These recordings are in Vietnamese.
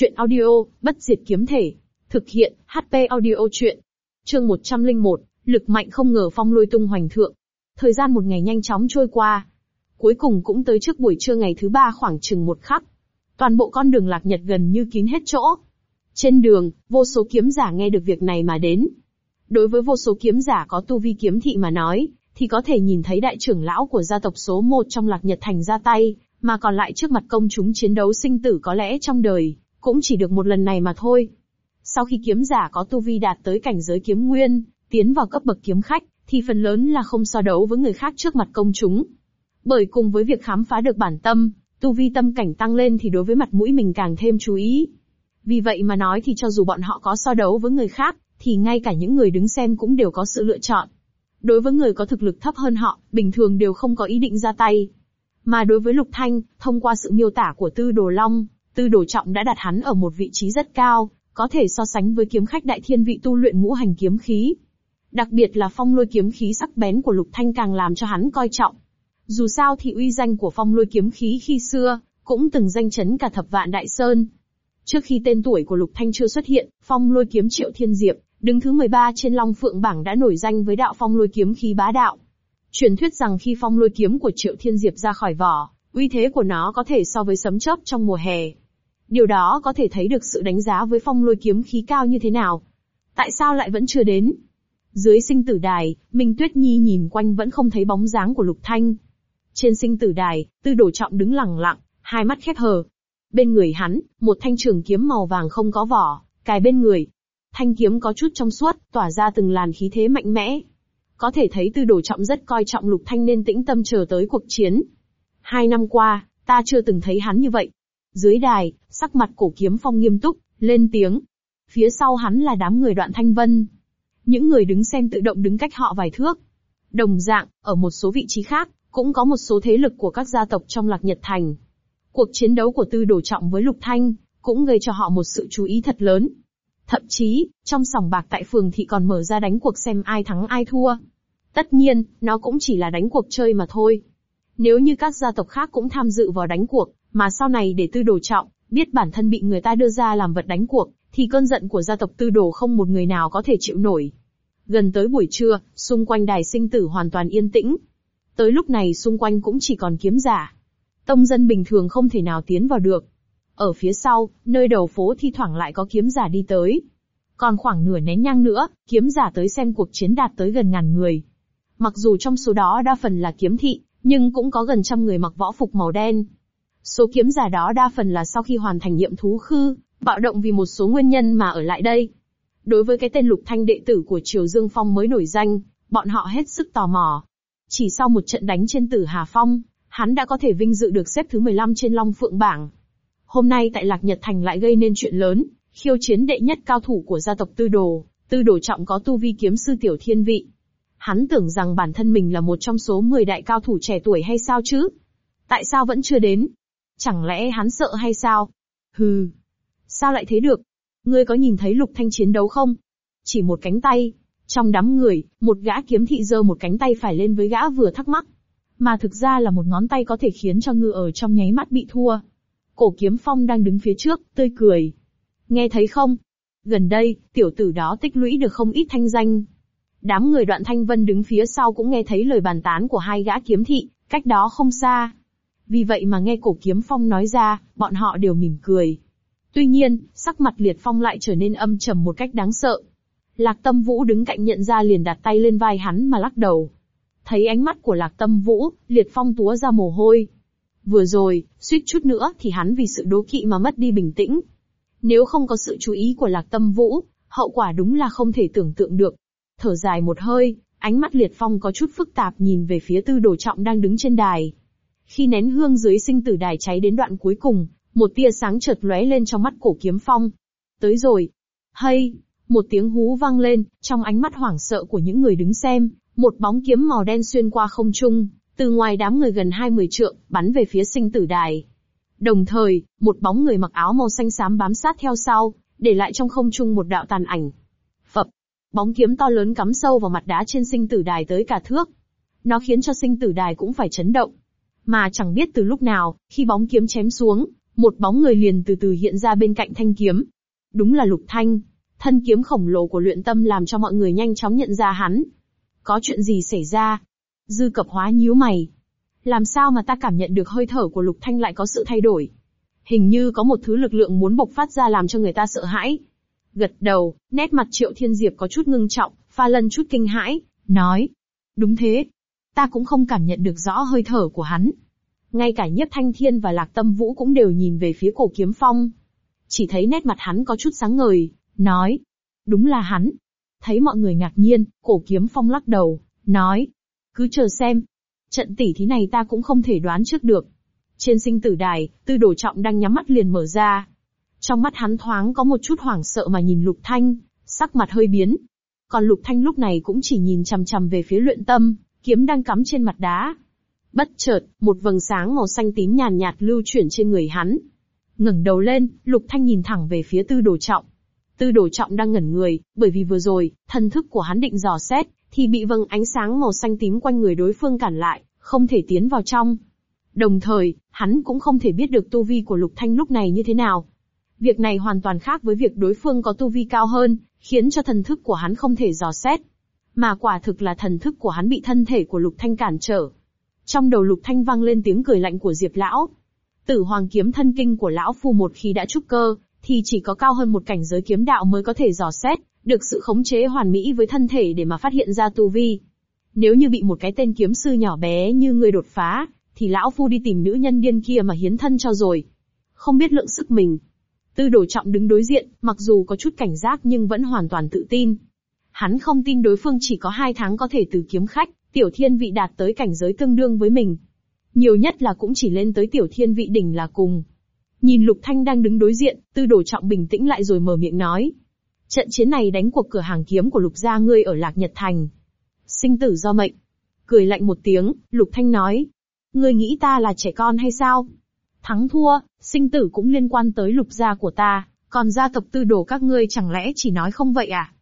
Chuyện audio, bất diệt kiếm thể. Thực hiện, HP audio chuyện. Chương 101, lực mạnh không ngờ phong lôi tung hoành thượng. Thời gian một ngày nhanh chóng trôi qua. Cuối cùng cũng tới trước buổi trưa ngày thứ ba khoảng chừng một khắc. Toàn bộ con đường lạc nhật gần như kín hết chỗ. Trên đường, vô số kiếm giả nghe được việc này mà đến. Đối với vô số kiếm giả có tu vi kiếm thị mà nói, thì có thể nhìn thấy đại trưởng lão của gia tộc số một trong lạc nhật thành ra tay, mà còn lại trước mặt công chúng chiến đấu sinh tử có lẽ trong đời, cũng chỉ được một lần này mà thôi. Sau khi kiếm giả có tu vi đạt tới cảnh giới kiếm nguyên, tiến vào cấp bậc kiếm khách, thì phần lớn là không so đấu với người khác trước mặt công chúng. Bởi cùng với việc khám phá được bản tâm, tu vi tâm cảnh tăng lên thì đối với mặt mũi mình càng thêm chú ý. Vì vậy mà nói thì cho dù bọn họ có so đấu với người khác, thì ngay cả những người đứng xem cũng đều có sự lựa chọn. Đối với người có thực lực thấp hơn họ, bình thường đều không có ý định ra tay. Mà đối với Lục Thanh, thông qua sự miêu tả của Tư Đồ Long, Tư Đồ Trọng đã đặt hắn ở một vị trí rất cao, có thể so sánh với kiếm khách đại thiên vị tu luyện ngũ hành kiếm khí. Đặc biệt là phong lôi kiếm khí sắc bén của Lục Thanh càng làm cho hắn coi trọng. Dù sao thì uy danh của phong lôi kiếm khí khi xưa, cũng từng danh chấn cả thập vạn đại sơn. Trước khi tên tuổi của Lục Thanh chưa xuất hiện, phong lôi kiếm triệu thiên diệp, đứng thứ 13 trên Long Phượng bảng đã nổi danh với đạo phong lôi kiếm khí bá đạo. Truyền thuyết rằng khi phong lôi kiếm của triệu thiên diệp ra khỏi vỏ, uy thế của nó có thể so với sấm chớp trong mùa hè. Điều đó có thể thấy được sự đánh giá với phong lôi kiếm khí cao như thế nào. Tại sao lại vẫn chưa đến? Dưới sinh tử đài, Minh Tuyết Nhi nhìn quanh vẫn không thấy bóng dáng của Lục Thanh. Trên sinh tử đài, Tư Đồ Trọng đứng lặng lặng, hai mắt khép hờ. Bên người hắn, một thanh trường kiếm màu vàng không có vỏ, cài bên người. Thanh kiếm có chút trong suốt, tỏa ra từng làn khí thế mạnh mẽ. Có thể thấy Tư Đồ Trọng rất coi trọng Lục Thanh nên tĩnh tâm chờ tới cuộc chiến. Hai năm qua, ta chưa từng thấy hắn như vậy. Dưới đài, sắc mặt cổ kiếm phong nghiêm túc, lên tiếng. Phía sau hắn là đám người đoạn thanh vân. Những người đứng xem tự động đứng cách họ vài thước. Đồng dạng, ở một số vị trí khác, cũng có một số thế lực của các gia tộc trong Lạc Nhật Thành. Cuộc chiến đấu của Tư Đồ Trọng với Lục Thanh, cũng gây cho họ một sự chú ý thật lớn. Thậm chí, trong sòng bạc tại phường thị còn mở ra đánh cuộc xem ai thắng ai thua. Tất nhiên, nó cũng chỉ là đánh cuộc chơi mà thôi. Nếu như các gia tộc khác cũng tham dự vào đánh cuộc, mà sau này để Tư Đồ Trọng, biết bản thân bị người ta đưa ra làm vật đánh cuộc, thì cơn giận của gia tộc Tư Đồ không một người nào có thể chịu nổi. Gần tới buổi trưa, xung quanh đài sinh tử hoàn toàn yên tĩnh, Tới lúc này xung quanh cũng chỉ còn kiếm giả. Tông dân bình thường không thể nào tiến vào được. Ở phía sau, nơi đầu phố thi thoảng lại có kiếm giả đi tới. Còn khoảng nửa nén nhang nữa, kiếm giả tới xem cuộc chiến đạt tới gần ngàn người. Mặc dù trong số đó đa phần là kiếm thị, nhưng cũng có gần trăm người mặc võ phục màu đen. Số kiếm giả đó đa phần là sau khi hoàn thành nhiệm thú khư, bạo động vì một số nguyên nhân mà ở lại đây. Đối với cái tên lục thanh đệ tử của Triều Dương Phong mới nổi danh, bọn họ hết sức tò mò. Chỉ sau một trận đánh trên tử Hà Phong, hắn đã có thể vinh dự được xếp thứ 15 trên Long Phượng bảng. Hôm nay tại Lạc Nhật Thành lại gây nên chuyện lớn, khiêu chiến đệ nhất cao thủ của gia tộc Tư Đồ, Tư Đồ Trọng có tu vi kiếm sư tiểu thiên vị. Hắn tưởng rằng bản thân mình là một trong số 10 đại cao thủ trẻ tuổi hay sao chứ? Tại sao vẫn chưa đến? Chẳng lẽ hắn sợ hay sao? Hừ. Sao lại thế được? Ngươi có nhìn thấy Lục Thanh chiến đấu không? Chỉ một cánh tay, trong đám người, một gã kiếm thị giơ một cánh tay phải lên với gã vừa thắc mắc. Mà thực ra là một ngón tay có thể khiến cho ngư ở trong nháy mắt bị thua. Cổ kiếm phong đang đứng phía trước, tươi cười. Nghe thấy không? Gần đây, tiểu tử đó tích lũy được không ít thanh danh. Đám người đoạn thanh vân đứng phía sau cũng nghe thấy lời bàn tán của hai gã kiếm thị, cách đó không xa. Vì vậy mà nghe cổ kiếm phong nói ra, bọn họ đều mỉm cười. Tuy nhiên, sắc mặt liệt phong lại trở nên âm trầm một cách đáng sợ. Lạc Tâm Vũ đứng cạnh nhận ra liền đặt tay lên vai hắn mà lắc đầu. Thấy ánh mắt của Lạc Tâm Vũ, Liệt Phong túa ra mồ hôi. Vừa rồi, suýt chút nữa thì hắn vì sự đố kỵ mà mất đi bình tĩnh. Nếu không có sự chú ý của Lạc Tâm Vũ, hậu quả đúng là không thể tưởng tượng được. Thở dài một hơi, ánh mắt Liệt Phong có chút phức tạp nhìn về phía tư đồ trọng đang đứng trên đài. Khi nén hương dưới sinh tử đài cháy đến đoạn cuối cùng, một tia sáng chợt lóe lên trong mắt cổ kiếm phong. Tới rồi. Hay, một tiếng hú vang lên, trong ánh mắt hoảng sợ của những người đứng xem, một bóng kiếm màu đen xuyên qua không trung, từ ngoài đám người gần hai mươi trượng, bắn về phía sinh tử đài. Đồng thời, một bóng người mặc áo màu xanh xám bám sát theo sau, để lại trong không trung một đạo tàn ảnh. Bóng kiếm to lớn cắm sâu vào mặt đá trên sinh tử đài tới cả thước. Nó khiến cho sinh tử đài cũng phải chấn động. Mà chẳng biết từ lúc nào, khi bóng kiếm chém xuống, Một bóng người liền từ từ hiện ra bên cạnh thanh kiếm. Đúng là Lục Thanh. Thân kiếm khổng lồ của luyện tâm làm cho mọi người nhanh chóng nhận ra hắn. Có chuyện gì xảy ra? Dư cập hóa nhíu mày. Làm sao mà ta cảm nhận được hơi thở của Lục Thanh lại có sự thay đổi? Hình như có một thứ lực lượng muốn bộc phát ra làm cho người ta sợ hãi. Gật đầu, nét mặt Triệu Thiên Diệp có chút ngưng trọng, pha lân chút kinh hãi, nói. Đúng thế. Ta cũng không cảm nhận được rõ hơi thở của hắn. Ngay cả nhất Thanh Thiên và Lạc Tâm Vũ cũng đều nhìn về phía cổ kiếm phong. Chỉ thấy nét mặt hắn có chút sáng ngời, nói. Đúng là hắn. Thấy mọi người ngạc nhiên, cổ kiếm phong lắc đầu, nói. Cứ chờ xem. Trận tỷ thí này ta cũng không thể đoán trước được. Trên sinh tử đài, tư đồ trọng đang nhắm mắt liền mở ra. Trong mắt hắn thoáng có một chút hoảng sợ mà nhìn lục thanh, sắc mặt hơi biến. Còn lục thanh lúc này cũng chỉ nhìn chằm chằm về phía luyện tâm, kiếm đang cắm trên mặt đá. Bất chợt, một vầng sáng màu xanh tím nhàn nhạt lưu chuyển trên người hắn. ngẩng đầu lên, lục thanh nhìn thẳng về phía tư đồ trọng. Tư đồ trọng đang ngẩn người, bởi vì vừa rồi, thần thức của hắn định dò xét, thì bị vầng ánh sáng màu xanh tím quanh người đối phương cản lại, không thể tiến vào trong. Đồng thời, hắn cũng không thể biết được tu vi của Lục Thanh lúc này như thế nào. Việc này hoàn toàn khác với việc đối phương có tu vi cao hơn, khiến cho thần thức của hắn không thể dò xét. Mà quả thực là thần thức của hắn bị thân thể của Lục Thanh cản trở. Trong đầu Lục Thanh vang lên tiếng cười lạnh của Diệp Lão. Tử Hoàng kiếm thân kinh của Lão Phu một khi đã trúc cơ, thì chỉ có cao hơn một cảnh giới kiếm đạo mới có thể dò xét, được sự khống chế hoàn mỹ với thân thể để mà phát hiện ra tu vi. Nếu như bị một cái tên kiếm sư nhỏ bé như người đột phá, thì lão phu đi tìm nữ nhân điên kia mà hiến thân cho rồi. Không biết lượng sức mình. Tư đồ trọng đứng đối diện, mặc dù có chút cảnh giác nhưng vẫn hoàn toàn tự tin. Hắn không tin đối phương chỉ có hai tháng có thể từ kiếm khách, tiểu thiên vị đạt tới cảnh giới tương đương với mình. Nhiều nhất là cũng chỉ lên tới tiểu thiên vị đỉnh là cùng. Nhìn Lục Thanh đang đứng đối diện, tư đồ trọng bình tĩnh lại rồi mở miệng nói. Trận chiến này đánh cuộc cửa hàng kiếm của Lục gia ngươi ở Lạc Nhật Thành. Sinh tử do mệnh. Cười lạnh một tiếng, Lục Thanh nói. Ngươi nghĩ ta là trẻ con hay sao? Thắng thua, sinh tử cũng liên quan tới lục gia của ta, còn gia tộc tư đồ các ngươi chẳng lẽ chỉ nói không vậy à?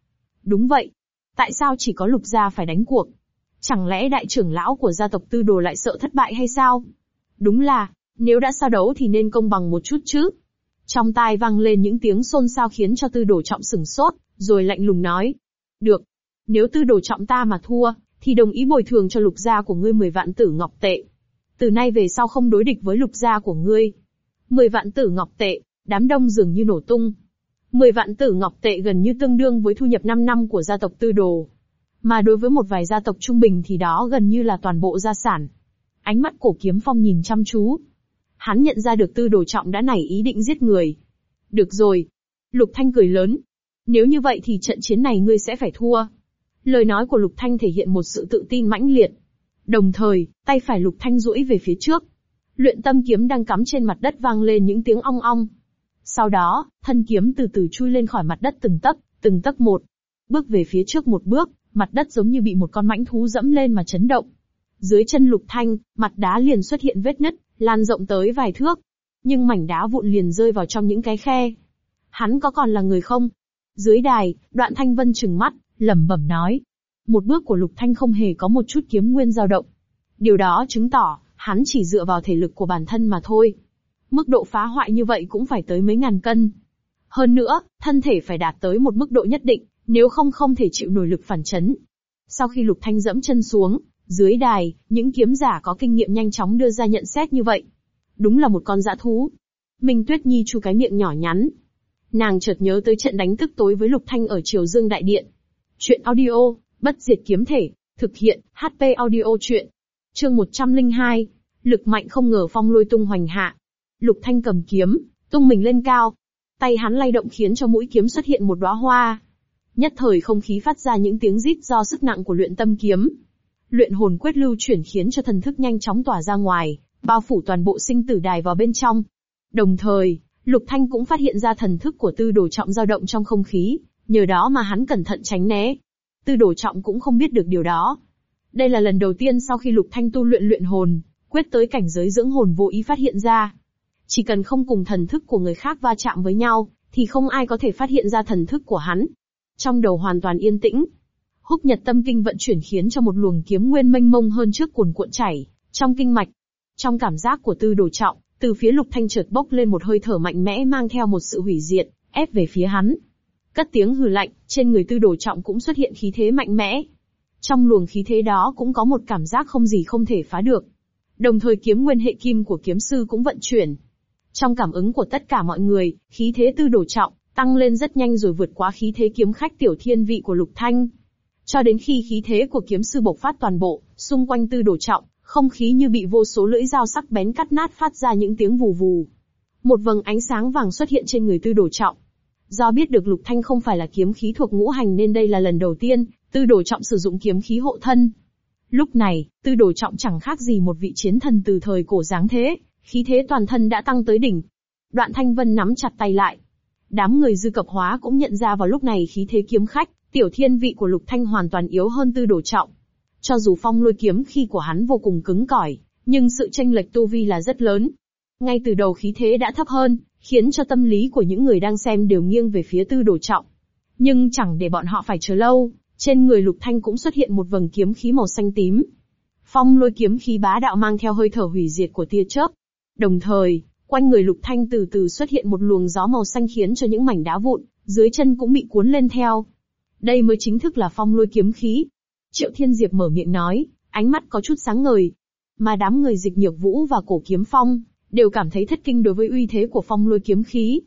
Đúng vậy. Tại sao chỉ có lục gia phải đánh cuộc? Chẳng lẽ đại trưởng lão của gia tộc tư đồ lại sợ thất bại hay sao? Đúng là, nếu đã sao đấu thì nên công bằng một chút chứ. Trong tai vang lên những tiếng xôn xao khiến cho tư đồ trọng sừng sốt, rồi lạnh lùng nói. Được. Nếu tư đồ trọng ta mà thua, thì đồng ý bồi thường cho lục gia của ngươi 10 vạn tử ngọc tệ. Từ nay về sau không đối địch với lục gia của ngươi. 10 vạn tử ngọc tệ, đám đông dường như nổ tung. 10 vạn tử ngọc tệ gần như tương đương với thu nhập 5 năm của gia tộc tư đồ. Mà đối với một vài gia tộc trung bình thì đó gần như là toàn bộ gia sản. Ánh mắt cổ kiếm phong nhìn chăm chú, Hắn nhận ra được tư đồ trọng đã nảy ý định giết người. Được rồi. Lục Thanh cười lớn. Nếu như vậy thì trận chiến này ngươi sẽ phải thua. Lời nói của Lục Thanh thể hiện một sự tự tin mãnh liệt. Đồng thời, tay phải Lục Thanh duỗi về phía trước. Luyện tâm kiếm đang cắm trên mặt đất vang lên những tiếng ong ong. Sau đó, thân kiếm từ từ chui lên khỏi mặt đất từng tấc, từng tấc một. Bước về phía trước một bước, mặt đất giống như bị một con mãnh thú dẫm lên mà chấn động. Dưới chân Lục Thanh, mặt đá liền xuất hiện vết nứt, lan rộng tới vài thước. Nhưng mảnh đá vụn liền rơi vào trong những cái khe. Hắn có còn là người không? Dưới đài, đoạn thanh vân trừng mắt, lẩm bẩm nói. Một bước của lục thanh không hề có một chút kiếm nguyên dao động. Điều đó chứng tỏ, hắn chỉ dựa vào thể lực của bản thân mà thôi. Mức độ phá hoại như vậy cũng phải tới mấy ngàn cân. Hơn nữa, thân thể phải đạt tới một mức độ nhất định, nếu không không thể chịu nổi lực phản chấn. Sau khi lục thanh dẫm chân xuống, dưới đài, những kiếm giả có kinh nghiệm nhanh chóng đưa ra nhận xét như vậy. Đúng là một con dã thú. Minh Tuyết Nhi chu cái miệng nhỏ nhắn. Nàng chợt nhớ tới trận đánh tức tối với Lục Thanh ở Triều Dương Đại Điện. Chuyện audio, bất diệt kiếm thể, thực hiện, HP audio chuyện. Chương 102, lực mạnh không ngờ phong lôi tung hoành hạ. Lục Thanh cầm kiếm, tung mình lên cao. Tay hắn lay động khiến cho mũi kiếm xuất hiện một đóa hoa. Nhất thời không khí phát ra những tiếng rít do sức nặng của luyện tâm kiếm. Luyện hồn quyết lưu chuyển khiến cho thần thức nhanh chóng tỏa ra ngoài, bao phủ toàn bộ sinh tử đài vào bên trong. Đồng thời, Lục Thanh cũng phát hiện ra thần thức của tư đồ trọng dao động trong không khí, nhờ đó mà hắn cẩn thận tránh né. Tư đồ trọng cũng không biết được điều đó. Đây là lần đầu tiên sau khi Lục Thanh tu luyện luyện hồn, quyết tới cảnh giới dưỡng hồn vô ý phát hiện ra. Chỉ cần không cùng thần thức của người khác va chạm với nhau, thì không ai có thể phát hiện ra thần thức của hắn. Trong đầu hoàn toàn yên tĩnh, Húc Nhật Tâm Kinh vận chuyển khiến cho một luồng kiếm nguyên mênh mông hơn trước cuồn cuộn chảy trong kinh mạch. Trong cảm giác của Tư Đồ Trọng, từ phía Lục Thanh chợt bốc lên một hơi thở mạnh mẽ mang theo một sự hủy diệt, ép về phía hắn. Cất tiếng hừ lạnh, trên người tư đồ trọng cũng xuất hiện khí thế mạnh mẽ. Trong luồng khí thế đó cũng có một cảm giác không gì không thể phá được. Đồng thời kiếm nguyên hệ kim của kiếm sư cũng vận chuyển. Trong cảm ứng của tất cả mọi người, khí thế tư đồ trọng, tăng lên rất nhanh rồi vượt qua khí thế kiếm khách tiểu thiên vị của Lục Thanh. Cho đến khi khí thế của kiếm sư bộc phát toàn bộ, xung quanh tư đồ trọng, không khí như bị vô số lưỡi dao sắc bén cắt nát phát ra những tiếng vù vù. Một vầng ánh sáng vàng xuất hiện trên người tư đồ trọng. Do biết được Lục Thanh không phải là kiếm khí thuộc ngũ hành nên đây là lần đầu tiên, tư đồ trọng sử dụng kiếm khí hộ thân. Lúc này, tư đồ trọng chẳng khác gì một vị chiến thần từ thời cổ giáng thế, khí thế toàn thân đã tăng tới đỉnh. Đoạn Thanh Vân nắm chặt tay lại. Đám người dư cập hóa cũng nhận ra vào lúc này khí thế kiếm khách, tiểu thiên vị của Lục Thanh hoàn toàn yếu hơn tư đồ trọng. Cho dù phong lôi kiếm khi của hắn vô cùng cứng cỏi, nhưng sự tranh lệch tu vi là rất lớn. Ngay từ đầu khí thế đã thấp hơn, khiến cho tâm lý của những người đang xem đều nghiêng về phía tư đồ trọng. Nhưng chẳng để bọn họ phải chờ lâu, trên người lục thanh cũng xuất hiện một vầng kiếm khí màu xanh tím. Phong lôi kiếm khí bá đạo mang theo hơi thở hủy diệt của tia chớp. Đồng thời, quanh người lục thanh từ từ xuất hiện một luồng gió màu xanh khiến cho những mảnh đá vụn, dưới chân cũng bị cuốn lên theo. Đây mới chính thức là phong lôi kiếm khí. Triệu Thiên Diệp mở miệng nói, ánh mắt có chút sáng ngời. Mà đám người dịch nhược vũ và cổ kiếm phong, đều cảm thấy thất kinh đối với uy thế của phong lôi kiếm khí.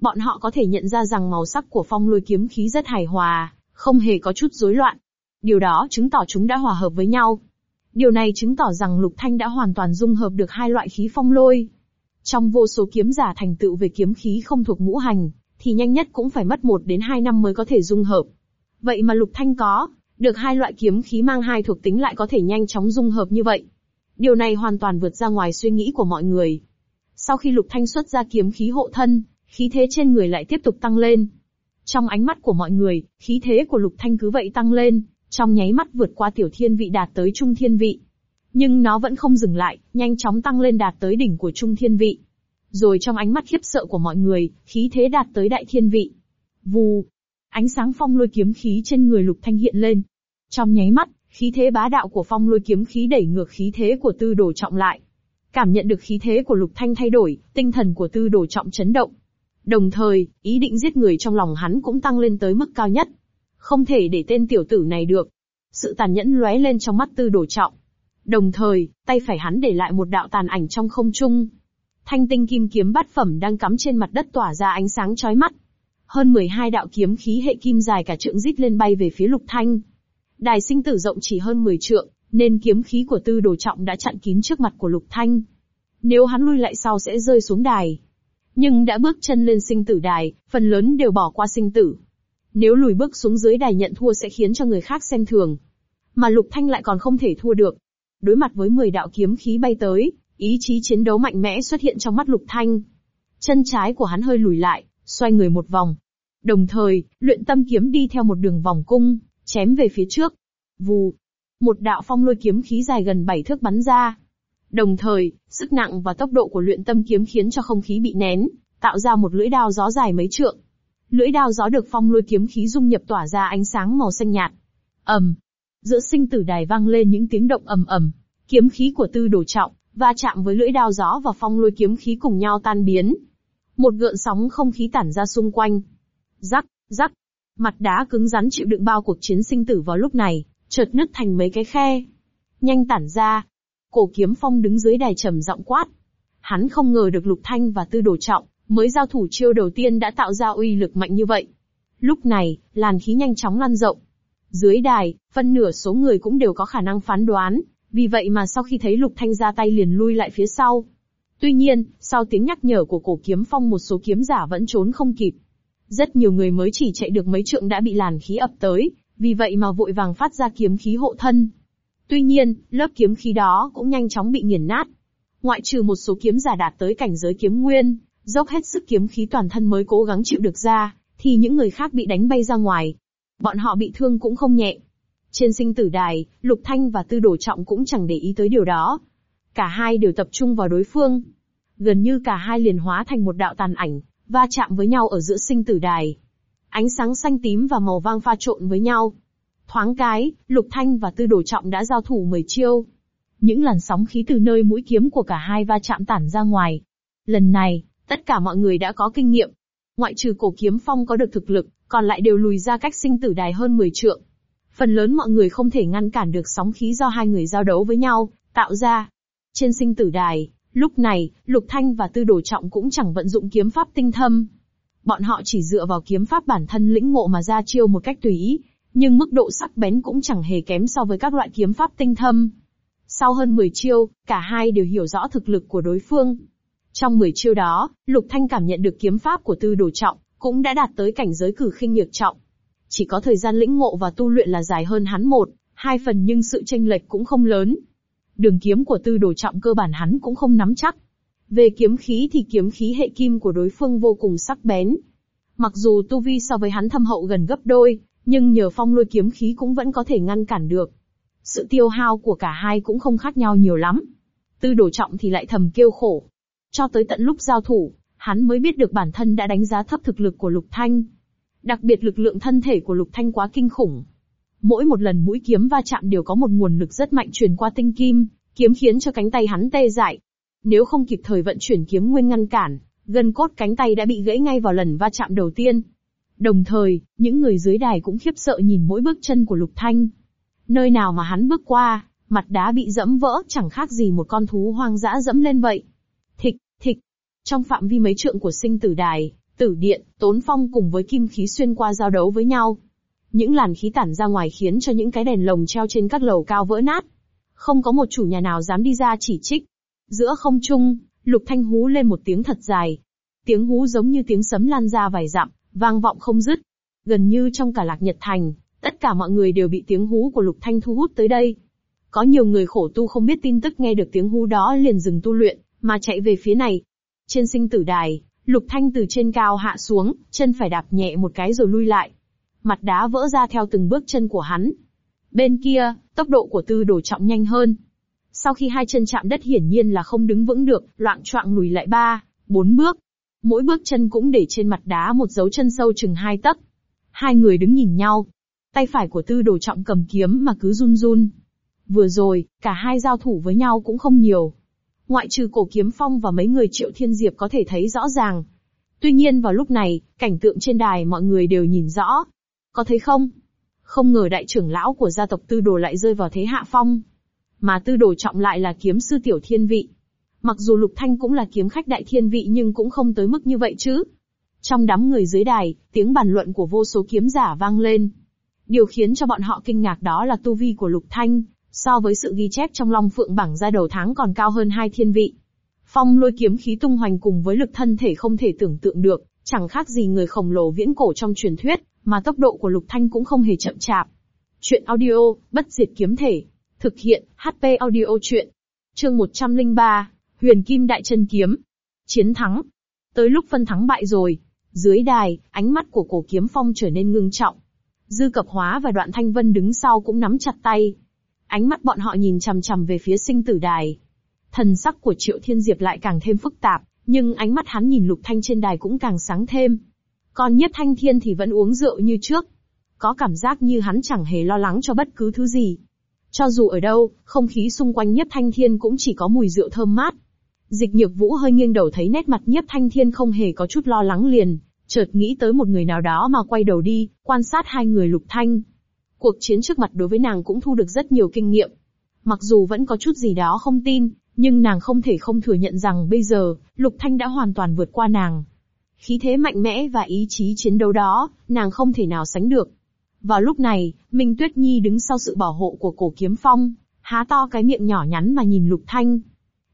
Bọn họ có thể nhận ra rằng màu sắc của phong lôi kiếm khí rất hài hòa, không hề có chút rối loạn. Điều đó chứng tỏ chúng đã hòa hợp với nhau. Điều này chứng tỏ rằng Lục Thanh đã hoàn toàn dung hợp được hai loại khí phong lôi. Trong vô số kiếm giả thành tựu về kiếm khí không thuộc ngũ hành, thì nhanh nhất cũng phải mất một đến hai năm mới có thể dung hợp. Vậy mà Lục Thanh có, được hai loại kiếm khí mang hai thuộc tính lại có thể nhanh chóng dung hợp như vậy. Điều này hoàn toàn vượt ra ngoài suy nghĩ của mọi người. Sau khi Lục Thanh xuất ra kiếm khí hộ thân, khí thế trên người lại tiếp tục tăng lên. Trong ánh mắt của mọi người, khí thế của Lục Thanh cứ vậy tăng lên, trong nháy mắt vượt qua tiểu thiên vị đạt tới trung thiên vị. Nhưng nó vẫn không dừng lại, nhanh chóng tăng lên đạt tới đỉnh của trung thiên vị. Rồi trong ánh mắt khiếp sợ của mọi người, khí thế đạt tới đại thiên vị. Vù, Ánh sáng phong lôi kiếm khí trên người Lục Thanh hiện lên. Trong nháy mắt, khí thế bá đạo của phong lôi kiếm khí đẩy ngược khí thế của tư đồ trọng lại. Cảm nhận được khí thế của Lục Thanh thay đổi, tinh thần của tư đồ trọng chấn động. Đồng thời, ý định giết người trong lòng hắn cũng tăng lên tới mức cao nhất. Không thể để tên tiểu tử này được. Sự tàn nhẫn lóe lên trong mắt tư đồ trọng. Đồng thời, tay phải hắn để lại một đạo tàn ảnh trong không trung. Thanh tinh kim kiếm bát phẩm đang cắm trên mặt đất tỏa ra ánh sáng chói mắt hơn 12 đạo kiếm khí hệ kim dài cả trượng rít lên bay về phía Lục Thanh. Đài sinh tử rộng chỉ hơn 10 trượng, nên kiếm khí của tư đồ trọng đã chặn kín trước mặt của Lục Thanh. Nếu hắn lui lại sau sẽ rơi xuống đài. Nhưng đã bước chân lên sinh tử đài, phần lớn đều bỏ qua sinh tử. Nếu lùi bước xuống dưới đài nhận thua sẽ khiến cho người khác xem thường. Mà Lục Thanh lại còn không thể thua được. Đối mặt với 10 đạo kiếm khí bay tới, ý chí chiến đấu mạnh mẽ xuất hiện trong mắt Lục Thanh. Chân trái của hắn hơi lùi lại, xoay người một vòng. Đồng thời, luyện tâm kiếm đi theo một đường vòng cung, chém về phía trước. Vù. Một đạo phong lôi kiếm khí dài gần 7 thước bắn ra. Đồng thời, sức nặng và tốc độ của luyện tâm kiếm khiến cho không khí bị nén, tạo ra một lưỡi đao gió dài mấy trượng. Lưỡi đao gió được phong lôi kiếm khí dung nhập tỏa ra ánh sáng màu xanh nhạt. ầm, giữa sinh tử đài vang lên những tiếng động ầm ầm, kiếm khí của tư Đồ trọng, va chạm với lưỡi đao gió và phong lôi kiếm khí cùng nhau tan biến, một gợn sóng không khí tản ra xung quanh. Rắc, rắc. Mặt đá cứng rắn chịu đựng bao cuộc chiến sinh tử vào lúc này, chợt nứt thành mấy cái khe. Nhanh tản ra. Cổ kiếm phong đứng dưới đài trầm giọng quát. Hắn không ngờ được lục thanh và tư đồ trọng, mới giao thủ chiêu đầu tiên đã tạo ra uy lực mạnh như vậy. Lúc này, làn khí nhanh chóng lan rộng. Dưới đài, phân nửa số người cũng đều có khả năng phán đoán, vì vậy mà sau khi thấy Lục Thanh ra tay liền lui lại phía sau. Tuy nhiên, sau tiếng nhắc nhở của cổ kiếm phong một số kiếm giả vẫn trốn không kịp. Rất nhiều người mới chỉ chạy được mấy trượng đã bị làn khí ập tới, vì vậy mà vội vàng phát ra kiếm khí hộ thân. Tuy nhiên, lớp kiếm khí đó cũng nhanh chóng bị nghiền nát. Ngoại trừ một số kiếm giả đạt tới cảnh giới kiếm nguyên, dốc hết sức kiếm khí toàn thân mới cố gắng chịu được ra, thì những người khác bị đánh bay ra ngoài. Bọn họ bị thương cũng không nhẹ. Trên sinh tử đài, Lục Thanh và Tư Đồ Trọng cũng chẳng để ý tới điều đó, Cả hai đều tập trung vào đối phương. Gần như cả hai liền hóa thành một đạo tàn ảnh, va chạm với nhau ở giữa sinh tử đài. Ánh sáng xanh tím và màu vang pha trộn với nhau. Thoáng cái, Lục Thanh và Tư Đồ Trọng đã giao thủ 10 chiêu. Những làn sóng khí từ nơi mũi kiếm của cả hai va chạm tản ra ngoài, Lần này, tất cả mọi người đã có kinh nghiệm. Ngoại trừ cổ kiếm phong có được thực lực, còn lại đều lùi ra cách sinh tử đài hơn 10 trượng. Phần lớn mọi người không thể ngăn cản được sóng khí do hai người giao đấu với nhau, tạo ra. Trên sinh tử đài, lúc này, Lục Thanh và Tư Đồ Trọng cũng chẳng vận dụng kiếm pháp tinh thâm. Bọn họ chỉ dựa vào kiếm pháp bản thân lĩnh ngộ mà ra chiêu một cách tùy ý, nhưng mức độ sắc bén cũng chẳng hề kém so với các loại kiếm pháp tinh thâm. Sau hơn 10 chiêu, cả hai đều hiểu rõ thực lực của đối phương. Trong 10 chiêu đó, Lục Thanh cảm nhận được kiếm pháp của Tư Đồ Trọng, cũng đã đạt tới cảnh giới cử khinh nhược trọng. Chỉ có thời gian lĩnh ngộ và tu luyện là dài hơn hắn một, hai phần nhưng sự tranh lệch cũng không lớn. Đường kiếm của Tư Đồ Trọng cơ bản hắn cũng không nắm chắc. Về kiếm khí thì kiếm khí hệ kim của đối phương vô cùng sắc bén. Mặc dù tu vi so với hắn thâm hậu gần gấp đôi, nhưng nhờ phong lôi kiếm khí cũng vẫn có thể ngăn cản được. Sự tiêu hao của cả hai cũng không khác nhau nhiều lắm. Tư đổ trọng thì lại thầm kêu khổ. Cho tới tận lúc giao thủ, hắn mới biết được bản thân đã đánh giá thấp thực lực của Lục Thanh. Đặc biệt lực lượng thân thể của Lục Thanh quá kinh khủng. Mỗi một lần mũi kiếm va chạm đều có một nguồn lực rất mạnh truyền qua tinh kim, kiếm khiến cho cánh tay hắn tê dại. Nếu không kịp thời vận chuyển kiếm nguyên ngăn cản, gân cốt cánh tay đã bị gãy ngay vào lần va chạm đầu tiên. Đồng thời, những người dưới đài cũng khiếp sợ nhìn mỗi bước chân của Lục Thanh. Nơi nào mà hắn bước qua, mặt đá bị dẫm vỡ chẳng khác gì một con thú hoang dã dẫm lên vậy. Thịch, thịch. Trong phạm vi mấy trượng của sinh tử đài, tử điện, tốn phong cùng với kim khí xuyên qua giao đấu với nhau. Những làn khí tản ra ngoài khiến cho những cái đèn lồng treo trên các lầu cao vỡ nát. Không có một chủ nhà nào dám đi ra chỉ trích. Giữa không trung, Lục Thanh hú lên một tiếng thật dài. Tiếng hú giống như tiếng sấm lan ra vài dặm, vang vọng không dứt. Gần như trong cả Lạc Nhật Thành, tất cả mọi người đều bị tiếng hú của Lục Thanh thu hút tới đây. Có nhiều người khổ tu không biết tin tức nghe được tiếng hú đó liền dừng tu luyện, mà chạy về phía này. Trên sinh tử đài, Lục Thanh từ trên cao hạ xuống, chân phải đạp nhẹ một cái rồi lui lại. Mặt đá vỡ ra theo từng bước chân của hắn. Bên kia, tốc độ của tư đồ trọng nhanh hơn. Sau khi hai chân chạm đất hiển nhiên là không đứng vững được, loạn choạng lùi lại ba, bốn bước. Mỗi bước chân cũng để trên mặt đá một dấu chân sâu chừng hai tấc. Hai người đứng nhìn nhau. Tay phải của tư đồ trọng cầm kiếm mà cứ run run. Vừa rồi, cả hai giao thủ với nhau cũng không nhiều. Ngoại trừ cổ kiếm phong và mấy người triệu thiên diệp có thể thấy rõ ràng. Tuy nhiên vào lúc này, cảnh tượng trên đài mọi người đều nhìn rõ. Có thấy không? Không ngờ đại trưởng lão của gia tộc tư đồ lại rơi vào thế hạ phong. Mà tư đồ trọng lại là kiếm sư tiểu thiên vị. Mặc dù Lục Thanh cũng là kiếm khách đại thiên vị nhưng cũng không tới mức như vậy chứ. Trong đám người dưới đài, tiếng bàn luận của vô số kiếm giả vang lên. Điều khiến cho bọn họ kinh ngạc đó là tu vi của Lục Thanh, so với sự ghi chép trong Long Phượng bảng ra đầu tháng còn cao hơn hai thiên vị. Phong lôi kiếm khí tung hoành cùng với lực thân thể không thể tưởng tượng được, chẳng khác gì người khổng lồ viễn cổ trong truyền thuyết, mà tốc độ của Lục Thanh cũng không hề chậm chạp. Chuyện audio, bất diệt kiếm thể. Thực hiện, HP audio chuyện. Chương 103, Huyền Kim Đại Chân Kiếm. Chiến thắng. Tới lúc phân thắng bại rồi. Dưới đài, ánh mắt của cổ kiếm phong trở nên ngưng trọng. Dư Cập Hóa và Đoạn Thanh Vân đứng sau cũng nắm chặt tay. Ánh mắt bọn họ nhìn chằm chằm về phía sinh tử đài. Thần sắc của Triệu Thiên Diệp lại càng thêm phức tạp, nhưng ánh mắt hắn nhìn Lục Thanh trên đài cũng càng sáng thêm. Còn Nhất Thanh Thiên thì vẫn uống rượu như trước. Có cảm giác như hắn chẳng hề lo lắng cho bất cứ thứ gì. Cho dù ở đâu, không khí xung quanh Nhất Thanh Thiên cũng chỉ có mùi rượu thơm mát. Dịch nhược vũ hơi nghiêng đầu thấy nét mặt Nhất Thanh Thiên không hề có chút lo lắng liền, chợt nghĩ tới một người nào đó mà quay đầu đi, quan sát hai người Lục Thanh. Cuộc chiến trước mặt đối với nàng cũng thu được rất nhiều kinh nghiệm. Mặc dù vẫn có chút gì đó không tin, nhưng nàng không thể không thừa nhận rằng bây giờ, Lục Thanh đã hoàn toàn vượt qua nàng. Khí thế mạnh mẽ và ý chí chiến đấu đó, nàng không thể nào sánh được. Vào lúc này, Minh Tuyết Nhi đứng sau sự bảo hộ của cổ kiếm phong, há to cái miệng nhỏ nhắn mà nhìn Lục Thanh.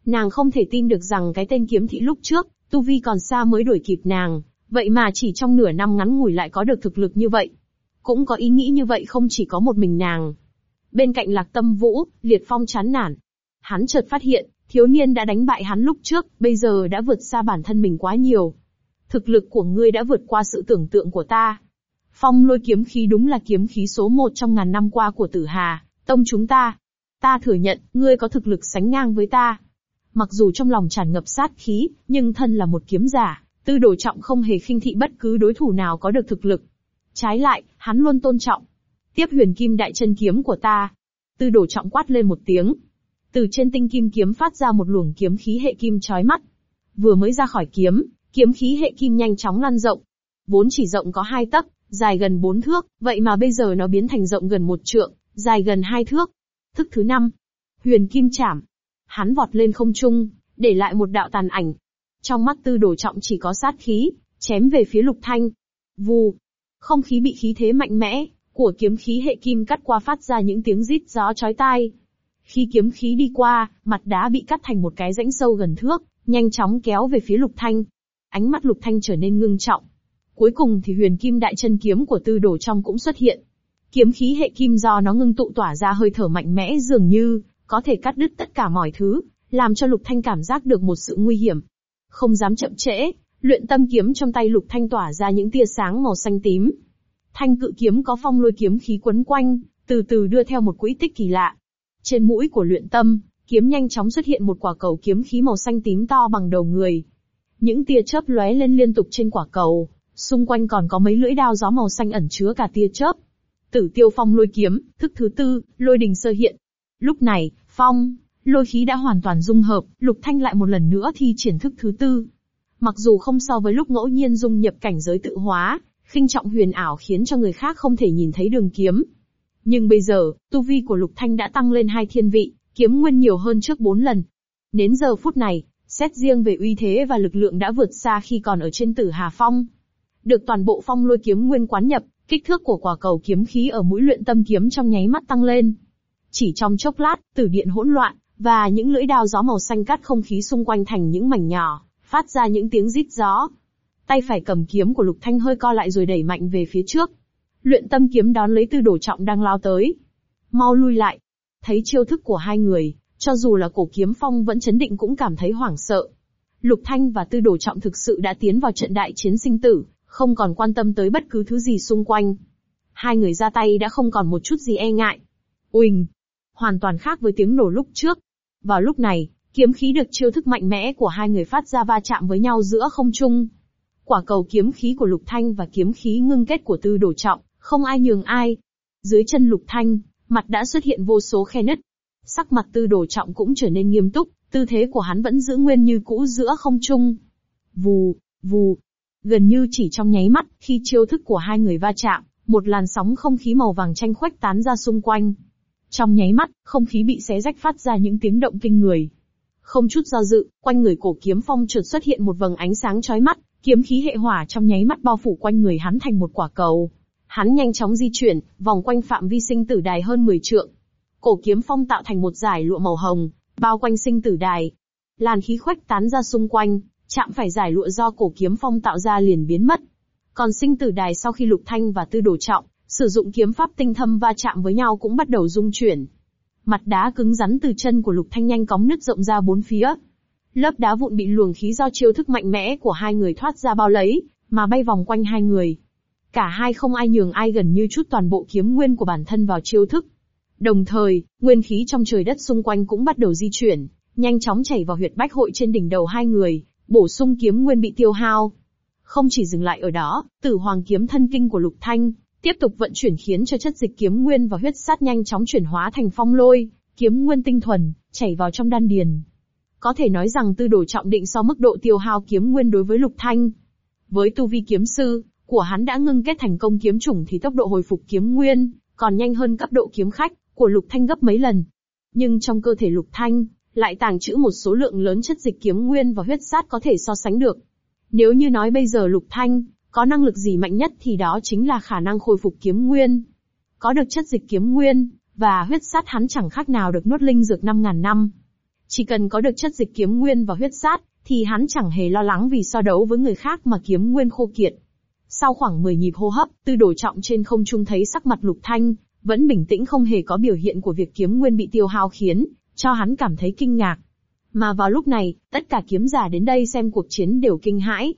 Nàng không thể tin được rằng cái tên kiếm thị lúc trước, Tu Vi còn xa mới đuổi kịp nàng, vậy mà chỉ trong nửa năm ngắn ngủi lại có được thực lực như vậy. Cũng có ý nghĩ như vậy không chỉ có một mình nàng. Bên cạnh lạc tâm vũ, liệt phong chán nản. Hắn chợt phát hiện, thiếu niên đã đánh bại hắn lúc trước, bây giờ đã vượt xa bản thân mình quá nhiều. Thực lực của ngươi đã vượt qua sự tưởng tượng của ta. Phong lôi kiếm khí đúng là kiếm khí số một trong ngàn năm qua của tử hà, tông chúng ta. Ta thừa nhận, ngươi có thực lực sánh ngang với ta. Mặc dù trong lòng tràn ngập sát khí, nhưng thân là một kiếm giả, tư đồ trọng không hề khinh thị bất cứ đối thủ nào có được thực lực. Trái lại, hắn luôn tôn trọng. Tiếp huyền kim đại chân kiếm của ta. Tư đồ trọng quát lên một tiếng. Từ trên tinh kim kiếm phát ra một luồng kiếm khí hệ kim chói mắt. Vừa mới ra khỏi kiếm, kiếm khí hệ kim nhanh chóng lan rộng. Vốn chỉ rộng có hai tấc, dài gần bốn thước, vậy mà bây giờ nó biến thành rộng gần một trượng, dài gần hai thước. Thức thứ năm, huyền kim chảm. Hắn vọt lên không trung, để lại một đạo tàn ảnh. Trong mắt tư đồ trọng chỉ có sát khí, chém về phía lục thanh. Vù. Không khí bị khí thế mạnh mẽ, của kiếm khí hệ kim cắt qua phát ra những tiếng rít gió chói tai. Khi kiếm khí đi qua, mặt đá bị cắt thành một cái rãnh sâu gần thước, nhanh chóng kéo về phía lục thanh. Ánh mắt lục thanh trở nên ngưng trọng. Cuối cùng thì huyền kim đại chân kiếm của tư đồ trong cũng xuất hiện. Kiếm khí hệ kim do nó ngưng tụ tỏa ra hơi thở mạnh mẽ dường như, có thể cắt đứt tất cả mọi thứ, làm cho lục thanh cảm giác được một sự nguy hiểm. Không dám chậm trễ, luyện tâm kiếm trong tay lục thanh tỏa ra những tia sáng màu xanh tím. Thanh cự kiếm có phong lôi kiếm khí quấn quanh, từ từ đưa theo một quỹ tích kỳ lạ. Trên mũi của luyện tâm, kiếm nhanh chóng xuất hiện một quả cầu kiếm khí màu xanh tím to bằng đầu người. Những tia chớp lóe lên liên tục trên quả cầu, xung quanh còn có mấy lưỡi đao gió màu xanh ẩn chứa cả tia chớp. Tử tiêu phong lôi kiếm, thức thứ tư, lôi đình sơ hiện. Lúc này, phong, lôi khí đã hoàn toàn dung hợp, lục thanh lại một lần nữa thi triển thức thứ tư. Mặc dù không so với lúc ngẫu nhiên dung nhập cảnh giới tự hóa, khinh trọng huyền ảo khiến cho người khác không thể nhìn thấy đường kiếm. Nhưng bây giờ, tu vi của lục thanh đã tăng lên hai thiên vị, kiếm nguyên nhiều hơn trước bốn lần. Đến giờ phút này, xét riêng về uy thế và lực lượng đã vượt xa khi còn ở trên tử Hà Phong. Được toàn bộ phong lôi kiếm nguyên quán nhập, kích thước của quả cầu kiếm khí ở mũi luyện tâm kiếm trong nháy mắt tăng lên. Chỉ trong chốc lát, tử điện hỗn loạn, và những lưỡi đao gió màu xanh cắt không khí xung quanh thành những mảnh nhỏ, phát ra những tiếng rít gió. Tay phải cầm kiếm của Lục Thanh hơi co lại rồi đẩy mạnh về phía trước. Luyện tâm kiếm đón lấy tư đổ trọng đang lao tới. Mau lui lại. Thấy chiêu thức của hai người, cho dù là cổ kiếm phong vẫn chấn định cũng cảm thấy hoảng sợ. Lục Thanh và tư đổ trọng thực sự đã tiến vào trận đại chiến sinh tử, không còn quan tâm tới bất cứ thứ gì xung quanh. Hai người ra tay đã không còn một chút gì e ngại. Uỳnh! Hoàn toàn khác với tiếng nổ lúc trước. Vào lúc này, kiếm khí được chiêu thức mạnh mẽ của hai người phát ra va chạm với nhau giữa không trung. Quả cầu kiếm khí của Lục Thanh và kiếm khí ngưng kết của Tư Đồ Trọng, không ai nhường ai. Dưới chân Lục Thanh, mặt đã xuất hiện vô số khe nứt. Sắc mặt Tư Đồ Trọng cũng trở nên nghiêm túc, tư thế của hắn vẫn giữ nguyên như cũ giữa không trung. Vù, vù. Gần như chỉ trong nháy mắt, khi chiêu thức của hai người va chạm, một làn sóng không khí màu vàng tranh khuếch tán ra xung quanh. Trong nháy mắt, không khí bị xé rách phát ra những tiếng động kinh người. Không chút do dự, quanh người cổ kiếm phong chợt xuất hiện một vầng ánh sáng chói mắt, kiếm khí hệ hỏa trong nháy mắt bao phủ quanh người hắn thành một quả cầu. Hắn nhanh chóng di chuyển, vòng quanh phạm vi sinh tử đài hơn 10 trượng. Cổ kiếm phong tạo thành một giải lụa màu hồng, bao quanh sinh tử đài. Làn khí khoách tán ra xung quanh, chạm phải giải lụa do cổ kiếm phong tạo ra liền biến mất. Còn sinh tử đài sau khi lục thanh và tư đồ trọng, sử dụng kiếm pháp tinh thâm va chạm với nhau cũng bắt đầu rung chuyển. Mặt đá cứng rắn từ chân của Lục Thanh nhanh cóng nứt rộng ra bốn phía. Lớp đá vụn bị luồng khí do chiêu thức mạnh mẽ của hai người thoát ra bao lấy, mà bay vòng quanh hai người. Cả hai không ai nhường ai gần như chút toàn bộ kiếm nguyên của bản thân vào chiêu thức. Đồng thời, nguyên khí trong trời đất xung quanh cũng bắt đầu di chuyển, nhanh chóng chảy vào huyệt bách hội trên đỉnh đầu hai người, bổ sung kiếm nguyên bị tiêu hao. Không chỉ dừng lại ở đó, tử hoàng kiếm thân kinh của Lục Thanh, tiếp tục vận chuyển khiến cho chất dịch kiếm nguyên và huyết sát nhanh chóng chuyển hóa thành phong lôi, kiếm nguyên tinh thuần, chảy vào trong đan điền. Có thể nói rằng tư đồ trọng định so mức độ tiêu hao kiếm nguyên đối với lục thanh. Với tu vi kiếm sư, của hắn đã ngưng kết thành công kiếm chủng thì tốc độ hồi phục kiếm nguyên, còn nhanh hơn cấp độ kiếm khách, của lục thanh gấp mấy lần. Nhưng trong cơ thể lục thanh, lại tàng trữ một số lượng lớn chất dịch kiếm nguyên và huyết sát có thể so sánh được. Nếu như nói bây giờ lục thanh, có năng lực gì mạnh nhất thì đó chính là khả năng khôi phục kiếm nguyên. Có được chất dịch kiếm nguyên, và huyết sát hắn chẳng khác nào được nuốt linh dược 5.000 năm. Chỉ cần có được chất dịch kiếm nguyên và huyết sát, thì hắn chẳng hề lo lắng vì so đấu với người khác mà kiếm nguyên khô kiệt. Sau khoảng 10 nhịp hô hấp, tư đổ trọng trên không trung thấy sắc mặt lục thanh, vẫn bình tĩnh không hề có biểu hiện của việc kiếm nguyên bị tiêu hao khiến, cho hắn cảm thấy kinh ngạc. Mà vào lúc này, tất cả kiếm giả đến đây xem cuộc chiến đều kinh hãi.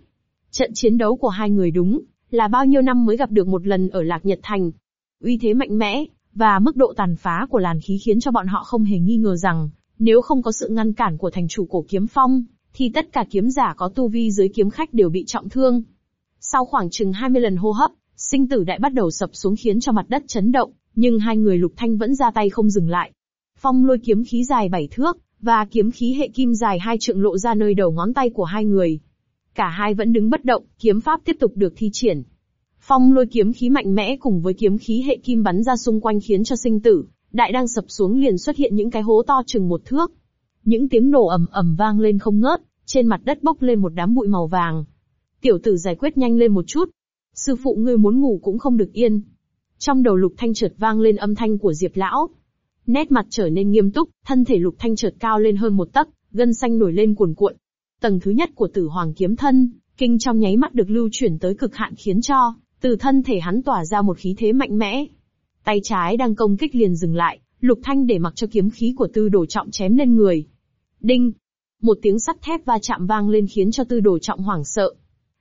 Trận chiến đấu của hai người đúng, là bao nhiêu năm mới gặp được một lần ở Lạc Nhật Thành. Uy thế mạnh mẽ, và mức độ tàn phá của làn khí khiến cho bọn họ không hề nghi ngờ rằng, nếu không có sự ngăn cản của thành chủ cổ kiếm phong, thì tất cả kiếm giả có tu vi dưới kiếm khách đều bị trọng thương. Sau khoảng chừng 20 lần hô hấp, sinh tử đại bắt đầu sập xuống khiến cho mặt đất chấn động, nhưng hai người lục thanh vẫn ra tay không dừng lại. Phong lôi kiếm khí dài bảy thước, và kiếm khí hệ kim dài hai trượng lộ ra nơi đầu ngón tay của hai người. Cả hai vẫn đứng bất động, kiếm pháp tiếp tục được thi triển. Phong lôi kiếm khí mạnh mẽ cùng với kiếm khí hệ kim bắn ra xung quanh khiến cho sinh tử, đại đang sập xuống liền xuất hiện những cái hố to chừng một thước. Những tiếng nổ ầm ầm vang lên không ngớt, trên mặt đất bốc lên một đám bụi màu vàng. Tiểu tử giải quyết nhanh lên một chút. Sư phụ ngươi muốn ngủ cũng không được yên. Trong đầu lục thanh chợt vang lên âm thanh của Diệp Lão. Nét mặt trở nên nghiêm túc, thân thể lục thanh chợt cao lên hơn một tấc, gân xanh nổi lên cuồn cuộn. Tầng thứ nhất của tử hoàng kiếm thân, kinh trong nháy mắt được lưu chuyển tới cực hạn khiến cho, từ thân thể hắn tỏa ra một khí thế mạnh mẽ. Tay trái đang công kích liền dừng lại, lục thanh để mặc cho kiếm khí của tư đồ trọng chém lên người. Đinh! Một tiếng sắt thép va chạm vang lên khiến cho tư đồ trọng hoảng sợ.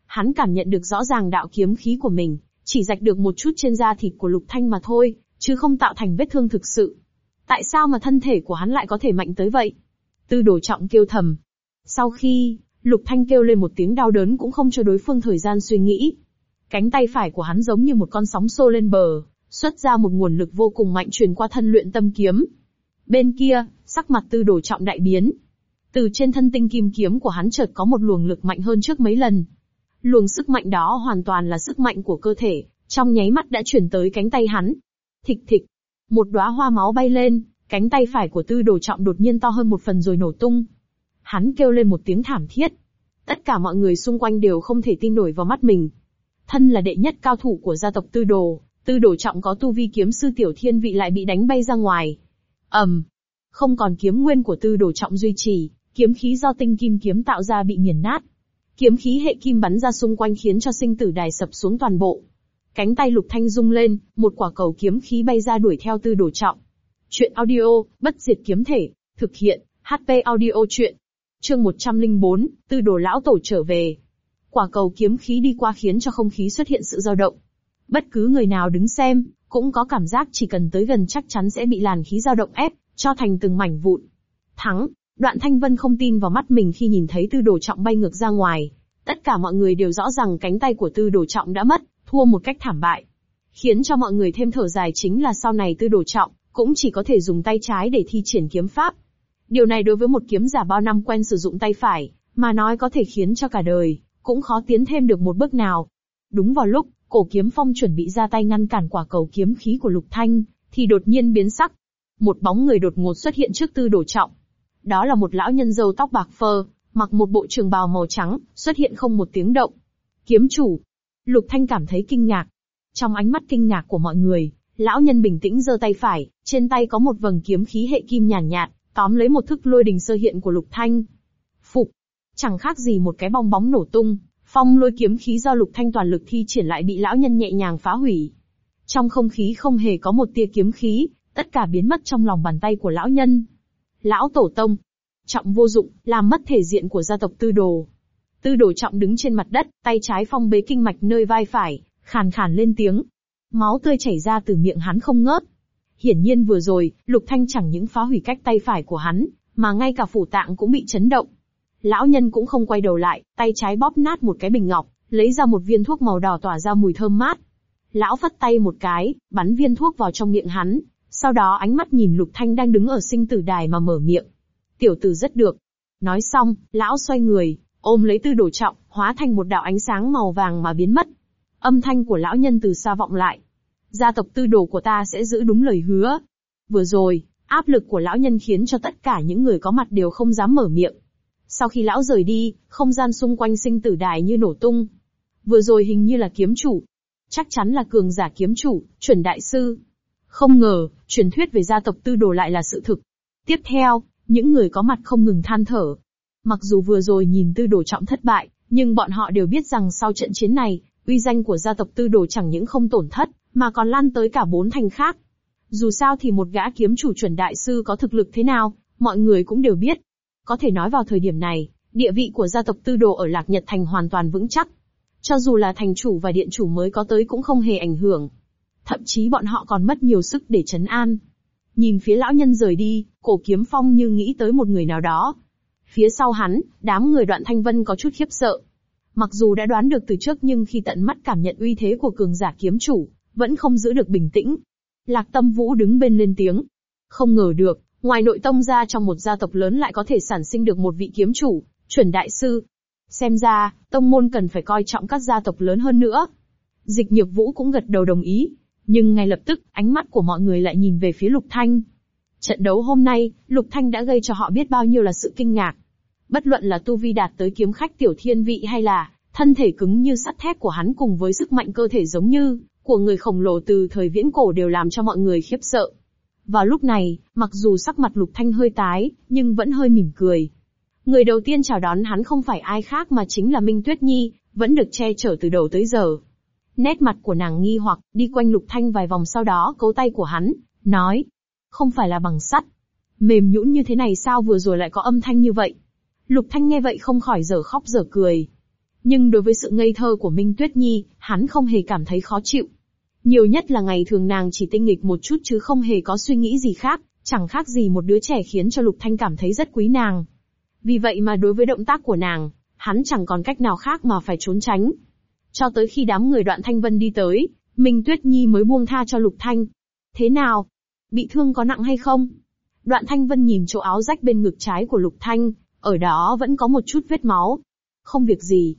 Hắn cảm nhận được rõ ràng đạo kiếm khí của mình, chỉ rạch được một chút trên da thịt của lục thanh mà thôi, chứ không tạo thành vết thương thực sự. Tại sao mà thân thể của hắn lại có thể mạnh tới vậy? Tư đồ trọng kêu thầm. Sau khi, lục thanh kêu lên một tiếng đau đớn cũng không cho đối phương thời gian suy nghĩ. Cánh tay phải của hắn giống như một con sóng xô lên bờ, xuất ra một nguồn lực vô cùng mạnh truyền qua thân luyện tâm kiếm. Bên kia, sắc mặt tư đồ trọng đại biến. Từ trên thân tinh kim kiếm của hắn chợt có một luồng lực mạnh hơn trước mấy lần. Luồng sức mạnh đó hoàn toàn là sức mạnh của cơ thể, trong nháy mắt đã chuyển tới cánh tay hắn. Thịch thịch, một đóa hoa máu bay lên, cánh tay phải của tư đồ trọng đột nhiên to hơn một phần rồi nổ tung. Hắn kêu lên một tiếng thảm thiết. Tất cả mọi người xung quanh đều không thể tin nổi vào mắt mình. Thân là đệ nhất cao thủ của gia tộc tư đồ, tư đồ trọng có tu vi kiếm sư tiểu thiên vị lại bị đánh bay ra ngoài. ầm, không còn kiếm nguyên của tư đồ trọng duy trì, kiếm khí do tinh kim kiếm tạo ra bị nghiền nát. Kiếm khí hệ kim bắn ra xung quanh khiến cho sinh tử đài sập xuống toàn bộ. Cánh tay lục thanh rung lên, một quả cầu kiếm khí bay ra đuổi theo tư đồ trọng. Chuyện audio, bất diệt kiếm thể, thực hiện, HP audio chuyện. Chương 104, tư đồ lão tổ trở về. Quả cầu kiếm khí đi qua khiến cho không khí xuất hiện sự dao động. Bất cứ người nào đứng xem, cũng có cảm giác chỉ cần tới gần chắc chắn sẽ bị làn khí dao động ép, cho thành từng mảnh vụn. Thắng, đoạn thanh vân không tin vào mắt mình khi nhìn thấy tư đồ trọng bay ngược ra ngoài. Tất cả mọi người đều rõ rằng cánh tay của tư đồ trọng đã mất, thua một cách thảm bại. Khiến cho mọi người thêm thở dài chính là sau này tư đồ trọng, cũng chỉ có thể dùng tay trái để thi triển kiếm pháp. Điều này đối với một kiếm giả bao năm quen sử dụng tay phải, mà nói có thể khiến cho cả đời, cũng khó tiến thêm được một bước nào. Đúng vào lúc, cổ kiếm phong chuẩn bị ra tay ngăn cản quả cầu kiếm khí của lục thanh, thì đột nhiên biến sắc. Một bóng người đột ngột xuất hiện trước tư đồ trọng. Đó là một lão nhân râu tóc bạc phơ, mặc một bộ trường bào màu trắng, xuất hiện không một tiếng động. Kiếm chủ, Lục Thanh cảm thấy kinh ngạc. Trong ánh mắt kinh ngạc của mọi người, lão nhân bình tĩnh giơ tay phải, trên tay có một vầng kiếm khí hệ kim nhàn nhạt, tóm lấy một thức lôi đình sơ hiện của Lục Thanh. Phục, chẳng khác gì một cái bong bóng nổ tung, phong lôi kiếm khí do Lục Thanh toàn lực thi triển lại bị lão nhân nhẹ nhàng phá hủy. Trong không khí không hề có một tia kiếm khí, tất cả biến mất trong lòng bàn tay của lão nhân. Lão tổ tông, trọng vô dụng, làm mất thể diện của gia tộc tư đồ. Tư đồ trọng đứng trên mặt đất, tay trái phong bế kinh mạch nơi vai phải, khàn khàn lên tiếng. Máu tươi chảy ra từ miệng hắn không ngớt. Hiển nhiên vừa rồi, Lục Thanh chẳng những phá hủy cách tay phải của hắn, mà ngay cả phủ tạng cũng bị chấn động. Lão nhân cũng không quay đầu lại, tay trái bóp nát một cái bình ngọc, lấy ra một viên thuốc màu đỏ tỏa ra mùi thơm mát. Lão phất tay một cái, bắn viên thuốc vào trong miệng hắn, sau đó ánh mắt nhìn Lục Thanh đang đứng ở sinh tử đài mà mở miệng. Tiểu tử rất được. Nói xong, lão xoay người, ôm lấy tư đồ trọng, hóa thành một đạo ánh sáng màu vàng mà biến mất. Âm thanh của lão nhân từ xa vọng lại. Gia tộc tư đồ của ta sẽ giữ đúng lời hứa. Vừa rồi, áp lực của lão nhân khiến cho tất cả những người có mặt đều không dám mở miệng. Sau khi lão rời đi, không gian xung quanh sinh tử đài như nổ tung. Vừa rồi hình như là kiếm chủ. Chắc chắn là cường giả kiếm chủ, chuẩn đại sư. Không ngờ, truyền thuyết về gia tộc tư đồ lại là sự thực. Tiếp theo, những người có mặt không ngừng than thở, Mặc dù vừa rồi nhìn tư đồ trọng thất bại, nhưng bọn họ đều biết rằng sau trận chiến này, uy danh của gia tộc tư đồ chẳng những không tổn thất, mà còn lan tới cả bốn thành khác. Dù sao thì một gã kiếm chủ chuẩn đại sư có thực lực thế nào, mọi người cũng đều biết. Có thể nói vào thời điểm này, địa vị của gia tộc tư đồ ở Lạc Nhật Thành hoàn toàn vững chắc. Cho dù là thành chủ và điện chủ mới có tới cũng không hề ảnh hưởng. Thậm chí bọn họ còn mất nhiều sức để chấn an. Nhìn phía lão nhân rời đi, cổ kiếm phong như nghĩ tới một người nào đó, Phía sau hắn, đám người đoạn thanh vân có chút khiếp sợ. Mặc dù đã đoán được từ trước nhưng khi tận mắt cảm nhận uy thế của cường giả kiếm chủ, vẫn không giữ được bình tĩnh. Lạc tâm vũ đứng bên lên tiếng. Không ngờ được, Ngoài nội tông ra trong một gia tộc lớn lại có thể sản sinh được một vị kiếm chủ, chuẩn đại sư. Xem ra, tông môn cần phải coi trọng các gia tộc lớn hơn nữa. Dịch nhược vũ cũng gật đầu đồng ý. Nhưng ngay lập tức, ánh mắt của mọi người lại nhìn về phía Lục Thanh. Trận đấu hôm nay, Lục Thanh đã gây cho họ biết bao nhiêu là sự kinh ngạc. Bất luận là tu vi đạt tới kiếm khách tiểu thiên vị hay là thân thể cứng như sắt thép của hắn cùng với sức mạnh cơ thể giống như của người khổng lồ từ thời viễn cổ đều làm cho mọi người khiếp sợ. Vào lúc này, mặc dù sắc mặt Lục Thanh hơi tái, nhưng vẫn hơi mỉm cười. Người đầu tiên chào đón hắn không phải ai khác mà chính là Minh Tuyết Nhi, vẫn được che chở từ đầu tới giờ. Nét mặt của nàng nghi hoặc, đi quanh Lục Thanh vài vòng sau đó cấu tay của hắn, nói. Không phải là bằng sắt. Mềm nhũn như thế này sao vừa rồi lại có âm thanh như vậy? Lục Thanh nghe vậy không khỏi dở khóc dở cười. Nhưng đối với sự ngây thơ của Minh Tuyết Nhi, hắn không hề cảm thấy khó chịu. Nhiều nhất là ngày thường nàng chỉ tinh nghịch một chút chứ không hề có suy nghĩ gì khác, chẳng khác gì một đứa trẻ khiến cho Lục Thanh cảm thấy rất quý nàng. Vì vậy mà đối với động tác của nàng, hắn chẳng còn cách nào khác mà phải trốn tránh. Cho tới khi đám người đoạn Thanh Vân đi tới, Minh Tuyết Nhi mới buông tha cho Lục Thanh. Thế nào? Bị thương có nặng hay không? Đoạn Thanh Vân nhìn chỗ áo rách bên ngực trái của Lục Thanh, ở đó vẫn có một chút vết máu. Không việc gì.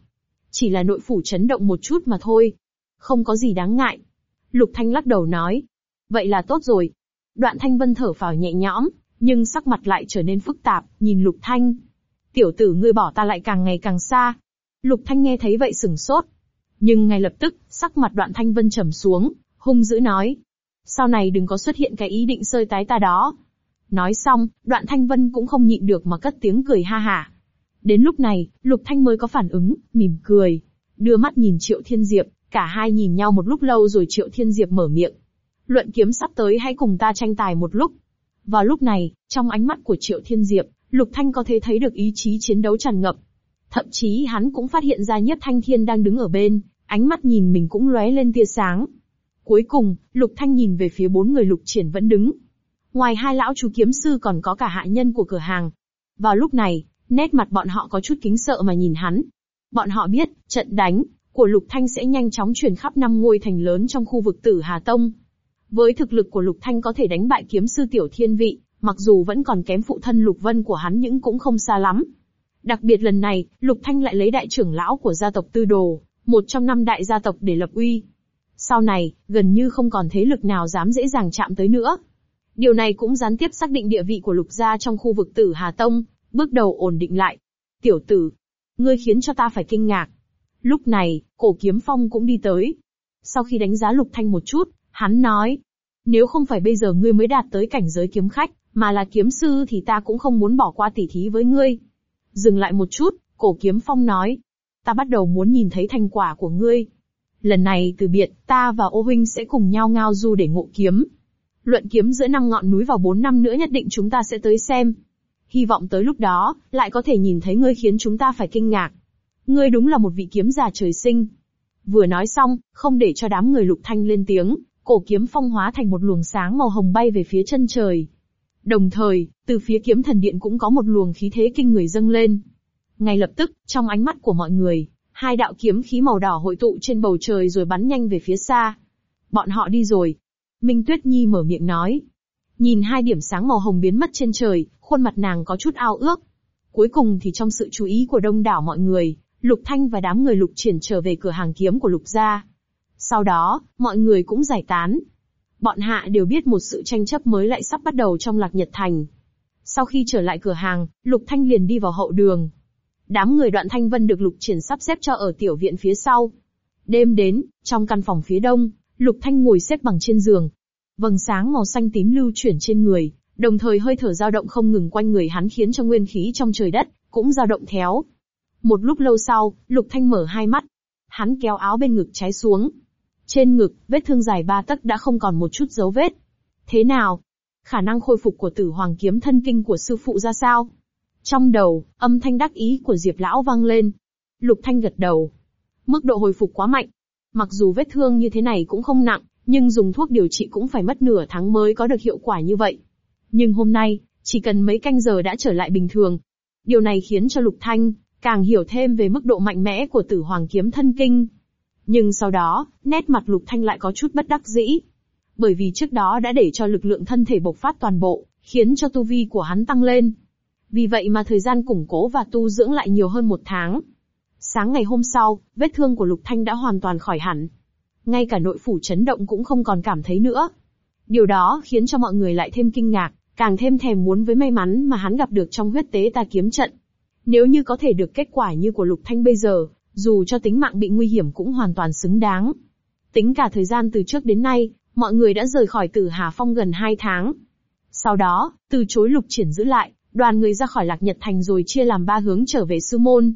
Chỉ là nội phủ chấn động một chút mà thôi. Không có gì đáng ngại. Lục Thanh lắc đầu nói. Vậy là tốt rồi. Đoạn Thanh Vân thở phào nhẹ nhõm, nhưng sắc mặt lại trở nên phức tạp, nhìn Lục Thanh. Tiểu tử ngươi bỏ ta lại càng ngày càng xa. Lục Thanh nghe thấy vậy sừng sốt. Nhưng ngay lập tức, sắc mặt đoạn Thanh Vân trầm xuống, hung dữ nói. Sau này đừng có xuất hiện cái ý định sơi tái ta đó. Nói xong, đoạn Thanh Vân cũng không nhịn được mà cất tiếng cười ha hả. Đến lúc này, Lục Thanh mới có phản ứng, mỉm cười. Đưa mắt nhìn Triệu Thiên Diệp, cả hai nhìn nhau một lúc lâu rồi Triệu Thiên Diệp mở miệng. Luận kiếm sắp tới hãy cùng ta tranh tài một lúc. Vào lúc này, trong ánh mắt của Triệu Thiên Diệp, Lục Thanh có thể thấy được ý chí chiến đấu tràn ngập. Thậm chí hắn cũng phát hiện ra Nhất Thanh Thiên đang đứng ở bên, ánh mắt nhìn mình cũng lóe lên tia sáng. Cuối cùng, Lục Thanh nhìn về phía bốn người Lục Triển vẫn đứng. Ngoài hai lão chú kiếm sư còn có cả hạ nhân của cửa hàng. Vào lúc này, nét mặt bọn họ có chút kính sợ mà nhìn hắn. Bọn họ biết, trận đánh của Lục Thanh sẽ nhanh chóng truyền khắp năm ngôi thành lớn trong khu vực Tử Hà Tông. Với thực lực của Lục Thanh có thể đánh bại kiếm sư Tiểu Thiên Vị, mặc dù vẫn còn kém phụ thân Lục Vân của hắn nhưng cũng không xa lắm. Đặc biệt lần này, Lục Thanh lại lấy đại trưởng lão của gia tộc Tư Đồ, một trong năm đại gia tộc để lập uy. Sau này, gần như không còn thế lực nào dám dễ dàng chạm tới nữa. Điều này cũng gián tiếp xác định địa vị của Lục gia trong khu vực Tử Hà Tông, bước đầu ổn định lại. Tiểu tử, ngươi khiến cho ta phải kinh ngạc. Lúc này, cổ kiếm phong cũng đi tới. Sau khi đánh giá Lục Thanh một chút, hắn nói, nếu không phải bây giờ ngươi mới đạt tới cảnh giới kiếm khách, mà là kiếm sư thì ta cũng không muốn bỏ qua tỉ thí với ngươi. Dừng lại một chút, cổ kiếm phong nói, ta bắt đầu muốn nhìn thấy thành quả của ngươi. Lần này từ biệt, ta và ô huynh sẽ cùng nhau ngao du để ngộ kiếm. Luận kiếm giữa năm ngọn núi vào bốn năm nữa nhất định chúng ta sẽ tới xem. Hy vọng tới lúc đó, lại có thể nhìn thấy ngươi khiến chúng ta phải kinh ngạc. Ngươi đúng là một vị kiếm già trời sinh. Vừa nói xong, không để cho đám người lục thanh lên tiếng, cổ kiếm phong hóa thành một luồng sáng màu hồng bay về phía chân trời. Đồng thời, từ phía kiếm thần điện cũng có một luồng khí thế kinh người dâng lên. Ngay lập tức, trong ánh mắt của mọi người, hai đạo kiếm khí màu đỏ hội tụ trên bầu trời rồi bắn nhanh về phía xa. Bọn họ đi rồi. Minh Tuyết Nhi mở miệng nói. Nhìn hai điểm sáng màu hồng biến mất trên trời, khuôn mặt nàng có chút ao ước. Cuối cùng thì trong sự chú ý của đông đảo mọi người, Lục Thanh và đám người Lục Triển trở về cửa hàng kiếm của Lục gia. Sau đó, mọi người cũng giải tán. Bọn hạ đều biết một sự tranh chấp mới lại sắp bắt đầu trong Lạc Nhật Thành. Sau khi trở lại cửa hàng, Lục Thanh liền đi vào hậu đường. Đám người đoạn Thanh Vân được Lục Triển sắp xếp cho ở tiểu viện phía sau. Đêm đến, trong căn phòng phía đông, Lục Thanh ngồi xếp bằng trên giường. Vầng sáng màu xanh tím lưu chuyển trên người, đồng thời hơi thở dao động không ngừng quanh người hắn khiến cho nguyên khí trong trời đất cũng dao động theo. Một lúc lâu sau, Lục Thanh mở hai mắt. Hắn kéo áo bên ngực trái xuống. Trên ngực, vết thương dài ba tấc đã không còn một chút dấu vết. Thế nào? Khả năng khôi phục của tử hoàng kiếm thân kinh của sư phụ ra sao? Trong đầu, âm thanh đắc ý của Diệp Lão vang lên. Lục Thanh gật đầu. Mức độ hồi phục quá mạnh. Mặc dù vết thương như thế này cũng không nặng, nhưng dùng thuốc điều trị cũng phải mất nửa tháng mới có được hiệu quả như vậy. Nhưng hôm nay, chỉ cần mấy canh giờ đã trở lại bình thường. Điều này khiến cho Lục Thanh càng hiểu thêm về mức độ mạnh mẽ của Tử Hoàng kiếm thân kinh. Nhưng sau đó, nét mặt Lục Thanh lại có chút bất đắc dĩ. Bởi vì trước đó đã để cho lực lượng thân thể bộc phát toàn bộ, khiến cho tu vi của hắn tăng lên. Vì vậy mà thời gian củng cố và tu dưỡng lại nhiều hơn một tháng. Sáng ngày hôm sau, vết thương của Lục Thanh đã hoàn toàn khỏi hẳn. Ngay cả nội phủ chấn động cũng không còn cảm thấy nữa. Điều đó khiến cho mọi người lại thêm kinh ngạc, càng thêm thèm muốn với may mắn mà hắn gặp được trong huyết tế ta kiếm trận. Nếu như có thể được kết quả như của Lục Thanh bây giờ, dù cho tính mạng bị nguy hiểm cũng hoàn toàn xứng đáng. Tính cả thời gian từ trước đến nay, mọi người đã rời khỏi Tử Hà Phong gần 2 tháng. Sau đó, từ chối Lục Triển giữ lại, đoàn người ra khỏi Lạc Nhật Thành rồi chia làm ba hướng trở về sư môn.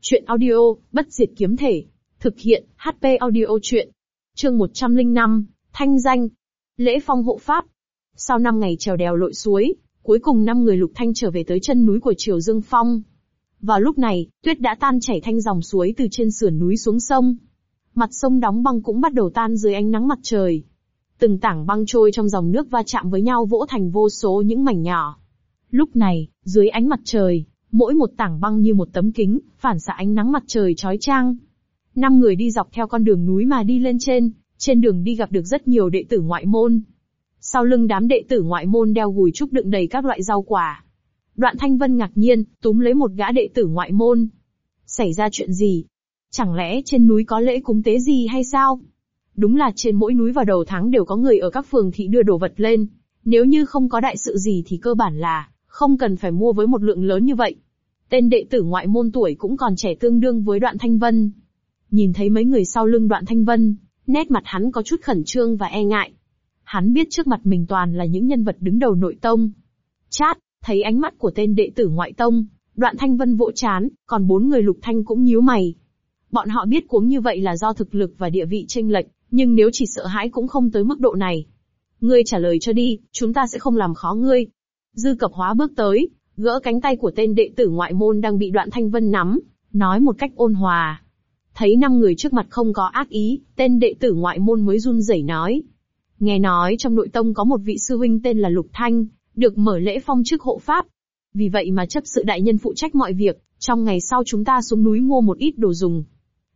Chuyện audio, bất diệt kiếm thể. Thực hiện, HP audio chuyện. Chương 105, Thanh danh. Lễ phong hộ pháp. Sau 5 ngày trèo đèo lội suối, cuối cùng năm người lục thanh trở về tới chân núi của Triều Dương Phong. Vào lúc này, tuyết đã tan chảy thanh dòng suối từ trên sườn núi xuống sông. Mặt sông đóng băng cũng bắt đầu tan dưới ánh nắng mặt trời. Từng tảng băng trôi trong dòng nước va chạm với nhau vỗ thành vô số những mảnh nhỏ. Lúc này, dưới ánh mặt trời, mỗi một tảng băng như một tấm kính, phản xạ ánh nắng mặt trời chói chang. Năm người đi dọc theo con đường núi mà đi lên trên, trên đường đi gặp được rất nhiều đệ tử ngoại môn. Sau lưng đám đệ tử ngoại môn đeo gùi trúc đựng đầy các loại rau quả. Đoạn Thanh Vân ngạc nhiên, túm lấy một gã đệ tử ngoại môn. Xảy ra chuyện gì? Chẳng lẽ trên núi có lễ cúng tế gì hay sao? Đúng là trên mỗi núi vào đầu tháng đều có người ở các phường thị đưa đồ vật lên. Nếu như không có đại sự gì thì cơ bản là, không cần phải mua với một lượng lớn như vậy. Tên đệ tử ngoại môn tuổi cũng còn trẻ tương đương với đoạn Thanh Vân. Nhìn thấy mấy người sau lưng đoạn Thanh Vân, nét mặt hắn có chút khẩn trương và e ngại. Hắn biết trước mặt mình toàn là những nhân vật đứng đầu nội tông. Chát, thấy ánh mắt của tên đệ tử ngoại tông, đoạn Thanh Vân vỗ chán, còn bốn người lục thanh cũng nhíu mày. Bọn họ biết cuống như vậy là do thực lực và địa vị tranh lệch, nhưng nếu chỉ sợ hãi cũng không tới mức độ này. Ngươi trả lời cho đi, chúng ta sẽ không làm khó ngươi. Dư cập hóa bước tới, gỡ cánh tay của tên đệ tử ngoại môn đang bị đoạn thanh vân nắm, nói một cách ôn hòa. Thấy năm người trước mặt không có ác ý, tên đệ tử ngoại môn mới run rẩy nói. Nghe nói trong nội tông có một vị sư huynh tên là Lục Thanh, được mở lễ phong chức hộ pháp. Vì vậy mà chấp sự đại nhân phụ trách mọi việc, trong ngày sau chúng ta xuống núi mua một ít đồ dùng.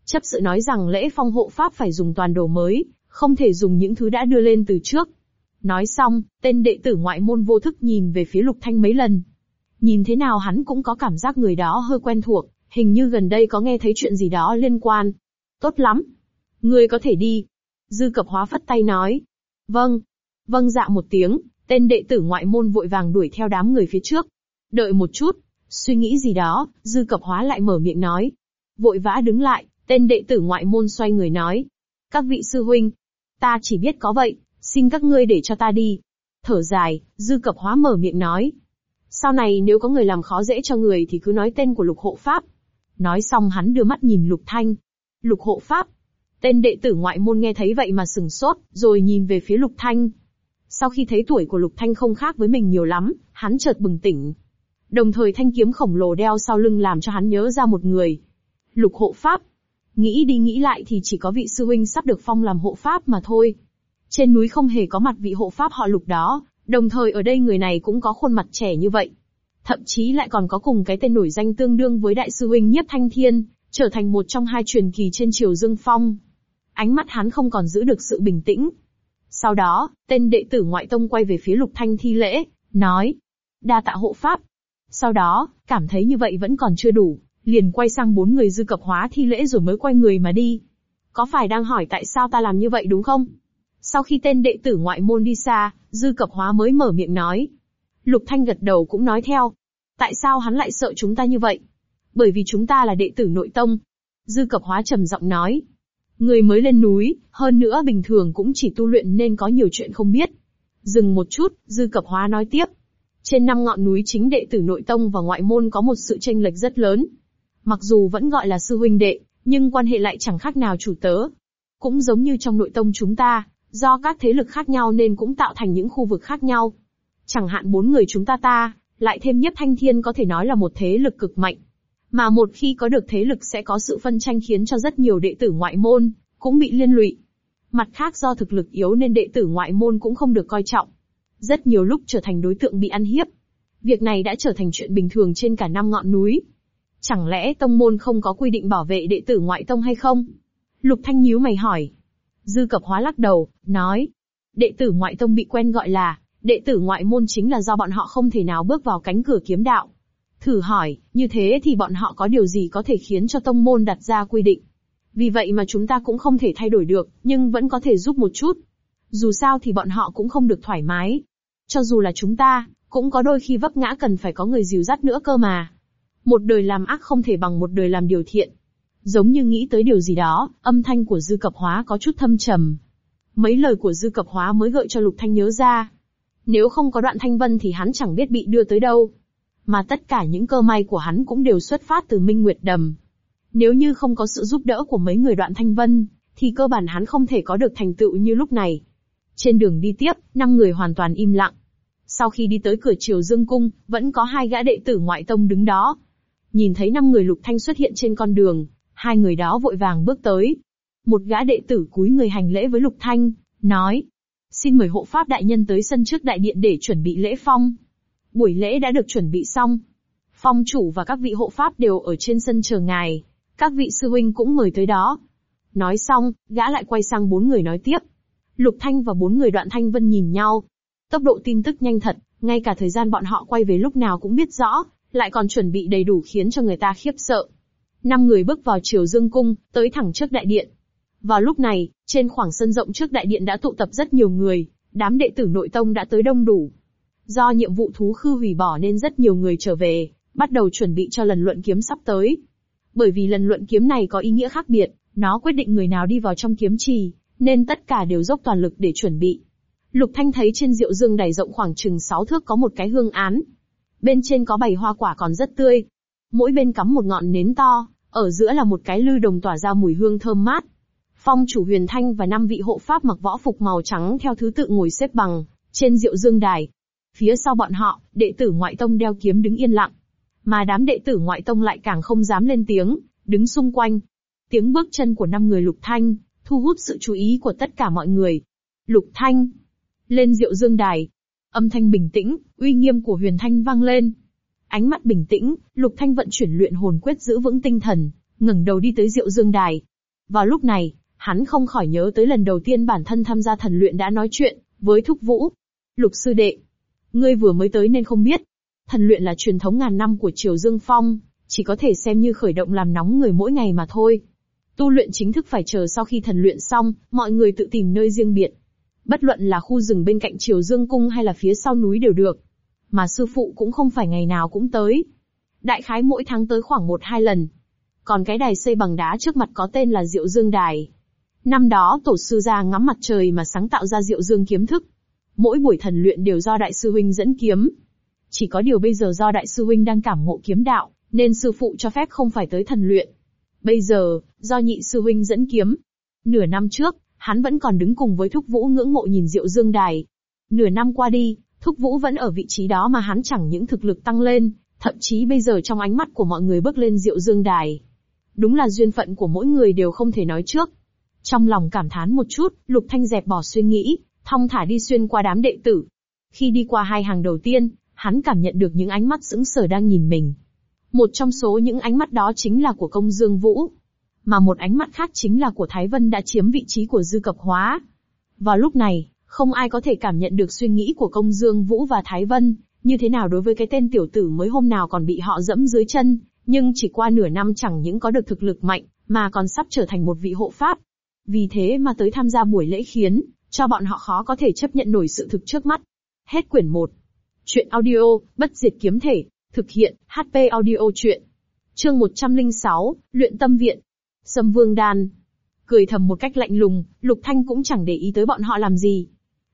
Chấp sự nói rằng lễ phong hộ pháp phải dùng toàn đồ mới, không thể dùng những thứ đã đưa lên từ trước. Nói xong, tên đệ tử ngoại môn vô thức nhìn về phía Lục Thanh mấy lần. Nhìn thế nào hắn cũng có cảm giác người đó hơi quen thuộc, hình như gần đây có nghe thấy chuyện gì đó liên quan. Tốt lắm. Ngươi có thể đi. Dư cập hóa phất tay nói. Vâng. Vâng dạ một tiếng, tên đệ tử ngoại môn vội vàng đuổi theo đám người phía trước. Đợi một chút, suy nghĩ gì đó, dư cập hóa lại mở miệng nói. Vội vã đứng lại, tên đệ tử ngoại môn xoay người nói. Các vị sư huynh, ta chỉ biết có vậy, xin các ngươi để cho ta đi. Thở dài, dư cập hóa mở miệng nói. Sau này nếu có người làm khó dễ cho người thì cứ nói tên của lục hộ pháp. Nói xong hắn đưa mắt nhìn lục thanh. Lục hộ pháp. Tên đệ tử ngoại môn nghe thấy vậy mà sừng sốt, rồi nhìn về phía lục thanh. Sau khi thấy tuổi của lục thanh không khác với mình nhiều lắm, hắn chợt bừng tỉnh. Đồng thời thanh kiếm khổng lồ đeo sau lưng làm cho hắn nhớ ra một người. Lục hộ pháp. Nghĩ đi nghĩ lại thì chỉ có vị sư huynh sắp được phong làm hộ pháp mà thôi. Trên núi không hề có mặt vị hộ pháp họ lục đó, Đồng thời ở đây người này cũng có khuôn mặt trẻ như vậy. Thậm chí lại còn có cùng cái tên nổi danh tương đương với đại sư huynh Nhiếp Thanh Thiên, trở thành một trong hai truyền kỳ trên triều Dương Phong. Ánh mắt hắn không còn giữ được sự bình tĩnh. Sau đó, tên đệ tử ngoại tông quay về phía Lục Thanh thi lễ, nói. Đa tạ hộ pháp. Sau đó, cảm thấy như vậy vẫn còn chưa đủ, liền quay sang bốn người dư cập hóa thi lễ rồi mới quay người mà đi. Có phải đang hỏi tại sao ta làm như vậy đúng không? Sau khi tên đệ tử ngoại môn đi xa, Dư Cập Hóa mới mở miệng nói. Lục Thanh gật đầu cũng nói theo. Tại sao hắn lại sợ chúng ta như vậy? Bởi vì chúng ta là đệ tử nội tông. Dư Cập Hóa trầm giọng nói. Người mới lên núi, hơn nữa bình thường cũng chỉ tu luyện nên có nhiều chuyện không biết. Dừng một chút, Dư Cập Hóa nói tiếp. Trên năm ngọn núi chính đệ tử nội tông và ngoại môn có một sự tranh lệch rất lớn. Mặc dù vẫn gọi là sư huynh đệ, nhưng quan hệ lại chẳng khác nào chủ tớ. Cũng giống như trong nội tông chúng ta, Do các thế lực khác nhau nên cũng tạo thành những khu vực khác nhau. Chẳng hạn bốn người chúng ta ta, lại thêm nhất thanh thiên có thể nói là một thế lực cực mạnh. Mà một khi có được thế lực sẽ có sự phân tranh khiến cho rất nhiều đệ tử ngoại môn, cũng bị liên lụy. Mặt khác do thực lực yếu nên đệ tử ngoại môn cũng không được coi trọng. Rất nhiều lúc trở thành đối tượng bị ăn hiếp. Việc này đã trở thành chuyện bình thường trên cả năm ngọn núi. Chẳng lẽ tông môn không có quy định bảo vệ đệ tử ngoại tông hay không? Lục Thanh nhíu mày hỏi. Dư cập hóa lắc đầu, nói. Đệ tử ngoại tông bị quen gọi là, Đệ tử ngoại môn chính là do bọn họ không thể nào bước vào cánh cửa kiếm đạo. Thử hỏi, như thế thì bọn họ có điều gì có thể khiến cho tông môn đặt ra quy định? Vì vậy mà chúng ta cũng không thể thay đổi được, nhưng vẫn có thể giúp một chút. Dù sao thì bọn họ cũng không được thoải mái. Cho dù là chúng ta, cũng có đôi khi vấp ngã cần phải có người dìu dắt nữa cơ mà. Một đời làm ác không thể bằng một đời làm điều thiện. Giống như nghĩ tới điều gì đó, âm thanh của dư cập hóa có chút thâm trầm. Mấy lời của dư cập hóa mới gợi cho Lục Thanh nhớ ra. Nếu không có đoạn thanh vân thì hắn chẳng biết bị đưa tới đâu. Mà tất cả những cơ may của hắn cũng đều xuất phát từ Minh Nguyệt Đầm. Nếu như không có sự giúp đỡ của mấy người đoạn thanh vân, thì cơ bản hắn không thể có được thành tựu như lúc này. Trên đường đi tiếp, năm người hoàn toàn im lặng. Sau khi đi tới cửa triều dương cung, vẫn có hai gã đệ tử ngoại tông đứng đó. Nhìn thấy năm người lục thanh xuất hiện trên con đường, hai người đó vội vàng bước tới. Một gã đệ tử cúi người hành lễ với lục thanh, nói. Xin mời hộ pháp đại nhân tới sân trước đại điện để chuẩn bị lễ phong. Buổi lễ đã được chuẩn bị xong. Phong chủ và các vị hộ pháp đều ở trên sân chờ ngài. Các vị sư huynh cũng mời tới đó. Nói xong, gã lại quay sang bốn người nói tiếp. Lục Thanh và bốn người đoạn Thanh Vân nhìn nhau. Tốc độ tin tức nhanh thật, ngay cả thời gian bọn họ quay về lúc nào cũng biết rõ, lại còn chuẩn bị đầy đủ khiến cho người ta khiếp sợ. Năm người bước vào triều dương cung, tới thẳng trước đại điện. Vào lúc này, trên khoảng sân rộng trước đại điện đã tụ tập rất nhiều người, đám đệ tử nội tông đã tới đông đủ. Do nhiệm vụ thú khư hủy bỏ nên rất nhiều người trở về, bắt đầu chuẩn bị cho lần luận kiếm sắp tới. Bởi vì lần luận kiếm này có ý nghĩa khác biệt, nó quyết định người nào đi vào trong kiếm trì, nên tất cả đều dốc toàn lực để chuẩn bị. Lục Thanh thấy trên rượu dương đầy rộng khoảng chừng 6 thước có một cái hương án. Bên trên có bảy hoa quả còn rất tươi. Mỗi bên cắm một ngọn nến to, ở giữa là một cái lư đồng tỏa ra mùi hương thơm mát. Phong chủ huyền thanh và năm vị hộ pháp mặc võ phục màu trắng theo thứ tự ngồi xếp bằng, trên rượu dương đài. Phía sau bọn họ, đệ tử ngoại tông đeo kiếm đứng yên lặng. Mà đám đệ tử ngoại tông lại càng không dám lên tiếng, đứng xung quanh. Tiếng bước chân của năm người lục thanh, thu hút sự chú ý của tất cả mọi người. Lục thanh, lên rượu dương đài. Âm thanh bình tĩnh, uy nghiêm của huyền thanh vang lên. Ánh mắt bình tĩnh, lục thanh vận chuyển luyện hồn quyết giữ vững tinh thần, ngẩng đầu đi tới rượu dương đài. Vào lúc này, hắn không khỏi nhớ tới lần đầu tiên bản thân tham gia thần luyện đã nói chuyện với thúc vũ. Lục sư đệ, ngươi vừa mới tới nên không biết. Thần luyện là truyền thống ngàn năm của triều dương phong, chỉ có thể xem như khởi động làm nóng người mỗi ngày mà thôi. Tu luyện chính thức phải chờ sau khi thần luyện xong, mọi người tự tìm nơi riêng biệt. Bất luận là khu rừng bên cạnh Triều Dương Cung hay là phía sau núi đều được. Mà sư phụ cũng không phải ngày nào cũng tới. Đại khái mỗi tháng tới khoảng một hai lần. Còn cái đài xây bằng đá trước mặt có tên là Diệu Dương Đài. Năm đó tổ sư gia ngắm mặt trời mà sáng tạo ra Diệu Dương kiếm thức. Mỗi buổi thần luyện đều do đại sư huynh dẫn kiếm. Chỉ có điều bây giờ do đại sư huynh đang cảm ngộ kiếm đạo, nên sư phụ cho phép không phải tới thần luyện. Bây giờ, do nhị sư huynh dẫn kiếm. Nửa năm trước, hắn vẫn còn đứng cùng với Thúc Vũ ngưỡng mộ nhìn Diệu Dương Đài. Nửa năm qua đi, Thúc Vũ vẫn ở vị trí đó mà hắn chẳng những thực lực tăng lên, thậm chí bây giờ trong ánh mắt của mọi người bước lên Diệu Dương Đài. Đúng là duyên phận của mỗi người đều không thể nói trước. Trong lòng cảm thán một chút, Lục Thanh dẹp bỏ suy nghĩ, thong thả đi xuyên qua đám đệ tử. Khi đi qua hai hàng đầu tiên, hắn cảm nhận được những ánh mắt sững sờ đang nhìn mình. Một trong số những ánh mắt đó chính là của công Dương Vũ. Mà một ánh mắt khác chính là của Thái Vân đã chiếm vị trí của dư cập hóa. Vào lúc này, không ai có thể cảm nhận được suy nghĩ của công Dương Vũ và Thái Vân, như thế nào đối với cái tên tiểu tử mới hôm nào còn bị họ dẫm dưới chân, nhưng chỉ qua nửa năm chẳng những có được thực lực mạnh, mà còn sắp trở thành một vị hộ pháp. Vì thế mà tới tham gia buổi lễ khiến, cho bọn họ khó có thể chấp nhận nổi sự thực trước mắt. Hết quyển 1. Chuyện audio, bất diệt kiếm thể, Thực hiện, HP audio chuyện. Chương 106, Luyện Tâm Viện. Sâm Vương Đan. Cười thầm một cách lạnh lùng, Lục Thanh cũng chẳng để ý tới bọn họ làm gì.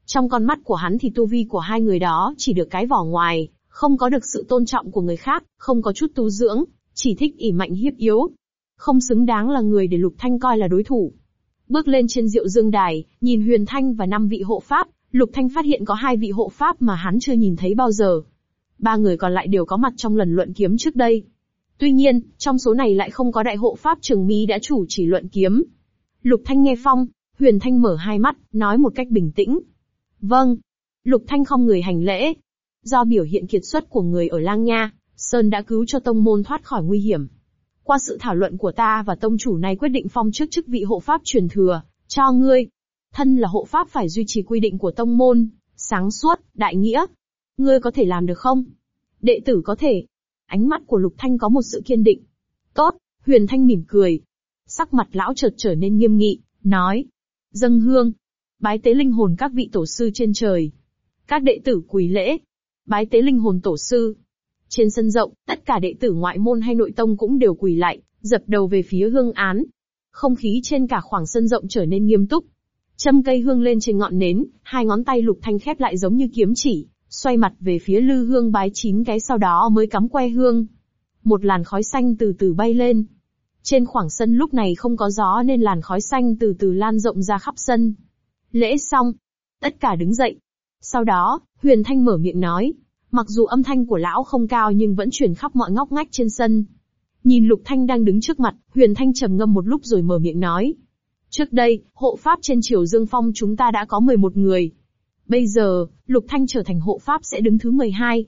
Trong con mắt của hắn thì tu vi của hai người đó chỉ được cái vỏ ngoài, không có được sự tôn trọng của người khác, không có chút tu dưỡng, chỉ thích ỉ mạnh hiếp yếu. Không xứng đáng là người để Lục Thanh coi là đối thủ. Bước lên trên diệu dương đài, nhìn Huyền Thanh và năm vị hộ pháp, Lục Thanh phát hiện có hai vị hộ pháp mà hắn chưa nhìn thấy bao giờ. Ba người còn lại đều có mặt trong lần luận kiếm trước đây. Tuy nhiên, trong số này lại không có đại hộ pháp trường mi đã chủ chỉ luận kiếm. Lục Thanh nghe phong, Huyền Thanh mở hai mắt, nói một cách bình tĩnh. Vâng. Lục Thanh không người hành lễ. Do biểu hiện kiệt xuất của người ở Lang Nha, Sơn đã cứu cho tông môn thoát khỏi nguy hiểm. Qua sự thảo luận của ta và tông chủ này quyết định phong chức chức vị hộ pháp truyền thừa, cho ngươi. Thân là hộ pháp phải duy trì quy định của tông môn, sáng suốt, đại nghĩa. Ngươi có thể làm được không? Đệ tử có thể. Ánh mắt của Lục Thanh có một sự kiên định. Tốt, Huyền Thanh mỉm cười. Sắc mặt lão chợt trở nên nghiêm nghị, nói. Dâng hương. Bái tế linh hồn các vị tổ sư trên trời. Các đệ tử quỳ lễ. Bái tế linh hồn tổ sư. Trên sân rộng, tất cả đệ tử ngoại môn hay nội tông cũng đều quỳ lại, dập đầu về phía hương án. Không khí trên cả khoảng sân rộng trở nên nghiêm túc. Châm cây hương lên trên ngọn nến, hai ngón tay lục thanh khép lại giống như kiếm chỉ, xoay mặt về phía lư hương bái chín cái sau đó mới cắm que hương. Một làn khói xanh từ từ bay lên. Trên khoảng sân lúc này không có gió nên làn khói xanh từ từ lan rộng ra khắp sân. Lễ xong. Tất cả đứng dậy. Sau đó, Huyền Thanh mở miệng nói. Mặc dù âm thanh của lão không cao nhưng vẫn truyền khắp mọi ngóc ngách trên sân. Nhìn Lục Thanh đang đứng trước mặt, Huyền Thanh trầm ngâm một lúc rồi mở miệng nói. Trước đây, hộ pháp trên triều Dương Phong chúng ta đã có 11 người. Bây giờ, Lục Thanh trở thành hộ pháp sẽ đứng thứ 12.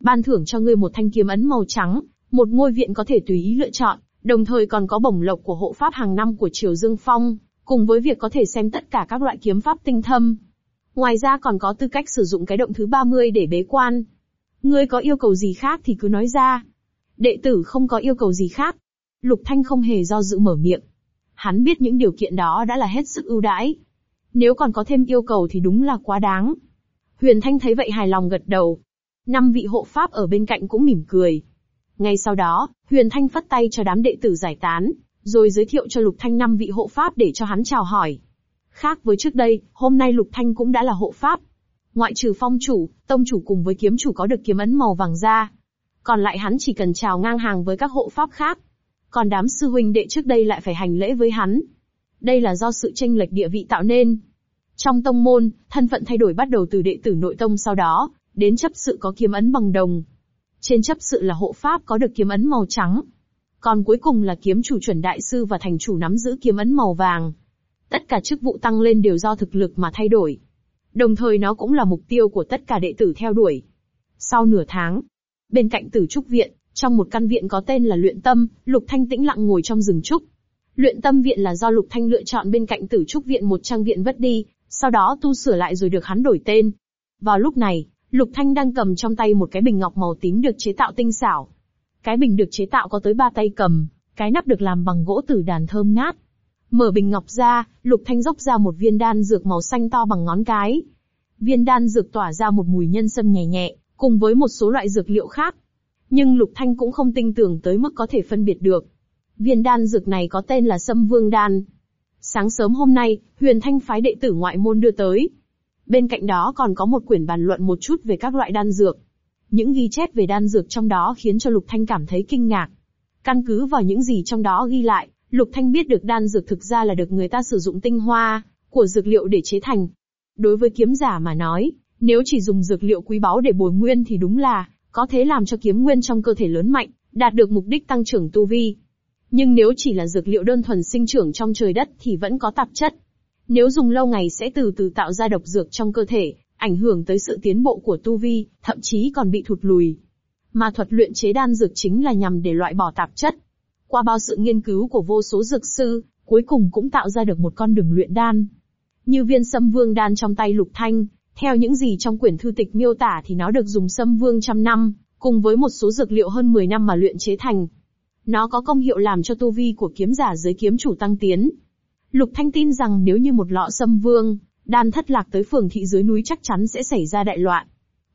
Ban thưởng cho ngươi một thanh kiếm ấn màu trắng, một ngôi viện có thể tùy ý lựa chọn, đồng thời còn có bổng lộc của hộ pháp hàng năm của triều Dương Phong, cùng với việc có thể xem tất cả các loại kiếm pháp tinh thâm. Ngoài ra còn có tư cách sử dụng cái động thứ 30 để bế quan. Ngươi có yêu cầu gì khác thì cứ nói ra. Đệ tử không có yêu cầu gì khác. Lục Thanh không hề do dự mở miệng. Hắn biết những điều kiện đó đã là hết sức ưu đãi. Nếu còn có thêm yêu cầu thì đúng là quá đáng. Huyền Thanh thấy vậy hài lòng gật đầu. Năm vị hộ pháp ở bên cạnh cũng mỉm cười. Ngay sau đó, Huyền Thanh phất tay cho đám đệ tử giải tán, rồi giới thiệu cho Lục Thanh năm vị hộ pháp để cho hắn chào hỏi. Khác với trước đây, hôm nay Lục Thanh cũng đã là hộ pháp. Ngoại trừ phong chủ, tông chủ cùng với kiếm chủ có được kiếm ấn màu vàng ra, Còn lại hắn chỉ cần chào ngang hàng với các hộ pháp khác. Còn đám sư huynh đệ trước đây lại phải hành lễ với hắn. Đây là do sự tranh lệch địa vị tạo nên. Trong tông môn, thân phận thay đổi bắt đầu từ đệ tử nội tông sau đó, đến chấp sự có kiếm ấn bằng đồng. Trên chấp sự là hộ pháp có được kiếm ấn màu trắng. Còn cuối cùng là kiếm chủ chuẩn đại sư và thành chủ nắm giữ kiếm ấn màu vàng. Tất cả chức vụ tăng lên đều do thực lực mà thay đổi. Đồng thời nó cũng là mục tiêu của tất cả đệ tử theo đuổi. Sau nửa tháng, bên cạnh tử trúc viện, trong một căn viện có tên là luyện tâm, Lục Thanh tĩnh lặng ngồi trong rừng trúc. Luyện tâm viện là do Lục Thanh lựa chọn bên cạnh tử trúc viện một trang viện vất đi, sau đó tu sửa lại rồi được hắn đổi tên. Vào lúc này, Lục Thanh đang cầm trong tay một cái bình ngọc màu tím được chế tạo tinh xảo. Cái bình được chế tạo có tới ba tay cầm, cái nắp được làm bằng gỗ tử đàn thơm ngát. Mở bình ngọc ra, Lục Thanh dốc ra một viên đan dược màu xanh to bằng ngón cái. Viên đan dược tỏa ra một mùi nhân sâm nhẹ nhẹ, cùng với một số loại dược liệu khác. Nhưng Lục Thanh cũng không tin tưởng tới mức có thể phân biệt được. Viên đan dược này có tên là Sâm Vương Đan. Sáng sớm hôm nay, Huyền Thanh phái đệ tử ngoại môn đưa tới. Bên cạnh đó còn có một quyển bàn luận một chút về các loại đan dược. Những ghi chép về đan dược trong đó khiến cho Lục Thanh cảm thấy kinh ngạc. Căn cứ vào những gì trong đó ghi lại, Lục Thanh biết được đan dược thực ra là được người ta sử dụng tinh hoa của dược liệu để chế thành. Đối với kiếm giả mà nói, nếu chỉ dùng dược liệu quý báu để bồi nguyên thì đúng là có thể làm cho kiếm nguyên trong cơ thể lớn mạnh, đạt được mục đích tăng trưởng tu vi. Nhưng nếu chỉ là dược liệu đơn thuần sinh trưởng trong trời đất thì vẫn có tạp chất. Nếu dùng lâu ngày sẽ từ từ tạo ra độc dược trong cơ thể, ảnh hưởng tới sự tiến bộ của tu vi, thậm chí còn bị thụt lùi. Mà thuật luyện chế đan dược chính là nhằm để loại bỏ tạp chất. Qua bao sự nghiên cứu của vô số dược sư, cuối cùng cũng tạo ra được một con đường luyện đan. Như viên sâm vương đan trong tay lục thanh, theo những gì trong quyển thư tịch miêu tả thì nó được dùng sâm vương trăm năm, cùng với một số dược liệu hơn 10 năm mà luyện chế thành. Nó có công hiệu làm cho tu vi của kiếm giả dưới kiếm chủ tăng tiến. Lục Thanh tin rằng nếu như một lọ sâm vương, đan thất lạc tới phường thị dưới núi chắc chắn sẽ xảy ra đại loạn.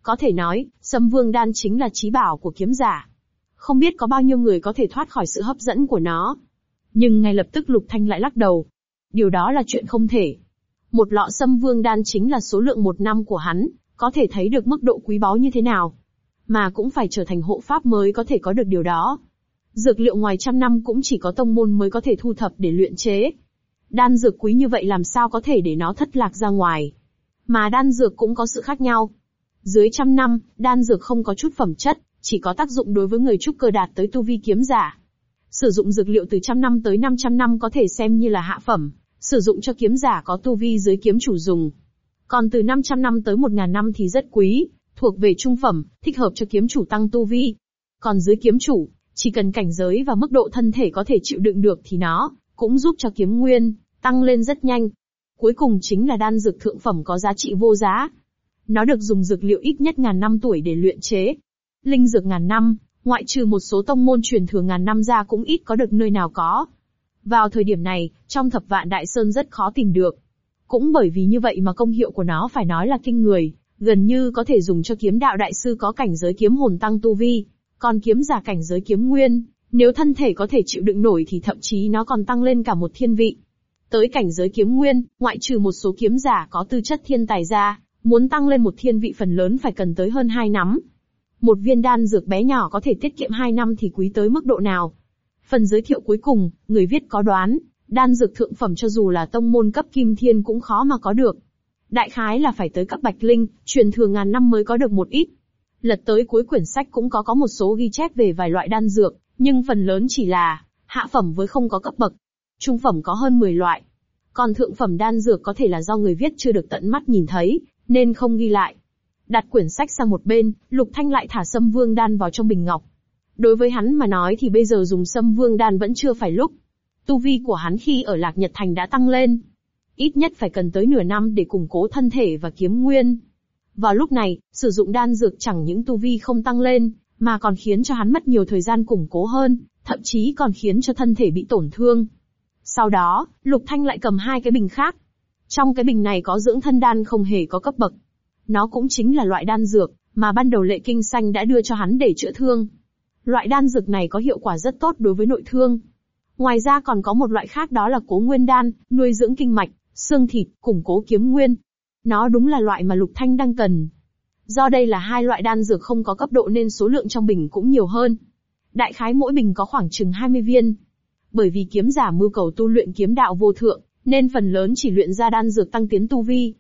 Có thể nói, sâm vương đan chính là trí bảo của kiếm giả. Không biết có bao nhiêu người có thể thoát khỏi sự hấp dẫn của nó. Nhưng ngay lập tức Lục Thanh lại lắc đầu. Điều đó là chuyện không thể. Một lọ sâm vương đan chính là số lượng một năm của hắn, có thể thấy được mức độ quý báu như thế nào. Mà cũng phải trở thành hộ pháp mới có thể có được điều đó. Dược liệu ngoài trăm năm cũng chỉ có tông môn mới có thể thu thập để luyện chế. Đan dược quý như vậy làm sao có thể để nó thất lạc ra ngoài. Mà đan dược cũng có sự khác nhau. Dưới trăm năm, đan dược không có chút phẩm chất, chỉ có tác dụng đối với người trúc cơ đạt tới tu vi kiếm giả. Sử dụng dược liệu từ trăm năm tới 500 năm có thể xem như là hạ phẩm, sử dụng cho kiếm giả có tu vi dưới kiếm chủ dùng. Còn từ 500 năm tới 1.000 năm thì rất quý, thuộc về trung phẩm, thích hợp cho kiếm chủ tăng tu vi. Còn dưới kiếm chủ, chỉ cần cảnh giới và mức độ thân thể có thể chịu đựng được thì nó cũng giúp cho kiếm nguyên tăng lên rất nhanh. Cuối cùng chính là đan dược thượng phẩm có giá trị vô giá. Nó được dùng dược liệu ít nhất ngàn năm tuổi để luyện chế. Linh dược ngàn năm, ngoại trừ một số tông môn truyền thừa ngàn năm ra cũng ít có được nơi nào có. Vào thời điểm này, trong thập vạn đại sơn rất khó tìm được. Cũng bởi vì như vậy mà công hiệu của nó phải nói là kinh người, gần như có thể dùng cho kiếm đạo đại sư có cảnh giới kiếm hồn tăng tu vi, còn kiếm giả cảnh giới kiếm nguyên, nếu thân thể có thể chịu đựng nổi thì thậm chí nó còn tăng lên cả một thiên vị. Tới cảnh giới kiếm nguyên, ngoại trừ một số kiếm giả có tư chất thiên tài ra, muốn tăng lên một thiên vị phần lớn phải cần tới hơn hai nắm. Một viên đan dược bé nhỏ có thể tiết kiệm hai năm thì quý tới mức độ nào. Phần giới thiệu cuối cùng, người viết có đoán, đan dược thượng phẩm cho dù là tông môn cấp kim thiên cũng khó mà có được. Đại khái là phải tới cấp bạch linh, truyền thừa ngàn năm mới có được một ít. Lật tới cuối quyển sách cũng có có một số ghi chép về vài loại đan dược, nhưng phần lớn chỉ là hạ phẩm với không có cấp bậc. Trung phẩm có hơn 10 loại. Còn thượng phẩm đan dược có thể là do người viết chưa được tận mắt nhìn thấy, nên không ghi lại. Đặt quyển sách sang một bên, Lục Thanh lại thả sâm vương đan vào trong bình ngọc. Đối với hắn mà nói thì bây giờ dùng sâm vương đan vẫn chưa phải lúc. Tu vi của hắn khi ở Lạc Nhật Thành đã tăng lên. Ít nhất phải cần tới nửa năm để củng cố thân thể và kiếm nguyên. Vào lúc này, sử dụng đan dược chẳng những tu vi không tăng lên, mà còn khiến cho hắn mất nhiều thời gian củng cố hơn, thậm chí còn khiến cho thân thể bị tổn thương. Sau đó, Lục Thanh lại cầm hai cái bình khác. Trong cái bình này có dưỡng thân đan không hề có cấp bậc. Nó cũng chính là loại đan dược mà ban đầu lệ kinh xanh đã đưa cho hắn để chữa thương. Loại đan dược này có hiệu quả rất tốt đối với nội thương. Ngoài ra còn có một loại khác đó là cố nguyên đan, nuôi dưỡng kinh mạch, xương thịt, củng cố kiếm nguyên. Nó đúng là loại mà Lục Thanh đang cần. Do đây là hai loại đan dược không có cấp độ nên số lượng trong bình cũng nhiều hơn. Đại khái mỗi bình có khoảng chừng 20 viên. Bởi vì kiếm giả mưu cầu tu luyện kiếm đạo vô thượng, nên phần lớn chỉ luyện ra đan dược tăng tiến tu vi.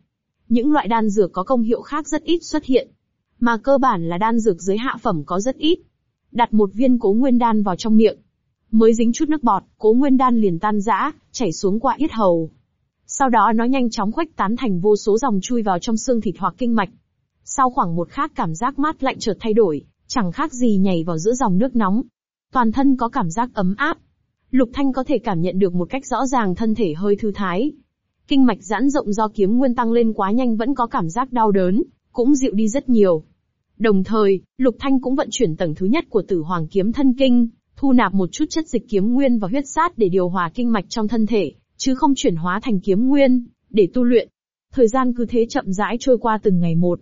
Những loại đan dược có công hiệu khác rất ít xuất hiện. Mà cơ bản là đan dược dưới hạ phẩm có rất ít. Đặt một viên cố nguyên đan vào trong miệng. Mới dính chút nước bọt, cố nguyên đan liền tan rã, chảy xuống qua yết hầu. Sau đó nó nhanh chóng khuếch tán thành vô số dòng chui vào trong xương thịt hoặc kinh mạch. Sau khoảng một khắc cảm giác mát lạnh chợt thay đổi, chẳng khác gì nhảy vào giữa dòng nước nóng. Toàn thân có cảm giác ấm áp. Lục Thanh có thể cảm nhận được một cách rõ ràng thân thể hơi thư thái. Kinh mạch giãn rộng do kiếm nguyên tăng lên quá nhanh vẫn có cảm giác đau đớn, cũng dịu đi rất nhiều. Đồng thời, Lục Thanh cũng vận chuyển tầng thứ nhất của Tử Hoàng kiếm thân kinh, thu nạp một chút chất dịch kiếm nguyên và huyết sát để điều hòa kinh mạch trong thân thể, chứ không chuyển hóa thành kiếm nguyên để tu luyện. Thời gian cứ thế chậm rãi trôi qua từng ngày một.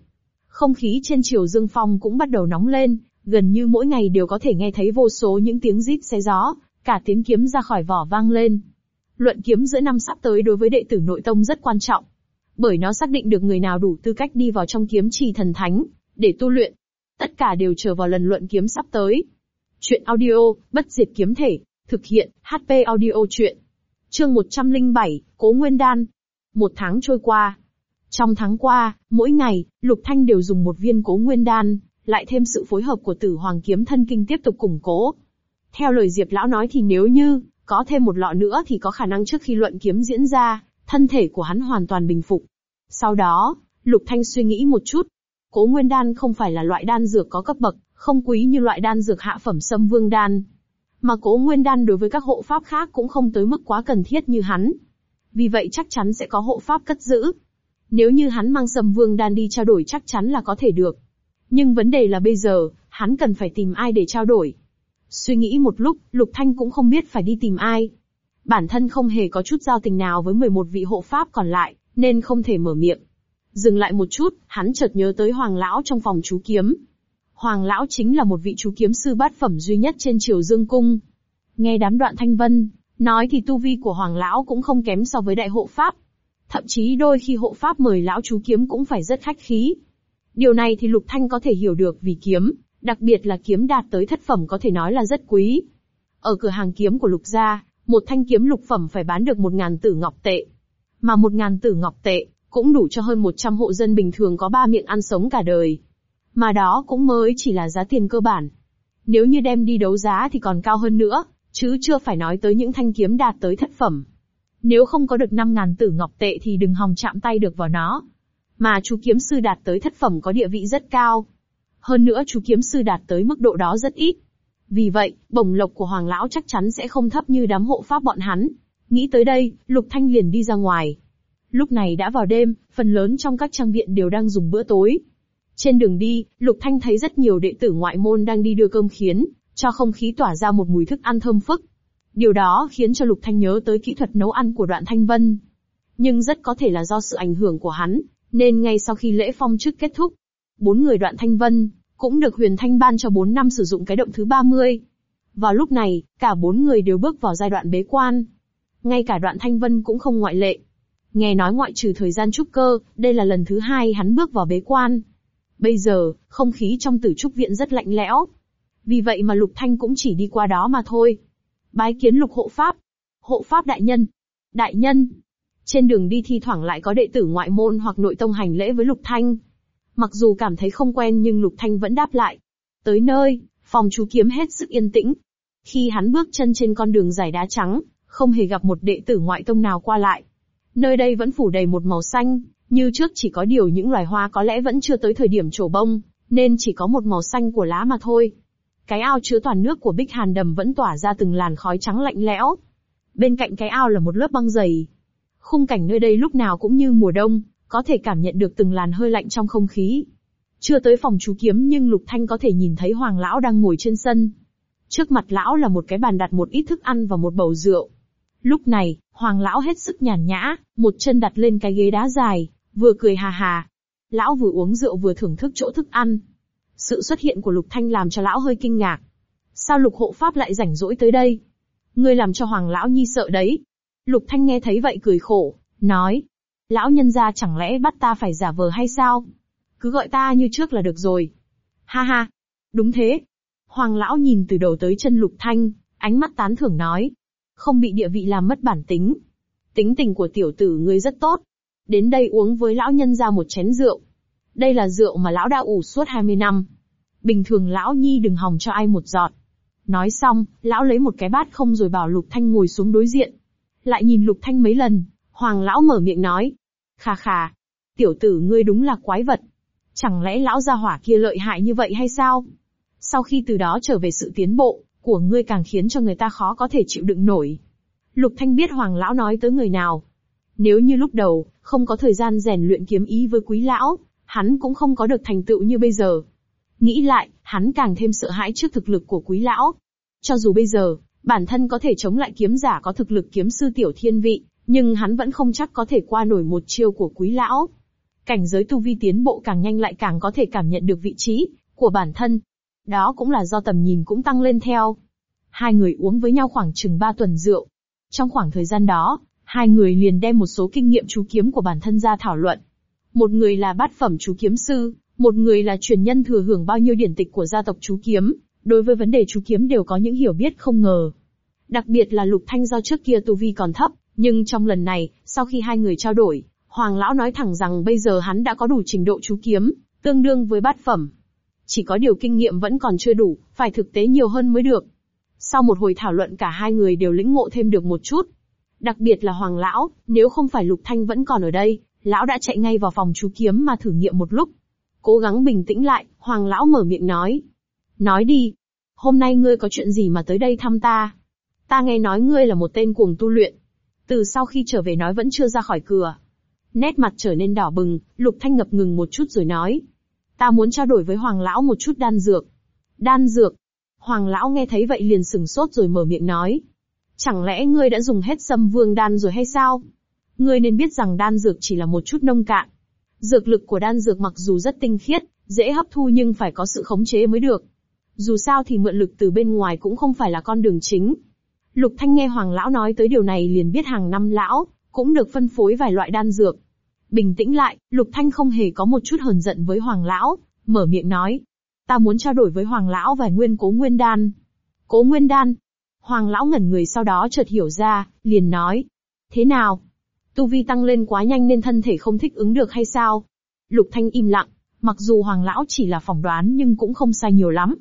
Không khí trên triều Dương Phong cũng bắt đầu nóng lên, gần như mỗi ngày đều có thể nghe thấy vô số những tiếng rít xé gió, cả tiếng kiếm ra khỏi vỏ vang lên. Luận kiếm giữa năm sắp tới đối với đệ tử nội tông rất quan trọng, bởi nó xác định được người nào đủ tư cách đi vào trong kiếm trì thần thánh, để tu luyện. Tất cả đều chờ vào lần luận kiếm sắp tới. Chuyện audio, bất diệt kiếm thể, thực hiện, HP audio chuyện. Chương 107, Cố Nguyên Đan. Một tháng trôi qua, trong tháng qua, mỗi ngày, Lục Thanh đều dùng một viên cố nguyên đan, lại thêm sự phối hợp của tử hoàng kiếm thân kinh tiếp tục củng cố. Theo lời Diệp Lão nói thì nếu như, có thêm một lọ nữa thì có khả năng trước khi luận kiếm diễn ra, thân thể của hắn hoàn toàn bình phục. Sau đó, Lục Thanh suy nghĩ một chút. Cố nguyên đan không phải là loại đan dược có cấp bậc, không quý như loại đan dược hạ phẩm sâm vương đan. Mà cố nguyên đan đối với các hộ pháp khác cũng không tới mức quá cần thiết như hắn. Vì vậy chắc chắn sẽ có hộ pháp cất giữ, nếu như hắn mang sâm vương đan đi trao đổi chắc chắn là có thể được. Nhưng vấn đề là bây giờ, hắn cần phải tìm ai để trao đổi. Suy nghĩ một lúc, Lục Thanh cũng không biết phải đi tìm ai. Bản thân không hề có chút giao tình nào với 11 vị hộ pháp còn lại, nên không thể mở miệng. Dừng lại một chút, hắn chợt nhớ tới Hoàng Lão trong phòng chú kiếm. Hoàng Lão chính là một vị chú kiếm sư bát phẩm duy nhất trên triều Dương Cung. Nghe đám đoạn thanh vân, nói thì tu vi của Hoàng Lão cũng không kém so với đại hộ pháp, Thậm chí đôi khi hộ pháp mời lão chú kiếm cũng phải rất khách khí. Điều này thì Lục Thanh có thể hiểu được vì kiếm, đặc biệt là kiếm đạt tới thất phẩm có thể nói là rất quý. Ở cửa hàng kiếm của Lục gia, một thanh kiếm lục phẩm phải bán được một ngàn tử ngọc tệ. Mà một ngàn tử ngọc tệ, cũng đủ cho hơn 100 hộ dân bình thường có ba miệng ăn sống cả đời. Mà đó cũng mới chỉ là giá tiền cơ bản. Nếu như đem đi đấu giá thì còn cao hơn nữa, chứ chưa phải nói tới những thanh kiếm đạt tới thất phẩm. Nếu không có được 5.000 tử ngọc tệ thì đừng hòng chạm tay được vào nó. Mà chú kiếm sư đạt tới thất phẩm có địa vị rất cao. Hơn nữa chú kiếm sư đạt tới mức độ đó rất ít. Vì vậy, bổng lộc của Hoàng Lão chắc chắn sẽ không thấp như đám hộ pháp bọn hắn. Nghĩ tới đây, Lục Thanh liền đi ra ngoài. Lúc này đã vào đêm, phần lớn trong các trang viện đều đang dùng bữa tối. Trên đường đi, Lục Thanh thấy rất nhiều đệ tử ngoại môn đang đi đưa cơm khiến, cho không khí tỏa ra một mùi thức ăn thơm phức. Điều đó khiến cho Lục Thanh nhớ tới kỹ thuật nấu ăn của đoạn Thanh Vân. Nhưng rất có thể là do sự ảnh hưởng của hắn, nên ngay sau khi lễ phong chức kết thúc, bốn người đoạn Thanh Vân, cũng được huyền thanh ban cho 4 năm sử dụng cái động thứ 30. Vào lúc này, cả bốn người đều bước vào giai đoạn bế quan. Ngay cả đoạn Thanh Vân cũng không ngoại lệ. Nghe nói ngoại trừ thời gian trúc cơ, đây là lần thứ hai hắn bước vào bế quan. Bây giờ, không khí trong tử trúc viện rất lạnh lẽo. Vì vậy mà Lục Thanh cũng chỉ đi qua đó mà thôi. Bái kiến Lục hộ pháp. Hộ pháp đại nhân. Đại nhân. Trên đường đi thi thoảng lại có đệ tử ngoại môn hoặc nội tông hành lễ với Lục Thanh. Mặc dù cảm thấy không quen nhưng Lục Thanh vẫn đáp lại. Tới nơi, phòng chú kiếm hết sức yên tĩnh. Khi hắn bước chân trên con đường dài đá trắng, không hề gặp một đệ tử ngoại tông nào qua lại. Nơi đây vẫn phủ đầy một màu xanh, như trước chỉ có điều những loài hoa có lẽ vẫn chưa tới thời điểm trổ bông, nên chỉ có một màu xanh của lá mà thôi. Cái ao chứa toàn nước của Bích Hàn Đầm vẫn tỏa ra từng làn khói trắng lạnh lẽo. Bên cạnh cái ao là một lớp băng dày. Khung cảnh nơi đây lúc nào cũng như mùa đông, có thể cảm nhận được từng làn hơi lạnh trong không khí. Chưa tới phòng chú kiếm nhưng Lục Thanh có thể nhìn thấy Hoàng Lão đang ngồi trên sân. Trước mặt Lão là một cái bàn đặt một ít thức ăn và một bầu rượu. Lúc này, Hoàng Lão hết sức nhàn nhã, một chân đặt lên cái ghế đá dài, vừa cười hà hà. Lão vừa uống rượu vừa thưởng thức chỗ thức ăn. Sự xuất hiện của Lục Thanh làm cho Lão hơi kinh ngạc. Sao Lục hộ pháp lại rảnh rỗi tới đây? Ngươi làm cho Hoàng Lão Nhi sợ đấy. Lục Thanh nghe thấy vậy cười khổ, nói, Lão nhân gia chẳng lẽ bắt ta phải giả vờ hay sao? Cứ gọi ta như trước là được rồi. Ha ha. Đúng thế. Hoàng lão nhìn từ đầu tới chân lục thanh, ánh mắt tán thưởng nói. Không bị địa vị làm mất bản tính. Tính tình của tiểu tử ngươi rất tốt. Đến đây uống với lão nhân gia một chén rượu. Đây là rượu mà lão đã ủ suốt 20 năm. Bình thường lão nhi đừng hòng cho ai một giọt. Nói xong, lão lấy một cái bát không rồi bảo Lục Thanh ngồi xuống đối diện. Lại nhìn Lục Thanh mấy lần, Hoàng lão mở miệng nói, Khà khà. Tiểu tử ngươi đúng là quái vật. Chẳng lẽ lão gia hỏa kia lợi hại như vậy hay sao? Sau khi từ đó trở về sự tiến bộ, của ngươi càng khiến cho người ta khó có thể chịu đựng nổi. Lục Thanh biết Hoàng lão nói tới người nào. Nếu như lúc đầu, không có thời gian rèn luyện kiếm ý với quý lão, hắn cũng không có được thành tựu như bây giờ. Nghĩ lại, hắn càng thêm sợ hãi trước thực lực của quý lão. Cho dù bây giờ, bản thân có thể chống lại kiếm giả có thực lực kiếm sư tiểu thiên vị, nhưng hắn vẫn không chắc có thể qua nổi một chiêu của quý lão. Cảnh giới tu vi tiến bộ càng nhanh lại càng có thể cảm nhận được vị trí của bản thân. Đó cũng là do tầm nhìn cũng tăng lên theo. Hai người uống với nhau khoảng chừng ba tuần rượu. Trong khoảng thời gian đó, hai người liền đem một số kinh nghiệm chú kiếm của bản thân ra thảo luận. Một người là bát phẩm chú kiếm sư, một người là truyền nhân thừa hưởng bao nhiêu điển tịch của gia tộc chú kiếm, đối với vấn đề chú kiếm đều có những hiểu biết không ngờ. Đặc biệt là Lục Thanh do trước kia tu vi còn thấp, nhưng trong lần này, sau khi hai người trao đổi, Hoàng Lão nói thẳng rằng bây giờ hắn đã có đủ trình độ chú kiếm, tương đương với bát phẩm. Chỉ có điều kinh nghiệm vẫn còn chưa đủ, phải thực tế nhiều hơn mới được. Sau một hồi thảo luận cả hai người đều lĩnh ngộ thêm được một chút. Đặc biệt là Hoàng Lão, nếu không phải Lục Thanh vẫn còn ở đây, Lão đã chạy ngay vào phòng chú kiếm mà thử nghiệm một lúc. Cố gắng bình tĩnh lại, Hoàng Lão mở miệng nói. Nói đi. Hôm nay ngươi có chuyện gì mà tới đây thăm ta? Ta nghe nói ngươi là một tên cuồng tu luyện, từ sau khi trở về nói vẫn chưa ra khỏi cửa. Nét mặt trở nên đỏ bừng, Lục Thanh ngập ngừng một chút rồi nói. Ta muốn trao đổi với Hoàng Lão một chút đan dược. Đan dược. Hoàng Lão nghe thấy vậy liền sừng sốt rồi mở miệng nói. Chẳng lẽ ngươi đã dùng hết sâm vương đan rồi hay sao? Ngươi nên biết rằng đan dược chỉ là một chút nông cạn. Dược lực của đan dược mặc dù rất tinh khiết, dễ hấp thu nhưng phải có sự khống chế mới được. Dù sao thì mượn lực từ bên ngoài cũng không phải là con đường chính, Lục Thanh nghe Hoàng Lão nói tới điều này liền biết hàng năm Lão, cũng được phân phối vài loại đan dược. Bình tĩnh lại, Lục Thanh không hề có một chút hờn giận với Hoàng Lão, mở miệng nói. Ta muốn trao đổi với Hoàng Lão vài nguyên cố nguyên đan. Cố nguyên đan. Hoàng Lão ngẩn người sau đó chợt hiểu ra, liền nói. Thế nào? Tu vi tăng lên quá nhanh nên thân thể không thích ứng được hay sao? Lục Thanh im lặng, mặc dù Hoàng Lão chỉ là phỏng đoán nhưng cũng không sai nhiều lắm.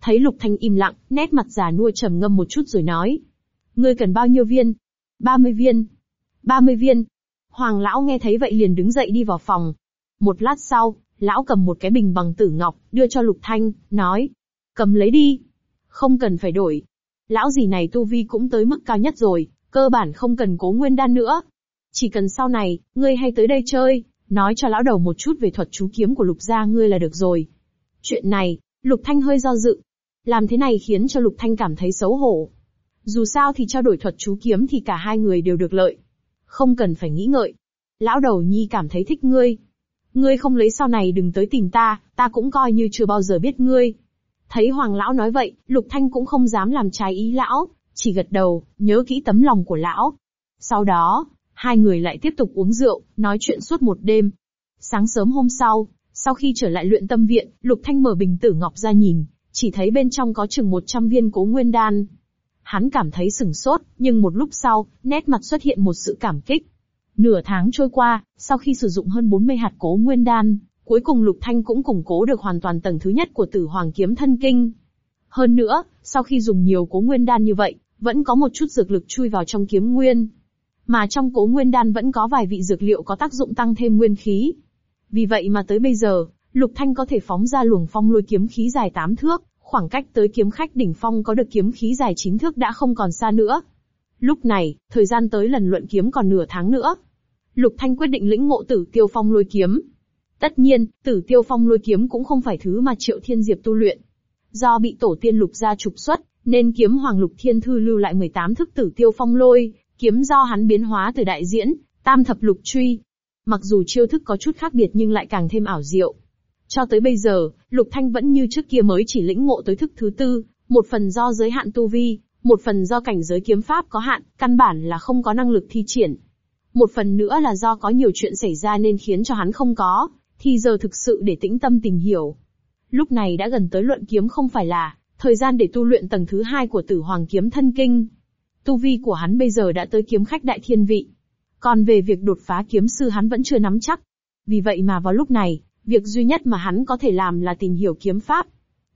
Thấy Lục Thanh im lặng, nét mặt già nua trầm ngâm một chút rồi nói. Ngươi cần bao nhiêu viên? 30 viên. 30 viên. Hoàng lão nghe thấy vậy liền đứng dậy đi vào phòng. Một lát sau, lão cầm một cái bình bằng tử ngọc, đưa cho Lục Thanh, nói. Cầm lấy đi. Không cần phải đổi. Lão gì này tu vi cũng tới mức cao nhất rồi, cơ bản không cần cố nguyên đan nữa. Chỉ cần sau này, ngươi hay tới đây chơi, nói cho lão đầu một chút về thuật chú kiếm của lục gia ngươi là được rồi. Chuyện này, lục thanh hơi do dự. Làm thế này khiến cho lục thanh cảm thấy xấu hổ. Dù sao thì trao đổi thuật chú kiếm thì cả hai người đều được lợi. Không cần phải nghĩ ngợi. Lão đầu nhi cảm thấy thích ngươi. Ngươi không lấy sau này đừng tới tìm ta, ta cũng coi như chưa bao giờ biết ngươi. Thấy hoàng lão nói vậy, lục thanh cũng không dám làm trái ý lão, chỉ gật đầu, nhớ kỹ tấm lòng của lão. Sau đó, hai người lại tiếp tục uống rượu, nói chuyện suốt một đêm. Sáng sớm hôm sau, sau khi trở lại luyện tâm viện, Lục Thanh mở bình tử ngọc ra nhìn, chỉ thấy bên trong có chừng 100 viên cố nguyên đan. Hắn cảm thấy sừng sốt, nhưng một lúc sau, nét mặt xuất hiện một sự cảm kích. Nửa tháng trôi qua, sau khi sử dụng hơn 40 hạt cố nguyên đan, cuối cùng Lục Thanh cũng củng cố được hoàn toàn tầng thứ nhất của tử hoàng kiếm thân kinh. Hơn nữa, sau khi dùng nhiều cố nguyên đan như vậy, vẫn có một chút dược lực chui vào trong kiếm nguyên. Mà trong cố nguyên đan vẫn có vài vị dược liệu có tác dụng tăng thêm nguyên khí. Vì vậy mà tới bây giờ, Lục Thanh có thể phóng ra luồng phong lôi kiếm khí dài 8 thước, khoảng cách tới kiếm khách đỉnh phong có được kiếm khí dài chính thước đã không còn xa nữa. Lúc này, thời gian tới lần luận kiếm còn nửa tháng nữa. Lục Thanh quyết định lĩnh ngộ tử tiêu phong lôi kiếm. Tất nhiên, tử tiêu phong lôi kiếm cũng không phải thứ mà Triệu Thiên Diệp tu luyện. Do bị tổ tiên lục gia trục xuất, nên kiếm hoàng lục thiên thư lưu lại 18 thức tử tiêu phong lôi, kiếm do hắn biến hóa từ đại diễn, tam thập lục truy. Mặc dù chiêu thức có chút khác biệt nhưng lại càng thêm ảo diệu. Cho tới bây giờ, Lục Thanh vẫn như trước kia mới chỉ lĩnh ngộ tới thức thứ tư, một phần do giới hạn tu vi, một phần do cảnh giới kiếm pháp có hạn, căn bản là không có năng lực thi triển. Một phần nữa là do có nhiều chuyện xảy ra nên khiến cho hắn không có, thì giờ thực sự để tĩnh tâm tìm hiểu. Lúc này đã gần tới luận kiếm không phải là, thời gian để tu luyện tầng thứ hai của tử hoàng kiếm thân kinh. Tu vi của hắn bây giờ đã tới kiếm khách đại thiên vị. Còn về việc đột phá kiếm sư hắn vẫn chưa nắm chắc. Vì vậy mà vào lúc này, việc duy nhất mà hắn có thể làm là tìm hiểu kiếm pháp.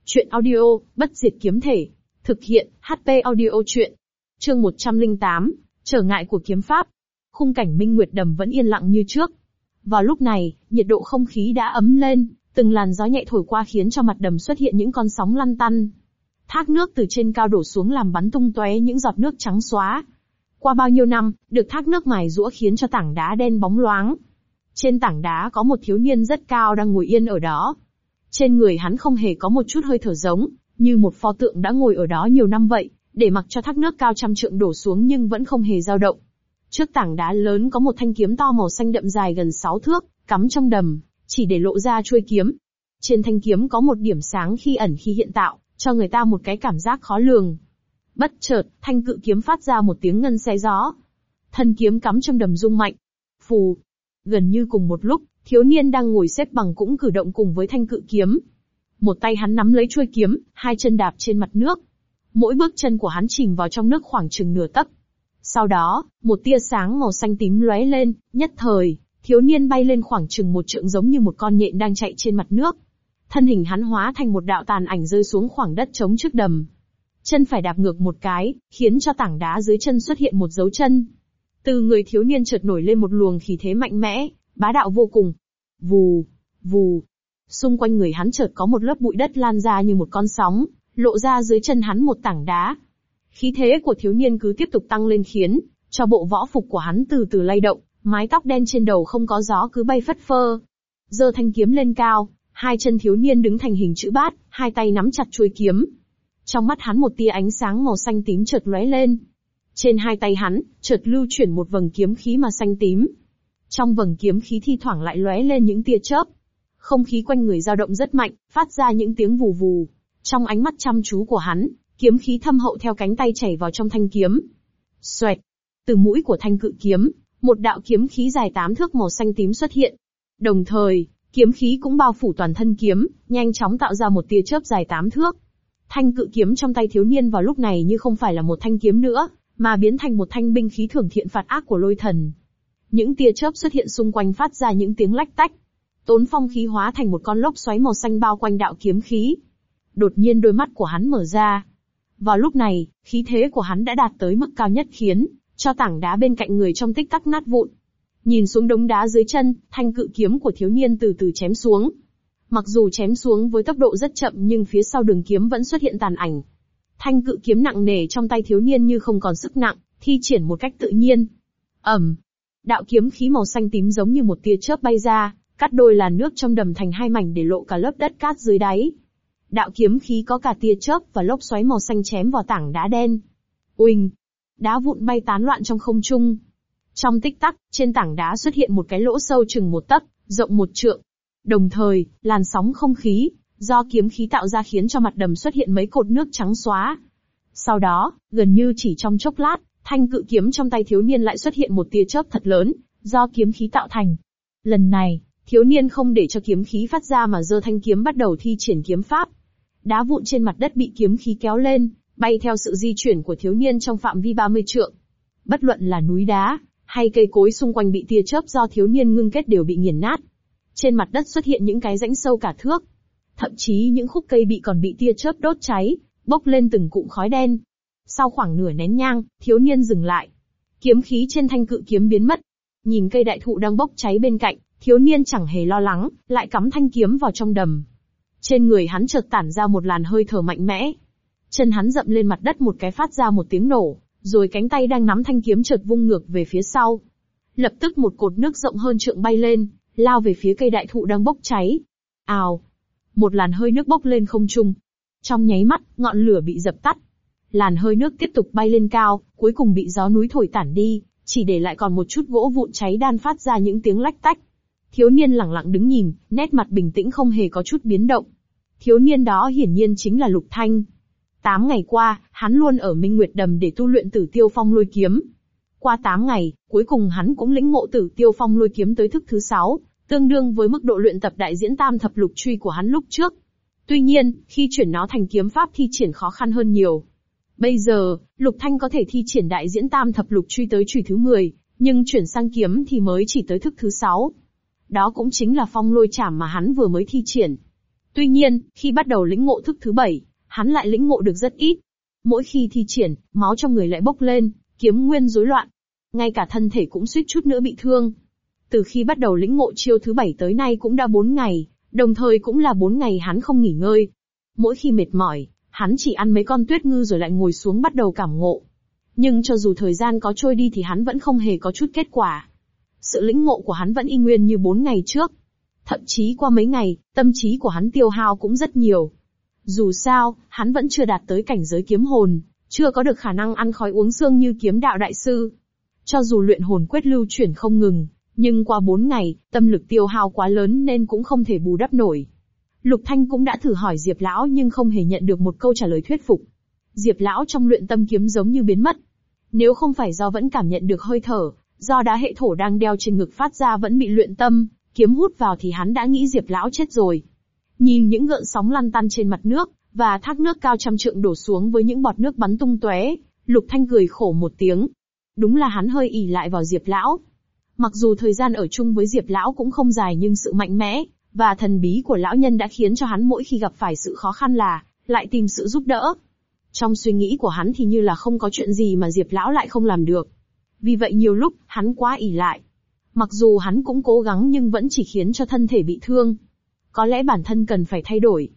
Chuyện audio, bất diệt kiếm thể. Thực hiện, HP audio chuyện. Chương 108, trở ngại của kiếm pháp. Khung cảnh minh nguyệt đầm vẫn yên lặng như trước. Vào lúc này, nhiệt độ không khí đã ấm lên, từng làn gió nhẹ thổi qua khiến cho mặt đầm xuất hiện những con sóng lăn tăn. Thác nước từ trên cao đổ xuống làm bắn tung tóe những giọt nước trắng xóa. Qua bao nhiêu năm, được thác nước mài rũa khiến cho tảng đá đen bóng loáng. Trên tảng đá có một thiếu niên rất cao đang ngồi yên ở đó. Trên người hắn không hề có một chút hơi thở giống, như một pho tượng đã ngồi ở đó nhiều năm vậy, để mặc cho thác nước cao trăm trượng đổ xuống nhưng vẫn không hề dao động. Trước tảng đá lớn có một thanh kiếm to màu xanh đậm dài gần 6 thước, cắm trong đầm, chỉ để lộ ra chuôi kiếm. Trên thanh kiếm có một điểm sáng khi ẩn khi hiện tạo, cho người ta một cái cảm giác khó lường. Bất chợt, thanh cự kiếm phát ra một tiếng ngân xé gió. Thân kiếm cắm trong đầm rung mạnh. Phù. Gần như cùng một lúc, thiếu niên đang ngồi xếp bằng cũng cử động cùng với thanh cự kiếm. Một tay hắn nắm lấy chuôi kiếm, hai chân đạp trên mặt nước. Mỗi bước chân của hắn chìm vào trong nước khoảng chừng nửa tấc. Sau đó, một tia sáng màu xanh tím lóe lên, nhất thời, thiếu niên bay lên khoảng chừng một trượng giống như một con nhện đang chạy trên mặt nước thân hình hắn hóa thành một đạo tàn ảnh rơi xuống khoảng đất trống trước đầm. Chân phải đạp ngược một cái, khiến cho tảng đá dưới chân xuất hiện một dấu chân. Từ người thiếu niên chợt nổi lên một luồng khí thế mạnh mẽ, bá đạo vô cùng. Vù, vù. Xung quanh người hắn chợt có một lớp bụi đất lan ra như một con sóng, lộ ra dưới chân hắn một tảng đá. Khí thế của thiếu niên cứ tiếp tục tăng lên khiến, cho bộ võ phục của hắn từ từ lay động, mái tóc đen trên đầu không có gió cứ bay phất phơ. Giơ thanh kiếm lên cao, Hai chân thiếu niên đứng thành hình chữ bát, hai tay nắm chặt chuôi kiếm. Trong mắt hắn một tia ánh sáng màu xanh tím chợt lóe lên. Trên hai tay hắn, chợt lưu chuyển một vầng kiếm khí mà xanh tím. Trong vầng kiếm khí thi thoảng lại lóe lên những tia chớp. Không khí quanh người dao động rất mạnh, phát ra những tiếng vù vù. Trong ánh mắt chăm chú của hắn, kiếm khí thâm hậu theo cánh tay chảy vào trong thanh kiếm. Xoẹt. Từ mũi của thanh cự kiếm, một đạo kiếm khí dài tám thước màu xanh tím xuất hiện. Đồng thời, Kiếm khí cũng bao phủ toàn thân kiếm, nhanh chóng tạo ra một tia chớp dài tám thước. Thanh cự kiếm trong tay thiếu niên vào lúc này như không phải là một thanh kiếm nữa, mà biến thành một thanh binh khí thưởng thiện phạt ác của lôi thần. Những tia chớp xuất hiện xung quanh phát ra những tiếng lách tách. Tốn phong khí hóa thành một con lốc xoáy màu xanh bao quanh đạo kiếm khí. Đột nhiên đôi mắt của hắn mở ra. Vào lúc này, khí thế của hắn đã đạt tới mức cao nhất khiến cho tảng đá bên cạnh người trong tích tắc nát vụn. Nhìn xuống đống đá dưới chân, thanh cự kiếm của thiếu niên từ từ chém xuống. Mặc dù chém xuống với tốc độ rất chậm nhưng phía sau đường kiếm vẫn xuất hiện tàn ảnh. Thanh cự kiếm nặng nề trong tay thiếu niên như không còn sức nặng, thi triển một cách tự nhiên. Ẩm, đạo kiếm khí màu xanh tím giống như một tia chớp bay ra, cắt đôi làn nước trong đầm thành hai mảnh để lộ cả lớp đất cát dưới đáy. Đạo kiếm khí có cả tia chớp và lốc xoáy màu xanh chém vào tảng đá đen. Uỳnh! Đá vụn bay tán loạn trong không trung. Trong tích tắc, trên tảng đá xuất hiện một cái lỗ sâu chừng một tấc, rộng một trượng. Đồng thời, làn sóng không khí, do kiếm khí tạo ra khiến cho mặt đầm xuất hiện mấy cột nước trắng xóa. Sau đó, gần như chỉ trong chốc lát, thanh cự kiếm trong tay thiếu niên lại xuất hiện một tia chớp thật lớn, do kiếm khí tạo thành. Lần này, thiếu niên không để cho kiếm khí phát ra mà giơ thanh kiếm bắt đầu thi triển kiếm pháp. Đá vụn trên mặt đất bị kiếm khí kéo lên, bay theo sự di chuyển của thiếu niên trong phạm vi 30 trượng. Bất luận là núi đá, hay cây cối xung quanh bị tia chớp do thiếu niên ngưng kết đều bị nghiền nát. Trên mặt đất xuất hiện những cái rãnh sâu cả thước. Thậm chí những khúc cây bị còn bị tia chớp đốt cháy, bốc lên từng cụm khói đen. Sau khoảng nửa nén nhang, thiếu niên dừng lại. Kiếm khí trên thanh cự kiếm biến mất. Nhìn cây đại thụ đang bốc cháy bên cạnh, thiếu niên chẳng hề lo lắng, lại cắm thanh kiếm vào trong đầm. Trên người hắn chợt tản ra một làn hơi thở mạnh mẽ. Chân hắn dậm lên mặt đất một cái phát ra một tiếng nổ, rồi cánh tay đang nắm thanh kiếm chợt vung ngược về phía sau. Lập tức một cột nước rộng hơn trượng bay lên, lao về phía cây đại thụ đang bốc cháy. Ào! Một làn hơi nước bốc lên không trung. Trong nháy mắt, ngọn lửa bị dập tắt. Làn hơi nước tiếp tục bay lên cao, cuối cùng bị gió núi thổi tản đi, chỉ để lại còn một chút gỗ vụn cháy đan phát ra những tiếng lách tách. Thiếu niên lặng lặng đứng nhìn, nét mặt bình tĩnh không hề có chút biến động. Thiếu niên đó hiển nhiên chính là Lục Thanh. Tám ngày qua, hắn luôn ở Minh Nguyệt Đầm để tu luyện tử tiêu phong lôi kiếm. Qua tám ngày, cuối cùng hắn cũng lĩnh ngộ tử tiêu phong lôi kiếm tới thức thứ sáu, tương đương với mức độ luyện tập đại diễn tam thập lục truy của hắn lúc trước. Tuy nhiên, khi chuyển nó thành kiếm pháp thi triển khó khăn hơn nhiều. Bây giờ, Lục Thanh có thể thi triển đại diễn tam thập lục truy tới truy thứ 10, nhưng chuyển sang kiếm thì mới chỉ tới thức thứ 6. Đó cũng chính là phong lôi chảm mà hắn vừa mới thi triển. Tuy nhiên, khi bắt đầu lĩnh ngộ thức thứ 7, hắn lại lĩnh ngộ được rất ít. Mỗi khi thi triển, máu trong người lại bốc lên, kiếm nguyên rối loạn. Ngay cả thân thể cũng suýt chút nữa bị thương. Từ khi bắt đầu lĩnh ngộ chiêu thứ bảy tới nay cũng đã 4 ngày, đồng thời cũng là 4 ngày hắn không nghỉ ngơi. Mỗi khi mệt mỏi, hắn chỉ ăn mấy con tuyết ngư rồi lại ngồi xuống bắt đầu cảm ngộ. Nhưng cho dù thời gian có trôi đi thì hắn vẫn không hề có chút kết quả. Sự lĩnh ngộ của hắn vẫn y nguyên như 4 ngày trước. Thậm chí qua mấy ngày, tâm trí của hắn tiêu hao cũng rất nhiều. Dù sao, hắn vẫn chưa đạt tới cảnh giới kiếm hồn, chưa có được khả năng ăn khói uống xương như kiếm đạo đại sư. Cho dù luyện hồn quyết lưu chuyển không ngừng, nhưng qua 4 ngày, tâm lực tiêu hao quá lớn nên cũng không thể bù đắp nổi. Lục Thanh cũng đã thử hỏi Diệp Lão nhưng không hề nhận được một câu trả lời thuyết phục. Diệp Lão trong luyện tâm kiếm giống như biến mất. Nếu không phải do vẫn cảm nhận được hơi thở, do đá hệ thổ đang đeo trên ngực phát ra vẫn bị luyện tâm, kiếm hút vào thì hắn đã nghĩ Diệp Lão chết rồi. Nhìn những gợn sóng lăn tăn trên mặt nước, và thác nước cao trăm trượng đổ xuống với những bọt nước bắn tung tóe, Lục Thanh cười khổ một tiếng. Đúng là hắn hơi ỉ lại vào Diệp Lão. Mặc dù thời gian ở chung với Diệp Lão cũng không dài nhưng sự mạnh mẽ, và thần bí của lão nhân đã khiến cho hắn mỗi khi gặp phải sự khó khăn là, lại tìm sự giúp đỡ. Trong suy nghĩ của hắn thì như là không có chuyện gì mà Diệp Lão lại không làm được. Vì vậy nhiều lúc, hắn quá ỉ lại. Mặc dù hắn cũng cố gắng nhưng vẫn chỉ khiến cho thân thể bị thương. Có lẽ bản thân cần phải thay đổi.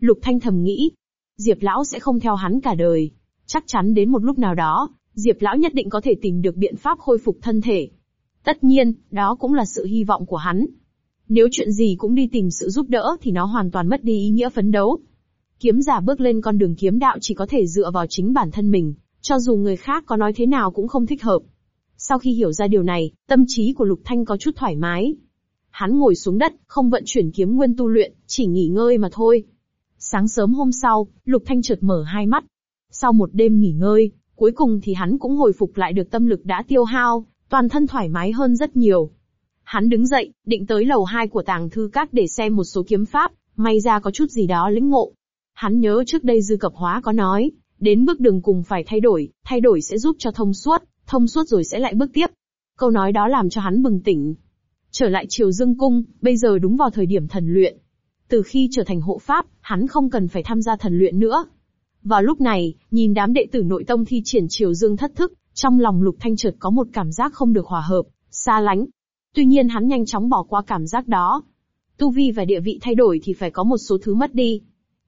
Lục Thanh thầm nghĩ, Diệp Lão sẽ không theo hắn cả đời. Chắc chắn đến một lúc nào đó, Diệp Lão nhất định có thể tìm được biện pháp khôi phục thân thể. Tất nhiên, đó cũng là sự hy vọng của hắn. Nếu chuyện gì cũng đi tìm sự giúp đỡ thì nó hoàn toàn mất đi ý nghĩa phấn đấu. Kiếm giả bước lên con đường kiếm đạo chỉ có thể dựa vào chính bản thân mình, cho dù người khác có nói thế nào cũng không thích hợp. Sau khi hiểu ra điều này, tâm trí của Lục Thanh có chút thoải mái. Hắn ngồi xuống đất, không vận chuyển kiếm nguyên tu luyện, chỉ nghỉ ngơi mà thôi. Sáng sớm hôm sau, Lục Thanh chợt mở hai mắt. Sau một đêm nghỉ ngơi, cuối cùng thì hắn cũng hồi phục lại được tâm lực đã tiêu hao, toàn thân thoải mái hơn rất nhiều. Hắn đứng dậy, định tới lầu 2 của tàng thư các để xem một số kiếm pháp, may ra có chút gì đó lĩnh ngộ. Hắn nhớ trước đây dư cập hóa có nói, đến bước đường cùng phải thay đổi, thay đổi sẽ giúp cho thông suốt, thông suốt rồi sẽ lại bước tiếp. Câu nói đó làm cho hắn bừng tỉnh. Trở lại triều dương cung, bây giờ đúng vào thời điểm thần luyện. Từ khi trở thành hộ pháp, hắn không cần phải tham gia thần luyện nữa. Vào lúc này, nhìn đám đệ tử nội tông thi triển triều dương thất thức, trong lòng lục thanh chợt có một cảm giác không được hòa hợp, xa lánh. Tuy nhiên hắn nhanh chóng bỏ qua cảm giác đó. Tu vi và địa vị thay đổi thì phải có một số thứ mất đi.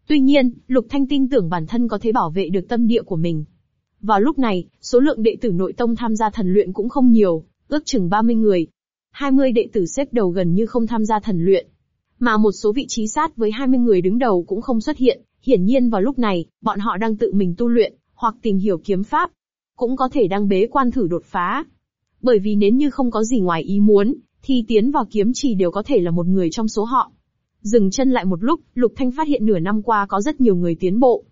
Tuy nhiên, Lục Thanh tin tưởng bản thân có thể bảo vệ được tâm địa của mình. Vào lúc này, số lượng đệ tử nội tông tham gia thần luyện cũng không nhiều, ước chừng 30 người. 20 đệ tử xếp đầu gần như không tham gia thần luyện. Mà một số vị trí sát với 20 người đứng đầu cũng không xuất hiện, hiển nhiên vào lúc này, bọn họ đang tự mình tu luyện, hoặc tìm hiểu kiếm pháp. Cũng có thể đang bế quan thử đột phá. Bởi vì nếu như không có gì ngoài ý muốn, thì tiến vào kiếm trì đều có thể là một người trong số họ. Dừng chân lại một lúc, Lục Thanh phát hiện nửa năm qua có rất nhiều người tiến bộ.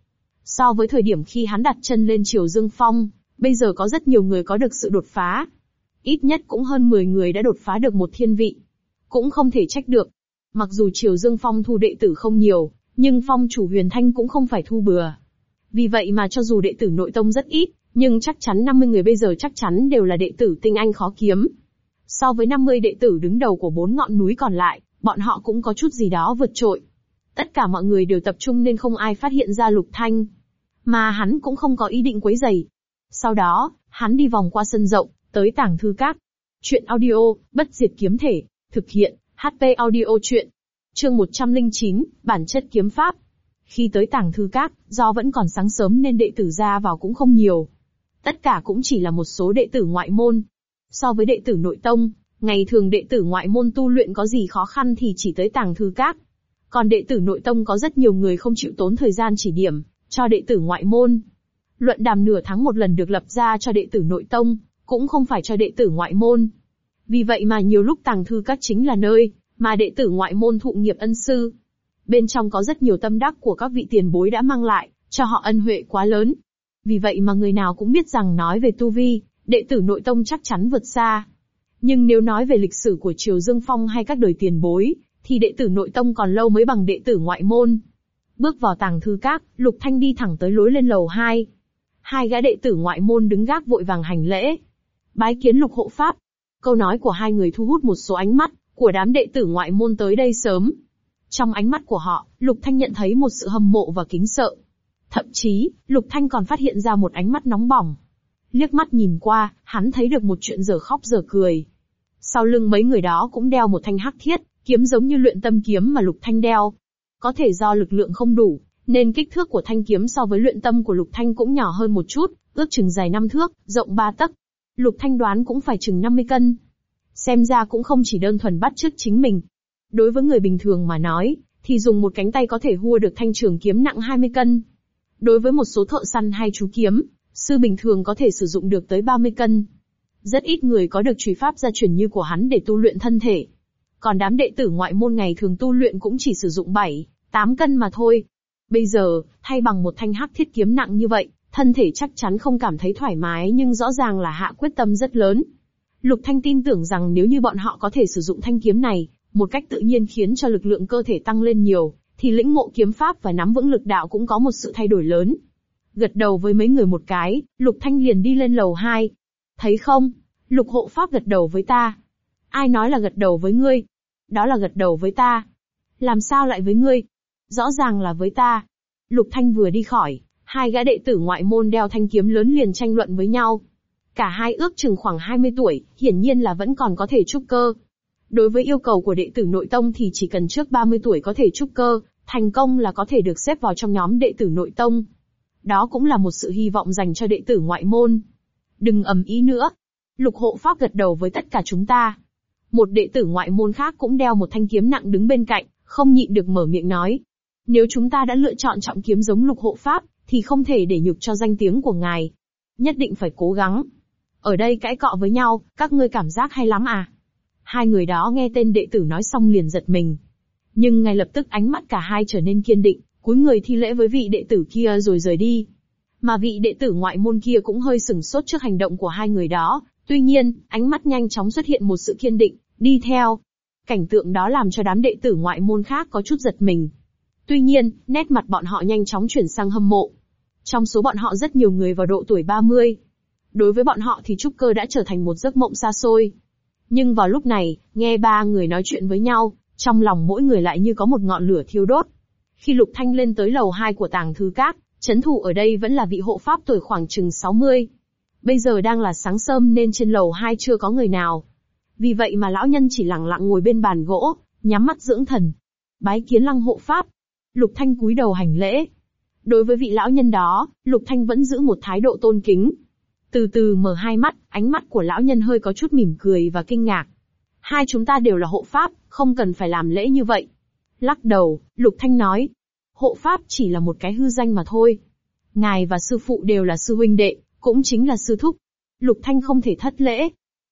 So với thời điểm khi hắn đặt chân lên Triều Dương Phong, bây giờ có rất nhiều người có được sự đột phá. Ít nhất cũng hơn 10 người đã đột phá được một thiên vị. Cũng không thể trách được. Mặc dù Triều Dương Phong thu đệ tử không nhiều, nhưng phong chủ huyền thanh cũng không phải thu bừa. Vì vậy mà cho dù đệ tử nội tông rất ít, nhưng chắc chắn 50 người bây giờ chắc chắn đều là đệ tử tinh anh khó kiếm. So với 50 đệ tử đứng đầu của bốn ngọn núi còn lại, bọn họ cũng có chút gì đó vượt trội. Tất cả mọi người đều tập trung nên không ai phát hiện ra Lục Thanh. Mà hắn cũng không có ý định quấy rầy. Sau đó, hắn đi vòng qua sân rộng, tới tảng thư các. Chuyện audio, bất diệt kiếm thể, thực hiện, HP audio chuyện. Chương 109, bản chất kiếm pháp. Khi tới tảng thư các, do vẫn còn sáng sớm nên đệ tử ra vào cũng không nhiều. Tất cả cũng chỉ là một số đệ tử ngoại môn. So với đệ tử nội tông, ngày thường đệ tử ngoại môn tu luyện có gì khó khăn thì chỉ tới tàng thư các. Còn đệ tử nội tông có rất nhiều người không chịu tốn thời gian chỉ điểm, cho đệ tử ngoại môn. Luận đàm nửa tháng một lần được lập ra cho đệ tử nội tông, cũng không phải cho đệ tử ngoại môn. Vì vậy mà nhiều lúc tàng thư các chính là nơi mà đệ tử ngoại môn thụ nghiệp ân sư. Bên trong có rất nhiều tâm đắc của các vị tiền bối đã mang lại, cho họ ân huệ quá lớn. Vì vậy mà người nào cũng biết rằng nói về tu vi, đệ tử nội tông chắc chắn vượt xa. Nhưng nếu nói về lịch sử của Triều Dương Phong hay các đời tiền bối, thì đệ tử nội tông còn lâu mới bằng đệ tử ngoại môn. Bước vào tàng thư các, Lục Thanh đi thẳng tới lối lên lầu 2. Hai gã đệ tử ngoại môn đứng gác vội vàng hành lễ. Bái kiến Lục hộ pháp. Câu nói của hai người thu hút một số ánh mắt của đám đệ tử ngoại môn tới đây sớm. Trong ánh mắt của họ, Lục Thanh nhận thấy một sự hâm mộ và kính sợ. Thậm chí, Lục Thanh còn phát hiện ra một ánh mắt nóng bỏng. Liếc mắt nhìn qua, hắn thấy được một chuyện giờ khóc giờ cười. Sau lưng mấy người đó cũng đeo một thanh hắc thiết, kiếm giống như luyện tâm kiếm mà Lục Thanh đeo. Có thể do lực lượng không đủ, nên kích thước của thanh kiếm so với luyện tâm của Lục Thanh cũng nhỏ hơn một chút, ước chừng dài 5 thước, rộng 3 tấc. Lục Thanh đoán cũng phải chừng 50 cân. Xem ra cũng không chỉ đơn thuần bắt chước chính mình. Đối với người bình thường mà nói, thì dùng một cánh tay có thể hua được thanh trường kiếm nặng 20 cân. Đối với một số thợ săn hay chú kiếm, sư bình thường có thể sử dụng được tới 30 cân. Rất ít người có được truy pháp gia truyền như của hắn để tu luyện thân thể. Còn đám đệ tử ngoại môn ngày thường tu luyện cũng chỉ sử dụng 7, 8 cân mà thôi. Bây giờ, thay bằng một thanh hắc thiết kiếm nặng như vậy, thân thể chắc chắn không cảm thấy thoải mái nhưng rõ ràng là hạ quyết tâm rất lớn. Lục Thanh tin tưởng rằng nếu như bọn họ có thể sử dụng thanh kiếm này, một cách tự nhiên khiến cho lực lượng cơ thể tăng lên nhiều, thì lĩnh ngộ kiếm pháp và nắm vững lực đạo cũng có một sự thay đổi lớn. Gật đầu với mấy người một cái, Lục Thanh liền đi lên lầu 2. Thấy không? Lục hộ pháp gật đầu với ta. Ai nói là gật đầu với ngươi? Đó là gật đầu với ta. Làm sao lại với ngươi? Rõ ràng là với ta. Lục Thanh vừa đi khỏi, hai gã đệ tử ngoại môn đeo thanh kiếm lớn liền tranh luận với nhau. Cả hai ước chừng khoảng 20 tuổi, hiển nhiên là vẫn còn có thể trúc cơ. Đối với yêu cầu của đệ tử nội tông thì chỉ cần trước 30 tuổi có thể trúc cơ, thành công là có thể được xếp vào trong nhóm đệ tử nội tông. Đó cũng là một sự hy vọng dành cho đệ tử ngoại môn. Đừng ầm ý nữa. Lục hộ pháp gật đầu với tất cả chúng ta. Một đệ tử ngoại môn khác cũng đeo một thanh kiếm nặng đứng bên cạnh, không nhịn được mở miệng nói. Nếu chúng ta đã lựa chọn trọng kiếm giống lục hộ pháp, thì không thể để nhục cho danh tiếng của ngài. Nhất định phải cố gắng. Ở đây cãi cọ với nhau, các ngươi cảm giác hay lắm à? Hai người đó nghe tên đệ tử nói xong liền giật mình. Nhưng ngay lập tức ánh mắt cả hai trở nên kiên định, cúi người thi lễ với vị đệ tử kia rồi rời đi. Mà vị đệ tử ngoại môn kia cũng hơi sừng sốt trước hành động của hai người đó, tuy nhiên, ánh mắt nhanh chóng xuất hiện một sự kiên định, đi theo. Cảnh tượng đó làm cho đám đệ tử ngoại môn khác có chút giật mình. Tuy nhiên, nét mặt bọn họ nhanh chóng chuyển sang hâm mộ. Trong số bọn họ rất nhiều người vào độ tuổi 30. Đối với bọn họ thì trúc cơ đã trở thành một giấc mộng xa xôi. Nhưng vào lúc này, nghe ba người nói chuyện với nhau, trong lòng mỗi người lại như có một ngọn lửa thiêu đốt. Khi Lục Thanh lên tới lầu 2 của tàng thư các, chấn thủ ở đây vẫn là vị hộ pháp tuổi khoảng chừng 60. Bây giờ đang là sáng sớm nên trên lầu 2 chưa có người nào. Vì vậy mà lão nhân chỉ lặng lặng ngồi bên bàn gỗ, nhắm mắt dưỡng thần. Bái kiến lăng hộ pháp. Lục Thanh cúi đầu hành lễ. Đối với vị lão nhân đó, Lục Thanh vẫn giữ một thái độ tôn kính. Từ từ mở hai mắt, ánh mắt của lão nhân hơi có chút mỉm cười và kinh ngạc. Hai chúng ta đều là hộ pháp, không cần phải làm lễ như vậy. Lắc đầu, Lục Thanh nói. Hộ pháp chỉ là một cái hư danh mà thôi. Ngài và sư phụ đều là sư huynh đệ, cũng chính là sư thúc. Lục Thanh không thể thất lễ.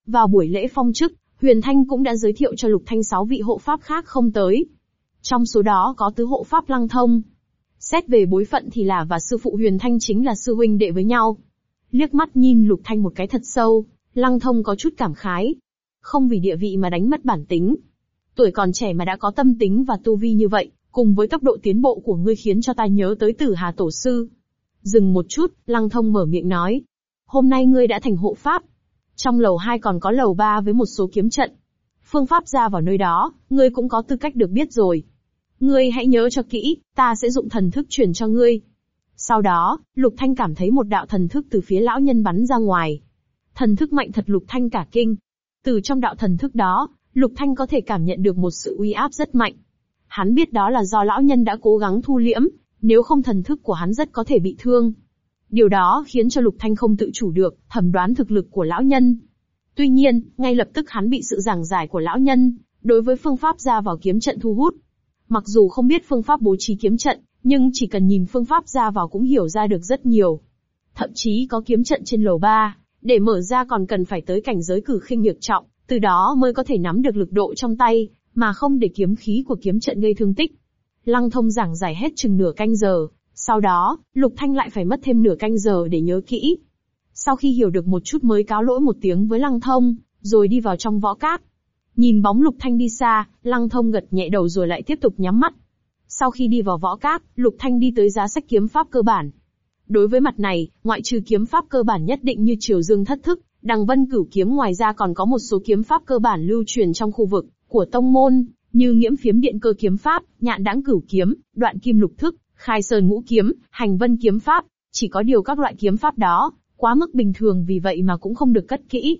Vào buổi lễ phong chức, Huyền Thanh cũng đã giới thiệu cho Lục Thanh sáu vị hộ pháp khác không tới. Trong số đó có tứ hộ pháp Lăng Thông. Xét về bối phận thì là và sư phụ Huyền Thanh chính là sư huynh đệ với nhau. Liếc mắt nhìn Lục Thanh một cái thật sâu, Lăng Thông có chút cảm khái. Không vì địa vị mà đánh mất bản tính. Tuổi còn trẻ mà đã có tâm tính và tu vi như vậy, cùng với tốc độ tiến bộ của ngươi khiến cho ta nhớ tới Tử Hà Tổ Sư. Dừng một chút, Lăng Thông mở miệng nói. Hôm nay ngươi đã thành hộ pháp. Trong lầu 2 còn có lầu 3 với một số kiếm trận. Phương pháp ra vào nơi đó, ngươi cũng có tư cách được biết rồi. Ngươi hãy nhớ cho kỹ, ta sẽ dụng thần thức truyền cho ngươi. Sau đó, Lục Thanh cảm thấy một đạo thần thức từ phía lão nhân bắn ra ngoài. Thần thức mạnh thật Lục Thanh cả kinh. Từ trong đạo thần thức đó, Lục Thanh có thể cảm nhận được một sự uy áp rất mạnh. Hắn biết đó là do lão nhân đã cố gắng thu liễm, nếu không thần thức của hắn rất có thể bị thương. Điều đó khiến cho Lục Thanh không tự chủ được, thẩm đoán thực lực của lão nhân. Tuy nhiên, ngay lập tức hắn bị sự giảng giải của lão nhân, đối với phương pháp ra vào kiếm trận thu hút. Mặc dù không biết phương pháp bố trí kiếm trận, nhưng chỉ cần nhìn phương pháp ra vào cũng hiểu ra được rất nhiều. Thậm chí có kiếm trận trên lầu 3, để mở ra còn cần phải tới cảnh giới cử khinh nhược trọng, từ đó mới có thể nắm được lực độ trong tay, mà không để kiếm khí của kiếm trận gây thương tích. Lăng thông giảng giải hết chừng nửa canh giờ, sau đó, Lục Thanh lại phải mất thêm nửa canh giờ để nhớ kỹ. Sau khi hiểu được một chút mới cáo lỗi một tiếng với Lăng thông, rồi đi vào trong võ cát. Nhìn bóng Lục Thanh đi xa, Lăng thông gật nhẹ đầu rồi lại tiếp tục nhắm mắt. Sau khi đi vào võ cát, Lục Thanh đi tới giá sách kiếm pháp cơ bản. Đối với mặt này, ngoại trừ kiếm pháp cơ bản nhất định như Triều Dương Thất Thức, Đằng Vân Cửu Kiếm ngoài ra còn có một số kiếm pháp cơ bản lưu truyền trong khu vực của tông môn, như Nghiễm Phiếm Điện Cơ Kiếm Pháp, Nhạn Đãng Cửu Kiếm, Đoạn Kim Lục Thức, Khai Sơn Ngũ Kiếm, Hành Vân Kiếm Pháp. Chỉ có điều các loại kiếm pháp đó, quá mức bình thường vì vậy mà cũng không được cất kỹ.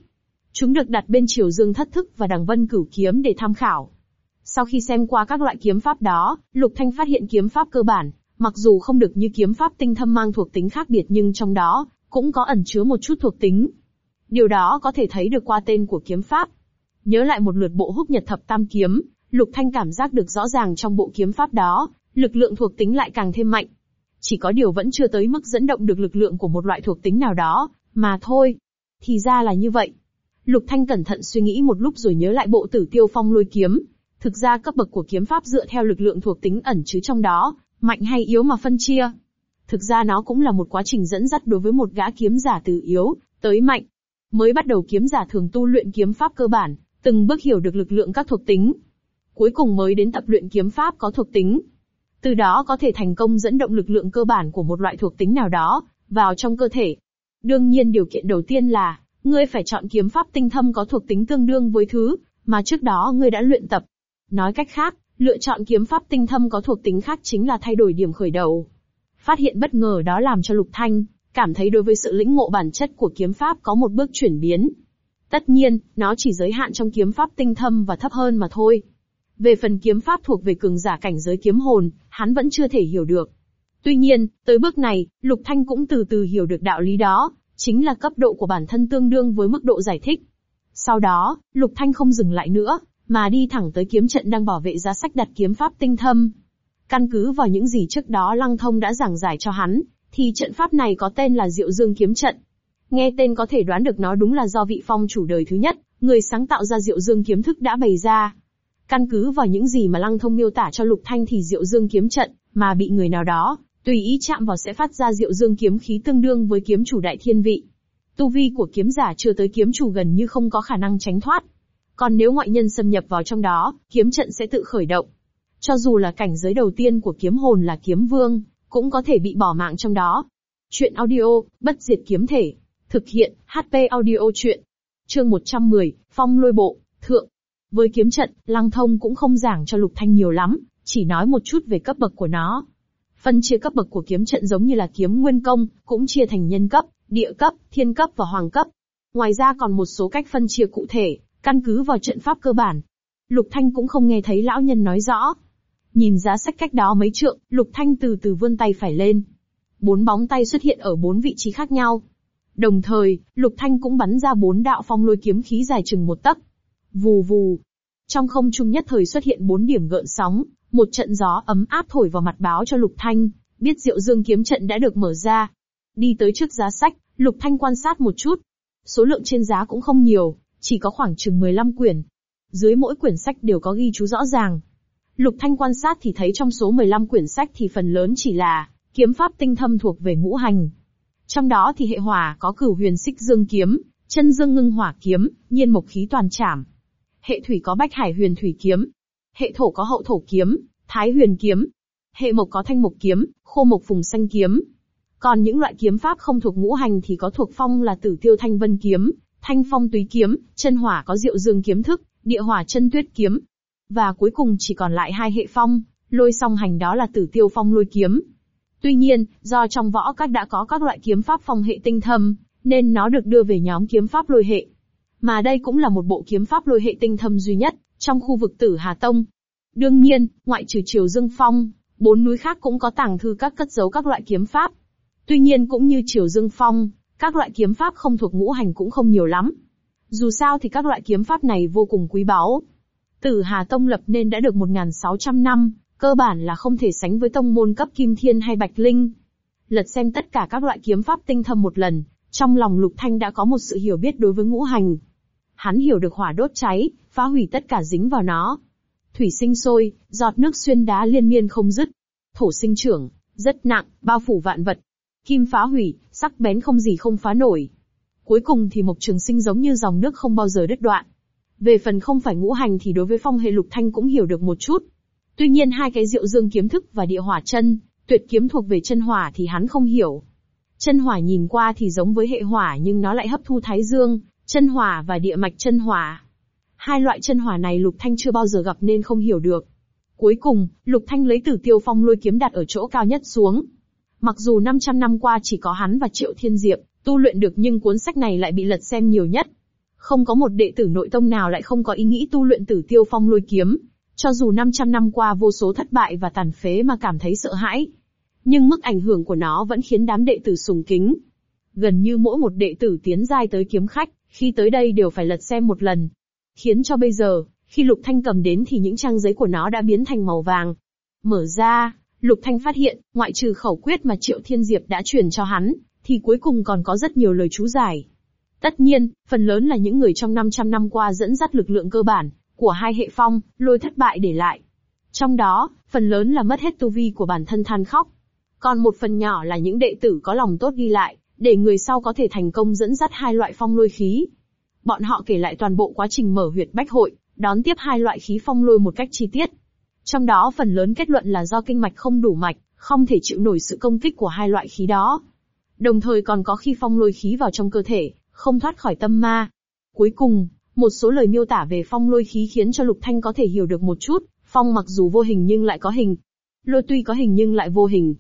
Chúng được đặt bên Triều Dương Thất Thức và Đằng Vân Cửu Kiếm để tham khảo. Sau khi xem qua các loại kiếm pháp đó, Lục Thanh phát hiện kiếm pháp cơ bản, mặc dù không được như kiếm pháp tinh thâm mang thuộc tính khác biệt nhưng trong đó, cũng có ẩn chứa một chút thuộc tính. Điều đó có thể thấy được qua tên của kiếm pháp. Nhớ lại một lượt bộ húc nhật thập tam kiếm, Lục Thanh cảm giác được rõ ràng trong bộ kiếm pháp đó, lực lượng thuộc tính lại càng thêm mạnh. Chỉ có điều vẫn chưa tới mức dẫn động được lực lượng của một loại thuộc tính nào đó, mà thôi. Thì ra là như vậy. Lục Thanh cẩn thận suy nghĩ một lúc rồi nhớ lại bộ tử tiêu phong lôi kiếm, Thực ra cấp bậc của kiếm pháp dựa theo lực lượng thuộc tính ẩn chứa trong đó, mạnh hay yếu mà phân chia. Thực ra nó cũng là một quá trình dẫn dắt đối với một gã kiếm giả từ yếu, tới mạnh. Mới bắt đầu kiếm giả thường tu luyện kiếm pháp cơ bản, từng bước hiểu được lực lượng các thuộc tính. Cuối cùng mới đến tập luyện kiếm pháp có thuộc tính. Từ đó có thể thành công dẫn động lực lượng cơ bản của một loại thuộc tính nào đó, vào trong cơ thể. Đương nhiên điều kiện đầu tiên là, ngươi phải chọn kiếm pháp tinh thâm có thuộc tính tương đương với thứ, mà trước đó ngươi đã luyện tập. Nói cách khác, lựa chọn kiếm pháp tinh thâm có thuộc tính khác chính là thay đổi điểm khởi đầu. Phát hiện bất ngờ đó làm cho Lục Thanh, cảm thấy đối với sự lĩnh ngộ bản chất của kiếm pháp có một bước chuyển biến. Tất nhiên, nó chỉ giới hạn trong kiếm pháp tinh thâm và thấp hơn mà thôi. Về phần kiếm pháp thuộc về cường giả cảnh giới kiếm hồn, hắn vẫn chưa thể hiểu được. Tuy nhiên, tới bước này, Lục Thanh cũng từ từ hiểu được đạo lý đó, chính là cấp độ của bản thân tương đương với mức độ giải thích. Sau đó, Lục Thanh không dừng lại nữa, mà đi thẳng tới kiếm trận đang bảo vệ giá sách đặt kiếm pháp tinh thâm. Căn cứ vào những gì trước đó Lăng Thông đã giảng giải cho hắn, thì trận pháp này có tên là Diệu Dương kiếm trận. Nghe tên có thể đoán được nó đúng là do vị phong chủ đời thứ nhất, người sáng tạo ra Diệu Dương kiếm thức đã bày ra. Căn cứ vào những gì mà Lăng Thông miêu tả cho Lục Thanh thì Diệu Dương kiếm trận, mà bị người nào đó, tùy ý chạm vào sẽ phát ra Diệu Dương kiếm khí tương đương với kiếm chủ đại thiên vị. Tu vi của kiếm giả chưa tới kiếm chủ gần như không có khả năng tránh thoát. Còn nếu ngoại nhân xâm nhập vào trong đó, kiếm trận sẽ tự khởi động. Cho dù là cảnh giới đầu tiên của kiếm hồn là kiếm vương, cũng có thể bị bỏ mạng trong đó. Chuyện audio, bất diệt kiếm thể. Thực hiện, HP audio chuyện. Chương 110, Phong lôi bộ, thượng. Với kiếm trận, Lăng Thông cũng không giảng cho Lục Thanh nhiều lắm, chỉ nói một chút về cấp bậc của nó. Phân chia cấp bậc của kiếm trận giống như là kiếm nguyên công, cũng chia thành nhân cấp, địa cấp, thiên cấp và hoàng cấp. Ngoài ra còn một số cách phân chia cụ thể, Căn cứ vào trận pháp cơ bản, Lục Thanh cũng không nghe thấy lão nhân nói rõ. Nhìn giá sách cách đó mấy trượng, Lục Thanh từ từ vươn tay phải lên. Bốn bóng tay xuất hiện ở bốn vị trí khác nhau. Đồng thời, Lục Thanh cũng bắn ra bốn đạo phong lôi kiếm khí dài chừng một tấc. Vù vù. Trong không trung nhất thời xuất hiện bốn điểm gợn sóng, một trận gió ấm áp thổi vào mặt báo cho Lục Thanh, biết Diệu Dương kiếm trận đã được mở ra. Đi tới trước giá sách, Lục Thanh quan sát một chút. Số lượng trên giá cũng không nhiều, chỉ có khoảng chừng 15 quyển. Dưới mỗi quyển sách đều có ghi chú rõ ràng. Lục Thanh quan sát thì thấy trong số 15 quyển sách thì phần lớn chỉ là kiếm pháp tinh thâm thuộc về ngũ hành. Trong đó thì hệ hỏa có cửu huyền xích dương kiếm, chân dương ngưng hỏa kiếm, nhiên mộc khí toàn trảm. Hệ thủy có bách hải huyền thủy kiếm. Hệ thổ có hậu thổ kiếm, thái huyền kiếm. Hệ mộc có thanh mộc kiếm, khô mộc phùng xanh kiếm. Còn những loại kiếm pháp không thuộc ngũ hành thì có thuộc phong là tử tiêu thanh vân kiếm, thanh phong túy kiếm, chân hỏa có diệu dương kiếm thức, địa hỏa chân tuyết kiếm. Và cuối cùng chỉ còn lại hai hệ phong, lôi song hành đó là tử tiêu phong lôi kiếm. Tuy nhiên, do trong võ các đã có các loại kiếm pháp phong hệ tinh thâm, nên nó được đưa về nhóm kiếm pháp lôi hệ. Mà đây cũng là một bộ kiếm pháp lôi hệ tinh thâm duy nhất, trong khu vực tử Hà Tông. Đương nhiên, ngoại trừ Triều Dương Phong, bốn núi khác cũng có tàng thư các cất giấu các loại kiếm pháp. Tuy nhiên cũng như Triều Dương Phong, các loại kiếm pháp không thuộc ngũ hành cũng không nhiều lắm. Dù sao thì các loại kiếm pháp này vô cùng quý báu. Tử Hà Tông lập nên đã được 1.600 năm, cơ bản là không thể sánh với tông môn cấp Kim Thiên hay Bạch Linh. Lật xem tất cả các loại kiếm pháp tinh thâm một lần, trong lòng Lục Thanh đã có một sự hiểu biết đối với ngũ hành. Hắn hiểu được hỏa đốt cháy, phá hủy tất cả dính vào nó. Thủy sinh sôi, giọt nước xuyên đá liên miên không dứt. Thổ sinh trưởng, rất nặng, bao phủ vạn vật. Kim phá hủy, sắc bén không gì không phá nổi. Cuối cùng thì mộc trường sinh giống như dòng nước không bao giờ đứt đoạn. Về phần không phải ngũ hành thì đối với phong hệ lục thanh cũng hiểu được một chút. Tuy nhiên hai cái diệu dương kiếm thức và địa hỏa chân, tuyệt kiếm thuộc về chân hỏa thì hắn không hiểu. Chân hỏa nhìn qua thì giống với hệ hỏa nhưng nó lại hấp thu thái dương, chân hỏa và địa mạch chân hỏa. Hai loại chân hỏa này Lục Thanh chưa bao giờ gặp nên không hiểu được. Cuối cùng, Lục Thanh lấy tử tiêu phong lôi kiếm đặt ở chỗ cao nhất xuống. Mặc dù 500 năm qua chỉ có hắn và Triệu Thiên Diệp tu luyện được nhưng cuốn sách này lại bị lật xem nhiều nhất. Không có một đệ tử nội tông nào lại không có ý nghĩ tu luyện tử tiêu phong lôi kiếm, cho dù 500 năm qua vô số thất bại và tàn phế mà cảm thấy sợ hãi. Nhưng mức ảnh hưởng của nó vẫn khiến đám đệ tử sùng kính. Gần như mỗi một đệ tử tiến giai tới kiếm khách, khi tới đây đều phải lật xem một lần. Khiến cho bây giờ, khi Lục Thanh cầm đến thì những trang giấy của nó đã biến thành màu vàng. Mở ra, Lục Thanh phát hiện, ngoại trừ khẩu quyết mà Triệu Thiên Diệp đã truyền cho hắn, thì cuối cùng còn có rất nhiều lời chú giải. Tất nhiên, phần lớn là những người trong 500 năm qua dẫn dắt lực lượng cơ bản, của hai hệ phong, lôi thất bại để lại. Trong đó, phần lớn là mất hết tu vi của bản thân than khóc. Còn một phần nhỏ là những đệ tử có lòng tốt ghi lại, để người sau có thể thành công dẫn dắt hai loại phong lôi khí. Bọn họ kể lại toàn bộ quá trình mở huyệt bách hội, đón tiếp hai loại khí phong lôi một cách chi tiết. Trong đó phần lớn kết luận là do kinh mạch không đủ mạch, không thể chịu nổi sự công kích của hai loại khí đó. Đồng thời còn có khi phong lôi khí vào trong cơ thể, không thoát khỏi tâm ma. Cuối cùng, một số lời miêu tả về phong lôi khí khiến cho Lục Thanh có thể hiểu được một chút, phong mặc dù vô hình nhưng lại có hình. Lôi tuy có hình nhưng lại vô hình.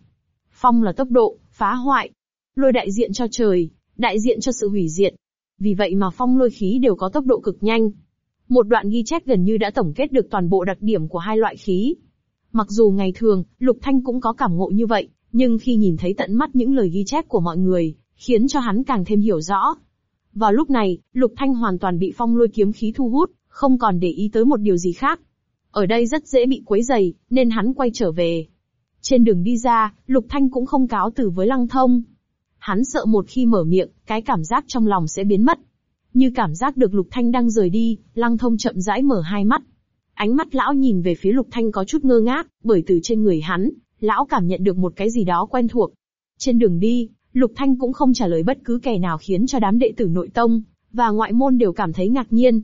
Phong là tốc độ, phá hoại. Lôi đại diện cho trời, đại diện cho sự hủy diệt. Vì vậy mà phong lôi khí đều có tốc độ cực nhanh. Một đoạn ghi chép gần như đã tổng kết được toàn bộ đặc điểm của hai loại khí. Mặc dù ngày thường, Lục Thanh cũng có cảm ngộ như vậy, nhưng khi nhìn thấy tận mắt những lời ghi chép của mọi người, khiến cho hắn càng thêm hiểu rõ. Vào lúc này, Lục Thanh hoàn toàn bị phong lôi kiếm khí thu hút, không còn để ý tới một điều gì khác. Ở đây rất dễ bị quấy giày, nên hắn quay trở về. Trên đường đi ra, Lục Thanh cũng không cáo từ với Lăng Thông. Hắn sợ một khi mở miệng, cái cảm giác trong lòng sẽ biến mất. Như cảm giác được Lục Thanh đang rời đi, Lăng Thông chậm rãi mở hai mắt. Ánh mắt lão nhìn về phía Lục Thanh có chút ngơ ngác, bởi từ trên người hắn, lão cảm nhận được một cái gì đó quen thuộc. Trên đường đi, Lục Thanh cũng không trả lời bất cứ kẻ nào khiến cho đám đệ tử nội tông và ngoại môn đều cảm thấy ngạc nhiên.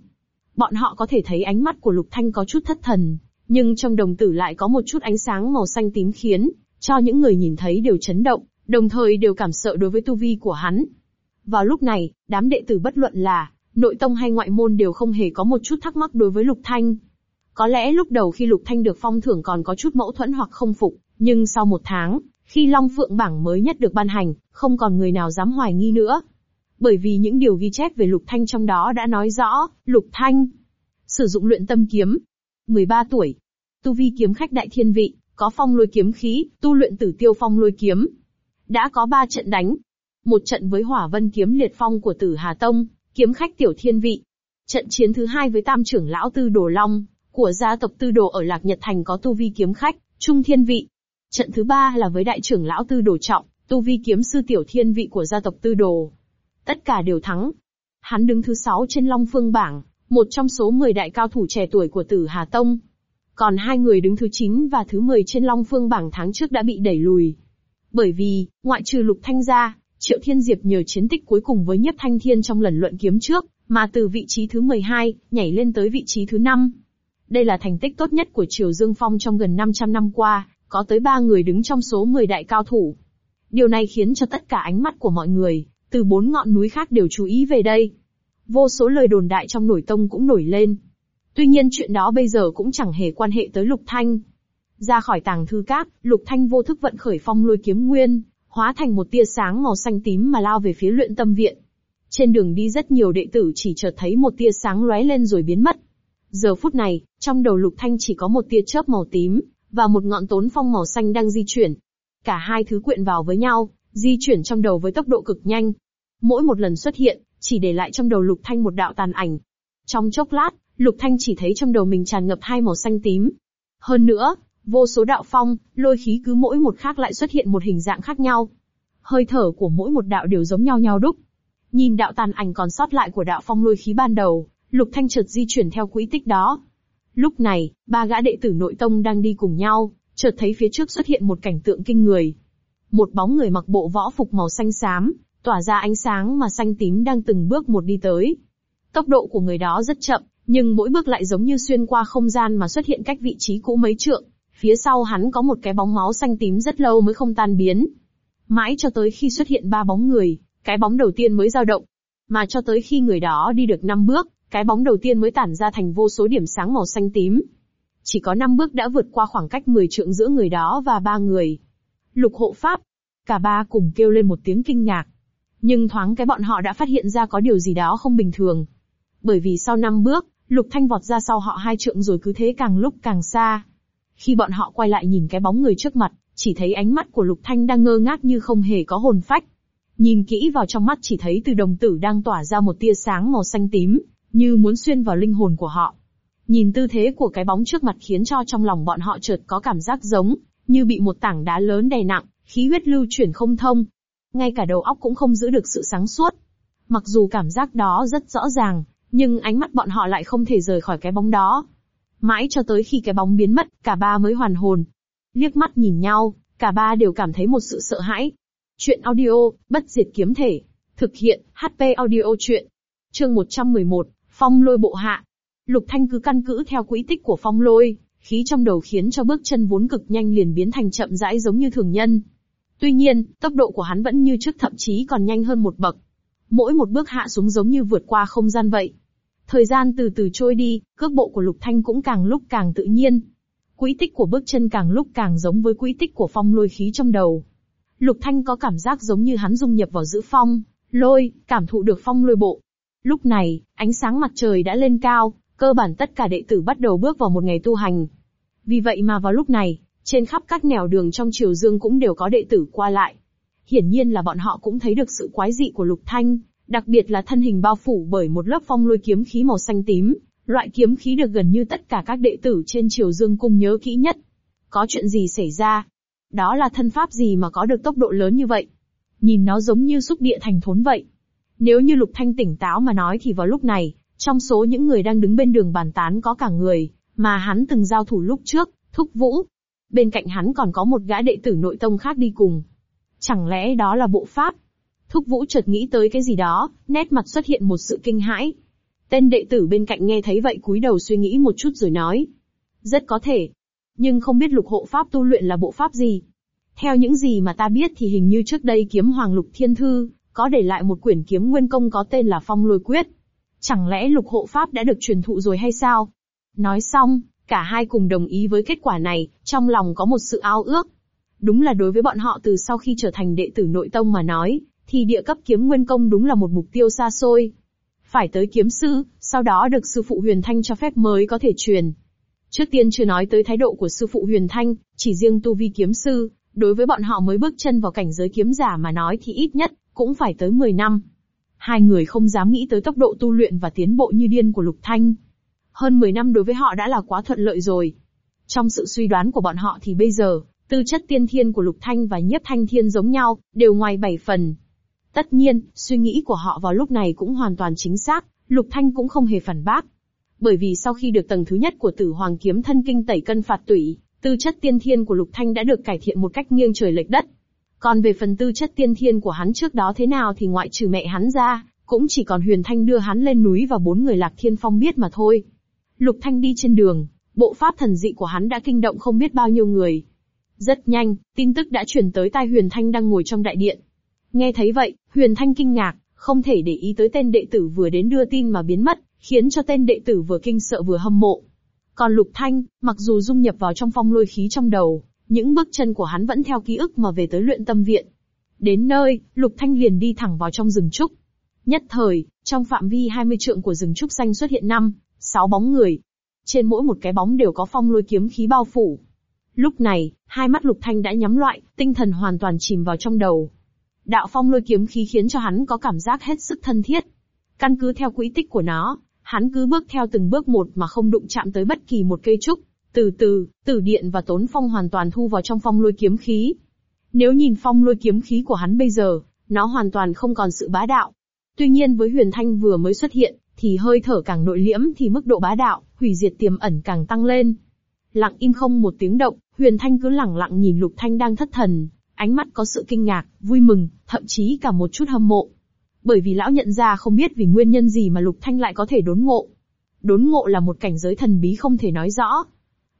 Bọn họ có thể thấy ánh mắt của Lục Thanh có chút thất thần, nhưng trong đồng tử lại có một chút ánh sáng màu xanh tím khiến cho những người nhìn thấy đều chấn động, đồng thời đều cảm sợ đối với tu vi của hắn. Vào lúc này, đám đệ tử bất luận là nội tông hay ngoại môn đều không hề có một chút thắc mắc đối với Lục Thanh. Có lẽ lúc đầu khi Lục Thanh được phong thưởng còn có chút mâu thuẫn hoặc không phục, nhưng sau một tháng, khi Long Phượng bảng mới nhất được ban hành, không còn người nào dám hoài nghi nữa. Bởi vì những điều ghi chép về Lục Thanh trong đó đã nói rõ, Lục Thanh sử dụng luyện tâm kiếm. 13 tuổi, tu vi kiếm khách đại thiên vị, có phong lôi kiếm khí, tu luyện tử tiêu phong lôi kiếm. Đã có 3 trận đánh một trận với hỏa vân kiếm liệt phong của tử Hà Tông, kiếm khách tiểu thiên vị. Trận chiến thứ hai với tam trưởng lão tư đồ long, của gia tộc tư đồ ở Lạc Nhật Thành có tu vi kiếm khách, trung thiên vị. Trận thứ ba là với đại trưởng lão tư đồ trọng, tu vi kiếm sư tiểu thiên vị của gia tộc tư đồ. Tất cả đều thắng. Hắn đứng thứ sáu trên Long Phương bảng, một trong số 10 đại cao thủ trẻ tuổi của Tử Hà Tông. Còn hai người đứng thứ 9 và thứ 10 trên Long Phương bảng tháng trước đã bị đẩy lùi. Bởi vì, ngoại trừ Lục Thanh gia. Triệu Thiên Diệp nhờ chiến tích cuối cùng với Nhất Thanh Thiên trong lần luận kiếm trước, mà từ vị trí thứ 12, nhảy lên tới vị trí thứ 5. Đây là thành tích tốt nhất của Triều Dương Phong trong gần 500 năm qua, có tới 3 người đứng trong số 10 đại cao thủ. Điều này khiến cho tất cả ánh mắt của mọi người, từ bốn ngọn núi khác đều chú ý về đây. Vô số lời đồn đại trong nổi tông cũng nổi lên. Tuy nhiên chuyện đó bây giờ cũng chẳng hề quan hệ tới Lục Thanh. Ra khỏi tàng thư cát, Lục Thanh vô thức vận khởi phong lôi kiếm nguyên, hóa thành một tia sáng màu xanh tím mà lao về phía luyện tâm viện. Trên đường đi rất nhiều đệ tử chỉ chợt thấy một tia sáng lóe lên rồi biến mất. Giờ phút này, trong đầu Lục Thanh chỉ có một tia chớp màu tím, và một ngọn tốn phong màu xanh đang di chuyển. Cả hai thứ quyện vào với nhau, di chuyển trong đầu với tốc độ cực nhanh. Mỗi một lần xuất hiện, chỉ để lại trong đầu Lục Thanh một đạo tàn ảnh. Trong chốc lát, Lục Thanh chỉ thấy trong đầu mình tràn ngập hai màu xanh tím. Hơn nữa, vô số đạo phong, lôi khí cứ mỗi một khác lại xuất hiện một hình dạng khác nhau. Hơi thở của mỗi một đạo đều giống nhau nhau đúc. Nhìn đạo tàn ảnh còn sót lại của đạo phong lôi khí ban đầu, Lục Thanh chợt di chuyển theo quỹ tích đó. Lúc này, ba gã đệ tử nội tông đang đi cùng nhau, chợt thấy phía trước xuất hiện một cảnh tượng kinh người. Một bóng người mặc bộ võ phục màu xanh xám, tỏa ra ánh sáng mà xanh tím đang từng bước một đi tới. Tốc độ của người đó rất chậm, nhưng mỗi bước lại giống như xuyên qua không gian mà xuất hiện cách vị trí cũ mấy trượng. Phía sau hắn có một cái bóng máu xanh tím rất lâu mới không tan biến. Mãi cho tới khi xuất hiện ba bóng người, cái bóng đầu tiên mới dao động. Mà cho tới khi người đó đi được năm bước, cái bóng đầu tiên mới tản ra thành vô số điểm sáng màu xanh tím. Chỉ có năm bước đã vượt qua khoảng cách 10 trượng giữa người đó và ba người. Lục hộ pháp. Cả ba cùng kêu lên một tiếng kinh ngạc. Nhưng thoáng cái bọn họ đã phát hiện ra có điều gì đó không bình thường. Bởi vì sau năm bước, Lục Thanh vọt ra sau họ hai trượng rồi cứ thế càng lúc càng xa. Khi bọn họ quay lại nhìn cái bóng người trước mặt, chỉ thấy ánh mắt của Lục Thanh đang ngơ ngác như không hề có hồn phách. Nhìn kỹ vào trong mắt chỉ thấy từ đồng tử đang tỏa ra một tia sáng màu xanh tím, như muốn xuyên vào linh hồn của họ. Nhìn tư thế của cái bóng trước mặt khiến cho trong lòng bọn họ chợt có cảm giác giống, như bị một tảng đá lớn đè nặng, khí huyết lưu chuyển không thông. Ngay cả đầu óc cũng không giữ được sự sáng suốt. Mặc dù cảm giác đó rất rõ ràng, nhưng ánh mắt bọn họ lại không thể rời khỏi cái bóng đó. Mãi cho tới khi cái bóng biến mất, cả ba mới hoàn hồn. Liếc mắt nhìn nhau, cả ba đều cảm thấy một sự sợ hãi. Chuyện audio, bất diệt kiếm thể. Thực hiện, HP audio chuyện. Chương 111, Phong lôi bộ hạ. Lục Thanh cứ căn cứ theo quỹ tích của phong lôi, khí trong đầu khiến cho bước chân vốn cực nhanh liền biến thành chậm rãi giống như thường nhân. Tuy nhiên, tốc độ của hắn vẫn như trước thậm chí còn nhanh hơn một bậc. Mỗi một bước hạ xuống giống như vượt qua không gian vậy. Thời gian từ từ trôi đi, cước bộ của Lục Thanh cũng càng lúc càng tự nhiên. Quỹ tích của bước chân càng lúc càng giống với quỹ tích của phong lôi khí trong đầu. Lục Thanh có cảm giác giống như hắn dung nhập vào giữ phong, lôi, cảm thụ được phong lôi bộ. Lúc này, ánh sáng mặt trời đã lên cao, cơ bản tất cả đệ tử bắt đầu bước vào một ngày tu hành. Vì vậy mà vào lúc này, trên khắp các nẻo đường trong triều dương cũng đều có đệ tử qua lại. Hiển nhiên là bọn họ cũng thấy được sự quái dị của Lục Thanh, đặc biệt là thân hình bao phủ bởi một lớp phong lôi kiếm khí màu xanh tím, loại kiếm khí được gần như tất cả các đệ tử trên triều dương cung nhớ kỹ nhất. Có chuyện gì xảy ra? Đó là thân pháp gì mà có được tốc độ lớn như vậy? Nhìn nó giống như xúc địa thành thốn vậy. Nếu như Lục Thanh tỉnh táo mà nói thì vào lúc này, trong số những người đang đứng bên đường bàn tán có cả người, mà hắn từng giao thủ lúc trước, Thúc Vũ. Bên cạnh hắn còn có một gã đệ tử nội tông khác đi cùng. Chẳng lẽ đó là bộ pháp? Thúc Vũ chợt nghĩ tới cái gì đó, nét mặt xuất hiện một sự kinh hãi. Tên đệ tử bên cạnh nghe thấy vậy cúi đầu suy nghĩ một chút rồi nói. Rất có thể. Nhưng không biết lục hộ pháp tu luyện là bộ pháp gì. Theo những gì mà ta biết thì hình như trước đây kiếm hoàng lục thiên thư, có để lại một quyển kiếm nguyên công có tên là phong lôi quyết. Chẳng lẽ lục hộ pháp đã được truyền thụ rồi hay sao? Nói xong, cả hai cùng đồng ý với kết quả này, trong lòng có một sự ao ước. Đúng là đối với bọn họ từ sau khi trở thành đệ tử nội tông mà nói, thì địa cấp kiếm nguyên công đúng là một mục tiêu xa xôi. Phải tới kiếm sư, sau đó được sư phụ Huyền Thanh cho phép mới có thể truyền. Trước tiên chưa nói tới thái độ của sư phụ Huyền Thanh, chỉ riêng tu vi kiếm sư, đối với bọn họ mới bước chân vào cảnh giới kiếm giả mà nói thì ít nhất, cũng phải tới 10 năm. Hai người không dám nghĩ tới tốc độ tu luyện và tiến bộ như điên của Lục Thanh. Hơn 10 năm đối với họ đã là quá thuận lợi rồi. Trong sự suy đoán của bọn họ thì bây giờ, tư chất tiên thiên của Lục Thanh và Nhiếp Thanh Thiên giống nhau, đều ngoài 7 phần. Tất nhiên, suy nghĩ của họ vào lúc này cũng hoàn toàn chính xác, Lục Thanh cũng không hề phản bác. Bởi vì sau khi được tầng thứ nhất của Tử Hoàng Kiếm Thân Kinh tẩy cân phạt tủy, tư chất tiên thiên của Lục Thanh đã được cải thiện một cách nghiêng trời lệch đất. Còn về phần tư chất tiên thiên của hắn trước đó thế nào thì ngoại trừ mẹ hắn ra, cũng chỉ còn Huyền Thanh đưa hắn lên núi và bốn người Lạc Thiên Phong biết mà thôi. Lục Thanh đi trên đường, bộ pháp thần dị của hắn đã kinh động không biết bao nhiêu người. Rất nhanh, tin tức đã truyền tới tai Huyền Thanh đang ngồi trong đại điện. Nghe thấy vậy, Huyền Thanh kinh ngạc, không thể để ý tới tên đệ tử vừa đến đưa tin mà biến mất, khiến cho tên đệ tử vừa kinh sợ vừa hâm mộ. Còn Lục Thanh, mặc dù dung nhập vào trong phong lôi khí trong đầu, những bước chân của hắn vẫn theo ký ức mà về tới luyện tâm viện. Đến nơi, Lục Thanh liền đi thẳng vào trong rừng trúc. Nhất thời, trong phạm vi 20 trượng của rừng trúc xanh xuất hiện năm, sáu bóng người. Trên mỗi một cái bóng đều có phong lôi kiếm khí bao phủ. Lúc này, hai mắt Lục Thanh đã nhắm lại, tinh thần hoàn toàn chìm vào trong đầu. Đạo phong lôi kiếm khí khiến cho hắn có cảm giác hết sức thân thiết. Căn cứ theo quỹ tích của nó, hắn cứ bước theo từng bước một mà không đụng chạm tới bất kỳ một cây trúc. Từ từ, tử điện và tốn phong hoàn toàn thu vào trong phong lôi kiếm khí. Nếu nhìn phong lôi kiếm khí của hắn bây giờ, nó hoàn toàn không còn sự bá đạo. Tuy nhiên với huyền thanh vừa mới xuất hiện, thì hơi thở càng nội liễm thì mức độ bá đạo, hủy diệt tiềm ẩn càng tăng lên. Lặng im không một tiếng động, huyền thanh cứ lẳng lặng nhìn lục thanh đang thất thần, ánh mắt có sự kinh ngạc, vui mừng, thậm chí cả một chút hâm mộ. Bởi vì lão nhận ra không biết vì nguyên nhân gì mà lục thanh lại có thể đốn ngộ. Đốn ngộ là một cảnh giới thần bí không thể nói rõ,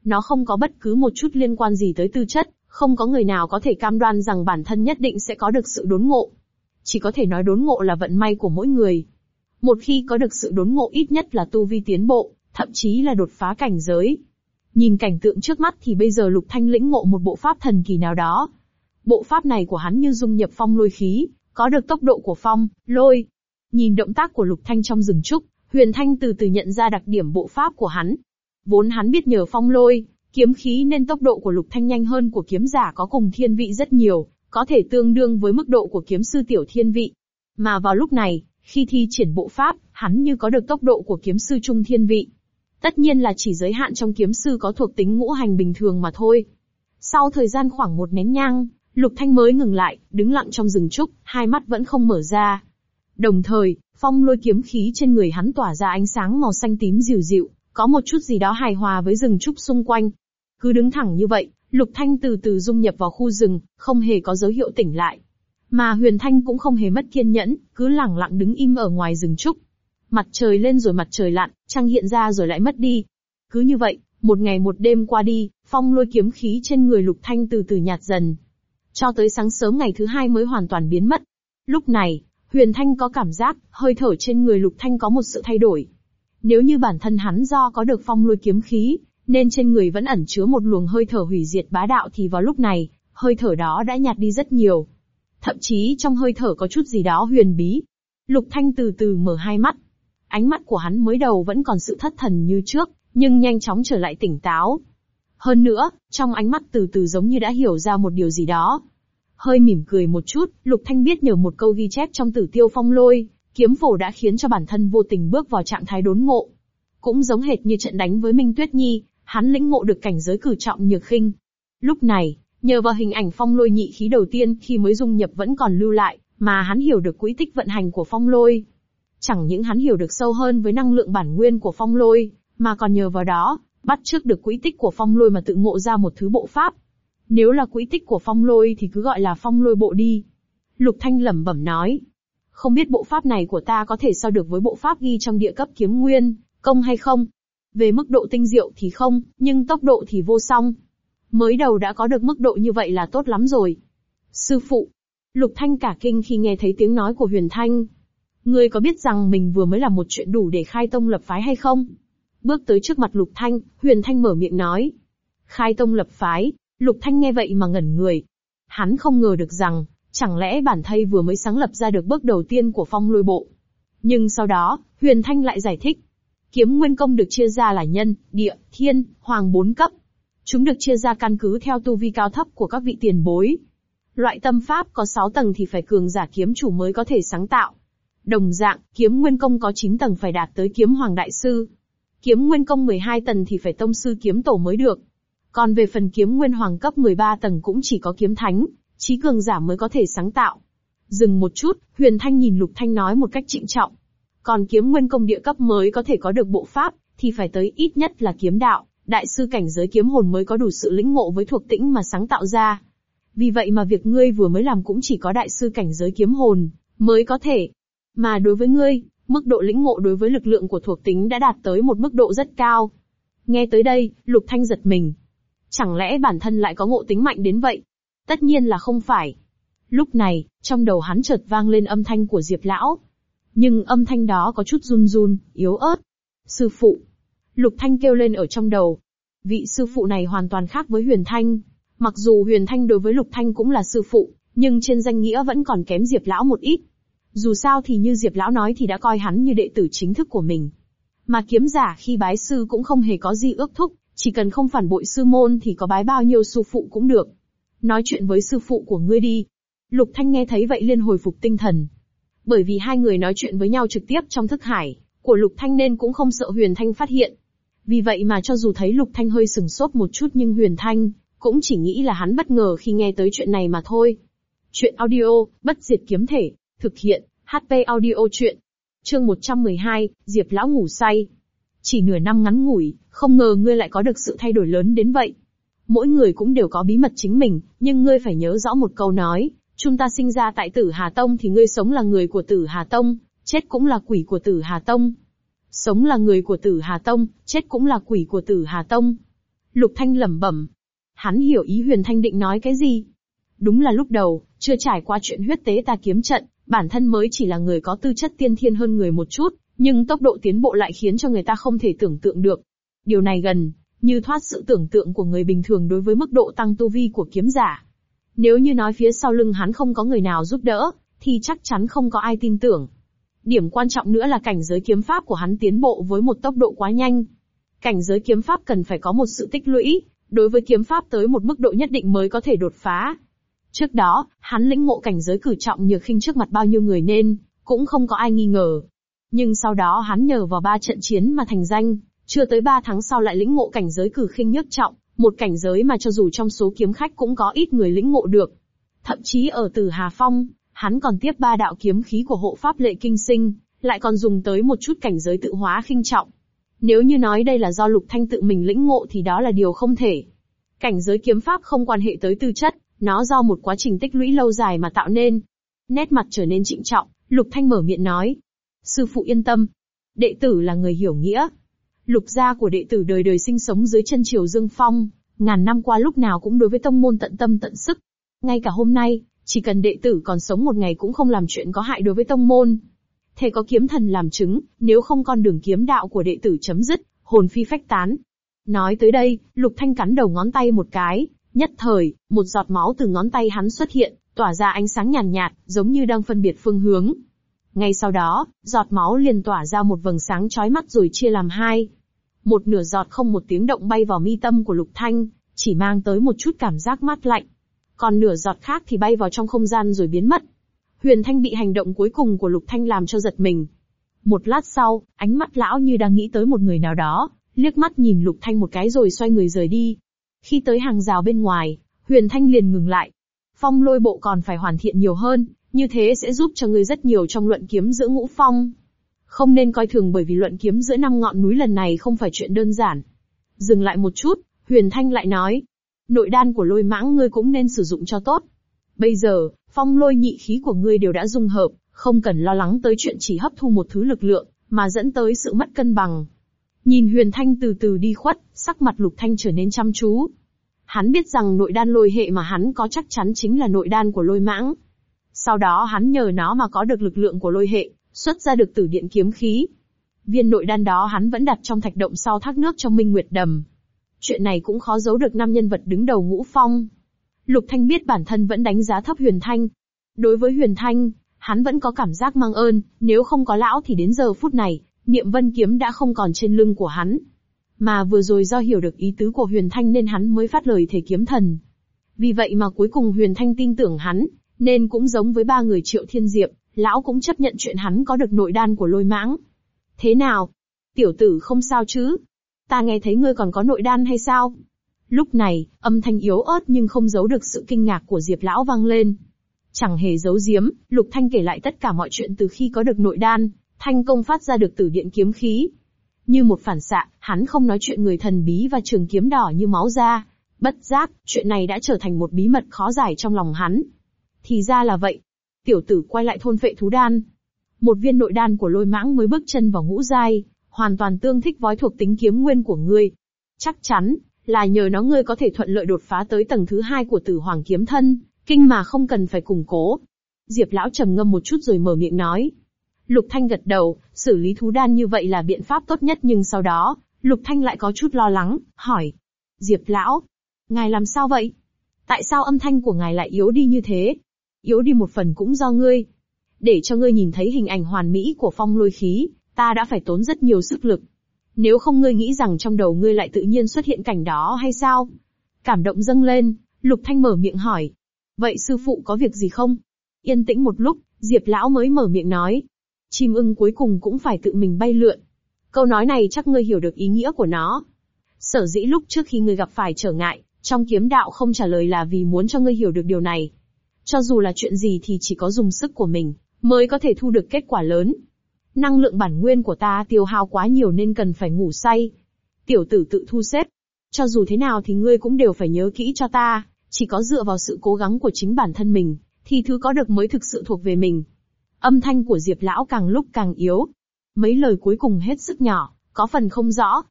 nó không có bất cứ một chút liên quan gì tới tư chất, không có người nào có thể cam đoan rằng bản thân nhất định sẽ có được sự đốn ngộ. Chỉ có thể nói đốn ngộ là vận may của mỗi người. Một khi có được sự đốn ngộ ít nhất là tu vi tiến bộ, thậm chí là đột phá cảnh giới. Nhìn cảnh tượng trước mắt thì bây giờ Lục Thanh lĩnh ngộ một bộ pháp thần kỳ nào đó. Bộ pháp này của hắn như dung nhập phong lôi khí, có được tốc độ của phong, lôi. Nhìn động tác của Lục Thanh trong rừng trúc, Huyền Thanh từ từ nhận ra đặc điểm bộ pháp của hắn, Vốn hắn biết nhờ phong lôi, kiếm khí nên tốc độ của lục thanh nhanh hơn của kiếm giả có cùng thiên vị rất nhiều, có thể tương đương với mức độ của kiếm sư tiểu thiên vị. Mà vào lúc này, khi thi triển bộ pháp, hắn như có được tốc độ của kiếm sư trung thiên vị. Tất nhiên là chỉ giới hạn trong kiếm sư có thuộc tính ngũ hành bình thường mà thôi. Sau thời gian khoảng một nén nhang, Lục Thanh mới ngừng lại, đứng lặng trong rừng trúc, hai mắt vẫn không mở ra. Đồng thời, phong lôi kiếm khí trên người hắn tỏa ra ánh sáng màu xanh tím dịu dịu, có một chút gì đó hài hòa với rừng trúc xung quanh. Cứ đứng thẳng như vậy, Lục Thanh từ từ dung nhập vào khu rừng, không hề có dấu hiệu tỉnh lại. Mà Huyền Thanh cũng không hề mất kiên nhẫn, cứ lẳng lặng đứng im ở ngoài rừng trúc. Mặt trời lên rồi mặt trời lặn, trăng hiện ra rồi lại mất đi. Cứ như vậy, một ngày một đêm qua đi, phong lôi kiếm khí trên người Lục Thanh từ từ nhạt dần. Cho tới sáng sớm ngày thứ hai mới hoàn toàn biến mất. Lúc này, Huyền Thanh có cảm giác, hơi thở trên người Lục Thanh có một sự thay đổi. Nếu như bản thân hắn do có được phong lôi kiếm khí, nên trên người vẫn ẩn chứa một luồng hơi thở hủy diệt bá đạo thì vào lúc này, hơi thở đó đã nhạt đi rất nhiều. Thậm chí trong hơi thở có chút gì đó huyền bí. Lục Thanh từ từ mở hai mắt. Ánh mắt của hắn mới đầu vẫn còn sự thất thần như trước, nhưng nhanh chóng trở lại tỉnh táo. Hơn nữa, trong ánh mắt từ từ giống như đã hiểu ra một điều gì đó. Hơi mỉm cười một chút, Lục Thanh biết nhờ một câu ghi chép trong tử tiêu phong lôi, Kiếm phổ đã khiến cho bản thân vô tình bước vào trạng thái đốn ngộ. Cũng giống hệt như trận đánh với Minh Tuyết Nhi, hắn lĩnh ngộ được cảnh giới cử trọng nhược khinh. Lúc này, nhờ vào hình ảnh phong lôi nhị khí đầu tiên khi mới dung nhập vẫn còn lưu lại, mà hắn hiểu được quỹ tích vận hành của phong lôi. Chẳng những hắn hiểu được sâu hơn với năng lượng bản nguyên của phong lôi, mà còn nhờ vào đó, bắt trước được quỹ tích của phong lôi mà tự ngộ ra một thứ bộ pháp. Nếu là quỹ tích của phong lôi thì cứ gọi là phong lôi bộ đi. Lục Thanh lẩm bẩm nói, không biết bộ pháp này của ta có thể so được với bộ pháp ghi trong địa cấp kiếm nguyên, công hay không? Về mức độ tinh diệu thì không, nhưng tốc độ thì vô song. Mới đầu đã có được mức độ như vậy là tốt lắm rồi. Sư phụ. Lục Thanh cả kinh khi nghe thấy tiếng nói của Huyền Thanh. Ngươi có biết rằng mình vừa mới làm một chuyện đủ để khai tông lập phái hay không? Bước tới trước mặt Lục Thanh, Huyền Thanh mở miệng nói. Khai tông lập phái, Lục Thanh nghe vậy mà ngẩn người. Hắn không ngờ được rằng, Chẳng lẽ bản thây vừa mới sáng lập ra được bước đầu tiên của phong lôi bộ? Nhưng sau đó, Huyền Thanh lại giải thích. Kiếm nguyên công được chia ra là nhân, địa, thiên, hoàng bốn cấp. Chúng được chia ra căn cứ theo tu vi cao thấp của các vị tiền bối. Loại tâm pháp có 6 tầng thì phải cường giả kiếm chủ mới có thể sáng tạo. Đồng dạng, kiếm nguyên công có 9 tầng phải đạt tới kiếm hoàng đại sư. Kiếm nguyên công 12 tầng thì phải tông sư kiếm tổ mới được. Còn về phần kiếm nguyên hoàng cấp 13 tầng cũng chỉ có kiếm thánh, trí cường giả mới có thể sáng tạo. Dừng một chút, Huyền Thanh nhìn Lục Thanh nói một cách trịnh trọng. Còn kiếm nguyên công địa cấp mới có thể có được bộ pháp, thì phải tới ít nhất là kiếm đạo, đại sư cảnh giới kiếm hồn mới có đủ sự lĩnh ngộ với thuộc tĩnh mà sáng tạo ra. Vì vậy mà việc ngươi vừa mới làm cũng chỉ có đại sư cảnh giới kiếm hồn, mới có thể. Mà đối với ngươi, mức độ lĩnh ngộ đối với lực lượng của thuộc tính đã đạt tới một mức độ rất cao. Nghe tới đây, Lục Thanh giật mình. Chẳng lẽ bản thân lại có ngộ tính mạnh đến vậy? Tất nhiên là không phải. Lúc này, trong đầu hắn chợt vang lên âm thanh của Diệp Lão. Nhưng âm thanh đó có chút run run, yếu ớt. Sư phụ. Lục Thanh kêu lên ở trong đầu. Vị sư phụ này hoàn toàn khác với Huyền Thanh. Mặc dù Huyền Thanh đối với Lục Thanh cũng là sư phụ, nhưng trên danh nghĩa vẫn còn kém Diệp Lão một ít. Dù sao thì như Diệp Lão nói thì đã coi hắn như đệ tử chính thức của mình. Mà kiếm giả khi bái sư cũng không hề có gì ước thúc, chỉ cần không phản bội sư môn thì có bái bao nhiêu sư phụ cũng được. Nói chuyện với sư phụ của ngươi đi. Lục Thanh nghe thấy vậy liên hồi phục tinh thần. Bởi vì hai người nói chuyện với nhau trực tiếp trong thức hải, của Lục Thanh nên cũng không sợ Huyền Thanh phát hiện. Vì vậy mà cho dù thấy Lục Thanh hơi sừng sốt một chút nhưng Huyền Thanh, cũng chỉ nghĩ là hắn bất ngờ khi nghe tới chuyện này mà thôi. Chuyện audio, bất diệt kiếm thể, thực hiện, HP audio chuyện. Chương 112, Diệp Lão ngủ say. Chỉ nửa năm ngắn ngủi, không ngờ ngươi lại có được sự thay đổi lớn đến vậy. Mỗi người cũng đều có bí mật chính mình, nhưng ngươi phải nhớ rõ một câu nói, chúng ta sinh ra tại Tử Hà Tông thì ngươi sống là người của Tử Hà Tông, chết cũng là quỷ của Tử Hà Tông. Sống là người của Tử Hà Tông, chết cũng là quỷ của Tử Hà Tông. Lục Thanh lẩm bẩm. Hắn hiểu ý Huyền Thanh định nói cái gì. Đúng là lúc đầu, chưa trải qua chuyện huyết tế ta kiếm trận, bản thân mới chỉ là người có tư chất tiên thiên hơn người một chút, nhưng tốc độ tiến bộ lại khiến cho người ta không thể tưởng tượng được. Điều này gần, như thoát sự tưởng tượng của người bình thường đối với mức độ tăng tu vi của kiếm giả. Nếu như nói phía sau lưng hắn không có người nào giúp đỡ, thì chắc chắn không có ai tin tưởng. Điểm quan trọng nữa là cảnh giới kiếm pháp của hắn tiến bộ với một tốc độ quá nhanh. Cảnh giới kiếm pháp cần phải có một sự tích lũy, đối với kiếm pháp tới một mức độ nhất định mới có thể đột phá. Trước đó, hắn lĩnh ngộ cảnh giới cử trọng nhược khinh trước mặt bao nhiêu người nên, cũng không có ai nghi ngờ. Nhưng sau đó hắn nhờ vào ba trận chiến mà thành danh, chưa tới ba tháng sau lại lĩnh ngộ cảnh giới cử khinh nhất trọng, một cảnh giới mà cho dù trong số kiếm khách cũng có ít người lĩnh ngộ được. Thậm chí ở Tử Hà Phong, hắn còn tiếp ba đạo kiếm khí của hộ pháp lệ kinh sinh, lại còn dùng tới một chút cảnh giới tự hóa khinh trọng. Nếu như nói đây là do Lục Thanh tự mình lĩnh ngộ thì đó là điều không thể. Cảnh giới kiếm pháp không quan hệ tới tư chất, nó do một quá trình tích lũy lâu dài mà tạo nên. Nét mặt trở nên trịnh trọng, Lục Thanh mở miệng nói. Sư phụ yên tâm. Đệ tử là người hiểu nghĩa. Lục gia của đệ tử đời đời sinh sống dưới chân triều Dương Phong, ngàn năm qua lúc nào cũng đối với tông môn tận tâm tận sức. Ngay cả hôm nay, chỉ cần đệ tử còn sống một ngày cũng không làm chuyện có hại đối với tông môn. Thề có kiếm thần làm chứng, nếu không con đường kiếm đạo của đệ tử chấm dứt, hồn phi phách tán. Nói tới đây, Lục Thanh cắn đầu ngón tay một cái, nhất thời, một giọt máu từ ngón tay hắn xuất hiện, tỏa ra ánh sáng nhàn nhạt, nhạt, giống như đang phân biệt phương hướng. Ngay sau đó, giọt máu liền tỏa ra một vầng sáng chói mắt rồi chia làm hai. Một nửa giọt không một tiếng động bay vào mi tâm của Lục Thanh, chỉ mang tới một chút cảm giác mát lạnh. Còn nửa giọt khác thì bay vào trong không gian rồi biến mất. Huyền Thanh bị hành động cuối cùng của Lục Thanh làm cho giật mình. Một lát sau, ánh mắt lão như đang nghĩ tới một người nào đó, liếc mắt nhìn Lục Thanh một cái rồi xoay người rời đi. Khi tới hàng rào bên ngoài, Huyền Thanh liền ngừng lại. Phong lôi bộ còn phải hoàn thiện nhiều hơn, như thế sẽ giúp cho ngươi rất nhiều trong luận kiếm giữa ngũ phong. Không nên coi thường bởi vì luận kiếm giữa năm ngọn núi lần này không phải chuyện đơn giản. Dừng lại một chút, Huyền Thanh lại nói. Nội đan của lôi mãng ngươi cũng nên sử dụng cho tốt. Bây giờ, phong lôi nhị khí của ngươi đều đã dung hợp, không cần lo lắng tới chuyện chỉ hấp thu một thứ lực lượng, mà dẫn tới sự mất cân bằng. Nhìn Huyền Thanh từ từ đi khuất, sắc mặt Lục Thanh trở nên chăm chú. Hắn biết rằng nội đan lôi hệ mà hắn có chắc chắn chính là nội đan của lôi mãng. Sau đó hắn nhờ nó mà có được lực lượng của lôi hệ, xuất ra được tử điện kiếm khí. Viên nội đan đó hắn vẫn đặt trong thạch động sau thác nước trong Minh Nguyệt Đầm. Chuyện này cũng khó giấu được năm nhân vật đứng đầu ngũ phong. Lục Thanh biết bản thân vẫn đánh giá thấp Huyền Thanh. Đối với Huyền Thanh, hắn vẫn có cảm giác mang ơn, nếu không có lão thì đến giờ phút này, niệm vân kiếm đã không còn trên lưng của hắn. Mà vừa rồi do hiểu được ý tứ của Huyền Thanh nên hắn mới phát lời thể kiếm thần. Vì vậy mà cuối cùng Huyền Thanh tin tưởng hắn, nên cũng giống với ba người Triệu Thiên Diệp, lão cũng chấp nhận chuyện hắn có được nội đan của lôi mãng. Thế nào? Tiểu tử không sao chứ? Ta nghe thấy ngươi còn có nội đan hay sao? Lúc này, âm thanh yếu ớt nhưng không giấu được sự kinh ngạc của Diệp lão vang lên. Chẳng hề giấu giếm, Lục Thanh kể lại tất cả mọi chuyện từ khi có được nội đan, thanh công phát ra được tử điện kiếm khí. Như một phản xạ, hắn không nói chuyện người thần bí và trường kiếm đỏ như máu ra. Bất giác, chuyện này đã trở thành một bí mật khó giải trong lòng hắn. Thì ra là vậy. Tiểu tử quay lại thôn phệ thú đan. Một viên nội đan của lôi mãng mới bước chân vào ngũ giai, hoàn toàn tương thích với thuộc tính kiếm nguyên của ngươi. Chắc chắn, là nhờ nó ngươi có thể thuận lợi đột phá tới tầng thứ hai của tử hoàng kiếm thân, kinh mà không cần phải củng cố. Diệp lão trầm ngâm một chút rồi mở miệng nói. Lục Thanh gật đầu, xử lý thú đan như vậy là biện pháp tốt nhất nhưng sau đó, Lục Thanh lại có chút lo lắng, hỏi. Diệp lão, ngài làm sao vậy? Tại sao âm thanh của ngài lại yếu đi như thế? Yếu đi một phần cũng do ngươi. Để cho ngươi nhìn thấy hình ảnh hoàn mỹ của phong lôi khí, ta đã phải tốn rất nhiều sức lực. Nếu không ngươi nghĩ rằng trong đầu ngươi lại tự nhiên xuất hiện cảnh đó hay sao? Cảm động dâng lên, Lục Thanh mở miệng hỏi. Vậy sư phụ có việc gì không? Yên tĩnh một lúc, Diệp lão mới mở miệng nói. Chim ưng cuối cùng cũng phải tự mình bay lượn. Câu nói này chắc ngươi hiểu được ý nghĩa của nó. Sở dĩ lúc trước khi ngươi gặp phải trở ngại, trong kiếm đạo không trả lời là vì muốn cho ngươi hiểu được điều này. Cho dù là chuyện gì thì chỉ có dùng sức của mình, mới có thể thu được kết quả lớn. Năng lượng bản nguyên của ta tiêu hao quá nhiều nên cần phải ngủ say. Tiểu tử tự thu xếp. Cho dù thế nào thì ngươi cũng đều phải nhớ kỹ cho ta, chỉ có dựa vào sự cố gắng của chính bản thân mình, thì thứ có được mới thực sự thuộc về mình. Âm thanh của Diệp Lão càng lúc càng yếu. Mấy lời cuối cùng hết sức nhỏ, có phần không rõ.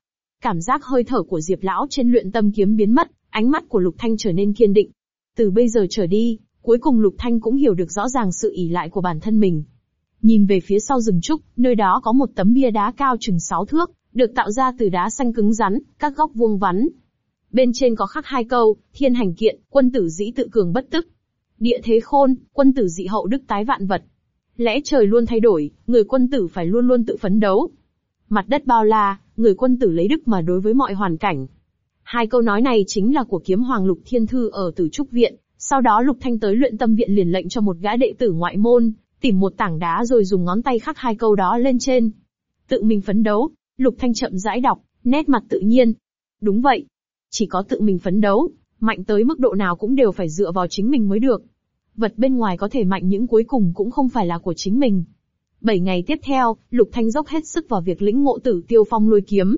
Cảm giác hơi thở của Diệp Lão trên luyện tâm kiếm biến mất, ánh mắt của Lục Thanh trở nên kiên định. Từ bây giờ trở đi, cuối cùng Lục Thanh cũng hiểu được rõ ràng sự ỷ lại của bản thân mình. Nhìn về phía sau rừng trúc, nơi đó có một tấm bia đá cao chừng 6 thước, được tạo ra từ đá xanh cứng rắn, các góc vuông vắn. Bên trên có khắc hai câu, thiên hành kiện, quân tử dĩ tự cường bất tức. Địa thế khôn, quân tử dị hậu đức tái vạn vật. Lẽ trời luôn thay đổi, người quân tử phải luôn luôn tự phấn đấu. Mặt đất bao la, người quân tử lấy đức mà đối với mọi hoàn cảnh. Hai câu nói này chính là của kiếm hoàng lục thiên thư ở tử trúc viện, sau đó lục thanh tới luyện tâm viện liền lệnh cho một gã đệ tử ngoại môn, tìm một tảng đá rồi dùng ngón tay khắc hai câu đó lên trên. Tự mình phấn đấu, Lục Thanh chậm rãi đọc, nét mặt tự nhiên. Đúng vậy. Chỉ có tự mình phấn đấu, mạnh tới mức độ nào cũng đều phải dựa vào chính mình mới được. Vật bên ngoài có thể mạnh những cuối cùng cũng không phải là của chính mình. Bảy ngày tiếp theo, Lục Thanh dốc hết sức vào việc lĩnh ngộ tử tiêu phong lôi kiếm.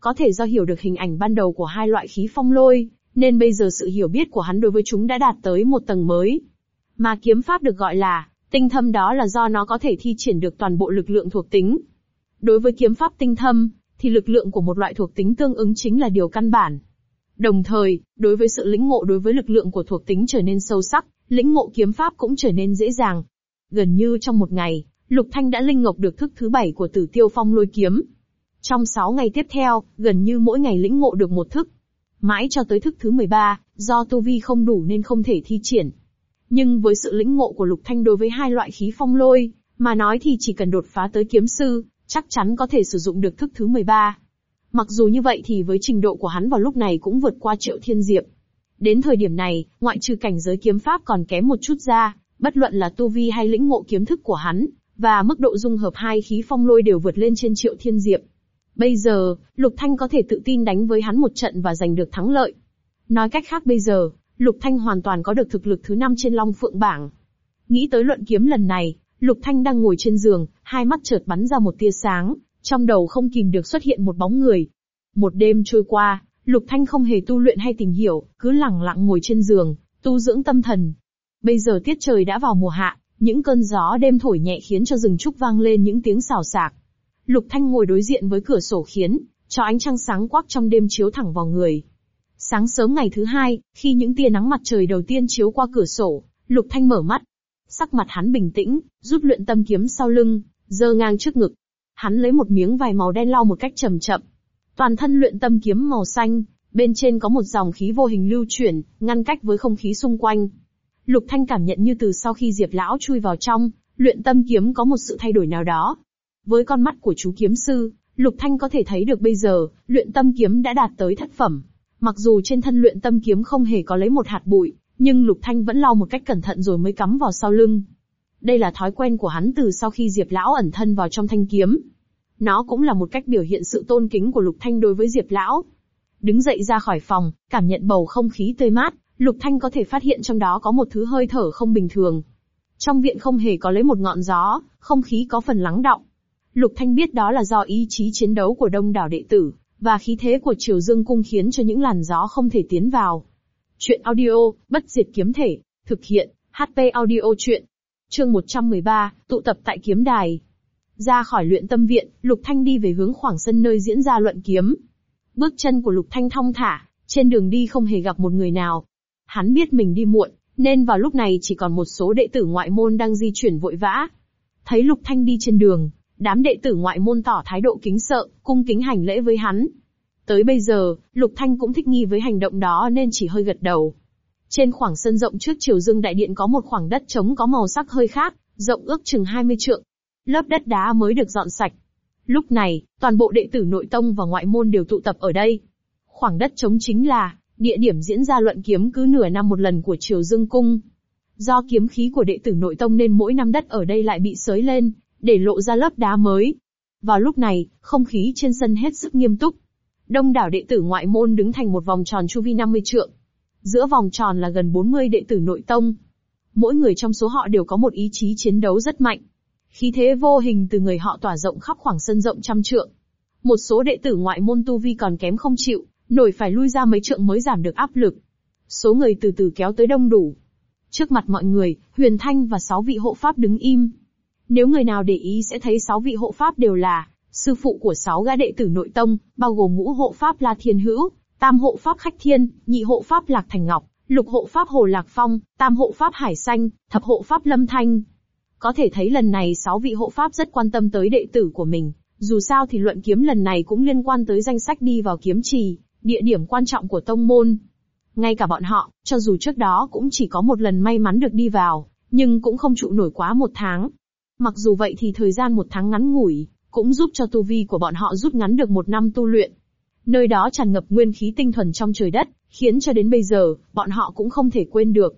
Có thể do hiểu được hình ảnh ban đầu của hai loại khí phong lôi, nên bây giờ sự hiểu biết của hắn đối với chúng đã đạt tới một tầng mới. Mà kiếm pháp được gọi là Tinh thâm đó là do nó có thể thi triển được toàn bộ lực lượng thuộc tính. Đối với kiếm pháp tinh thâm, thì lực lượng của một loại thuộc tính tương ứng chính là điều căn bản. Đồng thời, đối với sự lĩnh ngộ đối với lực lượng của thuộc tính trở nên sâu sắc, lĩnh ngộ kiếm pháp cũng trở nên dễ dàng. Gần như trong một ngày, Lục Thanh đã linh ngọc được thức thứ bảy của Tử Tiêu Phong Lôi kiếm. Trong 6 ngày tiếp theo, gần như mỗi ngày lĩnh ngộ được một thức. Mãi cho tới thức thứ 13, do tu vi không đủ nên không thể thi triển, nhưng với sự lĩnh ngộ của Lục Thanh đối với hai loại khí phong lôi, mà nói thì chỉ cần đột phá tới kiếm sư, chắc chắn có thể sử dụng được thức thứ 13. Mặc dù như vậy thì với trình độ của hắn vào lúc này cũng vượt qua triệu thiên diệp. Đến thời điểm này, ngoại trừ cảnh giới kiếm pháp còn kém một chút ra, bất luận là tu vi hay lĩnh ngộ kiếm thức của hắn, và mức độ dung hợp hai khí phong lôi đều vượt lên trên triệu thiên diệp. Bây giờ, Lục Thanh có thể tự tin đánh với hắn một trận và giành được thắng lợi. Nói cách khác bây giờ, Lục Thanh hoàn toàn có được thực lực thứ năm trên Long Phượng bảng. Nghĩ tới luận kiếm lần này, Lục Thanh đang ngồi trên giường, hai mắt chợt bắn ra một tia sáng, trong đầu không kìm được xuất hiện một bóng người. Một đêm trôi qua, Lục Thanh không hề tu luyện hay tìm hiểu, cứ lặng lặng ngồi trên giường, tu dưỡng tâm thần. Bây giờ tiết trời đã vào mùa hạ, những cơn gió đêm thổi nhẹ khiến cho rừng trúc vang lên những tiếng xào xạc. Lục Thanh ngồi đối diện với cửa sổ khiến cho ánh trăng sáng quắc trong đêm chiếu thẳng vào người. Sáng sớm ngày thứ hai, khi những tia nắng mặt trời đầu tiên chiếu qua cửa sổ, Lục Thanh mở mắt. Sắc mặt hắn bình tĩnh, rút luyện tâm kiếm sau lưng, giơ ngang trước ngực. Hắn lấy một miếng vải màu đen lau một cách chậm chậm. Toàn thân luyện tâm kiếm màu xanh, bên trên có một dòng khí vô hình lưu chuyển, ngăn cách với không khí xung quanh. Lục Thanh cảm nhận như từ sau khi Diệp Lão chui vào trong, luyện tâm kiếm có một sự thay đổi nào đó. Với con mắt của chú kiếm sư, Lục Thanh có thể thấy được bây giờ, luyện tâm kiếm đã đạt tới thất phẩm. Mặc dù trên thân luyện tâm kiếm không hề có lấy một hạt bụi, nhưng Lục Thanh vẫn lau một cách cẩn thận rồi mới cắm vào sau lưng. Đây là thói quen của hắn từ sau khi Diệp Lão ẩn thân vào trong thanh kiếm. Nó cũng là một cách biểu hiện sự tôn kính của Lục Thanh đối với Diệp Lão. Đứng dậy ra khỏi phòng, cảm nhận bầu không khí tươi mát, Lục Thanh có thể phát hiện trong đó có một thứ hơi thở không bình thường. Trong viện không hề có lấy một ngọn gió, không khí có phần lắng động. Lục Thanh biết đó là do ý chí chiến đấu của đông đảo đệ tử, và khí thế của Triều Dương Cung khiến cho những làn gió không thể tiến vào. Chuyện audio, bất diệt kiếm thể, thực hiện, HP audio chuyện. Chương 113, tụ tập tại kiếm đài. Ra khỏi luyện tâm viện, Lục Thanh đi về hướng khoảng sân nơi diễn ra luận kiếm. Bước chân của Lục Thanh thong thả, trên đường đi không hề gặp một người nào. Hắn biết mình đi muộn, nên vào lúc này chỉ còn một số đệ tử ngoại môn đang di chuyển vội vã. Thấy Lục Thanh đi trên đường, đám đệ tử ngoại môn tỏ thái độ kính sợ, cung kính hành lễ với hắn. Tới bây giờ, Lục Thanh cũng thích nghi với hành động đó nên chỉ hơi gật đầu. Trên khoảng sân rộng trước Triều Dương Đại Điện có một khoảng đất trống có màu sắc hơi khác, rộng ước chừng 20 trượng. Lớp đất đá mới được dọn sạch. Lúc này, toàn bộ đệ tử nội tông và ngoại môn đều tụ tập ở đây. Khoảng đất trống chính là địa điểm diễn ra luận kiếm cứ nửa năm một lần của Triều Dương Cung. Do kiếm khí của đệ tử nội tông nên mỗi năm đất ở đây lại bị sới lên, để lộ ra lớp đá mới. Vào lúc này, không khí trên sân hết sức nghiêm túc. Đông đảo đệ tử ngoại môn đứng thành một vòng tròn chu vi 50 trượng. Giữa vòng tròn là gần 40 đệ tử nội tông. Mỗi người trong số họ đều có một ý chí chiến đấu rất mạnh. Khí thế vô hình từ người họ tỏa rộng khắp khoảng sân rộng trăm trượng. Một số đệ tử ngoại môn tu vi còn kém không chịu, nổi phải lui ra mấy trượng mới giảm được áp lực. Số người từ từ kéo tới đông đủ. Trước mặt mọi người, Huyền Thanh và sáu vị hộ pháp đứng im. Nếu người nào để ý sẽ thấy sáu vị hộ pháp đều là sư phụ của sáu gã đệ tử nội tông, bao gồm ngũ hộ pháp La Thiên Hữu, tam hộ pháp Khách Thiên, nhị hộ pháp Lạc Thành Ngọc, lục hộ pháp Hồ Lạc Phong, tam hộ pháp Hải Xanh, thập hộ pháp Lâm Thanh. Có thể thấy lần này sáu vị hộ pháp rất quan tâm tới đệ tử của mình, dù sao thì luận kiếm lần này cũng liên quan tới danh sách đi vào kiếm trì, địa điểm quan trọng của tông môn. Ngay cả bọn họ, cho dù trước đó cũng chỉ có một lần may mắn được đi vào, nhưng cũng không trụ nổi quá một tháng. Mặc dù vậy thì thời gian một tháng ngắn ngủi, cũng giúp cho tu vi của bọn họ rút ngắn được một năm tu luyện. Nơi đó tràn ngập nguyên khí tinh thuần trong trời đất, khiến cho đến bây giờ, bọn họ cũng không thể quên được.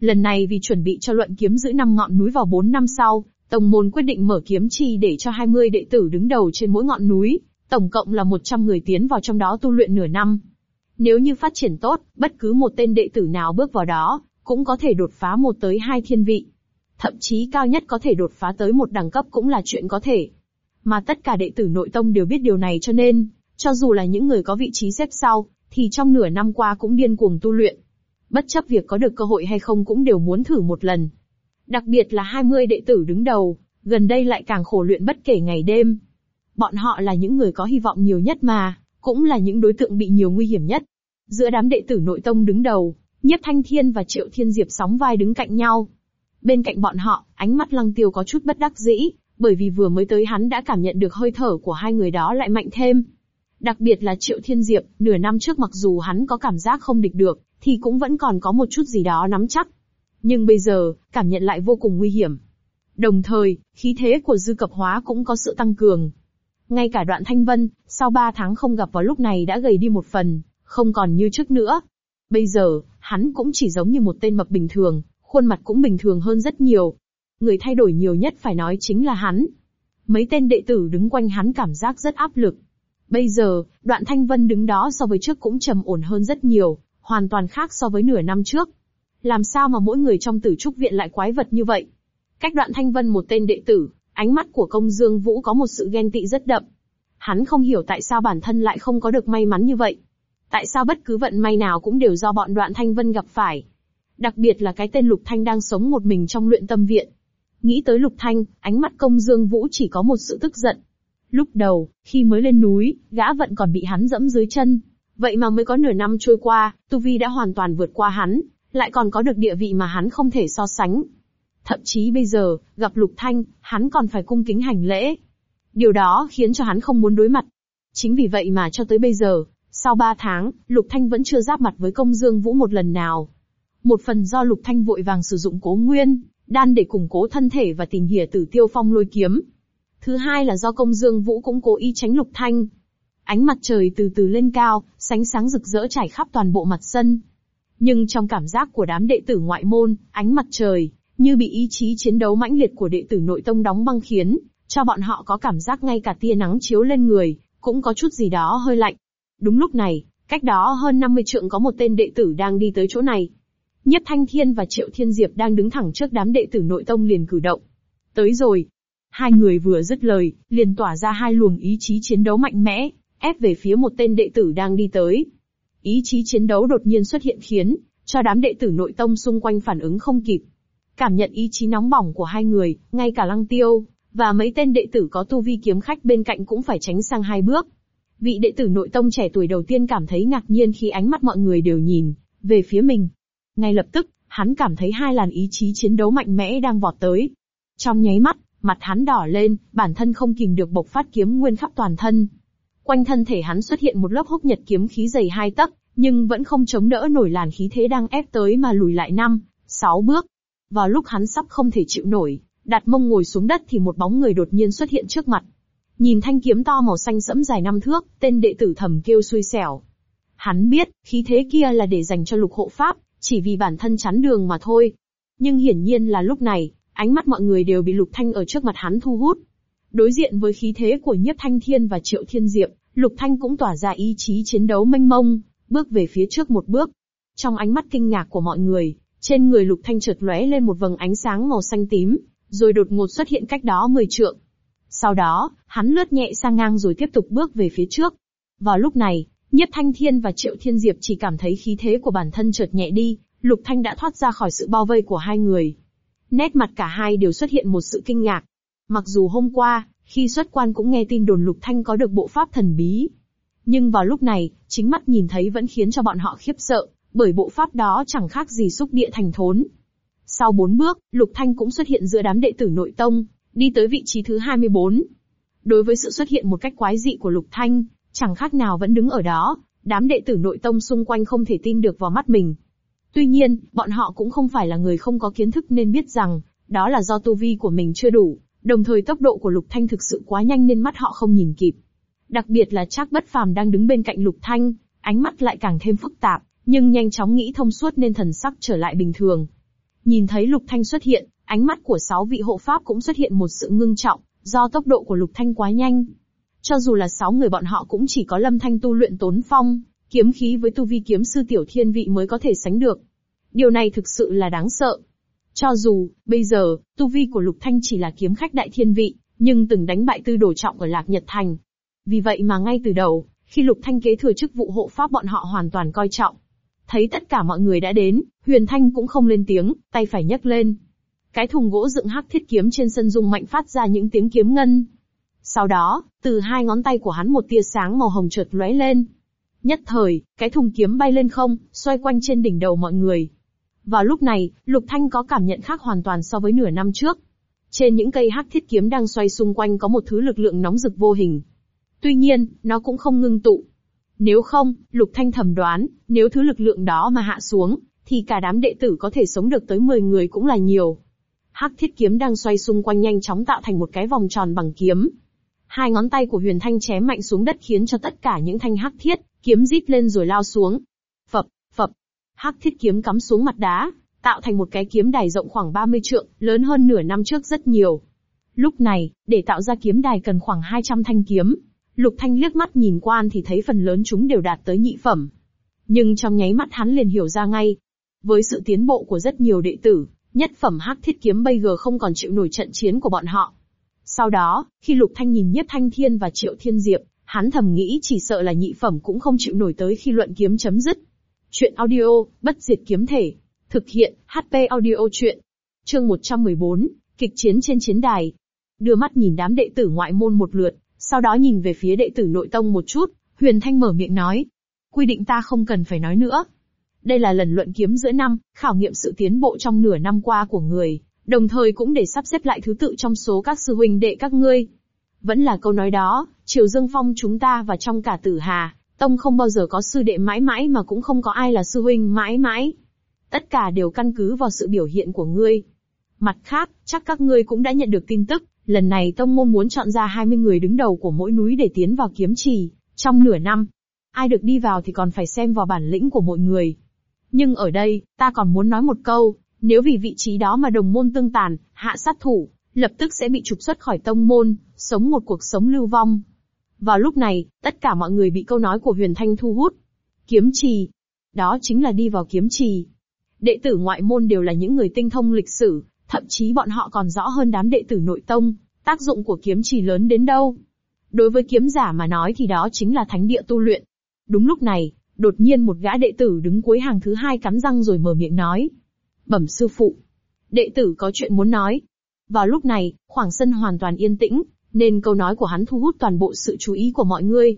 Lần này vì chuẩn bị cho luận kiếm giữ năm ngọn núi vào 4 năm sau, Tông môn quyết định mở kiếm chi để cho 20 đệ tử đứng đầu trên mỗi ngọn núi, tổng cộng là 100 người tiến vào trong đó tu luyện nửa năm. Nếu như phát triển tốt, bất cứ một tên đệ tử nào bước vào đó, cũng có thể đột phá một tới hai thiên vị. Thậm chí cao nhất có thể đột phá tới một đẳng cấp cũng là chuyện có thể. Mà tất cả đệ tử nội tông đều biết điều này cho nên, cho dù là những người có vị trí xếp sau, thì trong nửa năm qua cũng điên cuồng tu luyện. Bất chấp việc có được cơ hội hay không cũng đều muốn thử một lần. Đặc biệt là 20 đệ tử đứng đầu, gần đây lại càng khổ luyện bất kể ngày đêm. Bọn họ là những người có hy vọng nhiều nhất mà, cũng là những đối tượng bị nhiều nguy hiểm nhất. Giữa đám đệ tử nội tông đứng đầu, Nhiếp Thanh Thiên và Triệu Thiên Diệp sóng vai đứng cạnh nhau. Bên cạnh bọn họ, ánh mắt Lăng Tiêu có chút bất đắc dĩ, bởi vì vừa mới tới hắn đã cảm nhận được hơi thở của hai người đó lại mạnh thêm. Đặc biệt là Triệu Thiên Diệp, nửa năm trước mặc dù hắn có cảm giác không địch được, thì cũng vẫn còn có một chút gì đó nắm chắc. Nhưng bây giờ, cảm nhận lại vô cùng nguy hiểm. Đồng thời, khí thế của dư cập hóa cũng có sự tăng cường. Ngay cả đoạn thanh vân, sau ba tháng không gặp vào lúc này đã gầy đi một phần, không còn như trước nữa. Bây giờ, hắn cũng chỉ giống như một tên mập bình thường, khuôn mặt cũng bình thường hơn rất nhiều. Người thay đổi nhiều nhất phải nói chính là hắn. Mấy tên đệ tử đứng quanh hắn cảm giác rất áp lực. Bây giờ, đoạn thanh vân đứng đó so với trước cũng trầm ổn hơn rất nhiều, hoàn toàn khác so với nửa năm trước. Làm sao mà mỗi người trong tử trúc viện lại quái vật như vậy? Cách đoạn thanh vân một tên đệ tử, ánh mắt của công dương vũ có một sự ghen tị rất đậm. Hắn không hiểu tại sao bản thân lại không có được may mắn như vậy. Tại sao bất cứ vận may nào cũng đều do bọn đoạn thanh vân gặp phải. Đặc biệt là cái tên Lục Thanh đang sống một mình trong luyện tâm viện. Nghĩ tới Lục Thanh, ánh mắt công dương vũ chỉ có một sự tức giận. Lúc đầu, khi mới lên núi, gã vận còn bị hắn dẫm dưới chân. Vậy mà mới có nửa năm trôi qua, Tu Vi đã hoàn toàn vượt qua hắn, lại còn có được địa vị mà hắn không thể so sánh. Thậm chí bây giờ, gặp Lục Thanh, hắn còn phải cung kính hành lễ. Điều đó khiến cho hắn không muốn đối mặt. Chính vì vậy mà cho tới bây giờ, sau ba tháng, Lục Thanh vẫn chưa giáp mặt với công dương vũ một lần nào. Một phần do Lục Thanh vội vàng sử dụng cố nguyên, đan để củng cố thân thể và tìm hiểu tử tiêu phong lôi kiếm. Thứ hai là do công dương vũ cũng cố ý tránh Lục Thanh. Ánh mặt trời từ từ lên cao, sánh sáng rực rỡ trải khắp toàn bộ mặt sân. Nhưng trong cảm giác của đám đệ tử ngoại môn, ánh mặt trời, như bị ý chí chiến đấu mãnh liệt của đệ tử nội tông đóng băng khiến, cho bọn họ có cảm giác ngay cả tia nắng chiếu lên người, cũng có chút gì đó hơi lạnh. Đúng lúc này, cách đó hơn 50 trượng có một tên đệ tử đang đi tới chỗ này. Nhất Thanh Thiên và Triệu Thiên Diệp đang đứng thẳng trước đám đệ tử nội tông liền cử động. Tới rồi. Hai người vừa dứt lời, liền tỏa ra hai luồng ý chí chiến đấu mạnh mẽ, ép về phía một tên đệ tử đang đi tới. Ý chí chiến đấu đột nhiên xuất hiện khiến, cho đám đệ tử nội tông xung quanh phản ứng không kịp. Cảm nhận ý chí nóng bỏng của hai người, ngay cả lăng tiêu, và mấy tên đệ tử có tu vi kiếm khách bên cạnh cũng phải tránh sang hai bước. Vị đệ tử nội tông trẻ tuổi đầu tiên cảm thấy ngạc nhiên khi ánh mắt mọi người đều nhìn về phía mình. Ngay lập tức, hắn cảm thấy hai làn ý chí chiến đấu mạnh mẽ đang vọt tới. Trong nháy mắt, mặt hắn đỏ lên, bản thân không kìm được bộc phát kiếm nguyên khắp toàn thân. Quanh thân thể hắn xuất hiện một lớp húc nhật kiếm khí dày hai tấc, nhưng vẫn không chống đỡ nổi làn khí thế đang ép tới mà lùi lại năm, sáu bước. Vào lúc hắn sắp không thể chịu nổi, đặt mông ngồi xuống đất thì một bóng người đột nhiên xuất hiện trước mặt. Nhìn thanh kiếm to màu xanh sẫm dài năm thước, tên đệ tử thầm kêu xui xẻo. Hắn biết, khí thế kia là để dành cho lục hộ pháp, chỉ vì bản thân chắn đường mà thôi. Nhưng hiển nhiên là lúc này, ánh mắt mọi người đều bị lục thanh ở trước mặt hắn thu hút. Đối diện với khí thế của nhiếp thanh thiên và triệu thiên diệp, lục thanh cũng tỏa ra ý chí chiến đấu mênh mông, bước về phía trước một bước. Trong ánh mắt kinh ngạc của mọi người, trên người lục thanh chợt lóe lên một vầng ánh sáng màu xanh tím, rồi đột ngột xuất hiện cách đó 10 trượng. Sau đó, hắn lướt nhẹ sang ngang rồi tiếp tục bước về phía trước. Vào lúc này, Nhiếp Thanh Thiên và Triệu Thiên Diệp chỉ cảm thấy khí thế của bản thân chợt nhẹ đi, Lục Thanh đã thoát ra khỏi sự bao vây của hai người. Nét mặt cả hai đều xuất hiện một sự kinh ngạc. Mặc dù hôm qua, khi xuất quan cũng nghe tin đồn Lục Thanh có được bộ pháp thần bí. Nhưng vào lúc này, chính mắt nhìn thấy vẫn khiến cho bọn họ khiếp sợ, bởi bộ pháp đó chẳng khác gì xúc địa thành thốn. Sau bốn bước, Lục Thanh cũng xuất hiện giữa đám đệ tử nội tông, đi tới vị trí thứ 24. Đối với sự xuất hiện một cách quái dị của Lục Thanh, chẳng khác nào vẫn đứng ở đó, đám đệ tử nội tông xung quanh không thể tin được vào mắt mình. Tuy nhiên, bọn họ cũng không phải là người không có kiến thức nên biết rằng, đó là do tu vi của mình chưa đủ, đồng thời tốc độ của Lục Thanh thực sự quá nhanh nên mắt họ không nhìn kịp. Đặc biệt là Trác Bất Phàm đang đứng bên cạnh Lục Thanh, ánh mắt lại càng thêm phức tạp, nhưng nhanh chóng nghĩ thông suốt nên thần sắc trở lại bình thường. Nhìn thấy Lục Thanh xuất hiện, ánh mắt của sáu vị hộ pháp cũng xuất hiện một sự ngưng trọng, do tốc độ của Lục Thanh quá nhanh. Cho dù là sáu người bọn họ cũng chỉ có Lâm Thanh tu luyện tốn phong, kiếm khí với tu vi kiếm sư tiểu thiên vị mới có thể sánh được. Điều này thực sự là đáng sợ. Cho dù, bây giờ, tu vi của Lục Thanh chỉ là kiếm khách đại thiên vị, nhưng từng đánh bại tư đồ trọng ở Lạc Nhật Thành. Vì vậy mà ngay từ đầu, khi Lục Thanh kế thừa chức vụ hộ pháp bọn họ hoàn toàn coi trọng. Thấy tất cả mọi người đã đến, Huyền Thanh cũng không lên tiếng, tay phải nhấc lên. Cái thùng gỗ dựng hắc thiết kiếm trên sân dung mạnh phát ra những tiếng kiếm ngân. Sau đó, từ hai ngón tay của hắn một tia sáng màu hồng chợt lóe lên. Nhất thời, cái thùng kiếm bay lên không, xoay quanh trên đỉnh đầu mọi người. Vào lúc này, Lục Thanh có cảm nhận khác hoàn toàn so với nửa năm trước. Trên những cây hắc thiết kiếm đang xoay xung quanh có một thứ lực lượng nóng rực vô hình. Tuy nhiên, nó cũng không ngưng tụ. Nếu không, Lục Thanh thầm đoán, nếu thứ lực lượng đó mà hạ xuống, thì cả đám đệ tử có thể sống được tới 10 người cũng là nhiều. Hắc thiết kiếm đang xoay xung quanh nhanh chóng tạo thành một cái vòng tròn bằng kiếm. Hai ngón tay của Huyền Thanh chém mạnh xuống đất khiến cho tất cả những thanh hắc thiết kiếm rít lên rồi lao xuống. Hắc thiết kiếm cắm xuống mặt đá, tạo thành một cái kiếm đài rộng khoảng 30 trượng, lớn hơn nửa năm trước rất nhiều. Lúc này, để tạo ra kiếm đài cần khoảng 200 thanh kiếm. Lục Thanh liếc mắt nhìn quan thì thấy phần lớn chúng đều đạt tới nhị phẩm. Nhưng trong nháy mắt hắn liền hiểu ra ngay. Với sự tiến bộ của rất nhiều đệ tử, nhất phẩm hắc thiết kiếm bây giờ không còn chịu nổi trận chiến của bọn họ. Sau đó, khi Lục Thanh nhìn Nhất Thanh Thiên và Triệu Thiên Diệp, hắn thầm nghĩ chỉ sợ là nhị phẩm cũng không chịu nổi tới khi luận kiếm chấm dứt. Chuyện audio, bất diệt kiếm thể. Thực hiện, HP audio chuyện. Chương 114, kịch chiến trên chiến đài. Đưa mắt nhìn đám đệ tử ngoại môn một lượt, sau đó nhìn về phía đệ tử nội tông một chút, Huyền Thanh mở miệng nói. Quy định ta không cần phải nói nữa. Đây là lần luận kiếm giữa năm, khảo nghiệm sự tiến bộ trong nửa năm qua của người, đồng thời cũng để sắp xếp lại thứ tự trong số các sư huynh đệ các ngươi. Vẫn là câu nói đó, Triều Dương Phong chúng ta và trong cả tử hà, tông không bao giờ có sư đệ mãi mãi mà cũng không có ai là sư huynh mãi mãi. Tất cả đều căn cứ vào sự biểu hiện của ngươi. Mặt khác, chắc các ngươi cũng đã nhận được tin tức, lần này tông môn muốn chọn ra 20 người đứng đầu của mỗi núi để tiến vào kiếm trì, trong nửa năm. Ai được đi vào thì còn phải xem vào bản lĩnh của mỗi người. Nhưng ở đây, ta còn muốn nói một câu, nếu vì vị trí đó mà đồng môn tương tàn, hạ sát thủ, lập tức sẽ bị trục xuất khỏi tông môn, sống một cuộc sống lưu vong. Vào lúc này, tất cả mọi người bị câu nói của Huyền Thanh thu hút. Kiếm trì. Đó chính là đi vào kiếm trì. Đệ tử ngoại môn đều là những người tinh thông lịch sử, thậm chí bọn họ còn rõ hơn đám đệ tử nội tông, tác dụng của kiếm trì lớn đến đâu. Đối với kiếm giả mà nói thì đó chính là thánh địa tu luyện. Đúng lúc này, đột nhiên một gã đệ tử đứng cuối hàng thứ hai cắn răng rồi mở miệng nói. Bẩm sư phụ. Đệ tử có chuyện muốn nói. Vào lúc này, khoảng sân hoàn toàn yên tĩnh, nên câu nói của hắn thu hút toàn bộ sự chú ý của mọi người.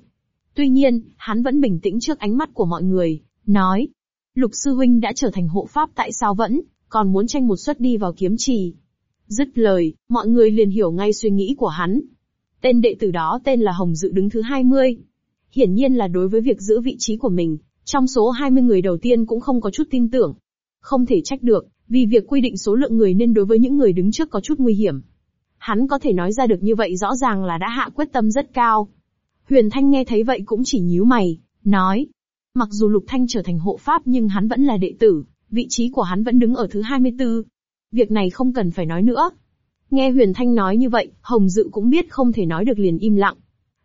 Tuy nhiên, hắn vẫn bình tĩnh trước ánh mắt của mọi người, nói. Lục sư huynh đã trở thành hộ pháp tại sao vẫn, còn muốn tranh một suất đi vào kiếm trì. Dứt lời, mọi người liền hiểu ngay suy nghĩ của hắn. Tên đệ tử đó tên là Hồng Dự đứng thứ 20. Hiển nhiên là đối với việc giữ vị trí của mình, trong số 20 người đầu tiên cũng không có chút tin tưởng. Không thể trách được, vì việc quy định số lượng người nên đối với những người đứng trước có chút nguy hiểm. Hắn có thể nói ra được như vậy rõ ràng là đã hạ quyết tâm rất cao. Huyền Thanh nghe thấy vậy cũng chỉ nhíu mày, nói. Mặc dù Lục Thanh trở thành hộ pháp nhưng hắn vẫn là đệ tử, vị trí của hắn vẫn đứng ở thứ 24. Việc này không cần phải nói nữa. Nghe Huyền Thanh nói như vậy, Hồng Dự cũng biết không thể nói được liền im lặng.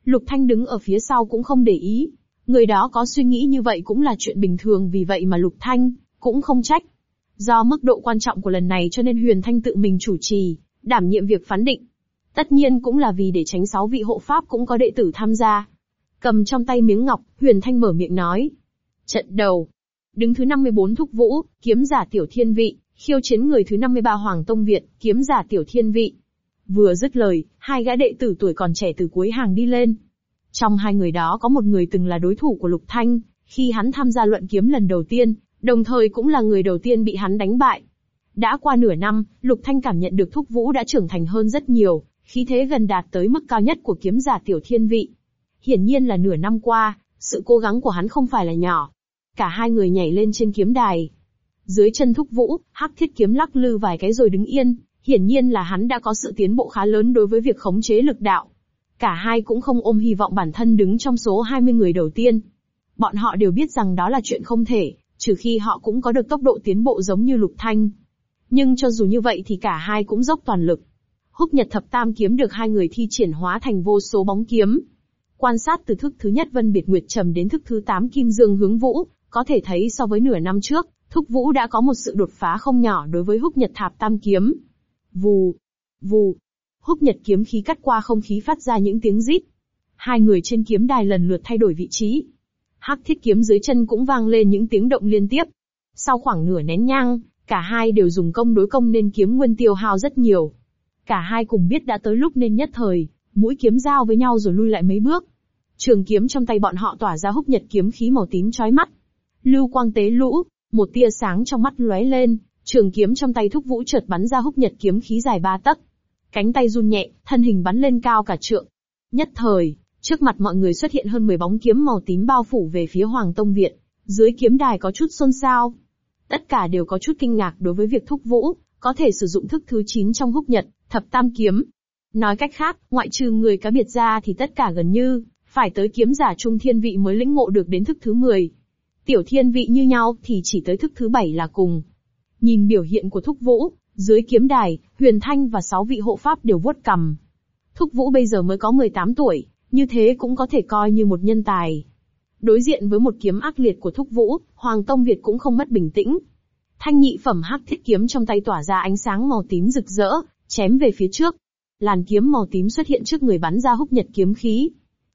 Lục Thanh đứng ở phía sau cũng không để ý. Người đó có suy nghĩ như vậy cũng là chuyện bình thường vì vậy mà Lục Thanh, cũng không trách. Do mức độ quan trọng của lần này cho nên Huyền Thanh tự mình chủ trì, đảm nhiệm việc phán định. Tất nhiên cũng là vì để tránh sáu vị hộ pháp cũng có đệ tử tham gia. Cầm trong tay miếng ngọc, Huyền Thanh mở miệng nói. Trận đầu. Đứng thứ 54 Thúc Vũ, kiếm giả tiểu thiên vị, khiêu chiến người thứ 53 Hoàng Tông Việt, kiếm giả tiểu thiên vị. Vừa dứt lời, hai gã đệ tử tuổi còn trẻ từ cuối hàng đi lên. Trong hai người đó có một người từng là đối thủ của Lục Thanh, khi hắn tham gia luận kiếm lần đầu tiên, đồng thời cũng là người đầu tiên bị hắn đánh bại. Đã qua nửa năm, Lục Thanh cảm nhận được Thúc Vũ đã trưởng thành hơn rất nhiều, khí thế gần đạt tới mức cao nhất của kiếm giả tiểu thiên vị. Hiển nhiên là nửa năm qua, sự cố gắng của hắn không phải là nhỏ. Cả hai người nhảy lên trên kiếm đài. Dưới chân Thúc Vũ, hắc thiết kiếm lắc lư vài cái rồi đứng yên, hiển nhiên là hắn đã có sự tiến bộ khá lớn đối với việc khống chế lực đạo. Cả hai cũng không ôm hy vọng bản thân đứng trong số 20 người đầu tiên. Bọn họ đều biết rằng đó là chuyện không thể, trừ khi họ cũng có được tốc độ tiến bộ giống như Lục Thanh. Nhưng cho dù như vậy thì cả hai cũng dốc toàn lực. Húc Nhật Thập Tam kiếm được hai người thi triển hóa thành vô số bóng kiếm. Quan sát từ thức thứ nhất Vân Biệt Nguyệt Trầm đến thức thứ tám Kim Dương Hướng Vũ, có thể thấy so với nửa năm trước, Thúc Vũ đã có một sự đột phá không nhỏ đối với Húc Nhật Thập Tam kiếm. Vù, vù, Húc Nhật kiếm khí cắt qua không khí phát ra những tiếng rít. Hai người trên kiếm đài lần lượt thay đổi vị trí. Hắc thiết kiếm dưới chân cũng vang lên những tiếng động liên tiếp. Sau khoảng nửa nén nhang, cả hai đều dùng công đối công nên kiếm nguyên tiêu hao rất nhiều. Cả hai cùng biết đã tới lúc nên nhất thời, mũi kiếm giao với nhau rồi lui lại mấy bước. Trường kiếm trong tay bọn họ tỏa ra húc nhật kiếm khí màu tím chói mắt. Lưu quang tế lũ, một tia sáng trong mắt lóe lên, trường kiếm trong tay thúc vũ chợt bắn ra húc nhật kiếm khí dài ba tấc. Cánh tay run nhẹ, thân hình bắn lên cao cả trượng. Nhất thời, trước mặt mọi người xuất hiện hơn 10 bóng kiếm màu tím bao phủ về phía Hoàng Tông Viện. Dưới kiếm đài có chút xôn xao. Tất cả đều có chút kinh ngạc đối với việc thúc vũ, có thể sử dụng thức thứ 9 trong húc nhật, thập tam kiếm. Nói cách khác, ngoại trừ người cá biệt ra thì tất cả gần như, phải tới kiếm giả trung thiên vị mới lĩnh ngộ được đến thức thứ 10. Tiểu thiên vị như nhau thì chỉ tới thức thứ 7 là cùng. Nhìn biểu hiện của thúc vũ, dưới kiếm đài, Huyền Thanh và sáu vị hộ pháp đều vuốt cầm. Thúc Vũ bây giờ mới có 18 tuổi, như thế cũng có thể coi như một nhân tài. Đối diện với một kiếm ác liệt của Thúc Vũ, Hoàng Tông Việt cũng không mất bình tĩnh. Thanh nhị phẩm hắc thiết kiếm trong tay tỏa ra ánh sáng màu tím rực rỡ, chém về phía trước. Làn kiếm màu tím xuất hiện trước người bắn ra húc nhật kiếm khí.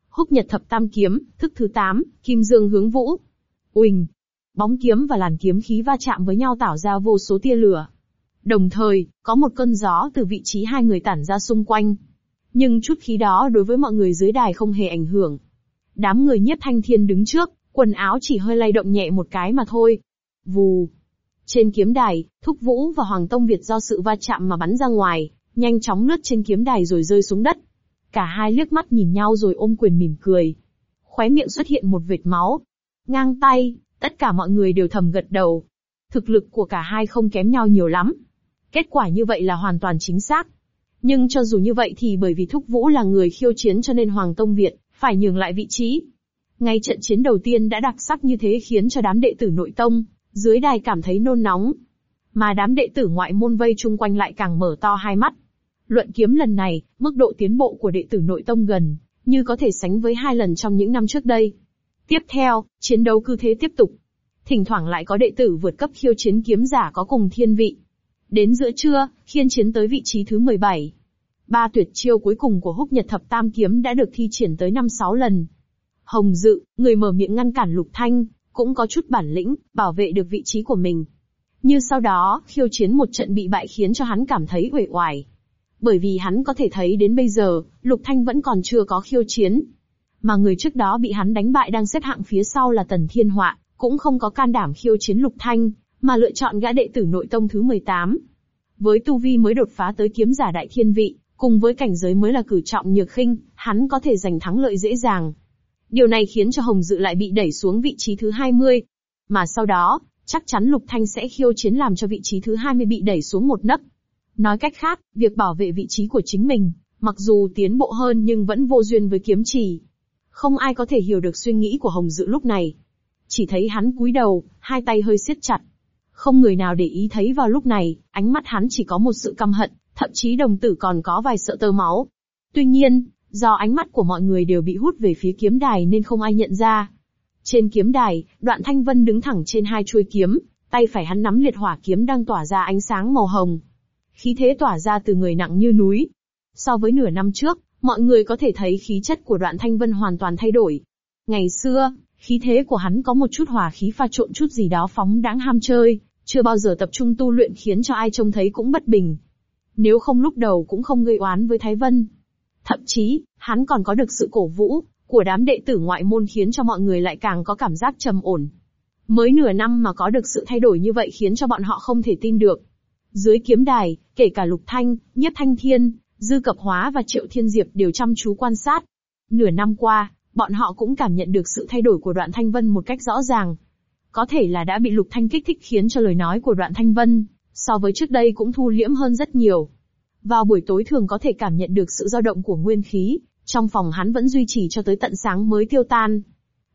Húc nhật thập tam kiếm, thức thứ tám kim dương hướng vũ. Uỳnh! Bóng kiếm và làn kiếm khí va chạm với nhau tạo ra vô số tia lửa. Đồng thời, có một cơn gió từ vị trí hai người tản ra xung quanh. Nhưng chút khí đó đối với mọi người dưới đài không hề ảnh hưởng. Đám người nhiếp thanh thiên đứng trước, quần áo chỉ hơi lay động nhẹ một cái mà thôi. Vù. Trên kiếm đài, Thúc Vũ và Hoàng Tông Việt do sự va chạm mà bắn ra ngoài, nhanh chóng lướt trên kiếm đài rồi rơi xuống đất. Cả hai liếc mắt nhìn nhau rồi ôm quyền mỉm cười. Khóe miệng xuất hiện một vệt máu. Ngang tay, tất cả mọi người đều thầm gật đầu. Thực lực của cả hai không kém nhau nhiều lắm. Kết quả như vậy là hoàn toàn chính xác. Nhưng cho dù như vậy thì bởi vì Thúc Vũ là người khiêu chiến cho nên Hoàng Tông Việt, phải nhường lại vị trí. Ngay trận chiến đầu tiên đã đặc sắc như thế khiến cho đám đệ tử nội tông, Dưới đài cảm thấy nôn nóng. Mà đám đệ tử ngoại môn vây chung quanh lại càng mở to hai mắt. Luận kiếm lần này, mức độ tiến bộ của đệ tử nội tông gần, như có thể sánh với hai lần trong những năm trước đây. Tiếp theo, chiến đấu cứ thế tiếp tục. Thỉnh thoảng lại có đệ tử vượt cấp khiêu chiến kiếm giả có cùng thiên vị. Đến giữa trưa, khiên chiến tới vị trí thứ 17. Ba tuyệt chiêu cuối cùng của húc nhật thập tam kiếm đã được thi triển tới 5-6 lần. Hồng Dự, người mở miệng ngăn cản Lục Thanh, cũng có chút bản lĩnh, bảo vệ được vị trí của mình. Như sau đó, khiêu chiến một trận bị bại khiến cho hắn cảm thấy uể oải. Bởi vì hắn có thể thấy đến bây giờ, Lục Thanh vẫn còn chưa có khiêu chiến. Mà người trước đó bị hắn đánh bại đang xếp hạng phía sau là Tần Thiên Họa, cũng không có can đảm khiêu chiến Lục Thanh, mà lựa chọn gã đệ tử nội tông thứ 18. Với tu vi mới đột phá tới kiếm giả đại thiên vị, cùng với cảnh giới mới là cử trọng nhược khinh, hắn có thể giành thắng lợi dễ dàng. Điều này khiến cho Hồng Dự lại bị đẩy xuống vị trí thứ 20. Mà sau đó, chắc chắn Lục Thanh sẽ khiêu chiến làm cho vị trí thứ 20 bị đẩy xuống một nấc. Nói cách khác, việc bảo vệ vị trí của chính mình, mặc dù tiến bộ hơn nhưng vẫn vô duyên với kiếm trì. Không ai có thể hiểu được suy nghĩ của Hồng Dự lúc này. Chỉ thấy hắn cúi đầu, hai tay hơi siết chặt. Không người nào để ý thấy vào lúc này, ánh mắt hắn chỉ có một sự căm hận, thậm chí đồng tử còn có vài sợ tơ máu. Tuy nhiên, do ánh mắt của mọi người đều bị hút về phía kiếm đài nên không ai nhận ra. Trên kiếm đài, đoạn thanh vân đứng thẳng trên hai chuôi kiếm, tay phải hắn nắm liệt hỏa kiếm đang tỏa ra ánh sáng màu hồng. Khí thế tỏa ra từ người nặng như núi. So với nửa năm trước, mọi người có thể thấy khí chất của đoạn thanh vân hoàn toàn thay đổi. Ngày xưa, khí thế của hắn có một chút hỏa khí pha trộn chút gì đó phóng đáng ham chơi, chưa bao giờ tập trung tu luyện khiến cho ai trông thấy cũng bất bình. Nếu không lúc đầu cũng không gây oán với Thái Vân. Thậm chí, hắn còn có được sự cổ vũ của đám đệ tử ngoại môn khiến cho mọi người lại càng có cảm giác trầm ổn. Mới nửa năm mà có được sự thay đổi như vậy khiến cho bọn họ không thể tin được. Dưới kiếm đài, kể cả Lục Thanh, Nhất Thanh Thiên, Dư Cập Hóa và Triệu Thiên Diệp đều chăm chú quan sát. Nửa năm qua, bọn họ cũng cảm nhận được sự thay đổi của đoạn Thanh Vân một cách rõ ràng. Có thể là đã bị Lục Thanh kích thích khiến cho lời nói của đoạn Thanh Vân, so với trước đây cũng thu liễm hơn rất nhiều. Vào buổi tối thường có thể cảm nhận được sự dao động của nguyên khí, trong phòng hắn vẫn duy trì cho tới tận sáng mới tiêu tan.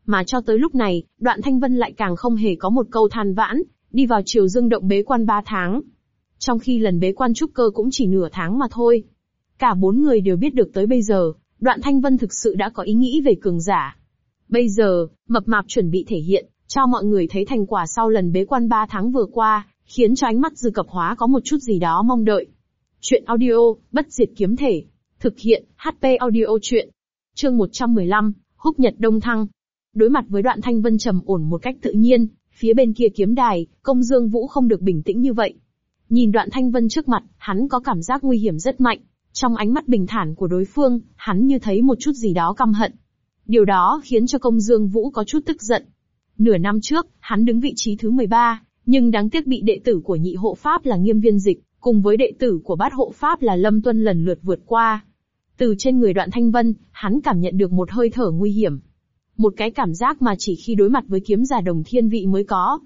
Mà cho tới lúc này, đoạn Thanh Vân lại càng không hề có một câu than vãn, đi vào chiều dương động bế quan ba tháng. Trong khi lần bế quan trúc cơ cũng chỉ nửa tháng mà thôi. Cả bốn người đều biết được tới bây giờ, đoạn Thanh Vân thực sự đã có ý nghĩ về cường giả. Bây giờ, mập mạp chuẩn bị thể hiện, cho mọi người thấy thành quả sau lần bế quan ba tháng vừa qua, khiến cho ánh mắt dư cập hóa có một chút gì đó mong đợi. Chuyện audio, bất diệt kiếm thể. Thực hiện, HP audio chuyện. Chương 115, húc nhật đông thăng. Đối mặt với đoạn thanh vân trầm ổn một cách tự nhiên, phía bên kia kiếm đài, công dương vũ không được bình tĩnh như vậy. Nhìn đoạn thanh vân trước mặt, hắn có cảm giác nguy hiểm rất mạnh. Trong ánh mắt bình thản của đối phương, hắn như thấy một chút gì đó căm hận. Điều đó khiến cho công dương vũ có chút tức giận. Nửa năm trước, hắn đứng vị trí thứ 13, nhưng đáng tiếc bị đệ tử của nhị hộ pháp là nghiêm viên dịch, cùng với đệ tử của bát hộ pháp là lâm tuân lần lượt vượt qua. Từ trên người đoạn thanh vân, hắn cảm nhận được một hơi thở nguy hiểm. Một cái cảm giác mà chỉ khi đối mặt với kiếm giả đồng thiên vị mới có.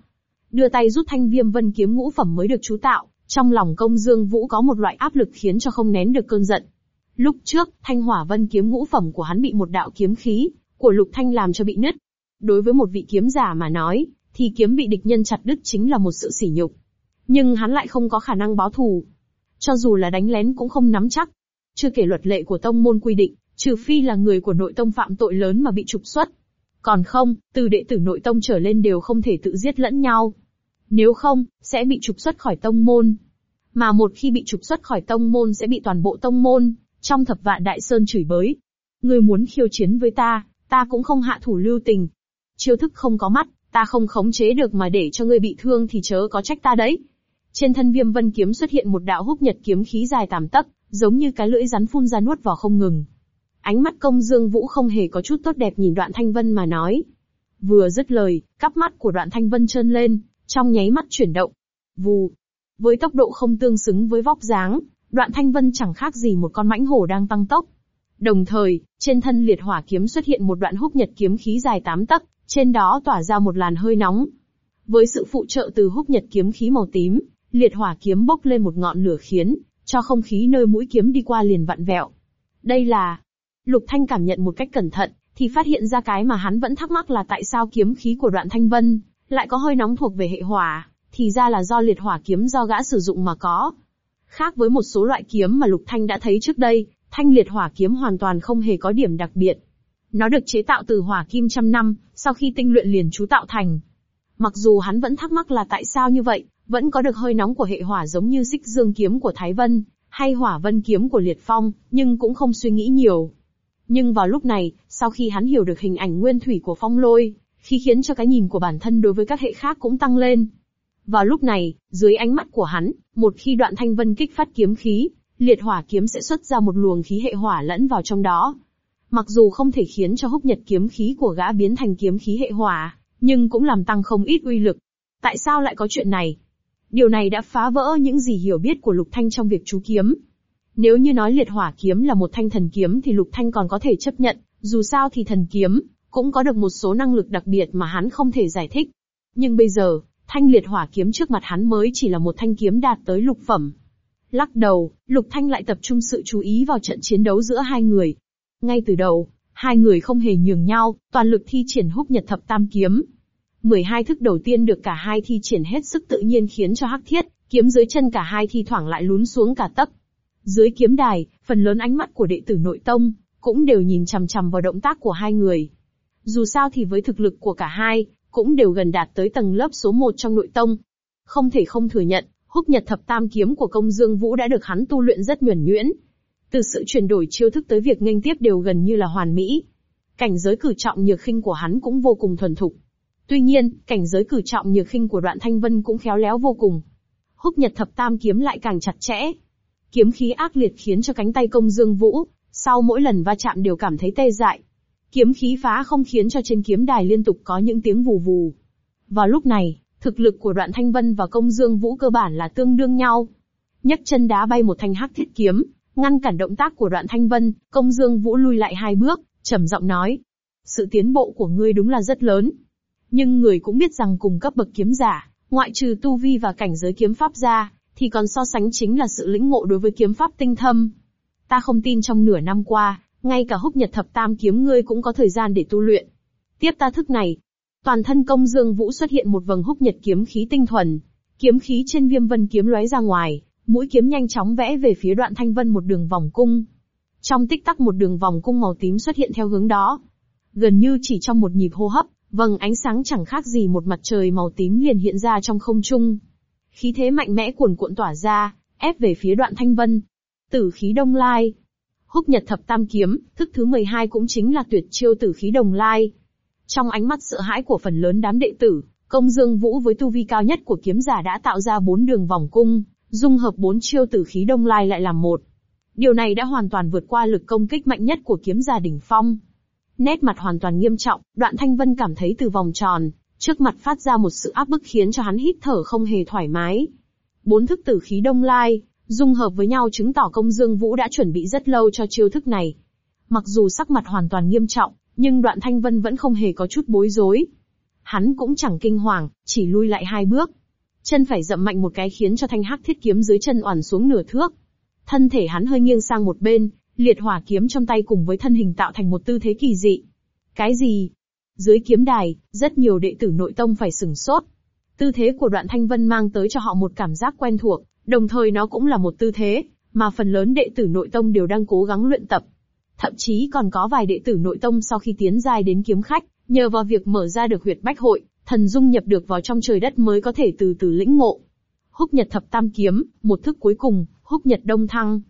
Đưa tay rút thanh viêm vân kiếm ngũ phẩm mới được chú tạo, trong lòng công dương vũ có một loại áp lực khiến cho không nén được cơn giận. Lúc trước, thanh hỏa vân kiếm ngũ phẩm của hắn bị một đạo kiếm khí, của lục thanh làm cho bị nứt. Đối với một vị kiếm giả mà nói, thì kiếm bị địch nhân chặt đứt chính là một sự sỉ nhục. Nhưng hắn lại không có khả năng báo thù. Cho dù là đánh lén cũng không nắm chắc. Chưa kể luật lệ của tông môn quy định, trừ phi là người của nội tông phạm tội lớn mà bị trục xuất. Còn không, từ đệ tử nội tông trở lên đều không thể tự giết lẫn nhau. Nếu không, sẽ bị trục xuất khỏi tông môn. Mà một khi bị trục xuất khỏi tông môn sẽ bị toàn bộ tông môn, trong thập vạn đại sơn chửi bới. Ngươi muốn khiêu chiến với ta, ta cũng không hạ thủ lưu tình. Chiêu thức không có mắt, ta không khống chế được mà để cho ngươi bị thương thì chớ có trách ta đấy. Trên thân viêm vân kiếm xuất hiện một đạo húc nhật kiếm khí dài tàm tấc, giống như cái lưỡi rắn phun ra nuốt vào không ngừng. Ánh mắt công dương vũ không hề có chút tốt đẹp nhìn đoạn thanh vân mà nói. Vừa dứt lời, cắp mắt của đoạn thanh vân trơn lên, trong nháy mắt chuyển động. Vù. Với tốc độ không tương xứng với vóc dáng, đoạn thanh vân chẳng khác gì một con mãnh hổ đang tăng tốc. Đồng thời, trên thân liệt hỏa kiếm xuất hiện một đoạn húc nhật kiếm khí dài tám tấc, trên đó tỏa ra một làn hơi nóng. Với sự phụ trợ từ húc nhật kiếm khí màu tím, liệt hỏa kiếm bốc lên một ngọn lửa khiến cho không khí nơi mũi kiếm đi qua liền vặn vẹo. Đây là Lục Thanh cảm nhận một cách cẩn thận, thì phát hiện ra cái mà hắn vẫn thắc mắc là tại sao kiếm khí của đoạn thanh vân lại có hơi nóng thuộc về hệ hỏa, thì ra là do liệt hỏa kiếm do gã sử dụng mà có. Khác với một số loại kiếm mà Lục Thanh đã thấy trước đây, thanh liệt hỏa kiếm hoàn toàn không hề có điểm đặc biệt. Nó được chế tạo từ hỏa kim trăm năm, sau khi tinh luyện liền chú tạo thành. Mặc dù hắn vẫn thắc mắc là tại sao như vậy, vẫn có được hơi nóng của hệ hỏa giống như xích dương kiếm của Thái Vân, hay hỏa vân kiếm của Liệt Phong, nhưng cũng không suy nghĩ nhiều. Nhưng vào lúc này, sau khi hắn hiểu được hình ảnh nguyên thủy của phong lôi, khi khiến cho cái nhìn của bản thân đối với các hệ khác cũng tăng lên. Vào lúc này, dưới ánh mắt của hắn, một khi đoạn thanh vân kích phát kiếm khí, liệt hỏa kiếm sẽ xuất ra một luồng khí hệ hỏa lẫn vào trong đó. Mặc dù không thể khiến cho húc nhật kiếm khí của gã biến thành kiếm khí hệ hỏa, nhưng cũng làm tăng không ít uy lực. Tại sao lại có chuyện này? Điều này đã phá vỡ những gì hiểu biết của Lục Thanh trong việc chú kiếm. Nếu như nói liệt hỏa kiếm là một thanh thần kiếm thì Lục Thanh còn có thể chấp nhận, dù sao thì thần kiếm, cũng có được một số năng lực đặc biệt mà hắn không thể giải thích. Nhưng bây giờ, thanh liệt hỏa kiếm trước mặt hắn mới chỉ là một thanh kiếm đạt tới lục phẩm. Lắc đầu, Lục Thanh lại tập trung sự chú ý vào trận chiến đấu giữa hai người. Ngay từ đầu, hai người không hề nhường nhau, toàn lực thi triển húc nhật thập tam kiếm. 12 thức đầu tiên được cả hai thi triển hết sức tự nhiên khiến cho hắc thiết, kiếm dưới chân cả hai thi thoảng lại lún xuống cả tấc. Dưới kiếm đài, phần lớn ánh mắt của đệ tử nội tông, cũng đều nhìn chằm chằm vào động tác của hai người. Dù sao thì với thực lực của cả hai, cũng đều gần đạt tới tầng lớp số 1 trong nội tông. Không thể không thừa nhận, húc nhật thập tam kiếm của công dương vũ đã được hắn tu luyện rất nhuần nhuyễn. Từ sự chuyển đổi chiêu thức tới việc nghênh tiếp đều gần như là hoàn mỹ. Cảnh giới cử trọng nhược khinh của hắn cũng vô cùng thuần thục. Tuy nhiên, cảnh giới cử trọng nhược khinh của đoạn thanh vân cũng khéo léo vô cùng. Húc nhật thập tam kiếm lại càng chặt chẽ. Kiếm khí ác liệt khiến cho cánh tay công dương vũ, sau mỗi lần va chạm đều cảm thấy tê dại. Kiếm khí phá không khiến cho trên kiếm đài liên tục có những tiếng vù vù. Vào lúc này, thực lực của đoạn thanh vân và công dương vũ cơ bản là tương đương nhau. nhấc chân đá bay một thanh hắc thiết kiếm, ngăn cản động tác của đoạn thanh vân, công dương vũ lui lại hai bước, trầm giọng nói. Sự tiến bộ của ngươi đúng là rất lớn. Nhưng người cũng biết rằng cùng cấp bậc kiếm giả, ngoại trừ tu vi và cảnh giới kiếm pháp ra, thì còn so sánh chính là sự lĩnh ngộ đối với kiếm pháp tinh thâm. Ta không tin trong nửa năm qua, ngay cả húc nhật thập tam kiếm ngươi cũng có thời gian để tu luyện. Tiếp ta thức này. Toàn thân công dương vũ xuất hiện một vầng húc nhật kiếm khí tinh thuần. Kiếm khí trên viêm vân kiếm lóe ra ngoài, mũi kiếm nhanh chóng vẽ về phía đoạn thanh vân một đường vòng cung. Trong tích tắc một đường vòng cung màu tím xuất hiện theo hướng đó. Gần như chỉ trong một nhịp hô hấp, vầng ánh sáng chẳng khác gì một mặt trời màu tím liền hiện ra trong không trung. Khí thế mạnh mẽ cuồn cuộn tỏa ra, ép về phía đoạn thanh vân. Tử khí đông lai. Húc nhật thập tam kiếm, thức thứ 12 cũng chính là tuyệt chiêu tử khí đồng lai. Trong ánh mắt sợ hãi của phần lớn đám đệ tử, công dương vũ với tu vi cao nhất của kiếm giả đã tạo ra bốn đường vòng cung, dung hợp bốn chiêu tử khí đông lai lại làm một. Điều này đã hoàn toàn vượt qua lực công kích mạnh nhất của kiếm giả đỉnh phong. Nét mặt hoàn toàn nghiêm trọng, đoạn thanh vân cảm thấy từ vòng tròn, trước mặt phát ra một sự áp bức khiến cho hắn hít thở không hề thoải mái. Bốn thức tử khí đông lai, dung hợp với nhau chứng tỏ công dương vũ đã chuẩn bị rất lâu cho chiêu thức này. Mặc dù sắc mặt hoàn toàn nghiêm trọng, nhưng đoạn thanh vân vẫn không hề có chút bối rối. Hắn cũng chẳng kinh hoàng, chỉ lui lại hai bước. Chân phải dậm mạnh một cái khiến cho thanh hắc thiết kiếm dưới chân oản xuống nửa thước. Thân thể hắn hơi nghiêng sang một bên, liệt hỏa kiếm trong tay cùng với thân hình tạo thành một tư thế kỳ dị. Cái gì? Dưới kiếm đài, rất nhiều đệ tử nội tông phải sửng sốt. Tư thế của đoạn thanh vân mang tới cho họ một cảm giác quen thuộc, đồng thời nó cũng là một tư thế, mà phần lớn đệ tử nội tông đều đang cố gắng luyện tập. Thậm chí còn có vài đệ tử nội tông sau khi tiến giai đến kiếm khách, nhờ vào việc mở ra được huyệt bách hội, thần dung nhập được vào trong trời đất mới có thể từ từ lĩnh ngộ. Húc Nhật Thập Tam Kiếm, một thức cuối cùng, Húc Nhật Đông Thăng.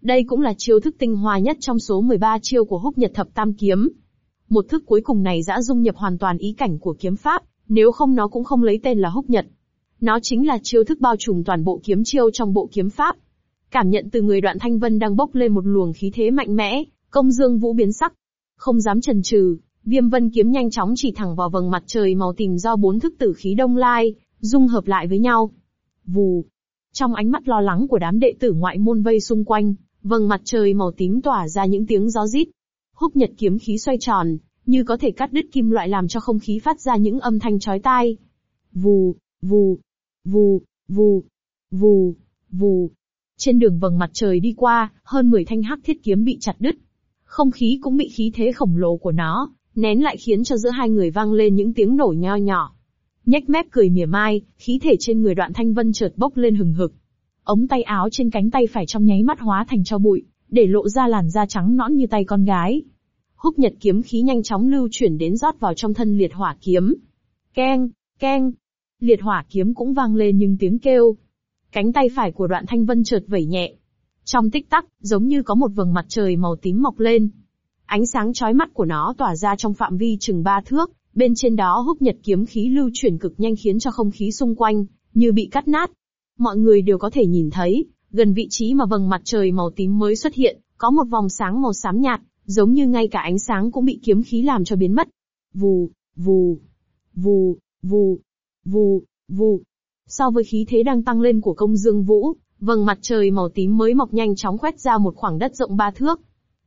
Đây cũng là chiêu thức tinh hoa nhất trong số 13 chiêu của Húc Nhật Thập Tam Kiếm. Một thức cuối cùng này đã dung nhập hoàn toàn ý cảnh của kiếm pháp, nếu không nó cũng không lấy tên là Húc Nhật. Nó chính là chiêu thức bao trùm toàn bộ kiếm chiêu trong bộ kiếm pháp. Cảm nhận từ người đoạn thanh vân đang bốc lên một luồng khí thế mạnh mẽ, công dương vũ biến sắc. Không dám chần chừ, viêm vân kiếm nhanh chóng chỉ thẳng vào vầng mặt trời màu tím do bốn thức tử khí đông lai, dung hợp lại với nhau. Vù. Trong ánh mắt lo lắng của đám đệ tử ngoại môn vây xung quanh, vầng mặt trời màu tím tỏa ra những tiếng gió rít. Húc nhật kiếm khí xoay tròn, như có thể cắt đứt kim loại làm cho không khí phát ra những âm thanh chói tai. Vù, vù, vù, vù, vù, vù. Trên đường vầng mặt trời đi qua, hơn 10 thanh hắc thiết kiếm bị chặt đứt. Không khí cũng bị khí thế khổng lồ của nó, nén lại khiến cho giữa hai người vang lên những tiếng nổ nho nhỏ. nhếch mép cười mỉa mai, khí thể trên người đoạn thanh vân chợt bốc lên hừng hực. Ống tay áo trên cánh tay phải trong nháy mắt hóa thành cho bụi, để lộ ra làn da trắng nõn như tay con gái. Húc nhật kiếm khí nhanh chóng lưu chuyển đến rót vào trong thân liệt hỏa kiếm. Keng, keng. Liệt hỏa kiếm cũng vang lên nhưng tiếng kêu. Cánh tay phải của đoạn thanh vân chợt vẩy nhẹ. Trong tích tắc, giống như có một vầng mặt trời màu tím mọc lên. Ánh sáng chói mắt của nó tỏa ra trong phạm vi chừng ba thước, bên trên đó húc nhật kiếm khí lưu chuyển cực nhanh khiến cho không khí xung quanh, như bị cắt nát. Mọi người đều có thể nhìn thấy, gần vị trí mà vầng mặt trời màu tím mới xuất hiện, có một vòng sáng màu xám nhạt, giống như ngay cả ánh sáng cũng bị kiếm khí làm cho biến mất. Vù, vù, vù, vù, vù, vù. So với khí thế đang tăng lên của công dương vũ, vầng mặt trời màu tím mới mọc nhanh chóng quét ra một khoảng đất rộng ba thước.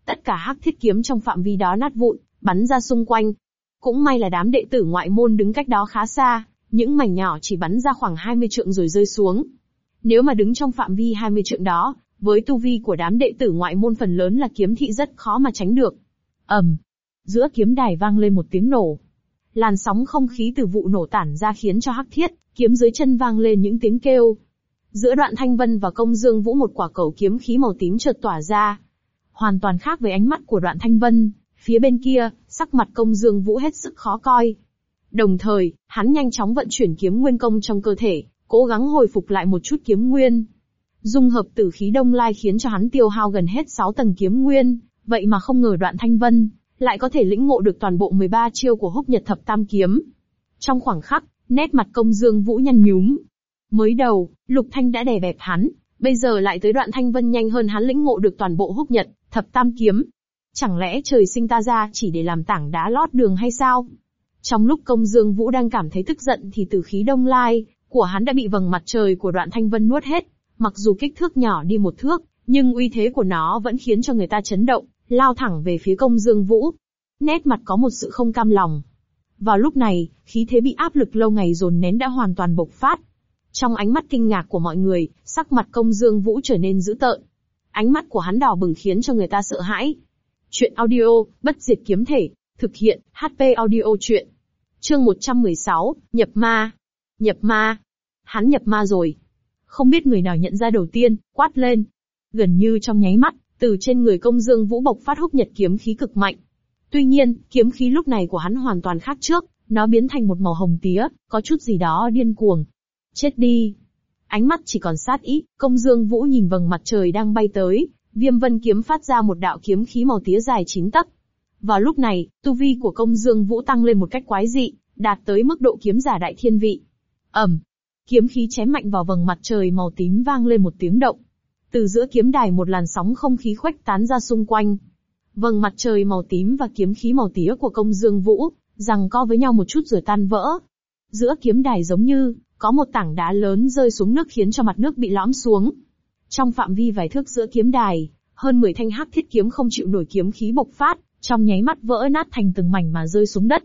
Tất cả hắc thiết kiếm trong phạm vi đó nát vụn, bắn ra xung quanh. Cũng may là đám đệ tử ngoại môn đứng cách đó khá xa, những mảnh nhỏ chỉ bắn ra khoảng 20 trượng rồi rơi xuống. Nếu mà đứng trong phạm vi 20 trượng đó, với tu vi của đám đệ tử ngoại môn phần lớn là kiếm thị rất khó mà tránh được. ầm, giữa kiếm đài vang lên một tiếng nổ. Làn sóng không khí từ vụ nổ tản ra khiến cho hắc thiết, kiếm dưới chân vang lên những tiếng kêu. Giữa đoạn thanh vân và công dương vũ một quả cầu kiếm khí màu tím chợt tỏa ra. Hoàn toàn khác với ánh mắt của đoạn thanh vân, phía bên kia, sắc mặt công dương vũ hết sức khó coi. Đồng thời, hắn nhanh chóng vận chuyển kiếm nguyên công trong cơ thể, cố gắng hồi phục lại một chút kiếm nguyên. Dung hợp tử khí đông lai khiến cho hắn tiêu hao gần hết 6 tầng kiếm nguyên, vậy mà không ngờ đoạn thanh vân, lại có thể lĩnh ngộ được toàn bộ 13 chiêu của húc nhật thập tam kiếm. Trong khoảng khắc, nét mặt công dương vũ nhăn nhúm. Mới đầu, lục thanh đã đè bẹp hắn, bây giờ lại tới đoạn thanh vân nhanh hơn hắn lĩnh ngộ được toàn bộ húc nhật, thập tam kiếm. Chẳng lẽ trời sinh ta ra chỉ để làm tảng đá lót đường hay sao? Trong lúc công dương vũ đang cảm thấy tức giận thì tử khí đông lai, của hắn đã bị vầng mặt trời của đoạn thanh vân nuốt hết. Mặc dù kích thước nhỏ đi một thước, nhưng uy thế của nó vẫn khiến cho người ta chấn động, lao thẳng về phía công dương vũ. Nét mặt có một sự không cam lòng. Vào lúc này, khí thế bị áp lực lâu ngày dồn nén đã hoàn toàn bộc phát. Trong ánh mắt kinh ngạc của mọi người, sắc mặt công dương vũ trở nên dữ tợn. Ánh mắt của hắn đỏ bừng khiến cho người ta sợ hãi. Chuyện audio, bất diệt kiếm thể, thực hiện, HP audio chuyện. Chương 116, nhập ma. Nhập ma. Hắn nhập ma rồi. Không biết người nào nhận ra đầu tiên, quát lên. Gần như trong nháy mắt, từ trên người công dương vũ bộc phát húc nhật kiếm khí cực mạnh. Tuy nhiên, kiếm khí lúc này của hắn hoàn toàn khác trước, nó biến thành một màu hồng tía, có chút gì đó điên cuồng. Chết đi. Ánh mắt chỉ còn sát ý, công dương vũ nhìn vầng mặt trời đang bay tới, viêm vân kiếm phát ra một đạo kiếm khí màu tía dài chín tấc. Vào lúc này, tu vi của công dương vũ tăng lên một cách quái dị, đạt tới mức độ kiếm giả đại thiên vị. ầm, kiếm khí chém mạnh vào vầng mặt trời màu tím vang lên một tiếng động. Từ giữa kiếm đài một làn sóng không khí khuếch tán ra xung quanh. Vầng mặt trời màu tím và kiếm khí màu tía của công dương vũ, rằng co với nhau một chút rồi tan vỡ. Giữa kiếm đài giống như, có một tảng đá lớn rơi xuống nước khiến cho mặt nước bị lõm xuống. Trong phạm vi vài thước giữa kiếm đài, hơn 10 thanh hắc thiết kiếm không chịu nổi kiếm khí bộc phát, trong nháy mắt vỡ nát thành từng mảnh mà rơi xuống đất.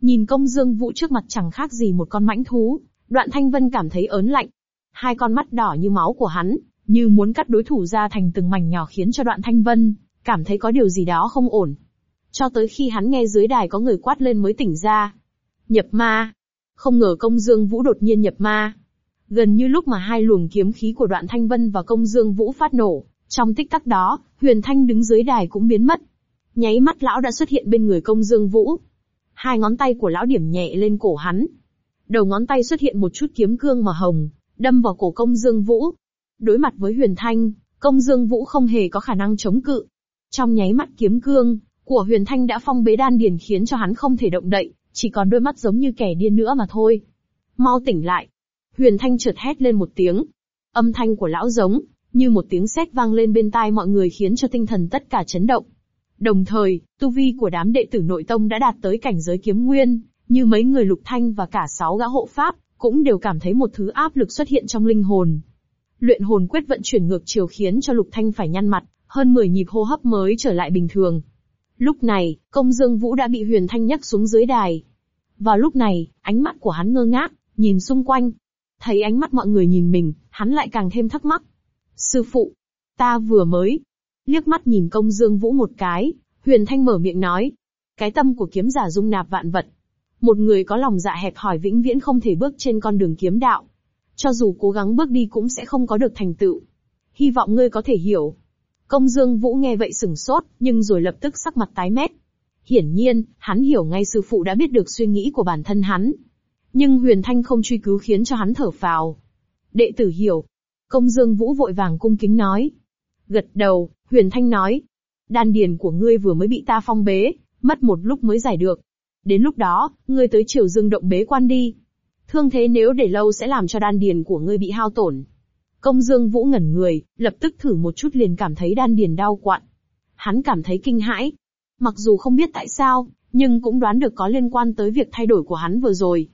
Nhìn công dương vũ trước mặt chẳng khác gì một con mãnh thú, đoạn thanh vân cảm thấy ớn lạnh. Hai con mắt đỏ như máu của hắn, như muốn cắt đối thủ ra thành từng mảnh nhỏ khiến cho đoạn thanh vân, cảm thấy có điều gì đó không ổn. Cho tới khi hắn nghe dưới đài có người quát lên mới tỉnh ra. Nhập ma. Không ngờ công dương vũ đột nhiên nhập ma. Gần như lúc mà hai luồng kiếm khí của đoạn thanh vân và công dương vũ phát nổ, trong tích tắc đó, huyền thanh đứng dưới đài cũng biến mất. Nháy mắt lão đã xuất hiện bên người công dương vũ. Hai ngón tay của lão điểm nhẹ lên cổ hắn. Đầu ngón tay xuất hiện một chút kiếm cương mà hồng, đâm vào cổ công dương vũ. Đối mặt với huyền thanh, công dương vũ không hề có khả năng chống cự. Trong nháy mắt kiếm cương, của huyền thanh đã phong bế đan điền khiến cho hắn không thể động đậy, chỉ còn đôi mắt giống như kẻ điên nữa mà thôi. Mau tỉnh lại. Huyền thanh chợt hét lên một tiếng. Âm thanh của lão giống, như một tiếng sét vang lên bên tai mọi người khiến cho tinh thần tất cả chấn động. Đồng thời, tu vi của đám đệ tử nội tông đã đạt tới cảnh giới kiếm nguyên, như mấy người lục thanh và cả sáu gã hộ pháp, cũng đều cảm thấy một thứ áp lực xuất hiện trong linh hồn. Luyện hồn quyết vận chuyển ngược chiều khiến cho lục thanh phải nhăn mặt, hơn 10 nhịp hô hấp mới trở lại bình thường. Lúc này, công dương vũ đã bị huyền thanh nhấc xuống dưới đài. Vào lúc này, ánh mắt của hắn ngơ ngác, nhìn xung quanh. Thấy ánh mắt mọi người nhìn mình, hắn lại càng thêm thắc mắc. Sư phụ, ta vừa mới, liếc mắt nhìn công dương vũ một cái, huyền thanh mở miệng nói. Cái tâm của kiếm giả dung nạp vạn vật. Một người có lòng dạ hẹp hòi vĩnh viễn không thể bước trên con đường kiếm đạo. Cho dù cố gắng bước đi cũng sẽ không có được thành tựu. Hy vọng ngươi có thể hiểu. Công Dương Vũ nghe vậy sừng sốt, nhưng rồi lập tức sắc mặt tái mét. Hiển nhiên, hắn hiểu ngay sư phụ đã biết được suy nghĩ của bản thân hắn. Nhưng Huyền Thanh không truy cứu khiến cho hắn thở phào. Đệ tử hiểu. Công Dương Vũ vội vàng cung kính nói. Gật đầu, Huyền Thanh nói. Đan điền của ngươi vừa mới bị ta phong bế, mất một lúc mới giải được. Đến lúc đó, ngươi tới triều dương động bế quan đi. Thương thế nếu để lâu sẽ làm cho đan điền của ngươi bị hao tổn. Công Dương Vũ ngẩn người, lập tức thử một chút liền cảm thấy đan điền đau quặn. Hắn cảm thấy kinh hãi. Mặc dù không biết tại sao, nhưng cũng đoán được có liên quan tới việc thay đổi của hắn vừa rồi.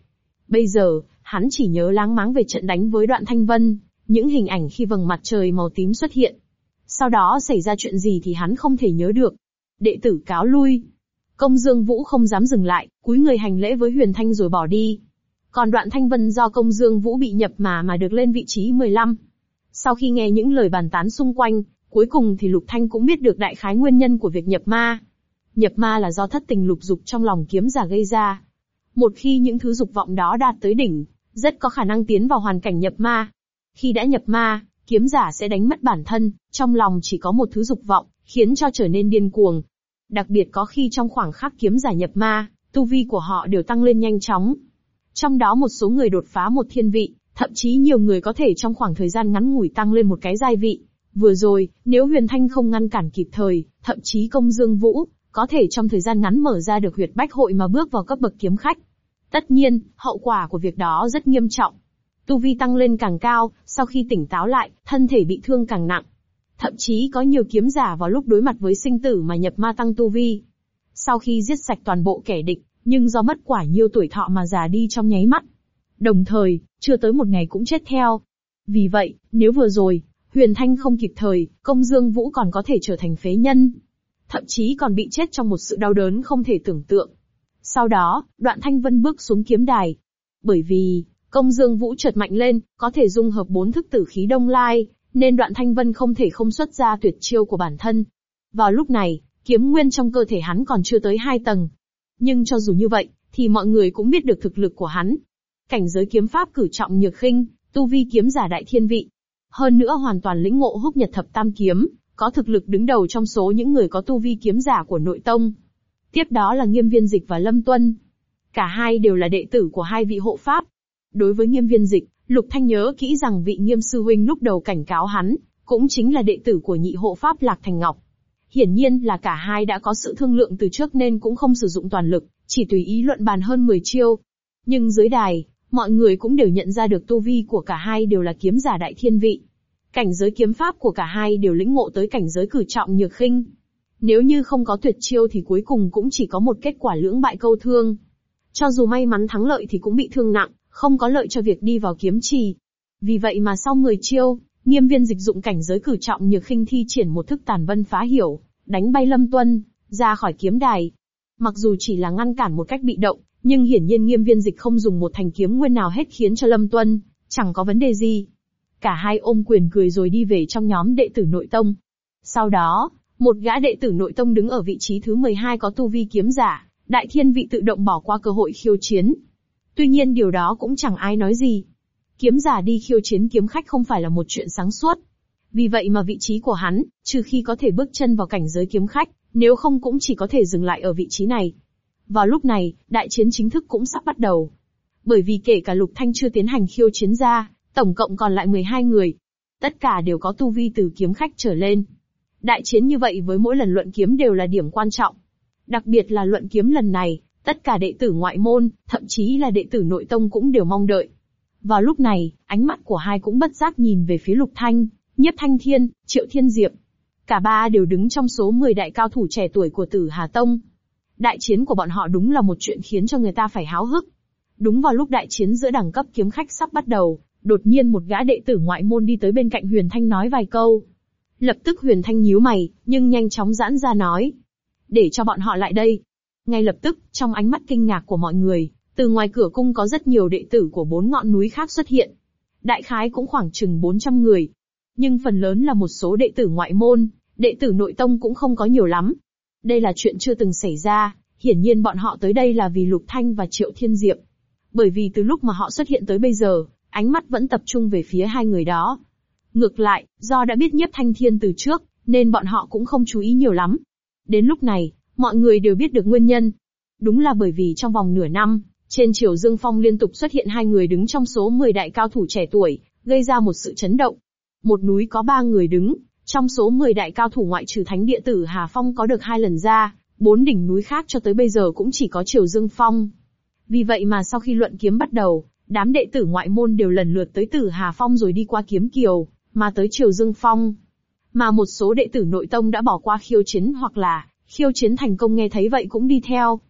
Bây giờ, hắn chỉ nhớ láng máng về trận đánh với đoạn thanh vân, những hình ảnh khi vầng mặt trời màu tím xuất hiện. Sau đó xảy ra chuyện gì thì hắn không thể nhớ được. Đệ tử cáo lui. Công Dương Vũ không dám dừng lại, cúi người hành lễ với Huyền Thanh rồi bỏ đi. Còn đoạn Thanh Vân do Công Dương Vũ bị nhập mà mà được lên vị trí 15. Sau khi nghe những lời bàn tán xung quanh, cuối cùng thì Lục Thanh cũng biết được đại khái nguyên nhân của việc nhập ma. Nhập ma là do thất tình lục dục trong lòng kiếm giả gây ra. Một khi những thứ dục vọng đó đạt tới đỉnh, rất có khả năng tiến vào hoàn cảnh nhập ma. Khi đã nhập ma, kiếm giả sẽ đánh mất bản thân, trong lòng chỉ có một thứ dục vọng, khiến cho trở nên điên cuồng. Đặc biệt có khi trong khoảng khắc kiếm giả nhập ma, tu vi của họ đều tăng lên nhanh chóng. Trong đó một số người đột phá một thiên vị, thậm chí nhiều người có thể trong khoảng thời gian ngắn ngủi tăng lên một cái giai vị. Vừa rồi, nếu Huyền Thanh không ngăn cản kịp thời, thậm chí công dương vũ, có thể trong thời gian ngắn mở ra được huyệt bách hội mà bước vào cấp bậc kiếm khách. Tất nhiên, hậu quả của việc đó rất nghiêm trọng. Tu vi tăng lên càng cao, sau khi tỉnh táo lại, thân thể bị thương càng nặng. Thậm chí có nhiều kiếm giả vào lúc đối mặt với sinh tử mà nhập ma tăng tu vi. Sau khi giết sạch toàn bộ kẻ địch, nhưng do mất quả nhiều tuổi thọ mà già đi trong nháy mắt. Đồng thời, chưa tới một ngày cũng chết theo. Vì vậy, nếu vừa rồi, Huyền Thanh không kịp thời, công dương vũ còn có thể trở thành phế nhân. Thậm chí còn bị chết trong một sự đau đớn không thể tưởng tượng. Sau đó, đoạn Thanh Vân bước xuống kiếm đài. Bởi vì, công dương vũ chợt mạnh lên, có thể dung hợp bốn thức tử khí đông lai, nên đoạn Thanh Vân không thể không xuất ra tuyệt chiêu của bản thân. Vào lúc này, kiếm nguyên trong cơ thể hắn còn chưa tới hai tầng. Nhưng cho dù như vậy, thì mọi người cũng biết được thực lực của hắn. Cảnh giới kiếm pháp cử trọng nhược khinh, tu vi kiếm giả đại thiên vị. Hơn nữa hoàn toàn lĩnh ngộ húc nhật thập tam kiếm, có thực lực đứng đầu trong số những người có tu vi kiếm giả của nội tông. Tiếp đó là Nghiêm Viên Dịch và Lâm Tuân. Cả hai đều là đệ tử của hai vị hộ pháp. Đối với Nghiêm Viên Dịch, Lục Thanh nhớ kỹ rằng vị Nghiêm sư huynh lúc đầu cảnh cáo hắn, cũng chính là đệ tử của nhị hộ pháp Lạc Thành Ngọc. Hiển nhiên là cả hai đã có sự thương lượng từ trước nên cũng không sử dụng toàn lực, chỉ tùy ý luận bàn hơn 10 chiêu. Nhưng dưới đài, mọi người cũng đều nhận ra được tu vi của cả hai đều là kiếm giả đại thiên vị. Cảnh giới kiếm pháp của cả hai đều lĩnh ngộ tới cảnh giới cử trọng nhược khinh. Nếu như không có tuyệt chiêu thì cuối cùng cũng chỉ có một kết quả lưỡng bại câu thương. Cho dù may mắn thắng lợi thì cũng bị thương nặng, không có lợi cho việc đi vào kiếm trì. Vì vậy mà sau 10 chiêu, nghiêm viên dịch dụng cảnh giới cử trọng nhược khinh thi triển một thức tàn vân phá hiểu, đánh bay Lâm Tuân, ra khỏi kiếm đài. Mặc dù chỉ là ngăn cản một cách bị động, nhưng hiển nhiên nghiêm viên dịch không dùng một thành kiếm nguyên nào hết khiến cho Lâm Tuân, chẳng có vấn đề gì. Cả hai ôm quyền cười rồi đi về trong nhóm đệ tử nội tông. Sau đó, một gã đệ tử nội tông đứng ở vị trí thứ 12 có tu vi kiếm giả, đại thiên vị tự động bỏ qua cơ hội khiêu chiến. Tuy nhiên điều đó cũng chẳng ai nói gì. Kiếm giả đi khiêu chiến kiếm khách không phải là một chuyện sáng suốt. Vì vậy mà vị trí của hắn, trừ khi có thể bước chân vào cảnh giới kiếm khách, nếu không cũng chỉ có thể dừng lại ở vị trí này. Vào lúc này, đại chiến chính thức cũng sắp bắt đầu. Bởi vì kể cả Lục Thanh chưa tiến hành khiêu chiến ra, tổng cộng còn lại 12 người. Tất cả đều có tu vi từ kiếm khách trở lên. Đại chiến như vậy với mỗi lần luận kiếm đều là điểm quan trọng. Đặc biệt là luận kiếm lần này, tất cả đệ tử ngoại môn, thậm chí là đệ tử nội tông cũng đều mong đợi. Vào lúc này, ánh mắt của hai cũng bất giác nhìn về phía Lục Thanh, Nhất Thanh Thiên, Triệu Thiên Diệp. Cả ba đều đứng trong số 10 đại cao thủ trẻ tuổi của Tử Hà Tông. Đại chiến của bọn họ đúng là một chuyện khiến cho người ta phải háo hức. Đúng vào lúc đại chiến giữa đẳng cấp kiếm khách sắp bắt đầu, đột nhiên một gã đệ tử ngoại môn đi tới bên cạnh Huyền Thanh nói vài câu. Lập tức Huyền Thanh nhíu mày, nhưng nhanh chóng giãn ra nói. Để cho bọn họ lại đây. Ngay lập tức, trong ánh mắt kinh ngạc của mọi người, từ ngoài cửa cung có rất nhiều đệ tử của bốn ngọn núi khác xuất hiện. Đại khái cũng khoảng chừng 400 người. Nhưng phần lớn là một số đệ tử ngoại môn, đệ tử nội tông cũng không có nhiều lắm. Đây là chuyện chưa từng xảy ra, Hiển nhiên bọn họ tới đây là vì Lục Thanh và Triệu Thiên Diệp. Bởi vì từ lúc mà họ xuất hiện tới bây giờ, ánh mắt vẫn tập trung về phía hai người đó. Ngược lại, do đã biết nhiếp thanh thiên từ trước, nên bọn họ cũng không chú ý nhiều lắm. Đến lúc này, mọi người đều biết được nguyên nhân. Đúng là bởi vì trong vòng nửa năm, trên Triều Dương Phong liên tục xuất hiện hai người đứng trong số 10 đại cao thủ trẻ tuổi, gây ra một sự chấn động. Một núi có ba người đứng, trong số 10 đại cao thủ ngoại trừ thánh địa tử Hà Phong có được hai lần ra, bốn đỉnh núi khác cho tới bây giờ cũng chỉ có Triều Dương Phong. Vì vậy mà sau khi luận kiếm bắt đầu, đám đệ tử ngoại môn đều lần lượt tới Tử Hà Phong rồi đi qua kiếm kiều, mà tới Triều Dương Phong. Mà một số đệ tử nội tông đã bỏ qua khiêu chiến hoặc là khiêu chiến thành công nghe thấy vậy cũng đi theo.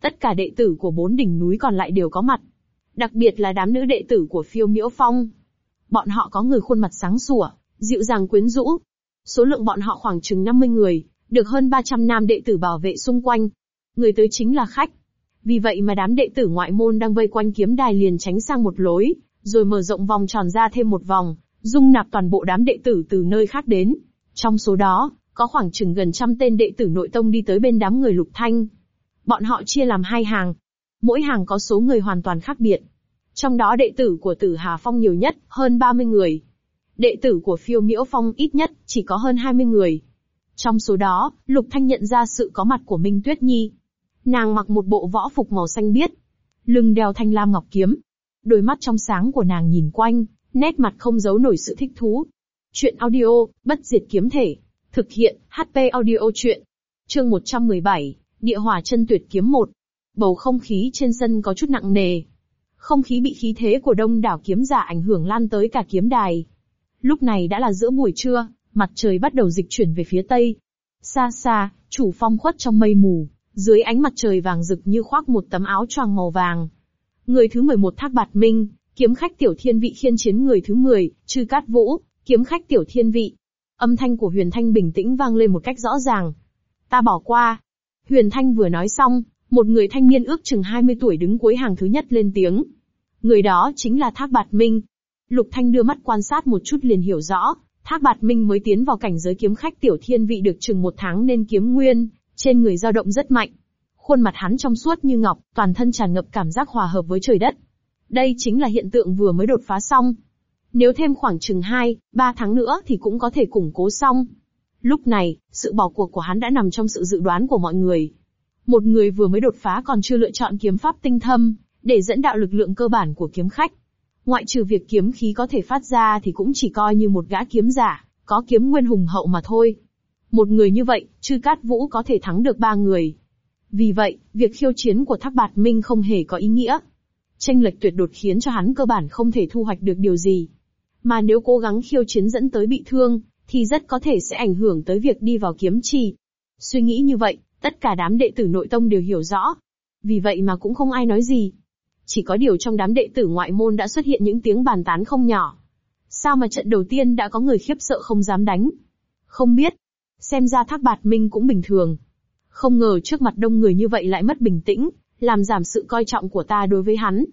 Tất cả đệ tử của bốn đỉnh núi còn lại đều có mặt. Đặc biệt là đám nữ đệ tử của phiêu miễu phong. Bọn họ có người khuôn mặt sáng sủa, dịu dàng quyến rũ. Số lượng bọn họ khoảng chừng 50 người, được hơn 300 nam đệ tử bảo vệ xung quanh. Người tới chính là khách. Vì vậy mà đám đệ tử ngoại môn đang vây quanh kiếm đài liền tránh sang một lối, rồi mở rộng vòng tròn ra thêm một vòng, dung nạp toàn bộ đám đệ tử từ nơi khác đến. Trong số đó, có khoảng chừng gần trăm tên đệ tử nội tông đi tới bên đám người lục thanh. Bọn họ chia làm hai hàng. Mỗi hàng có số người hoàn toàn khác biệt. Trong đó đệ tử của tử Hà Phong nhiều nhất, hơn 30 người. Đệ tử của phiêu miễu phong ít nhất, chỉ có hơn 20 người. Trong số đó, Lục Thanh nhận ra sự có mặt của Minh Tuyết Nhi. Nàng mặc một bộ võ phục màu xanh biếc, lưng đeo thanh lam ngọc kiếm. Đôi mắt trong sáng của nàng nhìn quanh, nét mặt không giấu nổi sự thích thú. Chuyện audio, bất diệt kiếm thể. Thực hiện, HP audio chuyện. Chương 117, Địa hỏa chân tuyệt kiếm 1. Bầu không khí trên sân có chút nặng nề. Không khí bị khí thế của đông đảo kiếm giả ảnh hưởng lan tới cả kiếm đài. Lúc này đã là giữa buổi trưa, mặt trời bắt đầu dịch chuyển về phía tây. Xa xa, chủ phong khuất trong mây mù, dưới ánh mặt trời vàng rực như khoác một tấm áo choàng màu vàng. Người thứ 11 Thác Bạt Minh, kiếm khách tiểu thiên vị khiên chiến người thứ 10, Trư Cát Vũ, kiếm khách tiểu thiên vị. Âm thanh của Huyền Thanh bình tĩnh vang lên một cách rõ ràng. Ta bỏ qua. Huyền Thanh vừa nói xong, một người thanh niên ước chừng 20 tuổi đứng cuối hàng thứ nhất lên tiếng. Người đó chính là Thác Bạt Minh. Lục Thanh đưa mắt quan sát một chút liền hiểu rõ, Thác Bạt Minh mới tiến vào cảnh giới kiếm khách tiểu thiên vị được chừng một tháng nên kiếm nguyên, trên người dao động rất mạnh. Khuôn mặt hắn trong suốt như ngọc, toàn thân tràn ngập cảm giác hòa hợp với trời đất. Đây chính là hiện tượng vừa mới đột phá xong. Nếu thêm khoảng chừng 2, 3 tháng nữa thì cũng có thể củng cố xong. Lúc này, sự bỏ cuộc của hắn đã nằm trong sự dự đoán của mọi người. Một người vừa mới đột phá còn chưa lựa chọn kiếm pháp tinh thâm, để dẫn đạo lực lượng cơ bản của kiếm khách. Ngoại trừ việc kiếm khí có thể phát ra thì cũng chỉ coi như một gã kiếm giả, có kiếm nguyên hùng hậu mà thôi. Một người như vậy, chư cát vũ có thể thắng được ba người. Vì vậy, việc khiêu chiến của Thác Bạt Minh không hề có ý nghĩa. Tranh lệch tuyệt đột khiến cho hắn cơ bản không thể thu hoạch được điều gì. Mà nếu cố gắng khiêu chiến dẫn tới bị thương, thì rất có thể sẽ ảnh hưởng tới việc đi vào kiếm trì. Suy nghĩ như vậy, tất cả đám đệ tử nội tông đều hiểu rõ. Vì vậy mà cũng không ai nói gì. Chỉ có điều trong đám đệ tử ngoại môn đã xuất hiện những tiếng bàn tán không nhỏ. Sao mà trận đầu tiên đã có người khiếp sợ không dám đánh? Không biết. Xem ra thác bạt minh cũng bình thường. Không ngờ trước mặt đông người như vậy lại mất bình tĩnh, làm giảm sự coi trọng của ta đối với hắn.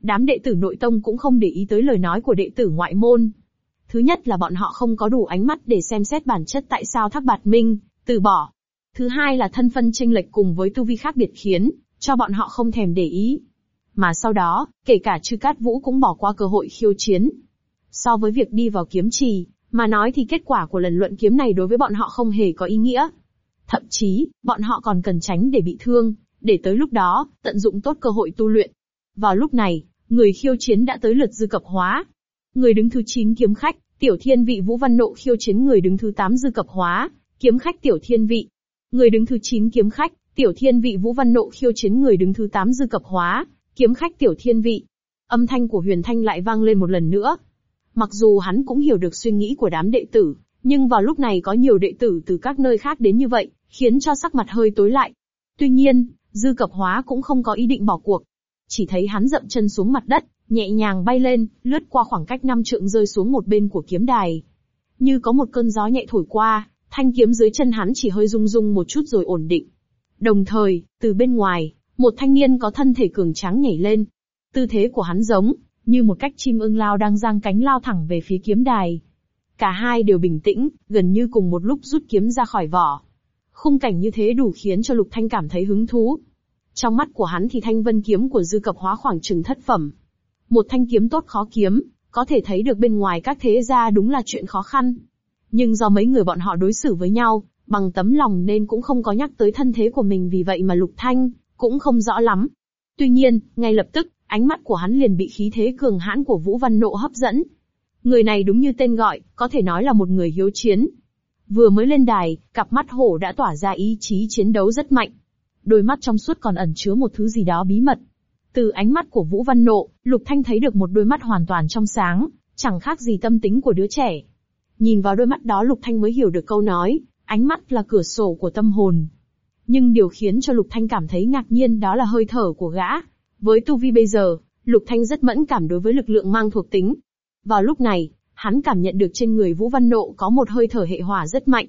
Đám đệ tử nội tông cũng không để ý tới lời nói của đệ tử ngoại môn. Thứ nhất là bọn họ không có đủ ánh mắt để xem xét bản chất tại sao thác bạt minh, từ bỏ. Thứ hai là thân phân tranh lệch cùng với tu vi khác biệt khiến, cho bọn họ không thèm để ý. Mà sau đó, kể cả chư cát vũ cũng bỏ qua cơ hội khiêu chiến. So với việc đi vào kiếm trì, mà nói thì kết quả của lần luận kiếm này đối với bọn họ không hề có ý nghĩa. Thậm chí, bọn họ còn cần tránh để bị thương, để tới lúc đó, tận dụng tốt cơ hội tu luyện. Vào lúc này, người khiêu chiến đã tới lượt dư cập hóa. Người đứng thứ 9 kiếm khách, tiểu thiên vị Vũ Văn Nộ khiêu chiến người đứng thứ 8 dư cập hóa, kiếm khách tiểu thiên vị. Người đứng thứ 9 kiếm khách, tiểu thiên vị Vũ Văn Nộ khiêu chiến người đứng thứ 8 dư cập hóa, kiếm khách tiểu thiên vị. Âm thanh của Huyền Thanh lại vang lên một lần nữa. Mặc dù hắn cũng hiểu được suy nghĩ của đám đệ tử, nhưng vào lúc này có nhiều đệ tử từ các nơi khác đến như vậy, khiến cho sắc mặt hơi tối lại. Tuy nhiên, Dư Cập Hóa cũng không có ý định bỏ cuộc. Chỉ thấy hắn dậm chân xuống mặt đất, nhẹ nhàng bay lên, lướt qua khoảng cách năm trượng rơi xuống một bên của kiếm đài. Như có một cơn gió nhẹ thổi qua, thanh kiếm dưới chân hắn chỉ hơi rung rung một chút rồi ổn định. Đồng thời, từ bên ngoài, một thanh niên có thân thể cường tráng nhảy lên. Tư thế của hắn giống, như một cách chim ưng lao đang giang cánh lao thẳng về phía kiếm đài. Cả hai đều bình tĩnh, gần như cùng một lúc rút kiếm ra khỏi vỏ. Khung cảnh như thế đủ khiến cho Lục Thanh cảm thấy hứng thú. Trong mắt của hắn thì thanh vân kiếm của dư cập hóa khoảng chừng thất phẩm. Một thanh kiếm tốt khó kiếm, có thể thấy được bên ngoài các thế gia đúng là chuyện khó khăn. Nhưng do mấy người bọn họ đối xử với nhau, bằng tấm lòng nên cũng không có nhắc tới thân thế của mình vì vậy mà Lục Thanh, cũng không rõ lắm. Tuy nhiên, ngay lập tức, ánh mắt của hắn liền bị khí thế cường hãn của Vũ Văn Nộ hấp dẫn. Người này đúng như tên gọi, có thể nói là một người hiếu chiến. Vừa mới lên đài, cặp mắt hổ đã tỏa ra ý chí chiến đấu rất mạnh. Đôi mắt trong suốt còn ẩn chứa một thứ gì đó bí mật. Từ ánh mắt của Vũ Văn Nộ, Lục Thanh thấy được một đôi mắt hoàn toàn trong sáng, chẳng khác gì tâm tính của đứa trẻ. Nhìn vào đôi mắt đó Lục Thanh mới hiểu được câu nói, ánh mắt là cửa sổ của tâm hồn. Nhưng điều khiến cho Lục Thanh cảm thấy ngạc nhiên đó là hơi thở của gã. Với tu vi bây giờ, Lục Thanh rất mẫn cảm đối với lực lượng mang thuộc tính. Vào lúc này, hắn cảm nhận được trên người Vũ Văn Nộ có một hơi thở hệ hỏa rất mạnh.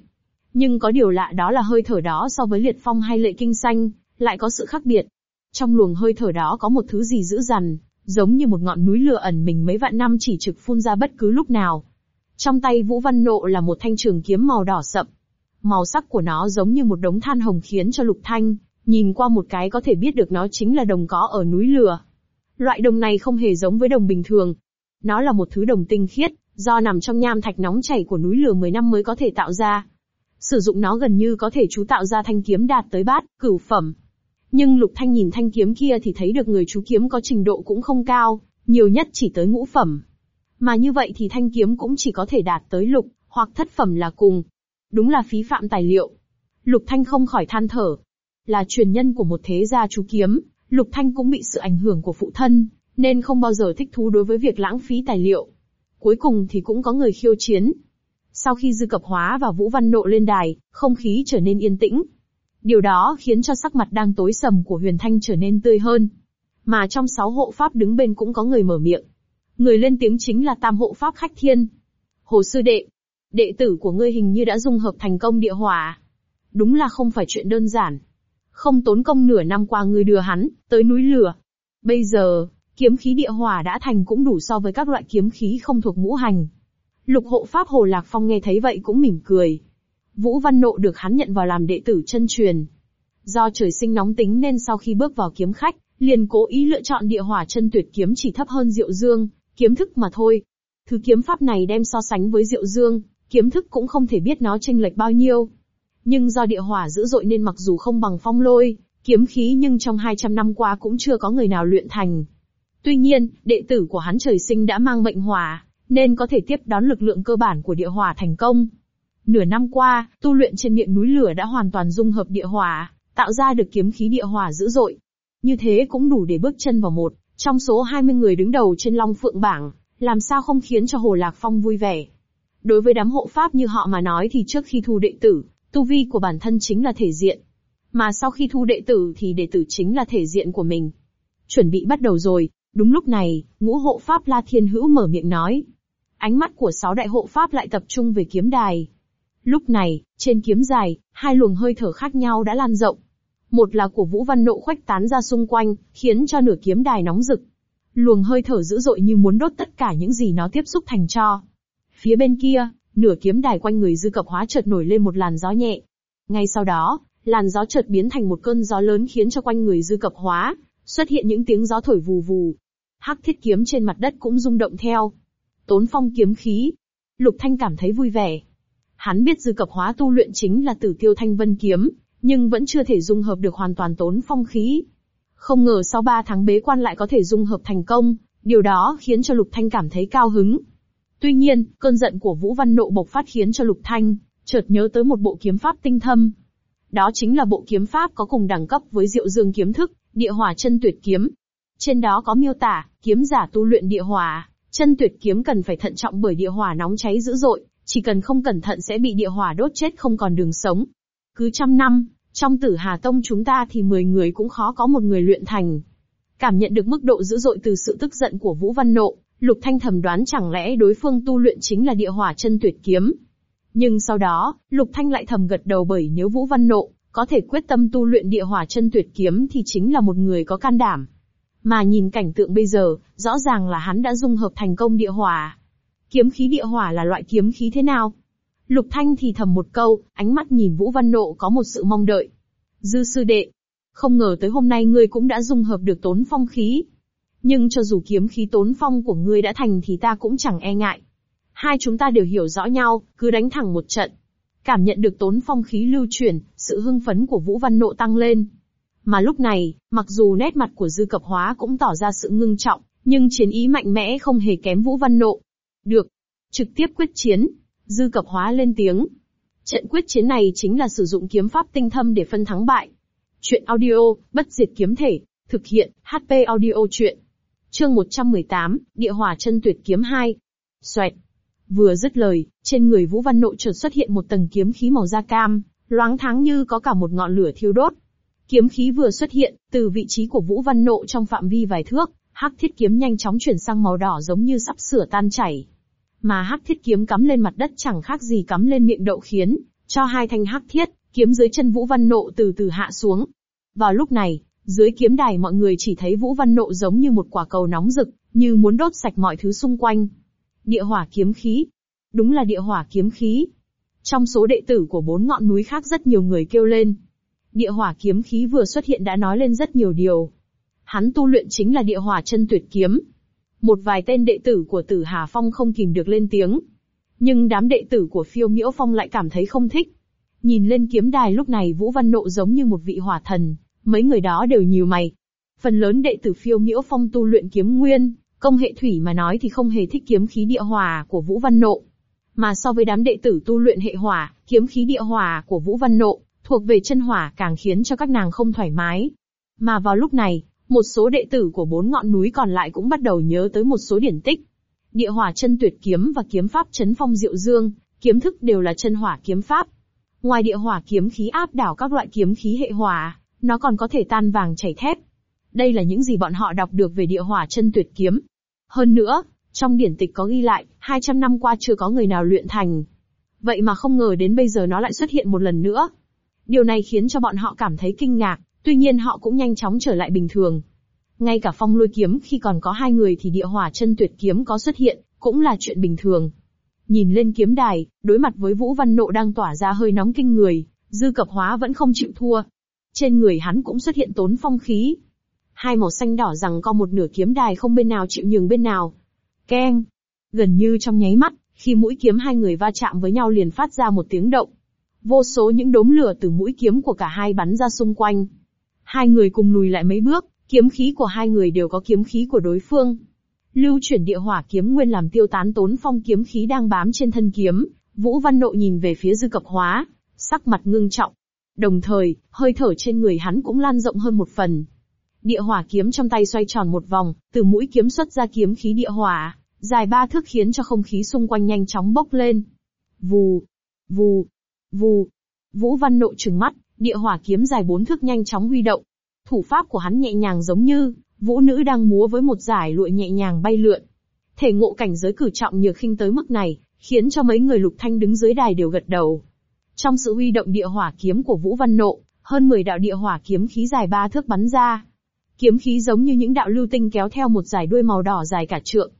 Nhưng có điều lạ đó là hơi thở đó so với liệt phong hay lệ kinh xanh, lại có sự khác biệt. Trong luồng hơi thở đó có một thứ gì dữ dằn, giống như một ngọn núi lửa ẩn mình mấy vạn năm chỉ trực phun ra bất cứ lúc nào. Trong tay Vũ Văn Nộ là một thanh trường kiếm màu đỏ sậm. Màu sắc của nó giống như một đống than hồng khiến cho Lục Thanh, nhìn qua một cái có thể biết được nó chính là đồng có ở núi lửa. Loại đồng này không hề giống với đồng bình thường. Nó là một thứ đồng tinh khiết, do nằm trong nham thạch nóng chảy của núi lửa 10 năm mới có thể tạo ra. Sử dụng nó gần như có thể chú tạo ra thanh kiếm đạt tới bát, cửu phẩm. Nhưng Lục Thanh nhìn thanh kiếm kia thì thấy được người chú kiếm có trình độ cũng không cao, nhiều nhất chỉ tới ngũ phẩm. Mà như vậy thì thanh kiếm cũng chỉ có thể đạt tới lục, hoặc thất phẩm là cùng. Đúng là phí phạm tài liệu. Lục Thanh không khỏi than thở. Là truyền nhân của một thế gia chú kiếm, Lục Thanh cũng bị sự ảnh hưởng của phụ thân, nên không bao giờ thích thú đối với việc lãng phí tài liệu. Cuối cùng thì cũng có người khiêu chiến. Sau khi Dư Cập Hóa và Vũ Văn Nộ lên đài, không khí trở nên yên tĩnh. Điều đó khiến cho sắc mặt đang tối sầm của Huyền Thanh trở nên tươi hơn. Mà trong sáu hộ pháp đứng bên cũng có người mở miệng. Người lên tiếng chính là tam hộ pháp khách thiên. Hồ sư đệ, đệ tử của ngươi hình như đã dung hợp thành công địa hỏa. Đúng là không phải chuyện đơn giản. Không tốn công nửa năm qua ngươi đưa hắn, tới núi lửa. Bây giờ, kiếm khí địa hỏa đã thành cũng đủ so với các loại kiếm khí không thuộc ngũ hành. Lục hộ pháp Hồ Lạc Phong nghe thấy vậy cũng mỉm cười. Vũ Văn Nộ được hắn nhận vào làm đệ tử chân truyền. Do trời sinh nóng tính nên sau khi bước vào kiếm khách, liền cố ý lựa chọn địa hỏa chân tuyệt kiếm chỉ thấp hơn Diệu Dương, kiếm thức mà thôi. Thứ kiếm pháp này đem so sánh với Diệu Dương, kiếm thức cũng không thể biết nó chênh lệch bao nhiêu. Nhưng do địa hỏa dữ dội nên mặc dù không bằng phong lôi, kiếm khí nhưng trong 200 năm qua cũng chưa có người nào luyện thành. Tuy nhiên, đệ tử của hắn trời sinh đã mang mệnh hỏa, nên có thể tiếp đón lực lượng cơ bản của địa hỏa thành công. Nửa năm qua, tu luyện trên miệng núi lửa đã hoàn toàn dung hợp địa hỏa, tạo ra được kiếm khí địa hỏa dữ dội. Như thế cũng đủ để bước chân vào một, trong số 20 người đứng đầu trên Long Phượng bảng, làm sao không khiến cho Hồ Lạc Phong vui vẻ. Đối với đám hộ pháp như họ mà nói thì trước khi thu đệ tử, tu vi của bản thân chính là thể diện. Mà sau khi thu đệ tử thì đệ tử chính là thể diện của mình. Chuẩn bị bắt đầu rồi, đúng lúc này, ngũ hộ pháp La Thiên Hữu mở miệng nói. Ánh mắt của sáu đại hộ pháp lại tập trung về kiếm đài. Lúc này, trên kiếm dài, hai luồng hơi thở khác nhau đã lan rộng. Một là của Vũ Văn Nộ khoách tán ra xung quanh, khiến cho nửa kiếm đài nóng rực. Luồng hơi thở dữ dội như muốn đốt tất cả những gì nó tiếp xúc thành cho. Phía bên kia, nửa kiếm đài quanh người dư cập hóa chợt nổi lên một làn gió nhẹ. Ngay sau đó, làn gió chợt biến thành một cơn gió lớn khiến cho quanh người dư cập hóa, xuất hiện những tiếng gió thổi vù vù. Hắc thiết kiếm trên mặt đất cũng rung động theo. Tốn phong kiếm khí. Lục Thanh cảm thấy vui vẻ. Hắn biết dư cập hóa tu luyện chính là tử tiêu thanh vân kiếm, nhưng vẫn chưa thể dung hợp được hoàn toàn tốn phong khí. Không ngờ sau 3 tháng bế quan lại có thể dung hợp thành công, điều đó khiến cho Lục Thanh cảm thấy cao hứng. Tuy nhiên, cơn giận của Vũ Văn Nộ bộc phát khiến cho Lục Thanh, chợt nhớ tới một bộ kiếm pháp tinh thâm. Đó chính là bộ kiếm pháp có cùng đẳng cấp với Diệu Dương kiếm thức, địa hỏa chân tuyệt kiếm. Trên đó có miêu tả, kiếm giả tu luyện địa hỏa, chân tuyệt kiếm cần phải thận trọng bởi địa hỏa nóng cháy dữ dội, chỉ cần không cẩn thận sẽ bị địa hỏa đốt chết không còn đường sống. Cứ trăm năm, trong tử Hà Tông chúng ta thì 10 người cũng khó có một người luyện thành. Cảm nhận được mức độ dữ dội từ sự tức giận của Vũ Văn Nộ, Lục Thanh thầm đoán chẳng lẽ đối phương tu luyện chính là địa hỏa chân tuyệt kiếm. Nhưng sau đó, Lục Thanh lại thầm gật đầu bởi nếu Vũ Văn Nộ có thể quyết tâm tu luyện địa hỏa chân tuyệt kiếm thì chính là một người có can đảm. Mà nhìn cảnh tượng bây giờ, rõ ràng là hắn đã dung hợp thành công địa hỏa. Kiếm khí địa hỏa là loại kiếm khí thế nào? Lục Thanh thì thầm một câu, ánh mắt nhìn Vũ Văn Nộ có một sự mong đợi. Dư sư đệ, Không ngờ tới hôm nay ngươi cũng đã dung hợp được tốn phong khí. Nhưng cho dù kiếm khí tốn phong của ngươi đã thành thì ta cũng chẳng e ngại. Hai chúng ta đều hiểu rõ nhau, cứ đánh thẳng một trận. Cảm nhận được tốn phong khí lưu chuyển, sự hưng phấn của Vũ Văn Nộ tăng lên. Mà lúc này, mặc dù nét mặt của Dư Cập Hóa cũng tỏ ra sự ngưng trọng, nhưng chiến ý mạnh mẽ không hề kém Vũ Văn Nộ. Được. Trực tiếp quyết chiến. Dư Cập Hóa lên tiếng. Trận quyết chiến này chính là sử dụng kiếm pháp tinh thâm để phân thắng bại. Chuyện audio, bất diệt kiếm thể, thực hiện, HP audio chuyện. Chương 118, Địa Hỏa chân tuyệt kiếm 2. Xoẹt. Vừa dứt lời, trên người Vũ Văn Nộ chợt xuất hiện một tầng kiếm khí màu da cam, loáng thoáng như có cả một ngọn lửa thiêu đốt. Kiếm khí vừa xuất hiện, từ vị trí của Vũ Văn Nộ trong phạm vi vài thước, hắc thiết kiếm nhanh chóng chuyển sang màu đỏ giống như sắp sửa tan chảy. Mà hắc thiết kiếm cắm lên mặt đất chẳng khác gì cắm lên miệng đậu khiến, cho hai thanh hắc thiết, kiếm dưới chân Vũ Văn Nộ từ từ hạ xuống. Vào lúc này, dưới kiếm đài mọi người chỉ thấy Vũ Văn Nộ giống như một quả cầu nóng rực, như muốn đốt sạch mọi thứ xung quanh. Địa hỏa kiếm khí. Đúng là địa hỏa kiếm khí. Trong số đệ tử của bốn ngọn núi khác rất nhiều người kêu lên. Địa hỏa kiếm khí vừa xuất hiện đã nói lên rất nhiều điều. Hắn tu luyện chính là địa hỏa chân tuyệt kiếm. Một vài tên đệ tử của tử Hà Phong không kìm được lên tiếng. Nhưng đám đệ tử của phiêu miễu phong lại cảm thấy không thích. Nhìn lên kiếm đài lúc này Vũ Văn Nộ giống như một vị hỏa thần, mấy người đó đều nhiều mày. Phần lớn đệ tử phiêu miễu phong tu luyện kiếm nguyên, công hệ thủy mà nói thì không hề thích kiếm khí địa hỏa của Vũ Văn Nộ. Mà so với đám đệ tử tu luyện hệ hỏa, kiếm khí địa hỏa của Vũ Văn Nộ, thuộc về chân hỏa càng khiến cho các nàng không thoải mái. Mà vào lúc này, một số đệ tử của bốn ngọn núi còn lại cũng bắt đầu nhớ tới một số điển tích. Địa hỏa chân tuyệt kiếm và kiếm pháp chấn phong diệu dương, kiếm thức đều là chân hỏa kiếm pháp. Ngoài địa hỏa kiếm khí áp đảo các loại kiếm khí hệ hỏa, nó còn có thể tan vàng chảy thép. Đây là những gì bọn họ đọc được về địa hỏa chân tuyệt kiếm. Hơn nữa, trong điển tịch có ghi lại, 200 năm qua chưa có người nào luyện thành. Vậy mà không ngờ đến bây giờ nó lại xuất hiện một lần nữa. Điều này khiến cho bọn họ cảm thấy kinh ngạc, tuy nhiên họ cũng nhanh chóng trở lại bình thường. Ngay cả phong lôi kiếm khi còn có hai người thì địa hỏa chân tuyệt kiếm có xuất hiện, cũng là chuyện bình thường. Nhìn lên kiếm đài, đối mặt với Vũ Văn Nộ đang tỏa ra hơi nóng kinh người, dư cập hóa vẫn không chịu thua. Trên người hắn cũng xuất hiện tốn phong khí. Hai màu xanh đỏ rằng co một nửa kiếm đài không bên nào chịu nhường bên nào. Keng! Gần như trong nháy mắt, khi mũi kiếm hai người va chạm với nhau liền phát ra một tiếng động. Vô số những đốm lửa từ mũi kiếm của cả hai bắn ra xung quanh. Hai người cùng lùi lại mấy bước, kiếm khí của hai người đều có kiếm khí của đối phương. Lưu chuyển địa hỏa kiếm nguyên làm tiêu tán tốn phong kiếm khí đang bám trên thân kiếm, Vũ Văn Nộ nhìn về phía dư cập hóa, sắc mặt ngưng trọng. Đồng thời, hơi thở trên người hắn cũng lan rộng hơn một phần. Địa hỏa kiếm trong tay xoay tròn một vòng, từ mũi kiếm xuất ra kiếm khí địa hỏa, dài ba thước khiến cho không khí xung quanh nhanh chóng bốc lên. Vù, vù, vù. Vũ Văn Nộ trừng mắt, địa hỏa kiếm dài bốn thước nhanh chóng huy động. Thủ pháp của hắn nhẹ nhàng giống như vũ nữ đang múa với một giải lụa nhẹ nhàng bay lượn. Thể ngộ cảnh giới cử trọng nhược khinh tới mức này, khiến cho mấy người lục thanh đứng dưới đài đều gật đầu. Trong sự huy động địa hỏa kiếm của Vũ Văn Nộ, hơn 10 đạo địa hỏa kiếm khí dài ba thước bắn ra. Kiếm khí giống như những đạo lưu tinh kéo theo một dải đuôi màu đỏ dài cả trượng.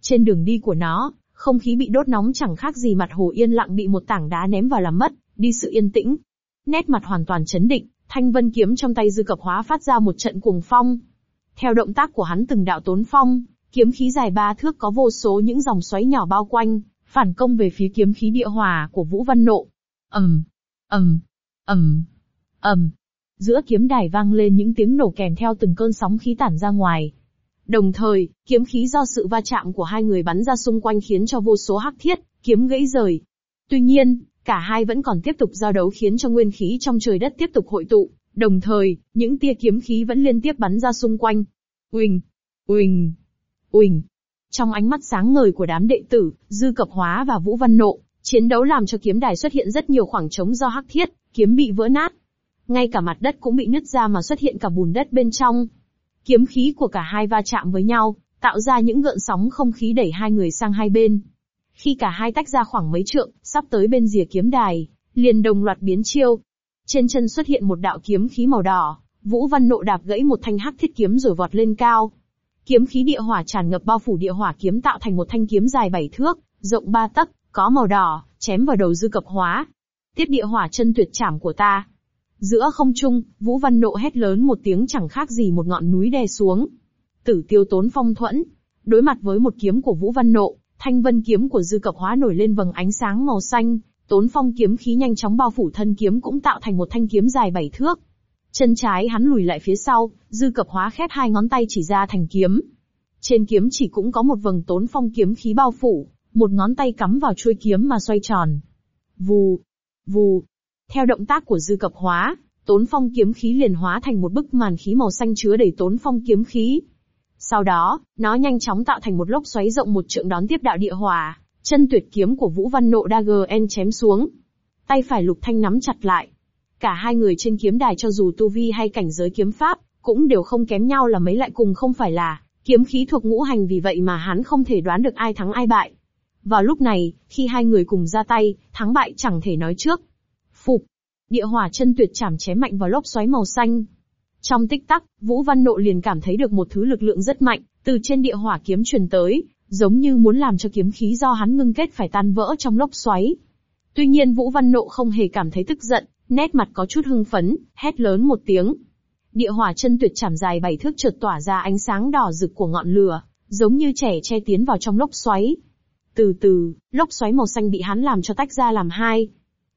Trên đường đi của nó, không khí bị đốt nóng chẳng khác gì mặt hồ yên lặng bị một tảng đá ném vào làm mất, đi sự yên tĩnh. Nét mặt hoàn toàn chấn định, thanh vân kiếm trong tay dư cập hóa phát ra một trận cuồng phong. Theo động tác của hắn từng đạo tốn phong, kiếm khí dài ba thước có vô số những dòng xoáy nhỏ bao quanh, phản công về phía kiếm khí địa hỏa của Vũ Văn Nộ ầm, ầm, ầm, ầm. Giữa kiếm đài vang lên những tiếng nổ kèm theo từng cơn sóng khí tản ra ngoài. Đồng thời, kiếm khí do sự va chạm của hai người bắn ra xung quanh khiến cho vô số hắc thiết, kiếm gãy rời. Tuy nhiên, cả hai vẫn còn tiếp tục giao đấu khiến cho nguyên khí trong trời đất tiếp tục hội tụ, đồng thời, những tia kiếm khí vẫn liên tiếp bắn ra xung quanh. Uỳnh, uỳnh, uỳnh. Trong ánh mắt sáng ngời của đám đệ tử, Dư Cập Hóa và Vũ Văn Nộ, chiến đấu làm cho kiếm đài xuất hiện rất nhiều khoảng trống do hắc thiết, kiếm bị vỡ nát. Ngay cả mặt đất cũng bị nứt ra mà xuất hiện cả bùn đất bên trong. Kiếm khí của cả hai va chạm với nhau, tạo ra những gợn sóng không khí đẩy hai người sang hai bên. Khi cả hai tách ra khoảng mấy trượng, sắp tới bên rìa kiếm đài, liền đồng loạt biến chiêu. Trên chân xuất hiện một đạo kiếm khí màu đỏ, Vũ Văn Nộ đạp gãy một thanh hắc thiết kiếm rồi vọt lên cao. Kiếm khí địa hỏa tràn ngập bao phủ địa hỏa kiếm tạo thành một thanh kiếm dài bảy thước, rộng ba tấc, có màu đỏ, chém vào đầu dư cập hóa. Tiếp địa hỏa chân tuyệt chảm của ta. Giữa không trung, Vũ Văn Nộ hét lớn một tiếng chẳng khác gì một ngọn núi đè xuống. Tử tiêu tốn phong thuẫn. Đối mặt với một kiếm của Vũ Văn Nộ, thanh vân kiếm của dư cập hóa nổi lên vầng ánh sáng màu xanh, tốn phong kiếm khí nhanh chóng bao phủ thân kiếm cũng tạo thành một thanh kiếm dài bảy thước. Chân trái hắn lùi lại phía sau, dư cập hóa khép hai ngón tay chỉ ra thành kiếm. Trên kiếm chỉ cũng có một vầng tốn phong kiếm khí bao phủ, một ngón tay cắm vào chuôi kiếm mà xoay tròn. Vù, vù. Theo động tác của dư cập hóa, tốn phong kiếm khí liền hóa thành một bức màn khí màu xanh chứa đầy tốn phong kiếm khí. Sau đó, nó nhanh chóng tạo thành một lốc xoáy rộng một trượng đón tiếp đạo địa hòa. chân tuyệt kiếm của Vũ Văn Nộ Dagger chém xuống. Tay phải Lục Thanh nắm chặt lại. Cả hai người trên kiếm đài cho dù tu vi hay cảnh giới kiếm pháp, cũng đều không kém nhau là mấy lại cùng không phải là kiếm khí thuộc ngũ hành vì vậy mà hắn không thể đoán được ai thắng ai bại. Vào lúc này, khi hai người cùng ra tay, thắng bại chẳng thể nói trước. Phục. Địa hỏa chân tuyệt chảm chém mạnh vào lốc xoáy màu xanh. Trong tích tắc, Vũ Văn Nộ liền cảm thấy được một thứ lực lượng rất mạnh, từ trên địa hỏa kiếm truyền tới, giống như muốn làm cho kiếm khí do hắn ngưng kết phải tan vỡ trong lốc xoáy. Tuy nhiên Vũ Văn Nộ không hề cảm thấy tức giận, nét mặt có chút hưng phấn, hét lớn một tiếng. Địa hỏa chân tuyệt chảm dài bảy thước chợt tỏa ra ánh sáng đỏ rực của ngọn lửa, giống như trẻ che tiến vào trong lốc xoáy. Từ từ, lốc xoáy màu xanh bị hắn làm cho tách ra làm hai.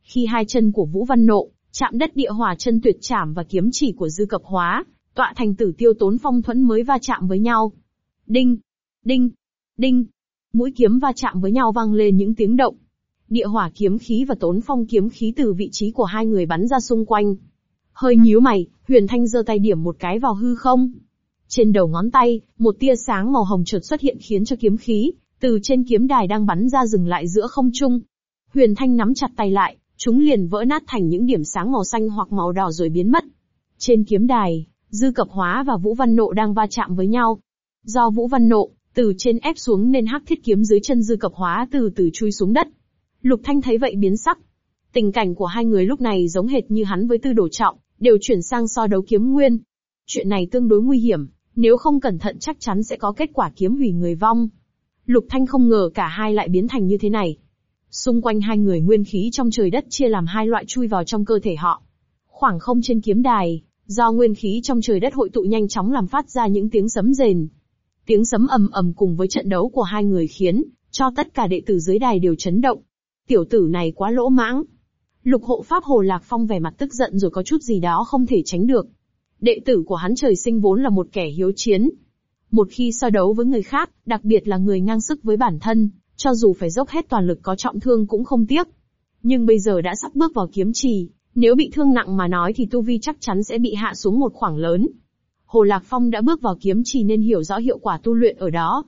Khi hai chân của Vũ Văn Nộ, chạm đất địa hỏa chân tuyệt chảm và kiếm chỉ của dư cập hóa, tọa thành tử tiêu tốn phong thuẫn mới va chạm với nhau. Đinh! Đinh! Đinh! Mũi kiếm va chạm với nhau vang lên những tiếng động. Địa hỏa kiếm khí và tốn phong kiếm khí từ vị trí của hai người bắn ra xung quanh. Hơi nhíu mày, Huyền Thanh giơ tay điểm một cái vào hư không. Trên đầu ngón tay, một tia sáng màu hồng chợt xuất hiện khiến cho kiếm khí, từ trên kiếm đài đang bắn ra dừng lại giữa không trung. Huyền Thanh nắm chặt tay lại, chúng liền vỡ nát thành những điểm sáng màu xanh hoặc màu đỏ rồi biến mất. Trên kiếm đài, Dư Cập Hóa và Vũ Văn Nộ đang va chạm với nhau. Do Vũ Văn Nộ, từ trên ép xuống nên hắc thiết kiếm dưới chân Dư Cập Hóa từ từ chui xuống đất. Lục Thanh thấy vậy biến sắc. Tình cảnh của hai người lúc này giống hệt như hắn với Tư Đồ Trọng, đều chuyển sang so đấu kiếm nguyên. Chuyện này tương đối nguy hiểm, nếu không cẩn thận chắc chắn sẽ có kết quả kiếm hủy người vong. Lục Thanh không ngờ cả hai lại biến thành như thế này. Xung quanh hai người nguyên khí trong trời đất chia làm hai loại chui vào trong cơ thể họ. Khoảng không trên kiếm đài, do nguyên khí trong trời đất hội tụ nhanh chóng làm phát ra những tiếng sấm rền. Tiếng sấm ầm ầm cùng với trận đấu của hai người khiến cho tất cả đệ tử dưới đài đều chấn động. Tiểu tử này quá lỗ mãng. Lục hộ pháp Hồ Lạc Phong vẻ mặt tức giận rồi có chút gì đó không thể tránh được. Đệ tử của hắn trời sinh vốn là một kẻ hiếu chiến, một khi so đấu với người khác, đặc biệt là người ngang sức với bản thân, cho dù phải dốc hết toàn lực có trọng thương cũng không tiếc. Nhưng bây giờ đã sắp bước vào kiếm trì, nếu bị thương nặng mà nói thì tu vi chắc chắn sẽ bị hạ xuống một khoảng lớn. Hồ Lạc Phong đã bước vào kiếm trì nên hiểu rõ hiệu quả tu luyện ở đó.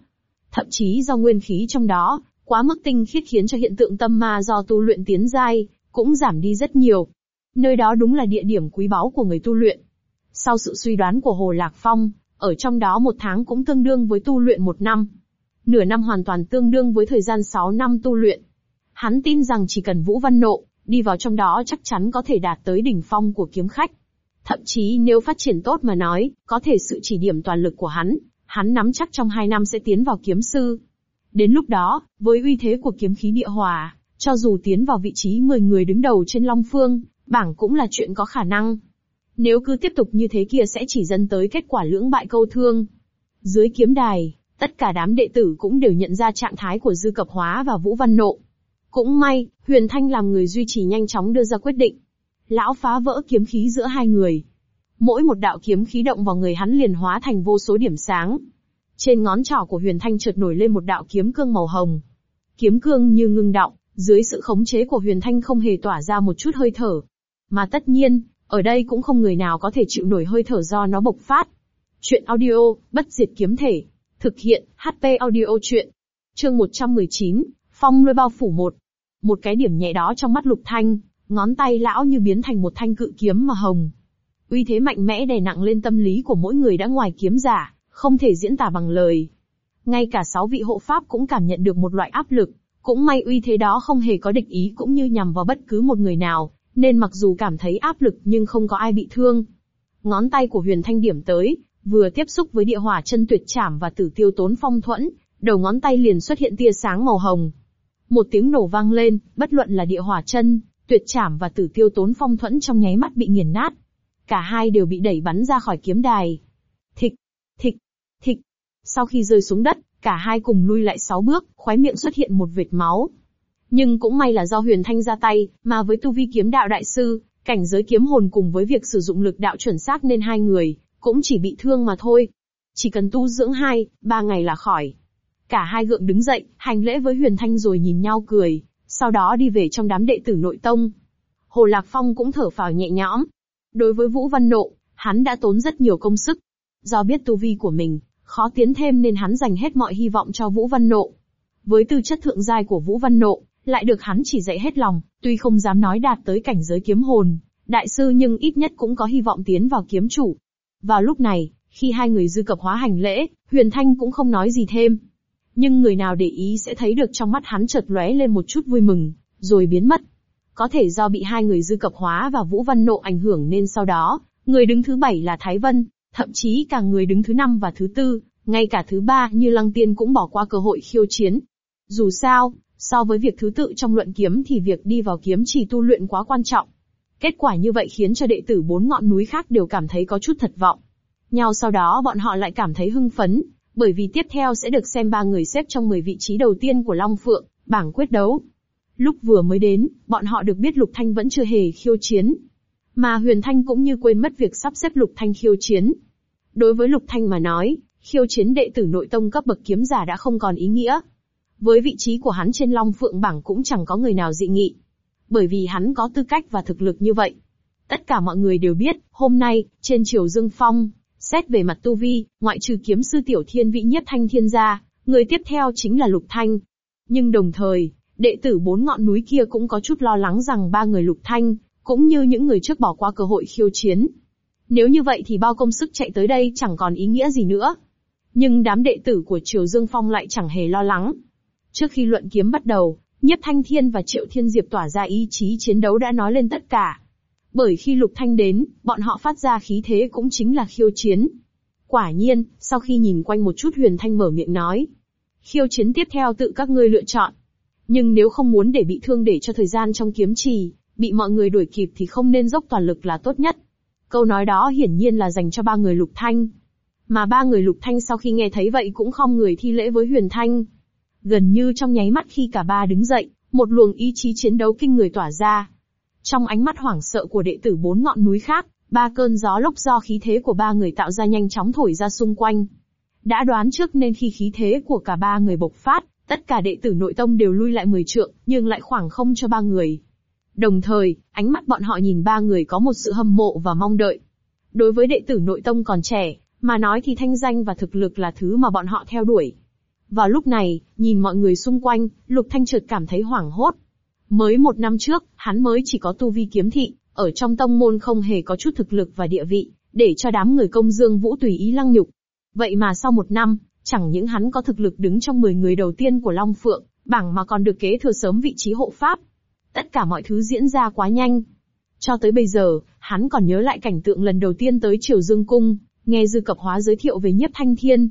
Thậm chí do nguyên khí trong đó, quá mức tinh khiết khiến cho hiện tượng tâm ma do tu luyện tiến giai, cũng giảm đi rất nhiều. Nơi đó đúng là địa điểm quý báu của người tu luyện. Sau sự suy đoán của Hồ Lạc Phong, ở trong đó một tháng cũng tương đương với tu luyện một năm. Nửa năm hoàn toàn tương đương với thời gian 6 năm tu luyện. Hắn tin rằng chỉ cần Vũ Văn Nộ, đi vào trong đó chắc chắn có thể đạt tới đỉnh phong của kiếm khách. Thậm chí nếu phát triển tốt mà nói, có thể sự chỉ điểm toàn lực của hắn, hắn nắm chắc trong 2 năm sẽ tiến vào kiếm sư. Đến lúc đó, với uy thế của kiếm khí địa hòa, cho dù tiến vào vị trí 10 người đứng đầu trên Long Phương, bảng cũng là chuyện có khả năng. Nếu cứ tiếp tục như thế kia sẽ chỉ dẫn tới kết quả lưỡng bại câu thương. Dưới kiếm đài, tất cả đám đệ tử cũng đều nhận ra trạng thái của Dư Cập Hóa và Vũ Văn Nộ. Cũng may, Huyền Thanh làm người duy trì nhanh chóng đưa ra quyết định. Lão phá vỡ kiếm khí giữa hai người. Mỗi một đạo kiếm khí động vào người hắn liền hóa thành vô số điểm sáng. Trên ngón trỏ của Huyền Thanh chợt nổi lên một đạo kiếm cương màu hồng. Kiếm cương như ngưng động, dưới sự khống chế của Huyền Thanh không hề tỏa ra một chút hơi thở. Mà tất nhiên, ở đây cũng không người nào có thể chịu nổi hơi thở do nó bộc phát. Chuyện audio, bất diệt kiếm thể. Thực hiện, HP audio chuyện. Chương 119, phong lôi bao phủ một. Một cái điểm nhẹ đó trong mắt lục thanh, ngón tay lão như biến thành một thanh cự kiếm mà hồng. Uy thế mạnh mẽ đè nặng lên tâm lý của mỗi người đã ngoài kiếm giả, không thể diễn tả bằng lời. Ngay cả sáu vị hộ pháp cũng cảm nhận được một loại áp lực, cũng may uy thế đó không hề có địch ý cũng như nhằm vào bất cứ một người nào, nên mặc dù cảm thấy áp lực nhưng không có ai bị thương. Ngón tay của Huyền Thanh điểm tới, vừa tiếp xúc với địa hỏa chân tuyệt chảm và tử tiêu tốn phong thuẫn, đầu ngón tay liền xuất hiện tia sáng màu hồng. Một tiếng nổ vang lên, bất luận là địa hỏa chân, tuyệt chảm và tử tiêu tốn phong thuẫn trong nháy mắt bị nghiền nát. Cả hai đều bị đẩy bắn ra khỏi kiếm đài. Thịch, thịch, thịch. Sau khi rơi xuống đất, cả hai cùng lui lại sáu bước, khóe miệng xuất hiện một vệt máu. Nhưng cũng may là do Huyền Thanh ra tay, mà với tu vi kiếm đạo đại sư, cảnh giới kiếm hồn cùng với việc sử dụng lực đạo chuẩn xác nên hai người, cũng chỉ bị thương mà thôi. Chỉ cần tu dưỡng hai, ba ngày là khỏi. Cả hai gượng đứng dậy, hành lễ với Huyền Thanh rồi nhìn nhau cười, sau đó đi về trong đám đệ tử nội tông. Hồ Lạc Phong cũng thở phào nhẹ nhõm. Đối với Vũ Văn Nộ, hắn đã tốn rất nhiều công sức. Do biết tu vi của mình, khó tiến thêm nên hắn dành hết mọi hy vọng cho Vũ Văn Nộ. Với tư chất thượng giai của Vũ Văn Nộ, lại được hắn chỉ dạy hết lòng, tuy không dám nói đạt tới cảnh giới kiếm hồn, đại sư nhưng ít nhất cũng có hy vọng tiến vào kiếm chủ. Vào lúc này, khi hai người dư cập hóa hành lễ, Huyền Thanh cũng không nói gì thêm. Nhưng người nào để ý sẽ thấy được trong mắt hắn chợt lóe lên một chút vui mừng, rồi biến mất. Có thể do bị hai người dư cập hóa và Vũ Văn Nộ ảnh hưởng nên sau đó, người đứng thứ bảy là Thái Vân, thậm chí cả người đứng thứ năm và thứ tư, ngay cả thứ ba như Lăng Tiên cũng bỏ qua cơ hội khiêu chiến. Dù sao, so với việc thứ tự trong luận kiếm thì việc đi vào kiếm chỉ tu luyện quá quan trọng. Kết quả như vậy khiến cho đệ tử bốn ngọn núi khác đều cảm thấy có chút thật vọng. Nhau sau đó bọn họ lại cảm thấy hưng phấn, bởi vì tiếp theo sẽ được xem ba người xếp trong 10 vị trí đầu tiên của Long Phượng, bảng quyết đấu. Lúc vừa mới đến, bọn họ được biết Lục Thanh vẫn chưa hề khiêu chiến. Mà Huyền Thanh cũng như quên mất việc sắp xếp Lục Thanh khiêu chiến. Đối với Lục Thanh mà nói, khiêu chiến đệ tử nội tông cấp bậc kiếm giả đã không còn ý nghĩa. Với vị trí của hắn trên Long Phượng bảng cũng chẳng có người nào dị nghị. Bởi vì hắn có tư cách và thực lực như vậy. Tất cả mọi người đều biết, hôm nay, trên triều Dương Phong, xét về mặt tu vi, ngoại trừ kiếm sư tiểu thiên vị nhất thanh thiên gia, người tiếp theo chính là Lục Thanh. Nhưng đồng thời, đệ tử bốn ngọn núi kia cũng có chút lo lắng rằng ba người Lục Thanh, cũng như những người trước bỏ qua cơ hội khiêu chiến. Nếu như vậy thì bao công sức chạy tới đây chẳng còn ý nghĩa gì nữa. Nhưng đám đệ tử của Triều Dương Phong lại chẳng hề lo lắng. Trước khi luận kiếm bắt đầu, Nhiếp Thanh Thiên và Triệu Thiên Diệp tỏa ra ý chí chiến đấu đã nói lên tất cả. Bởi khi Lục Thanh đến, bọn họ phát ra khí thế cũng chính là khiêu chiến. Quả nhiên, sau khi nhìn quanh một chút Huyền Thanh mở miệng nói. Khiêu chiến tiếp theo tự các ngươi lựa chọn. Nhưng nếu không muốn để bị thương để cho thời gian trong kiếm trì, bị mọi người đuổi kịp thì không nên dốc toàn lực là tốt nhất. Câu nói đó hiển nhiên là dành cho ba người Lục Thanh. Mà ba người Lục Thanh sau khi nghe thấy vậy cũng không người thi lễ với Huyền Thanh. Gần như trong nháy mắt khi cả ba đứng dậy, một luồng ý chí chiến đấu kinh người tỏa ra. Trong ánh mắt hoảng sợ của đệ tử bốn ngọn núi khác, ba cơn gió lốc do khí thế của ba người tạo ra nhanh chóng thổi ra xung quanh. Đã đoán trước nên khi khí thế của cả ba người bộc phát, tất cả đệ tử nội tông đều lui lại mười trượng, nhưng lại khoảng không cho ba người. Đồng thời, ánh mắt bọn họ nhìn ba người có một sự hâm mộ và mong đợi. Đối với đệ tử nội tông còn trẻ, mà nói thì thanh danh và thực lực là thứ mà bọn họ theo đuổi. Vào lúc này, nhìn mọi người xung quanh, Lục Thanh chợt cảm thấy hoảng hốt. Mới một năm trước, hắn mới chỉ có tu vi kiếm thị, ở trong tông môn không hề có chút thực lực và địa vị, để cho đám người công dương vũ tùy ý lăng nhục. Vậy mà sau một năm, chẳng những hắn có thực lực đứng trong 10 người đầu tiên của Long Phượng, bảng mà còn được kế thừa sớm vị trí hộ pháp. Tất cả mọi thứ diễn ra quá nhanh. Cho tới bây giờ, hắn còn nhớ lại cảnh tượng lần đầu tiên tới Triều Dương Cung, nghe Dư Cập Hóa giới thiệu về Nhiếp Thanh Thiên.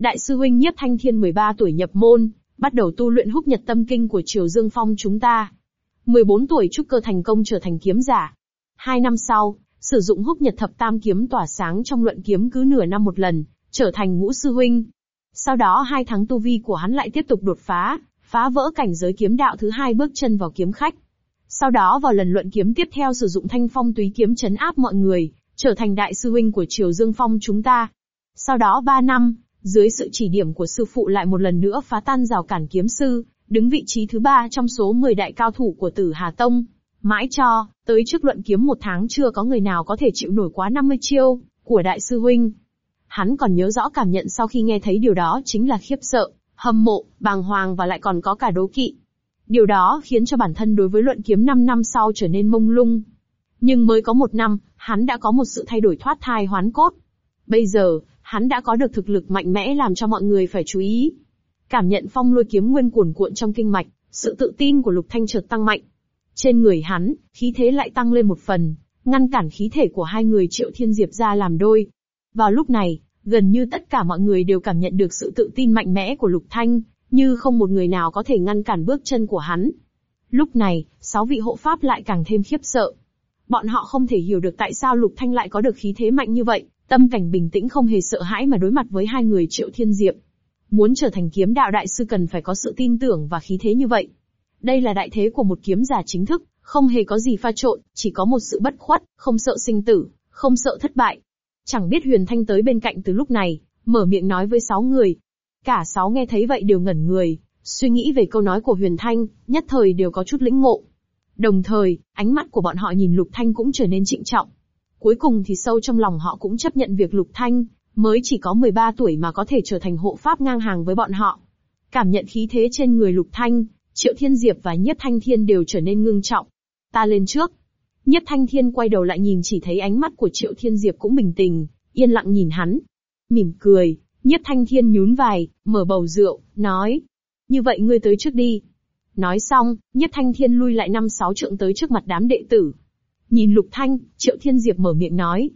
Đại sư huynh Nhiếp Thanh Thiên 13 tuổi nhập môn, bắt đầu tu luyện húc nhật tâm kinh của Triều Dương Phong chúng ta. 14 tuổi trúc cơ thành công trở thành kiếm giả. Hai năm sau, sử dụng húc nhật thập tam kiếm tỏa sáng trong luận kiếm cứ nửa năm một lần, trở thành ngũ sư huynh. Sau đó hai tháng tu vi của hắn lại tiếp tục đột phá, phá vỡ cảnh giới kiếm đạo thứ hai bước chân vào kiếm khách. Sau đó vào lần luận kiếm tiếp theo sử dụng thanh phong túy kiếm chấn áp mọi người, trở thành đại sư huynh của Triều Dương Phong chúng ta. Sau đó ba năm, dưới sự chỉ điểm của sư phụ lại một lần nữa phá tan rào cản kiếm sư, đứng vị trí thứ ba trong số 10 đại cao thủ của Tử Hà Tông. Mãi cho, tới trước luận kiếm một tháng chưa có người nào có thể chịu nổi quá 50 chiêu, của đại sư huynh. Hắn còn nhớ rõ cảm nhận sau khi nghe thấy điều đó chính là khiếp sợ, hâm mộ, bàng hoàng và lại còn có cả đố kỵ. Điều đó khiến cho bản thân đối với luận kiếm 5 năm sau trở nên mông lung. Nhưng mới có một năm, hắn đã có một sự thay đổi thoát thai hoán cốt. Bây giờ, hắn đã có được thực lực mạnh mẽ làm cho mọi người phải chú ý. Cảm nhận phong lôi kiếm nguyên cuồn cuộn trong kinh mạch, sự tự tin của Lục Thanh chợt tăng mạnh. Trên người hắn, khí thế lại tăng lên một phần, ngăn cản khí thể của hai người Triệu Thiên Diệp ra làm đôi. Vào lúc này, gần như tất cả mọi người đều cảm nhận được sự tự tin mạnh mẽ của Lục Thanh, như không một người nào có thể ngăn cản bước chân của hắn. Lúc này, sáu vị hộ pháp lại càng thêm khiếp sợ. Bọn họ không thể hiểu được tại sao Lục Thanh lại có được khí thế mạnh như vậy, tâm cảnh bình tĩnh không hề sợ hãi mà đối mặt với hai người Triệu Thiên Diệp. Muốn trở thành kiếm đạo đại sư cần phải có sự tin tưởng và khí thế như vậy. Đây là đại thế của một kiếm giả chính thức, không hề có gì pha trộn, chỉ có một sự bất khuất, không sợ sinh tử, không sợ thất bại. Chẳng biết Huyền Thanh tới bên cạnh từ lúc này, mở miệng nói với sáu người. Cả sáu nghe thấy vậy đều ngẩn người, suy nghĩ về câu nói của Huyền Thanh, nhất thời đều có chút lĩnh ngộ. Đồng thời, ánh mắt của bọn họ nhìn Lục Thanh cũng trở nên trịnh trọng. Cuối cùng thì sâu trong lòng họ cũng chấp nhận việc Lục Thanh, mới chỉ có 13 tuổi mà có thể trở thành hộ pháp ngang hàng với bọn họ. Cảm nhận khí thế trên người Lục Thanh, Triệu Thiên Diệp và Nhất Thanh Thiên đều trở nên ngưng trọng. Ta lên trước. Nhất Thanh Thiên quay đầu lại nhìn chỉ thấy ánh mắt của Triệu Thiên Diệp cũng bình tĩnh, yên lặng nhìn hắn. Mỉm cười, Nhất Thanh Thiên nhún vai, mở bầu rượu, nói. Như vậy ngươi tới trước đi. Nói xong, Nhất Thanh Thiên lui lại năm sáu trượng tới trước mặt đám đệ tử. Nhìn Lục Thanh, Triệu Thiên Diệp mở miệng nói.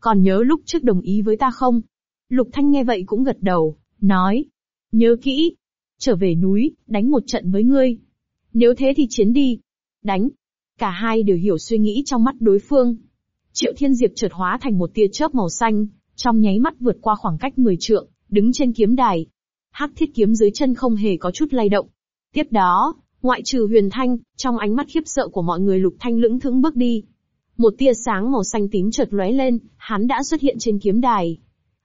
Còn nhớ lúc trước đồng ý với ta không? Lục Thanh nghe vậy cũng gật đầu, nói. Nhớ kỹ. Trở về núi, đánh một trận với ngươi. Nếu thế thì chiến đi. Đánh. Cả hai đều hiểu suy nghĩ trong mắt đối phương. Triệu Thiên Diệp chợt hóa thành một tia chớp màu xanh, trong nháy mắt vượt qua khoảng cách 10 trượng, đứng trên kiếm đài. Hắc thiết kiếm dưới chân không hề có chút lay động. Tiếp đó, ngoại trừ huyền thanh, trong ánh mắt khiếp sợ của mọi người lục thanh lững thững bước đi. Một tia sáng màu xanh tím chợt lóe lên, hắn đã xuất hiện trên kiếm đài.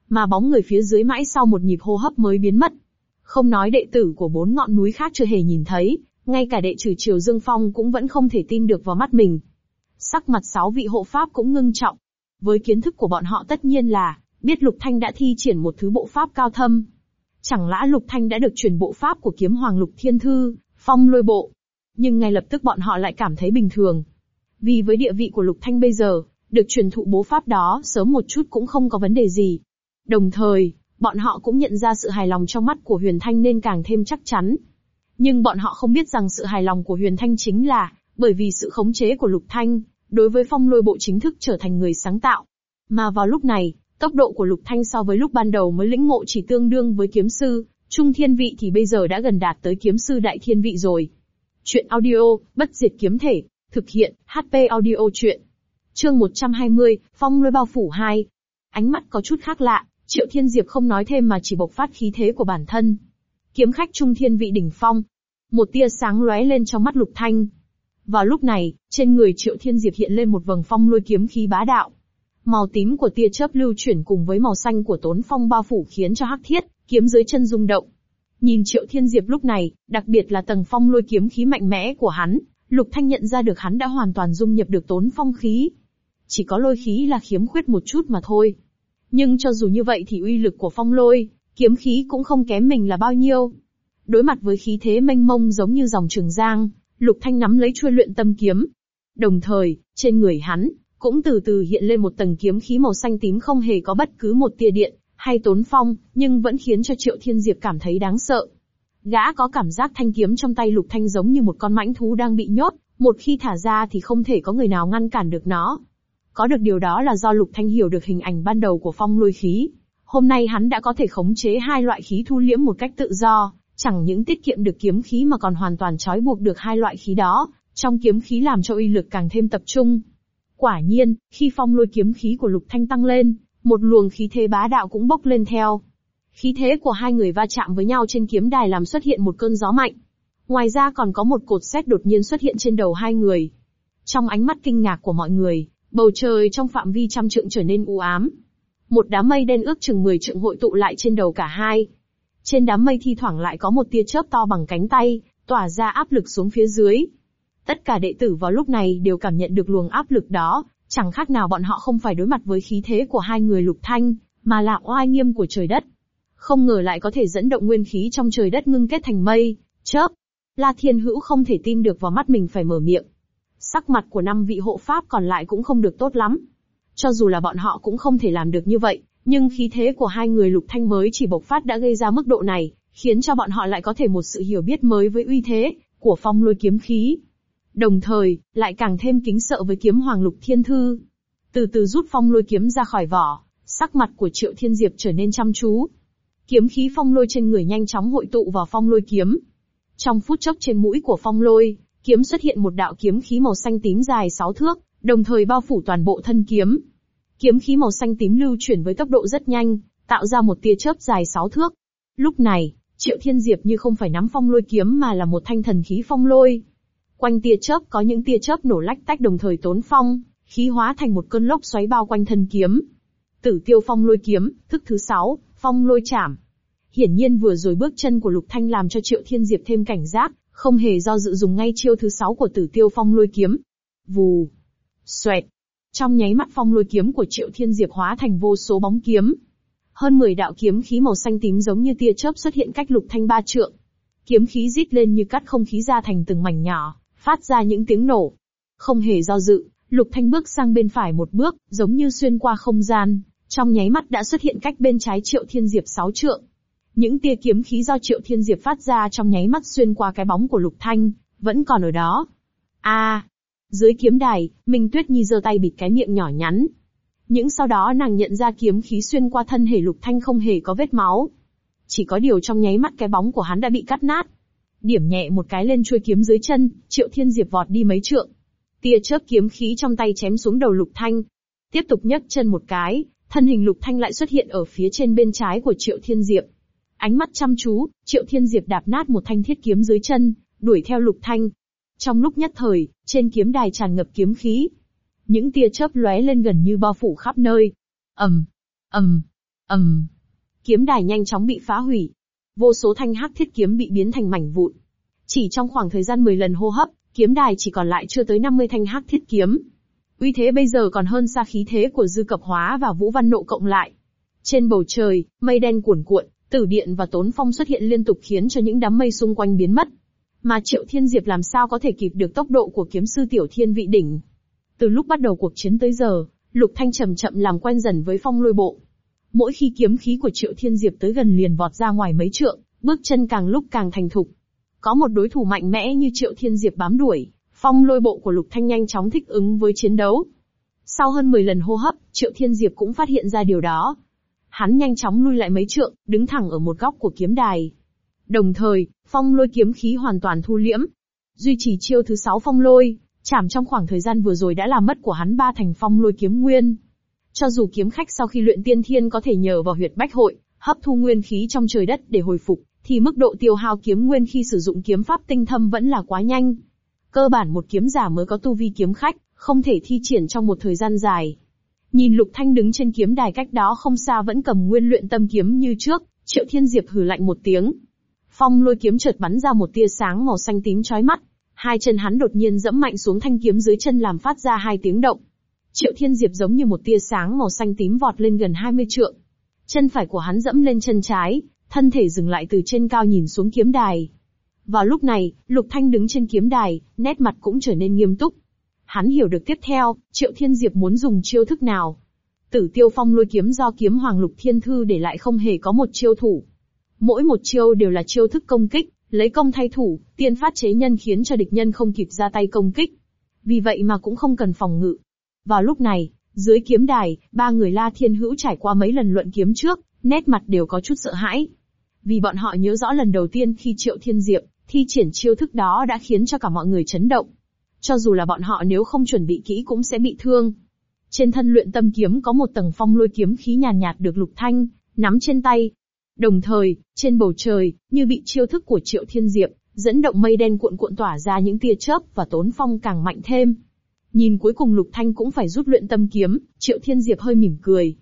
Mà bóng người phía dưới mãi sau một nhịp hô hấp mới biến mất. Không nói đệ tử của bốn ngọn núi khác chưa hề nhìn thấy, ngay cả đệ trừ Triều Dương Phong cũng vẫn không thể tin được vào mắt mình. Sắc mặt sáu vị hộ pháp cũng ngưng trọng. Với kiến thức của bọn họ tất nhiên là, biết Lục Thanh đã thi triển một thứ bộ pháp cao thâm. Chẳng lẽ Lục Thanh đã được truyền bộ pháp của kiếm hoàng Lục Thiên Thư, phong lôi bộ. Nhưng ngay lập tức bọn họ lại cảm thấy bình thường. Vì với địa vị của Lục Thanh bây giờ, được truyền thụ bố pháp đó sớm một chút cũng không có vấn đề gì. Đồng thời, bọn họ cũng nhận ra sự hài lòng trong mắt của Huyền Thanh nên càng thêm chắc chắn. Nhưng bọn họ không biết rằng sự hài lòng của Huyền Thanh chính là, bởi vì sự khống chế của Lục Thanh, đối với phong lôi bộ chính thức trở thành người sáng tạo. Mà vào lúc này, tốc độ của Lục Thanh so với lúc ban đầu mới lĩnh ngộ chỉ tương đương với kiếm sư, trung thiên vị thì bây giờ đã gần đạt tới kiếm sư đại thiên vị rồi. Chuyện audio, bất diệt kiếm thể, thực hiện, HP audio chuyện. Chương 120, phong lôi bao phủ 2. Ánh mắt có chút khác lạ, Triệu Thiên Diệp không nói thêm mà chỉ bộc phát khí thế của bản thân. Kiếm khách trung thiên vị đỉnh phong. Một tia sáng lóe lên trong mắt Lục Thanh. Vào lúc này, trên người Triệu Thiên Diệp hiện lên một vầng phong lôi kiếm khí bá đạo. Màu tím của tia chớp lưu chuyển cùng với màu xanh của tốn phong bao phủ khiến cho hắc thiết, kiếm dưới chân rung động. Nhìn Triệu Thiên Diệp lúc này, đặc biệt là tầng phong lôi kiếm khí mạnh mẽ của hắn, Lục Thanh nhận ra được hắn đã hoàn toàn dung nhập được tốn phong khí. Chỉ có lôi khí là khiếm khuyết một chút mà thôi. Nhưng cho dù như vậy thì uy lực của phong lôi, kiếm khí cũng không kém mình là bao nhiêu. Đối mặt với khí thế mênh mông giống như dòng trường giang, Lục Thanh nắm lấy chuôi luyện tâm kiếm. Đồng thời, trên người hắn, cũng từ từ hiện lên một tầng kiếm khí màu xanh tím không hề có bất cứ một tia điện, hay tốn phong, nhưng vẫn khiến cho Triệu Thiên Diệp cảm thấy đáng sợ. Gã có cảm giác thanh kiếm trong tay Lục Thanh giống như một con mãnh thú đang bị nhốt, một khi thả ra thì không thể có người nào ngăn cản được nó. Có được điều đó là do Lục Thanh hiểu được hình ảnh ban đầu của phong lôi khí. Hôm nay hắn đã có thể khống chế hai loại khí thu liễm một cách tự do, chẳng những tiết kiệm được kiếm khí mà còn hoàn toàn trói buộc được hai loại khí đó, trong kiếm khí làm cho uy lực càng thêm tập trung. Quả nhiên, khi phong lôi kiếm khí của Lục Thanh tăng lên, một luồng khí thế bá đạo cũng bốc lên theo. Khí thế của hai người va chạm với nhau trên kiếm đài làm xuất hiện một cơn gió mạnh. Ngoài ra còn có một cột xét đột nhiên xuất hiện trên đầu hai người. Trong ánh mắt kinh ngạc của mọi người, bầu trời trong phạm vi trăm trượng trở nên u ám. Một đám mây đen ước chừng 10 trượng hội tụ lại trên đầu cả hai. Trên đám mây thi thoảng lại có một tia chớp to bằng cánh tay, tỏa ra áp lực xuống phía dưới. Tất cả đệ tử vào lúc này đều cảm nhận được luồng áp lực đó, chẳng khác nào bọn họ không phải đối mặt với khí thế của hai người lục thanh, mà là oai nghiêm của trời đất. Không ngờ lại có thể dẫn động nguyên khí trong trời đất ngưng kết thành mây, chớp. La Thiên Hữu không thể tin được vào mắt mình phải mở miệng. Sắc mặt của năm vị hộ pháp còn lại cũng không được tốt lắm. Cho dù là bọn họ cũng không thể làm được như vậy, nhưng khí thế của hai người lục thanh mới chỉ bộc phát đã gây ra mức độ này, khiến cho bọn họ lại có thể một sự hiểu biết mới với uy thế của phong lôi kiếm khí. Đồng thời, lại càng thêm kính sợ với kiếm hoàng lục thiên thư. Từ từ rút phong lôi kiếm ra khỏi vỏ, sắc mặt của triệu thiên diệp trở nên chăm chú. Kiếm khí phong lôi trên người nhanh chóng hội tụ vào phong lôi kiếm. Trong phút chốc trên mũi của phong lôi, kiếm xuất hiện một đạo kiếm khí màu xanh tím dài 6 thước, đồng thời bao phủ toàn bộ thân kiếm. Kiếm khí màu xanh tím lưu chuyển với tốc độ rất nhanh, tạo ra một tia chớp dài 6 thước. Lúc này, Triệu Thiên Diệp như không phải nắm phong lôi kiếm mà là một thanh thần khí phong lôi. Quanh tia chớp có những tia chớp nổ lách tách đồng thời tốn phong, khí hóa thành một cơn lốc xoáy bao quanh thân kiếm. Tử tiêu phong lôi kiếm, thức thứ 6, phong lôi chảm. Hiển nhiên vừa rồi bước chân của Lục Thanh làm cho Triệu Thiên Diệp thêm cảnh giác, không hề do dự dùng ngay chiêu thứ 6 của tử tiêu phong lôi kiếm. Vù. Xoẹt. Trong nháy mắt phong lôi kiếm của Triệu Thiên Diệp hóa thành vô số bóng kiếm. Hơn 10 đạo kiếm khí màu xanh tím giống như tia chớp xuất hiện cách Lục Thanh ba trượng. Kiếm khí rít lên như cắt không khí ra thành từng mảnh nhỏ, phát ra những tiếng nổ. Không hề do dự, Lục Thanh bước sang bên phải một bước, giống như xuyên qua không gian, trong nháy mắt đã xuất hiện cách bên trái Triệu Thiên Diệp sáu trượng. Những tia kiếm khí do Triệu Thiên Diệp phát ra trong nháy mắt xuyên qua cái bóng của Lục Thanh, vẫn còn ở đó. A, dưới kiếm đài, Minh Tuyết Nhi giơ tay bịt cái miệng nhỏ nhắn. Những sau đó nàng nhận ra kiếm khí xuyên qua thân thể Lục Thanh không hề có vết máu. Chỉ có điều trong nháy mắt cái bóng của hắn đã bị cắt nát. Điểm nhẹ một cái lên chuôi kiếm dưới chân, Triệu Thiên Diệp vọt đi mấy trượng. Tia chớp kiếm khí trong tay chém xuống đầu Lục Thanh. Tiếp tục nhấc chân một cái, thân hình Lục Thanh lại xuất hiện ở phía trên bên trái của Triệu Thiên Diệp. Ánh mắt chăm chú, Triệu Thiên Diệp đạp nát một thanh thiết kiếm dưới chân, đuổi theo Lục Thanh. Trong lúc nhất thời, trên kiếm đài tràn ngập kiếm khí. Những tia chớp lóe lên gần như bao phủ khắp nơi. ầm, ầm, ầm. Kiếm đài nhanh chóng bị phá hủy. Vô số thanh hắc thiết kiếm bị biến thành mảnh vụn. Chỉ trong khoảng thời gian 10 lần hô hấp, kiếm đài chỉ còn lại chưa tới 50 thanh hắc thiết kiếm. Uy thế bây giờ còn hơn xa khí thế của Dư Cập Hóa và Vũ Văn Nộ cộng lại. Trên bầu trời, mây đen cuồn cuộn, Tử Điện và Tốn Phong xuất hiện liên tục khiến cho những đám mây xung quanh biến mất. Mà Triệu Thiên Diệp làm sao có thể kịp được tốc độ của kiếm sư Tiểu Thiên vị đỉnh. Từ lúc bắt đầu cuộc chiến tới giờ, Lục Thanh chậm chậm làm quen dần với phong lôi bộ. Mỗi khi kiếm khí của Triệu Thiên Diệp tới gần liền vọt ra ngoài mấy trượng, bước chân càng lúc càng thành thục. Có một đối thủ mạnh mẽ như Triệu Thiên Diệp bám đuổi, phong lôi bộ của Lục Thanh nhanh chóng thích ứng với chiến đấu. Sau hơn 10 lần hô hấp, Triệu Thiên Diệp cũng phát hiện ra điều đó. Hắn nhanh chóng lui lại mấy trượng, đứng thẳng ở một góc của kiếm đài. Đồng thời, phong lôi kiếm khí hoàn toàn thu liễm. Duy trì chiêu thứ sáu phong lôi, chảm trong khoảng thời gian vừa rồi đã làm mất của hắn ba thành phong lôi kiếm nguyên. Cho dù kiếm khách sau khi luyện tiên thiên có thể nhờ vào huyệt bách hội, hấp thu nguyên khí trong trời đất để hồi phục, thì mức độ tiêu hao kiếm nguyên khi sử dụng kiếm pháp tinh thâm vẫn là quá nhanh. Cơ bản một kiếm giả mới có tu vi kiếm khách, không thể thi triển trong một thời gian dài. Nhìn Lục Thanh đứng trên kiếm đài cách đó không xa vẫn cầm nguyên luyện tâm kiếm như trước, Triệu Thiên Diệp hừ lạnh một tiếng. Phong lôi kiếm chợt bắn ra một tia sáng màu xanh tím chói mắt, hai chân hắn đột nhiên dẫm mạnh xuống thanh kiếm dưới chân làm phát ra hai tiếng động. Triệu Thiên Diệp giống như một tia sáng màu xanh tím vọt lên gần 20 trượng. Chân phải của hắn dẫm lên chân trái, thân thể dừng lại từ trên cao nhìn xuống kiếm đài. Vào lúc này, Lục Thanh đứng trên kiếm đài, nét mặt cũng trở nên nghiêm túc. Hắn hiểu được tiếp theo, Triệu Thiên Diệp muốn dùng chiêu thức nào. Tử tiêu phong lôi kiếm do kiếm hoàng lục thiên thư để lại không hề có một chiêu thủ. Mỗi một chiêu đều là chiêu thức công kích, lấy công thay thủ, tiên phát chế nhân khiến cho địch nhân không kịp ra tay công kích. Vì vậy mà cũng không cần phòng ngự. Vào lúc này, dưới kiếm đài, ba người La Thiên Hữu trải qua mấy lần luận kiếm trước, nét mặt đều có chút sợ hãi. Vì bọn họ nhớ rõ lần đầu tiên khi Triệu Thiên Diệp thi triển chiêu thức đó đã khiến cho cả mọi người chấn động. Cho dù là bọn họ nếu không chuẩn bị kỹ cũng sẽ bị thương. Trên thân luyện tâm kiếm có một tầng phong lôi kiếm khí nhàn nhạt, được lục thanh, nắm trên tay. Đồng thời, trên bầu trời, như bị chiêu thức của Triệu Thiên Diệp, dẫn động mây đen cuộn cuộn tỏa ra những tia chớp và tốn phong càng mạnh thêm. Nhìn cuối cùng lục thanh cũng phải rút luyện tâm kiếm, Triệu Thiên Diệp hơi mỉm cười.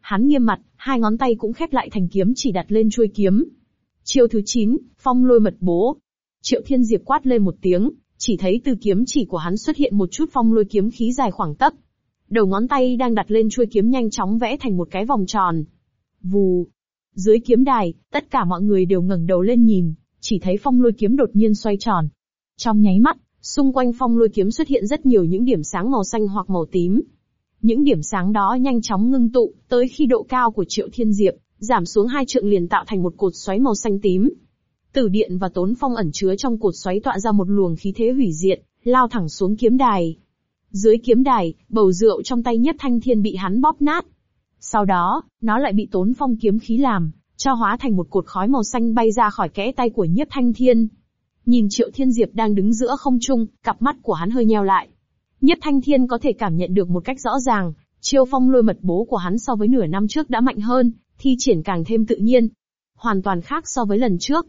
Hắn nghiêm mặt, hai ngón tay cũng khép lại thành kiếm chỉ đặt lên chuôi kiếm. Chiêu thứ 9, phong lôi mật bố. Triệu Thiên Diệp quát lên một tiếng, chỉ thấy từ kiếm chỉ của hắn xuất hiện một chút phong lôi kiếm khí dài khoảng tấc. Đầu ngón tay đang đặt lên chuôi kiếm nhanh chóng vẽ thành một cái vòng tròn. Vù. Dưới kiếm đài, tất cả mọi người đều ngẩng đầu lên nhìn, chỉ thấy phong lôi kiếm đột nhiên xoay tròn. Trong nháy mắt, xung quanh phong lôi kiếm xuất hiện rất nhiều những điểm sáng màu xanh hoặc màu tím. Những điểm sáng đó nhanh chóng ngưng tụ, tới khi độ cao của Triệu Thiên Diệp, giảm xuống hai trượng liền tạo thành một cột xoáy màu xanh tím. Tử điện và tốn phong ẩn chứa trong cột xoáy tọa ra một luồng khí thế hủy diệt, lao thẳng xuống kiếm đài. Dưới kiếm đài, bầu rượu trong tay nhất thanh thiên bị hắn bóp nát. Sau đó, nó lại bị tốn phong kiếm khí làm, cho hóa thành một cột khói màu xanh bay ra khỏi kẽ tay của Nhất thanh thiên. Nhìn Triệu Thiên Diệp đang đứng giữa không trung, cặp mắt của hắn hơi nheo lại. Nhất Thanh Thiên có thể cảm nhận được một cách rõ ràng, chiêu phong lôi mật bố của hắn so với nửa năm trước đã mạnh hơn, thi triển càng thêm tự nhiên. Hoàn toàn khác so với lần trước.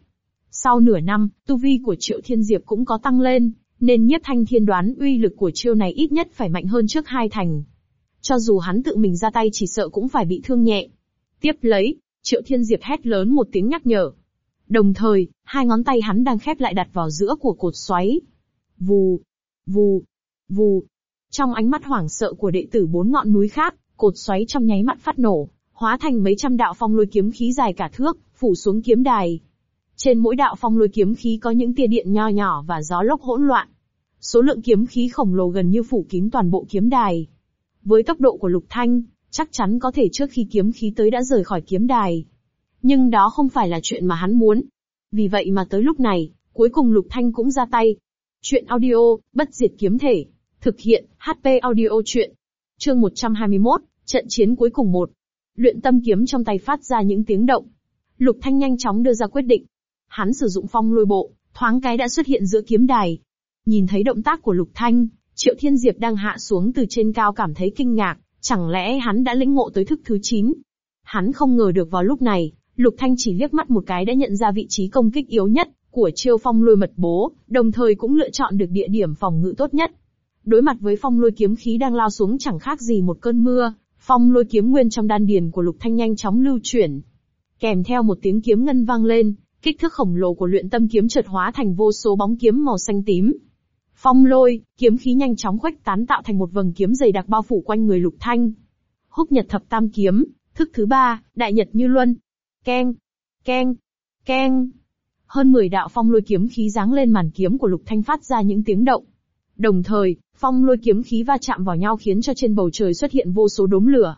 Sau nửa năm, tu vi của Triệu Thiên Diệp cũng có tăng lên, nên nhiếp thanh thiên đoán uy lực của chiêu này ít nhất phải mạnh hơn trước hai thành. Cho dù hắn tự mình ra tay chỉ sợ cũng phải bị thương nhẹ. Tiếp lấy, Triệu Thiên Diệp hét lớn một tiếng nhắc nhở. Đồng thời, hai ngón tay hắn đang khép lại đặt vào giữa của cột xoáy. Vù, vù, vù. Trong ánh mắt hoảng sợ của đệ tử bốn ngọn núi khác, cột xoáy trong nháy mắt phát nổ, hóa thành mấy trăm đạo phong lôi kiếm khí dài cả thước, phủ xuống kiếm đài. Trên mỗi đạo phong lôi kiếm khí có những tia điện nho nhỏ và gió lốc hỗn loạn. Số lượng kiếm khí khổng lồ gần như phủ kín toàn bộ kiếm đài. Với tốc độ của Lục Thanh, chắc chắn có thể trước khi kiếm khí tới đã rời khỏi kiếm đài. Nhưng đó không phải là chuyện mà hắn muốn. Vì vậy mà tới lúc này, cuối cùng Lục Thanh cũng ra tay. Chuyện audio, bất diệt kiếm thể. Thực hiện, HP audio chuyện. Chương 121, trận chiến cuối cùng một. Luyện tâm kiếm trong tay phát ra những tiếng động. Lục Thanh nhanh chóng đưa ra quyết định. Hắn sử dụng phong lôi bộ, thoáng cái đã xuất hiện giữa kiếm đài. Nhìn thấy động tác của Lục Thanh, Triệu Thiên Diệp đang hạ xuống từ trên cao cảm thấy kinh ngạc, chẳng lẽ hắn đã lĩnh ngộ tới thức thứ 9. Hắn không ngờ được vào lúc này, Lục Thanh chỉ liếc mắt một cái đã nhận ra vị trí công kích yếu nhất của chiêu phong lôi mật bố, đồng thời cũng lựa chọn được địa điểm phòng ngự tốt nhất. Đối mặt với phong lôi kiếm khí đang lao xuống chẳng khác gì một cơn mưa, phong lôi kiếm nguyên trong đan điền của Lục Thanh nhanh chóng lưu chuyển. Kèm theo một tiếng kiếm ngân vang lên, kích thước khổng lồ của luyện tâm kiếm chợt hóa thành vô số bóng kiếm màu xanh tím. Phong lôi, kiếm khí nhanh chóng khuếch tán tạo thành một vầng kiếm dày đặc bao phủ quanh người Lục Thanh. Húc Nhật Thập Tam Kiếm, thức thứ ba, Đại Nhật Như Luân. Keng, keng, keng. Hơn 10 đạo phong lôi kiếm khí giáng lên màn kiếm của Lục Thanh phát ra những tiếng động. Đồng thời, phong lôi kiếm khí va chạm vào nhau khiến cho trên bầu trời xuất hiện vô số đốm lửa.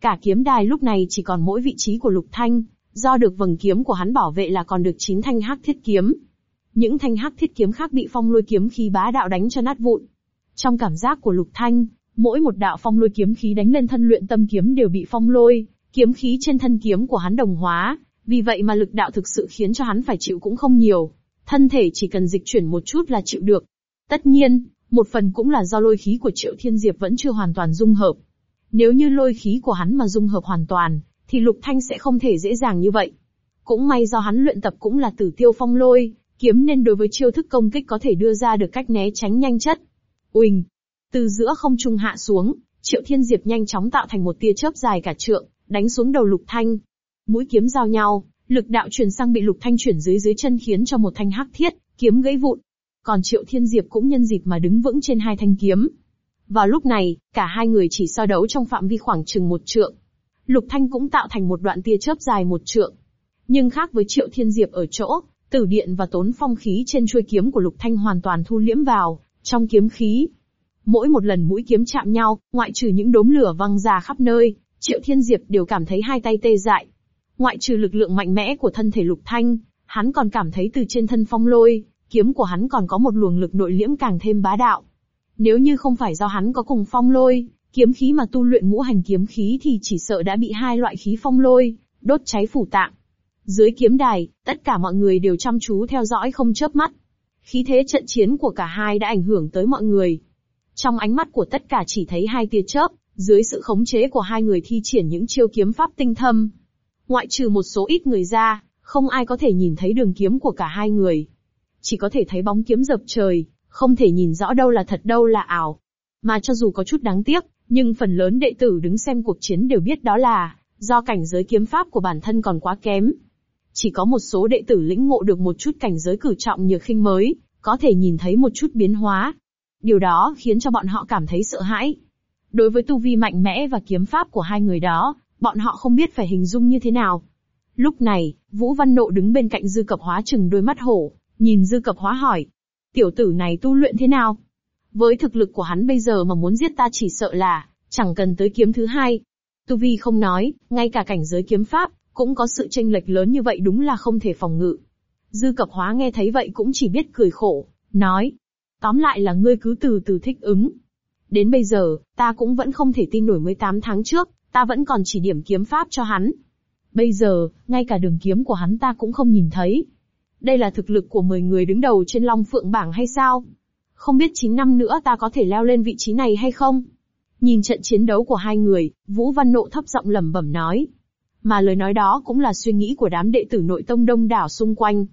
Cả kiếm đài lúc này chỉ còn mỗi vị trí của Lục Thanh, do được vầng kiếm của hắn bảo vệ là còn được 9 thanh hắc thiết kiếm. Những thanh hắc thiết kiếm khác bị phong lôi kiếm khí bá đạo đánh cho nát vụn. Trong cảm giác của Lục Thanh, mỗi một đạo phong lôi kiếm khí đánh lên thân luyện tâm kiếm đều bị phong lôi, kiếm khí trên thân kiếm của hắn đồng hóa, vì vậy mà lực đạo thực sự khiến cho hắn phải chịu cũng không nhiều. Thân thể chỉ cần dịch chuyển một chút là chịu được. Tất nhiên, một phần cũng là do lôi khí của Triệu Thiên Diệp vẫn chưa hoàn toàn dung hợp. Nếu như lôi khí của hắn mà dung hợp hoàn toàn, thì Lục Thanh sẽ không thể dễ dàng như vậy. Cũng may do hắn luyện tập cũng là tử tiêu phong lôi, kiếm nên đối với chiêu thức công kích có thể đưa ra được cách né tránh nhanh chất. Uỳnh! Từ giữa không trung hạ xuống, Triệu Thiên Diệp nhanh chóng tạo thành một tia chớp dài cả trượng, đánh xuống đầu Lục Thanh. Mũi kiếm giao nhau, lực đạo truyền sang bị Lục Thanh chuyển dưới dưới chân khiến cho một thanh hắc thiết, kiếm gãy vụn. Còn Triệu Thiên Diệp cũng nhân dịp mà đứng vững trên hai thanh kiếm. Vào lúc này, cả hai người chỉ so đấu trong phạm vi khoảng chừng một trượng. Lục Thanh cũng tạo thành một đoạn tia chớp dài một trượng. Nhưng khác với Triệu Thiên Diệp ở chỗ, tử điện và tốn phong khí trên chuôi kiếm của Lục Thanh hoàn toàn thu liễm vào, trong kiếm khí. Mỗi một lần mũi kiếm chạm nhau, ngoại trừ những đốm lửa văng ra khắp nơi, Triệu Thiên Diệp đều cảm thấy hai tay tê dại. Ngoại trừ lực lượng mạnh mẽ của thân thể Lục Thanh, hắn còn cảm thấy từ trên thân phong lôi, kiếm của hắn còn có một luồng lực nội liễm càng thêm bá đạo. Nếu như không phải do hắn có cùng phong lôi, kiếm khí mà tu luyện ngũ hành kiếm khí thì chỉ sợ đã bị hai loại khí phong lôi, đốt cháy phủ tạng. Dưới kiếm đài, tất cả mọi người đều chăm chú theo dõi không chớp mắt. Khí thế trận chiến của cả hai đã ảnh hưởng tới mọi người. Trong ánh mắt của tất cả chỉ thấy hai tia chớp, dưới sự khống chế của hai người thi triển những chiêu kiếm pháp tinh thâm. Ngoại trừ một số ít người ra, không ai có thể nhìn thấy đường kiếm của cả hai người. Chỉ có thể thấy bóng kiếm dập trời, không thể nhìn rõ đâu là thật đâu là ảo. Mà cho dù có chút đáng tiếc, nhưng phần lớn đệ tử đứng xem cuộc chiến đều biết đó là, do cảnh giới kiếm pháp của bản thân còn quá kém. Chỉ có một số đệ tử lĩnh ngộ được một chút cảnh giới cử trọng nhược khinh mới, có thể nhìn thấy một chút biến hóa. Điều đó khiến cho bọn họ cảm thấy sợ hãi. Đối với tu vi mạnh mẽ và kiếm pháp của hai người đó, bọn họ không biết phải hình dung như thế nào. Lúc này, Vũ Văn Nộ đứng bên cạnh Dư Cập Hóa chừng đôi mắt hổ, nhìn Dư Cập Hóa hỏi. Tiểu tử này tu luyện thế nào? Với thực lực của hắn bây giờ mà muốn giết ta chỉ sợ là, chẳng cần tới kiếm thứ hai. Tu Vi không nói, ngay cả cảnh giới kiếm pháp, cũng có sự tranh lệch lớn như vậy đúng là không thể phòng ngự. Dư cập hóa nghe thấy vậy cũng chỉ biết cười khổ, nói. Tóm lại là ngươi cứ từ từ thích ứng. Đến bây giờ, ta cũng vẫn không thể tin nổi 18 tháng trước, ta vẫn còn chỉ điểm kiếm pháp cho hắn. Bây giờ, ngay cả đường kiếm của hắn ta cũng không nhìn thấy. Đây là thực lực của 10 người đứng đầu trên Long Phượng bảng hay sao? Không biết 9 năm nữa ta có thể leo lên vị trí này hay không? Nhìn trận chiến đấu của hai người, Vũ Văn Nộ thấp giọng lẩm bẩm nói. Mà lời nói đó cũng là suy nghĩ của đám đệ tử nội tông đông đảo xung quanh.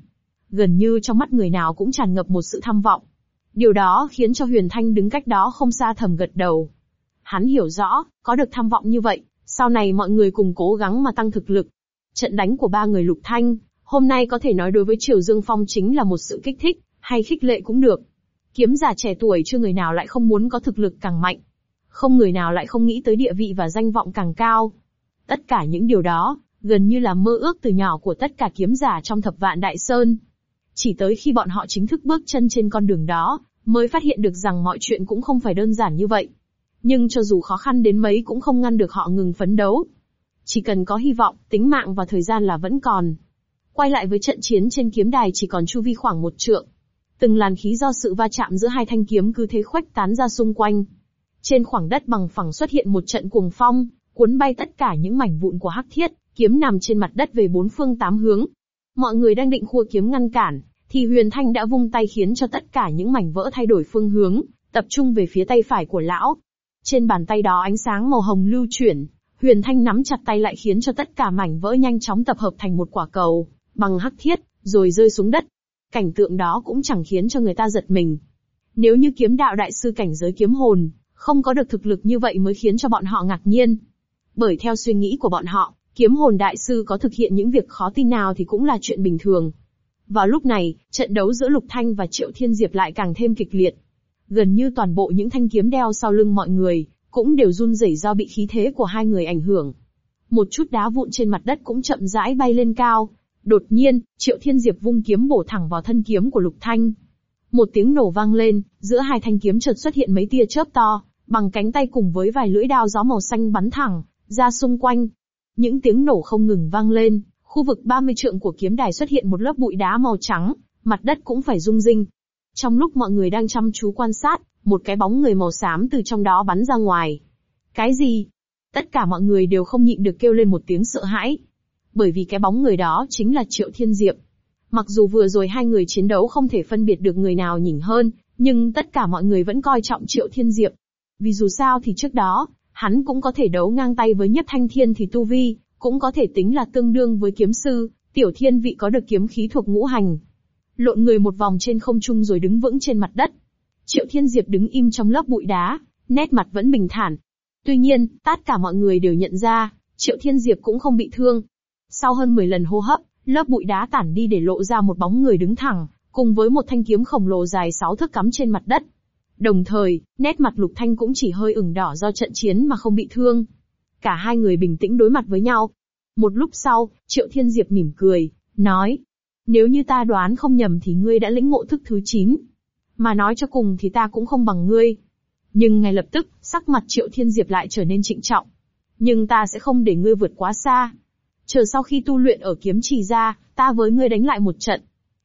Gần như trong mắt người nào cũng tràn ngập một sự tham vọng. Điều đó khiến cho Huyền Thanh đứng cách đó không xa thầm gật đầu. Hắn hiểu rõ, có được tham vọng như vậy, sau này mọi người cùng cố gắng mà tăng thực lực. Trận đánh của ba người Lục Thanh, hôm nay có thể nói đối với Triều Dương Phong chính là một sự kích thích, hay khích lệ cũng được. Kiếm giả trẻ tuổi chưa người nào lại không muốn có thực lực càng mạnh. Không người nào lại không nghĩ tới địa vị và danh vọng càng cao. Tất cả những điều đó, gần như là mơ ước từ nhỏ của tất cả kiếm giả trong thập vạn đại sơn. Chỉ tới khi bọn họ chính thức bước chân trên con đường đó, mới phát hiện được rằng mọi chuyện cũng không phải đơn giản như vậy. Nhưng cho dù khó khăn đến mấy cũng không ngăn được họ ngừng phấn đấu. Chỉ cần có hy vọng, tính mạng và thời gian là vẫn còn. Quay lại với trận chiến trên kiếm đài chỉ còn chu vi khoảng một trượng. Từng làn khí do sự va chạm giữa hai thanh kiếm cứ thế khuếch tán ra xung quanh. Trên khoảng đất bằng phẳng xuất hiện một trận cuồng phong, cuốn bay tất cả những mảnh vụn của hắc thiết, kiếm nằm trên mặt đất về bốn phương tám hướng. Mọi người đang định khua kiếm ngăn cản, thì Huyền Thanh đã vung tay khiến cho tất cả những mảnh vỡ thay đổi phương hướng, tập trung về phía tay phải của lão. Trên bàn tay đó ánh sáng màu hồng lưu chuyển, Huyền Thanh nắm chặt tay lại khiến cho tất cả mảnh vỡ nhanh chóng tập hợp thành một quả cầu, bằng hắc thiết, rồi rơi xuống đất. Cảnh tượng đó cũng chẳng khiến cho người ta giật mình. Nếu như kiếm đạo đại sư cảnh giới kiếm hồn, không có được thực lực như vậy mới khiến cho bọn họ ngạc nhiên. Bởi theo suy nghĩ của bọn họ, kiếm hồn đại sư có thực hiện những việc khó tin nào thì cũng là chuyện bình thường. Vào lúc này, trận đấu giữa Lục Thanh và Triệu Thiên Diệp lại càng thêm kịch liệt. Gần như toàn bộ những thanh kiếm đeo sau lưng mọi người, cũng đều run rẩy do bị khí thế của hai người ảnh hưởng. Một chút đá vụn trên mặt đất cũng chậm rãi bay lên cao. Đột nhiên, Triệu Thiên Diệp vung kiếm bổ thẳng vào thân kiếm của Lục Thanh. Một tiếng nổ vang lên, giữa hai thanh kiếm chợt xuất hiện mấy tia chớp to, bằng cánh tay cùng với vài lưỡi đao gió màu xanh bắn thẳng ra xung quanh. Những tiếng nổ không ngừng vang lên, khu vực 30 trượng của kiếm đài xuất hiện một lớp bụi đá màu trắng, mặt đất cũng phải rung rinh. Trong lúc mọi người đang chăm chú quan sát, một cái bóng người màu xám từ trong đó bắn ra ngoài. Cái gì? Tất cả mọi người đều không nhịn được kêu lên một tiếng sợ hãi. Bởi vì cái bóng người đó chính là Triệu Thiên Diệp. Mặc dù vừa rồi hai người chiến đấu không thể phân biệt được người nào nhỉnh hơn, nhưng tất cả mọi người vẫn coi trọng Triệu Thiên Diệp. Vì dù sao thì trước đó, hắn cũng có thể đấu ngang tay với Nhất Thanh Thiên thì tu vi, cũng có thể tính là tương đương với kiếm sư, tiểu thiên vị có được kiếm khí thuộc ngũ hành. Lộn người một vòng trên không trung rồi đứng vững trên mặt đất. Triệu Thiên Diệp đứng im trong lớp bụi đá, nét mặt vẫn bình thản. Tuy nhiên, tất cả mọi người đều nhận ra, Triệu Thiên Diệp cũng không bị thương. Sau hơn 10 lần hô hấp, lớp bụi đá tản đi để lộ ra một bóng người đứng thẳng, cùng với một thanh kiếm khổng lồ dài 6 thước cắm trên mặt đất. Đồng thời, nét mặt Lục Thanh cũng chỉ hơi ửng đỏ do trận chiến mà không bị thương. Cả hai người bình tĩnh đối mặt với nhau. Một lúc sau, Triệu Thiên Diệp mỉm cười, nói. Nếu như ta đoán không nhầm thì ngươi đã lĩnh ngộ thức thứ 9. Mà nói cho cùng thì ta cũng không bằng ngươi. Nhưng ngay lập tức, sắc mặt Triệu Thiên Diệp lại trở nên trịnh trọng. Nhưng ta sẽ không để ngươi vượt quá xa. Chờ sau khi tu luyện ở kiếm trì ra, ta với ngươi đánh lại một trận.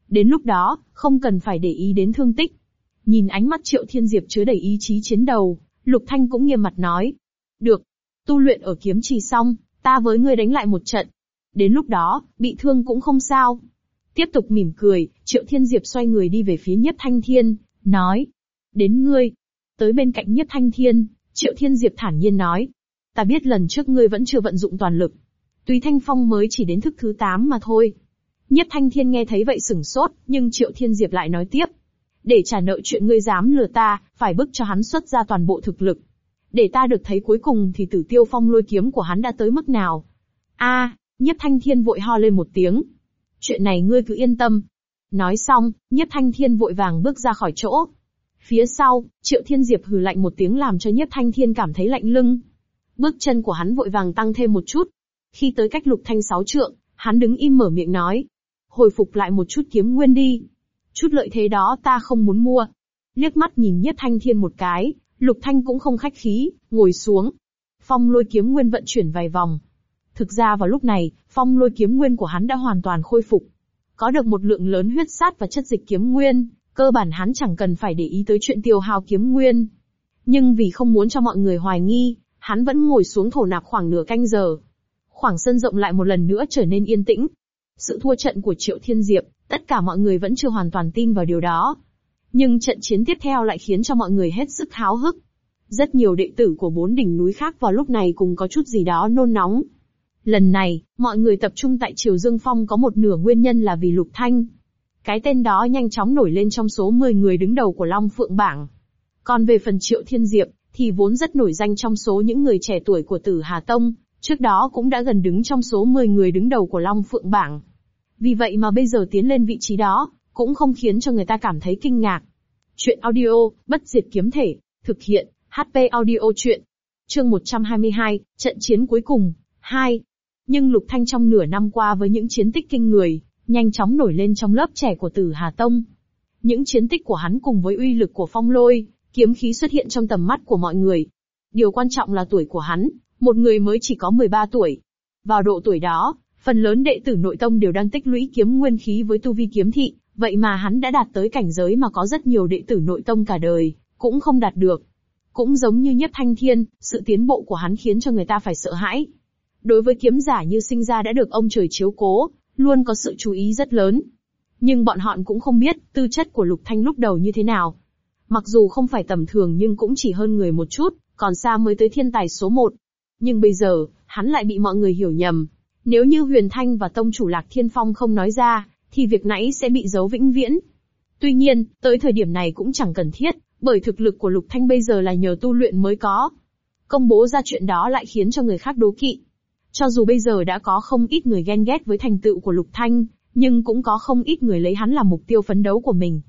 Đến lúc đó, không cần phải để ý đến thương tích. Nhìn ánh mắt Triệu Thiên Diệp chứa đầy ý chí chiến đầu, Lục Thanh cũng nghiêm mặt nói. Được, tu luyện ở kiếm trì xong, ta với ngươi đánh lại một trận. Đến lúc đó, bị thương cũng không sao. Tiếp tục mỉm cười, Triệu Thiên Diệp xoay người đi về phía nhất Thanh Thiên, nói. Đến ngươi. Tới bên cạnh nhất Thanh Thiên, Triệu Thiên Diệp thản nhiên nói. Ta biết lần trước ngươi vẫn chưa vận dụng toàn lực. Tuy Thanh Phong mới chỉ đến thức thứ 8 mà thôi. Nhất Thanh Thiên nghe thấy vậy sửng sốt, nhưng Triệu Thiên Diệp lại nói tiếp. Để trả nợ chuyện ngươi dám lừa ta, phải bức cho hắn xuất ra toàn bộ thực lực. Để ta được thấy cuối cùng thì tử tiêu phong lôi kiếm của hắn đã tới mức nào. a nhất thanh thiên vội ho lên một tiếng. Chuyện này ngươi cứ yên tâm. Nói xong, nhất thanh thiên vội vàng bước ra khỏi chỗ. Phía sau, triệu thiên diệp hừ lạnh một tiếng làm cho nhất thanh thiên cảm thấy lạnh lưng. Bước chân của hắn vội vàng tăng thêm một chút. Khi tới cách lục thanh sáu trượng, hắn đứng im mở miệng nói. Hồi phục lại một chút kiếm nguyên đi. Chút lợi thế đó ta không muốn mua. Liếc mắt nhìn nhất thanh thiên một cái, Lục Thanh cũng không khách khí, ngồi xuống. Phong lôi kiếm nguyên vận chuyển vài vòng. Thực ra vào lúc này, phong lôi kiếm nguyên của hắn đã hoàn toàn khôi phục. Có được một lượng lớn huyết sát và chất dịch kiếm nguyên, cơ bản hắn chẳng cần phải để ý tới chuyện tiêu hao kiếm nguyên. Nhưng vì không muốn cho mọi người hoài nghi, hắn vẫn ngồi xuống thổ nạp khoảng nửa canh giờ. Khoảng sân rộng lại một lần nữa trở nên yên tĩnh. sự thua trận của Triệu Thiên Diệp, tất cả mọi người vẫn chưa hoàn toàn tin vào điều đó. Nhưng trận chiến tiếp theo lại khiến cho mọi người hết sức háo hức. Rất nhiều đệ tử của bốn đỉnh núi khác vào lúc này cùng có chút gì đó nôn nóng. Lần này, mọi người tập trung tại Triều Dương Phong có một nửa nguyên nhân là vì Lục Thanh. Cái tên đó nhanh chóng nổi lên trong số 10 người đứng đầu của Long Phượng Bảng. Còn về phần Triệu Thiên Diệp, thì vốn rất nổi danh trong số những người trẻ tuổi của Tử Hà Tông, trước đó cũng đã gần đứng trong số 10 người đứng đầu của Long Phượng Bảng. Vì vậy mà bây giờ tiến lên vị trí đó, cũng không khiến cho người ta cảm thấy kinh ngạc. Chuyện audio, bất diệt kiếm thể, thực hiện, HP audio chuyện. Chương 122, trận chiến cuối cùng, 2. Nhưng Lục Thanh trong nửa năm qua với những chiến tích kinh người, nhanh chóng nổi lên trong lớp trẻ của Tử Hà Tông. Những chiến tích của hắn cùng với uy lực của phong lôi, kiếm khí xuất hiện trong tầm mắt của mọi người. Điều quan trọng là tuổi của hắn, một người mới chỉ có 13 tuổi. Vào độ tuổi đó, phần lớn đệ tử nội tông đều đang tích lũy kiếm nguyên khí với tu vi kiếm thị, vậy mà hắn đã đạt tới cảnh giới mà có rất nhiều đệ tử nội tông cả đời, cũng không đạt được. Cũng giống như nhất thanh thiên, sự tiến bộ của hắn khiến cho người ta phải sợ hãi. Đối với kiếm giả như sinh ra đã được ông trời chiếu cố, luôn có sự chú ý rất lớn. Nhưng bọn họ cũng không biết, tư chất của Lục Thanh lúc đầu như thế nào. Mặc dù không phải tầm thường nhưng cũng chỉ hơn người một chút, còn xa mới tới thiên tài số một. Nhưng bây giờ, hắn lại bị mọi người hiểu nhầm. Nếu như Huyền Thanh và Tông chủ Lạc Thiên Phong không nói ra, thì việc nãy sẽ bị giấu vĩnh viễn. Tuy nhiên, tới thời điểm này cũng chẳng cần thiết, bởi thực lực của Lục Thanh bây giờ là nhờ tu luyện mới có. Công bố ra chuyện đó lại khiến cho người khác đố kỵ. Cho dù bây giờ đã có không ít người ghen ghét với thành tựu của Lục Thanh, nhưng cũng có không ít người lấy hắn làm mục tiêu phấn đấu của mình.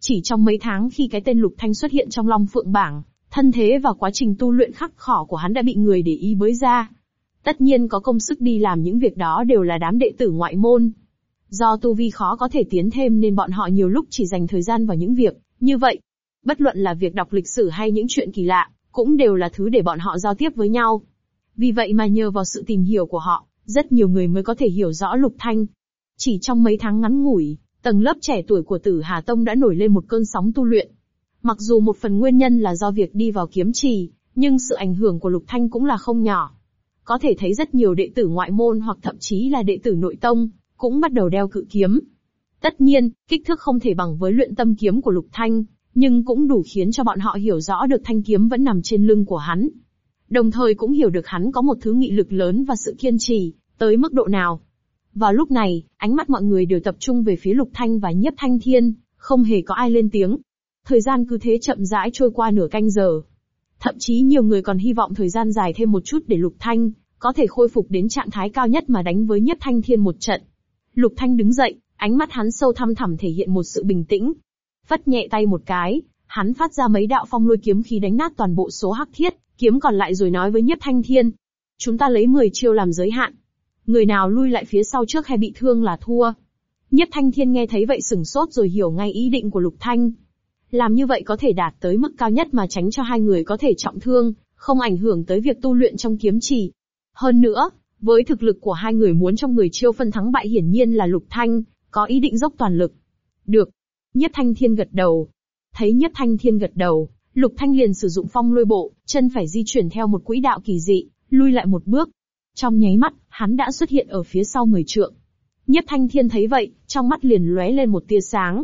Chỉ trong mấy tháng khi cái tên Lục Thanh xuất hiện trong Long Phượng Bảng, thân thế và quá trình tu luyện khắc khổ của hắn đã bị người để ý bới ra. Tất nhiên có công sức đi làm những việc đó đều là đám đệ tử ngoại môn. Do tu vi khó có thể tiến thêm nên bọn họ nhiều lúc chỉ dành thời gian vào những việc như vậy. Bất luận là việc đọc lịch sử hay những chuyện kỳ lạ, cũng đều là thứ để bọn họ giao tiếp với nhau. Vì vậy mà nhờ vào sự tìm hiểu của họ, rất nhiều người mới có thể hiểu rõ Lục Thanh. Chỉ trong mấy tháng ngắn ngủi, tầng lớp trẻ tuổi của Tử Hà Tông đã nổi lên một cơn sóng tu luyện. Mặc dù một phần nguyên nhân là do việc đi vào kiếm trì, nhưng sự ảnh hưởng của Lục Thanh cũng là không nhỏ. Có thể thấy rất nhiều đệ tử ngoại môn hoặc thậm chí là đệ tử nội tông, cũng bắt đầu đeo cự kiếm. Tất nhiên, kích thước không thể bằng với luyện tâm kiếm của Lục Thanh, nhưng cũng đủ khiến cho bọn họ hiểu rõ được thanh kiếm vẫn nằm trên lưng của hắn. Đồng thời cũng hiểu được hắn có một thứ nghị lực lớn và sự kiên trì, tới mức độ nào. Vào lúc này, ánh mắt mọi người đều tập trung về phía Lục Thanh và Nhiếp Thanh Thiên, không hề có ai lên tiếng. Thời gian cứ thế chậm rãi trôi qua nửa canh giờ. Thậm chí nhiều người còn hy vọng thời gian dài thêm một chút để Lục Thanh có thể khôi phục đến trạng thái cao nhất mà đánh với nhất Thanh Thiên một trận. Lục Thanh đứng dậy, ánh mắt hắn sâu thăm thẳm thể hiện một sự bình tĩnh. Phất nhẹ tay một cái, hắn phát ra mấy đạo phong lôi kiếm khí đánh nát toàn bộ số hắc thiết, kiếm còn lại rồi nói với nhất Thanh Thiên. Chúng ta lấy 10 chiêu làm giới hạn. Người nào lui lại phía sau trước hay bị thương là thua. nhất Thanh Thiên nghe thấy vậy sừng sốt rồi hiểu ngay ý định của Lục Thanh. Làm như vậy có thể đạt tới mức cao nhất mà tránh cho hai người có thể trọng thương, không ảnh hưởng tới việc tu luyện trong kiếm trì. Hơn nữa, với thực lực của hai người muốn trong người chiêu phân thắng bại hiển nhiên là Lục Thanh, có ý định dốc toàn lực. Được. Nhất Thanh Thiên gật đầu. Thấy Nhất Thanh Thiên gật đầu, Lục Thanh liền sử dụng phong lôi bộ, chân phải di chuyển theo một quỹ đạo kỳ dị, lui lại một bước. Trong nháy mắt, hắn đã xuất hiện ở phía sau người trượng. Nhất Thanh Thiên thấy vậy, trong mắt liền lóe lên một tia sáng.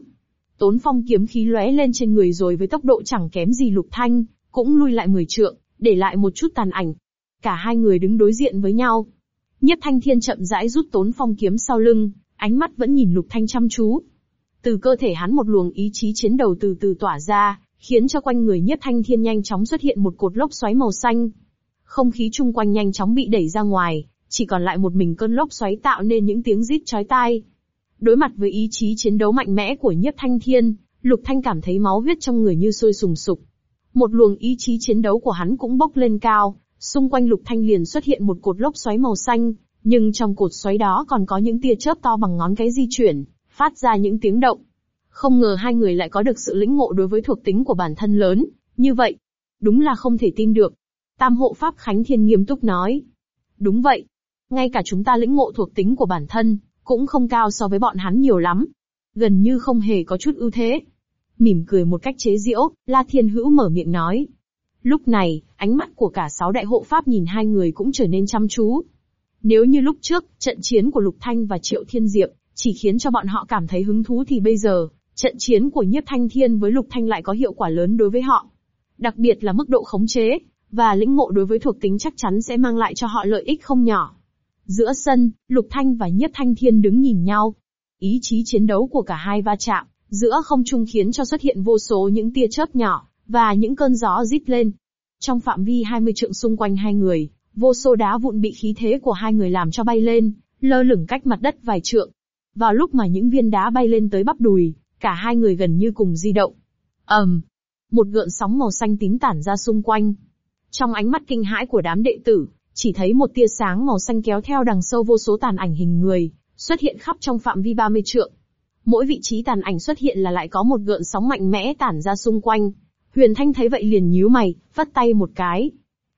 Tốn phong kiếm khí lóe lên trên người rồi với tốc độ chẳng kém gì Lục Thanh, cũng lui lại mười trượng, để lại một chút tàn ảnh. Cả hai người đứng đối diện với nhau. Nhất Thanh Thiên chậm rãi rút tốn phong kiếm sau lưng, ánh mắt vẫn nhìn Lục Thanh chăm chú. Từ cơ thể hắn một luồng ý chí chiến đầu từ từ tỏa ra, khiến cho quanh người Nhất Thanh Thiên nhanh chóng xuất hiện một cột lốc xoáy màu xanh. Không khí chung quanh nhanh chóng bị đẩy ra ngoài, chỉ còn lại một mình cơn lốc xoáy tạo nên những tiếng rít chói tai. Đối mặt với ý chí chiến đấu mạnh mẽ của Nhất Thanh Thiên, Lục Thanh cảm thấy máu huyết trong người như sôi sùng sục. Một luồng ý chí chiến đấu của hắn cũng bốc lên cao, xung quanh Lục Thanh liền xuất hiện một cột lốc xoáy màu xanh, nhưng trong cột xoáy đó còn có những tia chớp to bằng ngón cái di chuyển, phát ra những tiếng động. Không ngờ hai người lại có được sự lĩnh ngộ đối với thuộc tính của bản thân lớn, như vậy. Đúng là không thể tin được. Tam hộ Pháp Khánh Thiên nghiêm túc nói. Đúng vậy. Ngay cả chúng ta lĩnh ngộ thuộc tính của bản thân, cũng không cao so với bọn hắn nhiều lắm. Gần như không hề có chút ưu thế. Mỉm cười một cách chế giễu, La Thiên Hữu mở miệng nói. Lúc này, ánh mắt của cả sáu đại hộ Pháp nhìn hai người cũng trở nên chăm chú. Nếu như lúc trước, trận chiến của Lục Thanh và Triệu Thiên Diệp, chỉ khiến cho bọn họ cảm thấy hứng thú thì bây giờ, trận chiến của Nhiếp Thanh Thiên với Lục Thanh lại có hiệu quả lớn đối với họ. Đặc biệt là mức độ khống chế, và lĩnh ngộ đối với thuộc tính chắc chắn sẽ mang lại cho họ lợi ích không nhỏ. Giữa sân, Lục Thanh và nhất Thanh Thiên đứng nhìn nhau. Ý chí chiến đấu của cả hai va chạm, giữa không trung khiến cho xuất hiện vô số những tia chớp nhỏ, và những cơn gió rít lên. Trong phạm vi 20 trượng xung quanh hai người, vô số đá vụn bị khí thế của hai người làm cho bay lên, lơ lửng cách mặt đất vài trượng. Vào lúc mà những viên đá bay lên tới bắp đùi, cả hai người gần như cùng di động. ầm, um, một gợn sóng màu xanh tím tản ra xung quanh. Trong ánh mắt kinh hãi của đám đệ tử, chỉ thấy một tia sáng màu xanh kéo theo đằng sâu vô số tàn ảnh hình người, xuất hiện khắp trong phạm vi 30 trượng. Mỗi vị trí tàn ảnh xuất hiện là lại có một gợn sóng mạnh mẽ tản ra xung quanh. Huyền Thanh thấy vậy liền nhíu mày, vắt tay một cái.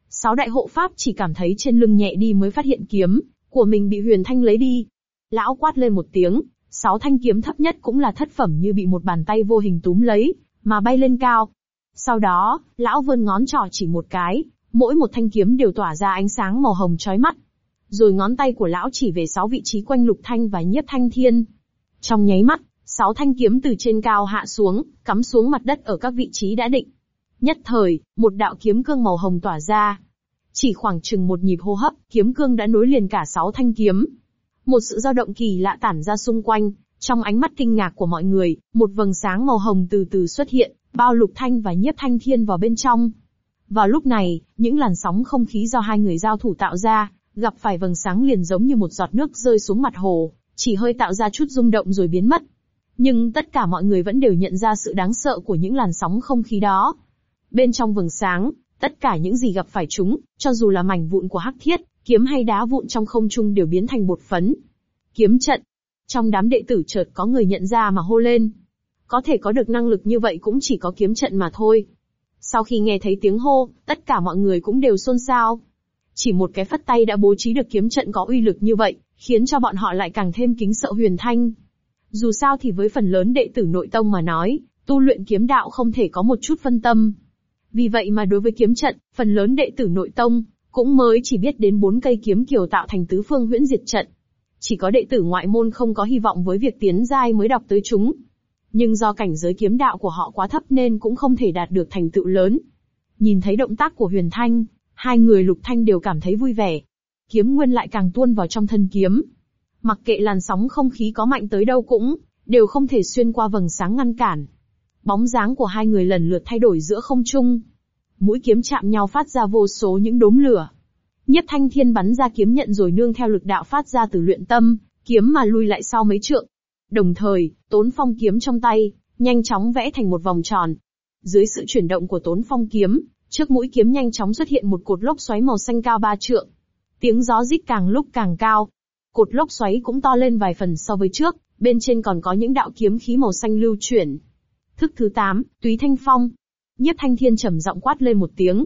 Sáu đại hộ pháp chỉ cảm thấy trên lưng nhẹ đi mới phát hiện kiếm của mình bị Huyền Thanh lấy đi. Lão quát lên một tiếng, sáu thanh kiếm thấp nhất cũng là thất phẩm như bị một bàn tay vô hình túm lấy, mà bay lên cao. Sau đó, lão vươn ngón trỏ chỉ một cái, mỗi một thanh kiếm đều tỏa ra ánh sáng màu hồng chói mắt. Rồi ngón tay của lão chỉ về sáu vị trí quanh lục thanh và nhiếp thanh thiên. Trong nháy mắt, sáu thanh kiếm từ trên cao hạ xuống, cắm xuống mặt đất ở các vị trí đã định. Nhất thời, một đạo kiếm cương màu hồng tỏa ra. Chỉ khoảng chừng một nhịp hô hấp, kiếm cương đã nối liền cả sáu thanh kiếm. Một sự dao động kỳ lạ tản ra xung quanh, trong ánh mắt kinh ngạc của mọi người, một vầng sáng màu hồng từ từ xuất hiện, bao lục thanh và nhiếp thanh thiên vào bên trong. Vào lúc này, những làn sóng không khí do hai người giao thủ tạo ra, gặp phải vầng sáng liền giống như một giọt nước rơi xuống mặt hồ, chỉ hơi tạo ra chút rung động rồi biến mất. Nhưng tất cả mọi người vẫn đều nhận ra sự đáng sợ của những làn sóng không khí đó. Bên trong vầng sáng, tất cả những gì gặp phải chúng, cho dù là mảnh vụn của hắc thiết, kiếm hay đá vụn trong không trung đều biến thành bột phấn. Kiếm trận. Trong đám đệ tử chợt có người nhận ra mà hô lên. Có thể có được năng lực như vậy cũng chỉ có kiếm trận mà thôi. Sau khi nghe thấy tiếng hô, tất cả mọi người cũng đều xôn xao. Chỉ một cái phất tay đã bố trí được kiếm trận có uy lực như vậy, khiến cho bọn họ lại càng thêm kính sợ huyền thanh. Dù sao thì với phần lớn đệ tử nội tông mà nói, tu luyện kiếm đạo không thể có một chút phân tâm. Vì vậy mà đối với kiếm trận, phần lớn đệ tử nội tông, cũng mới chỉ biết đến bốn cây kiếm kiều tạo thành tứ phương huyễn diệt trận. Chỉ có đệ tử ngoại môn không có hy vọng với việc tiến giai mới đọc tới chúng. Nhưng do cảnh giới kiếm đạo của họ quá thấp nên cũng không thể đạt được thành tựu lớn. Nhìn thấy động tác của Huyền Thanh, hai người Lục Thanh đều cảm thấy vui vẻ. Kiếm nguyên lại càng tuôn vào trong thân kiếm. Mặc kệ làn sóng không khí có mạnh tới đâu cũng, đều không thể xuyên qua vầng sáng ngăn cản. Bóng dáng của hai người lần lượt thay đổi giữa không trung. Mũi kiếm chạm nhau phát ra vô số những đốm lửa. Nhất thanh thiên bắn ra kiếm nhận rồi nương theo lực đạo phát ra từ luyện tâm, kiếm mà lui lại sau mấy trượng, Đồng thời, tốn phong kiếm trong tay, nhanh chóng vẽ thành một vòng tròn. Dưới sự chuyển động của tốn phong kiếm, trước mũi kiếm nhanh chóng xuất hiện một cột lốc xoáy màu xanh cao ba trượng. Tiếng gió rít càng lúc càng cao. Cột lốc xoáy cũng to lên vài phần so với trước, bên trên còn có những đạo kiếm khí màu xanh lưu chuyển. Thức thứ 8, Túy Thanh Phong. Nhiếp Thanh Thiên trầm giọng quát lên một tiếng.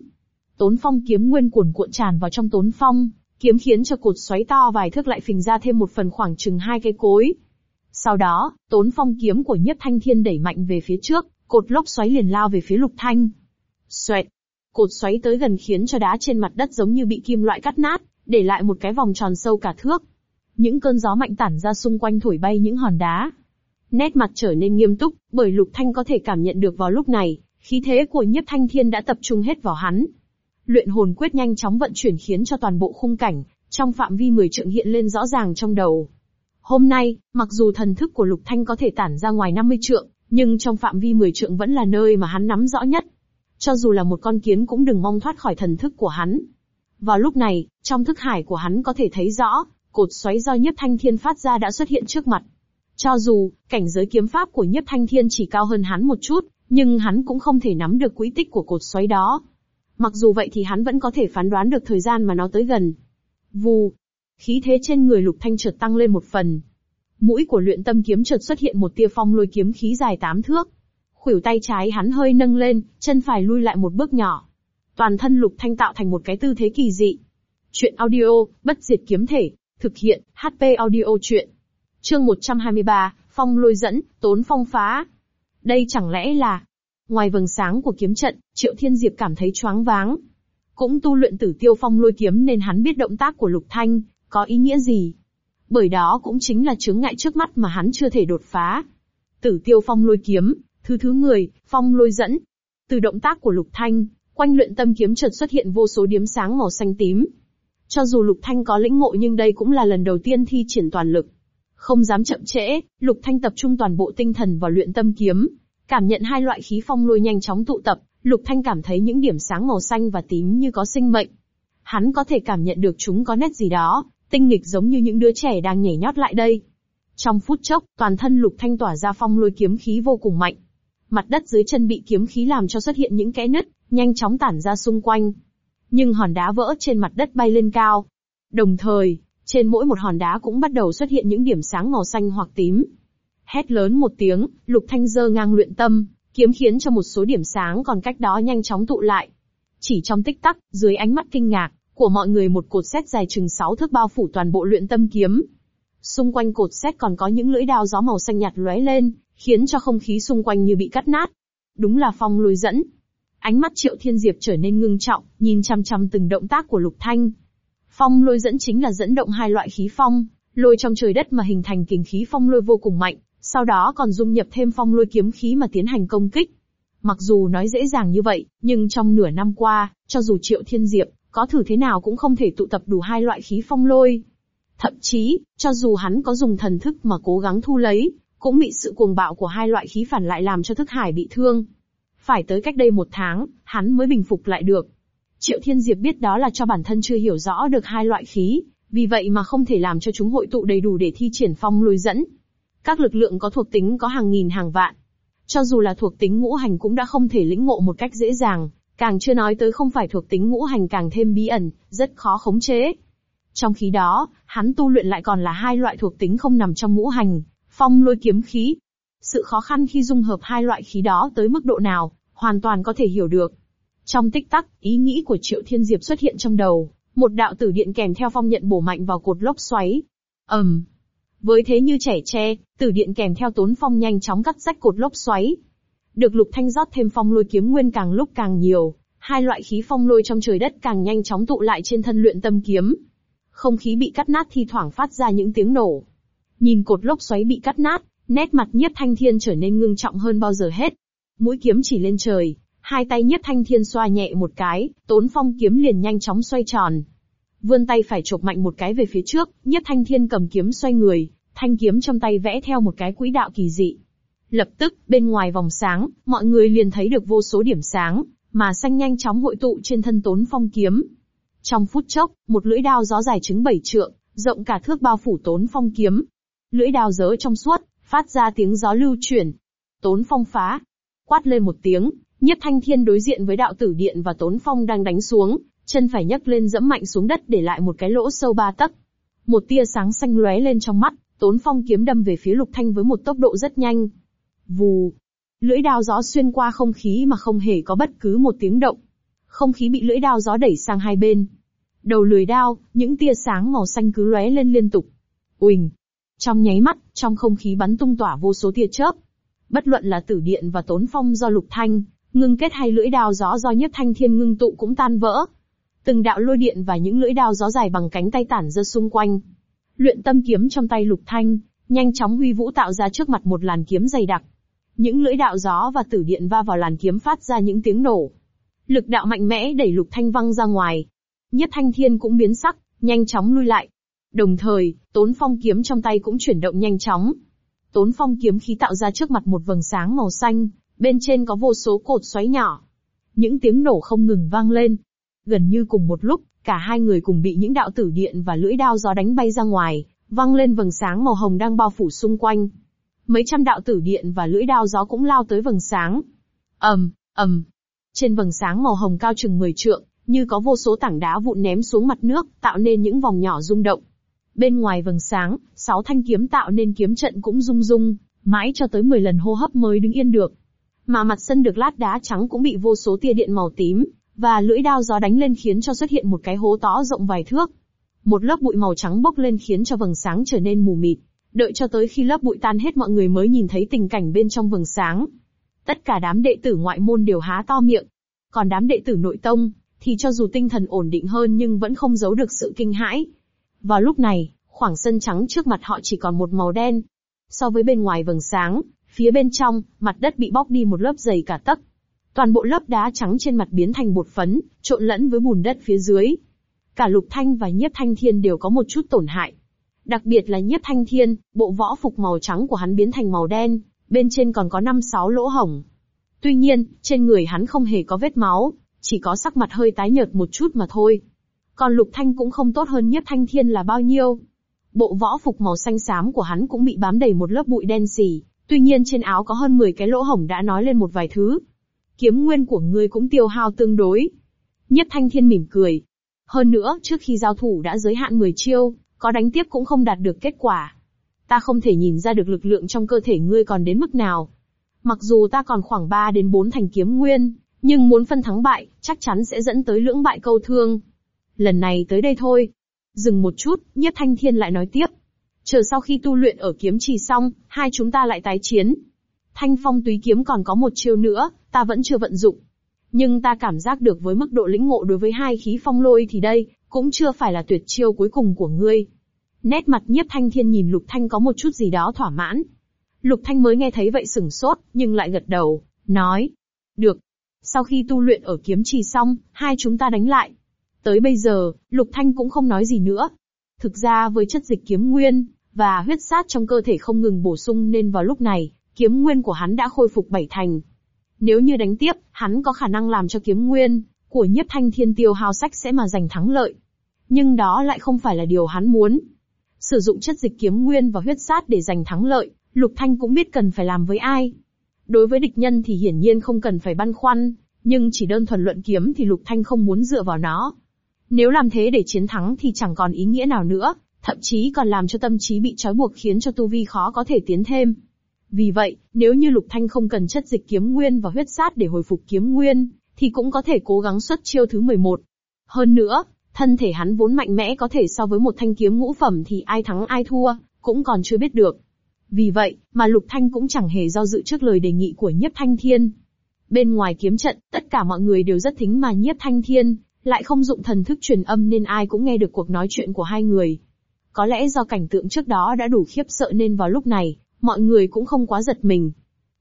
Tốn phong kiếm nguyên cuồn cuộn tràn vào trong tốn phong, kiếm khiến cho cột xoáy to vài thước lại phình ra thêm một phần khoảng chừng hai cây cối. Sau đó, tốn phong kiếm của Nhất Thanh Thiên đẩy mạnh về phía trước, cột lốc xoáy liền lao về phía Lục Thanh. Xoẹt! Cột xoáy tới gần khiến cho đá trên mặt đất giống như bị kim loại cắt nát, để lại một cái vòng tròn sâu cả thước. Những cơn gió mạnh tản ra xung quanh thổi bay những hòn đá. Nét mặt trở nên nghiêm túc, bởi Lục Thanh có thể cảm nhận được vào lúc này, khí thế của Nhất Thanh Thiên đã tập trung hết vào hắn. Luyện hồn quyết nhanh chóng vận chuyển khiến cho toàn bộ khung cảnh, trong phạm vi 10 trượng hiện lên rõ ràng trong đầu. Hôm nay, mặc dù thần thức của Lục Thanh có thể tản ra ngoài 50 trượng, nhưng trong phạm vi 10 trượng vẫn là nơi mà hắn nắm rõ nhất. Cho dù là một con kiến cũng đừng mong thoát khỏi thần thức của hắn. Vào lúc này, trong thức hải của hắn có thể thấy rõ, cột xoáy do Nhất Thanh Thiên phát ra đã xuất hiện trước mặt. Cho dù, cảnh giới kiếm pháp của Nhất Thanh Thiên chỉ cao hơn hắn một chút, nhưng hắn cũng không thể nắm được quỹ tích của cột xoáy đó. Mặc dù vậy thì hắn vẫn có thể phán đoán được thời gian mà nó tới gần. Vù, Khí thế trên người Lục Thanh chợt tăng lên một phần. Mũi của luyện tâm kiếm chợt xuất hiện một tia phong lôi kiếm khí dài tám thước. Khuỷu tay trái hắn hơi nâng lên, chân phải lui lại một bước nhỏ. Toàn thân Lục Thanh tạo thành một cái tư thế kỳ dị. Chuyện audio, bất diệt kiếm thể, thực hiện, HP audio chuyện. Chương 123, phong lôi dẫn, tốn phong phá. Đây chẳng lẽ là... Ngoài vầng sáng của kiếm trận, Triệu Thiên Diệp cảm thấy choáng váng. Cũng tu luyện tử tiêu phong lôi kiếm nên hắn biết động tác của Lục Thanh, có ý nghĩa gì? Bởi đó cũng chính là chướng ngại trước mắt mà hắn chưa thể đột phá. Tử tiêu phong lôi kiếm, thứ thứ 10, phong lôi dẫn. Từ động tác của Lục Thanh, quanh luyện tâm kiếm chợt xuất hiện vô số điếm sáng màu xanh tím. Cho dù Lục Thanh có lĩnh ngộ nhưng đây cũng là lần đầu tiên thi triển toàn lực. Không dám chậm trễ, Lục Thanh tập trung toàn bộ tinh thần vào luyện tâm kiếm. Cảm nhận hai loại khí phong lôi nhanh chóng tụ tập, Lục Thanh cảm thấy những điểm sáng màu xanh và tím như có sinh mệnh. Hắn có thể cảm nhận được chúng có nét gì đó, tinh nghịch giống như những đứa trẻ đang nhảy nhót lại đây. Trong phút chốc, toàn thân Lục Thanh tỏa ra phong lôi kiếm khí vô cùng mạnh. Mặt đất dưới chân bị kiếm khí làm cho xuất hiện những kẽ nứt, nhanh chóng tản ra xung quanh. Nhưng hòn đá vỡ trên mặt đất bay lên cao. Đồng thời, trên mỗi một hòn đá cũng bắt đầu xuất hiện những điểm sáng màu xanh hoặc tím. Hét lớn một tiếng, Lục Thanh dơ ngang luyện tâm, kiếm khiến cho một số điểm sáng còn cách đó nhanh chóng tụ lại. Chỉ trong tích tắc, dưới ánh mắt kinh ngạc của mọi người một cột xét dài chừng 6 thước bao phủ toàn bộ luyện tâm kiếm. Xung quanh cột xét còn có những lưỡi đao gió màu xanh nhạt lóe lên, khiến cho không khí xung quanh như bị cắt nát. Đúng là phong lôi dẫn. Ánh mắt Triệu Thiên Diệp trở nên ngưng trọng, nhìn chăm chăm từng động tác của Lục Thanh. Phong lôi dẫn chính là dẫn động hai loại khí phong, lôi trong trời đất mà hình thành kình khí phong lôi vô cùng mạnh, sau đó còn dung nhập thêm phong lôi kiếm khí mà tiến hành công kích. Mặc dù nói dễ dàng như vậy, nhưng trong nửa năm qua, cho dù Triệu Thiên Diệp có thử thế nào cũng không thể tụ tập đủ hai loại khí phong lôi. Thậm chí, cho dù hắn có dùng thần thức mà cố gắng thu lấy, cũng bị sự cuồng bạo của hai loại khí phản lại làm cho thức hải bị thương. Phải tới cách đây một tháng, hắn mới bình phục lại được. Triệu Thiên Diệp biết đó là cho bản thân chưa hiểu rõ được hai loại khí, vì vậy mà không thể làm cho chúng hội tụ đầy đủ để thi triển phong lôi dẫn. Các lực lượng có thuộc tính có hàng nghìn hàng vạn. Cho dù là thuộc tính ngũ hành cũng đã không thể lĩnh ngộ một cách dễ dàng, càng chưa nói tới không phải thuộc tính ngũ hành càng thêm bí ẩn, rất khó khống chế. Trong khi đó, hắn tu luyện lại còn là hai loại thuộc tính không nằm trong ngũ hành, phong lôi kiếm khí. Sự khó khăn khi dung hợp hai loại khí đó tới mức độ nào, hoàn toàn có thể hiểu được. Trong tích tắc, ý nghĩ của Triệu Thiên Diệp xuất hiện trong đầu, một đạo tử điện kèm theo phong nhận bổ mạnh vào cột lốc xoáy. ầm, um, với thế như trẻ tre, tử điện kèm theo tốn phong nhanh chóng cắt rách cột lốc xoáy. Được lục thanh rót thêm phong lôi kiếm nguyên càng lúc càng nhiều, hai loại khí phong lôi trong trời đất càng nhanh chóng tụ lại trên thân luyện tâm kiếm. Không khí bị cắt nát thi thoảng phát ra những tiếng nổ. Nhìn cột lốc xoáy bị cắt nát, nét mặt nhiếp thanh thiên trở nên ngưng trọng hơn bao giờ hết. Mũi kiếm chỉ lên trời, hai tay nhiếp thanh thiên xoa nhẹ một cái, tốn phong kiếm liền nhanh chóng xoay tròn. Vươn tay phải chộp mạnh một cái về phía trước, nhiếp thanh thiên cầm kiếm xoay người, thanh kiếm trong tay vẽ theo một cái quỹ đạo kỳ dị. Lập tức, bên ngoài vòng sáng, mọi người liền thấy được vô số điểm sáng, mà xanh nhanh chóng hội tụ trên thân tốn phong kiếm. Trong phút chốc, một lưỡi đao gió dài trứng bảy trượng, rộng cả thước bao phủ tốn phong kiếm. Lưỡi đao dớ trong suốt, phát ra tiếng gió lưu chuyển. Tốn phong phá. Quát lên một tiếng, nhất thanh thiên đối diện với đạo tử điện và tốn phong đang đánh xuống, chân phải nhấc lên dẫm mạnh xuống đất để lại một cái lỗ sâu ba tấc. Một tia sáng xanh lóe lên trong mắt, tốn phong kiếm đâm về phía lục thanh với một tốc độ rất nhanh. Vù. Lưỡi đao gió xuyên qua không khí mà không hề có bất cứ một tiếng động. Không khí bị lưỡi đao gió đẩy sang hai bên. Đầu lưỡi đao, những tia sáng màu xanh cứ lóe lên liên tục. Uỳnh. Trong nháy mắt, trong không khí bắn tung tỏa vô số tia chớp. Bất luận là tử điện và tốn phong do lục thanh, ngưng kết hay lưỡi đao gió do nhất thanh thiên ngưng tụ cũng tan vỡ. Từng đạo lôi điện và những lưỡi đao gió dài bằng cánh tay tản ra xung quanh. Luyện tâm kiếm trong tay lục thanh, nhanh chóng huy vũ tạo ra trước mặt một làn kiếm dày đặc. Những lưỡi đạo gió và tử điện va vào làn kiếm phát ra những tiếng nổ. Lực đạo mạnh mẽ đẩy lục thanh văng ra ngoài. Nhất thanh thiên cũng biến sắc, nhanh chóng lui lại. Đồng thời, tốn phong kiếm trong tay cũng chuyển động nhanh chóng. Tốn phong kiếm khí tạo ra trước mặt một vầng sáng màu xanh, bên trên có vô số cột xoáy nhỏ. Những tiếng nổ không ngừng vang lên. Gần như cùng một lúc, cả hai người cùng bị những đạo tử điện và lưỡi đao gió đánh bay ra ngoài, văng lên vầng sáng màu hồng đang bao phủ xung quanh. Mấy trăm đạo tử điện và lưỡi đao gió cũng lao tới vầng sáng. ầm, ầm. Trên vầng sáng màu hồng cao chừng 10 trượng, như có vô số tảng đá vụn ném xuống mặt nước, tạo nên những vòng nhỏ rung động. Bên ngoài vầng sáng, sáu thanh kiếm tạo nên kiếm trận cũng rung rung, mãi cho tới 10 lần hô hấp mới đứng yên được. Mà mặt sân được lát đá trắng cũng bị vô số tia điện màu tím, và lưỡi đao gió đánh lên khiến cho xuất hiện một cái hố to rộng vài thước. Một lớp bụi màu trắng bốc lên khiến cho vầng sáng trở nên mù mịt. Đợi cho tới khi lớp bụi tan hết mọi người mới nhìn thấy tình cảnh bên trong vầng sáng. Tất cả đám đệ tử ngoại môn đều há to miệng. Còn đám đệ tử nội tông, thì cho dù tinh thần ổn định hơn nhưng vẫn không giấu được sự kinh hãi. Vào lúc này, khoảng sân trắng trước mặt họ chỉ còn một màu đen. So với bên ngoài vầng sáng, phía bên trong, mặt đất bị bóc đi một lớp dày cả tấc. Toàn bộ lớp đá trắng trên mặt biến thành bột phấn, trộn lẫn với bùn đất phía dưới. Cả Lục Thanh và Nhiếp Thanh Thiên đều có một chút tổn hại. Đặc biệt là Nhiếp Thanh Thiên, bộ võ phục màu trắng của hắn biến thành màu đen, bên trên còn có 5-6 lỗ hổng. Tuy nhiên, trên người hắn không hề có vết máu, chỉ có sắc mặt hơi tái nhợt một chút mà thôi. Còn Lục Thanh cũng không tốt hơn Nhiếp Thanh Thiên là bao nhiêu. Bộ võ phục màu xanh xám của hắn cũng bị bám đầy một lớp bụi đen xì, tuy nhiên trên áo có hơn 10 cái lỗ hổng đã nói lên một vài thứ. Kiếm nguyên của ngươi cũng tiêu hao tương đối. nhất Thanh Thiên mỉm cười. Hơn nữa, trước khi giao thủ đã giới hạn 10 chiêu, có đánh tiếp cũng không đạt được kết quả. Ta không thể nhìn ra được lực lượng trong cơ thể ngươi còn đến mức nào. Mặc dù ta còn khoảng 3 đến 4 thành kiếm nguyên, nhưng muốn phân thắng bại, chắc chắn sẽ dẫn tới lưỡng bại câu thương. Lần này tới đây thôi. Dừng một chút, Nhiếp Thanh Thiên lại nói tiếp. Chờ sau khi tu luyện ở kiếm trì xong, hai chúng ta lại tái chiến. Thanh phong túy kiếm còn có một chiêu nữa, ta vẫn chưa vận dụng. Nhưng ta cảm giác được với mức độ lĩnh ngộ đối với hai khí phong lôi thì đây, cũng chưa phải là tuyệt chiêu cuối cùng của ngươi. Nét mặt nhiếp thanh thiên nhìn Lục Thanh có một chút gì đó thỏa mãn. Lục Thanh mới nghe thấy vậy sửng sốt, nhưng lại gật đầu, nói. Được. Sau khi tu luyện ở kiếm trì xong, hai chúng ta đánh lại. Tới bây giờ, Lục Thanh cũng không nói gì nữa. Thực ra với chất dịch kiếm nguyên, và huyết sát trong cơ thể không ngừng bổ sung nên vào lúc này, kiếm nguyên của hắn đã khôi phục bảy thành. Nếu như đánh tiếp, hắn có khả năng làm cho kiếm nguyên của nhiếp thanh thiên tiêu hao sách sẽ mà giành thắng lợi. Nhưng đó lại không phải là điều hắn muốn. Sử dụng chất dịch kiếm nguyên và huyết sát để giành thắng lợi, Lục Thanh cũng biết cần phải làm với ai. Đối với địch nhân thì hiển nhiên không cần phải băn khoăn, nhưng chỉ đơn thuần luận kiếm thì Lục Thanh không muốn dựa vào nó. Nếu làm thế để chiến thắng thì chẳng còn ý nghĩa nào nữa, thậm chí còn làm cho tâm trí bị trói buộc khiến cho tu vi khó có thể tiến thêm. Vì vậy, nếu như Lục Thanh không cần chất dịch kiếm nguyên và huyết sát để hồi phục kiếm nguyên, thì cũng có thể cố gắng xuất chiêu thứ 11. Hơn nữa, thân thể hắn vốn mạnh mẽ có thể so với một thanh kiếm ngũ phẩm thì ai thắng ai thua, cũng còn chưa biết được. Vì vậy, mà Lục Thanh cũng chẳng hề do dự trước lời đề nghị của Nhiếp Thanh Thiên. Bên ngoài kiếm trận, tất cả mọi người đều rất thính mà Nhiếp Thanh Thiên, lại không dụng thần thức truyền âm nên ai cũng nghe được cuộc nói chuyện của hai người. Có lẽ do cảnh tượng trước đó đã đủ khiếp sợ nên vào lúc này, mọi người cũng không quá giật mình.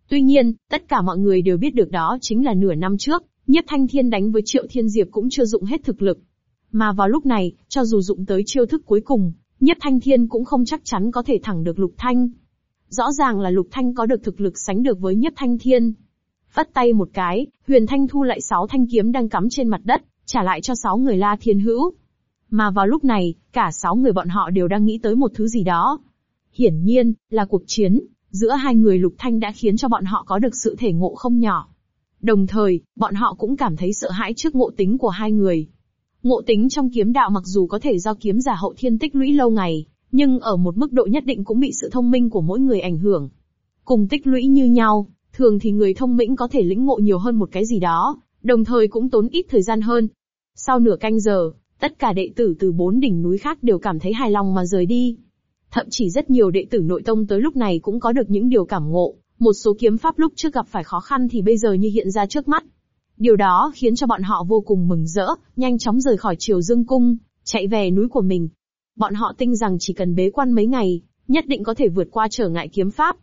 Tuy nhiên, tất cả mọi người đều biết được đó chính là nửa năm trước, Nhiếp Thanh Thiên đánh với Triệu Thiên Diệp cũng chưa dụng hết thực lực. Mà vào lúc này, cho dù dụng tới chiêu thức cuối cùng, Nhất Thanh Thiên cũng không chắc chắn có thể thẳng được Lục Thanh. Rõ ràng là Lục Thanh có được thực lực sánh được với Nhất Thanh Thiên. Vắt tay một cái, Huyền Thanh thu lại sáu thanh kiếm đang cắm trên mặt đất, trả lại cho sáu người La Thiên Hữu. Mà vào lúc này, cả sáu người bọn họ đều đang nghĩ tới một thứ gì đó. Hiển nhiên, là cuộc chiến, giữa hai người Lục Thanh đã khiến cho bọn họ có được sự thể ngộ không nhỏ. Đồng thời, bọn họ cũng cảm thấy sợ hãi trước ngộ tính của hai người. Ngộ tính trong kiếm đạo mặc dù có thể do kiếm giả hậu thiên tích lũy lâu ngày, nhưng ở một mức độ nhất định cũng bị sự thông minh của mỗi người ảnh hưởng. Cùng tích lũy như nhau, thường thì người thông minh có thể lĩnh ngộ nhiều hơn một cái gì đó, đồng thời cũng tốn ít thời gian hơn. Sau nửa canh giờ, tất cả đệ tử từ bốn đỉnh núi khác đều cảm thấy hài lòng mà rời đi. Thậm chí rất nhiều đệ tử nội tông tới lúc này cũng có được những điều cảm ngộ, một số kiếm pháp lúc trước gặp phải khó khăn thì bây giờ như hiện ra trước mắt. Điều đó khiến cho bọn họ vô cùng mừng rỡ, nhanh chóng rời khỏi triều dương cung, chạy về núi của mình. Bọn họ tin rằng chỉ cần bế quan mấy ngày, nhất định có thể vượt qua trở ngại kiếm pháp.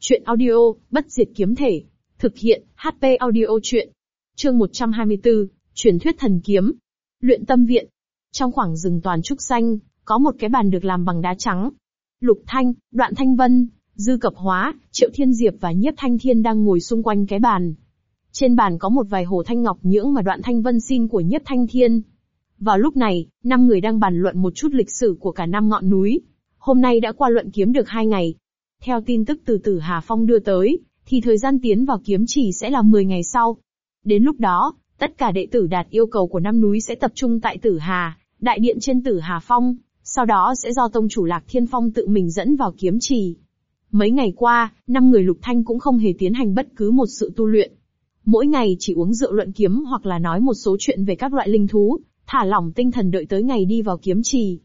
Chuyện audio, bất diệt kiếm thể. Thực hiện, HP audio chuyện. Chương 124, truyền thuyết thần kiếm. Luyện tâm viện. Trong khoảng rừng toàn trúc xanh, có một cái bàn được làm bằng đá trắng. Lục Thanh, Đoạn Thanh Vân, Dư Cập Hóa, Triệu Thiên Diệp và Nhiếp Thanh Thiên đang ngồi xung quanh cái bàn. Trên bàn có một vài hồ thanh ngọc nhưỡng mà Đoạn Thanh Vân xin của Nhiếp Thanh Thiên. Vào lúc này, năm người đang bàn luận một chút lịch sử của cả năm ngọn núi. Hôm nay đã qua luận kiếm được hai ngày. Theo tin tức từ Tử Hà Phong đưa tới, thì thời gian tiến vào kiếm chỉ sẽ là 10 ngày sau. Đến lúc đó, tất cả đệ tử đạt yêu cầu của năm núi sẽ tập trung tại Tử Hà, đại điện trên Tử Hà Phong, sau đó sẽ do tông chủ Lạc Thiên Phong tự mình dẫn vào kiếm trì. Mấy ngày qua, năm người lục thanh cũng không hề tiến hành bất cứ một sự tu luyện. Mỗi ngày chỉ uống rượu luận kiếm hoặc là nói một số chuyện về các loại linh thú, thả lỏng tinh thần đợi tới ngày đi vào kiếm trì.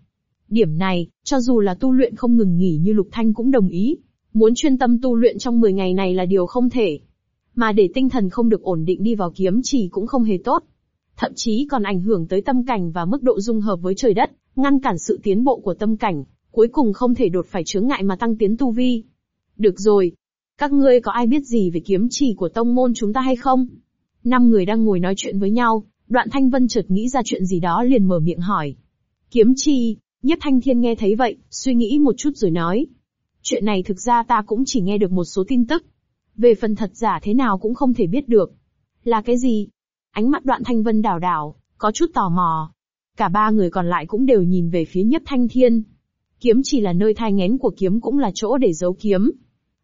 Điểm này, cho dù là tu luyện không ngừng nghỉ như lục thanh cũng đồng ý. Muốn chuyên tâm tu luyện trong 10 ngày này là điều không thể. Mà để tinh thần không được ổn định đi vào kiếm trì cũng không hề tốt. Thậm chí còn ảnh hưởng tới tâm cảnh và mức độ dung hợp với trời đất, ngăn cản sự tiến bộ của tâm cảnh, cuối cùng không thể đột phải chướng ngại mà tăng tiến tu vi. Được rồi. Các ngươi có ai biết gì về kiếm chỉ của tông môn chúng ta hay không? Năm người đang ngồi nói chuyện với nhau, đoạn thanh vân chợt nghĩ ra chuyện gì đó liền mở miệng hỏi. Kiếm chi, nhất thanh thiên nghe thấy vậy, suy nghĩ một chút rồi nói. Chuyện này thực ra ta cũng chỉ nghe được một số tin tức. Về phần thật giả thế nào cũng không thể biết được. Là cái gì? Ánh mắt đoạn thanh vân đảo đảo, có chút tò mò. Cả ba người còn lại cũng đều nhìn về phía nhất thanh thiên. Kiếm chỉ là nơi thai ngén của kiếm cũng là chỗ để giấu kiếm.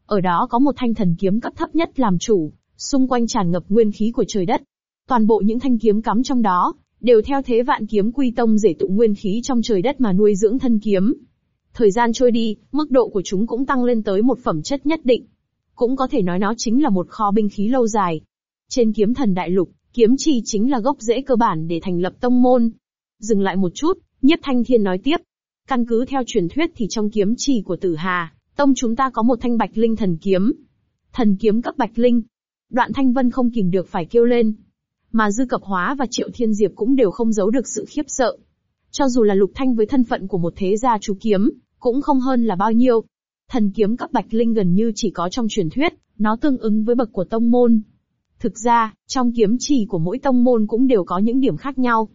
Ở đó có một thanh thần kiếm cấp thấp nhất làm chủ, xung quanh tràn ngập nguyên khí của trời đất. Toàn bộ những thanh kiếm cắm trong đó, đều theo thế vạn kiếm quy tông rể tụ nguyên khí trong trời đất mà nuôi dưỡng thân kiếm. Thời gian trôi đi, mức độ của chúng cũng tăng lên tới một phẩm chất nhất định. Cũng có thể nói nó chính là một kho binh khí lâu dài. Trên kiếm thần đại lục, kiếm chi chính là gốc rễ cơ bản để thành lập tông môn. Dừng lại một chút, Nhiếp Thanh Thiên nói tiếp. Căn cứ theo truyền thuyết thì trong kiếm chi của Tử Hà, tông chúng ta có một thanh bạch linh thần kiếm. Thần kiếm cấp bạch linh. Đoạn Thanh Vân không kìm được phải kêu lên. Mà Dư Cập Hóa và Triệu Thiên Diệp cũng đều không giấu được sự khiếp sợ. Cho dù là Lục Thanh với thân phận của một thế gia chú kiếm, cũng không hơn là bao nhiêu. Thần kiếm cấp bạch linh gần như chỉ có trong truyền thuyết, nó tương ứng với bậc của tông môn. Thực ra, trong kiếm chỉ của mỗi tông môn cũng đều có những điểm khác nhau.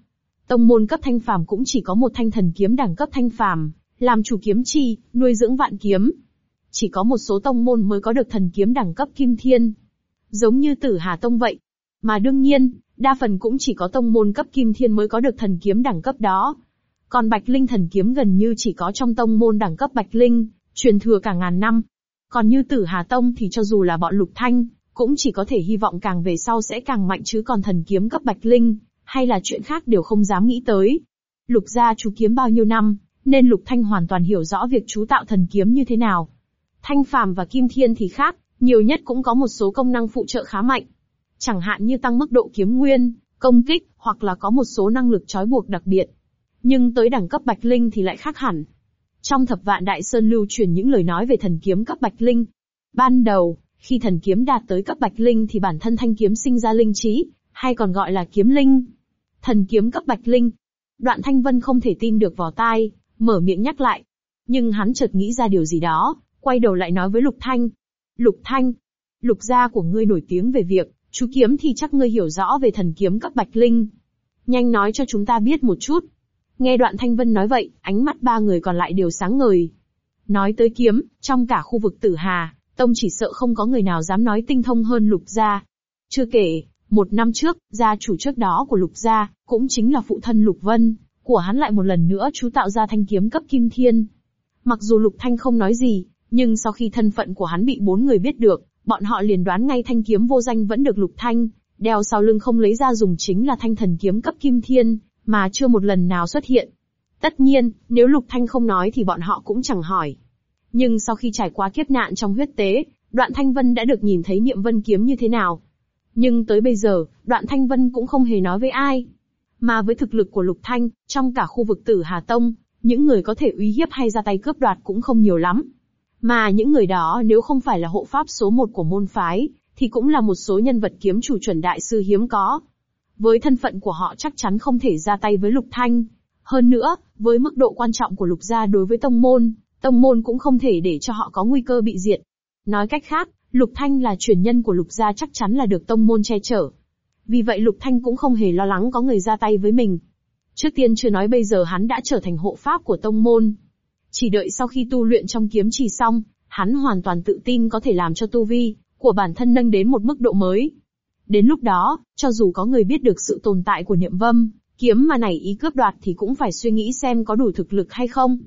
Tông môn cấp thanh phàm cũng chỉ có một thanh thần kiếm đẳng cấp thanh phàm, làm chủ kiếm chi, nuôi dưỡng vạn kiếm. Chỉ có một số tông môn mới có được thần kiếm đẳng cấp kim thiên. Giống như tử Hà Tông vậy. Mà đương nhiên, đa phần cũng chỉ có tông môn cấp kim thiên mới có được thần kiếm đẳng cấp đó. Còn Bạch Linh thần kiếm gần như chỉ có trong tông môn đẳng cấp Bạch Linh, truyền thừa cả ngàn năm. Còn như Tử Hà Tông thì cho dù là bọn Lục Thanh, cũng chỉ có thể hy vọng càng về sau sẽ càng mạnh chứ còn thần kiếm cấp Bạch Linh, hay là chuyện khác đều không dám nghĩ tới. Lục gia chú kiếm bao nhiêu năm, nên Lục Thanh hoàn toàn hiểu rõ việc chú tạo thần kiếm như thế nào. Thanh phàm và kim thiên thì khác, nhiều nhất cũng có một số công năng phụ trợ khá mạnh. Chẳng hạn như tăng mức độ kiếm nguyên, công kích, hoặc là có một số năng lực trói buộc đặc biệt. Nhưng tới đẳng cấp Bạch Linh thì lại khác hẳn. Trong thập vạn đại sơn lưu truyền những lời nói về thần kiếm cấp Bạch Linh. Ban đầu, khi thần kiếm đạt tới cấp Bạch Linh thì bản thân thanh kiếm sinh ra linh trí, hay còn gọi là kiếm linh. Thần kiếm cấp Bạch Linh. Đoạn Thanh Vân không thể tin được vào tai, mở miệng nhắc lại. Nhưng hắn chợt nghĩ ra điều gì đó, quay đầu lại nói với Lục Thanh. Lục Thanh, lục gia của ngươi nổi tiếng về việc, chú kiếm thì chắc ngươi hiểu rõ về thần kiếm cấp Bạch Linh. Nhanh nói cho chúng ta biết một chút. Nghe đoạn Thanh Vân nói vậy, ánh mắt ba người còn lại đều sáng ngời. Nói tới kiếm, trong cả khu vực tử hà, Tông chỉ sợ không có người nào dám nói tinh thông hơn lục gia. Chưa kể, một năm trước, gia chủ trước đó của lục gia, cũng chính là phụ thân lục vân, của hắn lại một lần nữa chú tạo ra thanh kiếm cấp kim thiên. Mặc dù lục thanh không nói gì, nhưng sau khi thân phận của hắn bị bốn người biết được, bọn họ liền đoán ngay thanh kiếm vô danh vẫn được lục thanh, đeo sau lưng không lấy ra dùng chính là thanh thần kiếm cấp kim thiên, mà chưa một lần nào xuất hiện. Tất nhiên, nếu lục thanh không nói thì bọn họ cũng chẳng hỏi. Nhưng sau khi trải qua kiếp nạn trong huyết tế, đoạn thanh vân đã được nhìn thấy niệm vân kiếm như thế nào. Nhưng tới bây giờ, đoạn thanh vân cũng không hề nói với ai. Mà với thực lực của lục thanh, trong cả khu vực tử Hà Tông, những người có thể uy hiếp hay ra tay cướp đoạt cũng không nhiều lắm. Mà những người đó nếu không phải là hộ pháp số một của môn phái, thì cũng là một số nhân vật kiếm chủ chuẩn đại sư hiếm có. Với thân phận của họ chắc chắn không thể ra tay với Lục Thanh. Hơn nữa, với mức độ quan trọng của Lục gia đối với tông môn, tông môn cũng không thể để cho họ có nguy cơ bị diệt. Nói cách khác, Lục Thanh là truyền nhân của Lục gia chắc chắn là được tông môn che chở. Vì vậy Lục Thanh cũng không hề lo lắng có người ra tay với mình. Trước tiên chưa nói bây giờ hắn đã trở thành hộ pháp của tông môn. Chỉ đợi sau khi tu luyện trong kiếm chỉ xong, hắn hoàn toàn tự tin có thể làm cho tu vi của bản thân nâng đến một mức độ mới. Đến lúc đó, cho dù có người biết được sự tồn tại của niệm vâm, kiếm mà này ý cướp đoạt thì cũng phải suy nghĩ xem có đủ thực lực hay không.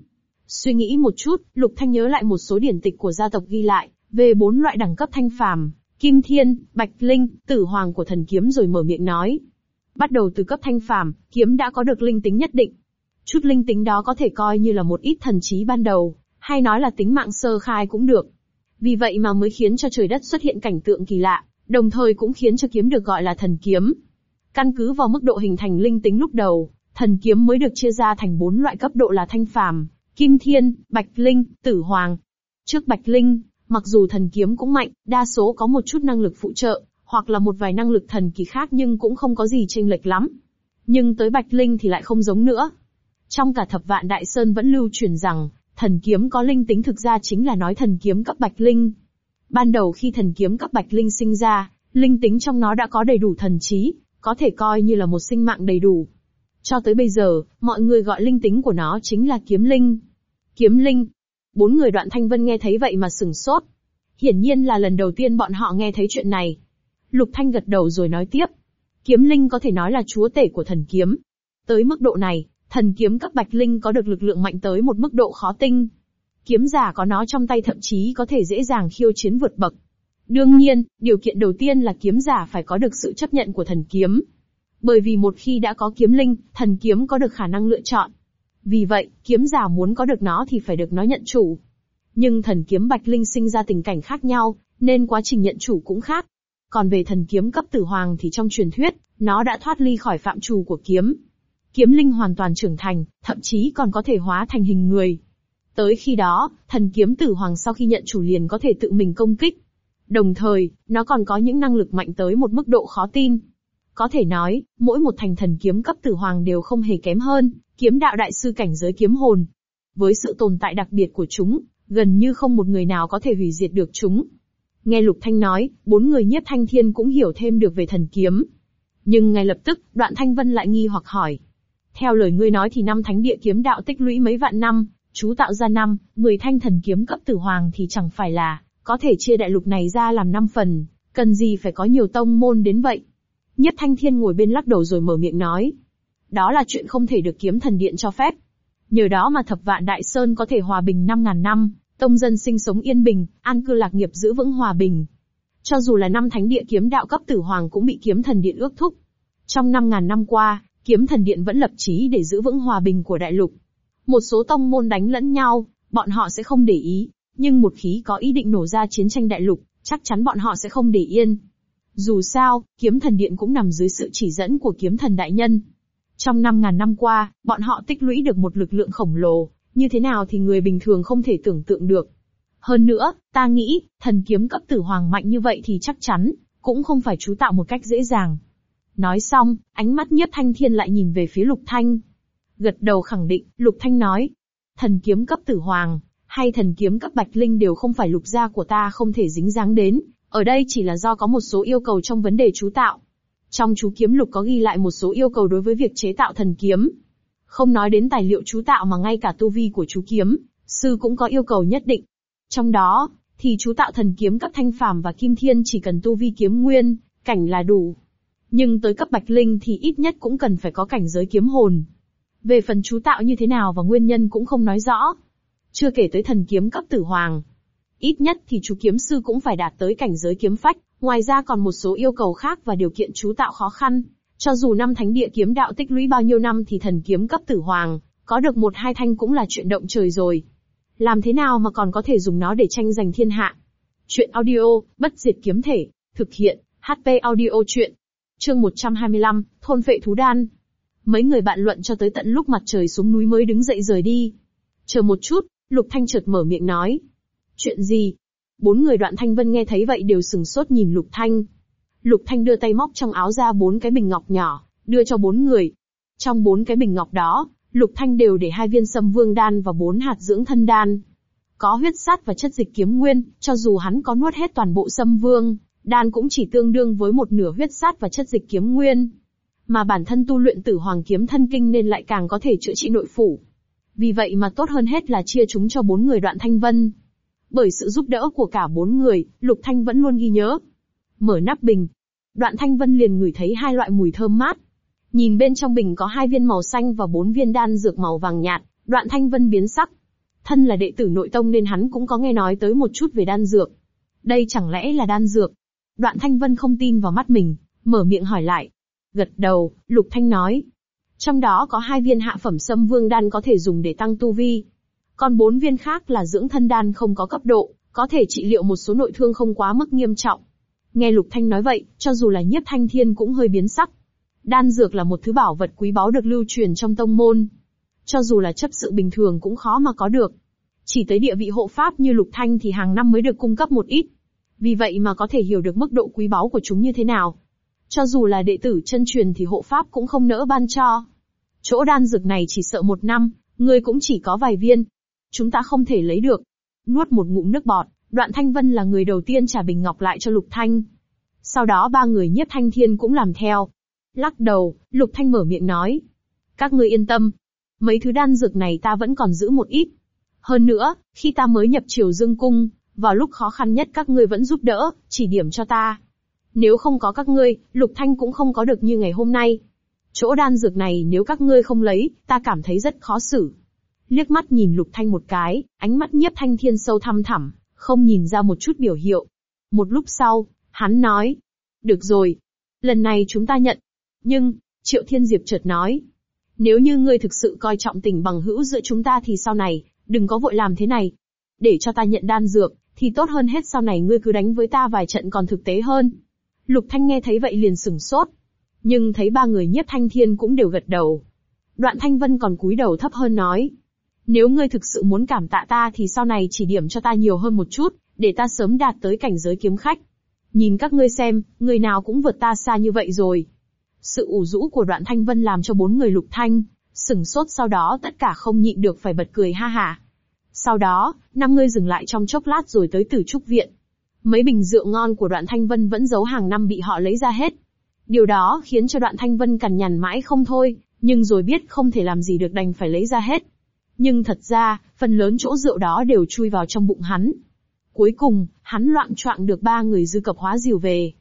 Suy nghĩ một chút, Lục Thanh nhớ lại một số điển tịch của gia tộc ghi lại, về bốn loại đẳng cấp thanh phàm, Kim Thiên, Bạch Linh, Tử Hoàng của thần kiếm rồi mở miệng nói. Bắt đầu từ cấp thanh phàm, kiếm đã có được linh tính nhất định. Chút linh tính đó có thể coi như là một ít thần trí ban đầu, hay nói là tính mạng sơ khai cũng được. Vì vậy mà mới khiến cho trời đất xuất hiện cảnh tượng kỳ lạ, đồng thời cũng khiến cho kiếm được gọi là thần kiếm. Căn cứ vào mức độ hình thành linh tính lúc đầu, thần kiếm mới được chia ra thành bốn loại cấp độ là thanh phàm, kim thiên, bạch linh, tử hoàng. Trước bạch linh, mặc dù thần kiếm cũng mạnh, đa số có một chút năng lực phụ trợ, hoặc là một vài năng lực thần kỳ khác nhưng cũng không có gì chênh lệch lắm. Nhưng tới bạch linh thì lại không giống nữa. Trong cả thập vạn đại sơn vẫn lưu truyền rằng, thần kiếm có linh tính thực ra chính là nói thần kiếm cấp bạch linh. Ban đầu khi thần kiếm cấp bạch linh sinh ra, linh tính trong nó đã có đầy đủ thần trí, có thể coi như là một sinh mạng đầy đủ. Cho tới bây giờ, mọi người gọi linh tính của nó chính là kiếm linh. Kiếm linh. Bốn người đoạn thanh vân nghe thấy vậy mà sừng sốt. Hiển nhiên là lần đầu tiên bọn họ nghe thấy chuyện này. Lục Thanh gật đầu rồi nói tiếp. Kiếm linh có thể nói là chúa tể của thần kiếm. Tới mức độ này, thần kiếm cấp bạch linh có được lực lượng mạnh tới một mức độ khó tinh. Kiếm giả có nó trong tay thậm chí có thể dễ dàng khiêu chiến vượt bậc. Đương nhiên, điều kiện đầu tiên là kiếm giả phải có được sự chấp nhận của thần kiếm. Bởi vì một khi đã có kiếm linh, thần kiếm có được khả năng lựa chọn. Vì vậy, kiếm giả muốn có được nó thì phải được nó nhận chủ. Nhưng thần kiếm bạch linh sinh ra tình cảnh khác nhau, nên quá trình nhận chủ cũng khác. Còn về thần kiếm cấp tử hoàng thì trong truyền thuyết, nó đã thoát ly khỏi phạm trù của kiếm. Kiếm linh hoàn toàn trưởng thành, thậm chí còn có thể hóa thành hình người. Tới khi đó, thần kiếm tử hoàng sau khi nhận chủ liền có thể tự mình công kích. Đồng thời, nó còn có những năng lực mạnh tới một mức độ khó tin. Có thể nói, mỗi một thành thần kiếm cấp tử hoàng đều không hề kém hơn, kiếm đạo đại sư cảnh giới kiếm hồn. Với sự tồn tại đặc biệt của chúng, gần như không một người nào có thể hủy diệt được chúng. Nghe Lục Thanh nói, bốn người nhiếp thanh thiên cũng hiểu thêm được về thần kiếm. Nhưng ngay lập tức, đoạn thanh vân lại nghi hoặc hỏi. Theo lời ngươi nói thì năm thánh địa kiếm đạo tích lũy mấy vạn năm, chú tạo ra năm, mười thanh thần kiếm cấp tử hoàng thì chẳng phải là, có thể chia đại lục này ra làm năm phần, cần gì phải có nhiều tông môn đến vậy. Nhất thanh thiên ngồi bên lắc đầu rồi mở miệng nói. Đó là chuyện không thể được kiếm thần điện cho phép. Nhờ đó mà thập vạn đại sơn có thể hòa bình năm ngàn năm, tông dân sinh sống yên bình, an cư lạc nghiệp giữ vững hòa bình. Cho dù là năm thánh địa kiếm đạo cấp tử hoàng cũng bị kiếm thần điện ước thúc. Trong năm ngàn năm qua, kiếm thần điện vẫn lập chí để giữ vững hòa bình của đại lục. Một số tông môn đánh lẫn nhau, bọn họ sẽ không để ý, nhưng một khí có ý định nổ ra chiến tranh đại lục, chắc chắn bọn họ sẽ không để yên. Dù sao, kiếm thần điện cũng nằm dưới sự chỉ dẫn của kiếm thần đại nhân. Trong năm ngàn năm qua, bọn họ tích lũy được một lực lượng khổng lồ, như thế nào thì người bình thường không thể tưởng tượng được. Hơn nữa, ta nghĩ, thần kiếm cấp tử hoàng mạnh như vậy thì chắc chắn, cũng không phải chú tạo một cách dễ dàng. Nói xong, ánh mắt nhiếp thanh thiên lại nhìn về phía lục thanh. Gật đầu khẳng định, lục thanh nói. Thần kiếm cấp tử hoàng, hay thần kiếm cấp bạch linh đều không phải lục gia của ta không thể dính dáng đến, ở đây chỉ là do có một số yêu cầu trong vấn đề chú tạo. Trong chú kiếm lục có ghi lại một số yêu cầu đối với việc chế tạo thần kiếm. Không nói đến tài liệu chú tạo mà ngay cả tu vi của chú kiếm, sư cũng có yêu cầu nhất định. Trong đó, thì chú tạo thần kiếm cấp thanh phàm và kim thiên chỉ cần tu vi kiếm nguyên, cảnh là đủ. Nhưng tới cấp bạch linh thì ít nhất cũng cần phải có cảnh giới kiếm hồn. Về phần chú tạo như thế nào và nguyên nhân cũng không nói rõ. Chưa kể tới thần kiếm cấp tử hoàng. Ít nhất thì chú kiếm sư cũng phải đạt tới cảnh giới kiếm phách, ngoài ra còn một số yêu cầu khác và điều kiện chú tạo khó khăn. Cho dù năm thánh địa kiếm đạo tích lũy bao nhiêu năm thì thần kiếm cấp tử hoàng, có được một hai thanh cũng là chuyện động trời rồi. Làm thế nào mà còn có thể dùng nó để tranh giành thiên hạ? Chuyện audio, bất diệt kiếm thể, thực hiện, HP audio chuyện. Chương 125, thôn vệ thú đan. Mấy người bạn luận cho tới tận lúc mặt trời xuống núi mới đứng dậy rời đi. Chờ một chút, Lục Thanh chợt mở miệng nói. Chuyện gì? Bốn người đoạn Thanh Vân nghe thấy vậy đều sừng sốt nhìn Lục Thanh. Lục Thanh đưa tay móc trong áo ra bốn cái bình ngọc nhỏ, đưa cho bốn người. Trong bốn cái bình ngọc đó, Lục Thanh đều để hai viên sâm vương đan và bốn hạt dưỡng thân đan. Có huyết sát và chất dịch kiếm nguyên, cho dù hắn có nuốt hết toàn bộ sâm vương, đan cũng chỉ tương đương với một nửa huyết sát và chất dịch kiếm nguyên. Mà bản thân tu luyện tử hoàng kiếm thân kinh nên lại càng có thể chữa trị nội phủ. Vì vậy mà tốt hơn hết là chia chúng cho bốn người đoạn thanh vân. Bởi sự giúp đỡ của cả bốn người, Lục Thanh vẫn luôn ghi nhớ. Mở nắp bình. Đoạn thanh vân liền ngửi thấy hai loại mùi thơm mát. Nhìn bên trong bình có hai viên màu xanh và bốn viên đan dược màu vàng nhạt, đoạn thanh vân biến sắc. Thân là đệ tử nội tông nên hắn cũng có nghe nói tới một chút về đan dược. Đây chẳng lẽ là đan dược? Đoạn thanh vân không tin vào mắt mình, mở miệng hỏi lại. Gật đầu, Lục Thanh nói, trong đó có hai viên hạ phẩm sâm vương đan có thể dùng để tăng tu vi. Còn bốn viên khác là dưỡng thân đan không có cấp độ, có thể trị liệu một số nội thương không quá mức nghiêm trọng. Nghe Lục Thanh nói vậy, cho dù là nhiếp thanh thiên cũng hơi biến sắc. Đan dược là một thứ bảo vật quý báu được lưu truyền trong tông môn. Cho dù là chấp sự bình thường cũng khó mà có được. Chỉ tới địa vị hộ pháp như Lục Thanh thì hàng năm mới được cung cấp một ít. Vì vậy mà có thể hiểu được mức độ quý báu của chúng như thế nào. Cho dù là đệ tử chân truyền thì hộ pháp cũng không nỡ ban cho. Chỗ đan dược này chỉ sợ một năm, ngươi cũng chỉ có vài viên. Chúng ta không thể lấy được. Nuốt một ngụm nước bọt, đoạn thanh vân là người đầu tiên trả bình ngọc lại cho lục thanh. Sau đó ba người nhiếp thanh thiên cũng làm theo. Lắc đầu, lục thanh mở miệng nói. Các ngươi yên tâm. Mấy thứ đan dược này ta vẫn còn giữ một ít. Hơn nữa, khi ta mới nhập triều dương cung, vào lúc khó khăn nhất các ngươi vẫn giúp đỡ, chỉ điểm cho ta. Nếu không có các ngươi, Lục Thanh cũng không có được như ngày hôm nay. Chỗ đan dược này nếu các ngươi không lấy, ta cảm thấy rất khó xử. Liếc mắt nhìn Lục Thanh một cái, ánh mắt nhiếp thanh thiên sâu thăm thẳm, không nhìn ra một chút biểu hiệu. Một lúc sau, hắn nói, được rồi, lần này chúng ta nhận. Nhưng, Triệu Thiên Diệp chợt nói, nếu như ngươi thực sự coi trọng tình bằng hữu giữa chúng ta thì sau này, đừng có vội làm thế này. Để cho ta nhận đan dược, thì tốt hơn hết sau này ngươi cứ đánh với ta vài trận còn thực tế hơn. Lục Thanh nghe thấy vậy liền sừng sốt. Nhưng thấy ba người nhiếp thanh thiên cũng đều gật đầu. Đoạn Thanh Vân còn cúi đầu thấp hơn nói. Nếu ngươi thực sự muốn cảm tạ ta thì sau này chỉ điểm cho ta nhiều hơn một chút, để ta sớm đạt tới cảnh giới kiếm khách. Nhìn các ngươi xem, người nào cũng vượt ta xa như vậy rồi. Sự ủ rũ của đoạn Thanh Vân làm cho bốn người lục thanh, sừng sốt sau đó tất cả không nhịn được phải bật cười ha hả. Sau đó, năm người dừng lại trong chốc lát rồi tới tử trúc viện. Mấy bình rượu ngon của đoạn Thanh Vân vẫn giấu hàng năm bị họ lấy ra hết. Điều đó khiến cho đoạn Thanh Vân cằn nhằn mãi không thôi, nhưng rồi biết không thể làm gì được đành phải lấy ra hết. Nhưng thật ra, phần lớn chỗ rượu đó đều chui vào trong bụng hắn. Cuối cùng, hắn loạn choạng được ba người dư cập hóa dìu về.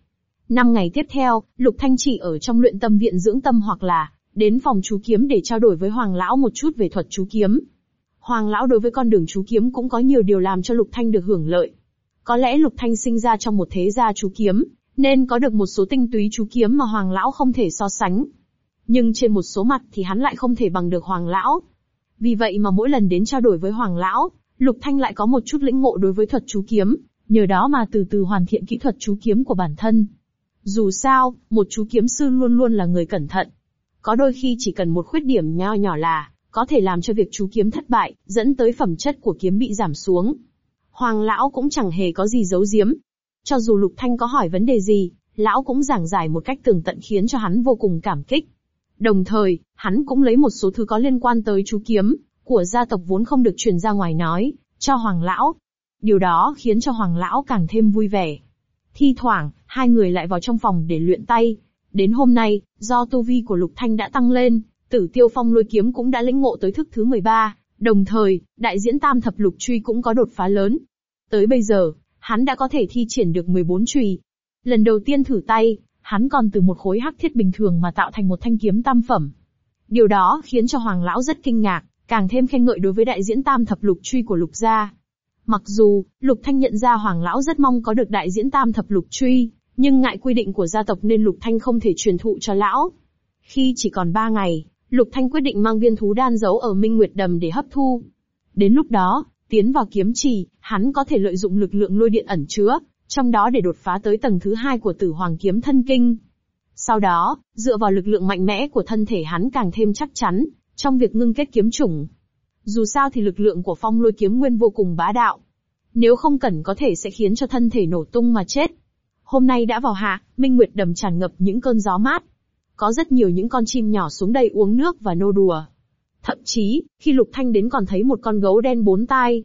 Năm ngày tiếp theo, Lục Thanh chỉ ở trong luyện tâm viện dưỡng tâm hoặc là đến phòng chú kiếm để trao đổi với Hoàng lão một chút về thuật chú kiếm. Hoàng lão đối với con đường chú kiếm cũng có nhiều điều làm cho Lục Thanh được hưởng lợi. Có lẽ Lục Thanh sinh ra trong một thế gia chú kiếm, nên có được một số tinh túy chú kiếm mà Hoàng lão không thể so sánh. Nhưng trên một số mặt thì hắn lại không thể bằng được Hoàng lão. Vì vậy mà mỗi lần đến trao đổi với Hoàng lão, Lục Thanh lại có một chút lĩnh ngộ đối với thuật chú kiếm, nhờ đó mà từ từ hoàn thiện kỹ thuật chú kiếm của bản thân. Dù sao, một chú kiếm sư luôn luôn là người cẩn thận. Có đôi khi chỉ cần một khuyết điểm nho nhỏ là, có thể làm cho việc chú kiếm thất bại, dẫn tới phẩm chất của kiếm bị giảm xuống. Hoàng lão cũng chẳng hề có gì giấu giếm. Cho dù Lục Thanh có hỏi vấn đề gì, lão cũng giảng giải một cách tường tận khiến cho hắn vô cùng cảm kích. Đồng thời, hắn cũng lấy một số thứ có liên quan tới chú kiếm, của gia tộc vốn không được truyền ra ngoài nói, cho Hoàng lão. Điều đó khiến cho Hoàng lão càng thêm vui vẻ. Thi thoảng, hai người lại vào trong phòng để luyện tay. Đến hôm nay, do tu vi của Lục Thanh đã tăng lên, Tử Tiêu Phong lôi kiếm cũng đã lĩnh ngộ tới thức thứ 13, đồng thời, đại diễn tam thập lục truy cũng có đột phá lớn. Tới bây giờ, hắn đã có thể thi triển được 14 truy. Lần đầu tiên thử tay, hắn còn từ một khối hắc thiết bình thường mà tạo thành một thanh kiếm tam phẩm. Điều đó khiến cho Hoàng Lão rất kinh ngạc, càng thêm khen ngợi đối với đại diễn tam thập lục truy của Lục gia. Mặc dù, Lục Thanh nhận ra Hoàng Lão rất mong có được đại diễn tam thập lục truy, nhưng ngại quy định của gia tộc nên Lục Thanh không thể truyền thụ cho Lão. Khi chỉ còn ba ngày, Lục Thanh quyết định mang viên thú đan giấu ở Minh Nguyệt Đầm để hấp thu. Đến lúc đó, tiến vào kiếm trì, hắn có thể lợi dụng lực lượng lôi điện ẩn chứa, trong đó để đột phá tới tầng thứ hai của tử hoàng kiếm thân kinh. Sau đó, dựa vào lực lượng mạnh mẽ của thân thể hắn càng thêm chắc chắn, trong việc ngưng kết kiếm chủng. Dù sao thì lực lượng của phong lôi kiếm nguyên vô cùng bá đạo. Nếu không cẩn có thể sẽ khiến cho thân thể nổ tung mà chết. Hôm nay đã vào hạ, Minh Nguyệt đầm tràn ngập những cơn gió mát. Có rất nhiều những con chim nhỏ xuống đây uống nước và nô đùa. Thậm chí, khi Lục Thanh đến còn thấy một con gấu đen bốn tai.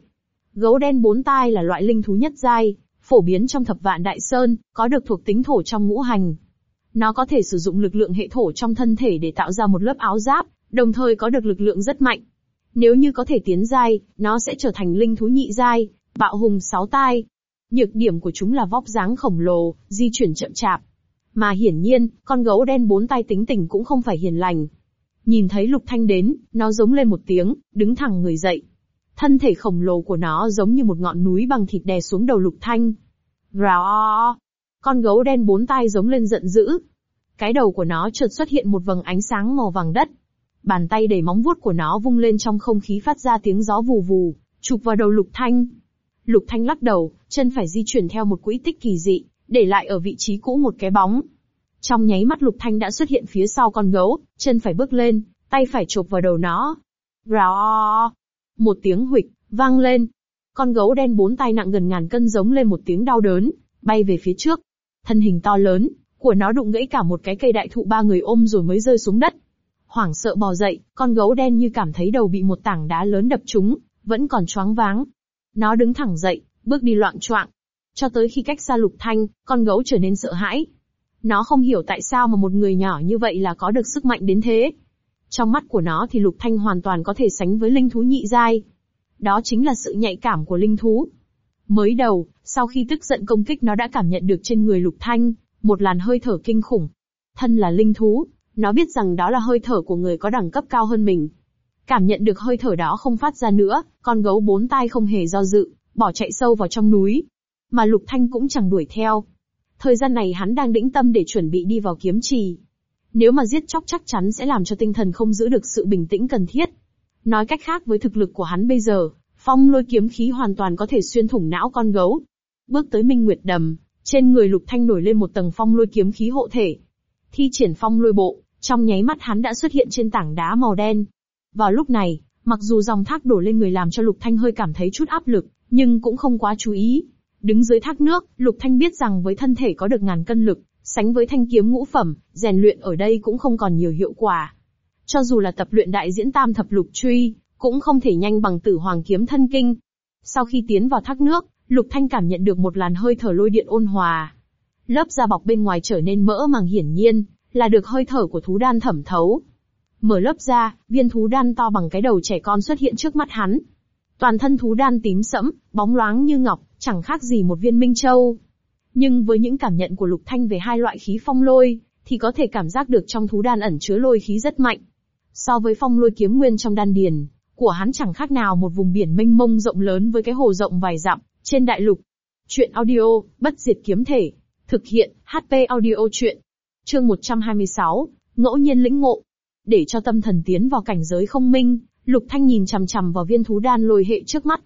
Gấu đen bốn tai là loại linh thú nhất giai, phổ biến trong thập vạn đại sơn, có được thuộc tính thổ trong ngũ hành. Nó có thể sử dụng lực lượng hệ thổ trong thân thể để tạo ra một lớp áo giáp, đồng thời có được lực lượng rất mạnh. Nếu như có thể tiến giai, nó sẽ trở thành linh thú nhị giai, bạo hùng sáu tai. Nhược điểm của chúng là vóc dáng khổng lồ, di chuyển chậm chạp. Mà hiển nhiên, con gấu đen bốn tay tính tình cũng không phải hiền lành. Nhìn thấy Lục Thanh đến, nó giống lên một tiếng, đứng thẳng người dậy. Thân thể khổng lồ của nó giống như một ngọn núi bằng thịt đè xuống đầu Lục Thanh. Rào! Con gấu đen bốn tay giống lên giận dữ. Cái đầu của nó chợt xuất hiện một vầng ánh sáng màu vàng đất. Bàn tay đầy móng vuốt của nó vung lên trong không khí phát ra tiếng gió vù vù, chụp vào đầu Lục Thanh. Lục Thanh lắc đầu, chân phải di chuyển theo một quỹ tích kỳ dị, để lại ở vị trí cũ một cái bóng. Trong nháy mắt Lục Thanh đã xuất hiện phía sau con gấu, chân phải bước lên, tay phải chộp vào đầu nó. Rào! Một tiếng huỵch, vang lên. Con gấu đen bốn tay nặng gần ngàn cân giống lên một tiếng đau đớn, bay về phía trước. Thân hình to lớn, của nó đụng gãy cả một cái cây đại thụ ba người ôm rồi mới rơi xuống đất. Hoảng sợ bò dậy, con gấu đen như cảm thấy đầu bị một tảng đá lớn đập trúng, vẫn còn choáng váng. Nó đứng thẳng dậy, bước đi loạn choạng. Cho tới khi cách xa Lục Thanh, con gấu trở nên sợ hãi. Nó không hiểu tại sao mà một người nhỏ như vậy là có được sức mạnh đến thế. Trong mắt của nó thì Lục Thanh hoàn toàn có thể sánh với linh thú nhị giai. Đó chính là sự nhạy cảm của linh thú. Mới đầu, sau khi tức giận công kích nó đã cảm nhận được trên người Lục Thanh, một làn hơi thở kinh khủng. Thân là linh thú, nó biết rằng đó là hơi thở của người có đẳng cấp cao hơn mình. Cảm nhận được hơi thở đó không phát ra nữa, con gấu bốn tai không hề do dự, bỏ chạy sâu vào trong núi. Mà Lục Thanh cũng chẳng đuổi theo. Thời gian này hắn đang đĩnh tâm để chuẩn bị đi vào kiếm trì. Nếu mà giết chóc chắc chắn sẽ làm cho tinh thần không giữ được sự bình tĩnh cần thiết. Nói cách khác với thực lực của hắn bây giờ, phong lôi kiếm khí hoàn toàn có thể xuyên thủng não con gấu. Bước tới Minh Nguyệt Đầm, trên người Lục Thanh nổi lên một tầng phong lôi kiếm khí hộ thể. Thi triển phong lôi bộ, trong nháy mắt hắn đã xuất hiện trên tảng đá màu đen. Vào lúc này, mặc dù dòng thác đổ lên người làm cho Lục Thanh hơi cảm thấy chút áp lực, nhưng cũng không quá chú ý. Đứng dưới thác nước, Lục Thanh biết rằng với thân thể có được ngàn cân lực, sánh với thanh kiếm ngũ phẩm, rèn luyện ở đây cũng không còn nhiều hiệu quả. Cho dù là tập luyện đại diễn tam thập lục truy, cũng không thể nhanh bằng tử hoàng kiếm thân kinh. Sau khi tiến vào thác nước, Lục Thanh cảm nhận được một làn hơi thở lôi điện ôn hòa. Lớp da bọc bên ngoài trở nên mỡ màng hiển nhiên, là được hơi thở của thú đan thẩm thấu. Mở lớp ra, viên thú đan to bằng cái đầu trẻ con xuất hiện trước mắt hắn. Toàn thân thú đan tím sẫm, bóng loáng như ngọc, chẳng khác gì một viên minh châu. Nhưng với những cảm nhận của Lục Thanh về hai loại khí phong lôi, thì có thể cảm giác được trong thú đan ẩn chứa lôi khí rất mạnh. So với phong lôi kiếm nguyên trong đan điền, của hắn chẳng khác nào một vùng biển mênh mông rộng lớn với cái hồ rộng vài dặm, trên đại lục. Chuyện audio, bất diệt kiếm thể. Thực hiện, HP audio chuyện. Chương 126, ngẫu nhiên lĩnh ngộ. Để cho tâm thần tiến vào cảnh giới không minh, Lục Thanh nhìn chằm chằm vào viên thú đan lôi hệ trước mắt.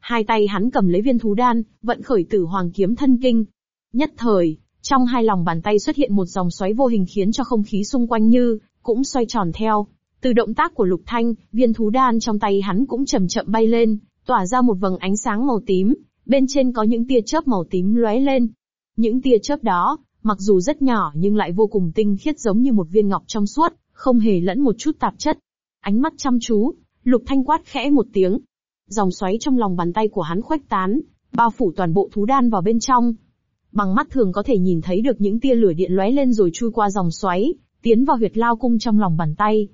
Hai tay hắn cầm lấy viên thú đan, vận khởi tử hoàng kiếm thân kinh. Nhất thời, trong hai lòng bàn tay xuất hiện một dòng xoáy vô hình khiến cho không khí xung quanh như, cũng xoay tròn theo. Từ động tác của Lục Thanh, viên thú đan trong tay hắn cũng chậm chậm bay lên, tỏa ra một vầng ánh sáng màu tím, bên trên có những tia chớp màu tím lóe lên. Những tia chớp đó, mặc dù rất nhỏ nhưng lại vô cùng tinh khiết giống như một viên ngọc trong suốt, không hề lẫn một chút tạp chất. Ánh mắt chăm chú, Lục Thanh quát khẽ một tiếng. Dòng xoáy trong lòng bàn tay của hắn khuếch tán, bao phủ toàn bộ thú đan vào bên trong. Bằng mắt thường có thể nhìn thấy được những tia lửa điện lóe lên rồi chui qua dòng xoáy, tiến vào huyệt lao cung trong lòng bàn tay.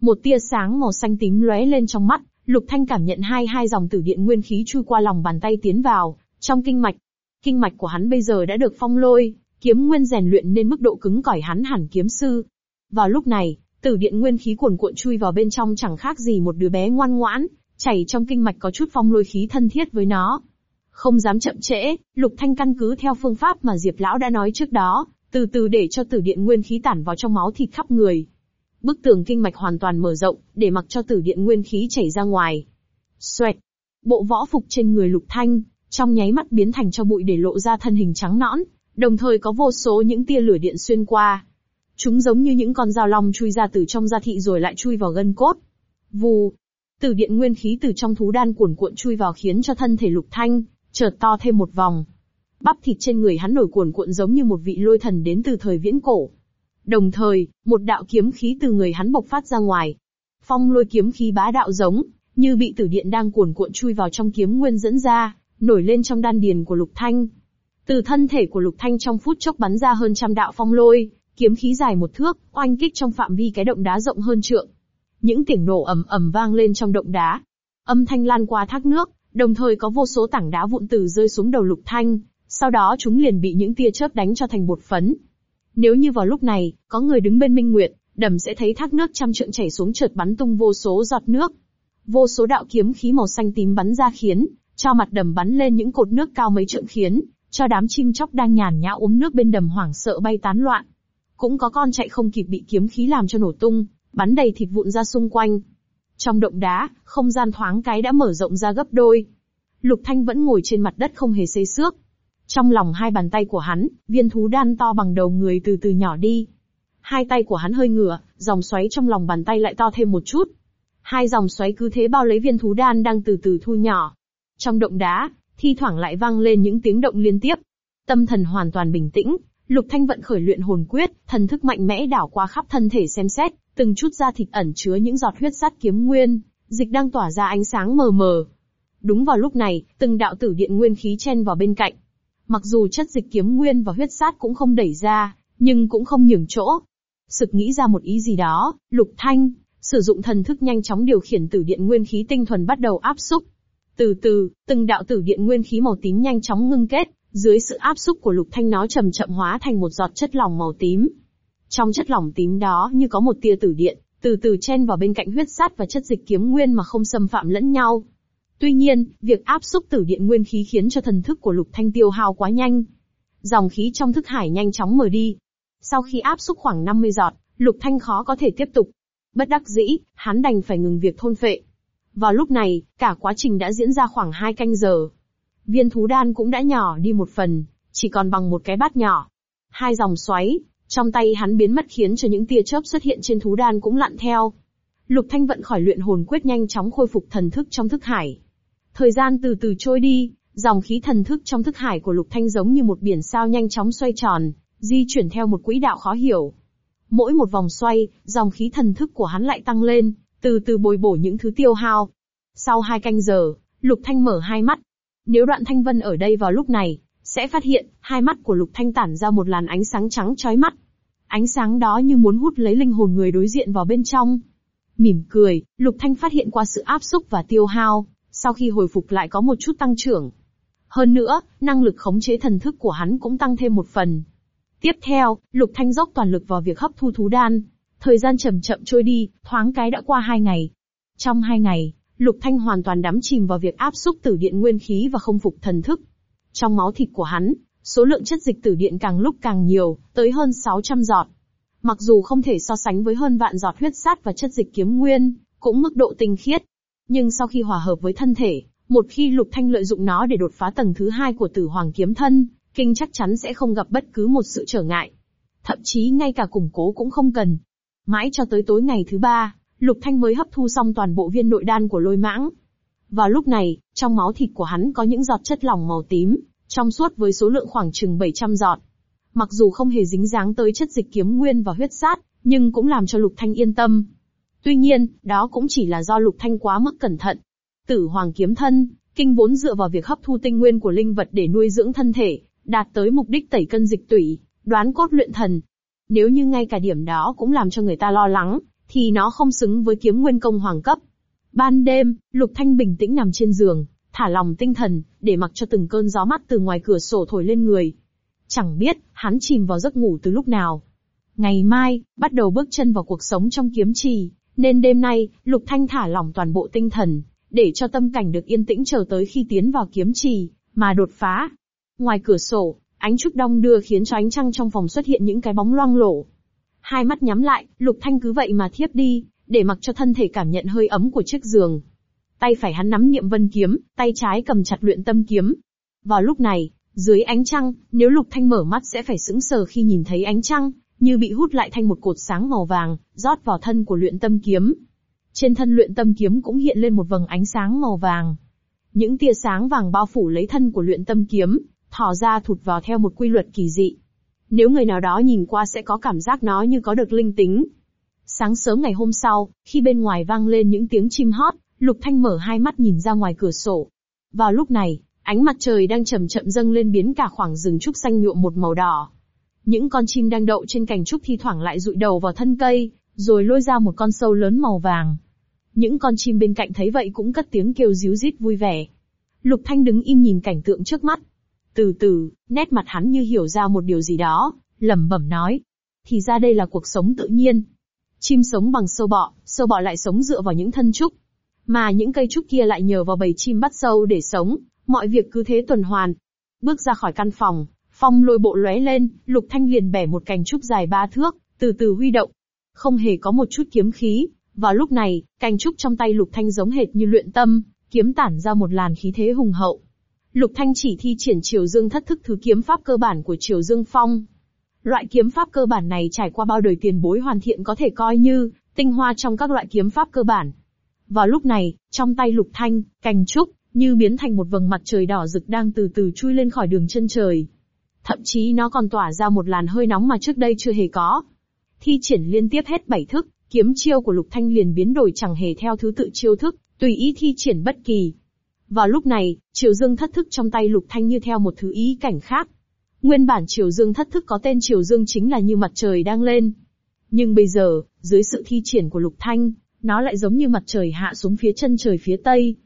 Một tia sáng màu xanh tím lóe lên trong mắt, Lục Thanh cảm nhận hai hai dòng tử điện nguyên khí chui qua lòng bàn tay tiến vào, trong kinh mạch. Kinh mạch của hắn bây giờ đã được phong lôi, kiếm nguyên rèn luyện nên mức độ cứng cỏi hắn hẳn kiếm sư. Vào lúc này, tử điện nguyên khí cuồn cuộn chui vào bên trong chẳng khác gì một đứa bé ngoan ngoãn, chảy trong kinh mạch có chút phong lôi khí thân thiết với nó. Không dám chậm trễ, Lục Thanh căn cứ theo phương pháp mà Diệp Lão đã nói trước đó, từ từ để cho tử điện nguyên khí tản vào trong máu thịt khắp người. Bức tường kinh mạch hoàn toàn mở rộng, để mặc cho tử điện nguyên khí chảy ra ngoài. Xoẹt! Bộ võ phục trên người Lục Thanh, trong nháy mắt biến thành cho bụi để lộ ra thân hình trắng nõn, đồng thời có vô số những tia lửa điện xuyên qua. Chúng giống như những con dao long chui ra từ trong da thị rồi lại chui vào gân cốt. Vù! Tử điện nguyên khí từ trong thú đan cuồn cuộn chui vào khiến cho thân thể Lục Thanh chợt to thêm một vòng. Bắp thịt trên người hắn nổi cuồn cuộn giống như một vị lôi thần đến từ thời viễn cổ. Đồng thời, một đạo kiếm khí từ người hắn bộc phát ra ngoài. Phong lôi kiếm khí bá đạo giống, như bị tử điện đang cuồn cuộn chui vào trong kiếm nguyên dẫn ra, nổi lên trong đan điền của Lục Thanh. Từ thân thể của Lục Thanh trong phút chốc bắn ra hơn trăm đạo phong lôi, kiếm khí dài một thước, oanh kích trong phạm vi cái động đá rộng hơn trượng. Những tiếng nổ ầm ầm vang lên trong động đá. Âm thanh lan qua thác nước, đồng thời có vô số tảng đá vụn từ rơi xuống đầu Lục Thanh, sau đó chúng liền bị những tia chớp đánh cho thành bột phấn. Nếu như vào lúc này, có người đứng bên Minh Nguyệt, đầm sẽ thấy thác nước trăm trượng chảy xuống trượt bắn tung vô số giọt nước. Vô số đạo kiếm khí màu xanh tím bắn ra khiến, cho mặt đầm bắn lên những cột nước cao mấy trượng khiến, cho đám chim chóc đang nhàn nhã uống nước bên đầm hoảng sợ bay tán loạn. Cũng có con chạy không kịp bị kiếm khí làm cho nổ tung, bắn đầy thịt vụn ra xung quanh. Trong động đá, không gian thoáng cái đã mở rộng ra gấp đôi. Lục Thanh vẫn ngồi trên mặt đất không hề xây xước, trong lòng hai bàn tay của hắn, viên thú đan to bằng đầu người từ từ nhỏ đi. Hai tay của hắn hơi ngửa, dòng xoáy trong lòng bàn tay lại to thêm một chút. Hai dòng xoáy cứ thế bao lấy viên thú đan đang từ từ thu nhỏ. Trong động đá, thi thoảng lại vang lên những tiếng động liên tiếp. Tâm thần hoàn toàn bình tĩnh, Lục Thanh vận khởi luyện hồn quyết, thần thức mạnh mẽ đảo qua khắp thân thể xem xét, Từng chút da thịt ẩn chứa những giọt huyết sát kiếm nguyên, dịch đang tỏa ra ánh sáng mờ mờ. Đúng vào lúc này, từng đạo tử điện nguyên khí chen vào bên cạnh. Mặc dù chất dịch kiếm nguyên và huyết sát cũng không đẩy ra, nhưng cũng không nhường chỗ. Sực nghĩ ra một ý gì đó, Lục Thanh, sử dụng thần thức nhanh chóng điều khiển tử điện nguyên khí tinh thuần bắt đầu áp xúc. Từ từ, từng đạo tử điện nguyên khí màu tím nhanh chóng ngưng kết, dưới sự áp xúc của Lục Thanh nó chậm chậm hóa thành một giọt chất lỏng màu tím. Trong chất lỏng tím đó như có một tia tử điện, từ từ chen vào bên cạnh huyết sát và chất dịch kiếm nguyên mà không xâm phạm lẫn nhau. Tuy nhiên, việc áp xúc tử điện nguyên khí khiến cho thần thức của Lục Thanh tiêu hao quá nhanh. Dòng khí trong thức hải nhanh chóng mở đi. Sau khi áp xúc khoảng 50 giọt, Lục Thanh khó có thể tiếp tục. Bất đắc dĩ, hắn đành phải ngừng việc thôn phệ. Vào lúc này, cả quá trình đã diễn ra khoảng 2 canh giờ. Viên thú đan cũng đã nhỏ đi một phần, chỉ còn bằng một cái bát nhỏ. Hai dòng xoáy, trong tay hắn biến mất khiến cho những tia chớp xuất hiện trên thú đan cũng lặn theo. Lục Thanh vận khỏi luyện hồn quyết nhanh chóng khôi phục thần thức trong thức hải. Thời gian từ từ trôi đi, dòng khí thần thức trong thức hải của Lục Thanh giống như một biển sao nhanh chóng xoay tròn, di chuyển theo một quỹ đạo khó hiểu. Mỗi một vòng xoay, dòng khí thần thức của hắn lại tăng lên, từ từ bồi bổ những thứ tiêu hao. Sau hai canh giờ, Lục Thanh mở hai mắt. Nếu đoạn Thanh Vân ở đây vào lúc này, sẽ phát hiện, hai mắt của Lục Thanh tản ra một làn ánh sáng trắng chói mắt. Ánh sáng đó như muốn hút lấy linh hồn người đối diện vào bên trong. Mỉm cười, Lục Thanh phát hiện qua sự áp xúc và tiêu hao, sau khi hồi phục lại có một chút tăng trưởng. Hơn nữa, năng lực khống chế thần thức của hắn cũng tăng thêm một phần. Tiếp theo, Lục Thanh dốc toàn lực vào việc hấp thu thú đan. Thời gian chậm chậm trôi đi, thoáng cái đã qua hai ngày. Trong hai ngày, Lục Thanh hoàn toàn đắm chìm vào việc áp xúc tử điện nguyên khí và không phục thần thức. Trong máu thịt của hắn, số lượng chất dịch tử điện càng lúc càng nhiều, tới hơn 600 giọt. Mặc dù không thể so sánh với hơn vạn giọt huyết sát và chất dịch kiếm nguyên, cũng mức độ tinh khiết. Nhưng sau khi hòa hợp với thân thể, một khi Lục Thanh lợi dụng nó để đột phá tầng thứ hai của tử hoàng kiếm thân, kinh chắc chắn sẽ không gặp bất cứ một sự trở ngại. Thậm chí ngay cả củng cố cũng không cần. Mãi cho tới tối ngày thứ ba, Lục Thanh mới hấp thu xong toàn bộ viên nội đan của lôi mãng. Vào lúc này, trong máu thịt của hắn có những giọt chất lỏng màu tím, trong suốt với số lượng khoảng chừng 700 giọt. Mặc dù không hề dính dáng tới chất dịch kiếm nguyên và huyết sát, nhưng cũng làm cho Lục Thanh yên tâm. Tuy nhiên, đó cũng chỉ là do Lục Thanh quá mức cẩn thận. Tử Hoàng kiếm thân, kinh vốn dựa vào việc hấp thu tinh nguyên của linh vật để nuôi dưỡng thân thể, đạt tới mục đích tẩy cân dịch tủy, đoán cốt luyện thần. Nếu như ngay cả điểm đó cũng làm cho người ta lo lắng, thì nó không xứng với kiếm nguyên công hoàng cấp. Ban đêm, Lục Thanh bình tĩnh nằm trên giường, thả lòng tinh thần, để mặc cho từng cơn gió mát từ ngoài cửa sổ thổi lên người. Chẳng biết, hắn chìm vào giấc ngủ từ lúc nào. Ngày mai, bắt đầu bước chân vào cuộc sống trong kiếm trì, nên đêm nay, Lục Thanh thả lỏng toàn bộ tinh thần, để cho tâm cảnh được yên tĩnh chờ tới khi tiến vào kiếm trì, mà đột phá. Ngoài cửa sổ, ánh trúc đông đưa khiến cho ánh trăng trong phòng xuất hiện những cái bóng loang lổ. Hai mắt nhắm lại, Lục Thanh cứ vậy mà thiếp đi, để mặc cho thân thể cảm nhận hơi ấm của chiếc giường. Tay phải hắn nắm niệm vân kiếm, tay trái cầm chặt luyện tâm kiếm. Vào lúc này, dưới ánh trăng, nếu Lục Thanh mở mắt sẽ phải sững sờ khi nhìn thấy ánh trăng, như bị hút lại thành một cột sáng màu vàng, rót vào thân của luyện tâm kiếm. Trên thân luyện tâm kiếm cũng hiện lên một vầng ánh sáng màu vàng. Những tia sáng vàng bao phủ lấy thân của luyện tâm kiếm, thò ra thụt vào theo một quy luật kỳ dị. Nếu người nào đó nhìn qua sẽ có cảm giác nó như có được linh tính. Sáng sớm ngày hôm sau, khi bên ngoài vang lên những tiếng chim hót, Lục Thanh mở hai mắt nhìn ra ngoài cửa sổ. Vào lúc này, ánh mặt trời đang chậm chậm dâng lên biến cả khoảng rừng trúc xanh nhuộm một màu đỏ. Những con chim đang đậu trên cành trúc thi thoảng lại rụi đầu vào thân cây, rồi lôi ra một con sâu lớn màu vàng. Những con chim bên cạnh thấy vậy cũng cất tiếng kêu ríu rít vui vẻ. Lục Thanh đứng im nhìn cảnh tượng trước mắt. Từ từ, nét mặt hắn như hiểu ra một điều gì đó, lẩm bẩm nói. Thì ra đây là cuộc sống tự nhiên. Chim sống bằng sâu bọ, sâu bọ lại sống dựa vào những thân trúc. Mà những cây trúc kia lại nhờ vào bầy chim bắt sâu để sống, mọi việc cứ thế tuần hoàn. Bước ra khỏi căn phòng, phong lôi bộ lóe lên, lục thanh liền bẻ một cành trúc dài ba thước, từ từ huy động. Không hề có một chút kiếm khí. Vào lúc này, cành trúc trong tay lục thanh giống hệt như luyện tâm, kiếm tản ra một làn khí thế hùng hậu. Lục Thanh chỉ thi triển Triều Dương thất thức thứ kiếm pháp cơ bản của Triều Dương Phong. Loại kiếm pháp cơ bản này trải qua bao đời tiền bối hoàn thiện có thể coi như tinh hoa trong các loại kiếm pháp cơ bản. Vào lúc này, trong tay Lục Thanh, cành trúc, như biến thành một vầng mặt trời đỏ rực đang từ từ chui lên khỏi đường chân trời. Thậm chí nó còn tỏa ra một làn hơi nóng mà trước đây chưa hề có. Thi triển liên tiếp hết bảy thức, kiếm chiêu của Lục Thanh liền biến đổi chẳng hề theo thứ tự chiêu thức, tùy ý thi triển bất kỳ. Vào lúc này, Triều Dương thất thức trong tay Lục Thanh như theo một thứ ý cảnh khác. Nguyên bản Triều Dương thất thức có tên Triều Dương chính là như mặt trời đang lên. Nhưng bây giờ, dưới sự thi triển của Lục Thanh, nó lại giống như mặt trời hạ xuống phía chân trời phía tây.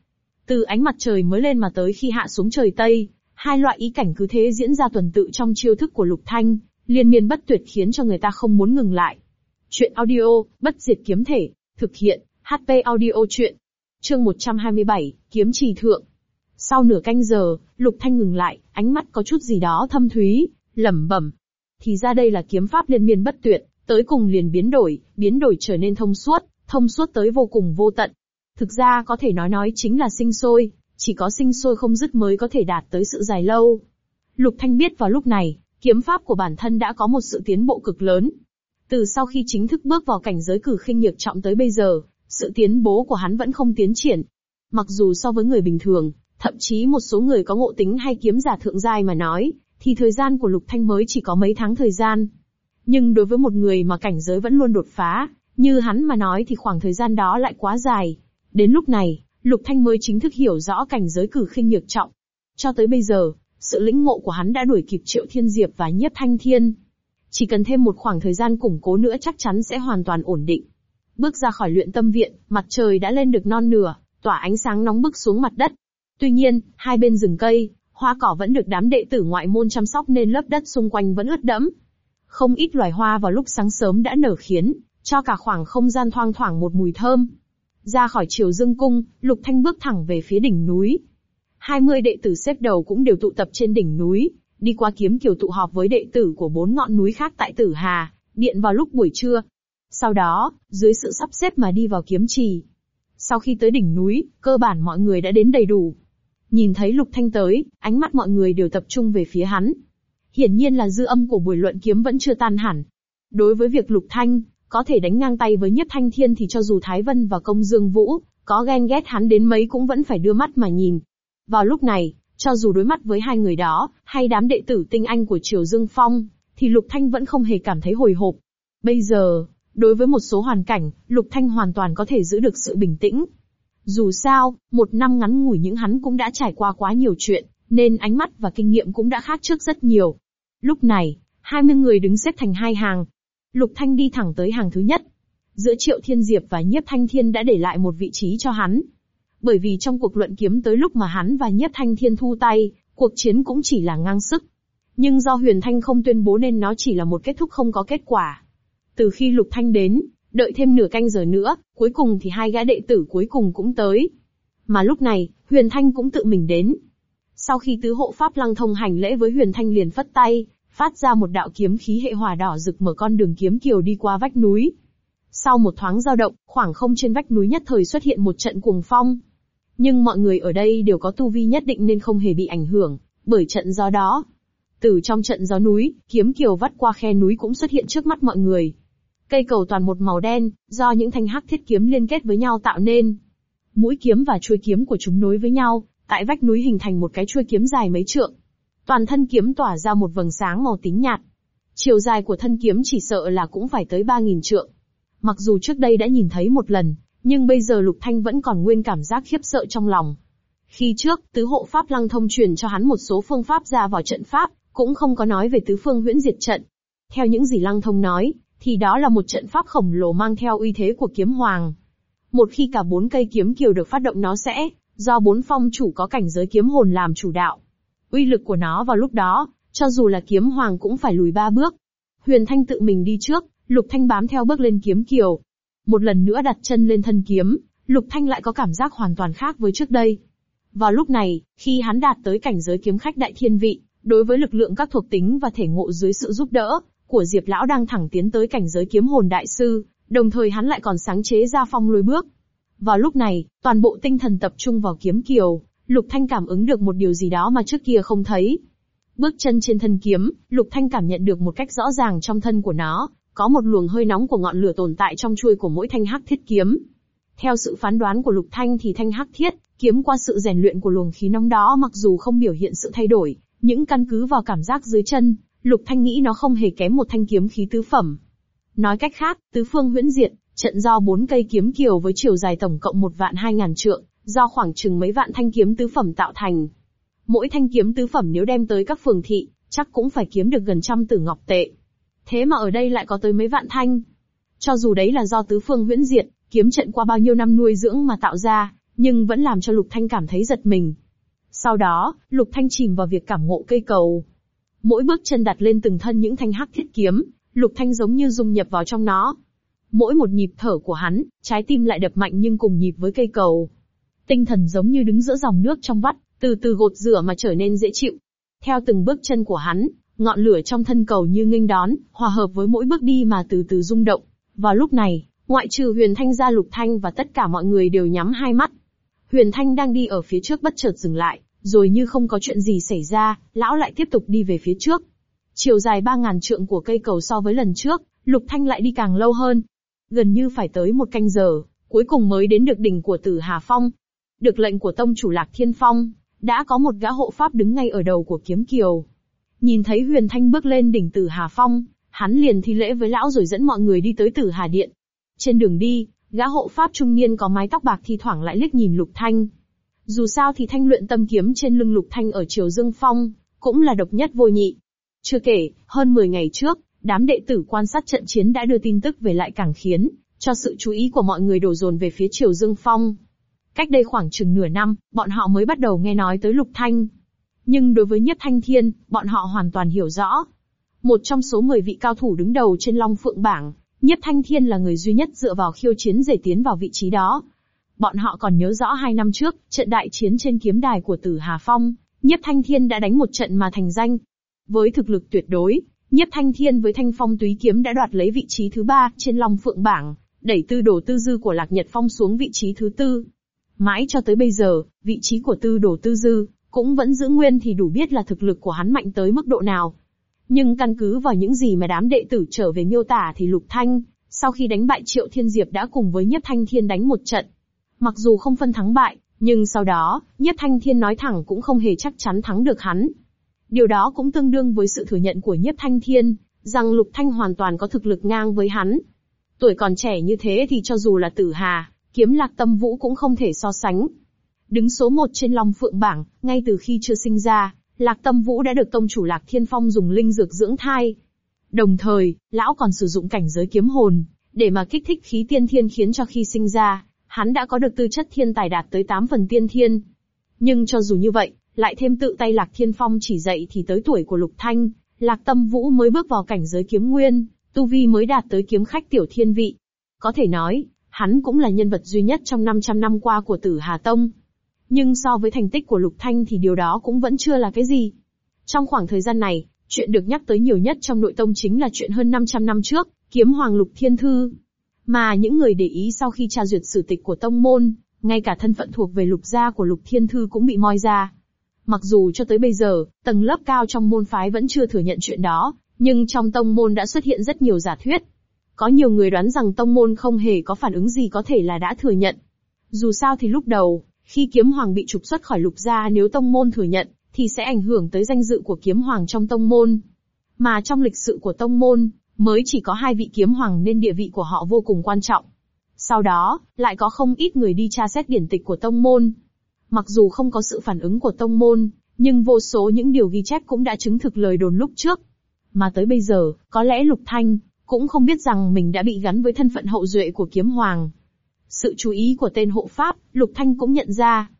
Từ ánh mặt trời mới lên mà tới khi hạ xuống trời tây, hai loại ý cảnh cứ thế diễn ra tuần tự trong chiêu thức của Lục Thanh, liên miên bất tuyệt khiến cho người ta không muốn ngừng lại. Chuyện audio, bất diệt kiếm thể, thực hiện, HP audio chuyện. Chương 127, kiếm trì thượng. Sau nửa canh giờ, Lục Thanh ngừng lại, ánh mắt có chút gì đó thâm thúy, lẩm bẩm. Thì ra đây là kiếm pháp liên miên bất tuyệt, tới cùng liền biến đổi, biến đổi trở nên thông suốt, thông suốt tới vô cùng vô tận. Thực ra có thể nói nói chính là sinh sôi, chỉ có sinh sôi không dứt mới có thể đạt tới sự dài lâu. Lục Thanh biết vào lúc này, kiếm pháp của bản thân đã có một sự tiến bộ cực lớn. Từ sau khi chính thức bước vào cảnh giới cử khinh nhược trọng tới bây giờ, sự tiến bố của hắn vẫn không tiến triển. Mặc dù so với người bình thường, thậm chí một số người có ngộ tính hay kiếm giả thượng giai mà nói, thì thời gian của Lục Thanh mới chỉ có mấy tháng thời gian. Nhưng đối với một người mà cảnh giới vẫn luôn đột phá, như hắn mà nói thì khoảng thời gian đó lại quá dài. Đến lúc này, Lục Thanh mới chính thức hiểu rõ cảnh giới cử khinh nhược trọng. Cho tới bây giờ, sự lĩnh ngộ của hắn đã đuổi kịp Triệu Thiên Diệp và Nhiếp Thanh Thiên. Chỉ cần thêm một khoảng thời gian củng cố nữa chắc chắn sẽ hoàn toàn ổn định. Bước ra khỏi luyện tâm viện, mặt trời đã lên được non nửa, tỏa ánh sáng nóng bức xuống mặt đất. Tuy nhiên, hai bên rừng cây, hoa cỏ vẫn được đám đệ tử ngoại môn chăm sóc nên lớp đất xung quanh vẫn ướt đẫm. Không ít loài hoa vào lúc sáng sớm đã nở khiến, cho cả khoảng không gian thoang thoảng một mùi thơm. Ra khỏi triều dương cung, Lục Thanh bước thẳng về phía đỉnh núi. 20 đệ tử xếp đầu cũng đều tụ tập trên đỉnh núi, đi qua kiếm kiều tụ họp với đệ tử của bốn ngọn núi khác tại Tử Hà, điện vào lúc buổi trưa. Sau đó, dưới sự sắp xếp mà đi vào kiếm trì. Sau khi tới đỉnh núi, cơ bản mọi người đã đến đầy đủ. Nhìn thấy Lục Thanh tới, ánh mắt mọi người đều tập trung về phía hắn. Hiển nhiên là dư âm của buổi luận kiếm vẫn chưa tan hẳn. Đối với việc Lục Thanh, có thể đánh ngang tay với Nhất Thanh Thiên thì cho dù Thái Vân và Công Dương Vũ, có ghen ghét hắn đến mấy cũng vẫn phải đưa mắt mà nhìn. Vào lúc này, cho dù đối mặt với hai người đó, hay đám đệ tử tinh anh của Triều Dương Phong, thì Lục Thanh vẫn không hề cảm thấy hồi hộp. Bây giờ, đối với một số hoàn cảnh, Lục Thanh hoàn toàn có thể giữ được sự bình tĩnh. Dù sao, một năm ngắn ngủi những hắn cũng đã trải qua quá nhiều chuyện, nên ánh mắt và kinh nghiệm cũng đã khác trước rất nhiều. Lúc này, 20 người đứng xếp thành hai hàng. Lục Thanh đi thẳng tới hàng thứ nhất. Giữa Triệu Thiên Diệp và Nhiếp Thanh Thiên đã để lại một vị trí cho hắn. Bởi vì trong cuộc luận kiếm tới lúc mà hắn và Nhiếp Thanh Thiên thu tay, cuộc chiến cũng chỉ là ngang sức. Nhưng do Huyền Thanh không tuyên bố nên nó chỉ là một kết thúc không có kết quả. Từ khi Lục Thanh đến, đợi thêm nửa canh giờ nữa, cuối cùng thì hai gã đệ tử cuối cùng cũng tới. Mà lúc này, Huyền Thanh cũng tự mình đến. Sau khi tứ hộ pháp lăng thông hành lễ với Huyền Thanh liền phất tay, phát ra một đạo kiếm khí hệ hỏa đỏ rực mở con đường kiếm kiều đi qua vách núi. Sau một thoáng dao động, khoảng không trên vách núi nhất thời xuất hiện một trận cuồng phong. Nhưng mọi người ở đây đều có tu vi nhất định nên không hề bị ảnh hưởng, bởi trận gió đó. Từ trong trận gió núi, kiếm kiều vắt qua khe núi cũng xuất hiện trước mắt mọi người. Cây cầu toàn một màu đen, do những thanh hắc thiết kiếm liên kết với nhau tạo nên. Mũi kiếm và chuôi kiếm của chúng nối với nhau, tại vách núi hình thành một cái chuôi kiếm dài mấy trượng. Toàn thân kiếm tỏa ra một vầng sáng màu tím nhạt. Chiều dài của thân kiếm chỉ sợ là cũng phải tới 3.000 trượng. Mặc dù trước đây đã nhìn thấy một lần, nhưng bây giờ Lục Thanh vẫn còn nguyên cảm giác khiếp sợ trong lòng. Khi trước, tứ hộ pháp lăng thông truyền cho hắn một số phương pháp ra vào trận pháp, cũng không có nói về tứ phương huyễn diệt trận. Theo những gì lăng thông nói, thì đó là một trận pháp khổng lồ mang theo uy thế của kiếm hoàng. Một khi cả bốn cây kiếm kiều được phát động nó sẽ, do bốn phong chủ có cảnh giới kiếm hồn làm chủ đạo. Uy lực của nó vào lúc đó, cho dù là kiếm hoàng cũng phải lùi ba bước. Huyền Thanh tự mình đi trước, Lục Thanh bám theo bước lên kiếm kiều. Một lần nữa đặt chân lên thân kiếm, Lục Thanh lại có cảm giác hoàn toàn khác với trước đây. Vào lúc này, khi hắn đạt tới cảnh giới kiếm khách đại thiên vị, đối với lực lượng các thuộc tính và thể ngộ dưới sự giúp đỡ của Diệp lão đang thẳng tiến tới cảnh giới kiếm hồn đại sư, đồng thời hắn lại còn sáng chế ra phong lùi bước. Vào lúc này, toàn bộ tinh thần tập trung vào kiếm kiều, Lục Thanh cảm ứng được một điều gì đó mà trước kia không thấy. Bước chân trên thân kiếm, Lục Thanh cảm nhận được một cách rõ ràng trong thân của nó, có một luồng hơi nóng của ngọn lửa tồn tại trong chuôi của mỗi thanh hắc thiết kiếm. Theo sự phán đoán của Lục Thanh thì thanh hắc thiết, kiếm qua sự rèn luyện của luồng khí nóng đó mặc dù không biểu hiện sự thay đổi, những căn cứ vào cảm giác dưới chân, Lục Thanh nghĩ nó không hề kém một thanh kiếm khí tứ phẩm. Nói cách khác, tứ phương huyễn diệt, Trận do bốn cây kiếm kiều với chiều dài tổng cộng một vạn hai ngàn trượng, do khoảng chừng mấy vạn thanh kiếm tứ phẩm tạo thành. Mỗi thanh kiếm tứ phẩm nếu đem tới các phường thị, chắc cũng phải kiếm được gần trăm tử ngọc tệ. Thế mà ở đây lại có tới mấy vạn thanh. Cho dù đấy là do tứ phương huyễn diệt, kiếm trận qua bao nhiêu năm nuôi dưỡng mà tạo ra, nhưng vẫn làm cho Lục Thanh cảm thấy giật mình. Sau đó, Lục Thanh chìm vào việc cảm ngộ cây cầu. Mỗi bước chân đặt lên từng thân những thanh hắc thiết kiếm, Lục Thanh giống như dung nhập vào trong nó. Mỗi một nhịp thở của hắn, trái tim lại đập mạnh nhưng cùng nhịp với cây cầu. Tinh thần giống như đứng giữa dòng nước trong vắt, từ từ gột rửa mà trở nên dễ chịu. Theo từng bước chân của hắn, ngọn lửa trong thân cầu như nghênh đón, hòa hợp với mỗi bước đi mà từ từ rung động. Vào lúc này, ngoại trừ Huyền Thanh ra Lục Thanh và tất cả mọi người đều nhắm hai mắt. Huyền Thanh đang đi ở phía trước bất chợt dừng lại, rồi như không có chuyện gì xảy ra, lão lại tiếp tục đi về phía trước. Chiều dài ba ngàn trượng của cây cầu so với lần trước, Lục Thanh lại đi càng lâu hơn. Gần như phải tới một canh giờ, cuối cùng mới đến được đỉnh của Tử Hà Phong. Được lệnh của tông chủ Lạc Thiên Phong, đã có một gã hộ pháp đứng ngay ở đầu của kiếm kiều. Nhìn thấy Huyền Thanh bước lên đỉnh Tử Hà Phong, hắn liền thi lễ với lão rồi dẫn mọi người đi tới Tử Hà Điện. Trên đường đi, gã hộ pháp trung niên có mái tóc bạc thi thoảng lại liếc nhìn Lục Thanh. Dù sao thì thanh luyện tâm kiếm trên lưng Lục Thanh ở Triều Dương Phong, cũng là độc nhất vô nhị. Chưa kể, hơn 10 ngày trước, đám đệ tử quan sát trận chiến đã đưa tin tức về lại càng khiến cho sự chú ý của mọi người đổ dồn về phía Triều Dương Phong. Cách đây khoảng chừng nửa năm, bọn họ mới bắt đầu nghe nói tới Lục Thanh. Nhưng đối với Nhất Thanh Thiên, bọn họ hoàn toàn hiểu rõ. Một trong số 10 vị cao thủ đứng đầu trên Long Phượng bảng, Nhất Thanh Thiên là người duy nhất dựa vào khiêu chiến để tiến vào vị trí đó. Bọn họ còn nhớ rõ hai năm trước, trận đại chiến trên kiếm đài của Tử Hà Phong, Nhất Thanh Thiên đã đánh một trận mà thành danh. Với thực lực tuyệt đối, Nhất Thanh Thiên với Thanh Phong Túy Kiếm đã đoạt lấy vị trí thứ ba trên Long Phượng bảng, đẩy tư đồ tư dư của Lạc Nhật Phong xuống vị trí thứ tư. Mãi cho tới bây giờ, vị trí của tư đồ tư dư, cũng vẫn giữ nguyên thì đủ biết là thực lực của hắn mạnh tới mức độ nào. Nhưng căn cứ vào những gì mà đám đệ tử trở về miêu tả thì Lục Thanh, sau khi đánh bại Triệu Thiên Diệp đã cùng với Nhất Thanh Thiên đánh một trận. Mặc dù không phân thắng bại, nhưng sau đó, Nhất Thanh Thiên nói thẳng cũng không hề chắc chắn thắng được hắn. Điều đó cũng tương đương với sự thừa nhận của Nhất Thanh Thiên, rằng Lục Thanh hoàn toàn có thực lực ngang với hắn. Tuổi còn trẻ như thế thì cho dù là tử hà, kiếm lạc tâm vũ cũng không thể so sánh. Đứng số một trên Long Phượng bảng, ngay từ khi chưa sinh ra, Lạc Tâm Vũ đã được tông chủ Lạc Thiên Phong dùng linh dược dưỡng thai. Đồng thời, lão còn sử dụng cảnh giới kiếm hồn, để mà kích thích khí tiên thiên khiến cho khi sinh ra, hắn đã có được tư chất thiên tài đạt tới 8 phần tiên thiên. Nhưng cho dù như vậy, lại thêm tự tay Lạc Thiên Phong chỉ dạy thì tới tuổi của Lục Thanh, Lạc Tâm Vũ mới bước vào cảnh giới kiếm nguyên, tu vi mới đạt tới kiếm khách tiểu thiên vị. Có thể nói, hắn cũng là nhân vật duy nhất trong 500 năm qua của Tử Hà Tông. Nhưng so với thành tích của Lục Thanh thì điều đó cũng vẫn chưa là cái gì. Trong khoảng thời gian này, chuyện được nhắc tới nhiều nhất trong nội tông chính là chuyện hơn 500 năm trước, kiếm hoàng Lục Thiên Thư. Mà những người để ý sau khi tra duyệt sử tịch của tông môn, ngay cả thân phận thuộc về lục gia của Lục Thiên Thư cũng bị moi ra. Mặc dù cho tới bây giờ, tầng lớp cao trong môn phái vẫn chưa thừa nhận chuyện đó, nhưng trong tông môn đã xuất hiện rất nhiều giả thuyết. Có nhiều người đoán rằng tông môn không hề có phản ứng gì có thể là đã thừa nhận. Dù sao thì lúc đầu, khi kiếm hoàng bị trục xuất khỏi lục gia nếu tông môn thừa nhận, thì sẽ ảnh hưởng tới danh dự của kiếm hoàng trong tông môn. Mà trong lịch sử của tông môn, mới chỉ có hai vị kiếm hoàng nên địa vị của họ vô cùng quan trọng. Sau đó, lại có không ít người đi tra xét điển tịch của tông môn. Mặc dù không có sự phản ứng của tông môn, nhưng vô số những điều ghi chép cũng đã chứng thực lời đồn lúc trước. Mà tới bây giờ, có lẽ Lục Thanh, cũng không biết rằng mình đã bị gắn với thân phận hậu duệ của kiếm hoàng. Sự chú ý của tên hộ pháp, Lục Thanh cũng nhận ra.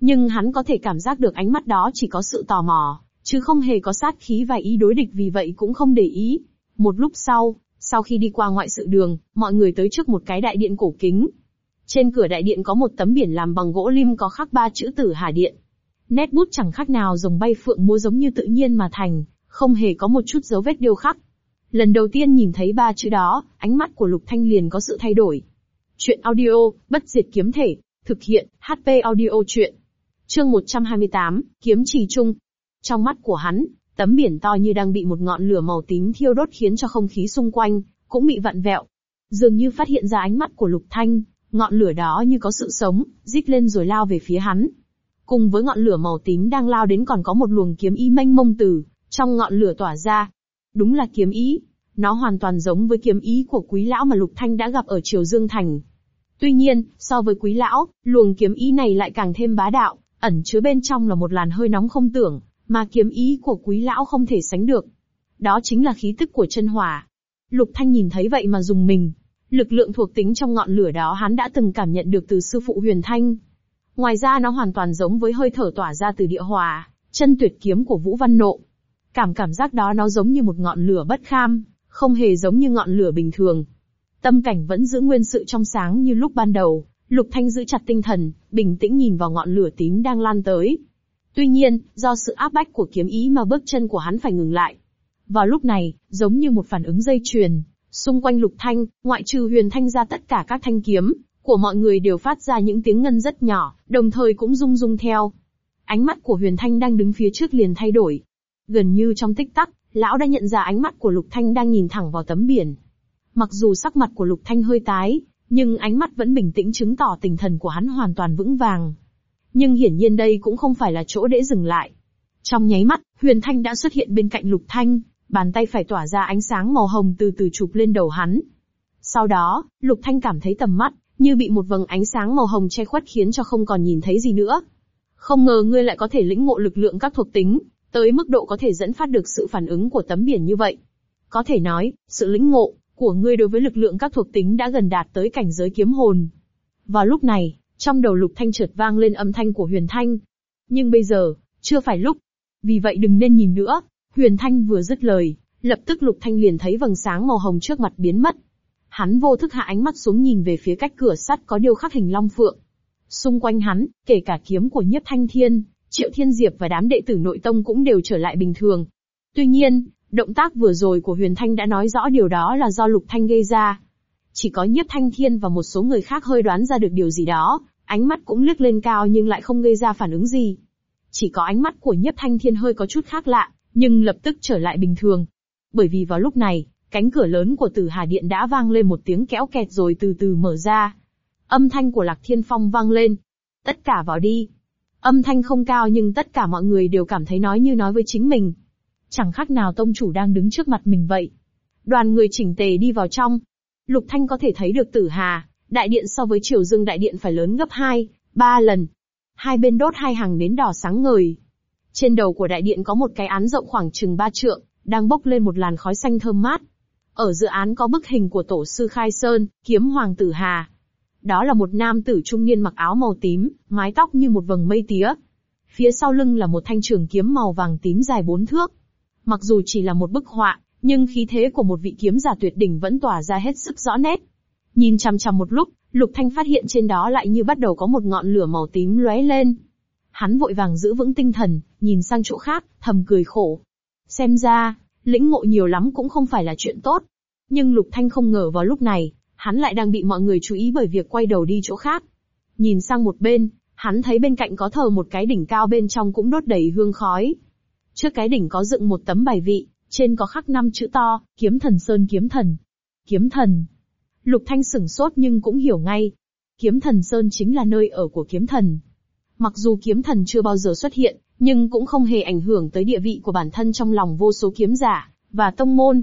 Nhưng hắn có thể cảm giác được ánh mắt đó chỉ có sự tò mò, chứ không hề có sát khí và ý đối địch vì vậy cũng không để ý. Một lúc sau, sau khi đi qua ngoại sự đường, mọi người tới trước một cái đại điện cổ kính. Trên cửa đại điện có một tấm biển làm bằng gỗ lim có khắc ba chữ tử hà điện. Nét bút chẳng khác nào rồng bay phượng múa giống như tự nhiên mà thành, không hề có một chút dấu vết điêu khắc. Lần đầu tiên nhìn thấy ba chữ đó, ánh mắt của Lục Thanh liền có sự thay đổi. Chuyện audio, bất diệt kiếm thể, thực hiện, HP audio chuyện. Chương 128, kiếm trì trung. Trong mắt của hắn, tấm biển to như đang bị một ngọn lửa màu tím thiêu đốt khiến cho không khí xung quanh, cũng bị vặn vẹo. Dường như phát hiện ra ánh mắt của Lục Thanh, ngọn lửa đó như có sự sống, rít lên rồi lao về phía hắn. Cùng với ngọn lửa màu tím đang lao đến còn có một luồng kiếm ý mênh mông từ, trong ngọn lửa tỏa ra. Đúng là kiếm ý. Nó hoàn toàn giống với kiếm ý của quý lão mà Lục Thanh đã gặp ở Triều Dương Thành. Tuy nhiên, so với quý lão, luồng kiếm ý này lại càng thêm bá đạo, ẩn chứa bên trong là một làn hơi nóng không tưởng, mà kiếm ý của quý lão không thể sánh được. Đó chính là khí tức của chân hỏa. Lục Thanh nhìn thấy vậy mà dùng mình. Lực lượng thuộc tính trong ngọn lửa đó hắn đã từng cảm nhận được từ sư phụ Huyền Thanh. Ngoài ra nó hoàn toàn giống với hơi thở tỏa ra từ địa hỏa, chân tuyệt kiếm của Vũ Văn Nộ. Cảm cảm giác đó nó giống như một ngọn lửa bất kham, không hề giống như ngọn lửa bình thường. Tâm cảnh vẫn giữ nguyên sự trong sáng như lúc ban đầu, Lục Thanh giữ chặt tinh thần, bình tĩnh nhìn vào ngọn lửa tím đang lan tới. Tuy nhiên, do sự áp bách của kiếm ý mà bước chân của hắn phải ngừng lại. Vào lúc này, giống như một phản ứng dây chuyền, xung quanh Lục Thanh, ngoại trừ Huyền Thanh ra tất cả các thanh kiếm của mọi người đều phát ra những tiếng ngân rất nhỏ, đồng thời cũng rung rung theo. Ánh mắt của Huyền Thanh đang đứng phía trước liền thay đổi. Gần như trong tích tắc, lão đã nhận ra ánh mắt của Lục Thanh đang nhìn thẳng vào tấm biển. Mặc dù sắc mặt của Lục Thanh hơi tái, nhưng ánh mắt vẫn bình tĩnh chứng tỏ tinh thần của hắn hoàn toàn vững vàng. Nhưng hiển nhiên đây cũng không phải là chỗ để dừng lại. Trong nháy mắt, Huyền Thanh đã xuất hiện bên cạnh Lục Thanh, bàn tay phải tỏa ra ánh sáng màu hồng từ từ chụp lên đầu hắn. Sau đó, Lục Thanh cảm thấy tầm mắt, như bị một vầng ánh sáng màu hồng che khuất khiến cho không còn nhìn thấy gì nữa. Không ngờ ngươi lại có thể lĩnh ngộ lực lượng các thuộc tính, tới mức độ có thể dẫn phát được sự phản ứng của tấm biển như vậy. Có thể nói, sự lĩnh ngộ của ngươi đối với lực lượng các thuộc tính đã gần đạt tới cảnh giới kiếm hồn. Vào lúc này, trong đầu Lục Thanh chợt vang lên âm thanh của Huyền Thanh. Nhưng bây giờ, chưa phải lúc. Vì vậy đừng nên nhìn nữa. Huyền Thanh vừa dứt lời, lập tức Lục Thanh liền thấy vầng sáng màu hồng trước mặt biến mất. Hắn vô thức hạ ánh mắt xuống nhìn về phía cách cửa sắt có điêu khắc hình long phượng. Xung quanh hắn, kể cả kiếm của Nhiếp Thanh Thiên, Triệu Thiên Diệp và đám đệ tử nội tông cũng đều trở lại bình thường. Tuy nhiên, động tác vừa rồi của Huyền Thanh đã nói rõ điều đó là do Lục Thanh gây ra. Chỉ có Nhiếp Thanh Thiên và một số người khác hơi đoán ra được điều gì đó, ánh mắt cũng liếc lên cao nhưng lại không gây ra phản ứng gì. Chỉ có ánh mắt của Nhiếp Thanh Thiên hơi có chút khác lạ, nhưng lập tức trở lại bình thường. Bởi vì vào lúc này, cánh cửa lớn của Tử Hà Điện đã vang lên một tiếng kéo kẹt rồi từ từ mở ra. Âm thanh của Lạc Thiên Phong vang lên. Tất cả vào đi. Âm thanh không cao nhưng tất cả mọi người đều cảm thấy nói như nói với chính mình. Chẳng khác nào tông chủ đang đứng trước mặt mình vậy. Đoàn người chỉnh tề đi vào trong. Lục Thanh có thể thấy được Tử Hà, đại điện so với Triều Dương đại điện phải lớn gấp 2, 3 lần. Hai bên đốt hai hàng nến đỏ sáng ngời. Trên đầu của đại điện có một cái án rộng khoảng chừng ba trượng, đang bốc lên một làn khói xanh thơm mát. Ở dự án có bức hình của tổ sư Khai Sơn, kiếm hoàng tử Hà. Đó là một nam tử trung niên mặc áo màu tím, mái tóc như một vầng mây tía. Phía sau lưng là một thanh trường kiếm màu vàng tím dài bốn thước. Mặc dù chỉ là một bức họa, nhưng khí thế của một vị kiếm giả tuyệt đỉnh vẫn tỏa ra hết sức rõ nét. Nhìn chằm chằm một lúc, Lục Thanh phát hiện trên đó lại như bắt đầu có một ngọn lửa màu tím lóe lên. Hắn vội vàng giữ vững tinh thần, nhìn sang chỗ khác, thầm cười khổ. Xem ra, lĩnh ngộ nhiều lắm cũng không phải là chuyện tốt. Nhưng Lục Thanh không ngờ vào lúc này, hắn lại đang bị mọi người chú ý bởi việc quay đầu đi chỗ khác. Nhìn sang một bên, hắn thấy bên cạnh có thờ một cái đỉnh cao bên trong cũng đốt đầy hương khói. Trước cái đỉnh có dựng một tấm bài vị, trên có khắc năm chữ to, kiếm thần sơn kiếm thần. Kiếm thần. Lục Thanh sửng sốt nhưng cũng hiểu ngay. Kiếm thần sơn chính là nơi ở của kiếm thần. Mặc dù kiếm thần chưa bao giờ xuất hiện, nhưng cũng không hề ảnh hưởng tới địa vị của bản thân trong lòng vô số kiếm giả, và tông môn.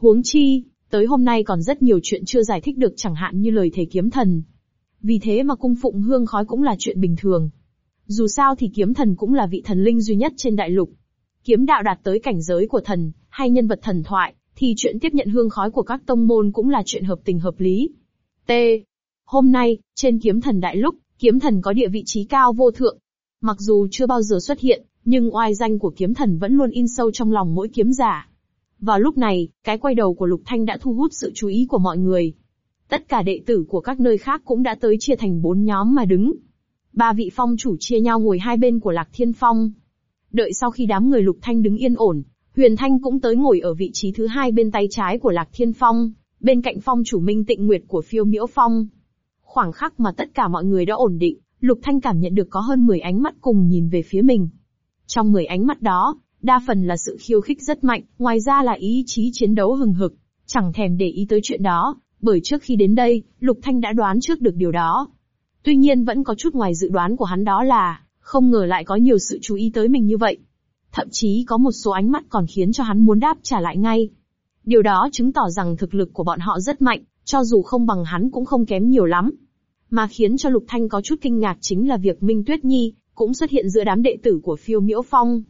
Huống chi, tới hôm nay còn rất nhiều chuyện chưa giải thích được chẳng hạn như lời thề kiếm thần. Vì thế mà cung phụng hương khói cũng là chuyện bình thường. Dù sao thì kiếm thần cũng là vị thần linh duy nhất trên đại lục. Kiếm đạo đạt tới cảnh giới của thần, hay nhân vật thần thoại, thì chuyện tiếp nhận hương khói của các tông môn cũng là chuyện hợp tình hợp lý. T. Hôm nay, trên kiếm thần đại lục, kiếm thần có địa vị trí cao vô thượng, Mặc dù chưa bao giờ xuất hiện, nhưng oai danh của kiếm thần vẫn luôn in sâu trong lòng mỗi kiếm giả. Vào lúc này, cái quay đầu của Lục Thanh đã thu hút sự chú ý của mọi người. Tất cả đệ tử của các nơi khác cũng đã tới chia thành bốn nhóm mà đứng. Ba vị phong chủ chia nhau ngồi hai bên của Lạc Thiên Phong. Đợi sau khi đám người Lục Thanh đứng yên ổn, Huyền Thanh cũng tới ngồi ở vị trí thứ hai bên tay trái của Lạc Thiên Phong, bên cạnh phong chủ Minh Tịnh Nguyệt của Phiêu Miễu Phong. Khoảng khắc mà tất cả mọi người đã ổn định, Lục Thanh cảm nhận được có hơn 10 ánh mắt cùng nhìn về phía mình. Trong 10 ánh mắt đó, đa phần là sự khiêu khích rất mạnh, ngoài ra là ý chí chiến đấu hừng hực, chẳng thèm để ý tới chuyện đó, bởi trước khi đến đây, Lục Thanh đã đoán trước được điều đó. Tuy nhiên vẫn có chút ngoài dự đoán của hắn đó là, không ngờ lại có nhiều sự chú ý tới mình như vậy. Thậm chí có một số ánh mắt còn khiến cho hắn muốn đáp trả lại ngay. Điều đó chứng tỏ rằng thực lực của bọn họ rất mạnh, cho dù không bằng hắn cũng không kém nhiều lắm. Mà khiến cho Lục Thanh có chút kinh ngạc chính là việc Minh Tuyết Nhi cũng xuất hiện giữa đám đệ tử của Phiêu Miễu Phong.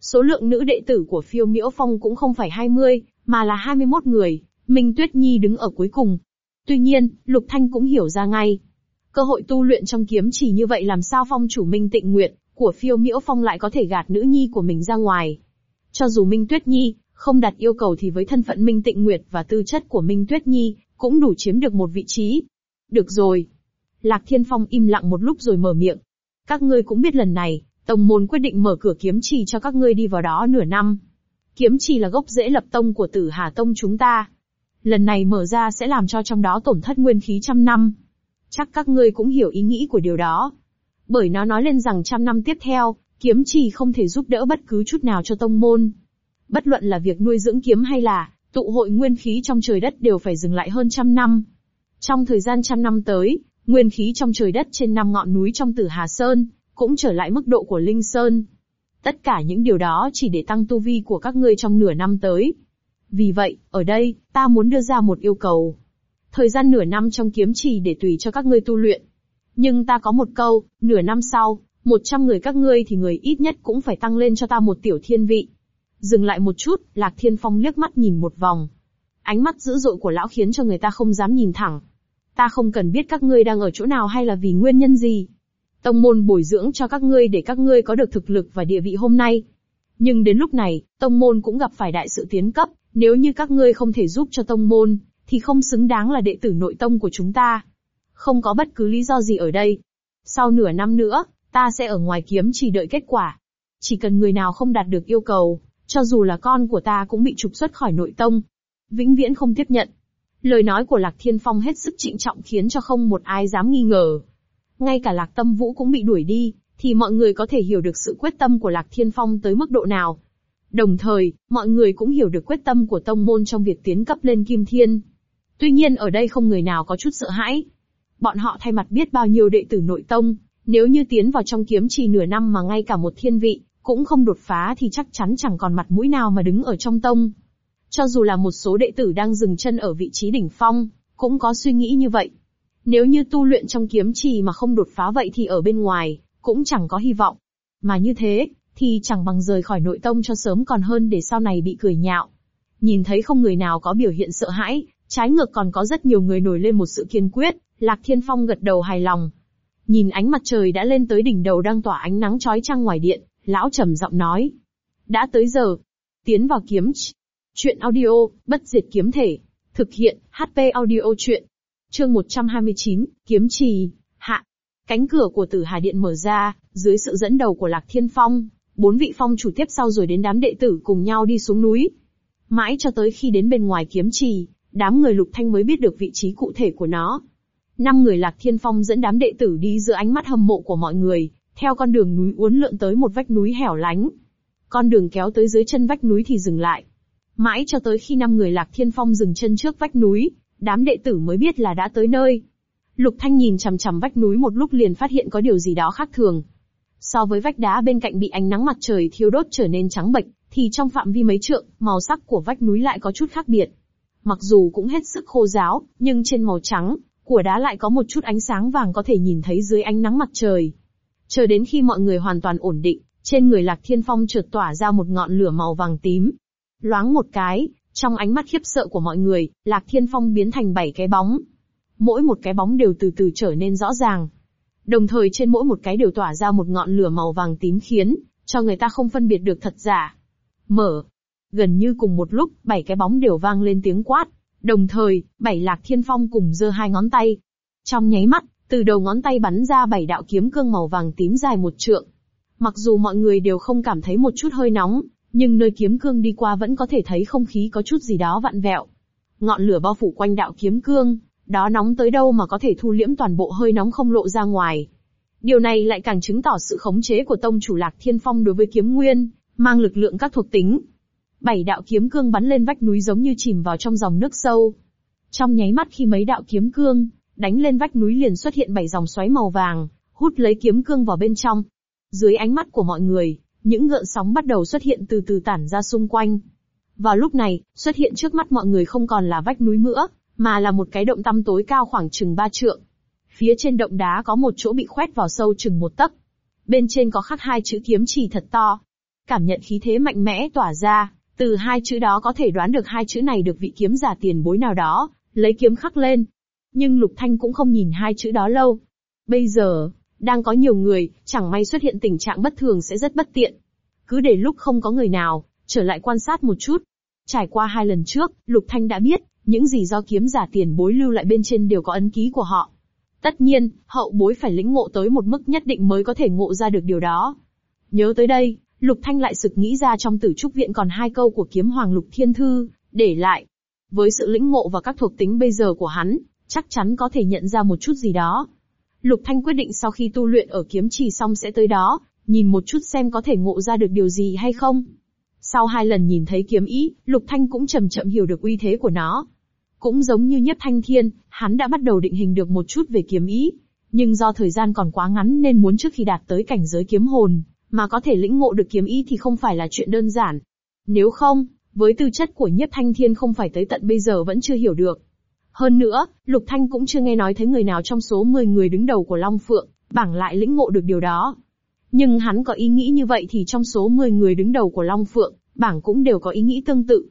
Số lượng nữ đệ tử của Phiêu Miễu Phong cũng không phải 20, mà là 21 người, Minh Tuyết Nhi đứng ở cuối cùng. Tuy nhiên, Lục Thanh cũng hiểu ra ngay. Cơ hội tu luyện trong kiếm chỉ như vậy làm sao phong chủ Minh Tịnh Nguyệt của Phiêu Miễu Phong lại có thể gạt nữ nhi của mình ra ngoài. Cho dù Minh Tuyết Nhi không đặt yêu cầu thì với thân phận Minh Tịnh Nguyệt và tư chất của Minh Tuyết Nhi, cũng đủ chiếm được một vị trí. Được rồi. Lạc Thiên Phong im lặng một lúc rồi mở miệng. Các ngươi cũng biết lần này, Tông môn quyết định mở cửa kiếm trì cho các ngươi đi vào đó nửa năm. Kiếm trì là gốc rễ lập tông của tử Hà Tông chúng ta. Lần này mở ra sẽ làm cho trong đó tổn thất nguyên khí trăm năm. Chắc các ngươi cũng hiểu ý nghĩ của điều đó. Bởi nó nói lên rằng trăm năm tiếp theo, kiếm trì không thể giúp đỡ bất cứ chút nào cho tông môn. Bất luận là việc nuôi dưỡng kiếm hay là tụ hội nguyên khí trong trời đất đều phải dừng lại hơn trăm năm. Trong thời gian trăm năm tới, nguyên khí trong trời đất trên năm ngọn núi trong Tử Hà Sơn cũng trở lại mức độ của Linh Sơn. Tất cả những điều đó chỉ để tăng tu vi của các ngươi trong nửa năm tới. Vì vậy, ở đây, ta muốn đưa ra một yêu cầu. Thời gian nửa năm trong kiếm trì để tùy cho các ngươi tu luyện. Nhưng ta có một câu, nửa năm sau, một trăm người các ngươi thì người ít nhất cũng phải tăng lên cho ta một tiểu thiên vị. Dừng lại một chút, Lạc Thiên Phong liếc mắt nhìn một vòng. Ánh mắt dữ dội của lão khiến cho người ta không dám nhìn thẳng. Ta không cần biết các ngươi đang ở chỗ nào hay là vì nguyên nhân gì. Tông môn bồi dưỡng cho các ngươi để các ngươi có được thực lực và địa vị hôm nay. Nhưng đến lúc này, tông môn cũng gặp phải đại sự tiến cấp, nếu như các ngươi không thể giúp cho tông môn, thì không xứng đáng là đệ tử nội tông của chúng ta. Không có bất cứ lý do gì ở đây. Sau nửa năm nữa, ta sẽ ở ngoài kiếm chỉ đợi kết quả. Chỉ cần người nào không đạt được yêu cầu, cho dù là con của ta cũng bị trục xuất khỏi nội tông. Vĩnh viễn không tiếp nhận. Lời nói của Lạc Thiên Phong hết sức trịnh trọng khiến cho không một ai dám nghi ngờ ngay cả Lạc Tâm Vũ cũng bị đuổi đi, thì mọi người có thể hiểu được sự quyết tâm của Lạc Thiên Phong tới mức độ nào. Đồng thời, mọi người cũng hiểu được quyết tâm của tông môn trong việc tiến cấp lên Kim Thiên. Tuy nhiên ở đây không người nào có chút sợ hãi. Bọn họ thay mặt biết bao nhiêu đệ tử nội tông, nếu như tiến vào trong kiếm trì nửa năm mà ngay cả một thiên vị, cũng không đột phá thì chắc chắn chẳng còn mặt mũi nào mà đứng ở trong tông. Cho dù là một số đệ tử đang dừng chân ở vị trí đỉnh phong, cũng có suy nghĩ như vậy. Nếu như tu luyện trong kiếm trì mà không đột phá vậy thì ở bên ngoài, cũng chẳng có hy vọng. Mà như thế, thì chẳng bằng rời khỏi nội tông cho sớm còn hơn để sau này bị cười nhạo. Nhìn thấy không người nào có biểu hiện sợ hãi, trái ngược còn có rất nhiều người nổi lên một sự kiên quyết, Lạc Thiên Phong gật đầu hài lòng. Nhìn ánh mặt trời đã lên tới đỉnh đầu đang tỏa ánh nắng chói chang ngoài điện, lão trầm giọng nói. Đã tới giờ. Tiến vào kiếm Chuyện audio, bất diệt kiếm thể. Thực hiện, HP audio chuyện. Chương 129, Kiếm Trì, Hạ. Cánh cửa của Tử Hà Điện mở ra, dưới sự dẫn đầu của Lạc Thiên Phong, bốn vị phong chủ tiếp sau rồi đến đám đệ tử cùng nhau đi xuống núi. Mãi cho tới khi đến bên ngoài kiếm trì, đám người Lục Thanh mới biết được vị trí cụ thể của nó. Năm người Lạc Thiên Phong dẫn đám đệ tử đi giữa ánh mắt hâm mộ của mọi người, theo con đường núi uốn lượn tới một vách núi hẻo lánh. Con đường kéo tới dưới chân vách núi thì dừng lại. Mãi cho tới khi năm người Lạc Thiên Phong dừng chân trước vách núi, đám đệ tử mới biết là đã tới nơi. Lục Thanh nhìn chằm chằm vách núi một lúc liền phát hiện có điều gì đó khác thường. So với vách đá bên cạnh bị ánh nắng mặt trời thiêu đốt trở nên trắng bệch, thì trong phạm vi mấy trượng, màu sắc của vách núi lại có chút khác biệt. Mặc dù cũng hết sức khô ráo, nhưng trên màu trắng của đá lại có một chút ánh sáng vàng có thể nhìn thấy dưới ánh nắng mặt trời. Chờ đến khi mọi người hoàn toàn ổn định, trên người Lạc Thiên Phong chợt tỏa ra một ngọn lửa màu vàng tím. Loáng một cái, trong ánh mắt khiếp sợ của mọi người, Lạc Thiên Phong biến thành bảy cái bóng. Mỗi một cái bóng đều từ từ trở nên rõ ràng. Đồng thời trên mỗi một cái đều tỏa ra một ngọn lửa màu vàng tím khiến cho người ta không phân biệt được thật giả. Mở. Gần như cùng một lúc, bảy cái bóng đều vang lên tiếng quát. Đồng thời, bảy Lạc Thiên Phong cùng giơ hai ngón tay. Trong nháy mắt, từ đầu ngón tay bắn ra bảy đạo kiếm cương màu vàng tím dài một trượng. Mặc dù mọi người đều không cảm thấy một chút hơi nóng, nhưng nơi kiếm cương đi qua vẫn có thể thấy không khí có chút gì đó vặn vẹo. Ngọn lửa bao phủ quanh đạo kiếm cương, đó nóng tới đâu mà có thể thu liễm toàn bộ hơi nóng không lộ ra ngoài. Điều này lại càng chứng tỏ sự khống chế của tông chủ Lạc Thiên Phong đối với kiếm nguyên, mang lực lượng các thuộc tính. Bảy đạo kiếm cương bắn lên vách núi giống như chìm vào trong dòng nước sâu. Trong nháy mắt khi mấy đạo kiếm cương đánh lên vách núi liền xuất hiện bảy dòng xoáy màu vàng, hút lấy kiếm cương vào bên trong. Dưới ánh mắt của mọi người, những gợn sóng bắt đầu xuất hiện từ từ tản ra xung quanh. Vào lúc này, xuất hiện trước mắt mọi người không còn là vách núi nữa, mà là một cái động tăm tối cao khoảng chừng ba trượng. Phía trên động đá có một chỗ bị khoét vào sâu chừng một tấc. Bên trên có khắc hai chữ kiếm chỉ thật to. Cảm nhận khí thế mạnh mẽ tỏa ra, từ hai chữ đó có thể đoán được hai chữ này được vị kiếm giả tiền bối nào đó, lấy kiếm khắc lên. Nhưng Lục Thanh cũng không nhìn hai chữ đó lâu. Bây giờ, đang có nhiều người, chẳng may xuất hiện tình trạng bất thường sẽ rất bất tiện. Cứ để lúc không có người nào, trở lại quan sát một chút. Trải qua hai lần trước, Lục Thanh đã biết, những gì do kiếm giả tiền bối lưu lại bên trên đều có ấn ký của họ. Tất nhiên, hậu bối phải lĩnh ngộ tới một mức nhất định mới có thể ngộ ra được điều đó. Nhớ tới đây, Lục Thanh lại sực nghĩ ra trong tử trúc viện còn hai câu của kiếm hoàng Lục Thiên Thư, để lại. Với sự lĩnh ngộ và các thuộc tính bây giờ của hắn, chắc chắn có thể nhận ra một chút gì đó. Lục Thanh quyết định sau khi tu luyện ở kiếm trì xong sẽ tới đó, nhìn một chút xem có thể ngộ ra được điều gì hay không. Sau hai lần nhìn thấy kiếm ý, Lục Thanh cũng chậm chậm hiểu được uy thế của nó. Cũng giống như Nhất Thanh Thiên, hắn đã bắt đầu định hình được một chút về kiếm ý. Nhưng do thời gian còn quá ngắn nên muốn trước khi đạt tới cảnh giới kiếm hồn, mà có thể lĩnh ngộ được kiếm ý thì không phải là chuyện đơn giản. Nếu không, với tư chất của Nhất Thanh Thiên không phải tới tận bây giờ vẫn chưa hiểu được. Hơn nữa, Lục Thanh cũng chưa nghe nói thấy người nào trong số 10 người đứng đầu của Long Phượng, bảng lại lĩnh ngộ được điều đó. Nhưng hắn có ý nghĩ như vậy thì trong số 10 người đứng đầu của Long Phượng, bảng cũng đều có ý nghĩ tương tự.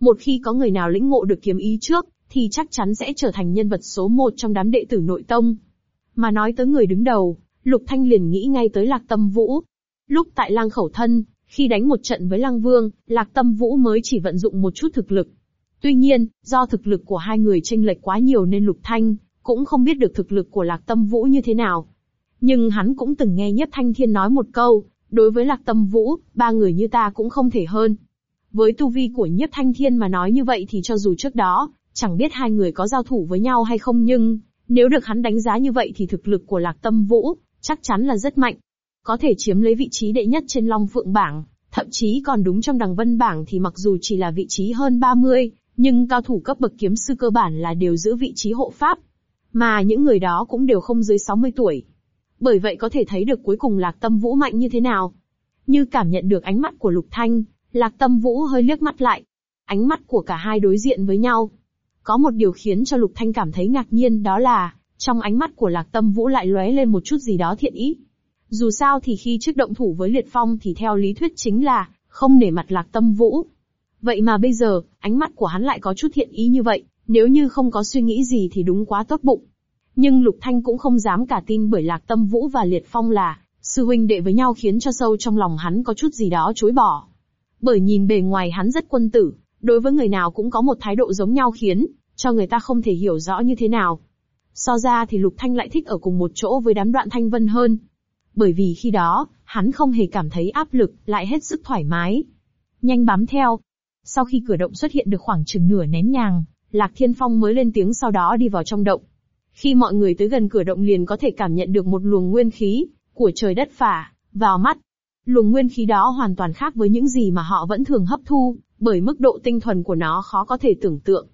Một khi có người nào lĩnh ngộ được kiếm ý trước, thì chắc chắn sẽ trở thành nhân vật số một trong đám đệ tử nội tông. Mà nói tới người đứng đầu, Lục Thanh liền nghĩ ngay tới Lạc Tâm Vũ. Lúc tại Lang Khẩu Thân, khi đánh một trận với Lăng Vương, Lạc Tâm Vũ mới chỉ vận dụng một chút thực lực. Tuy nhiên, do thực lực của hai người tranh lệch quá nhiều nên Lục Thanh cũng không biết được thực lực của Lạc Tâm Vũ như thế nào. Nhưng hắn cũng từng nghe Nhất Thanh Thiên nói một câu, đối với Lạc Tâm Vũ, ba người như ta cũng không thể hơn. Với tu vi của Nhất Thanh Thiên mà nói như vậy thì cho dù trước đó, chẳng biết hai người có giao thủ với nhau hay không nhưng, nếu được hắn đánh giá như vậy thì thực lực của Lạc Tâm Vũ, chắc chắn là rất mạnh. Có thể chiếm lấy vị trí đệ nhất trên Long Phượng bảng, thậm chí còn đúng trong đằng vân bảng thì mặc dù chỉ là vị trí hơn 30, nhưng cao thủ cấp bậc kiếm sư cơ bản là đều giữ vị trí hộ pháp. Mà những người đó cũng đều không dưới 60 tuổi. Bởi vậy có thể thấy được cuối cùng Lạc Tâm Vũ mạnh như thế nào. Như cảm nhận được ánh mắt của Lục Thanh, Lạc Tâm Vũ hơi liếc mắt lại. Ánh mắt của cả hai đối diện với nhau. Có một điều khiến cho Lục Thanh cảm thấy ngạc nhiên đó là, trong ánh mắt của Lạc Tâm Vũ lại lóe lên một chút gì đó thiện ý. Dù sao thì khi trước động thủ với Liệt Phong thì theo lý thuyết chính là, không nể mặt Lạc Tâm Vũ. Vậy mà bây giờ, ánh mắt của hắn lại có chút thiện ý như vậy, nếu như không có suy nghĩ gì thì đúng quá tốt bụng. Nhưng Lục Thanh cũng không dám cả tin bởi Lạc Tâm Vũ và Liệt Phong là, sư huynh đệ với nhau khiến cho sâu trong lòng hắn có chút gì đó chối bỏ. Bởi nhìn bề ngoài hắn rất quân tử, đối với người nào cũng có một thái độ giống nhau khiến, cho người ta không thể hiểu rõ như thế nào. So ra thì Lục Thanh lại thích ở cùng một chỗ với đám đoạn thanh vân hơn. Bởi vì khi đó, hắn không hề cảm thấy áp lực, lại hết sức thoải mái. Nhanh bám theo. Sau khi cửa động xuất hiện được khoảng chừng nửa nén nhàng, Lạc Thiên Phong mới lên tiếng sau đó đi vào trong động. Khi mọi người tới gần cửa động liền có thể cảm nhận được một luồng nguyên khí, của trời đất phả, vào mắt. Luồng nguyên khí đó hoàn toàn khác với những gì mà họ vẫn thường hấp thu, bởi mức độ tinh thuần của nó khó có thể tưởng tượng.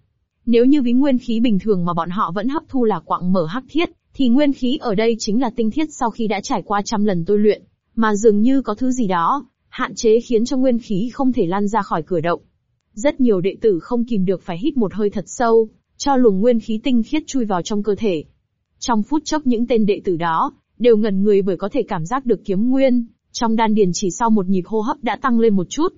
Nếu như ví nguyên khí bình thường mà bọn họ vẫn hấp thu là quặng mở hắc thiết, thì nguyên khí ở đây chính là tinh thiết sau khi đã trải qua trăm lần tôi luyện, mà dường như có thứ gì đó, hạn chế khiến cho nguyên khí không thể lan ra khỏi cửa động. Rất nhiều đệ tử không kìm được phải hít một hơi thật sâu, cho luồng nguyên khí tinh khiết chui vào trong cơ thể. Trong phút chốc những tên đệ tử đó, đều ngẩn người bởi có thể cảm giác được kiếm nguyên, trong đan điền chỉ sau một nhịp hô hấp đã tăng lên một chút.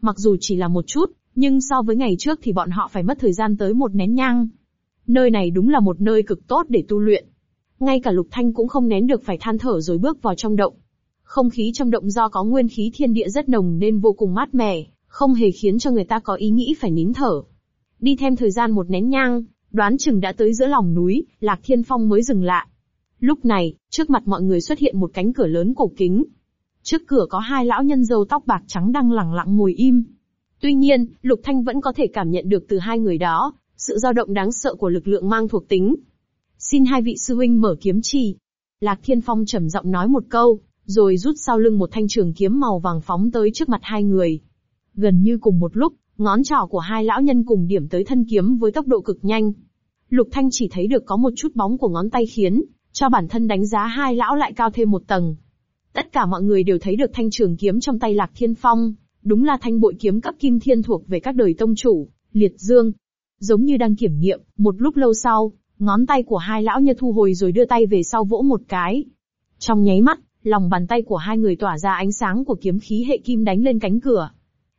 Mặc dù chỉ là một chút, nhưng so với ngày trước thì bọn họ phải mất thời gian tới một nén nhang. Nơi này đúng là một nơi cực tốt để tu luyện. Ngay cả Lục Thanh cũng không nén được phải than thở rồi bước vào trong động. Không khí trong động do có nguyên khí thiên địa rất nồng nên vô cùng mát mẻ, không hề khiến cho người ta có ý nghĩ phải nín thở. Đi thêm thời gian một nén nhang, đoán chừng đã tới giữa lòng núi, Lạc Thiên Phong mới dừng lại. Lúc này, trước mặt mọi người xuất hiện một cánh cửa lớn cổ kính. Trước cửa có hai lão nhân râu tóc bạc trắng đang lẳng lặng ngồi im. Tuy nhiên, Lục Thanh vẫn có thể cảm nhận được từ hai người đó, sự dao động đáng sợ của lực lượng mang thuộc tính. Xin hai vị sư huynh mở kiếm trì. Lạc Thiên Phong trầm giọng nói một câu, rồi rút sau lưng một thanh trường kiếm màu vàng phóng tới trước mặt hai người. Gần như cùng một lúc, ngón trỏ của hai lão nhân cùng điểm tới thân kiếm với tốc độ cực nhanh. Lục Thanh chỉ thấy được có một chút bóng của ngón tay khiến, cho bản thân đánh giá hai lão lại cao thêm một tầng. Tất cả mọi người đều thấy được thanh trường kiếm trong tay Lạc Thiên Phong, đúng là thanh bội kiếm cấp kim thiên thuộc về các đời tông chủ, liệt dương. Giống như đang kiểm nghiệm, một lúc lâu sau, ngón tay của hai lão nhân thu hồi rồi đưa tay về sau vỗ một cái. Trong nháy mắt, lòng bàn tay của hai người tỏa ra ánh sáng của kiếm khí hệ kim đánh lên cánh cửa.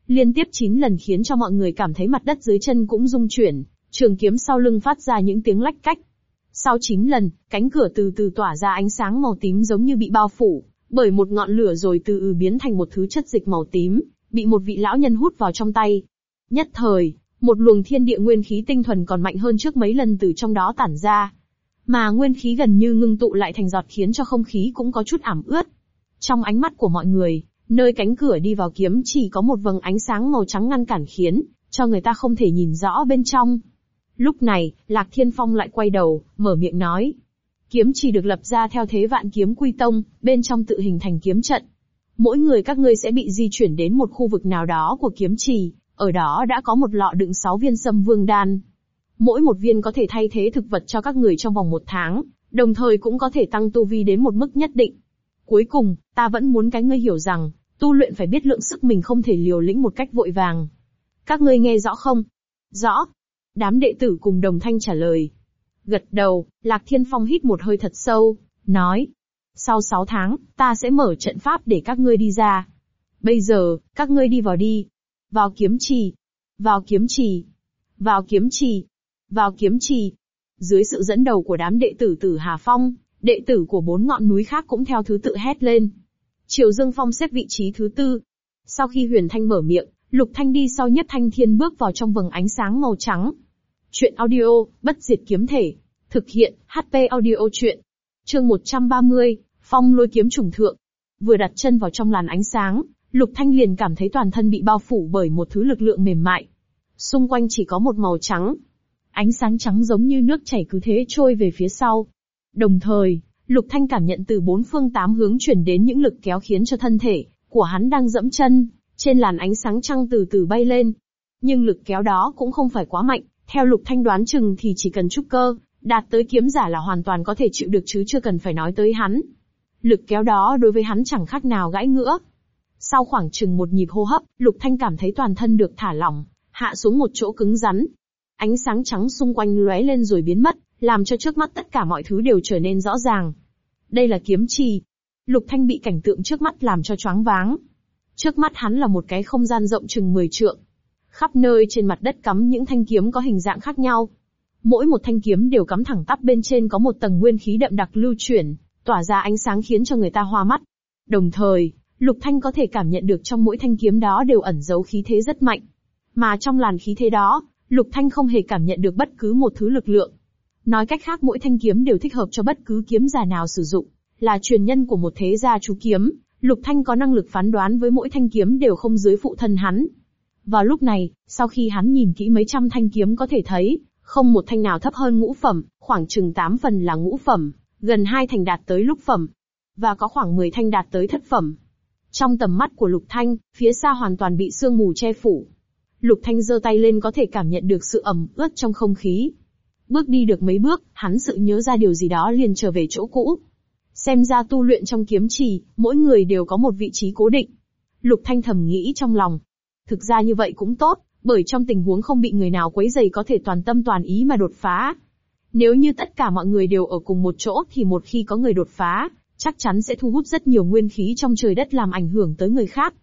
Liên tiếp 9 lần khiến cho mọi người cảm thấy mặt đất dưới chân cũng rung chuyển, trường kiếm sau lưng phát ra những tiếng lách cách. Sau 9 lần, cánh cửa từ từ tỏa ra ánh sáng màu tím giống như bị bao phủ, bởi một ngọn lửa rồi từ từ biến thành một thứ chất dịch màu tím, bị một vị lão nhân hút vào trong tay. Nhất thời, một luồng thiên địa nguyên khí tinh thuần còn mạnh hơn trước mấy lần từ trong đó tản ra. Mà nguyên khí gần như ngưng tụ lại thành giọt khiến cho không khí cũng có chút ảm ướt. Trong ánh mắt của mọi người, nơi cánh cửa đi vào kiếm chỉ có một vầng ánh sáng màu trắng ngăn cản khiến cho người ta không thể nhìn rõ bên trong. Lúc này, Lạc Thiên Phong lại quay đầu, mở miệng nói. Kiếm chỉ được lập ra theo thế vạn kiếm quy tông, bên trong tự hình thành kiếm trận. Mỗi người các ngươi sẽ bị di chuyển đến một khu vực nào đó của kiếm trì, ở đó đã có một lọ đựng 6 viên sâm vương đan. Mỗi một viên có thể thay thế thực vật cho các người trong vòng một tháng, đồng thời cũng có thể tăng tu vi đến một mức nhất định. Cuối cùng, ta vẫn muốn cái ngươi hiểu rằng, tu luyện phải biết lượng sức mình không thể liều lĩnh một cách vội vàng. Các ngươi nghe rõ không? Rõ. Đám đệ tử cùng đồng thanh trả lời. Gật đầu, Lạc Thiên Phong hít một hơi thật sâu, nói. Sau 6 tháng, ta sẽ mở trận pháp để các ngươi đi ra. Bây giờ, các ngươi đi vào đi. Vào kiếm trì. Vào kiếm trì. Vào kiếm trì. Vào kiếm trì. Dưới sự dẫn đầu của đám đệ tử tử Hà Phong, đệ tử của bốn ngọn núi khác cũng theo thứ tự hét lên. Triều Dương Phong xếp vị trí thứ tư. Sau khi Huyền Thanh mở miệng, Lục Thanh đi sau nhất Thanh Thiên bước vào trong vầng ánh sáng màu trắng. Chuyện audio, bất diệt kiếm thể. Thực hiện, HP audio chuyện. Chương 130, Phong lôi kiếm trùng thượng. Vừa đặt chân vào trong làn ánh sáng, Lục Thanh liền cảm thấy toàn thân bị bao phủ bởi một thứ lực lượng mềm mại. Xung quanh chỉ có một màu trắng. Ánh sáng trắng giống như nước chảy cứ thế trôi về phía sau. Đồng thời, Lục Thanh cảm nhận từ bốn phương tám hướng chuyển đến những lực kéo khiến cho thân thể của hắn đang dẫm chân, trên làn ánh sáng trăng từ từ bay lên. Nhưng lực kéo đó cũng không phải quá mạnh, theo Lục Thanh đoán chừng thì chỉ cần trúc cơ, đạt tới kiếm giả là hoàn toàn có thể chịu được chứ chưa cần phải nói tới hắn. Lực kéo đó đối với hắn chẳng khác nào gãi ngữa. Sau khoảng chừng một nhịp hô hấp, Lục Thanh cảm thấy toàn thân được thả lỏng, hạ xuống một chỗ cứng rắn. Ánh sáng trắng xung quanh lóe lên rồi biến mất, làm cho trước mắt tất cả mọi thứ đều trở nên rõ ràng. Đây là kiếm trì. Lục Thanh bị cảnh tượng trước mắt làm cho choáng váng. Trước mắt hắn là một cái không gian rộng chừng 10 trượng. Khắp nơi trên mặt đất cắm những thanh kiếm có hình dạng khác nhau. Mỗi một thanh kiếm đều cắm thẳng tắp bên trên có một tầng nguyên khí đậm đặc lưu chuyển, tỏa ra ánh sáng khiến cho người ta hoa mắt. Đồng thời, Lục Thanh có thể cảm nhận được trong mỗi thanh kiếm đó đều ẩn giấu khí thế rất mạnh. Mà trong làn khí thế đó, Lục Thanh không hề cảm nhận được bất cứ một thứ lực lượng. Nói cách khác mỗi thanh kiếm đều thích hợp cho bất cứ kiếm giả nào sử dụng, là truyền nhân của một thế gia chú kiếm, Lục Thanh có năng lực phán đoán với mỗi thanh kiếm đều không dưới phụ thân hắn. Vào lúc này, sau khi hắn nhìn kỹ mấy trăm thanh kiếm có thể thấy, không một thanh nào thấp hơn ngũ phẩm, khoảng chừng 8 phần là ngũ phẩm, gần hai thành đạt tới lục phẩm, và có khoảng 10 thanh đạt tới thất phẩm. Trong tầm mắt của Lục Thanh, phía xa hoàn toàn bị sương mù che phủ. Lục Thanh giơ tay lên có thể cảm nhận được sự ẩm ướt trong không khí. Bước đi được mấy bước, hắn sự nhớ ra điều gì đó liền trở về chỗ cũ. Xem ra tu luyện trong kiếm trì, mỗi người đều có một vị trí cố định. Lục Thanh thầm nghĩ trong lòng. Thực ra như vậy cũng tốt, bởi trong tình huống không bị người nào quấy rầy có thể toàn tâm toàn ý mà đột phá. Nếu như tất cả mọi người đều ở cùng một chỗ thì một khi có người đột phá, chắc chắn sẽ thu hút rất nhiều nguyên khí trong trời đất làm ảnh hưởng tới người khác.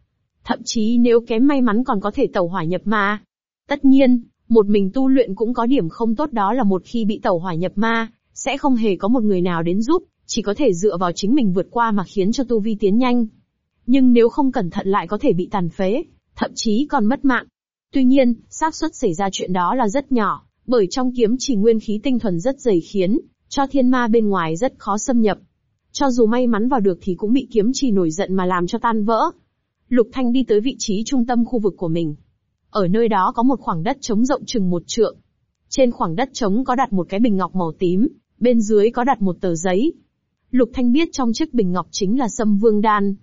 Thậm chí nếu kém may mắn còn có thể tẩu hỏa nhập ma. Tất nhiên, một mình tu luyện cũng có điểm không tốt đó là một khi bị tẩu hỏa nhập ma, sẽ không hề có một người nào đến giúp, chỉ có thể dựa vào chính mình vượt qua mà khiến cho tu vi tiến nhanh. Nhưng nếu không cẩn thận lại có thể bị tàn phế, thậm chí còn mất mạng. Tuy nhiên, xác suất xảy ra chuyện đó là rất nhỏ, bởi trong kiếm chỉ nguyên khí tinh thuần rất dày khiến cho thiên ma bên ngoài rất khó xâm nhập. Cho dù may mắn vào được thì cũng bị kiếm chỉ nổi giận mà làm cho tan vỡ. Lục Thanh đi tới vị trí trung tâm khu vực của mình. Ở nơi đó có một khoảng đất trống rộng chừng một trượng. Trên khoảng đất trống có đặt một cái bình ngọc màu tím, bên dưới có đặt một tờ giấy. Lục Thanh biết trong chiếc bình ngọc chính là sâm vương đan.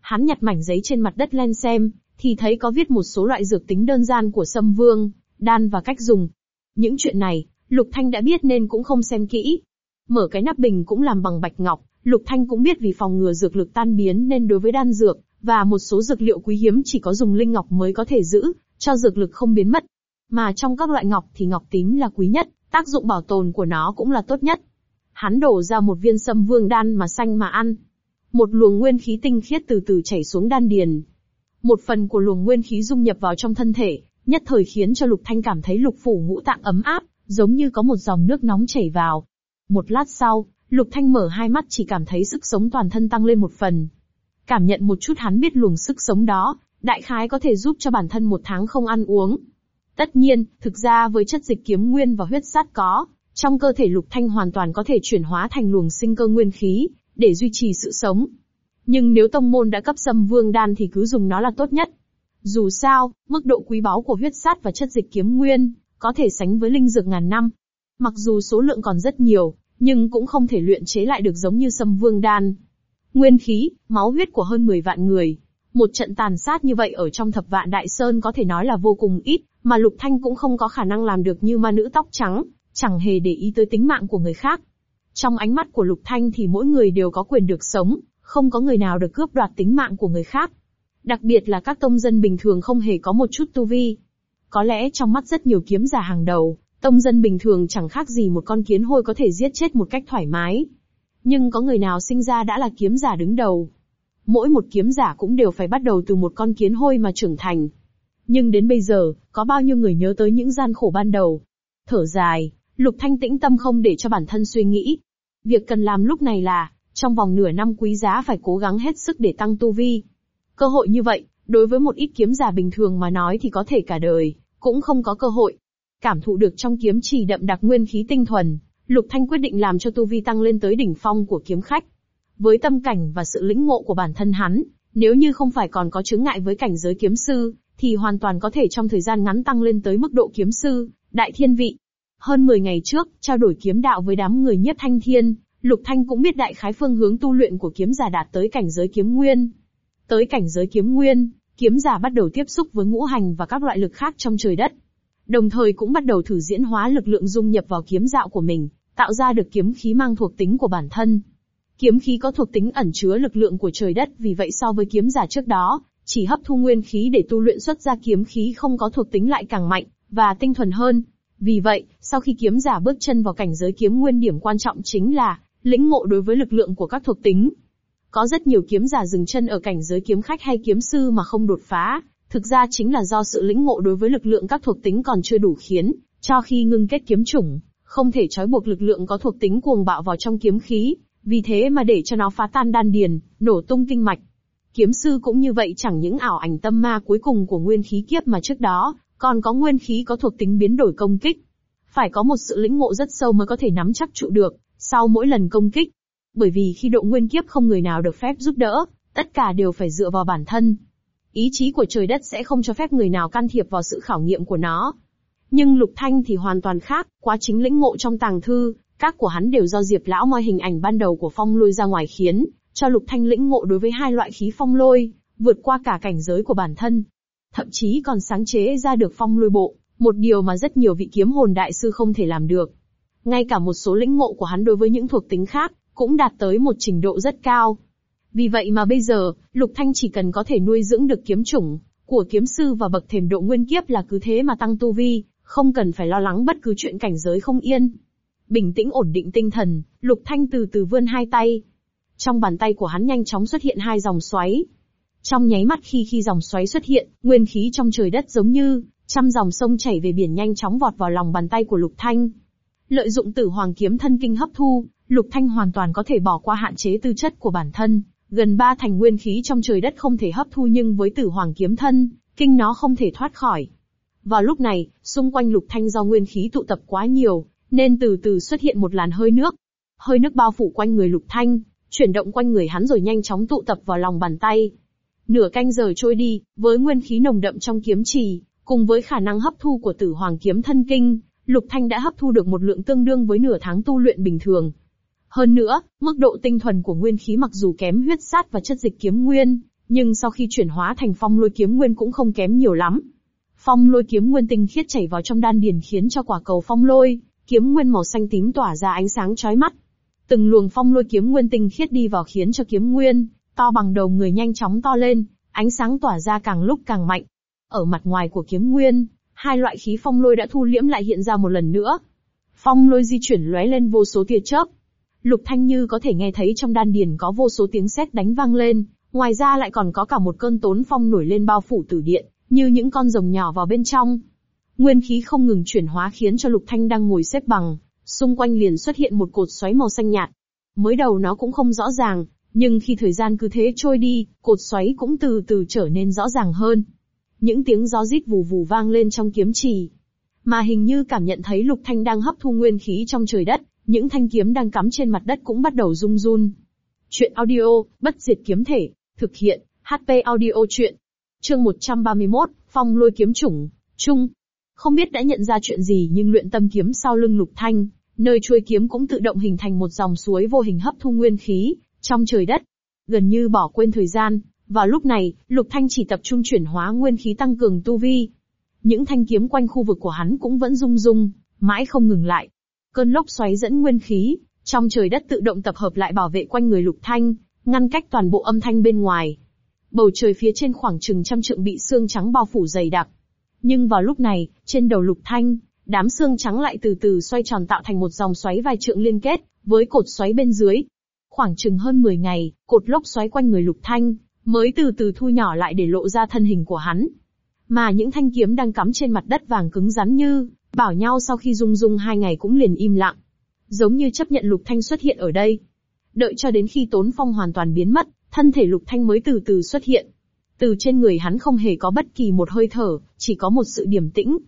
Hắn nhặt mảnh giấy trên mặt đất lên xem, thì thấy có viết một số loại dược tính đơn giản của sâm vương, đan và cách dùng. Những chuyện này, Lục Thanh đã biết nên cũng không xem kỹ. Mở cái nắp bình cũng làm bằng bạch ngọc, Lục Thanh cũng biết vì phòng ngừa dược lực tan biến nên đối với đan dược, và một số dược liệu quý hiếm chỉ có dùng linh ngọc mới có thể giữ, cho dược lực không biến mất. Mà trong các loại ngọc thì ngọc tím là quý nhất, tác dụng bảo tồn của nó cũng là tốt nhất. Hắn đổ ra một viên sâm vương đan mà xanh mà ăn. Một luồng nguyên khí tinh khiết từ từ chảy xuống đan điền. Một phần của luồng nguyên khí dung nhập vào trong thân thể, nhất thời khiến cho Lục Thanh cảm thấy lục phủ ngũ tạng ấm áp, giống như có một dòng nước nóng chảy vào. Một lát sau, Lục Thanh mở hai mắt chỉ cảm thấy sức sống toàn thân tăng lên một phần. Cảm nhận một chút hắn biết luồng sức sống đó, đại khái có thể giúp cho bản thân một tháng không ăn uống. Tất nhiên, thực ra với chất dịch kiếm nguyên và huyết sát có, trong cơ thể Lục Thanh hoàn toàn có thể chuyển hóa thành luồng sinh cơ nguyên khí, để duy trì sự sống. Nhưng nếu tông môn đã cấp xâm vương đan thì cứ dùng nó là tốt nhất. Dù sao, mức độ quý báu của huyết sát và chất dịch kiếm nguyên, có thể sánh với linh dược ngàn năm. Mặc dù số lượng còn rất nhiều, nhưng cũng không thể luyện chế lại được giống như Sâm vương đan. Nguyên khí, máu huyết của hơn 10 vạn người. Một trận tàn sát như vậy ở trong thập vạn đại sơn có thể nói là vô cùng ít, mà Lục Thanh cũng không có khả năng làm được như ma nữ tóc trắng, chẳng hề để ý tới tính mạng của người khác. Trong ánh mắt của Lục Thanh thì mỗi người đều có quyền được sống, không có người nào được cướp đoạt tính mạng của người khác. Đặc biệt là các tông dân bình thường không hề có một chút tu vi. Có lẽ trong mắt rất nhiều kiếm giả hàng đầu, tông dân bình thường chẳng khác gì một con kiến hôi có thể giết chết một cách thoải mái. Nhưng có người nào sinh ra đã là kiếm giả đứng đầu. Mỗi một kiếm giả cũng đều phải bắt đầu từ một con kiến hôi mà trưởng thành. Nhưng đến bây giờ, có bao nhiêu người nhớ tới những gian khổ ban đầu. Thở dài, Lục Thanh tĩnh tâm không để cho bản thân suy nghĩ. Việc cần làm lúc này là, trong vòng nửa năm quý giá phải cố gắng hết sức để tăng tu vi. Cơ hội như vậy, đối với một ít kiếm giả bình thường mà nói thì có thể cả đời, cũng không có cơ hội. Cảm thụ được trong kiếm chỉ đậm đặc nguyên khí tinh thuần, Lục Thanh quyết định làm cho tu vi tăng lên tới đỉnh phong của kiếm khách. Với tâm cảnh và sự lĩnh ngộ của bản thân hắn, nếu như không phải còn có chứng ngại với cảnh giới kiếm sư, thì hoàn toàn có thể trong thời gian ngắn tăng lên tới mức độ kiếm sư, đại thiên vị. Hơn 10 ngày trước, trao đổi kiếm đạo với đám người nhiếp thanh thiên, Lục Thanh cũng biết đại khái phương hướng tu luyện của kiếm giả đạt tới cảnh giới kiếm nguyên. Tới cảnh giới kiếm nguyên, kiếm giả bắt đầu tiếp xúc với ngũ hành và các loại lực khác trong trời đất. Đồng thời cũng bắt đầu thử diễn hóa lực lượng dung nhập vào kiếm dạo của mình, tạo ra được kiếm khí mang thuộc tính của bản thân. Kiếm khí có thuộc tính ẩn chứa lực lượng của trời đất vì vậy so với kiếm giả trước đó, chỉ hấp thu nguyên khí để tu luyện xuất ra kiếm khí không có thuộc tính lại càng mạnh, và tinh thuần hơn. Vì vậy, sau khi kiếm giả bước chân vào cảnh giới kiếm nguyên điểm quan trọng chính là, lĩnh ngộ đối với lực lượng của các thuộc tính. Có rất nhiều kiếm giả dừng chân ở cảnh giới kiếm khách hay kiếm sư mà không đột phá, thực ra chính là do sự lĩnh ngộ đối với lực lượng các thuộc tính còn chưa đủ khiến, cho khi ngưng kết kiếm chủng, không thể trói buộc lực lượng có thuộc tính cuồng bạo vào trong kiếm khí, vì thế mà để cho nó phá tan đan điền, nổ tung kinh mạch. Kiếm sư cũng như vậy chẳng những ảo ảnh tâm ma cuối cùng của nguyên khí kiếp mà trước đó, còn có nguyên khí có thuộc tính biến đổi công kích. Phải có một sự lĩnh ngộ rất sâu mới có thể nắm chắc trụ được, sau mỗi lần công kích. Bởi vì khi độ nguyên kiếp không người nào được phép giúp đỡ, tất cả đều phải dựa vào bản thân. Ý chí của trời đất sẽ không cho phép người nào can thiệp vào sự khảo nghiệm của nó. Nhưng Lục Thanh thì hoàn toàn khác, quá chính lĩnh ngộ trong tàng thư, các của hắn đều do Diệp Lão moi hình ảnh ban đầu của phong lôi ra ngoài khiến, cho Lục Thanh lĩnh ngộ đối với hai loại khí phong lôi, vượt qua cả cảnh giới của bản thân. Thậm chí còn sáng chế ra được phong lôi bộ, một điều mà rất nhiều vị kiếm hồn đại sư không thể làm được. Ngay cả một số lĩnh ngộ của hắn đối với những thuộc tính khác, cũng đạt tới một trình độ rất cao. Vì vậy mà bây giờ, Lục Thanh chỉ cần có thể nuôi dưỡng được kiếm chủng của kiếm sư và bậc thềm độ nguyên kiếp là cứ thế mà tăng tu vi, không cần phải lo lắng bất cứ chuyện cảnh giới không yên. Bình tĩnh ổn định tinh thần, Lục Thanh từ từ vươn hai tay. Trong bàn tay của hắn nhanh chóng xuất hiện hai dòng xoáy. Trong nháy mắt khi khi dòng xoáy xuất hiện, nguyên khí trong trời đất giống như trăm dòng sông chảy về biển nhanh chóng vọt vào lòng bàn tay của Lục Thanh. Lợi dụng tử hoàng kiếm thân kinh hấp thu, Lục Thanh hoàn toàn có thể bỏ qua hạn chế tư chất của bản thân, gần ba thành nguyên khí trong trời đất không thể hấp thu nhưng với tử hoàng kiếm thân, kinh nó không thể thoát khỏi. Vào lúc này, xung quanh Lục Thanh do nguyên khí tụ tập quá nhiều, nên từ từ xuất hiện một làn hơi nước. Hơi nước bao phủ quanh người Lục Thanh, chuyển động quanh người hắn rồi nhanh chóng tụ tập vào lòng bàn tay. Nửa canh giờ trôi đi, với nguyên khí nồng đậm trong kiếm trì, cùng với khả năng hấp thu của tử hoàng kiếm thân kinh, Lục Thanh đã hấp thu được một lượng tương đương với nửa tháng tu luyện bình thường. Hơn nữa, mức độ tinh thuần của nguyên khí mặc dù kém huyết sát và chất dịch kiếm nguyên, nhưng sau khi chuyển hóa thành phong lôi kiếm nguyên cũng không kém nhiều lắm. Phong lôi kiếm nguyên tinh khiết chảy vào trong đan điền khiến cho quả cầu phong lôi, kiếm nguyên màu xanh tím tỏa ra ánh sáng chói mắt. Từng luồng phong lôi kiếm nguyên tinh khiết đi vào khiến cho kiếm nguyên, to bằng đầu người nhanh chóng to lên, ánh sáng tỏa ra càng lúc càng mạnh. Ở mặt ngoài của kiếm nguyên, hai loại khí phong lôi đã thu liễm lại hiện ra một lần nữa. Phong lôi di chuyển lóe lên vô số tia chớp. Lục Thanh Như có thể nghe thấy trong đan điền có vô số tiếng sét đánh vang lên, ngoài ra lại còn có cả một cơn tốn phong nổi lên bao phủ tử điện, như những con rồng nhỏ vào bên trong. Nguyên khí không ngừng chuyển hóa khiến cho Lục Thanh đang ngồi xếp bằng, xung quanh liền xuất hiện một cột xoáy màu xanh nhạt. Mới đầu nó cũng không rõ ràng, nhưng khi thời gian cứ thế trôi đi, cột xoáy cũng từ từ trở nên rõ ràng hơn. Những tiếng gió rít vù vù vang lên trong kiếm trì. Mà hình như cảm nhận thấy Lục Thanh đang hấp thu nguyên khí trong trời đất, những thanh kiếm đang cắm trên mặt đất cũng bắt đầu rung run. Chuyện audio, bất diệt kiếm thể, thực hiện, HP audio chuyện. Chương 131, Phong lôi kiếm chủng, Trung. Không biết đã nhận ra chuyện gì nhưng luyện tâm kiếm sau lưng Lục Thanh, nơi chuôi kiếm cũng tự động hình thành một dòng suối vô hình hấp thu nguyên khí, trong trời đất. Gần như bỏ quên thời gian, vào lúc này, Lục Thanh chỉ tập trung chuyển hóa nguyên khí tăng cường tu vi. Những thanh kiếm quanh khu vực của hắn cũng vẫn rung rung, mãi không ngừng lại. Cơn lốc xoáy dẫn nguyên khí, trong trời đất tự động tập hợp lại bảo vệ quanh người Lục Thanh, ngăn cách toàn bộ âm thanh bên ngoài. Bầu trời phía trên khoảng chừng trăm trượng bị xương trắng bao phủ dày đặc. Nhưng vào lúc này, trên đầu Lục Thanh, đám xương trắng lại từ từ xoay tròn tạo thành một dòng xoáy vài trượng liên kết, với cột xoáy bên dưới. Khoảng chừng hơn 10 ngày, cột lốc xoáy quanh người Lục Thanh, mới từ từ thu nhỏ lại để lộ ra thân hình của hắn. Mà những thanh kiếm đang cắm trên mặt đất vàng cứng rắn như, bảo nhau sau khi rung rung hai ngày cũng liền im lặng. Giống như chấp nhận Lục Thanh xuất hiện ở đây. Đợi cho đến khi tốn phong hoàn toàn biến mất, thân thể Lục Thanh mới từ từ xuất hiện. Từ trên người hắn không hề có bất kỳ một hơi thở, chỉ có một sự điềm tĩnh.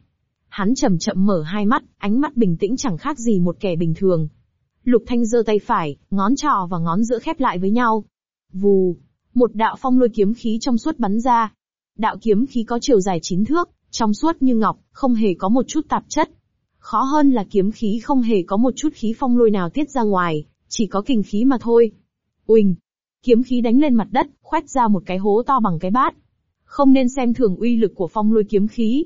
Hắn chậm chậm mở hai mắt, ánh mắt bình tĩnh chẳng khác gì một kẻ bình thường. Lục Thanh giơ tay phải, ngón trỏ và ngón giữa khép lại với nhau. Vù, một đạo phong lôi kiếm khí trong suốt bắn ra. Đạo kiếm khí có chiều dài chín thước, trong suốt như ngọc, không hề có một chút tạp chất. Khó hơn là kiếm khí không hề có một chút khí phong lôi nào tiết ra ngoài, chỉ có kình khí mà thôi. Uỳnh! Kiếm khí đánh lên mặt đất, khoét ra một cái hố to bằng cái bát. Không nên xem thường uy lực của phong lôi kiếm khí.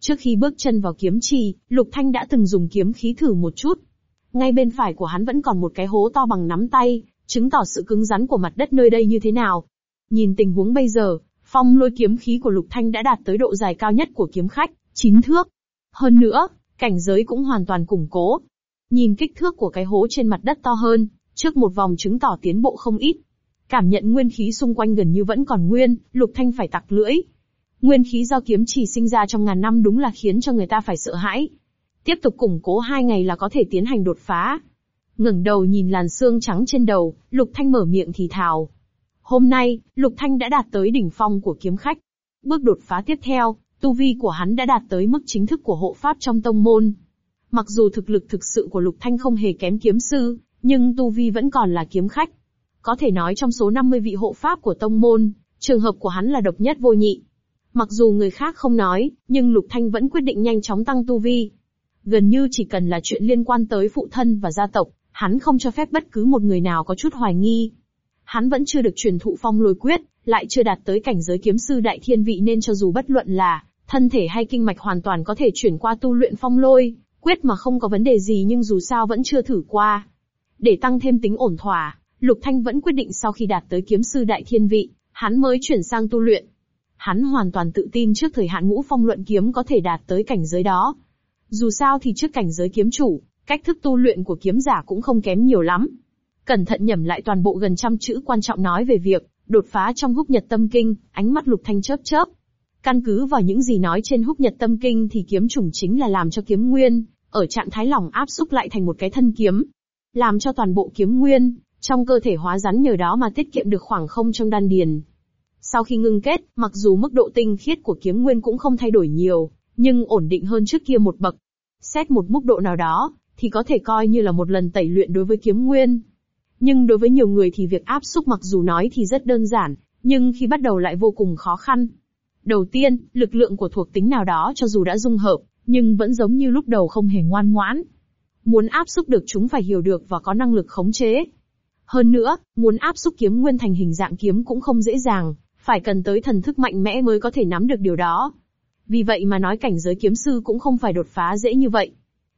Trước khi bước chân vào kiếm trì, Lục Thanh đã từng dùng kiếm khí thử một chút. Ngay bên phải của hắn vẫn còn một cái hố to bằng nắm tay, chứng tỏ sự cứng rắn của mặt đất nơi đây như thế nào. Nhìn tình huống bây giờ, phong lôi kiếm khí của Lục Thanh đã đạt tới độ dài cao nhất của kiếm khách, 9 thước. Hơn nữa, cảnh giới cũng hoàn toàn củng cố. Nhìn kích thước của cái hố trên mặt đất to hơn, trước một vòng chứng tỏ tiến bộ không ít. Cảm nhận nguyên khí xung quanh gần như vẫn còn nguyên, Lục Thanh phải tặc lưỡi. Nguyên khí do kiếm chỉ sinh ra trong ngàn năm đúng là khiến cho người ta phải sợ hãi. Tiếp tục củng cố hai ngày là có thể tiến hành đột phá ngẩng đầu nhìn làn xương trắng trên đầu, Lục Thanh mở miệng thì thào. Hôm nay, Lục Thanh đã đạt tới đỉnh phong của kiếm khách. Bước đột phá tiếp theo, tu vi của hắn đã đạt tới mức chính thức của hộ pháp trong tông môn. Mặc dù thực lực thực sự của Lục Thanh không hề kém kiếm sư, nhưng tu vi vẫn còn là kiếm khách. Có thể nói trong số 50 vị hộ pháp của tông môn, trường hợp của hắn là độc nhất vô nhị. Mặc dù người khác không nói, nhưng Lục Thanh vẫn quyết định nhanh chóng tăng tu vi. Gần như chỉ cần là chuyện liên quan tới phụ thân và gia tộc, Hắn không cho phép bất cứ một người nào có chút hoài nghi. Hắn vẫn chưa được truyền thụ phong lôi quyết, lại chưa đạt tới cảnh giới kiếm sư đại thiên vị nên cho dù bất luận là thân thể hay kinh mạch hoàn toàn có thể chuyển qua tu luyện phong lôi, quyết mà không có vấn đề gì nhưng dù sao vẫn chưa thử qua. Để tăng thêm tính ổn thỏa, Lục Thanh vẫn quyết định sau khi đạt tới kiếm sư đại thiên vị, hắn mới chuyển sang tu luyện. Hắn hoàn toàn tự tin trước thời hạn ngũ phong luận kiếm có thể đạt tới cảnh giới đó. Dù sao thì trước cảnh giới kiếm chủ, Cách thức tu luyện của kiếm giả cũng không kém nhiều lắm. Cẩn thận nhẩm lại toàn bộ gần trăm chữ quan trọng nói về việc đột phá trong húc nhật tâm kinh, ánh mắt lục thanh chớp chớp. Căn cứ vào những gì nói trên húc nhật tâm kinh thì kiếm chủng chính là làm cho kiếm nguyên, ở trạng thái lỏng áp xúc lại thành một cái thân kiếm. Làm cho toàn bộ kiếm nguyên, trong cơ thể hóa rắn nhờ đó mà tiết kiệm được khoảng không trong đan điền. Sau khi ngưng kết, mặc dù mức độ tinh khiết của kiếm nguyên cũng không thay đổi nhiều, nhưng ổn định hơn trước kia một bậc. Xét một mức độ nào đó, thì có thể coi như là một lần tẩy luyện đối với kiếm nguyên. Nhưng đối với nhiều người thì việc áp xúc mặc dù nói thì rất đơn giản, nhưng khi bắt đầu lại vô cùng khó khăn. Đầu tiên, lực lượng của thuộc tính nào đó cho dù đã dung hợp, nhưng vẫn giống như lúc đầu không hề ngoan ngoãn. Muốn áp xúc được chúng phải hiểu được và có năng lực khống chế. Hơn nữa, muốn áp xúc kiếm nguyên thành hình dạng kiếm cũng không dễ dàng, phải cần tới thần thức mạnh mẽ mới có thể nắm được điều đó. Vì vậy mà nói cảnh giới kiếm sư cũng không phải đột phá dễ như vậy.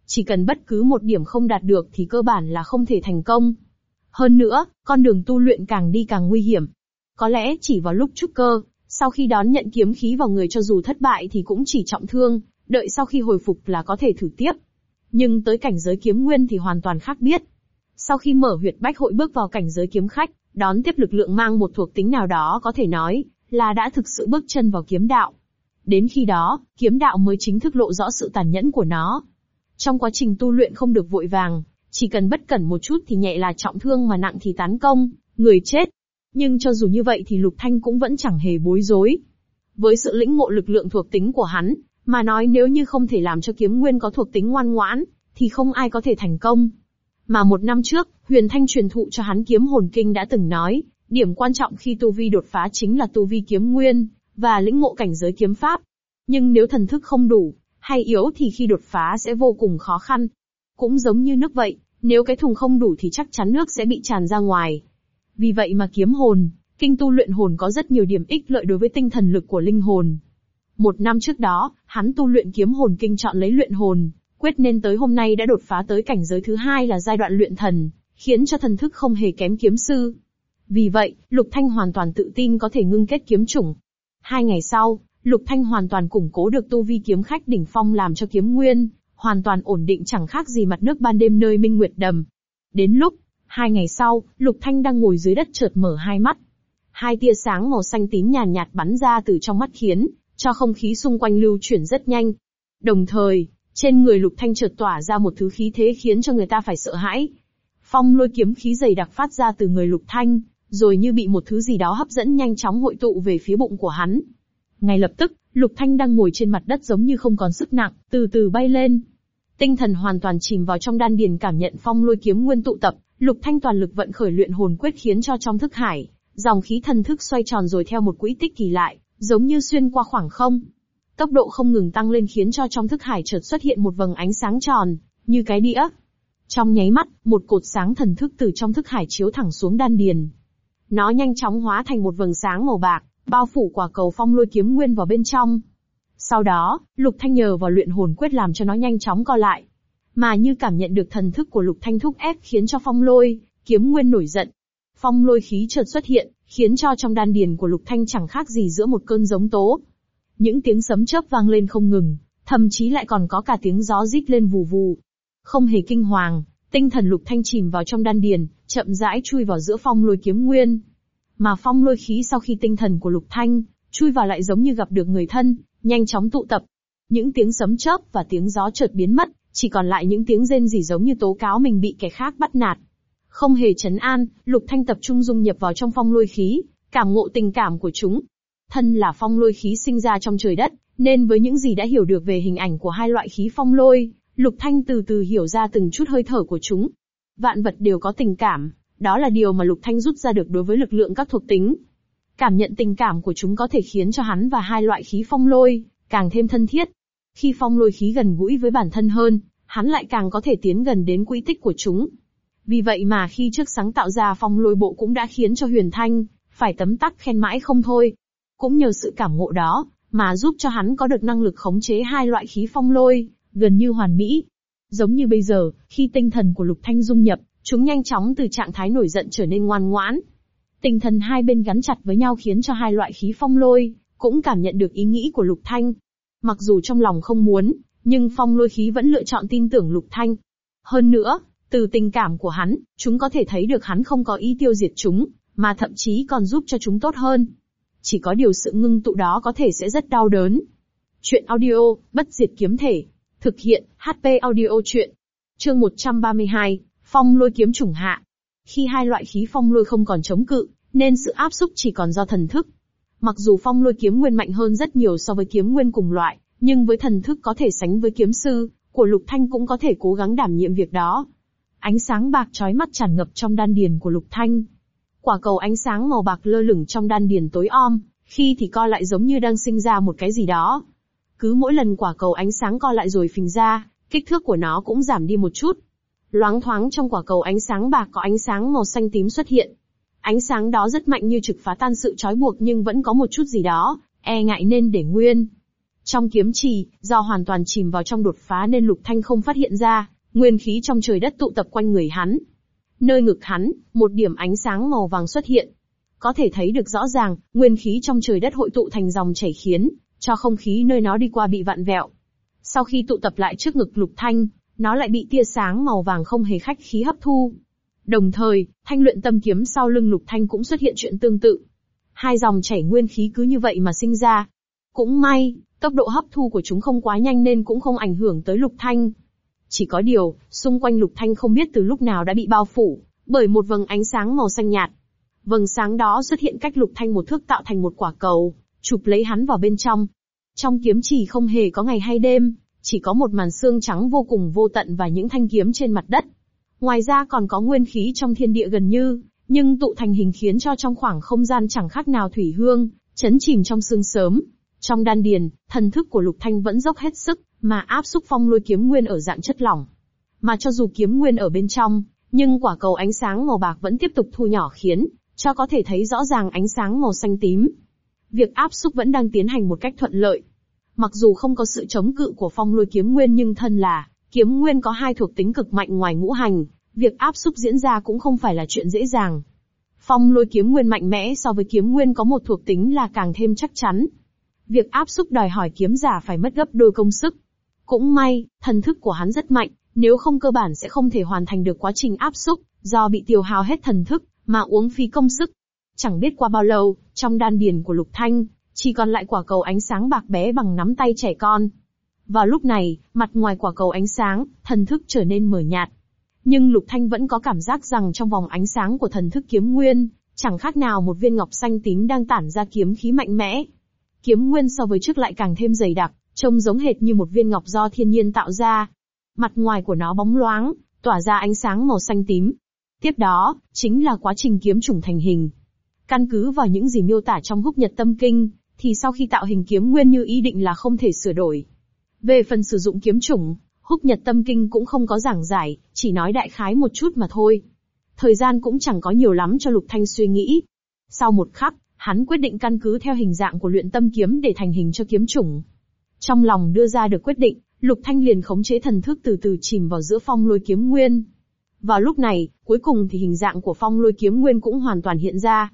Chỉ cần bất cứ một điểm không đạt được thì cơ bản là không thể thành công. Hơn nữa, con đường tu luyện càng đi càng nguy hiểm. Có lẽ chỉ vào lúc trúc cơ, Sau khi đón nhận kiếm khí vào người cho dù thất bại thì cũng chỉ trọng thương, đợi sau khi hồi phục là có thể thử tiếp. Nhưng tới cảnh giới kiếm nguyên thì hoàn toàn khác biết. Sau khi mở huyệt bách hội bước vào cảnh giới kiếm khách, đón tiếp lực lượng mang một thuộc tính nào đó có thể nói là đã thực sự bước chân vào kiếm đạo. Đến khi đó, kiếm đạo mới chính thức lộ rõ sự tàn nhẫn của nó. Trong quá trình tu luyện không được vội vàng, chỉ cần bất cẩn một chút thì nhẹ là trọng thương mà nặng thì tán công, người chết. Nhưng cho dù như vậy thì Lục Thanh cũng vẫn chẳng hề bối rối. Với sự lĩnh ngộ lực lượng thuộc tính của hắn, mà nói nếu như không thể làm cho kiếm nguyên có thuộc tính ngoan ngoãn, thì không ai có thể thành công. Mà một năm trước, Huyền Thanh truyền thụ cho hắn kiếm hồn kinh đã từng nói, điểm quan trọng khi tu vi đột phá chính là tu vi kiếm nguyên, và lĩnh ngộ cảnh giới kiếm pháp. Nhưng nếu thần thức không đủ, hay yếu thì khi đột phá sẽ vô cùng khó khăn. Cũng giống như nước vậy, nếu cái thùng không đủ thì chắc chắn nước sẽ bị tràn ra ngoài. Vì vậy mà kiếm hồn, kinh tu luyện hồn có rất nhiều điểm ích lợi đối với tinh thần lực của linh hồn. Một năm trước đó, hắn tu luyện kiếm hồn kinh chọn lấy luyện hồn, quyết nên tới hôm nay đã đột phá tới cảnh giới thứ hai là giai đoạn luyện thần, khiến cho thần thức không hề kém kiếm sư. Vì vậy, Lục Thanh hoàn toàn tự tin có thể ngưng kết kiếm chủng. Hai ngày sau, Lục Thanh hoàn toàn củng cố được tu vi kiếm khách đỉnh phong làm cho kiếm nguyên, hoàn toàn ổn định chẳng khác gì mặt nước ban đêm nơi minh nguyệt đầm. Đến lúc, hai ngày sau, Lục Thanh đang ngồi dưới đất chợt mở hai mắt. Hai tia sáng màu xanh tím nhàn nhạt, nhạt bắn ra từ trong mắt khiến, cho không khí xung quanh lưu chuyển rất nhanh. Đồng thời, trên người Lục Thanh chợt tỏa ra một thứ khí thế khiến cho người ta phải sợ hãi. Phong lôi kiếm khí dày đặc phát ra từ người Lục Thanh, rồi như bị một thứ gì đó hấp dẫn nhanh chóng hội tụ về phía bụng của hắn. Ngay lập tức, Lục Thanh đang ngồi trên mặt đất giống như không còn sức nặng, từ từ bay lên. Tinh thần hoàn toàn chìm vào trong đan điền cảm nhận phong lôi kiếm nguyên tụ tập, Lục Thanh toàn lực vận khởi luyện hồn quyết khiến cho trong thức hải, dòng khí thần thức xoay tròn rồi theo một quỹ tích kỳ lại, giống như xuyên qua khoảng không. Tốc độ không ngừng tăng lên khiến cho trong thức hải chợt xuất hiện một vầng ánh sáng tròn, như cái đĩa. Trong nháy mắt, một cột sáng thần thức từ trong thức hải chiếu thẳng xuống đan điền. Nó nhanh chóng hóa thành một vầng sáng màu bạc, bao phủ quả cầu phong lôi kiếm nguyên vào bên trong. Sau đó, Lục Thanh nhờ vào luyện hồn quyết làm cho nó nhanh chóng co lại. Mà như cảm nhận được thần thức của Lục Thanh thúc ép khiến cho phong lôi, kiếm nguyên nổi giận. Phong lôi khí chợt xuất hiện, khiến cho trong đan điền của Lục Thanh chẳng khác gì giữa một cơn giống tố. Những tiếng sấm chớp vang lên không ngừng, thậm chí lại còn có cả tiếng gió rít lên vù vù. Không hề kinh hoàng, tinh thần Lục Thanh chìm vào trong đan điền, chậm rãi chui vào giữa phong lôi kiếm nguyên. Mà phong lôi khí sau khi tinh thần của Lục Thanh chui vào lại giống như gặp được người thân, nhanh chóng tụ tập. Những tiếng sấm chớp và tiếng gió chợt biến mất, chỉ còn lại những tiếng rên rỉ giống như tố cáo mình bị kẻ khác bắt nạt. Không hề chấn an, Lục Thanh tập trung dung nhập vào trong phong lôi khí, cảm ngộ tình cảm của chúng. Thân là phong lôi khí sinh ra trong trời đất, nên với những gì đã hiểu được về hình ảnh của hai loại khí phong lôi, Lục Thanh từ từ hiểu ra từng chút hơi thở của chúng. Vạn vật đều có tình cảm, đó là điều mà Lục Thanh rút ra được đối với lực lượng các thuộc tính. Cảm nhận tình cảm của chúng có thể khiến cho hắn và hai loại khí phong lôi, càng thêm thân thiết. Khi phong lôi khí gần gũi với bản thân hơn, hắn lại càng có thể tiến gần đến quỹ tích của chúng. Vì vậy mà khi trước sáng tạo ra phong lôi bộ cũng đã khiến cho Huyền Thanh, phải tấm tắc khen mãi không thôi. Cũng nhờ sự cảm ngộ đó, mà giúp cho hắn có được năng lực khống chế hai loại khí phong lôi, gần như hoàn mỹ. Giống như bây giờ, khi tinh thần của Lục Thanh dung nhập, chúng nhanh chóng từ trạng thái nổi giận trở nên ngoan ngoãn. Tinh thần hai bên gắn chặt với nhau khiến cho hai loại khí phong lôi, cũng cảm nhận được ý nghĩ của Lục Thanh. Mặc dù trong lòng không muốn, nhưng phong lôi khí vẫn lựa chọn tin tưởng Lục Thanh. Hơn nữa, từ tình cảm của hắn, chúng có thể thấy được hắn không có ý tiêu diệt chúng, mà thậm chí còn giúp cho chúng tốt hơn. Chỉ có điều sự ngưng tụ đó có thể sẽ rất đau đớn. Chuyện audio, bất diệt kiếm thể. Thực hiện, HP audio chuyện. Chương 132, phong lôi kiếm trùng hạ. Khi hai loại khí phong lôi không còn chống cự, nên sự áp xúc chỉ còn do thần thức. Mặc dù phong lôi kiếm nguyên mạnh hơn rất nhiều so với kiếm nguyên cùng loại, nhưng với thần thức có thể sánh với kiếm sư, của Lục Thanh cũng có thể cố gắng đảm nhiệm việc đó. Ánh sáng bạc chói mắt tràn ngập trong đan điền của Lục Thanh. Quả cầu ánh sáng màu bạc lơ lửng trong đan điền tối om, khi thì co lại giống như đang sinh ra một cái gì đó. Cứ mỗi lần quả cầu ánh sáng co lại rồi phình ra, kích thước của nó cũng giảm đi một chút. Loáng thoáng trong quả cầu ánh sáng bạc có ánh sáng màu xanh tím xuất hiện. Ánh sáng đó rất mạnh như trực phá tan sự trói buộc nhưng vẫn có một chút gì đó, e ngại nên để nguyên. Trong kiếm trì, do hoàn toàn chìm vào trong đột phá nên Lục Thanh không phát hiện ra, nguyên khí trong trời đất tụ tập quanh người hắn. Nơi ngực hắn, một điểm ánh sáng màu vàng xuất hiện. Có thể thấy được rõ ràng, nguyên khí trong trời đất hội tụ thành dòng chảy khiến cho không khí nơi nó đi qua bị vặn vẹo. Sau khi tụ tập lại trước ngực Lục Thanh, nó lại bị tia sáng màu vàng không hề khách khí hấp thu. Đồng thời, thanh luyện tâm kiếm sau lưng Lục Thanh cũng xuất hiện chuyện tương tự. Hai dòng chảy nguyên khí cứ như vậy mà sinh ra. Cũng may, tốc độ hấp thu của chúng không quá nhanh nên cũng không ảnh hưởng tới Lục Thanh. Chỉ có điều, xung quanh Lục Thanh không biết từ lúc nào đã bị bao phủ, bởi một vầng ánh sáng màu xanh nhạt. Vầng sáng đó xuất hiện cách Lục Thanh một thước tạo thành một quả cầu, chụp lấy hắn vào bên trong. Trong kiếm chỉ không hề có ngày hay đêm, chỉ có một màn xương trắng vô cùng vô tận và những thanh kiếm trên mặt đất. Ngoài ra còn có nguyên khí trong thiên địa gần như, nhưng tụ thành hình khiến cho trong khoảng không gian chẳng khác nào thủy hương, chấn chìm trong sương sớm. Trong đan điền, thần thức của Lục Thanh vẫn dốc hết sức, mà áp xúc phong lôi kiếm nguyên ở dạng chất lỏng. Mà cho dù kiếm nguyên ở bên trong, nhưng quả cầu ánh sáng màu bạc vẫn tiếp tục thu nhỏ khiến, cho có thể thấy rõ ràng ánh sáng màu xanh tím. Việc áp xúc vẫn đang tiến hành một cách thuận lợi. Mặc dù không có sự chống cự của phong lôi kiếm nguyên nhưng thân là, kiếm nguyên có hai thuộc tính cực mạnh ngoài ngũ hành, việc áp xúc diễn ra cũng không phải là chuyện dễ dàng. Phong lôi kiếm nguyên mạnh mẽ so với kiếm nguyên có một thuộc tính là càng thêm chắc chắn. Việc áp xúc đòi hỏi kiếm giả phải mất gấp đôi công sức. Cũng may, thần thức của hắn rất mạnh, nếu không cơ bản sẽ không thể hoàn thành được quá trình áp xúc, do bị tiêu hao hết thần thức, mà uống phí công sức. Chẳng biết qua bao lâu, trong đan điền của Lục Thanh, chỉ còn lại quả cầu ánh sáng bạc bé bằng nắm tay trẻ con. Vào lúc này, mặt ngoài quả cầu ánh sáng, thần thức trở nên mờ nhạt. Nhưng Lục Thanh vẫn có cảm giác rằng trong vòng ánh sáng của thần thức kiếm nguyên, chẳng khác nào một viên ngọc xanh tím đang tản ra kiếm khí mạnh mẽ. Kiếm nguyên so với trước lại càng thêm dày đặc, trông giống hệt như một viên ngọc do thiên nhiên tạo ra. Mặt ngoài của nó bóng loáng, tỏa ra ánh sáng màu xanh tím. Tiếp đó, chính là quá trình kiếm trùng thành hình. Căn cứ vào những gì miêu tả trong húc nhật tâm kinh, thì sau khi tạo hình kiếm nguyên như ý định là không thể sửa đổi. Về phần sử dụng kiếm chủng, húc nhật tâm kinh cũng không có giảng giải, chỉ nói đại khái một chút mà thôi. Thời gian cũng chẳng có nhiều lắm cho Lục Thanh suy nghĩ. Sau một khắc, hắn quyết định căn cứ theo hình dạng của luyện tâm kiếm để thành hình cho kiếm chủng. Trong lòng đưa ra được quyết định, Lục Thanh liền khống chế thần thức từ từ chìm vào giữa phong lôi kiếm nguyên. Vào lúc này, cuối cùng thì hình dạng của phong lôi kiếm nguyên cũng hoàn toàn hiện ra.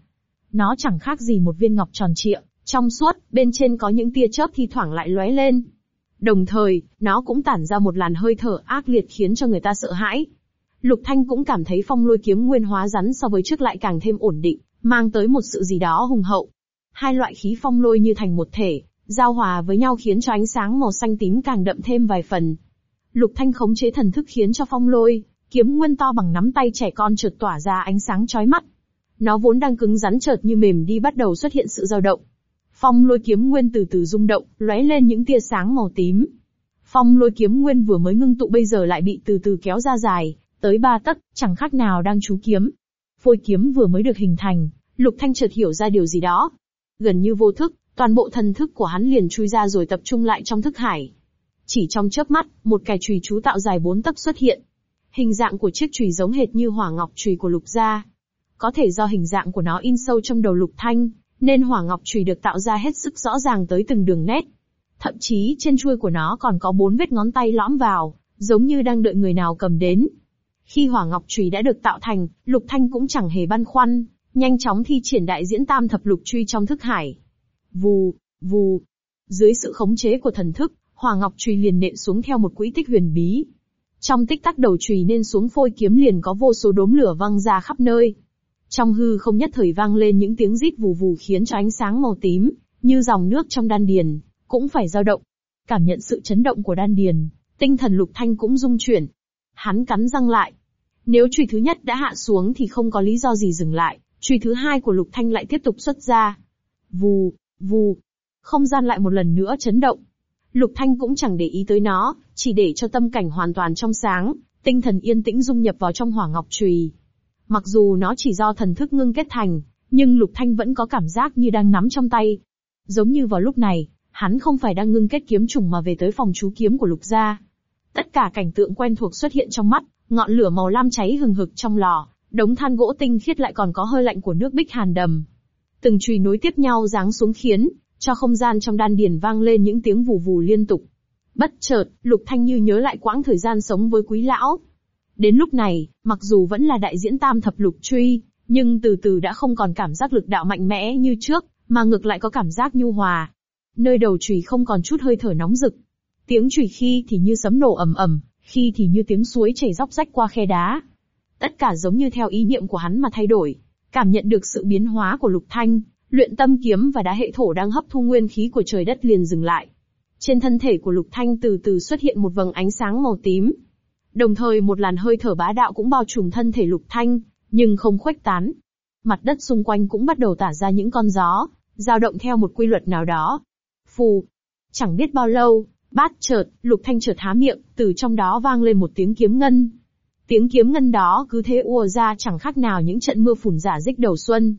Nó chẳng khác gì một viên ngọc tròn trịa, trong suốt, bên trên có những tia chớp thi thoảng lại lóe lên. Đồng thời, nó cũng tản ra một làn hơi thở ác liệt khiến cho người ta sợ hãi. Lục Thanh cũng cảm thấy phong lôi kiếm nguyên hóa rắn so với trước lại càng thêm ổn định, mang tới một sự gì đó hùng hậu. Hai loại khí phong lôi như thành một thể, giao hòa với nhau khiến cho ánh sáng màu xanh tím càng đậm thêm vài phần. Lục Thanh khống chế thần thức khiến cho phong lôi, kiếm nguyên to bằng nắm tay trẻ con chợt tỏa ra ánh sáng chói mắt. Nó vốn đang cứng rắn chợt như mềm đi bắt đầu xuất hiện sự dao động. Phong lôi kiếm nguyên từ từ rung động, lóe lên những tia sáng màu tím. Phong lôi kiếm nguyên vừa mới ngưng tụ bây giờ lại bị từ từ kéo ra dài, tới ba tấc, chẳng khác nào đang chú kiếm. Phôi kiếm vừa mới được hình thành, Lục Thanh chợt hiểu ra điều gì đó. Gần như vô thức, toàn bộ thần thức của hắn liền chui ra rồi tập trung lại trong thức hải. Chỉ trong chớp mắt, một cái chùy chú tạo dài bốn tấc xuất hiện. Hình dạng của chiếc chùy giống hệt như hỏa ngọc chùy của Lục gia. Có thể do hình dạng của nó in sâu trong đầu Lục Thanh, nên hỏa ngọc chùy được tạo ra hết sức rõ ràng tới từng đường nét. Thậm chí trên chuôi của nó còn có bốn vết ngón tay lõm vào, giống như đang đợi người nào cầm đến. Khi hỏa ngọc chùy đã được tạo thành, Lục Thanh cũng chẳng hề băn khoăn, nhanh chóng thi triển đại diễn tam thập lục truy trong thức hải. Vù, vù. Dưới sự khống chế của thần thức, hỏa ngọc chùy liền nện xuống theo một quỹ tích huyền bí. Trong tích tắc đầu chùy nên xuống phôi kiếm liền có vô số đốm lửa văng ra khắp nơi. Trong hư không nhất thời vang lên những tiếng rít vù vù khiến cho ánh sáng màu tím, như dòng nước trong đan điền, cũng phải dao động. Cảm nhận sự chấn động của đan điền, tinh thần lục thanh cũng rung chuyển. Hắn cắn răng lại. Nếu chùy thứ nhất đã hạ xuống thì không có lý do gì dừng lại, chùy thứ hai của lục thanh lại tiếp tục xuất ra. Vù, vù. Không gian lại một lần nữa chấn động. Lục thanh cũng chẳng để ý tới nó, chỉ để cho tâm cảnh hoàn toàn trong sáng, tinh thần yên tĩnh dung nhập vào trong hỏa ngọc chùy. Mặc dù nó chỉ do thần thức ngưng kết thành, nhưng Lục Thanh vẫn có cảm giác như đang nắm trong tay. Giống như vào lúc này, hắn không phải đang ngưng kết kiếm trùng mà về tới phòng chú kiếm của Lục gia. Tất cả cảnh tượng quen thuộc xuất hiện trong mắt, ngọn lửa màu lam cháy hừng hực trong lò, đống than gỗ tinh khiết lại còn có hơi lạnh của nước bích hàn đầm. Từng chùy nối tiếp nhau giáng xuống khiến cho không gian trong đan điền vang lên những tiếng vù vù liên tục. Bất chợt, Lục Thanh như nhớ lại quãng thời gian sống với quý lão, Đến lúc này, mặc dù vẫn là đại diễn tam thập lục truy, Nhưng từ từ đã không còn cảm giác lực đạo mạnh mẽ như trước, mà ngược lại có cảm giác nhu hòa. Nơi đầu chùy không còn chút hơi thở nóng rực. Tiếng chùy khi thì như sấm nổ ầm ầm, khi thì như tiếng suối chảy róc rách qua khe đá. Tất cả giống như theo ý niệm của hắn mà thay đổi. Cảm nhận được sự biến hóa của Lục Thanh, luyện tâm kiếm và đá hệ thổ đang hấp thu nguyên khí của trời đất liền dừng lại. Trên thân thể của Lục Thanh từ từ xuất hiện một vầng ánh sáng màu tím. Đồng thời một làn hơi thở bá đạo cũng bao trùm thân thể Lục Thanh, nhưng không khuếch tán. Mặt đất xung quanh cũng bắt đầu tả ra những con gió, dao động theo một quy luật nào đó. Phù. Chẳng biết bao lâu, bát chợt, Lục Thanh chợt há miệng, từ trong đó vang lên một tiếng kiếm ngân. Tiếng kiếm ngân đó cứ thế ùa ra chẳng khác nào những trận mưa phùn giả dích đầu xuân.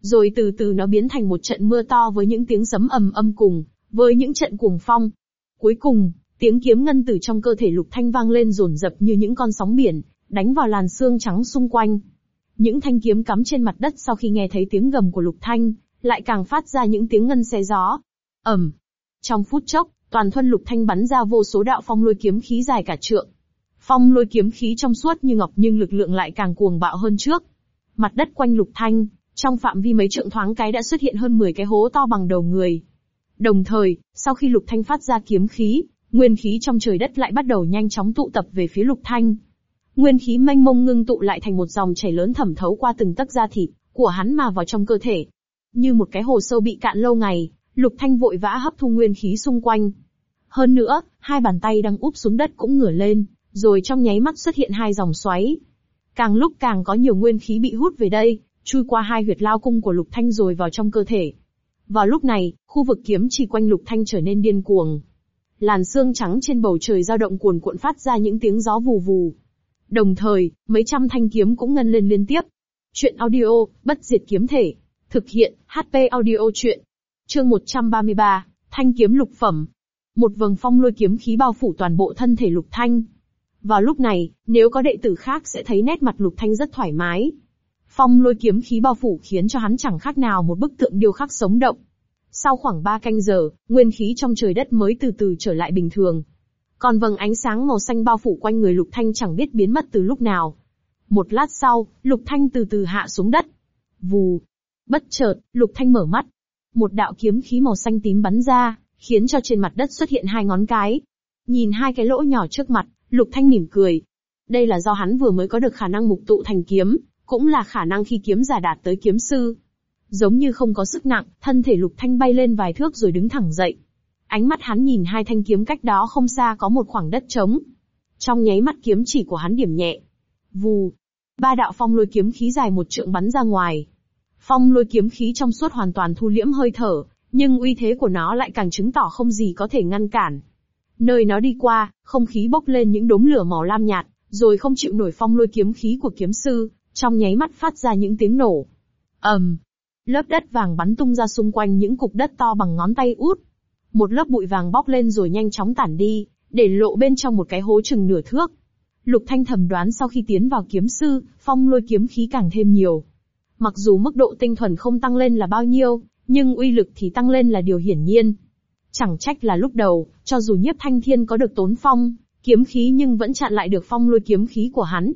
Rồi từ từ nó biến thành một trận mưa to với những tiếng sấm ầm âm cùng, với những trận cuồng phong. Cuối cùng, tiếng kiếm ngân từ trong cơ thể Lục Thanh vang lên rồn rập như những con sóng biển, đánh vào làn xương trắng xung quanh. Những thanh kiếm cắm trên mặt đất sau khi nghe thấy tiếng gầm của Lục Thanh, lại càng phát ra những tiếng ngân xé gió. ầm. Trong phút chốc, toàn thân Lục Thanh bắn ra vô số đạo phong lôi kiếm khí dài cả trượng. Phong lôi kiếm khí trong suốt như ngọc nhưng lực lượng lại càng cuồng bạo hơn trước. Mặt đất quanh Lục Thanh, trong phạm vi mấy trượng thoáng cái đã xuất hiện hơn 10 cái hố to bằng đầu người. Đồng thời, sau khi Lục Thanh phát ra kiếm khí, nguyên khí trong trời đất lại bắt đầu nhanh chóng tụ tập về phía Lục Thanh. Nguyên khí mênh mông ngưng tụ lại thành một dòng chảy lớn thẩm thấu qua từng tấc da thịt của hắn mà vào trong cơ thể. Như một cái hồ sâu bị cạn lâu ngày, Lục Thanh vội vã hấp thu nguyên khí xung quanh. Hơn nữa, hai bàn tay đang úp xuống đất cũng ngửa lên, rồi trong nháy mắt xuất hiện hai dòng xoáy. Càng lúc càng có nhiều nguyên khí bị hút về đây, chui qua hai huyệt lao cung của Lục Thanh rồi vào trong cơ thể. Vào lúc này, khu vực kiếm chỉ quanh Lục Thanh trở nên điên cuồng. Làn xương trắng trên bầu trời dao động cuồn cuộn phát ra những tiếng gió vù vù. Đồng thời, mấy trăm thanh kiếm cũng ngân lên liên tiếp. Chuyện audio, bất diệt kiếm thể. Thực hiện, HP audio chuyện. Chương 133, Thanh kiếm lục phẩm. Một vầng phong lôi kiếm khí bao phủ toàn bộ thân thể Lục Thanh. Vào lúc này, nếu có đệ tử khác sẽ thấy nét mặt Lục Thanh rất thoải mái. Phong lôi kiếm khí bao phủ khiến cho hắn chẳng khác nào một bức tượng điêu khắc sống động. Sau khoảng 3 canh giờ, nguyên khí trong trời đất mới từ từ trở lại bình thường. Còn vầng ánh sáng màu xanh bao phủ quanh người Lục Thanh chẳng biết biến mất từ lúc nào. Một lát sau, Lục Thanh từ từ hạ xuống đất. Vù. Bất chợt, Lục Thanh mở mắt. Một đạo kiếm khí màu xanh tím bắn ra, khiến cho trên mặt đất xuất hiện hai ngón cái. Nhìn hai cái lỗ nhỏ trước mặt, Lục Thanh mỉm cười. Đây là do hắn vừa mới có được khả năng mục tụ thành kiếm, cũng là khả năng khi kiếm giả đạt tới kiếm sư. Giống như không có sức nặng, thân thể Lục Thanh bay lên vài thước rồi đứng thẳng dậy. Ánh mắt hắn nhìn hai thanh kiếm cách đó không xa có một khoảng đất trống. Trong nháy mắt kiếm chỉ của hắn điểm nhẹ. Vù. Ba đạo phong lôi kiếm khí dài một trượng bắn ra ngoài. Phong lôi kiếm khí trong suốt hoàn toàn thu liễm hơi thở, nhưng uy thế của nó lại càng chứng tỏ không gì có thể ngăn cản. Nơi nó đi qua, không khí bốc lên những đốm lửa màu lam nhạt, rồi không chịu nổi phong lôi kiếm khí của kiếm sư, trong nháy mắt phát ra những tiếng nổ. ầm, um, lớp đất vàng bắn tung ra xung quanh những cục đất to bằng ngón tay út. Một lớp bụi vàng bóc lên rồi nhanh chóng tản đi, để lộ bên trong một cái hố chừng nửa thước. Lục Thanh thầm đoán sau khi tiến vào kiếm sư, phong lôi kiếm khí càng thêm nhiều. Mặc dù mức độ tinh thuần không tăng lên là bao nhiêu, nhưng uy lực thì tăng lên là điều hiển nhiên. Chẳng trách là lúc đầu, cho dù nhiếp thanh thiên có được tốn phong, kiếm khí nhưng vẫn chặn lại được phong lôi kiếm khí của hắn.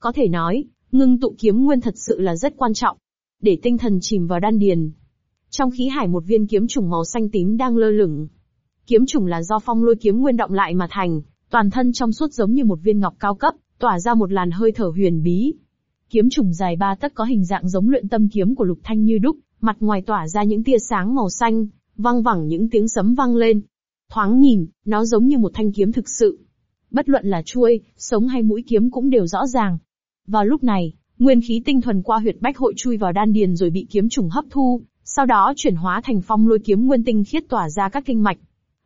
Có thể nói, ngưng tụ kiếm nguyên thật sự là rất quan trọng. Để tinh thần chìm vào đan điền. Trong khí hải một viên kiếm trùng màu xanh tím đang lơ lửng. Kiếm trùng là do phong lôi kiếm nguyên động lại mà thành, toàn thân trong suốt giống như một viên ngọc cao cấp, tỏa ra một làn hơi thở huyền bí. Kiếm trùng dài ba tấc có hình dạng giống luyện tâm kiếm của Lục Thanh như đúc, mặt ngoài tỏa ra những tia sáng màu xanh, vang vẳng những tiếng sấm vang lên. Thoáng nhìn, nó giống như một thanh kiếm thực sự. Bất luận là chuôi, sống hay mũi kiếm cũng đều rõ ràng. Vào lúc này, nguyên khí tinh thuần qua huyệt bách hội chui vào đan điền rồi bị kiếm trùng hấp thu, sau đó chuyển hóa thành phong lôi kiếm nguyên tinh khiết tỏa ra các kinh mạch.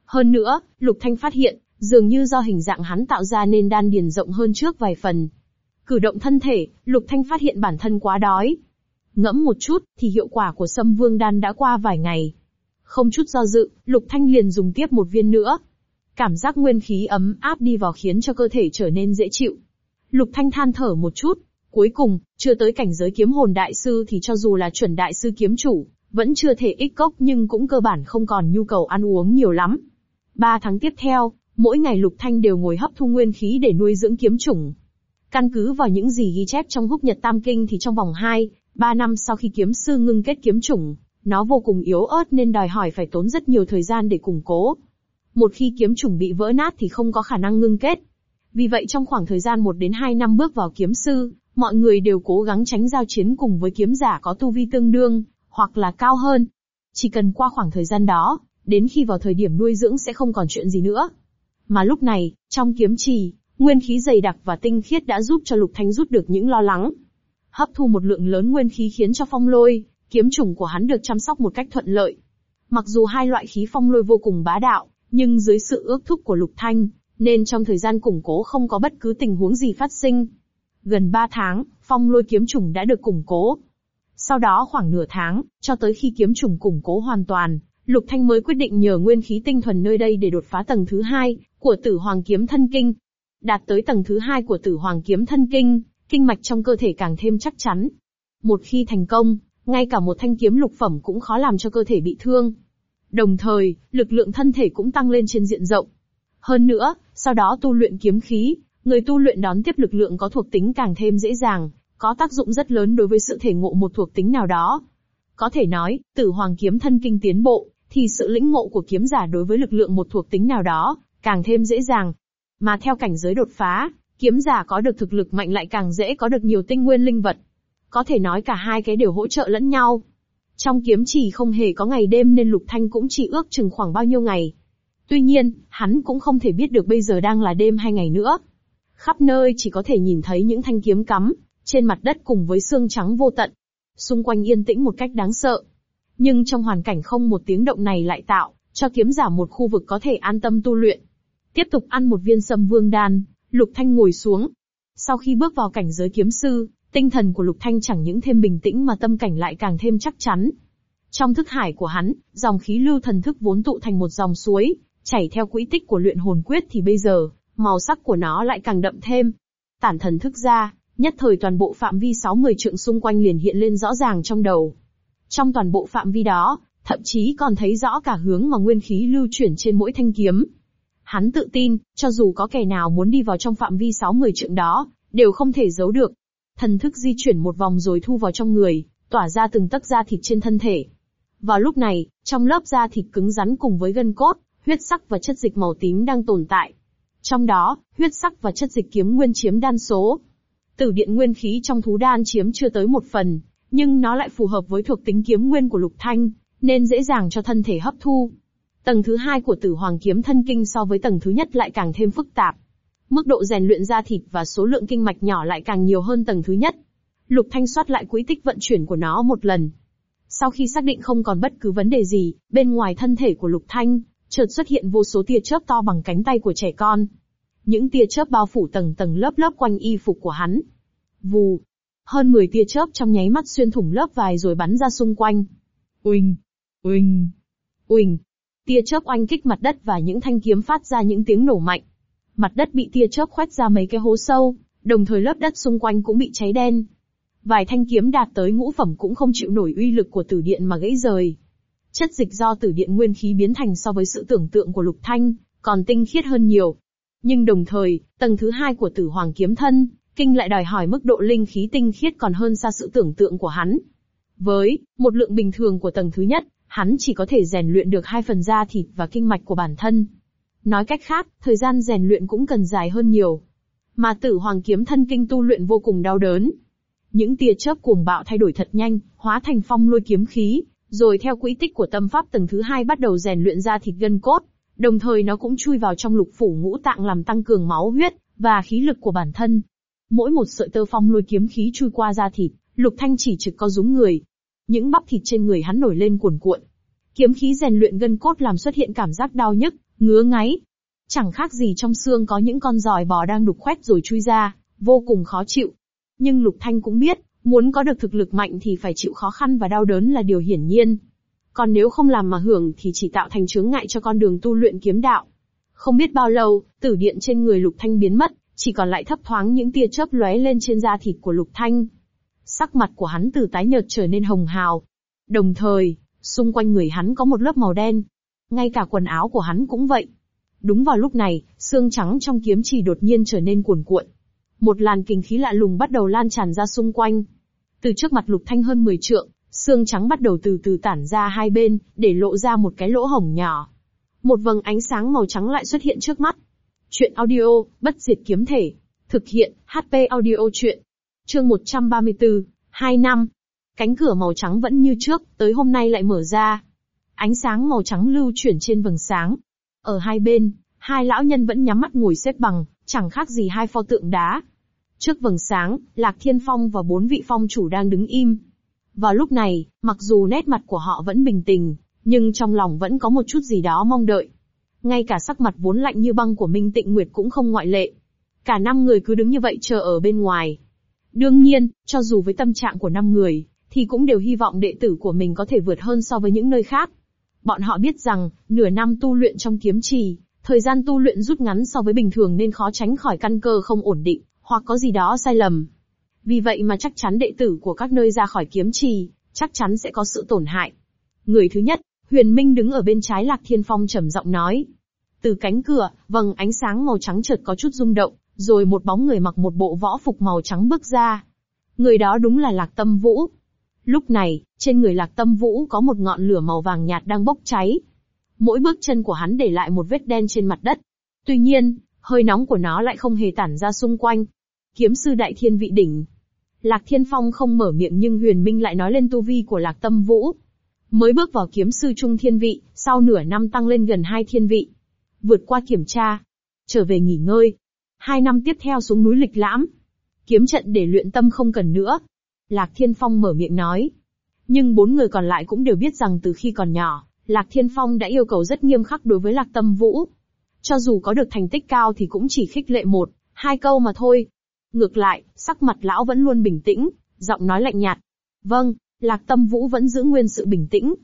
Hơn nữa, Lục Thanh phát hiện, dường như do hình dạng hắn tạo ra nên đan điền rộng hơn trước vài phần. Cử động thân thể, Lục Thanh phát hiện bản thân quá đói. Ngẫm một chút, thì hiệu quả của sâm vương đan đã qua vài ngày. Không chút do dự, Lục Thanh liền dùng tiếp một viên nữa. Cảm giác nguyên khí ấm áp đi vào khiến cho cơ thể trở nên dễ chịu. Lục Thanh than thở một chút, cuối cùng, chưa tới cảnh giới kiếm hồn đại sư thì cho dù là chuẩn đại sư kiếm chủ, vẫn chưa thể ích cốc nhưng cũng cơ bản không còn nhu cầu ăn uống nhiều lắm. Ba tháng tiếp theo, mỗi ngày Lục Thanh đều ngồi hấp thu nguyên khí để nuôi dưỡng kiếm chủng. Căn cứ vào những gì ghi chép trong húc nhật tam kinh thì trong vòng 2, Ba năm sau khi kiếm sư ngưng kết kiếm chủng, nó vô cùng yếu ớt nên đòi hỏi phải tốn rất nhiều thời gian để củng cố. Một khi kiếm chủng bị vỡ nát thì không có khả năng ngưng kết. Vì vậy trong khoảng thời gian 1 đến 2 năm bước vào kiếm sư, mọi người đều cố gắng tránh giao chiến cùng với kiếm giả có tu vi tương đương, hoặc là cao hơn. Chỉ cần qua khoảng thời gian đó, đến khi vào thời điểm nuôi dưỡng sẽ không còn chuyện gì nữa. Mà lúc này, trong kiếm trì, nguyên khí dày đặc và tinh khiết đã giúp cho Lục Thanh rút được những lo lắng. Hấp thu một lượng lớn nguyên khí khiến cho phong lôi, kiếm chủng của hắn được chăm sóc một cách thuận lợi. Mặc dù hai loại khí phong lôi vô cùng bá đạo, nhưng dưới sự ước thúc của Lục Thanh, nên trong thời gian củng cố không có bất cứ tình huống gì phát sinh. Gần 3 tháng, phong lôi kiếm trùng đã được củng cố. Sau đó khoảng nửa tháng, cho tới khi kiếm trùng củng cố hoàn toàn, Lục Thanh mới quyết định nhờ nguyên khí tinh thuần nơi đây để đột phá tầng thứ hai của Tử Hoàng Kiếm Thân Kinh. Đạt tới tầng thứ hai của Tử Hoàng Kiếm Thân Kinh, kinh mạch trong cơ thể càng thêm chắc chắn. Một khi thành công, ngay cả một thanh kiếm lục phẩm cũng khó làm cho cơ thể bị thương. Đồng thời, lực lượng thân thể cũng tăng lên trên diện rộng. Hơn nữa, sau đó tu luyện kiếm khí, người tu luyện đón tiếp lực lượng có thuộc tính càng thêm dễ dàng, có tác dụng rất lớn đối với sự thể ngộ một thuộc tính nào đó. Có thể nói, tử hoàng kiếm thân kinh tiến bộ, thì sự lĩnh ngộ của kiếm giả đối với lực lượng một thuộc tính nào đó, càng thêm dễ dàng. Mà theo cảnh giới đột phá, kiếm giả có được thực lực mạnh lại càng dễ có được nhiều tinh nguyên linh vật. Có thể nói cả hai cái đều hỗ trợ lẫn nhau. Trong kiếm chỉ không hề có ngày đêm nên Lục Thanh cũng chỉ ước chừng khoảng bao nhiêu ngày. Tuy nhiên, hắn cũng không thể biết được bây giờ đang là đêm hay ngày nữa. Khắp nơi chỉ có thể nhìn thấy những thanh kiếm cắm, trên mặt đất cùng với xương trắng vô tận. Xung quanh yên tĩnh một cách đáng sợ. Nhưng trong hoàn cảnh không một tiếng động này lại tạo, cho kiếm giả một khu vực có thể an tâm tu luyện. Tiếp tục ăn một viên sâm vương đan, Lục Thanh ngồi xuống. Sau khi bước vào cảnh giới kiếm sư, tinh thần của Lục Thanh chẳng những thêm bình tĩnh mà tâm cảnh lại càng thêm chắc chắn. Trong thức hải của hắn, dòng khí lưu thần thức vốn tụ thành một dòng suối, chảy theo quỹ tích của luyện hồn quyết thì bây giờ, màu sắc của nó lại càng đậm thêm. Tản thần thức ra, nhất thời toàn bộ phạm vi 60 trượng xung quanh liền hiện lên rõ ràng trong đầu. Trong toàn bộ phạm vi đó, thậm chí còn thấy rõ cả hướng mà nguyên khí lưu chuyển trên mỗi thanh kiếm. Hắn tự tin, cho dù có kẻ nào muốn đi vào trong phạm vi 60 trượng đó, đều không thể giấu được. Thần thức di chuyển một vòng rồi thu vào trong người, tỏa ra từng tấc da thịt trên thân thể. Vào lúc này, trong lớp da thịt cứng rắn cùng với gân cốt, huyết sắc và chất dịch màu tím đang tồn tại. Trong đó, huyết sắc và chất dịch kiếm nguyên chiếm đan số. Tử điện nguyên khí trong thú đan chiếm chưa tới một phần, nhưng nó lại phù hợp với thuộc tính kiếm nguyên của lục thanh, nên dễ dàng cho thân thể hấp thu. Tầng thứ hai của tử hoàng kiếm thân kinh so với tầng thứ nhất lại càng thêm phức tạp. Mức độ rèn luyện da thịt và số lượng kinh mạch nhỏ lại càng nhiều hơn tầng thứ nhất. Lục Thanh soát lại quỹ tích vận chuyển của nó một lần. Sau khi xác định không còn bất cứ vấn đề gì, bên ngoài thân thể của Lục Thanh, chợt xuất hiện vô số tia chớp to bằng cánh tay của trẻ con. Những tia chớp bao phủ tầng tầng lớp lớp quanh y phục của hắn. Vù. Hơn 10 tia chớp trong nháy mắt xuyên thủng lớp vải rồi bắn ra xung quanh. Uỳnh. Uỳnh. Uỳnh. Tia chớp oanh kích mặt đất và những thanh kiếm phát ra những tiếng nổ mạnh. Mặt đất bị tia chớp khoét ra mấy cái hố sâu, đồng thời lớp đất xung quanh cũng bị cháy đen. Vài thanh kiếm đạt tới ngũ phẩm cũng không chịu nổi uy lực của tử điện mà gãy rời. Chất dịch do tử điện nguyên khí biến thành so với sự tưởng tượng của Lục Thanh, còn tinh khiết hơn nhiều. Nhưng đồng thời, tầng thứ hai của tử hoàng kiếm thân, kinh lại đòi hỏi mức độ linh khí tinh khiết còn hơn xa sự tưởng tượng của hắn. Với một lượng bình thường của tầng thứ nhất, hắn chỉ có thể rèn luyện được hai phần da thịt và kinh mạch của bản thân. Nói cách khác, thời gian rèn luyện cũng cần dài hơn nhiều. Mà tử hoàng kiếm thân kinh tu luyện vô cùng đau đớn. Những tia chớp cuồng bạo thay đổi thật nhanh, hóa thành phong lôi kiếm khí, rồi theo quỹ tích của tâm pháp tầng thứ hai bắt đầu rèn luyện ra thịt gân cốt, đồng thời nó cũng chui vào trong lục phủ ngũ tạng làm tăng cường máu huyết và khí lực của bản thân. Mỗi một sợi tơ phong lôi kiếm khí chui qua da thịt, Lục Thanh chỉ trực có rúm người. Những bắp thịt trên người hắn nổi lên cuồn cuộn. Kiếm khí rèn luyện gân cốt làm xuất hiện cảm giác đau nhức, ngứa ngáy. Chẳng khác gì trong xương có những con giòi bò đang đục khoét rồi chui ra, vô cùng khó chịu. Nhưng Lục Thanh cũng biết, Muốn có được thực lực mạnh thì phải chịu khó khăn và đau đớn là điều hiển nhiên. Còn nếu không làm mà hưởng thì chỉ tạo thành chướng ngại cho con đường tu luyện kiếm đạo. Không biết bao lâu, tử điện trên người Lục Thanh biến mất, chỉ còn lại thấp thoáng những tia chớp lóe lên trên da thịt của Lục Thanh. Sắc mặt của hắn từ tái nhợt trở nên hồng hào. Đồng thời, xung quanh người hắn có một lớp màu đen. Ngay cả quần áo của hắn cũng vậy. Đúng vào lúc này, xương trắng trong kiếm chỉ đột nhiên trở nên cuồn cuộn. Một làn kinh khí lạ lùng bắt đầu lan tràn ra xung quanh. Từ trước mặt Lục Thanh hơn 10 trượng, xương trắng bắt đầu từ từ tản ra hai bên, để lộ ra một cái lỗ hổng nhỏ. Một vầng ánh sáng màu trắng lại xuất hiện trước mắt. Chuyện audio, bất diệt kiếm thể. Thực hiện, HP audio chuyện. Chương 134, 2 năm. Cánh cửa màu trắng vẫn như trước, tới hôm nay lại mở ra. Ánh sáng màu trắng lưu chuyển trên vầng sáng. Ở hai bên, hai lão nhân vẫn nhắm mắt ngồi xếp bằng, chẳng khác gì hai pho tượng đá. Trước vầng sáng, Lạc Thiên Phong và bốn vị phong chủ đang đứng im. Vào lúc này, mặc dù nét mặt của họ vẫn bình tĩnh, nhưng trong lòng vẫn có một chút gì đó mong đợi. Ngay cả sắc mặt vốn lạnh như băng của Minh Tịnh Nguyệt cũng không ngoại lệ. Cả năm người cứ đứng như vậy chờ ở bên ngoài. Đương nhiên, cho dù với tâm trạng của năm người, thì cũng đều hy vọng đệ tử của mình có thể vượt hơn so với những nơi khác. Bọn họ biết rằng, nửa năm tu luyện trong kiếm trì, thời gian tu luyện rút ngắn so với bình thường nên khó tránh khỏi căn cơ không ổn định, hoặc có gì đó sai lầm. Vì vậy mà chắc chắn đệ tử của các nơi ra khỏi kiếm trì, chắc chắn sẽ có sự tổn hại. Người thứ nhất, Huyền Minh đứng ở bên trái Lạc Thiên Phong trầm giọng nói. Từ cánh cửa, vầng ánh sáng màu trắng chợt có chút rung động, rồi một bóng người mặc một bộ võ phục màu trắng bước ra. Người đó đúng là Lạc Tâm Vũ. Lúc này, trên người Lạc Tâm Vũ có một ngọn lửa màu vàng nhạt đang bốc cháy. Mỗi bước chân của hắn để lại một vết đen trên mặt đất. Tuy nhiên, hơi nóng của nó lại không hề tản ra xung quanh. Kiếm sư đại thiên vị đỉnh. Lạc Thiên Phong không mở miệng nhưng Huyền Minh lại nói lên tu vi của Lạc Tâm Vũ. Mới bước vào kiếm sư trung thiên vị, sau nửa năm tăng lên gần hai thiên vị. Vượt qua kiểm tra. Trở về nghỉ ngơi. Hai năm tiếp theo xuống núi lịch lãm. Kiếm trận để luyện tâm không cần nữa. Lạc Thiên Phong mở miệng nói. Nhưng bốn người còn lại cũng đều biết rằng từ khi còn nhỏ, Lạc Thiên Phong đã yêu cầu rất nghiêm khắc đối với Lạc Tâm Vũ. Cho dù có được thành tích cao thì cũng chỉ khích lệ một, hai câu mà thôi. Ngược lại, sắc mặt lão vẫn luôn bình tĩnh, giọng nói lạnh nhạt. Vâng, Lạc Tâm Vũ vẫn giữ nguyên sự bình tĩnh.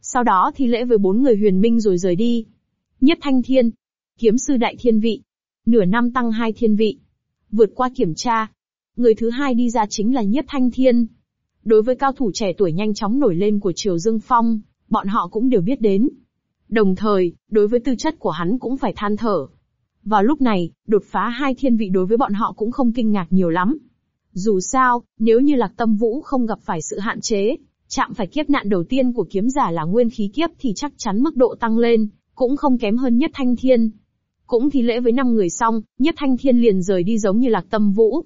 Sau đó thì lễ với bốn người huyền minh rồi rời đi. Nhất Thanh Thiên, kiếm sư đại thiên vị, nửa năm tăng hai thiên vị, vượt qua kiểm tra. Người thứ hai đi ra chính là Nhất Thanh Thiên. Đối với cao thủ trẻ tuổi nhanh chóng nổi lên của Triều Dương Phong, bọn họ cũng đều biết đến. Đồng thời, đối với tư chất của hắn cũng phải than thở. Vào lúc này, đột phá hai thiên vị đối với bọn họ cũng không kinh ngạc nhiều lắm. Dù sao, nếu như Lạc Tâm Vũ không gặp phải sự hạn chế, chạm phải kiếp nạn đầu tiên của kiếm giả là nguyên khí kiếp thì chắc chắn mức độ tăng lên, cũng không kém hơn Nhất Thanh Thiên. Cũng thì lễ với năm người xong, Nhất Thanh Thiên liền rời đi giống như Lạc Tâm Vũ.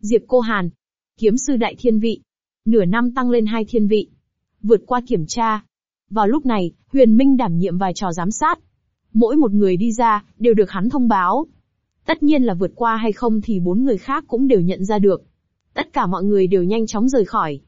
Diệp Cô Hàn, kiếm sư đại thiên vị, nửa năm tăng lên hai thiên vị, vượt qua kiểm tra. Vào lúc này, Huyền Minh đảm nhiệm vai trò giám sát. Mỗi một người đi ra, đều được hắn thông báo. Tất nhiên là vượt qua hay không thì bốn người khác cũng đều nhận ra được. Tất cả mọi người đều nhanh chóng rời khỏi.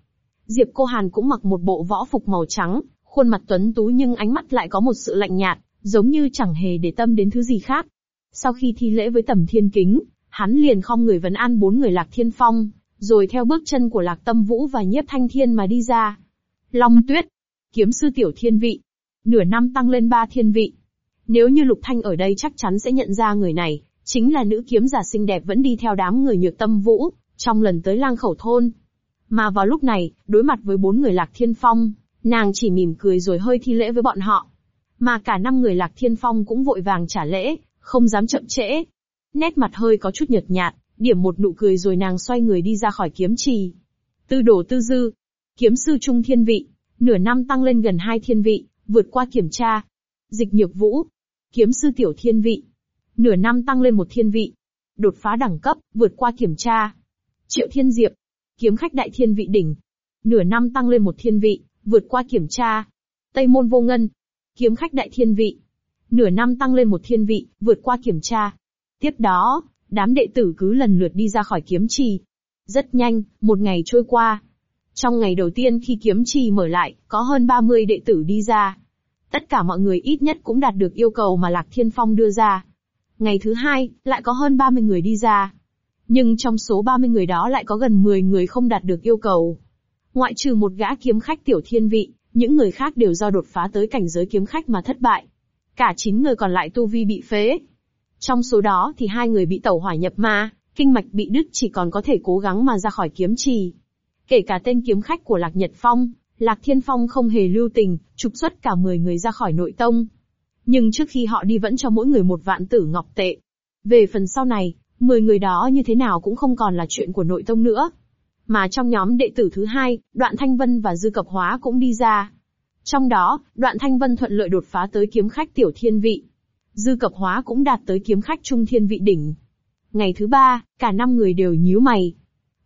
Diệp Cô Hàn cũng mặc một bộ võ phục màu trắng, khuôn mặt tuấn tú nhưng ánh mắt lại có một sự lạnh nhạt, giống như chẳng hề để tâm đến thứ gì khác. Sau khi thi lễ với tầm thiên kính, hắn liền không người vấn an bốn người lạc thiên phong, rồi theo bước chân của lạc tâm vũ và nhiếp thanh thiên mà đi ra. Long tuyết, kiếm sư tiểu thiên vị, nửa năm tăng lên ba thiên vị. Nếu như lục thanh ở đây chắc chắn sẽ nhận ra người này, chính là nữ kiếm giả xinh đẹp vẫn đi theo đám người nhược tâm vũ, trong lần tới lang khẩu thôn. Mà vào lúc này, đối mặt với bốn người lạc thiên phong, nàng chỉ mỉm cười rồi hơi thi lễ với bọn họ. Mà cả năm người lạc thiên phong cũng vội vàng trả lễ, không dám chậm trễ. Nét mặt hơi có chút nhợt nhạt, điểm một nụ cười rồi nàng xoay người đi ra khỏi kiếm trì. Tư đổ tư dư, kiếm sư trung thiên vị, nửa năm tăng lên gần hai thiên vị, vượt qua kiểm tra. Dịch nhược vũ, kiếm sư tiểu thiên vị, nửa năm tăng lên một thiên vị, đột phá đẳng cấp, vượt qua kiểm tra. Triệu Thiên Diệp, kiếm khách đại thiên vị đỉnh. Nửa năm tăng lên một thiên vị, vượt qua kiểm tra. Tây môn vô ngân, kiếm khách đại thiên vị. Nửa năm tăng lên một thiên vị, vượt qua kiểm tra. Tiếp đó, đám đệ tử cứ lần lượt đi ra khỏi kiếm trì. Rất nhanh, một ngày trôi qua. Trong ngày đầu tiên khi kiếm trì mở lại, có hơn 30 đệ tử đi ra. Tất cả mọi người ít nhất cũng đạt được yêu cầu mà Lạc Thiên Phong đưa ra. Ngày thứ hai, lại có hơn 30 người đi ra. Nhưng trong số 30 người đó lại có gần 10 người không đạt được yêu cầu. Ngoại trừ một gã kiếm khách tiểu thiên vị, những người khác đều do đột phá tới cảnh giới kiếm khách mà thất bại. Cả 9 người còn lại tu vi bị phế. Trong số đó thì hai người bị tẩu hỏa nhập ma, kinh mạch bị đứt chỉ còn có thể cố gắng mà ra khỏi kiếm trì. Kể cả tên kiếm khách của Lạc Nhật Phong, Lạc Thiên Phong không hề lưu tình, trục xuất cả 10 người ra khỏi nội tông. Nhưng trước khi họ đi vẫn cho mỗi người một vạn tử ngọc tệ. Về phần sau này, Mười người đó như thế nào cũng không còn là chuyện của nội tông nữa. Mà trong nhóm đệ tử thứ hai, Đoạn Thanh Vân và Dư Cập Hóa cũng đi ra. Trong đó, Đoạn Thanh Vân thuận lợi đột phá tới kiếm khách tiểu thiên vị. Dư Cập Hóa cũng đạt tới kiếm khách trung thiên vị đỉnh. Ngày thứ ba, cả năm người đều nhíu mày.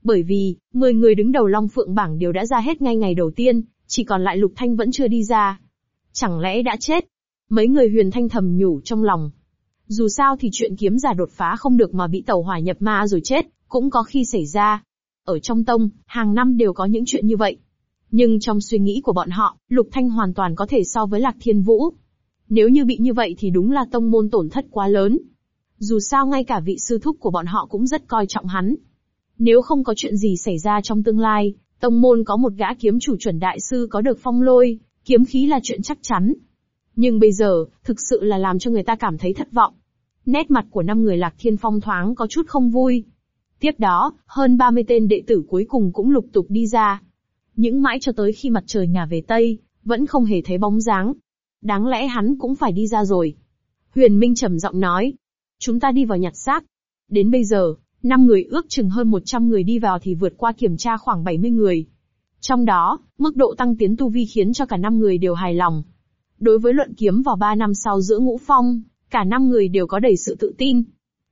Bởi vì, 10 người đứng đầu Long Phượng bảng đều đã ra hết ngay ngày đầu tiên, chỉ còn lại Lục Thanh vẫn chưa đi ra. Chẳng lẽ đã chết? Mấy người huyền thanh thầm nhủ trong lòng. Dù sao thì chuyện kiếm giả đột phá không được mà bị tẩu hỏa nhập ma rồi chết, cũng có khi xảy ra. Ở trong tông, hàng năm đều có những chuyện như vậy. Nhưng trong suy nghĩ của bọn họ, Lục Thanh hoàn toàn có thể so với Lạc Thiên Vũ. Nếu như bị như vậy thì đúng là tông môn tổn thất quá lớn. Dù sao ngay cả vị sư thúc của bọn họ cũng rất coi trọng hắn. Nếu không có chuyện gì xảy ra trong tương lai, tông môn có một gã kiếm chủ chuẩn đại sư có được phong lôi, kiếm khí là chuyện chắc chắn. Nhưng bây giờ, thực sự là làm cho người ta cảm thấy thất vọng. Nét mặt của năm người lạc thiên phong thoáng có chút không vui. Tiếp đó, hơn 30 tên đệ tử cuối cùng cũng lục tục đi ra. Những mãi cho tới khi mặt trời ngả về Tây, vẫn không hề thấy bóng dáng. Đáng lẽ hắn cũng phải đi ra rồi. Huyền Minh trầm giọng nói. Chúng ta đi vào nhặt xác. Đến bây giờ, năm người ước chừng hơn 100 người đi vào thì vượt qua kiểm tra khoảng 70 người. Trong đó, mức độ tăng tiến tu vi khiến cho cả năm người đều hài lòng. Đối với luận kiếm vào 3 năm sau giữa ngũ phong, cả năm người đều có đầy sự tự tin.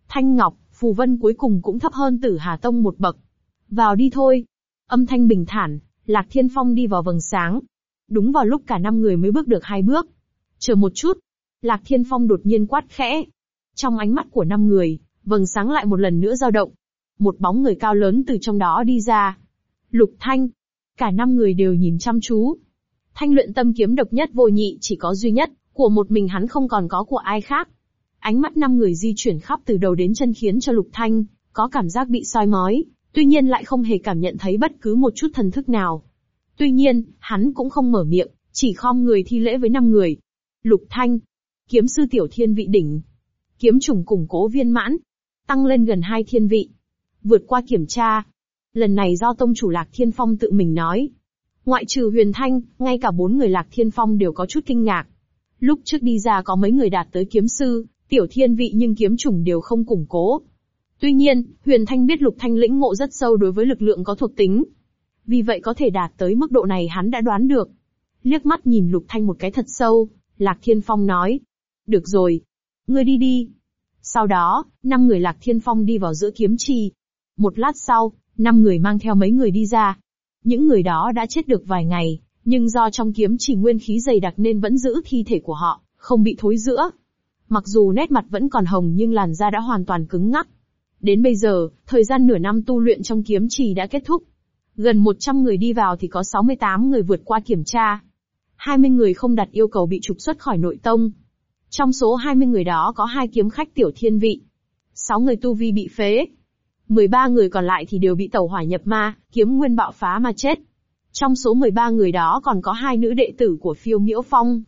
Thanh Ngọc, Phù Vân cuối cùng cũng thấp hơn Tử Hà Tông một bậc. Vào đi thôi. Âm thanh bình thản, Lạc Thiên Phong đi vào vầng sáng. Đúng vào lúc cả năm người mới bước được hai bước. Chờ một chút. Lạc Thiên Phong đột nhiên quát khẽ. Trong ánh mắt của năm người, vầng sáng lại một lần nữa dao động. Một bóng người cao lớn từ trong đó đi ra. Lục Thanh. Cả năm người đều nhìn chăm chú. Thanh luyện tâm kiếm độc nhất vô nhị chỉ có duy nhất, của một mình hắn không còn có của ai khác. Ánh mắt năm người di chuyển khắp từ đầu đến chân khiến cho Lục Thanh, có cảm giác bị soi mói, tuy nhiên lại không hề cảm nhận thấy bất cứ một chút thần thức nào. Tuy nhiên, hắn cũng không mở miệng, chỉ khom người thi lễ với năm người. Lục Thanh, kiếm sư tiểu thiên vị đỉnh, kiếm trùng củng cố viên mãn, tăng lên gần hai thiên vị. Vượt qua kiểm tra. Lần này do tông chủ Lạc Thiên Phong tự mình nói. Ngoại trừ Huyền Thanh, ngay cả bốn người Lạc Thiên Phong đều có chút kinh ngạc. Lúc trước đi ra có mấy người đạt tới kiếm sư, tiểu thiên vị nhưng kiếm trùng đều không củng cố. Tuy nhiên, Huyền Thanh biết Lục Thanh lĩnh ngộ rất sâu đối với lực lượng có thuộc tính. Vì vậy có thể đạt tới mức độ này hắn đã đoán được. Liếc mắt nhìn Lục Thanh một cái thật sâu, Lạc Thiên Phong nói. Được rồi. Ngươi đi đi. Sau đó, năm người Lạc Thiên Phong đi vào giữa kiếm trì. Một lát sau, năm người mang theo mấy người đi ra. Những người đó đã chết được vài ngày, nhưng do trong kiếm chỉ nguyên khí dày đặc nên vẫn giữ thi thể của họ, không bị thối rữa Mặc dù nét mặt vẫn còn hồng nhưng làn da đã hoàn toàn cứng ngắc. Đến bây giờ, thời gian nửa năm tu luyện trong kiếm trì đã kết thúc. Gần 100 người đi vào thì có 68 người vượt qua kiểm tra. 20 người không đặt yêu cầu bị trục xuất khỏi nội tông. Trong số 20 người đó có hai kiếm khách tiểu thiên vị. 6 người tu vi bị phế. 13 người còn lại thì đều bị tẩu hỏa nhập ma, kiếm nguyên bạo phá mà chết. Trong số 13 người đó còn có hai nữ đệ tử của phiêu miễu phong.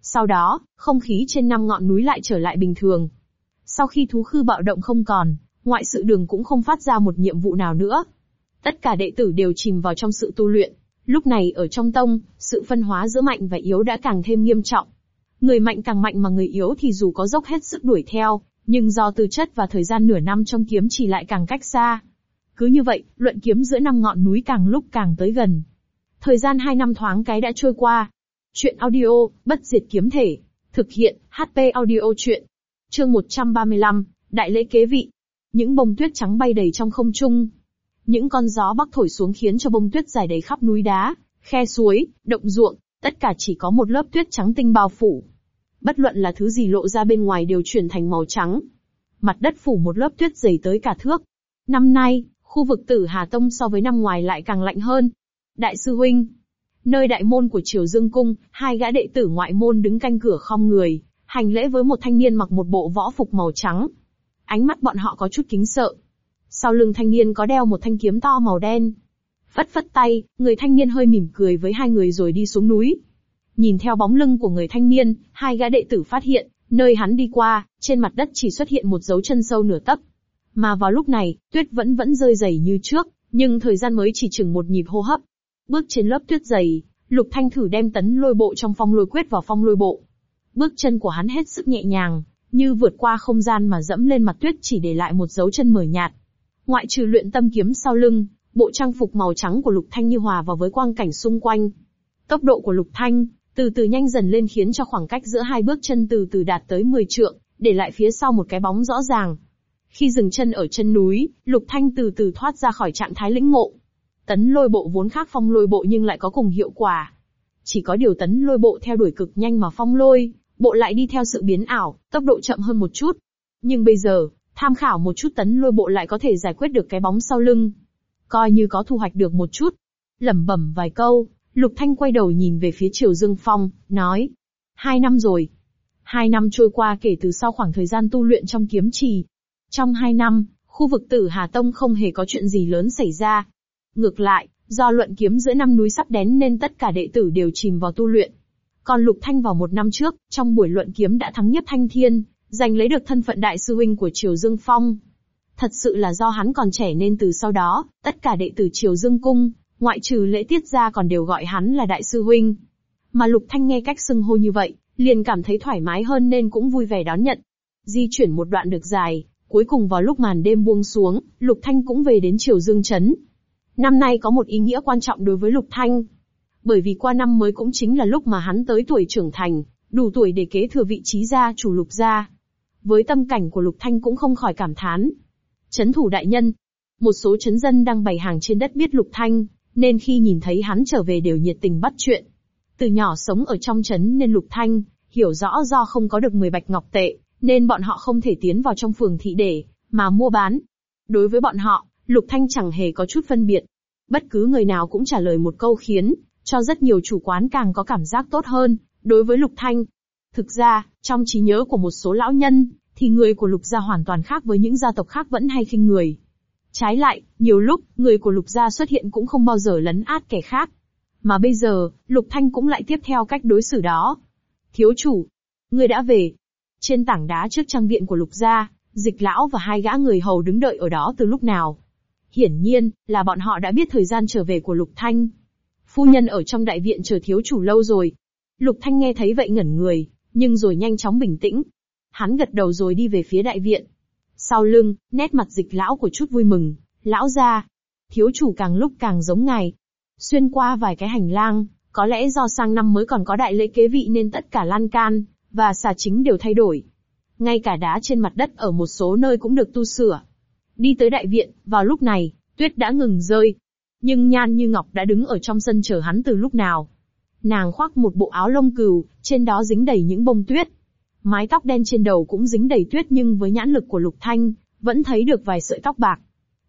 Sau đó, không khí trên năm ngọn núi lại trở lại bình thường. Sau khi thú khư bạo động không còn, ngoại sự đường cũng không phát ra một nhiệm vụ nào nữa. Tất cả đệ tử đều chìm vào trong sự tu luyện. Lúc này ở trong tông, sự phân hóa giữa mạnh và yếu đã càng thêm nghiêm trọng. Người mạnh càng mạnh mà người yếu thì dù có dốc hết sức đuổi theo, nhưng do tư chất và thời gian nửa năm trong kiếm chỉ lại càng cách xa. Cứ như vậy, luận kiếm giữa năm ngọn núi càng lúc càng tới gần. Thời gian hai năm thoáng cái đã trôi qua. Chuyện audio, bất diệt kiếm thể. Thực hiện, HP audio chuyện. Chương 135, Đại lễ kế vị. Những bông tuyết trắng bay đầy trong không trung. Những con gió bắc thổi xuống khiến cho bông tuyết dài đầy khắp núi đá, khe suối, động ruộng, tất cả chỉ có một lớp tuyết trắng tinh bao phủ. Bất luận là thứ gì lộ ra bên ngoài đều chuyển thành màu trắng. Mặt đất phủ một lớp tuyết dày tới cả thước. Năm nay, khu vực tử Hà Tông so với năm ngoài lại càng lạnh hơn. Đại sư huynh, nơi đại môn của Triều Dương Cung, hai gã đệ tử ngoại môn đứng canh cửa không người, hành lễ với một thanh niên mặc một bộ võ phục màu trắng. Ánh mắt bọn họ có chút kính sợ. Sau lưng thanh niên có đeo một thanh kiếm to màu đen, Phất phất tay, người thanh niên hơi mỉm cười với hai người rồi đi xuống núi. Nhìn theo bóng lưng của người thanh niên, hai gã đệ tử phát hiện, nơi hắn đi qua, trên mặt đất chỉ xuất hiện một dấu chân sâu nửa tấc. Mà vào lúc này, tuyết vẫn vẫn rơi dày như trước, nhưng thời gian mới chỉ chừng một nhịp hô hấp. Bước trên lớp tuyết dày, Lục Thanh thử đem tấn lôi bộ trong phong lôi quyết vào phong lôi bộ. Bước chân của hắn hết sức nhẹ nhàng, như vượt qua không gian mà dẫm lên mặt tuyết chỉ để lại một dấu chân mờ nhạt. Ngoại trừ luyện tâm kiếm sau lưng, Bộ trang phục màu trắng của Lục Thanh như hòa vào với quang cảnh xung quanh. Tốc độ của Lục Thanh, từ từ nhanh dần lên khiến cho khoảng cách giữa hai bước chân từ từ đạt tới 10 trượng, để lại phía sau một cái bóng rõ ràng. Khi dừng chân ở chân núi, Lục Thanh từ từ thoát ra khỏi trạng thái lĩnh ngộ. Tấn lôi bộ vốn khác phong lôi bộ nhưng lại có cùng hiệu quả. Chỉ có điều tấn lôi bộ theo đuổi cực nhanh mà phong lôi, bộ lại đi theo sự biến ảo, tốc độ chậm hơn một chút. Nhưng bây giờ, tham khảo một chút tấn lôi bộ lại có thể giải quyết được cái bóng sau lưng. Coi như có thu hoạch được một chút. Lẩm bẩm vài câu, Lục Thanh quay đầu nhìn về phía Triều Dương Phong, nói. Hai năm rồi. Hai năm trôi qua kể từ sau khoảng thời gian tu luyện trong kiếm trì. Trong hai năm, khu vực tử Hà Tông không hề có chuyện gì lớn xảy ra. Ngược lại, do luận kiếm giữa năm núi sắp đến nên tất cả đệ tử đều chìm vào tu luyện. Còn Lục Thanh vào một năm trước, trong buổi luận kiếm đã thắng nhất Thanh Thiên, giành lấy được thân phận đại sư huynh của Triều Dương Phong. Thật sự là do hắn còn trẻ nên từ sau đó, tất cả đệ tử Triều Dương Cung, ngoại trừ lễ tiết ra còn đều gọi hắn là đại sư huynh. Mà Lục Thanh nghe cách xưng hô như vậy, liền cảm thấy thoải mái hơn nên cũng vui vẻ đón nhận. Di chuyển một đoạn được dài, cuối cùng vào lúc màn đêm buông xuống, Lục Thanh cũng về đến Triều Dương Trấn. Năm nay có một ý nghĩa quan trọng đối với Lục Thanh. Bởi vì qua năm mới cũng chính là lúc mà hắn tới tuổi trưởng thành, đủ tuổi để kế thừa vị trí gia chủ Lục gia. Với tâm cảnh của Lục Thanh cũng không khỏi cảm thán. Chấn thủ đại nhân. Một số chấn dân đang bày hàng trên đất biết Lục Thanh, nên khi nhìn thấy hắn trở về đều nhiệt tình bắt chuyện. Từ nhỏ sống ở trong chấn nên Lục Thanh, hiểu rõ do không có được 10 bạch ngọc tệ, nên bọn họ không thể tiến vào trong phường thị để, mà mua bán. Đối với bọn họ, Lục Thanh chẳng hề có chút phân biệt. Bất cứ người nào cũng trả lời một câu khiến, cho rất nhiều chủ quán càng có cảm giác tốt hơn, đối với Lục Thanh. Thực ra, trong trí nhớ của một số lão nhân, thì người của Lục gia hoàn toàn khác với những gia tộc khác vẫn hay khinh người. Trái lại, nhiều lúc, người của Lục gia xuất hiện cũng không bao giờ lấn át kẻ khác. Mà bây giờ, Lục Thanh cũng lại tiếp theo cách đối xử đó. Thiếu chủ, người đã về. Trên tảng đá trước trang viện của Lục gia, dịch lão và hai gã người hầu đứng đợi ở đó từ lúc nào. Hiển nhiên, là bọn họ đã biết thời gian trở về của Lục Thanh. Phu nhân ở trong đại viện chờ thiếu chủ lâu rồi. Lục Thanh nghe thấy vậy ngẩn người, nhưng rồi nhanh chóng bình tĩnh. Hắn gật đầu rồi đi về phía đại viện. Sau lưng, nét mặt dịch lão của chút vui mừng, lão ra. Thiếu chủ càng lúc càng giống ngài. Xuyên qua vài cái hành lang, có lẽ do sang năm mới còn có đại lễ kế vị nên tất cả lan can, và xà chính đều thay đổi. Ngay cả đá trên mặt đất ở một số nơi cũng được tu sửa. Đi tới đại viện, vào lúc này, tuyết đã ngừng rơi. Nhưng Nhan Như Ngọc đã đứng ở trong sân chờ hắn từ lúc nào. Nàng khoác một bộ áo lông cừu, trên đó dính đầy những bông tuyết. Mái tóc đen trên đầu cũng dính đầy tuyết nhưng với nhãn lực của Lục Thanh, vẫn thấy được vài sợi tóc bạc.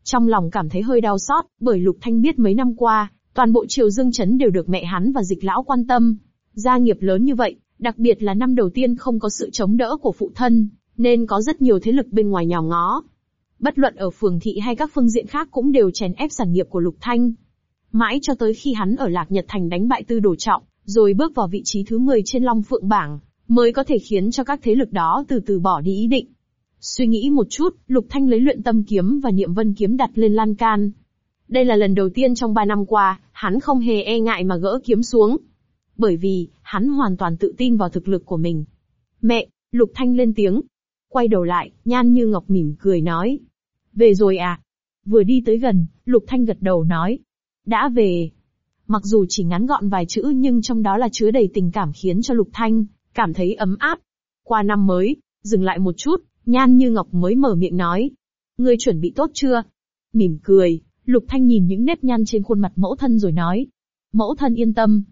Trong lòng cảm thấy hơi đau xót, bởi Lục Thanh biết mấy năm qua, toàn bộ triều dương chấn đều được mẹ hắn và dịch lão quan tâm. Gia nghiệp lớn như vậy, đặc biệt là năm đầu tiên không có sự chống đỡ của phụ thân, nên có rất nhiều thế lực bên ngoài nhào ngó. Bất luận ở phường thị hay các phương diện khác cũng đều chèn ép sản nghiệp của Lục Thanh. Mãi cho tới khi hắn ở Lạc Nhật Thành đánh bại Tư Đồ Trọng, rồi bước vào vị trí thứ 10 trên Long Phượng bảng, mới có thể khiến cho các thế lực đó từ từ bỏ đi ý định. Suy nghĩ một chút, Lục Thanh lấy luyện tâm kiếm và niệm vân kiếm đặt lên lan can. Đây là lần đầu tiên trong ba năm qua, hắn không hề e ngại mà gỡ kiếm xuống. Bởi vì, hắn hoàn toàn tự tin vào thực lực của mình. Mẹ, Lục Thanh lên tiếng. Quay đầu lại, Nhan Như Ngọc mỉm cười nói. Về rồi à? Vừa đi tới gần, Lục Thanh gật đầu nói. Đã về. Mặc dù chỉ ngắn gọn vài chữ nhưng trong đó là chứa đầy tình cảm khiến cho Lục Thanh cảm thấy ấm áp. Qua năm mới, dừng lại một chút, Nhan Như Ngọc mới mở miệng nói. Ngươi chuẩn bị tốt chưa? Mỉm cười, Lục Thanh nhìn những nếp nhăn trên khuôn mặt mẫu thân rồi nói. Mẫu thân yên tâm.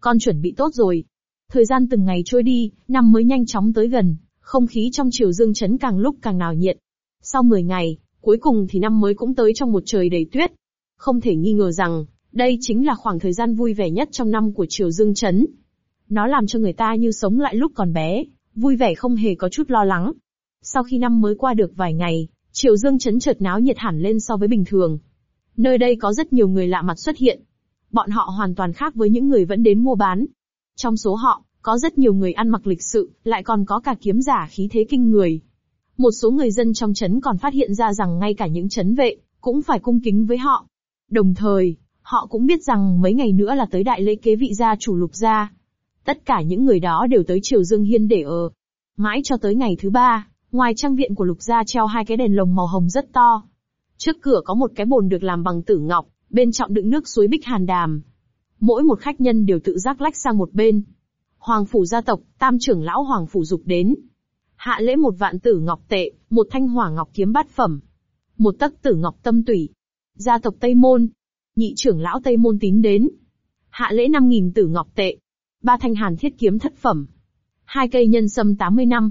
Con chuẩn bị tốt rồi. Thời gian từng ngày trôi đi, năm mới nhanh chóng tới gần, không khí trong triều dương chấn càng lúc càng nào nhiệt. Sau 10 ngày, cuối cùng thì năm mới cũng tới trong một trời đầy tuyết. Không thể nghi ngờ rằng, đây chính là khoảng thời gian vui vẻ nhất trong năm của triều dương chấn. Nó làm cho người ta như sống lại lúc còn bé, vui vẻ không hề có chút lo lắng. Sau khi năm mới qua được vài ngày, Triệu Dương chấn chợt náo nhiệt hẳn lên so với bình thường. Nơi đây có rất nhiều người lạ mặt xuất hiện. Bọn họ hoàn toàn khác với những người vẫn đến mua bán. Trong số họ, có rất nhiều người ăn mặc lịch sự, lại còn có cả kiếm giả khí thế kinh người. Một số người dân trong chấn còn phát hiện ra rằng ngay cả những chấn vệ, cũng phải cung kính với họ. Đồng thời, họ cũng biết rằng mấy ngày nữa là tới đại lễ kế vị gia chủ lục gia. Tất cả những người đó đều tới Triều Dương Hiên để ở. Mãi cho tới ngày thứ ba, ngoài trang viện của Lục Gia treo hai cái đèn lồng màu hồng rất to. Trước cửa có một cái bồn được làm bằng tử ngọc, Bên trọng đựng nước suối Bích Hàn Đàm. Mỗi một khách nhân đều tự giác lách sang một bên. Hoàng phủ gia tộc, tam trưởng lão Hoàng phủ dục đến. Hạ lễ một vạn tử ngọc tệ, một thanh hỏa ngọc kiếm bát phẩm. Một tấc tử ngọc tâm tủy. Gia tộc Tây Môn. Nhị trưởng lão Tây Môn tín đến. Hạ lễ năm nghìn tử ngọc tệ. Ba thanh hàn thiết kiếm thất phẩm. Hai cây nhân sâm 80 năm.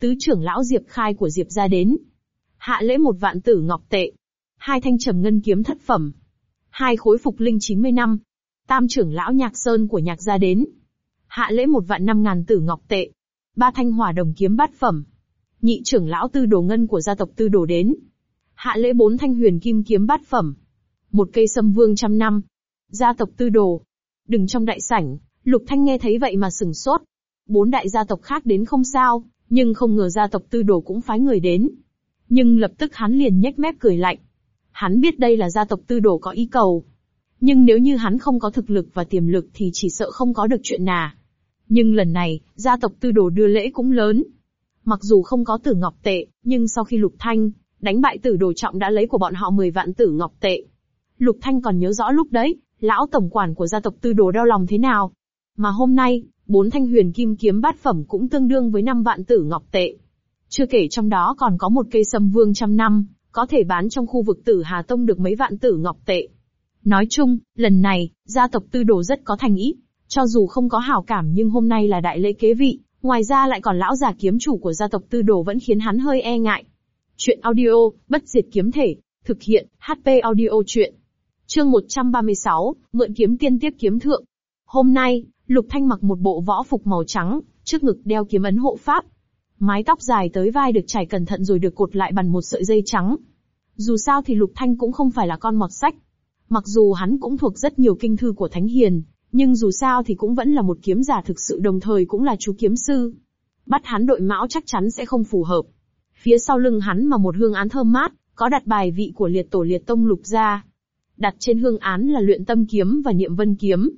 Tứ trưởng lão Diệp Khai của Diệp gia đến. Hạ lễ một vạn tử ngọc tệ. Hai thanh trầm ngân kiếm thất phẩm. Hai khối phục linh 90 năm. Tam trưởng lão Nhạc Sơn của Nhạc gia đến. Hạ lễ một vạn năm ngàn tử ngọc tệ. Ba thanh hỏa đồng kiếm bát phẩm. Nhị trưởng lão Tư Đồ Ngân của gia tộc Tư Đồ đến. Hạ lễ bốn thanh huyền kim kiếm bát phẩm. Một cây sâm vương trăm năm. Gia tộc Tư Đồ. Đừng trong đại sảnh, Lục Thanh nghe thấy vậy mà sừng sốt. Bốn đại gia tộc khác đến không sao, nhưng không ngờ gia tộc Tư Đồ cũng phái người đến. Nhưng lập tức hắn liền nhếch mép cười lạnh. Hắn biết đây là gia tộc Tư Đồ có ý cầu. Nhưng nếu như hắn không có thực lực và tiềm lực thì chỉ sợ không có được chuyện nào. Nhưng lần này, gia tộc Tư Đồ đưa lễ cũng lớn. Mặc dù không có tử ngọc tệ, nhưng sau khi Lục Thanh đánh bại tử đồ trọng đã lấy của bọn họ 10 vạn tử ngọc tệ. Lục Thanh còn nhớ rõ lúc đấy, lão tổng quản của gia tộc Tư Đồ đau lòng thế nào. Mà hôm nay, bốn thanh huyền kim kiếm bát phẩm cũng tương đương với 5 vạn tử ngọc tệ. Chưa kể trong đó còn có một cây sâm vương trăm năm, có thể bán trong khu vực tử Hà Tông được mấy vạn tử ngọc tệ. Nói chung, lần này, gia tộc Tư Đồ rất có thành ý. Cho dù không có hảo cảm nhưng hôm nay là đại lễ kế vị, ngoài ra lại còn lão già kiếm chủ của gia tộc Tư Đồ vẫn khiến hắn hơi e ngại. Chuyện audio, bất diệt kiếm thể, thực hiện, HP audio chuyện. Chương 136, mượn kiếm tiên tiếp kiếm thượng. Hôm nay, Lục Thanh mặc một bộ võ phục màu trắng, trước ngực đeo kiếm ấn hộ pháp. Mái tóc dài tới vai được trải cẩn thận rồi được cột lại bằng một sợi dây trắng. Dù sao thì Lục Thanh cũng không phải là con mọt sách. Mặc dù hắn cũng thuộc rất nhiều kinh thư của Thánh Hiền, nhưng dù sao thì cũng vẫn là một kiếm giả thực sự đồng thời cũng là chú kiếm sư. Bắt hắn đội mão chắc chắn sẽ không phù hợp. Phía sau lưng hắn mà một hương án thơm mát, có đặt bài vị của liệt tổ liệt tông lục gia. Đặt trên hương án là luyện tâm kiếm và niệm vân kiếm.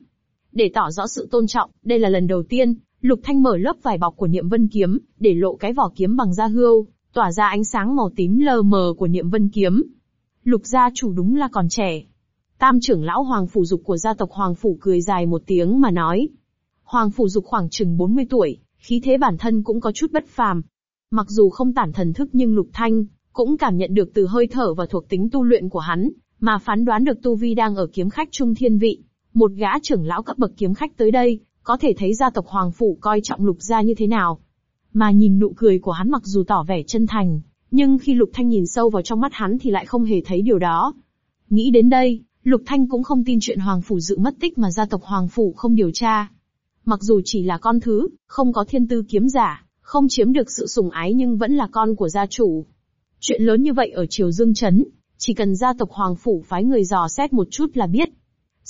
Để tỏ rõ sự tôn trọng, đây là lần đầu tiên, Lục Thanh mở lớp vải bọc của niệm vân kiếm, để lộ cái vỏ kiếm bằng da hươu, tỏa ra ánh sáng màu tím lờ mờ của niệm vân kiếm. Lục gia chủ đúng là còn trẻ. Tam trưởng lão Hoàng Phủ Dục của gia tộc Hoàng Phủ cười dài một tiếng mà nói. Hoàng Phủ Dục khoảng chừng 40 tuổi, khí thế bản thân cũng có chút bất phàm, Mặc dù không tản thần thức nhưng Lục Thanh cũng cảm nhận được từ hơi thở và thuộc tính tu luyện của hắn, mà phán đoán được tu vi đang ở kiếm khách trung thiên vị. Một gã trưởng lão cấp bậc kiếm khách tới đây, có thể thấy gia tộc Hoàng Phủ coi trọng Lục gia như thế nào. Mà nhìn nụ cười của hắn mặc dù tỏ vẻ chân thành, nhưng khi Lục Thanh nhìn sâu vào trong mắt hắn thì lại không hề thấy điều đó. Nghĩ đến đây, Lục Thanh cũng không tin chuyện Hoàng Phủ dự mất tích mà gia tộc Hoàng Phủ không điều tra. Mặc dù chỉ là con thứ, không có thiên tư kiếm giả, không chiếm được sự sủng ái nhưng vẫn là con của gia chủ. Chuyện lớn như vậy ở Triều Dương Trấn, chỉ cần gia tộc Hoàng Phủ phái người dò xét một chút là biết.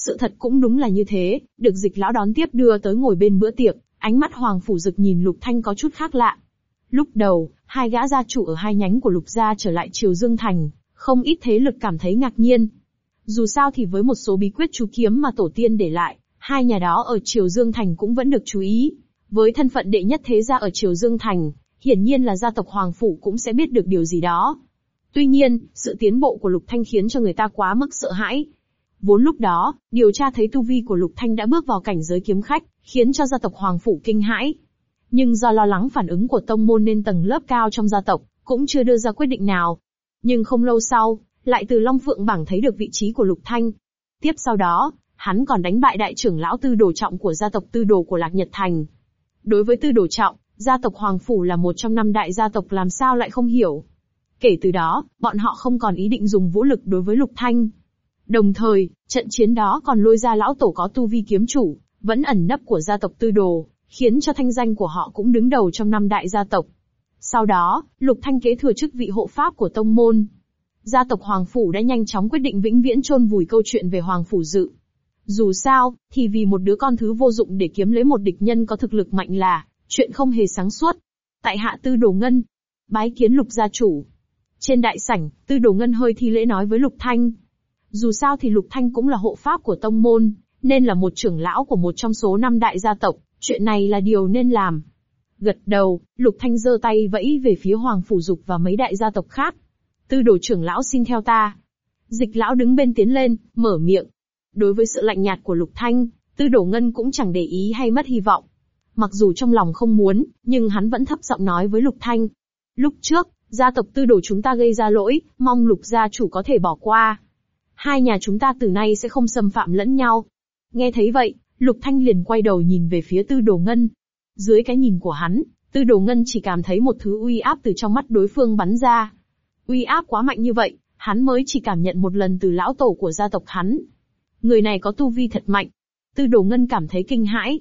Sự thật cũng đúng là như thế, được dịch lão đón tiếp đưa tới ngồi bên bữa tiệc, ánh mắt Hoàng Phủ dực nhìn Lục Thanh có chút khác lạ. Lúc đầu, hai gã gia chủ ở hai nhánh của Lục gia trở lại Triều Dương Thành, không ít thế lực cảm thấy ngạc nhiên. Dù sao thì với một số bí quyết chú kiếm mà tổ tiên để lại, hai nhà đó ở Triều Dương Thành cũng vẫn được chú ý. Với thân phận đệ nhất thế gia ở Triều Dương Thành, hiển nhiên là gia tộc Hoàng Phủ cũng sẽ biết được điều gì đó. Tuy nhiên, sự tiến bộ của Lục Thanh khiến cho người ta quá mức sợ hãi. Vốn lúc đó, điều tra thấy tu vi của Lục Thanh đã bước vào cảnh giới kiếm khách, khiến cho gia tộc Hoàng Phủ kinh hãi. Nhưng do lo lắng phản ứng của tông môn nên tầng lớp cao trong gia tộc, cũng chưa đưa ra quyết định nào. Nhưng không lâu sau, lại từ Long Phượng bảng thấy được vị trí của Lục Thanh. Tiếp sau đó, hắn còn đánh bại đại trưởng lão tư đồ trọng của gia tộc tư đồ của Lạc Nhật Thành, Đối với tư đồ trọng, gia tộc Hoàng Phủ là một trong năm đại gia tộc làm sao lại không hiểu. Kể từ đó, bọn họ không còn ý định dùng vũ lực đối với Lục Thanh. Đồng thời, trận chiến đó còn lôi ra lão tổ có tu vi kiếm chủ, vẫn ẩn nấp của gia tộc tư đồ, khiến cho thanh danh của họ cũng đứng đầu trong năm đại gia tộc. Sau đó, Lục Thanh kế thừa chức vị hộ pháp của tông môn. Gia tộc Hoàng Phủ đã nhanh chóng quyết định vĩnh viễn chôn vùi câu chuyện về Hoàng Phủ Dự. Dù sao, thì vì một đứa con thứ vô dụng để kiếm lấy một địch nhân có thực lực mạnh là, chuyện không hề sáng suốt. Tại hạ tư đồ ngân, bái kiến lục gia chủ. Trên đại sảnh, tư đồ ngân hơi thi lễ nói với lục thanh. Dù sao thì lục thanh cũng là hộ pháp của tông môn, nên là một trưởng lão của một trong số năm đại gia tộc, chuyện này là điều nên làm. Gật đầu, lục thanh giơ tay vẫy về phía hoàng phủ dục và mấy đại gia tộc khác. Tư đồ trưởng lão xin theo ta. Dịch lão đứng bên tiến lên, mở miệng. Đối với sự lạnh nhạt của Lục Thanh, Tư Đổ Ngân cũng chẳng để ý hay mất hy vọng. Mặc dù trong lòng không muốn, nhưng hắn vẫn thấp giọng nói với Lục Thanh. Lúc trước, gia tộc Tư Đồ chúng ta gây ra lỗi, mong Lục gia chủ có thể bỏ qua. Hai nhà chúng ta từ nay sẽ không xâm phạm lẫn nhau. Nghe thấy vậy, Lục Thanh liền quay đầu nhìn về phía Tư Đồ Ngân. Dưới cái nhìn của hắn, Tư Đồ Ngân chỉ cảm thấy một thứ uy áp từ trong mắt đối phương bắn ra. Uy áp quá mạnh như vậy, hắn mới chỉ cảm nhận một lần từ lão tổ của gia tộc hắn. Người này có tu vi thật mạnh. Tư Đồ Ngân cảm thấy kinh hãi.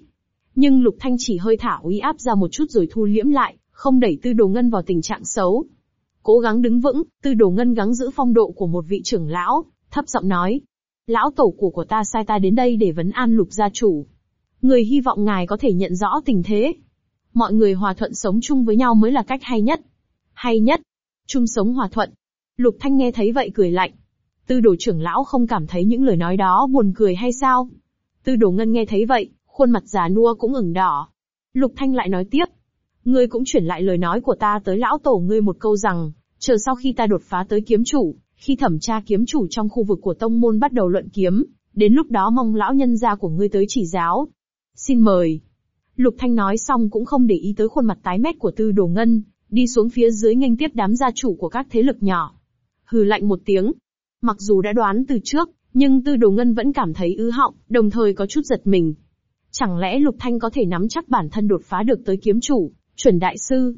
Nhưng Lục Thanh chỉ hơi thả uy áp ra một chút rồi thu liễm lại, không đẩy Tư Đồ Ngân vào tình trạng xấu. Cố gắng đứng vững, Tư Đồ Ngân gắng giữ phong độ của một vị trưởng lão, thấp giọng nói. Lão tổ của của ta sai ta đến đây để vấn an Lục gia chủ. Người hy vọng ngài có thể nhận rõ tình thế. Mọi người hòa thuận sống chung với nhau mới là cách hay nhất. Hay nhất. Chung sống hòa thuận. Lục Thanh nghe thấy vậy cười lạnh. Tư đồ trưởng lão không cảm thấy những lời nói đó buồn cười hay sao? Tư đồ ngân nghe thấy vậy, khuôn mặt già nua cũng ửng đỏ. Lục Thanh lại nói tiếp. Ngươi cũng chuyển lại lời nói của ta tới lão tổ ngươi một câu rằng, chờ sau khi ta đột phá tới kiếm chủ, khi thẩm tra kiếm chủ trong khu vực của tông môn bắt đầu luận kiếm, đến lúc đó mong lão nhân gia của ngươi tới chỉ giáo. Xin mời. Lục Thanh nói xong cũng không để ý tới khuôn mặt tái mét của Tư Đồ Ngân, đi xuống phía dưới nghênh tiếp đám gia chủ của các thế lực nhỏ. Hừ lạnh một tiếng. Mặc dù đã đoán từ trước, nhưng Tư Đồ Ngân vẫn cảm thấy ứ họng, đồng thời có chút giật mình. Chẳng lẽ Lục Thanh có thể nắm chắc bản thân đột phá được tới kiếm chủ, chuẩn đại sư?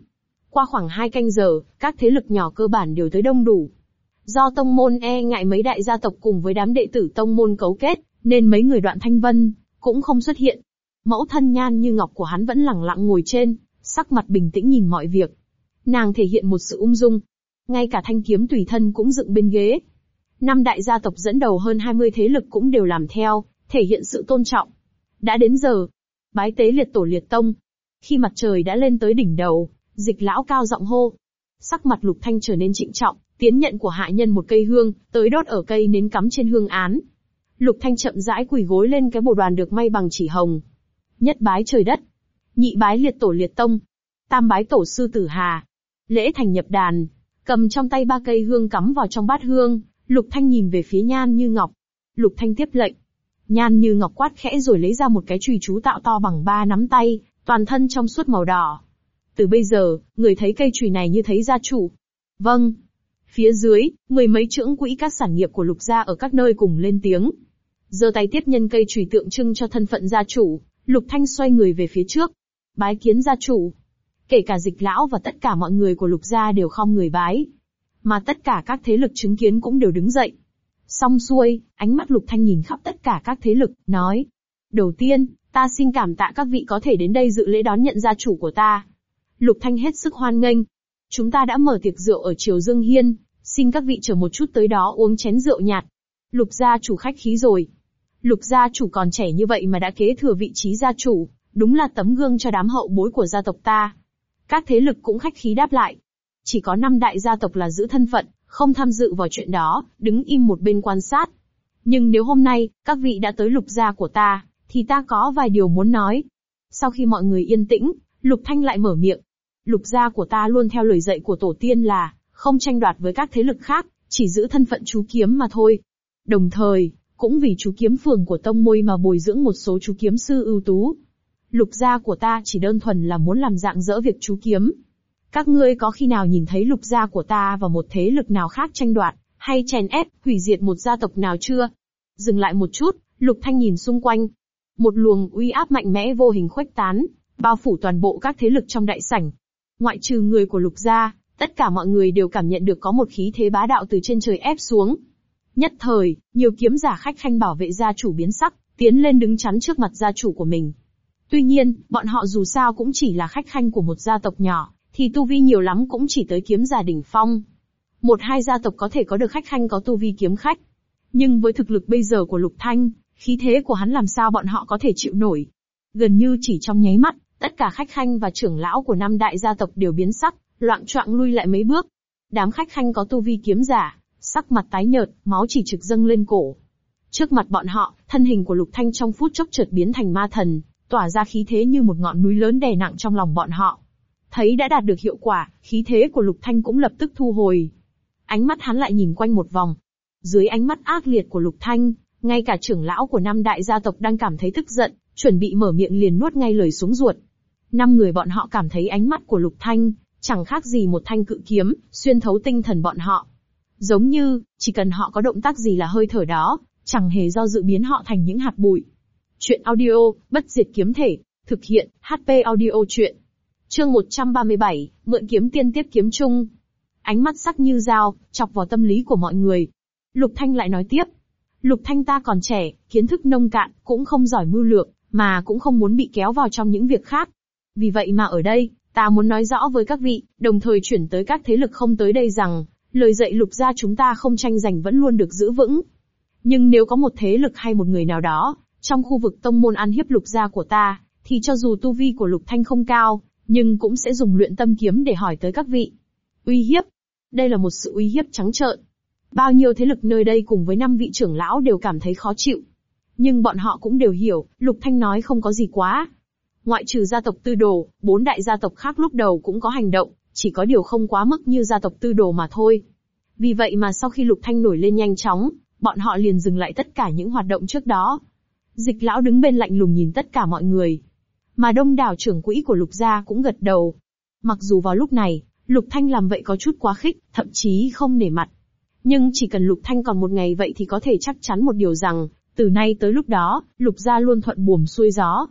Qua khoảng hai canh giờ, các thế lực nhỏ cơ bản đều tới đông đủ. Do tông môn e ngại mấy đại gia tộc cùng với đám đệ tử tông môn cấu kết, nên mấy người đoạn thanh vân, cũng không xuất hiện. Mẫu thân nhan như ngọc của hắn vẫn lặng lặng ngồi trên, sắc mặt bình tĩnh nhìn mọi việc. Nàng thể hiện một sự ung dung. Ngay cả thanh kiếm tùy thân cũng dựng bên ghế. Năm đại gia tộc dẫn đầu hơn 20 thế lực cũng đều làm theo, thể hiện sự tôn trọng. Đã đến giờ. Bái tế liệt tổ liệt tông. Khi mặt trời đã lên tới đỉnh đầu, dịch lão cao giọng hô. Sắc mặt lục thanh trở nên trịnh trọng, tiến nhận của hạ nhân một cây hương, tới đốt ở cây nến cắm trên hương án. Lục thanh chậm rãi quỳ gối lên cái bồ đoàn được may bằng chỉ hồng. Nhất bái trời đất. Nhị bái liệt tổ liệt tông. Tam bái tổ sư tử hà. Lễ thành nhập đàn. Cầm trong tay ba cây hương cắm vào trong bát hương, Lục Thanh nhìn về phía Nhan Như Ngọc. Lục Thanh tiếp lệnh. Nhan Như Ngọc quát khẽ rồi lấy ra một cái chùy chú tạo to bằng ba nắm tay, toàn thân trong suốt màu đỏ. Từ bây giờ, người thấy cây chùy này như thấy gia chủ. Vâng. Phía dưới, mười mấy trưởng quỹ các sản nghiệp của Lục gia ở các nơi cùng lên tiếng. Giơ tay tiếp nhân cây chùy tượng trưng cho thân phận gia chủ, Lục Thanh xoay người về phía trước. Bái kiến gia chủ. Kể cả dịch lão và tất cả mọi người của Lục gia đều không người bái mà tất cả các thế lực chứng kiến cũng đều đứng dậy. Xong xuôi, ánh mắt Lục Thanh nhìn khắp tất cả các thế lực, nói. Đầu tiên, ta xin cảm tạ các vị có thể đến đây dự lễ đón nhận gia chủ của ta. Lục Thanh hết sức hoan nghênh. Chúng ta đã mở tiệc rượu ở Triều Dương Hiên, xin các vị chờ một chút tới đó uống chén rượu nhạt. Lục gia chủ khách khí rồi. Lục gia chủ còn trẻ như vậy mà đã kế thừa vị trí gia chủ, đúng là tấm gương cho đám hậu bối của gia tộc ta. Các thế lực cũng khách khí đáp lại, chỉ có năm đại gia tộc là giữ thân phận, không tham dự vào chuyện đó, đứng im một bên quan sát. Nhưng nếu hôm nay, các vị đã tới lục gia của ta, thì ta có vài điều muốn nói. Sau khi mọi người yên tĩnh, Lục Thanh lại mở miệng. Lục gia của ta luôn theo lời dạy của tổ tiên là, không tranh đoạt với các thế lực khác, chỉ giữ thân phận chú kiếm mà thôi. Đồng thời, cũng vì chú kiếm phường của tông môi mà bồi dưỡng một số chú kiếm sư ưu tú. Lục gia của ta chỉ đơn thuần là muốn làm dạng dỡ việc chú kiếm, các ngươi có khi nào nhìn thấy lục gia của ta và một thế lực nào khác tranh đoạt, hay chèn ép, hủy diệt một gia tộc nào chưa? Dừng lại một chút, lục thanh nhìn xung quanh. Một luồng uy áp mạnh mẽ vô hình khuếch tán, bao phủ toàn bộ các thế lực trong đại sảnh. Ngoại trừ người của lục gia, tất cả mọi người đều cảm nhận được có một khí thế bá đạo từ trên trời ép xuống. Nhất thời, nhiều kiếm giả khách khanh bảo vệ gia chủ biến sắc, tiến lên đứng chắn trước mặt gia chủ của mình. Tuy nhiên, bọn họ dù sao cũng chỉ là khách khanh của một gia tộc nhỏ, thì tu vi nhiều lắm cũng chỉ tới kiếm giả đỉnh phong. Một hai gia tộc có thể có được khách khanh có tu vi kiếm khách. Nhưng với thực lực bây giờ của Lục Thanh, khí thế của hắn làm sao bọn họ có thể chịu nổi. Gần như chỉ trong nháy mắt, tất cả khách khanh và trưởng lão của năm đại gia tộc đều biến sắc, loạn choạng lui lại mấy bước. Đám khách khanh có tu vi kiếm giả, sắc mặt tái nhợt, máu chỉ trực dâng lên cổ. Trước mặt bọn họ, thân hình của Lục Thanh trong phút chốc chợt biến thành ma thần, tỏa ra khí thế như một ngọn núi lớn đè nặng trong lòng bọn họ. Thấy đã đạt được hiệu quả, khí thế của Lục Thanh cũng lập tức thu hồi. Ánh mắt hắn lại nhìn quanh một vòng. Dưới ánh mắt ác liệt của Lục Thanh, ngay cả trưởng lão của năm đại gia tộc đang cảm thấy tức giận, chuẩn bị mở miệng liền nuốt ngay lời xuống ruột. Năm người bọn họ cảm thấy ánh mắt của Lục Thanh, chẳng khác gì một thanh cự kiếm, xuyên thấu tinh thần bọn họ. Giống như, chỉ cần họ có động tác gì là hơi thở đó, chẳng hề do dự biến họ thành những hạt bụi. Chuyện audio, bất diệt kiếm thể, thực hiện, HP audio chuyện. Chương 137, mượn kiếm tiên tiếp kiếm chung. Ánh mắt sắc như dao, chọc vào tâm lý của mọi người. Lục Thanh lại nói tiếp. Lục Thanh ta còn trẻ, kiến thức nông cạn, cũng không giỏi mưu lược, mà cũng không muốn bị kéo vào trong những việc khác. Vì vậy mà ở đây, ta muốn nói rõ với các vị, đồng thời chuyển tới các thế lực không tới đây rằng, lời dạy lục gia chúng ta không tranh giành vẫn luôn được giữ vững. Nhưng nếu có một thế lực hay một người nào đó, trong khu vực tông môn ăn hiếp lục gia của ta, thì cho dù tu vi của lục thanh không cao, nhưng cũng sẽ dùng luyện tâm kiếm để hỏi tới các vị. Uy hiếp. Đây là một sự uy hiếp trắng trợn. Bao nhiêu thế lực nơi đây cùng với năm vị trưởng lão đều cảm thấy khó chịu. Nhưng bọn họ cũng đều hiểu, Lục Thanh nói không có gì quá. Ngoại trừ gia tộc tư đồ, bốn đại gia tộc khác lúc đầu cũng có hành động, chỉ có điều không quá mức như gia tộc tư đồ mà thôi. Vì vậy mà sau khi Lục Thanh nổi lên nhanh chóng, bọn họ liền dừng lại tất cả những hoạt động trước đó. Dịch lão đứng bên lạnh lùng nhìn tất cả mọi người. Mà đông đảo trưởng quỹ của Lục gia cũng gật đầu. Mặc dù vào lúc này, Lục Thanh làm vậy có chút quá khích, thậm chí không nể mặt. Nhưng chỉ cần Lục Thanh còn một ngày vậy thì có thể chắc chắn một điều rằng, từ nay tới lúc đó, Lục gia luôn thuận buồm xuôi gió.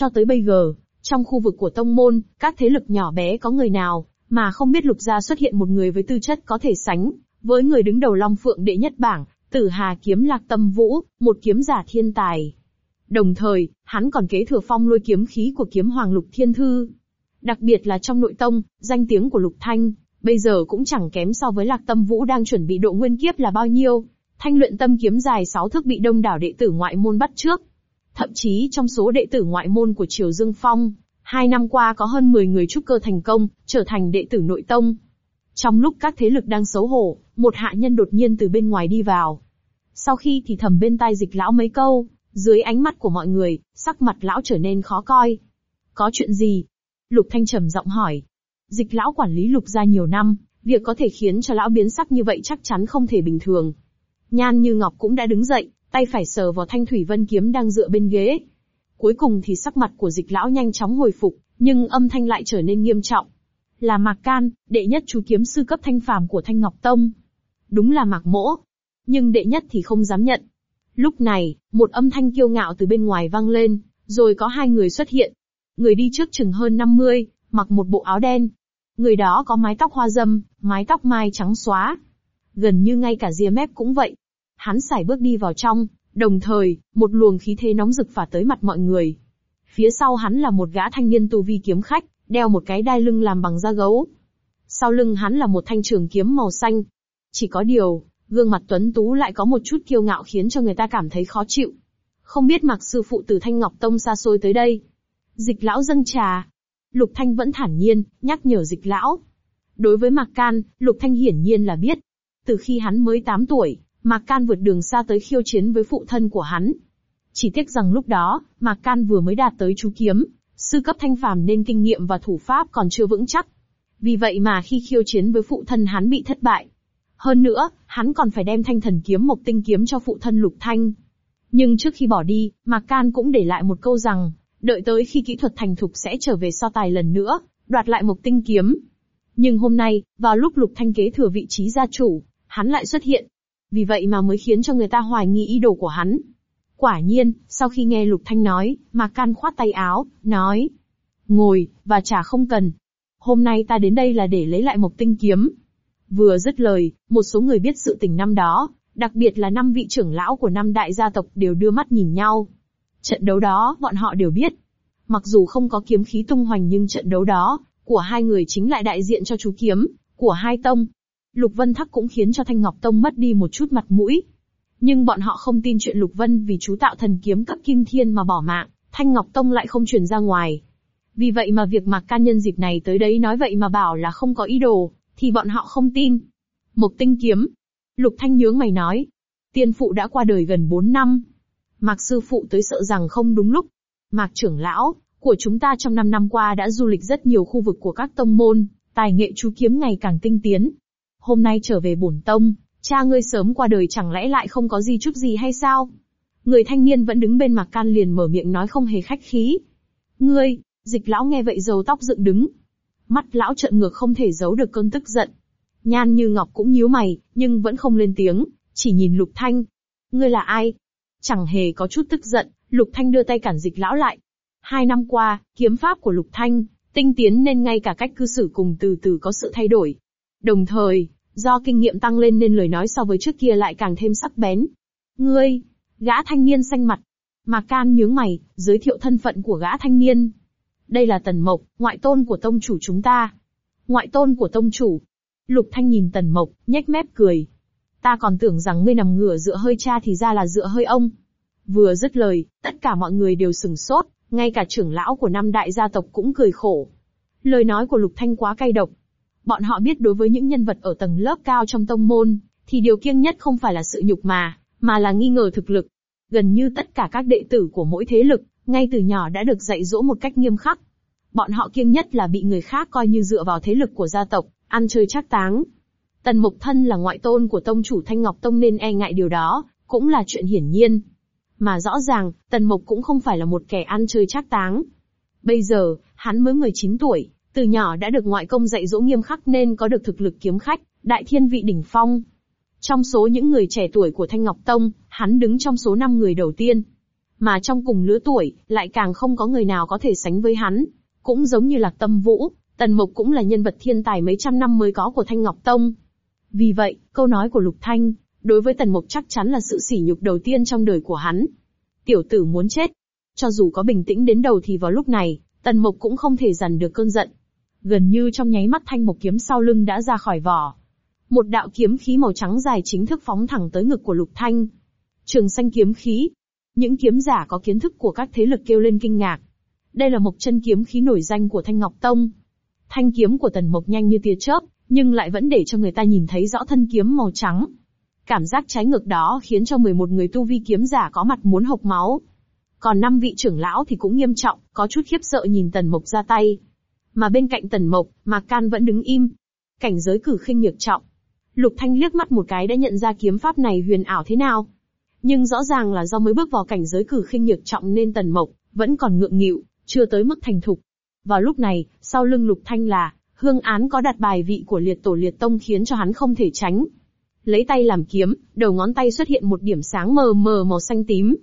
Cho tới bây giờ, trong khu vực của tông môn, các thế lực nhỏ bé có người nào, mà không biết Lục gia xuất hiện một người với tư chất có thể sánh, với người đứng đầu Long Phượng đệ nhất bảng, Tử Hà kiếm lạc tâm vũ, một kiếm giả thiên tài. Đồng thời, hắn còn kế thừa phong lôi kiếm khí của kiếm hoàng Lục Thiên Thư. Đặc biệt là trong nội tông, danh tiếng của Lục Thanh, bây giờ cũng chẳng kém so với Lạc Tâm Vũ đang chuẩn bị độ nguyên kiếp là bao nhiêu. Thanh luyện tâm kiếm dài 6 thước bị đông đảo đệ tử ngoại môn bắt trước. Thậm chí trong số đệ tử ngoại môn của Triều Dương Phong, hai năm qua có hơn 10 người trúc cơ thành công, trở thành đệ tử nội tông. Trong lúc các thế lực đang xấu hổ, một hạ nhân đột nhiên từ bên ngoài đi vào. Sau khi thì thầm bên tai dịch lão mấy câu, dưới ánh mắt của mọi người, sắc mặt lão trở nên khó coi. Có chuyện gì? Lục Thanh trầm giọng hỏi. Dịch lão quản lý lục gia nhiều năm, việc có thể khiến cho lão biến sắc như vậy chắc chắn không thể bình thường. Nhan như Ngọc cũng đã đứng dậy, tay phải sờ vào thanh thủy vân kiếm đang dựa bên ghế. Cuối cùng thì sắc mặt của dịch lão nhanh chóng hồi phục, nhưng âm thanh lại trở nên nghiêm trọng. Là Mạc Can, đệ nhất chú kiếm sư cấp thanh phàm của Thanh Ngọc Tông. Đúng là Mạc Mỗ. Nhưng đệ nhất thì không dám nhận. Lúc này, một âm thanh kiêu ngạo từ bên ngoài vang lên, rồi có hai người xuất hiện. Người đi trước chừng hơn 50, mặc một bộ áo đen. Người đó có mái tóc hoa dâm, mái tóc mai trắng xóa. Gần như ngay cả ria mép cũng vậy. Hắn xài bước đi vào trong, đồng thời, một luồng khí thế nóng rực phả tới mặt mọi người. Phía sau hắn là một gã thanh niên tu vi kiếm khách, đeo một cái đai lưng làm bằng da gấu. Sau lưng hắn là một thanh trường kiếm màu xanh. Chỉ có điều, gương mặt tuấn tú lại có một chút kiêu ngạo khiến cho người ta cảm thấy khó chịu. Không biết mặc sư phụ từ Thanh Ngọc Tông xa xôi tới đây. Dịch lão dâng trà. Lục Thanh vẫn thản nhiên, nhắc nhở dịch lão. Đối với Mạc Can, Lục Thanh hiển nhiên là biết. Từ khi hắn mới 8 tuổi, Mạc Can vượt đường xa tới khiêu chiến với phụ thân của hắn. Chỉ tiếc rằng lúc đó, Mạc Can vừa mới đạt tới chú kiếm, sư cấp thanh phàm nên kinh nghiệm và thủ pháp còn chưa vững chắc. Vì vậy mà khi khiêu chiến với phụ thân hắn bị thất bại. Hơn nữa, hắn còn phải đem thanh thần kiếm mộc tinh kiếm cho phụ thân Lục Thanh. Nhưng trước khi bỏ đi, Mạc Can cũng để lại một câu rằng, đợi tới khi kỹ thuật thành thục sẽ trở về so tài lần nữa, đoạt lại mộc tinh kiếm. Nhưng hôm nay, vào lúc Lục Thanh kế thừa vị trí gia chủ, hắn lại xuất hiện. Vì vậy mà mới khiến cho người ta hoài nghi ý đồ của hắn. Quả nhiên, sau khi nghe Lục Thanh nói, Mạc Can khoát tay áo, nói. Ngồi, và trả không cần. Hôm nay ta đến đây là để lấy lại một Tinh Kiếm. Vừa dứt lời, một số người biết sự tình năm đó, đặc biệt là năm vị trưởng lão của năm đại gia tộc đều đưa mắt nhìn nhau. Trận đấu đó, bọn họ đều biết. Mặc dù không có kiếm khí tung hoành nhưng trận đấu đó, của hai người chính lại đại diện cho chú kiếm, của hai tông. Lục Vân Thắc cũng khiến cho Thanh Ngọc Tông mất đi một chút mặt mũi. Nhưng bọn họ không tin chuyện Lục Vân vì chú tạo thần kiếm cấp kim thiên mà bỏ mạng, Thanh Ngọc Tông lại không truyền ra ngoài. Vì vậy mà việc Mạc Can nhân dịp này tới đấy nói vậy mà bảo là không có ý đồ, thì bọn họ không tin. Mộc tinh kiếm. Lục Thanh nhướng mày nói. Tiên phụ đã qua đời gần 4 năm. Mạc sư phụ tới sợ rằng không đúng lúc. Mạc trưởng lão, của chúng ta trong 5 năm qua đã du lịch rất nhiều khu vực của các tông môn, tài nghệ chú kiếm ngày càng tinh tiến. Hôm nay trở về bổn tông, Cha ngươi sớm qua đời chẳng lẽ lại không có gì chút gì hay sao? Người thanh niên vẫn đứng bên Mạc Can liền mở miệng nói không hề khách khí. Ngươi, dịch lão nghe vậy dầu tóc dựng đứng. Mắt lão trợn ngược không thể giấu được cơn tức giận. Nhan như ngọc cũng nhíu mày, nhưng vẫn không lên tiếng, chỉ nhìn lục thanh. Ngươi là ai? Chẳng hề có chút tức giận, lục thanh đưa tay cản dịch lão lại. Hai năm qua, kiếm pháp của lục thanh, tinh tiến nên ngay cả cách cư xử cùng từ từ có sự thay đổi. Đồng thời, do kinh nghiệm tăng lên nên lời nói so với trước kia lại càng thêm sắc bén. Ngươi, gã thanh niên xanh mặt. Mạc Can nhướng mày, giới thiệu thân phận của gã thanh niên. Đây là Tần Mộc, ngoại tôn của tông chủ chúng ta. Ngoại tôn của tông chủ. Lục Thanh nhìn Tần Mộc, nhếch mép cười. Ta còn tưởng rằng ngươi nằm ngửa dựa hơi cha thì ra là dựa hơi ông. Vừa dứt lời, tất cả mọi người đều sừng sốt, ngay cả trưởng lão của năm đại gia tộc cũng cười khổ. Lời nói của Lục Thanh quá cay độc. Bọn họ biết đối với những nhân vật ở tầng lớp cao trong tông môn, thì điều kiêng nhất không phải là sự nhục mà, mà là nghi ngờ thực lực. Gần như tất cả các đệ tử của mỗi thế lực, ngay từ nhỏ đã được dạy dỗ một cách nghiêm khắc. Bọn họ kiêng nhất là bị người khác coi như dựa vào thế lực của gia tộc, ăn chơi chắc táng. Tần Mục Thân là ngoại tôn của tông chủ Thanh Ngọc Tông nên e ngại điều đó, cũng là chuyện hiển nhiên. Mà rõ ràng, Tần Mục cũng không phải là một kẻ ăn chơi chắc táng. Bây giờ, hắn mới 19 tuổi, từ nhỏ đã được ngoại công dạy dỗ nghiêm khắc nên có được thực lực kiếm khách, đại thiên vị đỉnh phong. Trong số những người trẻ tuổi của Thanh Ngọc Tông, hắn đứng trong số 5 người đầu tiên. Mà trong cùng lứa tuổi, lại càng không có người nào có thể sánh với hắn. Cũng giống như Lạc Tâm Vũ, Tần Mộc cũng là nhân vật thiên tài mấy trăm năm mới có của Thanh Ngọc Tông. Vì vậy, câu nói của Lục Thanh, đối với Tần Mộc chắc chắn là sự sỉ nhục đầu tiên trong đời của hắn. Tiểu tử muốn chết. Cho dù có bình tĩnh đến đầu thì vào lúc này, Tần Mộc cũng không thể dằn được cơn giận. Gần như trong nháy mắt thanh một kiếm sau lưng đã ra khỏi vỏ. Một đạo kiếm khí màu trắng dài chính thức phóng thẳng tới ngực của Lục Thanh. Trường xanh kiếm khí. Những kiếm giả có kiến thức của các thế lực kêu lên kinh ngạc. Đây là một chân kiếm khí nổi danh của Thanh Ngọc Tông. Thanh kiếm của Tần Mộc nhanh như tia chớp, nhưng lại vẫn để cho người ta nhìn thấy rõ thân kiếm màu trắng. Cảm giác trái ngược đó khiến cho 11 người tu vi kiếm giả có mặt muốn hộc máu. Còn năm vị trưởng lão thì cũng nghiêm trọng, có chút khiếp sợ nhìn Tần Mộc ra tay. Mà bên cạnh Tần Mộc, Mạc Can vẫn đứng im. Cảnh giới cử khinh nhược trọng. Lục Thanh liếc mắt một cái đã nhận ra kiếm pháp này huyền ảo thế nào. Nhưng rõ ràng là do mới bước vào cảnh giới cử khinh nhược trọng nên Tần Mộc vẫn còn ngượng nghịu, chưa tới mức thành thục. Vào lúc này, sau lưng Lục Thanh là Hương án có đặt bài vị của liệt tổ liệt tông khiến cho hắn không thể tránh. Lấy tay làm kiếm, đầu ngón tay xuất hiện một điểm sáng mờ mờ màu xanh tím.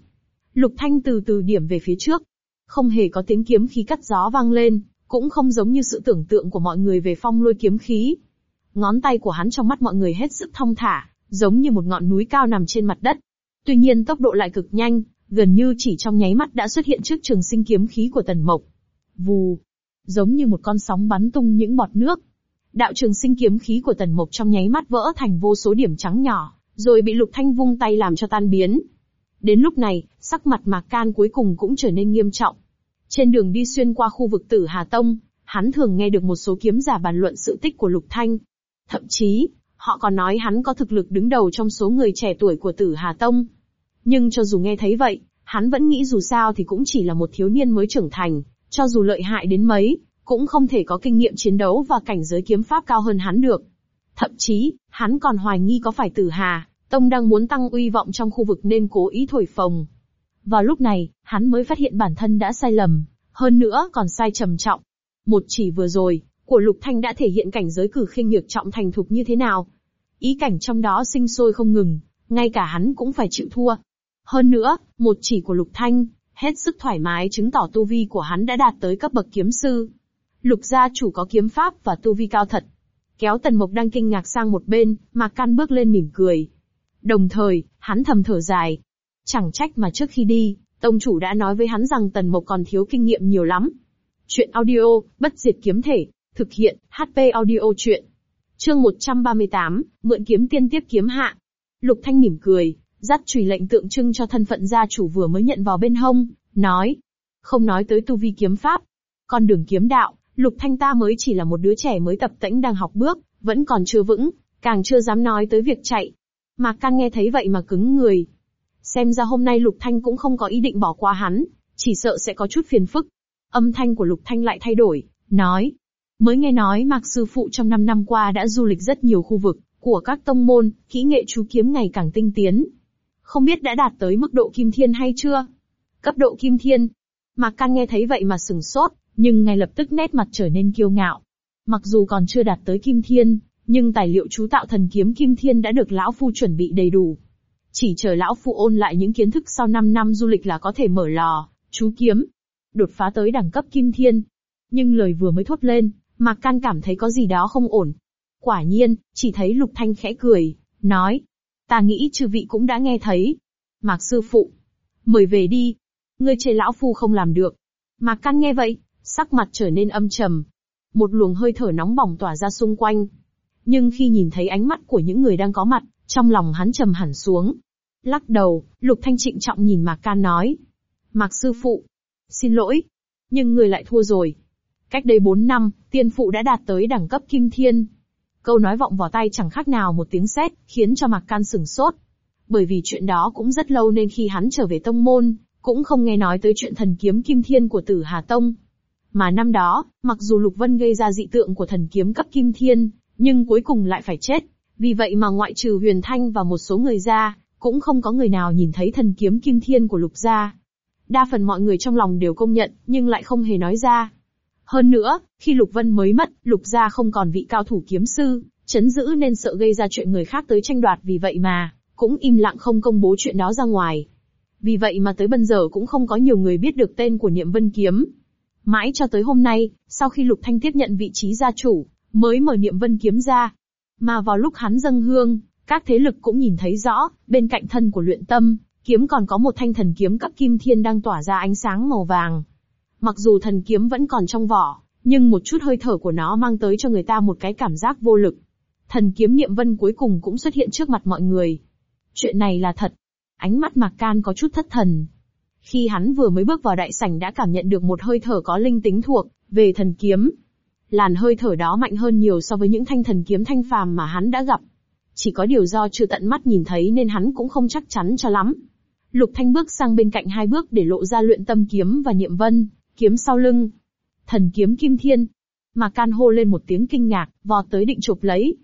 Lục Thanh từ từ điểm về phía trước. Không hề có tiếng kiếm khí cắt gió vang lên, cũng không giống như sự tưởng tượng của mọi người về phong lôi kiếm khí. Ngón tay của hắn trong mắt mọi người hết sức thong thả, giống như một ngọn núi cao nằm trên mặt đất. Tuy nhiên tốc độ lại cực nhanh, gần như chỉ trong nháy mắt đã xuất hiện trước trường sinh kiếm khí của Tần Mộc. Vù, giống như một con sóng bắn tung những bọt nước. Đạo trường sinh kiếm khí của Tần Mộc trong nháy mắt vỡ thành vô số điểm trắng nhỏ, rồi bị Lục Thanh vung tay làm cho tan biến. Đến lúc này, sắc mặt Mạc Can cuối cùng cũng trở nên nghiêm trọng. Trên đường đi xuyên qua khu vực Tử Hà Tông, hắn thường nghe được một số kiếm giả bàn luận sự tích của Lục Thanh. Thậm chí, họ còn nói hắn có thực lực đứng đầu trong số người trẻ tuổi của Tử Hà Tông. Nhưng cho dù nghe thấy vậy, hắn vẫn nghĩ dù sao thì cũng chỉ là một thiếu niên mới trưởng thành, cho dù lợi hại đến mấy, cũng không thể có kinh nghiệm chiến đấu và cảnh giới kiếm pháp cao hơn hắn được. Thậm chí, hắn còn hoài nghi có phải Tử Hà, Tông đang muốn tăng uy vọng trong khu vực nên cố ý thổi phồng. Vào lúc này, hắn mới phát hiện bản thân đã sai lầm, hơn nữa còn sai trầm trọng. Một chỉ vừa rồi, của Lục Thanh đã thể hiện cảnh giới cử khinh nhược trọng thành thục như thế nào. Ý cảnh trong đó sinh sôi không ngừng, ngay cả hắn cũng phải chịu thua. Hơn nữa, một chỉ của Lục Thanh, hết sức thoải mái chứng tỏ tu vi của hắn đã đạt tới cấp bậc kiếm sư. Lục gia chủ có kiếm pháp và tu vi cao thật. Kéo Tần Mộc đang kinh ngạc sang một bên, Mạc Can bước lên mỉm cười. Đồng thời, hắn thầm thở dài. Chẳng trách mà trước khi đi, tông chủ đã nói với hắn rằng Tần Mộc còn thiếu kinh nghiệm nhiều lắm. Chuyện audio, bất diệt kiếm thể, thực hiện, HP audio chuyện. Chương 138, mượn kiếm tiên tiếp kiếm hạ. Lục Thanh mỉm cười, dắt chùy lệnh tượng trưng cho thân phận gia chủ vừa mới nhận vào bên hông, nói. Không nói tới tu vi kiếm pháp. Con đường kiếm đạo, Lục Thanh ta mới chỉ là một đứa trẻ mới tập tễnh đang học bước, vẫn còn chưa vững, càng chưa dám nói tới việc chạy. Mạc Can nghe thấy vậy mà cứng người. Xem ra hôm nay Lục Thanh cũng không có ý định bỏ qua hắn, chỉ sợ sẽ có chút phiền phức. Âm thanh của Lục Thanh lại thay đổi, nói. Mới nghe nói Mạc Sư Phụ trong 5 năm qua đã du lịch rất nhiều khu vực, của các tông môn, kỹ nghệ chú kiếm ngày càng tinh tiến. Không biết đã đạt tới mức độ kim thiên hay chưa? Cấp độ kim thiên. Mạc Can nghe thấy vậy mà sừng sốt, nhưng ngay lập tức nét mặt trở nên kiêu ngạo. Mặc dù còn chưa đạt tới kim thiên, nhưng tài liệu chú tạo thần kiếm kim thiên đã được lão phu chuẩn bị đầy đủ. Chỉ chờ lão phu ôn lại những kiến thức sau 5 năm du lịch là có thể mở lò, chú kiếm, đột phá tới đẳng cấp kim thiên. Nhưng lời vừa mới thốt lên, Mạc Can cảm thấy có gì đó không ổn. Quả nhiên, chỉ thấy Lục Thanh khẽ cười, nói. Ta nghĩ chư vị cũng đã nghe thấy. Mạc sư phụ. Mời về đi. Ngươi chê lão phu không làm được. Mạc Can nghe vậy, sắc mặt trở nên âm trầm. Một luồng hơi thở nóng bỏng tỏa ra xung quanh. Nhưng khi nhìn thấy ánh mắt của những người đang có mặt, trong lòng hắn trầm hẳn xuống. Lắc đầu, Lục Thanh trịnh trọng nhìn Mạc Can nói. Mạc sư phụ. Xin lỗi. Nhưng người lại thua rồi. Cách đây 4 năm, tiên phụ đã đạt tới đẳng cấp kim thiên. Câu nói vọng vào tay chẳng khác nào một tiếng sét, khiến cho Mạc Can sừng sốt. Bởi vì chuyện đó cũng rất lâu nên khi hắn trở về tông môn, cũng không nghe nói tới chuyện thần kiếm kim thiên của tử Hà Tông. Mà năm đó, mặc dù Lục Vân gây ra dị tượng của thần kiếm cấp kim thiên, nhưng cuối cùng lại phải chết. Vì vậy mà ngoại trừ Huyền Thanh và một số người ra, cũng không có người nào nhìn thấy thần kiếm kim thiên của Lục gia. Đa phần mọi người trong lòng đều công nhận, nhưng lại không hề nói ra. Hơn nữa, khi Lục Vân mới mất, Lục gia không còn vị cao thủ kiếm sư, chấn giữ nên sợ gây ra chuyện người khác tới tranh đoạt vì vậy mà, cũng im lặng không công bố chuyện đó ra ngoài. Vì vậy mà tới bây giờ cũng không có nhiều người biết được tên của Niệm Vân Kiếm. Mãi cho tới hôm nay, sau khi Lục Thanh tiếp nhận vị trí gia chủ, mới mở Niệm Vân Kiếm ra. Mà vào lúc hắn dâng hương, các thế lực cũng nhìn thấy rõ, bên cạnh thân của luyện tâm, kiếm còn có một thanh thần kiếm cấp kim thiên đang tỏa ra ánh sáng màu vàng. Mặc dù thần kiếm vẫn còn trong vỏ, nhưng một chút hơi thở của nó mang tới cho người ta một cái cảm giác vô lực. Thần kiếm niệm vân cuối cùng cũng xuất hiện trước mặt mọi người. Chuyện này là thật. Ánh mắt Mạc Can có chút thất thần. Khi hắn vừa mới bước vào đại sảnh đã cảm nhận được một hơi thở có linh tính thuộc, về thần kiếm. Làn hơi thở đó mạnh hơn nhiều so với những thanh thần kiếm thanh phàm mà hắn đã gặp. Chỉ có điều do chưa tận mắt nhìn thấy nên hắn cũng không chắc chắn cho lắm. Lục Thanh bước sang bên cạnh hai bước để lộ ra luyện tâm kiếm và niệm vân, kiếm sau lưng. Thần kiếm kim thiên. Mạc Can hô lên một tiếng kinh ngạc, vọt tới định chụp lấy.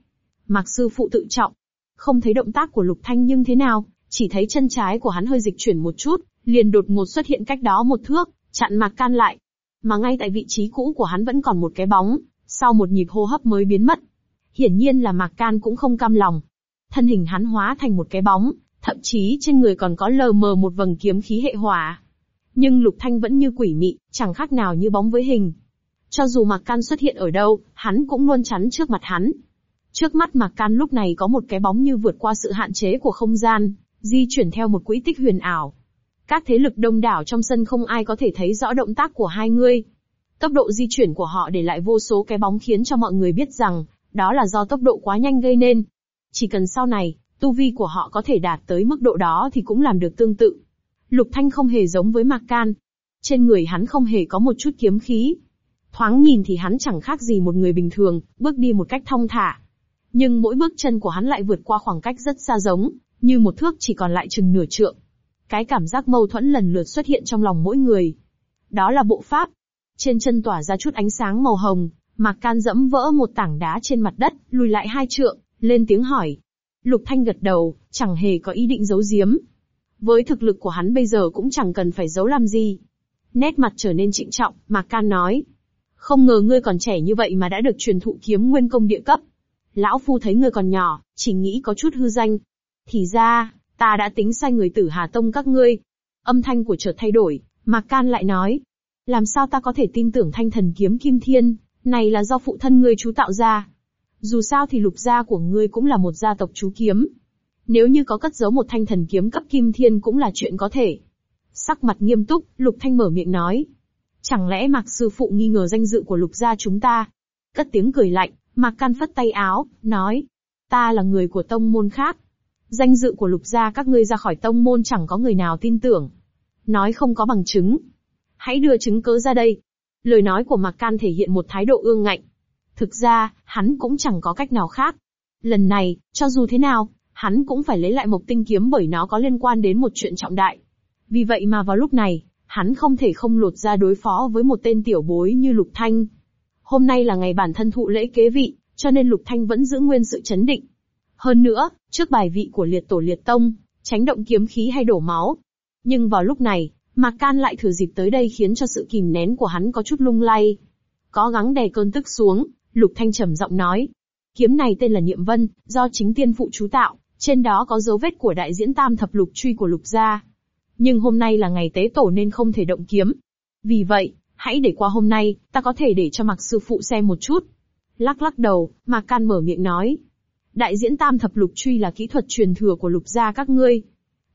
Mạc sư phụ tự trọng. Không thấy động tác của Lục Thanh nhưng thế nào, chỉ thấy chân trái của hắn hơi dịch chuyển một chút, liền đột ngột xuất hiện cách đó một thước, chặn Mạc Can lại. Mà ngay tại vị trí cũ của hắn vẫn còn một cái bóng, sau một nhịp hô hấp mới biến mất. Hiển nhiên là Mạc Can cũng không cam lòng. Thân hình hắn hóa thành một cái bóng, thậm chí trên người còn có lờ mờ một vầng kiếm khí hệ hỏa. Nhưng Lục Thanh vẫn như quỷ mị, chẳng khác nào như bóng với hình. Cho dù Mạc Can xuất hiện ở đâu, hắn cũng luôn chắn trước mặt hắn. Trước mắt Mạc Can lúc này có một cái bóng như vượt qua sự hạn chế của không gian, di chuyển theo một quỹ tích huyền ảo. Các thế lực đông đảo trong sân không ai có thể thấy rõ động tác của hai người. Tốc độ di chuyển của họ để lại vô số cái bóng khiến cho mọi người biết rằng, đó là do tốc độ quá nhanh gây nên. Chỉ cần sau này, tu vi của họ có thể đạt tới mức độ đó thì cũng làm được tương tự. Lục Thanh không hề giống với Mạc Can. Trên người hắn không hề có một chút kiếm khí. Thoáng nhìn thì hắn chẳng khác gì một người bình thường, bước đi một cách thong thả. Nhưng mỗi bước chân của hắn lại vượt qua khoảng cách rất xa giống, như một thước chỉ còn lại chừng nửa trượng. Cái cảm giác mâu thuẫn lần lượt xuất hiện trong lòng mỗi người. Đó là bộ pháp. Trên chân tỏa ra chút ánh sáng màu hồng, Mạc Can dẫm vỡ một tảng đá trên mặt đất, lùi lại hai trượng, lên tiếng hỏi. Lục Thanh gật đầu, chẳng hề có ý định giấu giếm. Với thực lực của hắn bây giờ cũng chẳng cần phải giấu làm gì. Nét mặt trở nên trịnh trọng, Mạc Can nói. Không ngờ ngươi còn trẻ như vậy mà đã được truyền thụ kiếm nguyên công địa cấp. Lão Phu thấy ngươi còn nhỏ, chỉ nghĩ có chút hư danh. Thì ra, ta đã tính sai người tử Hà Tông các ngươi. Âm thanh của chợt thay đổi, Mạc Can lại nói. Làm sao ta có thể tin tưởng thanh thần kiếm kim thiên, này là do phụ thân ngươi chú tạo ra. Dù sao thì lục gia của ngươi cũng là một gia tộc chú kiếm. Nếu như có cất giấu một thanh thần kiếm cấp kim thiên cũng là chuyện có thể. Sắc mặt nghiêm túc, lục thanh mở miệng nói. Chẳng lẽ mạc sư phụ nghi ngờ danh dự của lục gia chúng ta? Cất tiếng cười lạnh, mạc can phất tay áo, nói. Ta là người của tông môn khác. Danh dự của lục gia các ngươi ra khỏi tông môn chẳng có người nào tin tưởng. Nói không có bằng chứng. Hãy đưa chứng cứ ra đây. Lời nói của Mạc Can thể hiện một thái độ ương ngạnh. Thực ra, hắn cũng chẳng có cách nào khác. Lần này, cho dù thế nào, hắn cũng phải lấy lại Mộc Tinh Kiếm bởi nó có liên quan đến một chuyện trọng đại. Vì vậy mà vào lúc này, hắn không thể không lột ra đối phó với một tên tiểu bối như Lục Thanh. Hôm nay là ngày bản thân thụ lễ kế vị, cho nên Lục Thanh vẫn giữ nguyên sự chấn định. Hơn nữa, trước bài vị của liệt tổ liệt tông, tránh động kiếm khí hay đổ máu. Nhưng vào lúc này, Mạc Can lại thừa dịp tới đây khiến cho sự kìm nén của hắn có chút lung lay. Có gắng đè cơn tức xuống, Lục Thanh trầm giọng nói. Kiếm này tên là Niệm Vân, do chính tiên phụ chú tạo, trên đó có dấu vết của đại diễn tam thập lục truy của lục gia. Nhưng hôm nay là ngày tế tổ nên không thể động kiếm. Vì vậy, hãy để qua hôm nay, ta có thể để cho mặc sư phụ xem một chút. Lắc lắc đầu, Mạc Can mở miệng nói. Đại diễn tam thập lục truy là kỹ thuật truyền thừa của lục gia các ngươi.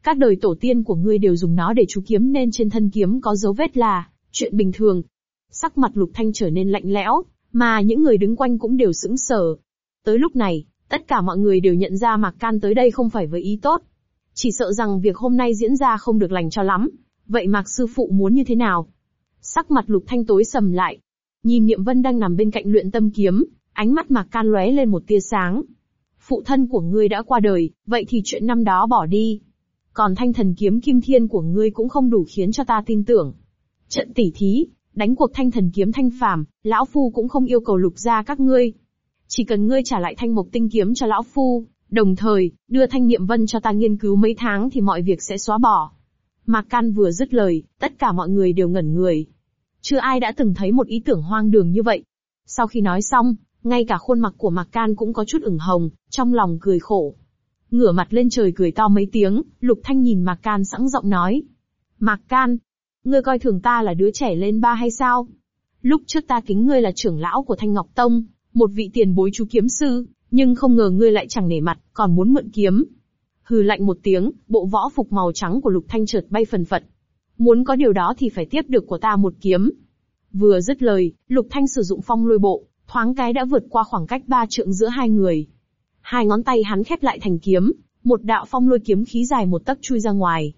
Các đời tổ tiên của ngươi đều dùng nó để chú kiếm nên trên thân kiếm có dấu vết là, chuyện bình thường. Sắc mặt lục thanh trở nên lạnh lẽo, mà những người đứng quanh cũng đều sững sờ. Tới lúc này, tất cả mọi người đều nhận ra Mạc Can tới đây không phải với ý tốt. Chỉ sợ rằng việc hôm nay diễn ra không được lành cho lắm. Vậy Mạc sư phụ muốn như thế nào? Sắc mặt lục thanh tối sầm lại. Nhìn Niệm Vân đang nằm bên cạnh luyện tâm kiếm, ánh mắt Mạc Can lóe lên một tia sáng. Phụ thân của ngươi đã qua đời, vậy thì chuyện năm đó bỏ đi. Còn thanh thần kiếm kim thiên của ngươi cũng không đủ khiến cho ta tin tưởng. Trận tỉ thí, đánh cuộc thanh thần kiếm thanh phàm, lão phu cũng không yêu cầu lục ra các ngươi. Chỉ cần ngươi trả lại thanh mộc tinh kiếm cho lão phu, đồng thời, đưa thanh niệm vân cho ta nghiên cứu mấy tháng thì mọi việc sẽ xóa bỏ. Mạc Can vừa dứt lời, tất cả mọi người đều ngẩn người. Chưa ai đã từng thấy một ý tưởng hoang đường như vậy. Sau khi nói xong, ngay cả khuôn mặt của Mạc Can cũng có chút ửng hồng, trong lòng cười khổ. Ngửa mặt lên trời cười to mấy tiếng, Lục Thanh nhìn Mạc Can sẵn giọng nói. Mạc Can, ngươi coi thường ta là đứa trẻ lên ba hay sao? Lúc trước ta kính ngươi là trưởng lão của Thanh Ngọc Tông, một vị tiền bối chú kiếm sư, nhưng không ngờ ngươi lại chẳng nể mặt, còn muốn mượn kiếm. Hừ lạnh một tiếng, bộ võ phục màu trắng của Lục Thanh chợt bay phần phật. Muốn có điều đó thì phải tiếp được của ta một kiếm. Vừa dứt lời, Lục Thanh sử dụng phong lôi bộ, thoáng cái đã vượt qua khoảng cách ba trượng giữa hai người. Hai ngón tay hắn khép lại thành kiếm, một đạo phong lôi kiếm khí dài một tấc chui ra ngoài.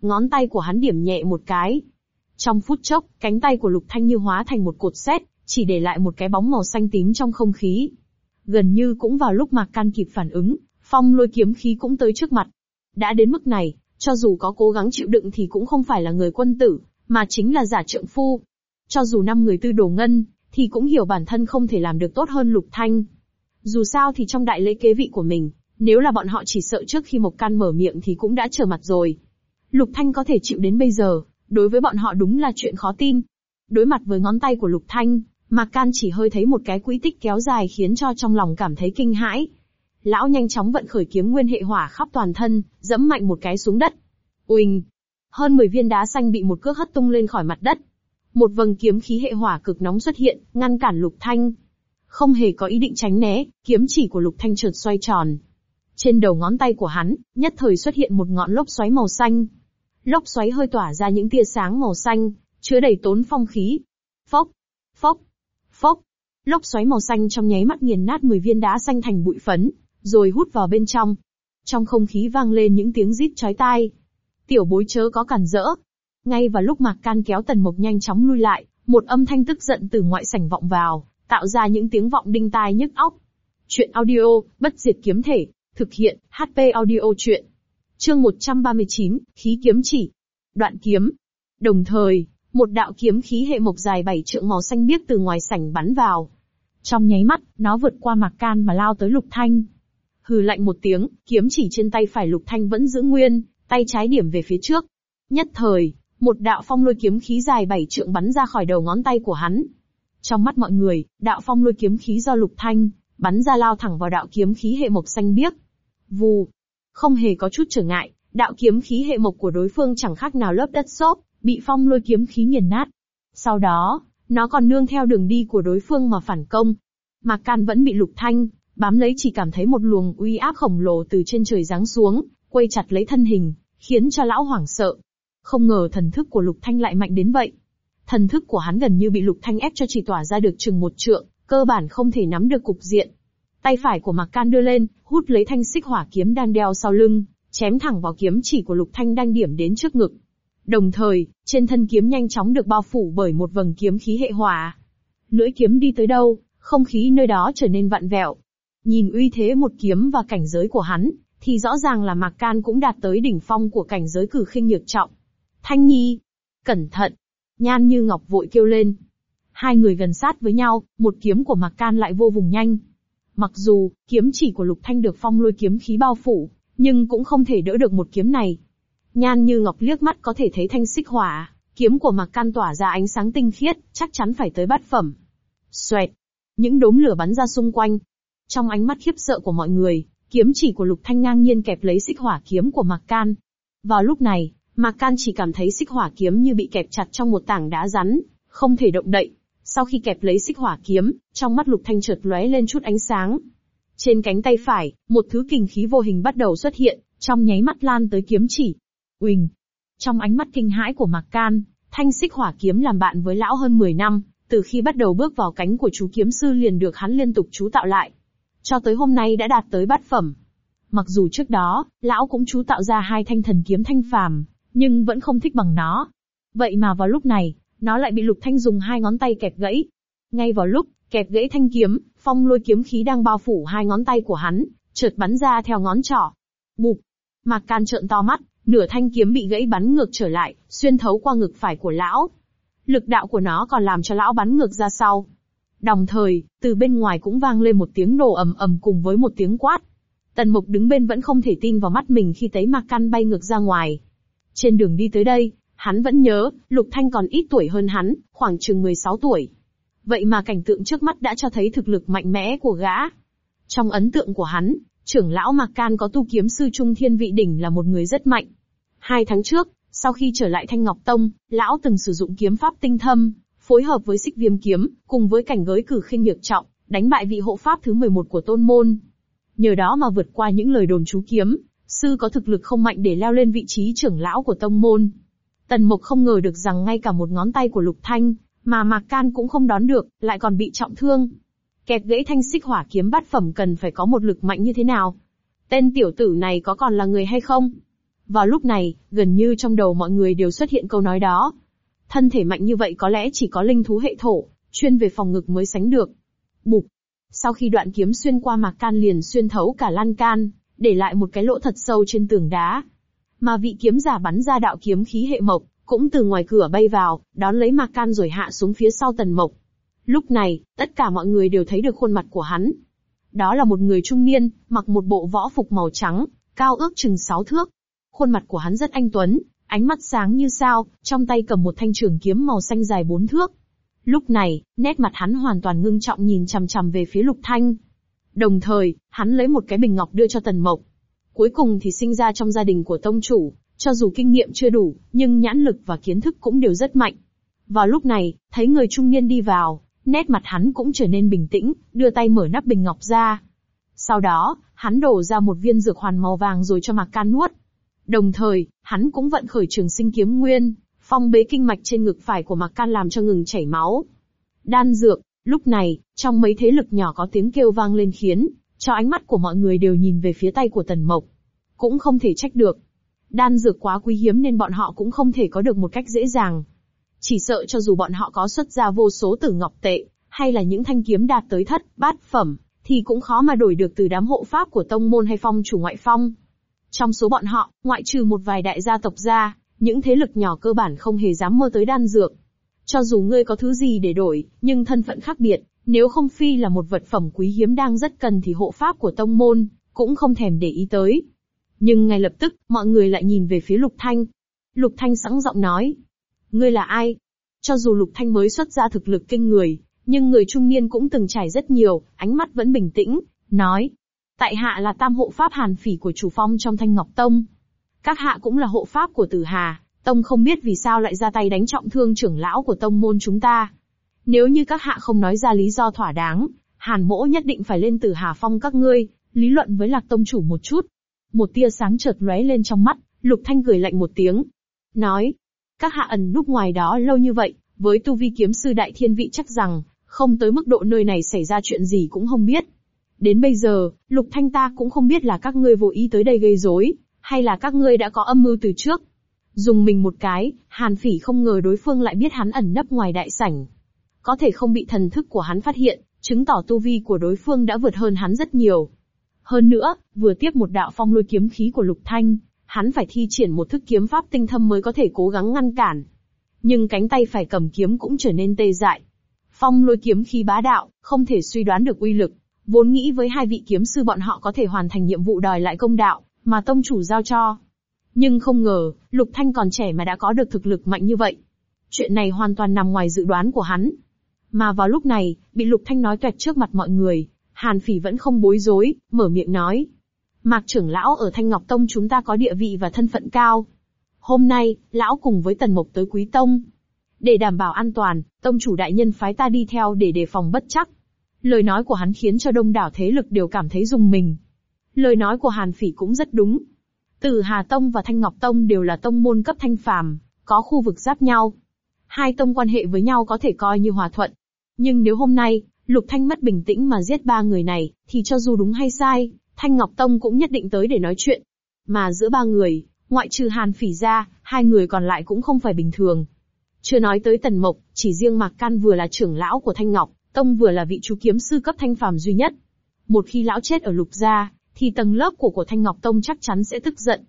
Ngón tay của hắn điểm nhẹ một cái. Trong phút chốc, cánh tay của Lục Thanh như hóa thành một cột sét, chỉ để lại một cái bóng màu xanh tím trong không khí. Gần như cũng vào lúc Mạc Can kịp phản ứng, phong lôi kiếm khí cũng tới trước mặt. Đã đến mức này, cho dù có cố gắng chịu đựng thì cũng không phải là người quân tử, mà chính là giả trượng phu. Cho dù năm người tư đồ ngân, thì cũng hiểu bản thân không thể làm được tốt hơn Lục Thanh. Dù sao thì trong đại lễ kế vị của mình, nếu là bọn họ chỉ sợ trước khi Mộc Can mở miệng thì cũng đã trở mặt rồi. Lục Thanh có thể chịu đến bây giờ, đối với bọn họ đúng là chuyện khó tin. Đối mặt với ngón tay của Lục Thanh, Mạc Can chỉ hơi thấy một cái quỹ tích kéo dài khiến cho trong lòng cảm thấy kinh hãi. Lão nhanh chóng vận khởi kiếm nguyên hệ hỏa khắp toàn thân, dẫm mạnh một cái xuống đất. Uỳnh! Hơn 10 viên đá xanh bị một cước hất tung lên khỏi mặt đất. Một vầng kiếm khí hệ hỏa cực nóng xuất hiện, ngăn cản Lục Thanh. Không hề có ý định tránh né, kiếm chỉ của Lục Thanh trượt xoay tròn. Trên đầu ngón tay của hắn, nhất thời xuất hiện một ngọn lốc xoáy màu xanh. Lốc xoáy hơi tỏa ra những tia sáng màu xanh, chứa đầy tốn phong khí. Phốc, phốc, phốc. Lốc xoáy màu xanh trong nháy mắt nghiền nát 10 viên đá xanh thành bụi phấn, rồi hút vào bên trong. Trong không khí vang lên những tiếng rít chói tai. Tiểu bối chớ có cản rỡ, ngay vào lúc Mạc Can kéo Tần Mộc nhanh chóng lui lại, một âm thanh tức giận từ ngoại sảnh vọng vào, tạo ra những tiếng vọng đinh tai nhức óc. Chuyện audio, bất diệt kiếm thể, thực hiện, HP audio chuyện. Chương 139, khí kiếm chỉ. Đoạn kiếm. Đồng thời, một đạo kiếm khí hệ mộc dài bảy trượng màu xanh biếc từ ngoài sảnh bắn vào. Trong nháy mắt, nó vượt qua Mạc Can mà lao tới Lục Thanh. Hừ lạnh một tiếng, kiếm chỉ trên tay phải Lục Thanh vẫn giữ nguyên, tay trái điểm về phía trước. Nhất thời, một đạo phong lôi kiếm khí dài bảy trượng bắn ra khỏi đầu ngón tay của hắn. Trong mắt mọi người, đạo phong lôi kiếm khí do lục thanh, bắn ra lao thẳng vào đạo kiếm khí hệ mộc xanh biếc. Vù. Không hề có chút trở ngại, đạo kiếm khí hệ mộc của đối phương chẳng khác nào lớp đất xốp, bị phong lôi kiếm khí nghiền nát. Sau đó, nó còn nương theo đường đi của đối phương mà phản công. Mạc Can vẫn bị lục thanh, bám lấy chỉ cảm thấy một luồng uy áp khổng lồ từ trên trời giáng xuống, quay chặt lấy thân hình, khiến cho lão hoảng sợ, không ngờ thần thức của Lục Thanh lại mạnh đến vậy. Thần thức của hắn gần như bị Lục Thanh ép cho chỉ tỏa ra được chừng một trượng, cơ bản không thể nắm được cục diện. Tay phải của Mạc Can đưa lên, hút lấy thanh xích hỏa kiếm đang đeo sau lưng, chém thẳng vào kiếm chỉ của Lục Thanh đang điểm đến trước ngực. Đồng thời, trên thân kiếm nhanh chóng được bao phủ bởi một vầng kiếm khí hệ hỏa. Lưỡi kiếm đi tới đâu, không khí nơi đó trở nên vặn vẹo. Nhìn uy thế một kiếm và cảnh giới của hắn, thì rõ ràng là Mạc Can cũng đạt tới đỉnh phong của cảnh giới cử khinh nhược trọng. Thanh Nhi! Cẩn thận! Nhan như ngọc vội kêu lên. Hai người gần sát với nhau, một kiếm của Mạc Can lại vô vùng nhanh. Mặc dù, kiếm chỉ của Lục Thanh được phong lôi kiếm khí bao phủ, nhưng cũng không thể đỡ được một kiếm này. Nhan như ngọc liếc mắt có thể thấy thanh xích hỏa, kiếm của Mạc Can tỏa ra ánh sáng tinh khiết, chắc chắn phải tới bát phẩm. Xoẹt, những đốm lửa bắn ra xung quanh. Trong ánh mắt khiếp sợ của mọi người, kiếm chỉ của Lục Thanh ngang nhiên kẹp lấy xích hỏa kiếm của Mạc Can. Vào lúc này, Mạc Can chỉ cảm thấy xích hỏa kiếm như bị kẹp chặt trong một tảng đá rắn, không thể động đậy. Sau khi kẹp lấy xích hỏa kiếm, trong mắt Lục Thanh chợt lóe lên chút ánh sáng. Trên cánh tay phải, một thứ kình khí vô hình bắt đầu xuất hiện, trong nháy mắt lan tới kiếm chỉ. Uỳnh! Trong ánh mắt kinh hãi của Mạc Can, thanh xích hỏa kiếm làm bạn với lão hơn 10 năm, từ khi bắt đầu bước vào cánh của chú kiếm sư liền được hắn liên tục chú tạo lại. Cho tới hôm nay đã đạt tới bát phẩm. Mặc dù trước đó, lão cũng chú tạo ra hai thanh thần kiếm thanh phàm, nhưng vẫn không thích bằng nó. Vậy mà vào lúc này, nó lại bị Lục Thanh dùng hai ngón tay kẹp gãy. Ngay vào lúc, kẹp gãy thanh kiếm, phong lôi kiếm khí đang bao phủ hai ngón tay của hắn, chợt bắn ra theo ngón trỏ. Bụp! Mạc Can trợn to mắt, nửa thanh kiếm bị gãy bắn ngược trở lại, xuyên thấu qua ngực phải của lão. Lực đạo của nó còn làm cho lão bắn ngược ra sau. Đồng thời, từ bên ngoài cũng vang lên một tiếng nổ ầm ầm cùng với một tiếng quát. Tần Mục đứng bên vẫn không thể tin vào mắt mình khi thấy Mạc Can bay ngược ra ngoài. Trên đường đi tới đây, hắn vẫn nhớ, Lục Thanh còn ít tuổi hơn hắn, khoảng chừng 16 tuổi. Vậy mà cảnh tượng trước mắt đã cho thấy thực lực mạnh mẽ của gã. Trong ấn tượng của hắn, trưởng lão Mạc Can có tu kiếm sư Trung Thiên Vị Đỉnh là một người rất mạnh. Hai tháng trước, sau khi trở lại Thanh Ngọc Tông, lão từng sử dụng kiếm pháp tinh thâm, phối hợp với xích viêm kiếm, cùng với cảnh giới cử khinh nhược trọng, đánh bại vị hộ pháp thứ 11 của tôn môn. Nhờ đó mà vượt qua những lời đồn chú kiếm, sư có thực lực không mạnh để leo lên vị trí trưởng lão của tông môn. Tần Mục không ngờ được rằng ngay cả một ngón tay của Lục Thanh, mà Mạc Can cũng không đón được, lại còn bị trọng thương. Kẹp gãy thanh xích hỏa kiếm bát phẩm cần phải có một lực mạnh như thế nào? Tên tiểu tử này có còn là người hay không? Vào lúc này, gần như trong đầu mọi người đều xuất hiện câu nói đó. Thân thể mạnh như vậy có lẽ chỉ có linh thú hệ thổ, chuyên về phòng ngực mới sánh được. Bụp. Sau khi đoạn kiếm xuyên qua mạc can liền xuyên thấu cả lan can, để lại một cái lỗ thật sâu trên tường đá. Mà vị kiếm giả bắn ra đạo kiếm khí hệ mộc, cũng từ ngoài cửa bay vào, đón lấy mạc can rồi hạ xuống phía sau tần mộc. Lúc này, tất cả mọi người đều thấy được khuôn mặt của hắn. Đó là một người trung niên, mặc một bộ võ phục màu trắng, cao ước chừng sáu thước. Khuôn mặt của hắn rất anh tuấn, ánh mắt sáng như sao, trong tay cầm một thanh trường kiếm màu xanh dài bốn thước. Lúc này, nét mặt hắn hoàn toàn ngưng trọng nhìn chằm chằm về phía Lục Thanh. Đồng thời, hắn lấy một cái bình ngọc đưa cho Tần Mộc. Cuối cùng thì sinh ra trong gia đình của tông chủ, cho dù kinh nghiệm chưa đủ, nhưng nhãn lực và kiến thức cũng đều rất mạnh. Vào lúc này, thấy người trung niên đi vào, nét mặt hắn cũng trở nên bình tĩnh, đưa tay mở nắp bình ngọc ra. Sau đó, hắn đổ ra một viên dược hoàn màu vàng rồi cho Mạc Can nuốt. Đồng thời, hắn cũng vận khởi trường sinh kiếm nguyên, phong bế kinh mạch trên ngực phải của Mạc Can làm cho ngừng chảy máu. Đan dược, lúc này, trong mấy thế lực nhỏ có tiếng kêu vang lên khiến, cho ánh mắt của mọi người đều nhìn về phía tay của Tần Mộc. Cũng không thể trách được. Đan dược quá quý hiếm nên bọn họ cũng không thể có được một cách dễ dàng. Chỉ sợ cho dù bọn họ có xuất ra vô số tử ngọc tệ, hay là những thanh kiếm đạt tới thất, bát phẩm, thì cũng khó mà đổi được từ đám hộ pháp của tông môn hay phong chủ ngoại phong. Trong số bọn họ, ngoại trừ một vài đại gia tộc ra, những thế lực nhỏ cơ bản không hề dám mơ tới đan dược. Cho dù ngươi có thứ gì để đổi, nhưng thân phận khác biệt, nếu không phi là một vật phẩm quý hiếm đang rất cần thì hộ pháp của tông môn, cũng không thèm để ý tới. Nhưng ngay lập tức, mọi người lại nhìn về phía Lục Thanh. Lục Thanh sẵn giọng nói. Ngươi là ai? Cho dù Lục Thanh mới xuất ra thực lực kinh người, nhưng người trung niên cũng từng trải rất nhiều, ánh mắt vẫn bình tĩnh, nói. Tại hạ là tam hộ pháp hàn phỉ của chủ phong trong thanh ngọc tông. Các hạ cũng là hộ pháp của tử hà, tông không biết vì sao lại ra tay đánh trọng thương trưởng lão của tông môn chúng ta. Nếu như các hạ không nói ra lý do thỏa đáng, hàn mỗ nhất định phải lên từ hà phong các ngươi, lý luận với lạc tông chủ một chút. Một tia sáng chợt lóe lên trong mắt, lục thanh cười lạnh một tiếng. Nói, các hạ ẩn núp ngoài đó lâu như vậy, với tu vi kiếm sư đại thiên vị chắc rằng, không tới mức độ nơi này xảy ra chuyện gì cũng không biết. Đến bây giờ, Lục Thanh ta cũng không biết là các ngươi vô ý tới đây gây rối, hay là các ngươi đã có âm mưu từ trước. Dùng mình một cái, Hàn Phỉ không ngờ đối phương lại biết hắn ẩn nấp ngoài đại sảnh. Có thể không bị thần thức của hắn phát hiện, chứng tỏ tu vi của đối phương đã vượt hơn hắn rất nhiều. Hơn nữa, vừa tiếp một đạo phong lôi kiếm khí của Lục Thanh, hắn phải thi triển một thức kiếm pháp tinh thâm mới có thể cố gắng ngăn cản. Nhưng cánh tay phải cầm kiếm cũng trở nên tê dại. Phong lôi kiếm khí bá đạo, không thể suy đoán được uy lực, Vốn nghĩ với hai vị kiếm sư bọn họ có thể hoàn thành nhiệm vụ đòi lại công đạo, mà tông chủ giao cho. Nhưng không ngờ, Lục Thanh còn trẻ mà đã có được thực lực mạnh như vậy. Chuyện này hoàn toàn nằm ngoài dự đoán của hắn. Mà vào lúc này, bị Lục Thanh nói tuẹt trước mặt mọi người, Hàn Phỉ vẫn không bối rối, mở miệng nói. Mạc trưởng lão ở Thanh Ngọc Tông chúng ta có địa vị và thân phận cao. Hôm nay, lão cùng với Tần Mộc tới Quý Tông. Để đảm bảo an toàn, Tông chủ đại nhân phái ta đi theo để đề phòng bất chắc. Lời nói của hắn khiến cho đông đảo thế lực đều cảm thấy rùng mình. Lời nói của Hàn Phỉ cũng rất đúng. Từ Hà Tông và Thanh Ngọc Tông đều là tông môn cấp thanh phàm, có khu vực giáp nhau. Hai tông quan hệ với nhau có thể coi như hòa thuận. Nhưng nếu hôm nay, Lục Thanh mất bình tĩnh mà giết ba người này, thì cho dù đúng hay sai, Thanh Ngọc Tông cũng nhất định tới để nói chuyện. Mà giữa ba người, ngoại trừ Hàn Phỉ ra, hai người còn lại cũng không phải bình thường. Chưa nói tới Tần Mộc, chỉ riêng Mạc Can vừa là trưởng lão của Thanh Ngọc, Tông vừa là vị chú kiếm sư cấp thanh phàm duy nhất. Một khi lão chết ở lục gia, thì tầng lớp của của Thanh Ngọc Tông chắc chắn sẽ tức giận.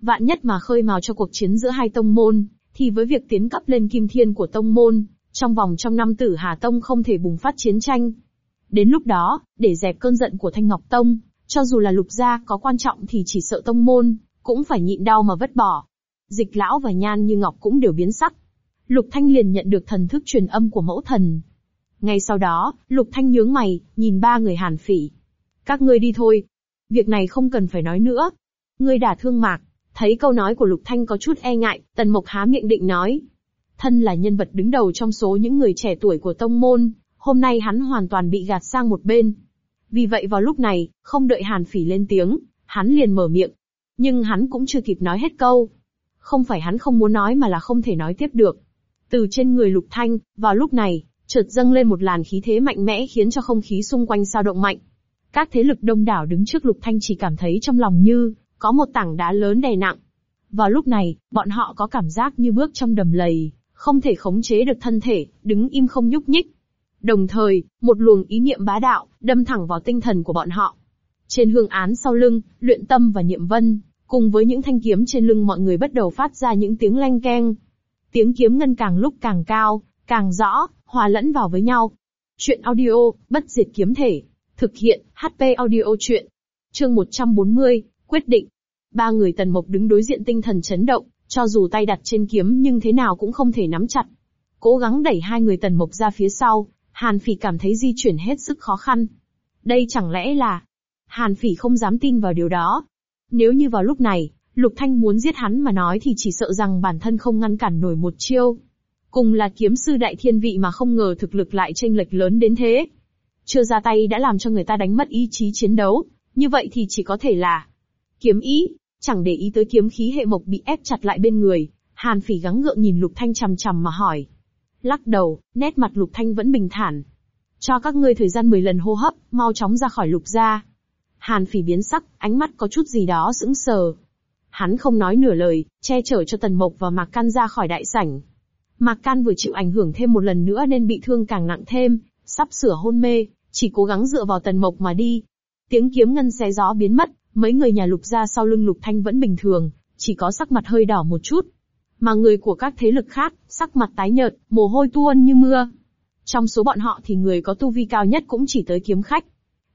Vạn nhất mà khơi mào cho cuộc chiến giữa hai tông môn, thì với việc tiến cấp lên kim thiên của tông môn, trong vòng trong năm tử Hà Tông không thể bùng phát chiến tranh. Đến lúc đó, để dẹp cơn giận của Thanh Ngọc Tông, cho dù là lục gia có quan trọng thì chỉ sợ tông môn, cũng phải nhịn đau mà vứt bỏ. Dịch lão và nhan như ngọc cũng đều biến sắc. Lục Thanh liền nhận được thần thức truyền âm của mẫu thần. Ngay sau đó, Lục Thanh nhướng mày, nhìn ba người hàn phỉ. Các ngươi đi thôi. Việc này không cần phải nói nữa. Ngươi đả thương mạc. Thấy câu nói của Lục Thanh có chút e ngại, Tần Mộc há miệng định nói. Thân là nhân vật đứng đầu trong số những người trẻ tuổi của tông môn, hôm nay hắn hoàn toàn bị gạt sang một bên. Vì vậy vào lúc này, không đợi Hàn Phỉ lên tiếng, hắn liền mở miệng. Nhưng hắn cũng chưa kịp nói hết câu. Không phải hắn không muốn nói mà là không thể nói tiếp được. Từ trên người Lục Thanh, vào lúc này, chợt dâng lên một làn khí thế mạnh mẽ khiến cho không khí xung quanh sao động mạnh. Các thế lực đông đảo đứng trước Lục Thanh chỉ cảm thấy trong lòng như có một tảng đá lớn đè nặng. Vào lúc này, bọn họ có cảm giác như bước trong đầm lầy, không thể khống chế được thân thể, đứng im không nhúc nhích. Đồng thời, một luồng ý niệm bá đạo, đâm thẳng vào tinh thần của bọn họ. Trên hương án sau lưng, luyện tâm và niệm vân, cùng với những thanh kiếm trên lưng mọi người bắt đầu phát ra những tiếng leng keng. Tiếng kiếm ngân càng lúc càng cao, càng rõ, hòa lẫn vào với nhau. Chuyện audio, bất diệt kiếm thể. Thực hiện, HP audio chuyện. Chương 140, quyết định. Ba người tần mộc đứng đối diện tinh thần chấn động, cho dù tay đặt trên kiếm nhưng thế nào cũng không thể nắm chặt. Cố gắng đẩy hai người tần mộc ra phía sau, Hàn Phỉ cảm thấy di chuyển hết sức khó khăn. Đây chẳng lẽ là... Hàn Phỉ không dám tin vào điều đó. Nếu như vào lúc này, Lục Thanh muốn giết hắn mà nói thì chỉ sợ rằng bản thân không ngăn cản nổi một chiêu. Cùng là kiếm sư đại thiên vị mà không ngờ thực lực lại tranh lệch lớn đến thế. Chưa ra tay đã làm cho người ta đánh mất ý chí chiến đấu, như vậy thì chỉ có thể là kiếm ý, chẳng để ý tới kiếm khí hệ mộc bị ép chặt lại bên người, Hàn Phỉ gắng gượng nhìn Lục Thanh chằm chằm mà hỏi. Lắc đầu, nét mặt Lục Thanh vẫn bình thản. Cho các ngươi thời gian 10 lần hô hấp, mau chóng ra khỏi Lục gia. Hàn Phỉ biến sắc, ánh mắt có chút gì đó sững sờ. Hắn không nói nửa lời, che chở cho Tần Mộc và Mạc Can ra khỏi đại sảnh. Mạc Can vừa chịu ảnh hưởng thêm một lần nữa nên bị thương càng nặng thêm, sắp sửa hôn mê, chỉ cố gắng dựa vào Tần Mộc mà đi. Tiếng kiếm ngân xé gió biến mất, mấy người nhà Lục gia sau lưng Lục Thanh vẫn bình thường, chỉ có sắc mặt hơi đỏ một chút. Mà người của các thế lực khác, sắc mặt tái nhợt, mồ hôi tuôn như mưa. Trong số bọn họ thì người có tu vi cao nhất cũng chỉ tới kiếm khách.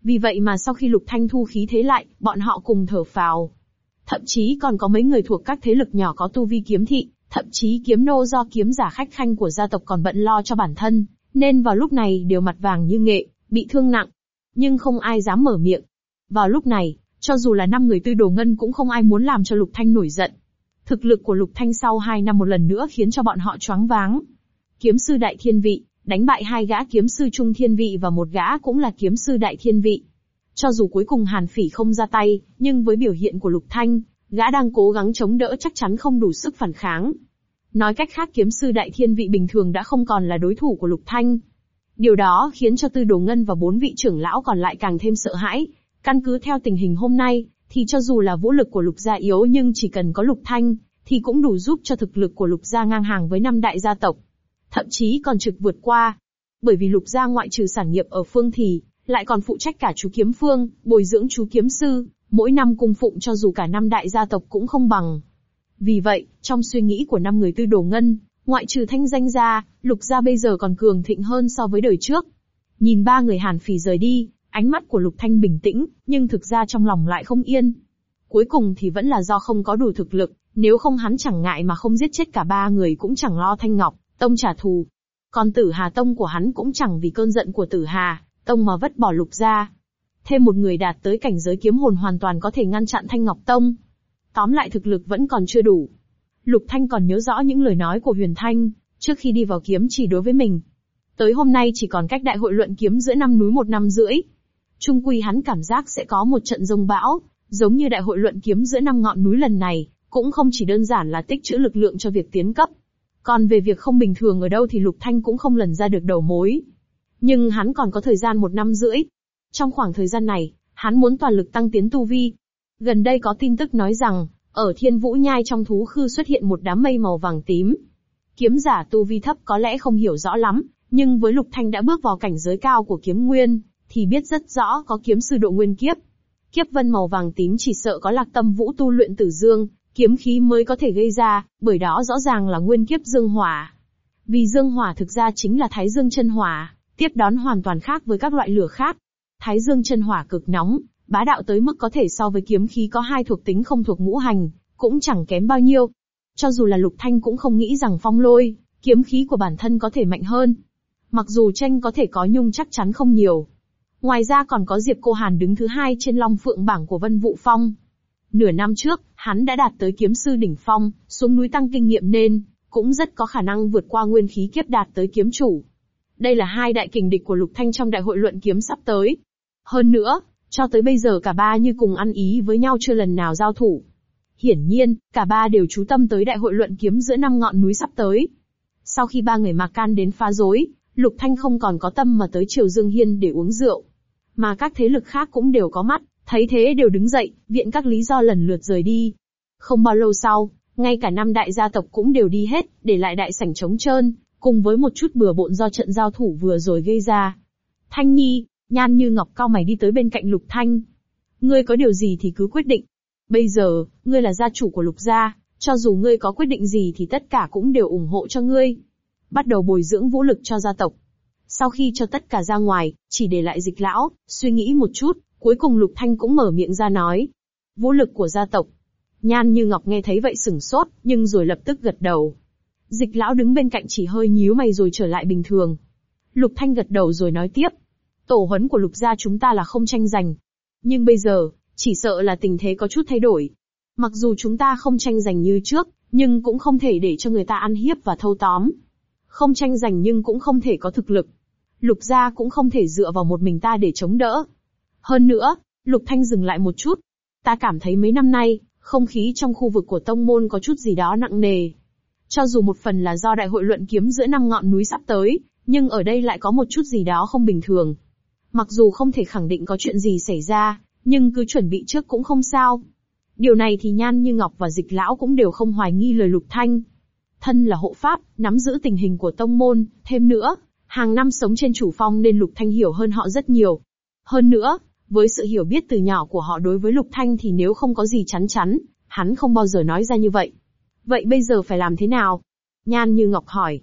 Vì vậy mà sau khi Lục Thanh thu khí thế lại, bọn họ cùng thở phào. Thậm chí còn có mấy người thuộc các thế lực nhỏ có tu vi kiếm thị, Thậm chí kiếm nô do kiếm giả khách khanh của gia tộc còn bận lo cho bản thân, nên vào lúc này đều mặt vàng như nghệ, bị thương nặng. Nhưng không ai dám mở miệng. Vào lúc này, cho dù là năm người tư đồ ngân cũng không ai muốn làm cho Lục Thanh nổi giận. Thực lực của Lục Thanh sau hai năm một lần nữa khiến cho bọn họ choáng váng. Kiếm sư đại thiên vị, đánh bại hai gã kiếm sư trung thiên vị và một gã cũng là kiếm sư đại thiên vị. Cho dù cuối cùng Hàn Phỉ không ra tay, nhưng với biểu hiện của Lục Thanh, Gã đang cố gắng chống đỡ chắc chắn không đủ sức phản kháng. Nói cách khác kiếm sư đại thiên vị bình thường đã không còn là đối thủ của Lục Thanh. Điều đó khiến cho Tư Đồ Ngân và bốn vị trưởng lão còn lại càng thêm sợ hãi. Căn cứ theo tình hình hôm nay, thì cho dù là vũ lực của Lục gia yếu nhưng chỉ cần có Lục Thanh, thì cũng đủ giúp cho thực lực của Lục gia ngang hàng với năm đại gia tộc. Thậm chí còn trực vượt qua. Bởi vì Lục gia ngoại trừ sản nghiệp ở phương thì, lại còn phụ trách cả chú kiếm phương, bồi dưỡng chú kiếm sư, mỗi năm cung phụng cho dù cả năm đại gia tộc cũng không bằng. Vì vậy, trong suy nghĩ của năm người tư đồ ngân, ngoại trừ thanh danh ra, lục gia bây giờ còn cường thịnh hơn so với đời trước. Nhìn ba người hàn phỉ rời đi, Ánh mắt của Lục Thanh bình tĩnh, nhưng thực ra trong lòng lại không yên. Cuối cùng thì vẫn là do không có đủ thực lực, nếu không hắn chẳng ngại mà không giết chết cả ba người cũng chẳng lo Thanh Ngọc, Tông trả thù. Còn Tử Hà Tông của hắn cũng chẳng vì cơn giận của Tử Hà, Tông mà vứt bỏ Lục gia. Thêm một người đạt tới cảnh giới kiếm hồn hoàn toàn có thể ngăn chặn Thanh Ngọc Tông. Tóm lại thực lực vẫn còn chưa đủ. Lục Thanh còn nhớ rõ những lời nói của Huyền Thanh, trước khi đi vào kiếm chỉ đối với mình. Tới hôm nay chỉ còn cách đại hội luận kiếm giữa năm núi một năm rưỡi. Trung quy hắn cảm giác sẽ có một trận rông bão, giống như đại hội luận kiếm giữa năm ngọn núi lần này, cũng không chỉ đơn giản là tích trữ lực lượng cho việc tiến cấp. Còn về việc không bình thường ở đâu thì Lục Thanh cũng không lần ra được đầu mối. Nhưng hắn còn có thời gian một năm rưỡi. Trong khoảng thời gian này, hắn muốn toàn lực tăng tiến tu vi. Gần đây có tin tức nói rằng, ở thiên vũ nhai trong thú khư xuất hiện một đám mây màu vàng tím. Kiếm giả tu vi thấp có lẽ không hiểu rõ lắm, nhưng với Lục Thanh đã bước vào cảnh giới cao của kiếm nguyên, thì biết rất rõ có kiếm sư độ nguyên kiếp. Kiếp vân màu vàng tím chỉ sợ có lạc tâm vũ tu luyện tử dương, kiếm khí mới có thể gây ra, bởi đó rõ ràng là nguyên kiếp dương hỏa. Vì dương hỏa thực ra chính là thái dương chân hỏa, tiếp đón hoàn toàn khác với các loại lửa khác. Thái dương chân hỏa cực nóng, bá đạo tới mức có thể so với kiếm khí có hai thuộc tính không thuộc ngũ hành, cũng chẳng kém bao nhiêu. Cho dù là lục thanh cũng không nghĩ rằng phong lôi, kiếm khí của bản thân có thể mạnh hơn. Mặc dù tranh có thể có nhung chắc chắn không nhiều. Ngoài ra còn có Diệp Cô Hàn đứng thứ hai trên Long Phượng bảng của Vân Vũ Phong. Nửa năm trước, hắn đã đạt tới kiếm sư đỉnh phong, xuống núi tăng kinh nghiệm nên, cũng rất có khả năng vượt qua nguyên khí kiếp đạt tới kiếm chủ. Đây là hai đại kình địch của Lục Thanh trong đại hội luận kiếm sắp tới. Hơn nữa, cho tới bây giờ cả ba như cùng ăn ý với nhau chưa lần nào giao thủ. Hiển nhiên, cả ba đều chú tâm tới đại hội luận kiếm giữa năm ngọn núi sắp tới. Sau khi ba người Mạc Can đến phá rối, Lục Thanh không còn có tâm mà tới Triều Dương Hiên để uống rượu. Mà các thế lực khác cũng đều có mắt, thấy thế đều đứng dậy, viện các lý do lần lượt rời đi. Không bao lâu sau, ngay cả năm đại gia tộc cũng đều đi hết, để lại đại sảnh trống trơn, cùng với một chút bừa bộn do trận giao thủ vừa rồi gây ra. Thanh Nhi, Nhan Như Ngọc cao mày đi tới bên cạnh Lục Thanh. Ngươi có điều gì thì cứ quyết định. Bây giờ, ngươi là gia chủ của Lục gia, cho dù ngươi có quyết định gì thì tất cả cũng đều ủng hộ cho ngươi. Bắt đầu bồi dưỡng vũ lực cho gia tộc. Sau khi cho tất cả ra ngoài, chỉ để lại dịch lão, suy nghĩ một chút, cuối cùng Lục Thanh cũng mở miệng ra nói. Vũ lực của gia tộc. Nhan như Ngọc nghe thấy vậy sửng sốt, nhưng rồi lập tức gật đầu. Dịch lão đứng bên cạnh chỉ hơi nhíu mày rồi trở lại bình thường. Lục Thanh gật đầu rồi nói tiếp. Tổ huấn của lục gia chúng ta là không tranh giành. Nhưng bây giờ, chỉ sợ là tình thế có chút thay đổi. Mặc dù chúng ta không tranh giành như trước, nhưng cũng không thể để cho người ta ăn hiếp và thâu tóm. Không tranh giành nhưng cũng không thể có thực lực. Lục gia cũng không thể dựa vào một mình ta để chống đỡ. Hơn nữa, Lục Thanh dừng lại một chút. Ta cảm thấy mấy năm nay, không khí trong khu vực của tông môn có chút gì đó nặng nề. Cho dù một phần là do đại hội luận kiếm giữa năm ngọn núi sắp tới, nhưng ở đây lại có một chút gì đó không bình thường. Mặc dù không thể khẳng định có chuyện gì xảy ra, nhưng cứ chuẩn bị trước cũng không sao. Điều này thì Nhan Như Ngọc và Dịch Lão cũng đều không hoài nghi lời Lục Thanh. Thân là hộ pháp, nắm giữ tình hình của tông môn, thêm nữa, hàng năm sống trên chủ phong nên Lục Thanh hiểu hơn họ rất nhiều. Hơn nữa, với sự hiểu biết từ nhỏ của họ đối với Lục Thanh thì nếu không có gì chắn chắn, hắn không bao giờ nói ra như vậy. Vậy bây giờ phải làm thế nào? Nhan Như Ngọc hỏi.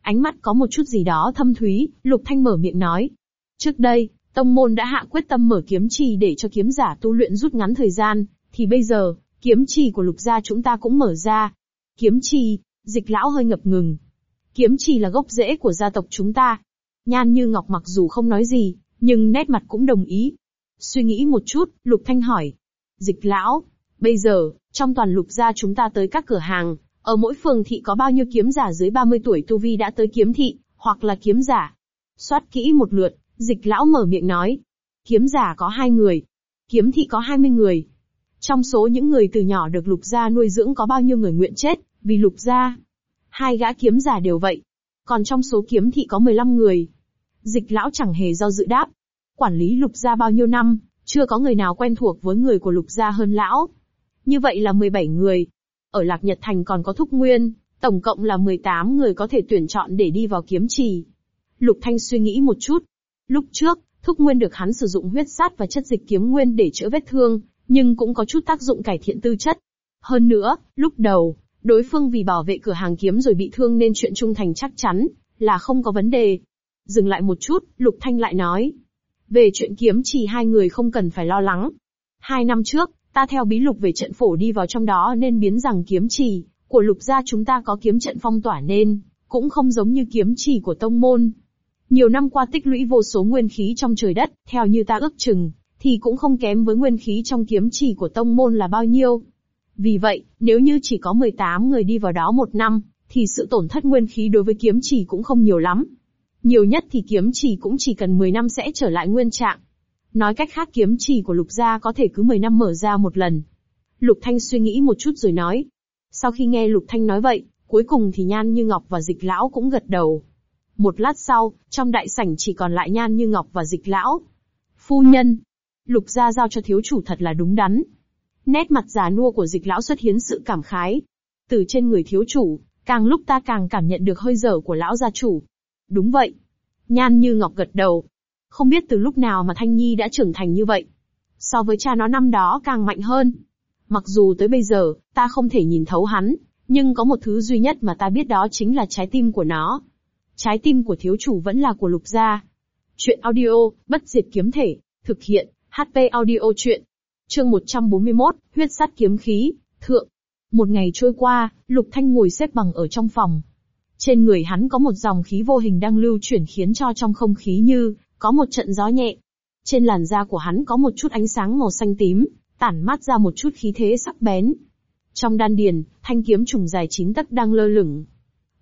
Ánh mắt có một chút gì đó thâm thúy, Lục Thanh mở miệng nói. Trước đây, tông môn đã hạ quyết tâm mở kiếm trì để cho kiếm giả tu luyện rút ngắn thời gian, thì bây giờ, kiếm trì của lục gia chúng ta cũng mở ra. Kiếm trì, dịch lão hơi ngập ngừng. Kiếm trì là gốc rễ của gia tộc chúng ta. Nhan như ngọc mặc dù không nói gì, nhưng nét mặt cũng đồng ý. Suy nghĩ một chút, lục thanh hỏi. Dịch lão, bây giờ, trong toàn lục gia chúng ta tới các cửa hàng, ở mỗi phường thị có bao nhiêu kiếm giả dưới 30 tuổi tu vi đã tới kiếm thị, hoặc là kiếm giả. Soát kỹ một lượt, Dịch lão mở miệng nói. Kiếm giả có hai người. Kiếm thị có 20 người. Trong số những người từ nhỏ được lục gia nuôi dưỡng có bao nhiêu người nguyện chết, vì lục gia. Hai gã kiếm giả đều vậy. Còn trong số kiếm thị có 15 người. Dịch lão chẳng hề do dự đáp. Quản lý lục gia bao nhiêu năm, chưa có người nào quen thuộc với người của lục gia hơn lão. Như vậy là 17 người. Ở Lạc Nhật Thành còn có Thúc Nguyên, tổng cộng là 18 người có thể tuyển chọn để đi vào kiếm trì. Lục Thanh suy nghĩ một chút, Lúc trước, Thúc Nguyên được hắn sử dụng huyết sát và chất dịch kiếm nguyên để chữa vết thương, nhưng cũng có chút tác dụng cải thiện tư chất. Hơn nữa, lúc đầu, đối phương vì bảo vệ cửa hàng kiếm rồi bị thương nên chuyện trung thành chắc chắn là không có vấn đề. Dừng lại một chút, Lục Thanh lại nói. Về chuyện kiếm chỉ hai người không cần phải lo lắng. Hai năm trước, ta theo bí lục về trận phổ đi vào trong đó nên biến rằng kiếm chỉ của lục gia chúng ta có kiếm trận phong tỏa nên, cũng không giống như kiếm chỉ của tông môn. Nhiều năm qua tích lũy vô số nguyên khí trong trời đất, theo như ta ước chừng, thì cũng không kém với nguyên khí trong kiếm chỉ của tông môn là bao nhiêu. Vì vậy, nếu như chỉ có 18 người đi vào đó một năm, thì sự tổn thất nguyên khí đối với kiếm chỉ cũng không nhiều lắm. Nhiều nhất thì kiếm chỉ cũng chỉ cần 10 năm sẽ trở lại nguyên trạng. Nói cách khác kiếm chỉ của lục gia có thể cứ 10 năm mở ra một lần. Lục Thanh suy nghĩ một chút rồi nói. Sau khi nghe Lục Thanh nói vậy, cuối cùng thì Nhan Như Ngọc và Dịch Lão cũng gật đầu. Một lát sau, trong đại sảnh chỉ còn lại Nhan Như Ngọc và Dịch Lão. Phu nhân, Lục gia giao cho thiếu chủ thật là đúng đắn. Nét mặt già nua của Dịch Lão xuất hiện sự cảm khái. Từ trên người thiếu chủ, càng lúc ta càng cảm nhận được hơi dở của lão gia chủ. Đúng vậy. Nhan Như Ngọc gật đầu. Không biết từ lúc nào mà Thanh Nhi đã trưởng thành như vậy. So với cha nó năm đó càng mạnh hơn. Mặc dù tới bây giờ, ta không thể nhìn thấu hắn, nhưng có một thứ duy nhất mà ta biết đó chính là trái tim của nó. Trái tim của thiếu chủ vẫn là của lục gia. Chuyện audio, bất diệt kiếm thể, thực hiện, HP audio chuyện. Chương 141, huyết sát kiếm khí, thượng. Một ngày trôi qua, Lục Thanh ngồi xếp bằng ở trong phòng. Trên người hắn có một dòng khí vô hình đang lưu chuyển khiến cho trong không khí như có một trận gió nhẹ. Trên làn da của hắn có một chút ánh sáng màu xanh tím, tản mát ra một chút khí thế sắc bén. Trong đan điền, thanh kiếm trùng dài chín tấc đang lơ lửng.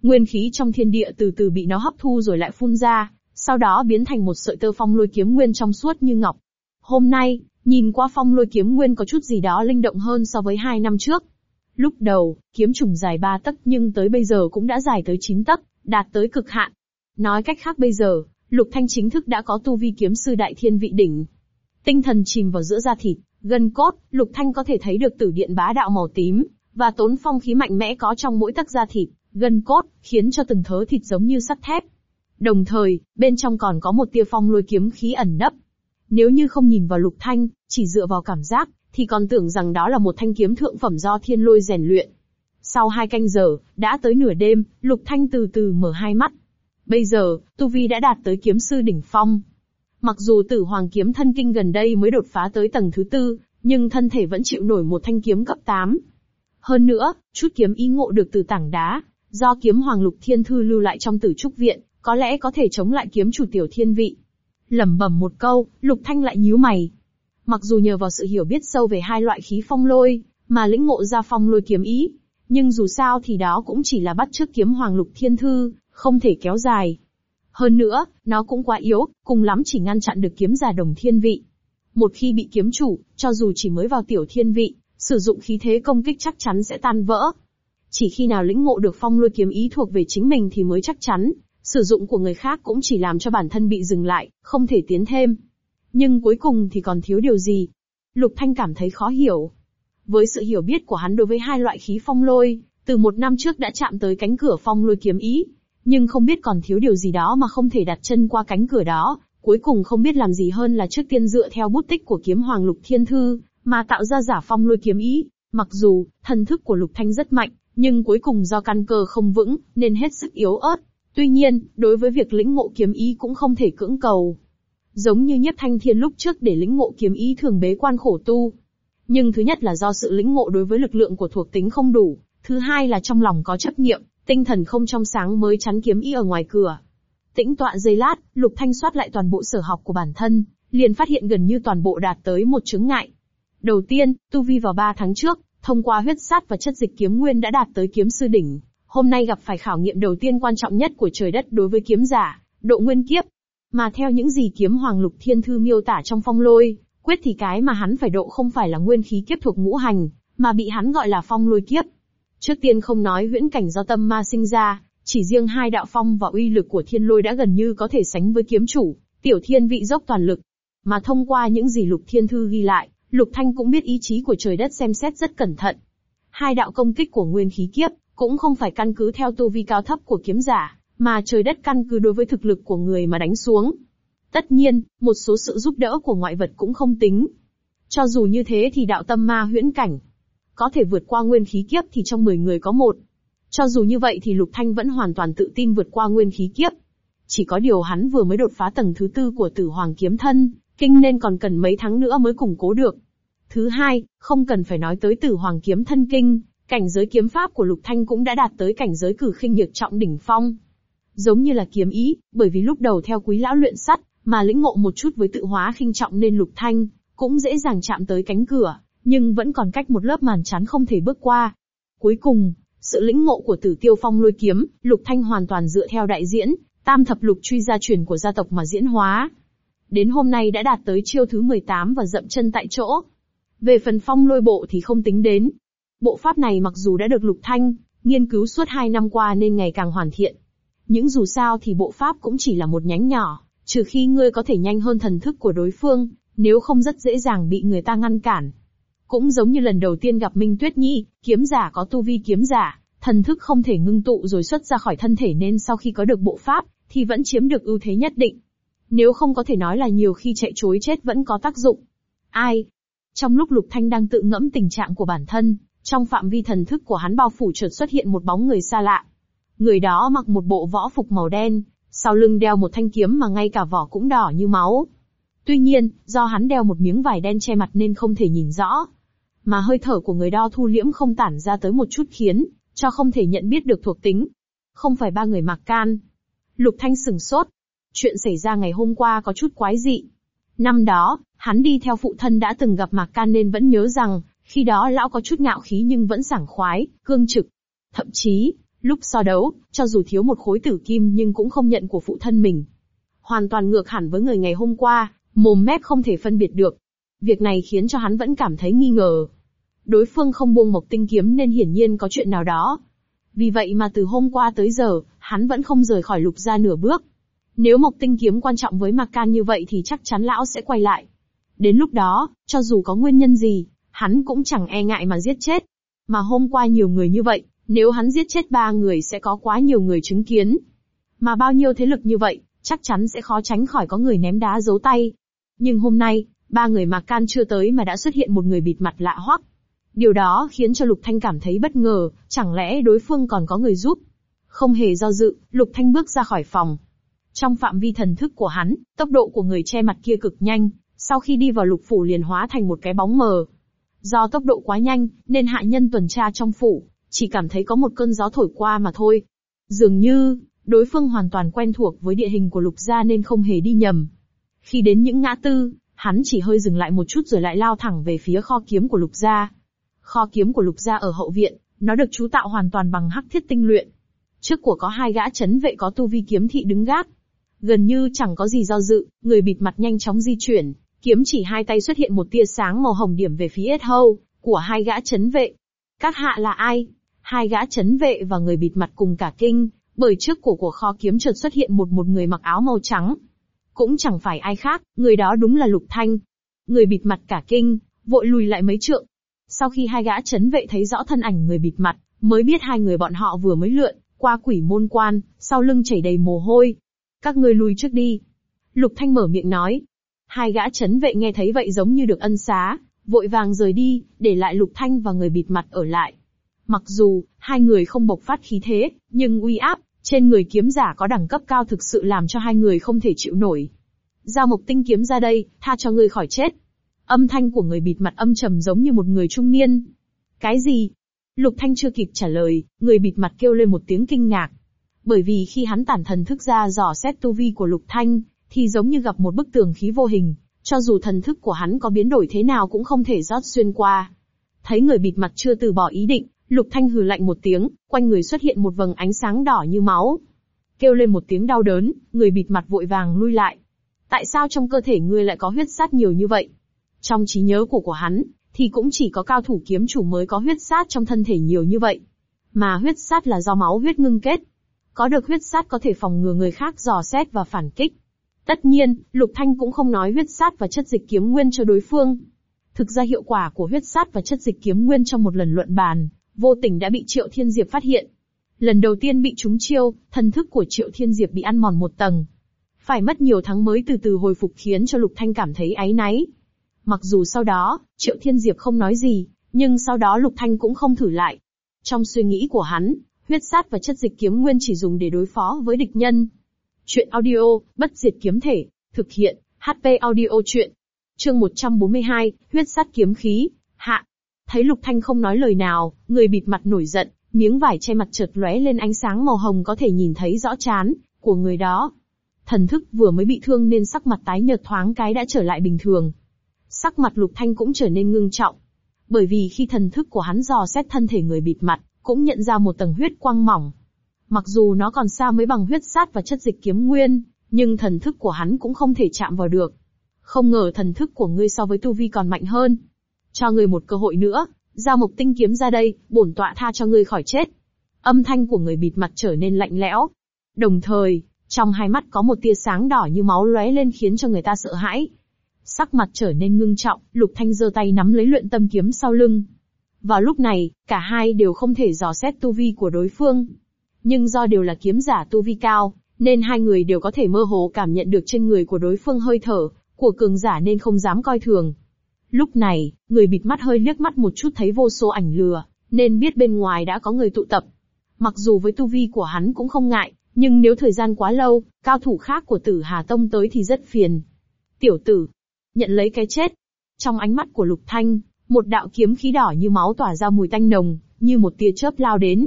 Nguyên khí trong thiên địa từ từ bị nó hấp thu rồi lại phun ra, sau đó biến thành một sợi tơ phong lôi kiếm nguyên trong suốt như ngọc. Hôm nay, nhìn qua phong lôi kiếm nguyên có chút gì đó linh động hơn so với hai năm trước. Lúc đầu, kiếm trùng dài ba tấc nhưng tới bây giờ cũng đã dài tới chín tấc, đạt tới cực hạn. Nói cách khác bây giờ, Lục Thanh chính thức đã có tu vi kiếm sư đại thiên vị đỉnh. Tinh thần chìm vào giữa da thịt, gân cốt, Lục Thanh có thể thấy được tử điện bá đạo màu tím, và tốn phong khí mạnh mẽ có trong mỗi tấc da thịt, gân cốt, khiến cho từng thớ thịt giống như sắt thép. Đồng thời, bên trong còn có một tia phong lôi kiếm khí ẩn nấp. Nếu như không nhìn vào Lục Thanh, chỉ dựa vào cảm giác, thì còn tưởng rằng đó là một thanh kiếm thượng phẩm do thiên lôi rèn luyện. Sau hai canh giờ, đã tới nửa đêm, Lục Thanh từ từ mở hai mắt. Bây giờ, Tu Vi đã đạt tới kiếm sư đỉnh phong. Mặc dù tử hoàng kiếm thân kinh gần đây mới đột phá tới tầng thứ tư, nhưng thân thể vẫn chịu nổi một thanh kiếm cấp 8. Hơn nữa, chút kiếm ý ngộ được từ tảng đá, do kiếm hoàng lục thiên thư lưu lại trong tử trúc viện, có lẽ có thể chống lại kiếm chủ tiểu thiên vị. lẩm bẩm một câu, lục thanh lại nhíu mày. Mặc dù nhờ vào sự hiểu biết sâu về hai loại khí phong lôi, mà lĩnh ngộ ra phong lôi kiếm ý, nhưng dù sao thì đó cũng chỉ là bắt trước kiếm hoàng lục thiên thư, không thể kéo dài. Hơn nữa, nó cũng quá yếu, cùng lắm chỉ ngăn chặn được kiếm giả đồng thiên vị. Một khi bị kiếm chủ, cho dù chỉ mới vào tiểu thiên vị, sử dụng khí thế công kích chắc chắn sẽ tan vỡ. Chỉ khi nào lĩnh ngộ được phong lôi kiếm ý thuộc về chính mình thì mới chắc chắn, sử dụng của người khác cũng chỉ làm cho bản thân bị dừng lại, không thể tiến thêm. Nhưng cuối cùng thì còn thiếu điều gì? Lục Thanh cảm thấy khó hiểu. Với sự hiểu biết của hắn đối với hai loại khí phong lôi, từ một năm trước đã chạm tới cánh cửa phong lôi kiếm ý, nhưng không biết còn thiếu điều gì đó mà không thể đặt chân qua cánh cửa đó, cuối cùng không biết làm gì hơn là trước tiên dựa theo bút tích của kiếm hoàng lục thiên thư, mà tạo ra giả phong lôi kiếm ý. Mặc dù, thần thức của lục thanh rất mạnh, nhưng cuối cùng do căn cơ không vững, nên hết sức yếu ớt. Tuy nhiên, đối với việc lĩnh ngộ kiếm ý cũng không thể cưỡng cầu. Giống như nhất thanh thiên lúc trước để lĩnh ngộ kiếm ý thường bế quan khổ tu. Nhưng thứ nhất là do sự lĩnh ngộ đối với lực lượng của thuộc tính không đủ, thứ hai là trong lòng có chấp niệm, tinh thần không trong sáng mới chắn kiếm ý ở ngoài cửa. Tĩnh tọa giây lát, Lục Thanh soát lại toàn bộ sở học của bản thân, liền phát hiện gần như toàn bộ đạt tới một chứng ngại. Đầu tiên, tu vi vào 3 tháng trước, thông qua huyết sát và chất dịch kiếm nguyên đã đạt tới kiếm sư đỉnh. Hôm nay gặp phải khảo nghiệm đầu tiên quan trọng nhất của trời đất đối với kiếm giả, độ nguyên kiếp. Mà theo những gì kiếm hoàng lục thiên thư miêu tả trong phong lôi, quyết thì cái mà hắn phải độ không phải là nguyên khí kiếp thuộc ngũ hành, mà bị hắn gọi là phong lôi kiếp. Trước tiên không nói huyễn cảnh do tâm ma sinh ra, chỉ riêng hai đạo phong và uy lực của thiên lôi đã gần như có thể sánh với kiếm chủ, tiểu thiên vị dốc toàn lực. Mà thông qua những gì lục thiên thư ghi lại, lục thanh cũng biết ý chí của trời đất xem xét rất cẩn thận. Hai đạo công kích của nguyên khí kiếp, cũng không phải căn cứ theo tu vi cao thấp của kiếm giả, mà trời đất căn cứ đối với thực lực của người mà đánh xuống. Tất nhiên, một số sự giúp đỡ của ngoại vật cũng không tính. Cho dù như thế thì đạo tâm ma huyễn cảnh, có thể vượt qua nguyên khí kiếp thì trong 10 người có một. Cho dù như vậy thì Lục Thanh vẫn hoàn toàn tự tin vượt qua nguyên khí kiếp. Chỉ có điều hắn vừa mới đột phá tầng thứ tư của tử hoàng kiếm thân, kinh nên còn cần mấy tháng nữa mới củng cố được. Thứ hai, không cần phải nói tới tử hoàng kiếm thân kinh, cảnh giới kiếm pháp của Lục Thanh cũng đã đạt tới cảnh giới cử khinh nhược trọng đỉnh phong. Giống như là kiếm ý, bởi vì lúc đầu theo quý lão luyện sắt, mà lĩnh ngộ một chút với tự hóa khinh trọng nên Lục Thanh, cũng dễ dàng chạm tới cánh cửa, nhưng vẫn còn cách một lớp màn chắn không thể bước qua. Cuối cùng, sự lĩnh ngộ của tử tiêu phong lôi kiếm, Lục Thanh hoàn toàn dựa theo đại diễn, tam thập lục truy gia truyền của gia tộc mà diễn hóa. Đến hôm nay đã đạt tới chiêu thứ 18 và dậm chân tại chỗ. Về phần phong lôi bộ thì không tính đến. Bộ pháp này mặc dù đã được Lục Thanh, nghiên cứu suốt 2 năm qua nên ngày càng hoàn thiện. những dù sao thì bộ pháp cũng chỉ là một nhánh nhỏ, trừ khi ngươi có thể nhanh hơn thần thức của đối phương, nếu không rất dễ dàng bị người ta ngăn cản. Cũng giống như lần đầu tiên gặp Minh Tuyết Nhi, kiếm giả có tu vi kiếm giả, thần thức không thể ngưng tụ rồi xuất ra khỏi thân thể nên sau khi có được bộ pháp, thì vẫn chiếm được ưu thế nhất định. Nếu không có thể nói là nhiều khi chạy chối chết vẫn có tác dụng. Ai? Trong lúc Lục Thanh đang tự ngẫm tình trạng của bản thân, trong phạm vi thần thức của hắn bao phủ chợt xuất hiện một bóng người xa lạ. Người đó mặc một bộ võ phục màu đen, sau lưng đeo một thanh kiếm mà ngay cả vỏ cũng đỏ như máu. Tuy nhiên, do hắn đeo một miếng vải đen che mặt nên không thể nhìn rõ. Mà hơi thở của người đo thu liễm không tản ra tới một chút khiến, cho không thể nhận biết được thuộc tính. Không phải ba người mặc can. Lục Thanh sừng sốt. Chuyện xảy ra ngày hôm qua có chút quái dị. Năm đó, hắn đi theo phụ thân đã từng gặp Mạc Can nên vẫn nhớ rằng, khi đó lão có chút ngạo khí nhưng vẫn sảng khoái, cương trực. Thậm chí, lúc so đấu, cho dù thiếu một khối tử kim nhưng cũng không nhận của phụ thân mình. Hoàn toàn ngược hẳn với người ngày hôm qua, mồm mép không thể phân biệt được. Việc này khiến cho hắn vẫn cảm thấy nghi ngờ. Đối phương không buông mộc tinh kiếm nên hiển nhiên có chuyện nào đó. Vì vậy mà từ hôm qua tới giờ, hắn vẫn không rời khỏi lục gia nửa bước. Nếu mộc tinh kiếm quan trọng với Mạc Can như vậy thì chắc chắn lão sẽ quay lại. Đến lúc đó, cho dù có nguyên nhân gì, hắn cũng chẳng e ngại mà giết chết. Mà hôm qua nhiều người như vậy, nếu hắn giết chết ba người sẽ có quá nhiều người chứng kiến. Mà bao nhiêu thế lực như vậy, chắc chắn sẽ khó tránh khỏi có người ném đá giấu tay. Nhưng hôm nay, ba người Mạc Can chưa tới mà đã xuất hiện một người bịt mặt lạ hoắc. Điều đó khiến cho Lục Thanh cảm thấy bất ngờ, chẳng lẽ đối phương còn có người giúp? Không hề do dự, Lục Thanh bước ra khỏi phòng. Trong phạm vi thần thức của hắn, tốc độ của người che mặt kia cực nhanh, sau khi đi vào lục phủ liền hóa thành một cái bóng mờ. Do tốc độ quá nhanh, nên hạ nhân tuần tra trong phủ, chỉ cảm thấy có một cơn gió thổi qua mà thôi. Dường như, đối phương hoàn toàn quen thuộc với địa hình của lục gia nên không hề đi nhầm. Khi đến những ngã tư, hắn chỉ hơi dừng lại một chút rồi lại lao thẳng về phía kho kiếm của lục gia. Kho kiếm của lục gia ở hậu viện, nó được chú tạo hoàn toàn bằng hắc thiết tinh luyện. Trước của có hai gã chấn vệ có tu vi kiếm thị đứng gác. Gần như chẳng có gì do dự, người bịt mặt nhanh chóng di chuyển, kiếm chỉ hai tay xuất hiện một tia sáng màu hồng điểm về phía yết hâu của hai gã chấn vệ. Các hạ là ai? Hai gã chấn vệ và người bịt mặt cùng cả kinh, bởi trước cổ của kho kiếm chợt xuất hiện một một người mặc áo màu trắng. Cũng chẳng phải ai khác, người đó đúng là Lục Thanh. Người bịt mặt cả kinh, vội lùi lại mấy trượng. Sau khi hai gã chấn vệ thấy rõ thân ảnh người bịt mặt, mới biết hai người bọn họ vừa mới lượn, qua quỷ môn quan, sau lưng chảy đầy mồ hôi. Các ngươi lùi trước đi. Lục Thanh mở miệng nói. Hai gã chấn vệ nghe thấy vậy giống như được ân xá, vội vàng rời đi, để lại Lục Thanh và người bịt mặt ở lại. Mặc dù, hai người không bộc phát khí thế, nhưng uy áp, trên người kiếm giả có đẳng cấp cao thực sự làm cho hai người không thể chịu nổi. Giao mộc tinh kiếm ra đây, tha cho ngươi khỏi chết. Âm thanh của người bịt mặt âm trầm giống như một người trung niên. Cái gì? Lục Thanh chưa kịp trả lời, người bịt mặt kêu lên một tiếng kinh ngạc. Bởi vì khi hắn tản thần thức ra dò xét tu vi của Lục Thanh, thì giống như gặp một bức tường khí vô hình, cho dù thần thức của hắn có biến đổi thế nào cũng không thể rót xuyên qua. Thấy người bịt mặt chưa từ bỏ ý định, Lục Thanh hừ lạnh một tiếng, quanh người xuất hiện một vầng ánh sáng đỏ như máu. Kêu lên một tiếng đau đớn, người bịt mặt vội vàng lui lại. Tại sao trong cơ thể ngươi lại có huyết sát nhiều như vậy? Trong trí nhớ của của hắn, thì cũng chỉ có cao thủ kiếm chủ mới có huyết sát trong thân thể nhiều như vậy. Mà huyết sát là do máu huyết ngưng kết. Có được huyết sát có thể phòng ngừa người khác dò xét và phản kích. Tất nhiên, Lục Thanh cũng không nói huyết sát và chất dịch kiếm nguyên cho đối phương. Thực ra hiệu quả của huyết sát và chất dịch kiếm nguyên trong một lần luận bàn, vô tình đã bị Triệu Thiên Diệp phát hiện. Lần đầu tiên bị trúng chiêu, thần thức của Triệu Thiên Diệp bị ăn mòn một tầng. Phải mất nhiều tháng mới từ từ hồi phục khiến cho Lục Thanh cảm thấy áy náy. Mặc dù sau đó, Triệu Thiên Diệp không nói gì, nhưng sau đó Lục Thanh cũng không thử lại. Trong suy nghĩ của hắn, huyết sát và chất dịch kiếm nguyên chỉ dùng để đối phó với địch nhân. Chuyện audio, bất diệt kiếm thể, thực hiện, HP audio chuyện. Chương 142, huyết sát kiếm khí, hạ. Thấy Lục Thanh không nói lời nào, người bịt mặt nổi giận, miếng vải che mặt chợt lóe lên ánh sáng màu hồng có thể nhìn thấy rõ chán của người đó. Thần thức vừa mới bị thương nên sắc mặt tái nhợt thoáng cái đã trở lại bình thường. Sắc mặt Lục Thanh cũng trở nên ngưng trọng. Bởi vì khi thần thức của hắn dò xét thân thể người bịt mặt, cũng nhận ra một tầng huyết quang mỏng. Mặc dù nó còn xa mới bằng huyết sát và chất dịch kiếm nguyên, nhưng thần thức của hắn cũng không thể chạm vào được. Không ngờ thần thức của ngươi so với tu vi còn mạnh hơn. Cho ngươi một cơ hội nữa, Giao mục tinh kiếm ra đây, bổn tọa tha cho ngươi khỏi chết. Âm thanh của người bịt mặt trở nên lạnh lẽo. Đồng thời, trong hai mắt có một tia sáng đỏ như máu lóe lên khiến cho người ta sợ hãi. Sắc mặt trở nên ngưng trọng, Lục Thanh giơ tay nắm lấy luyện tâm kiếm sau lưng. Vào lúc này, cả hai đều không thể dò xét tu vi của đối phương. Nhưng do đều là kiếm giả tu vi cao, nên hai người đều có thể mơ hồ cảm nhận được trên người của đối phương hơi thở, của cường giả nên không dám coi thường. Lúc này, người bịt mắt hơi liếc mắt một chút thấy vô số ảnh lừa, nên biết bên ngoài đã có người tụ tập. Mặc dù với tu vi của hắn cũng không ngại, nhưng nếu thời gian quá lâu, cao thủ khác của tử Hà Tông tới thì rất phiền. Tiểu tử, nhận lấy cái chết. Trong ánh mắt của Lục Thanh, một đạo kiếm khí đỏ như máu tỏa ra mùi tanh nồng, như một tia chớp lao đến.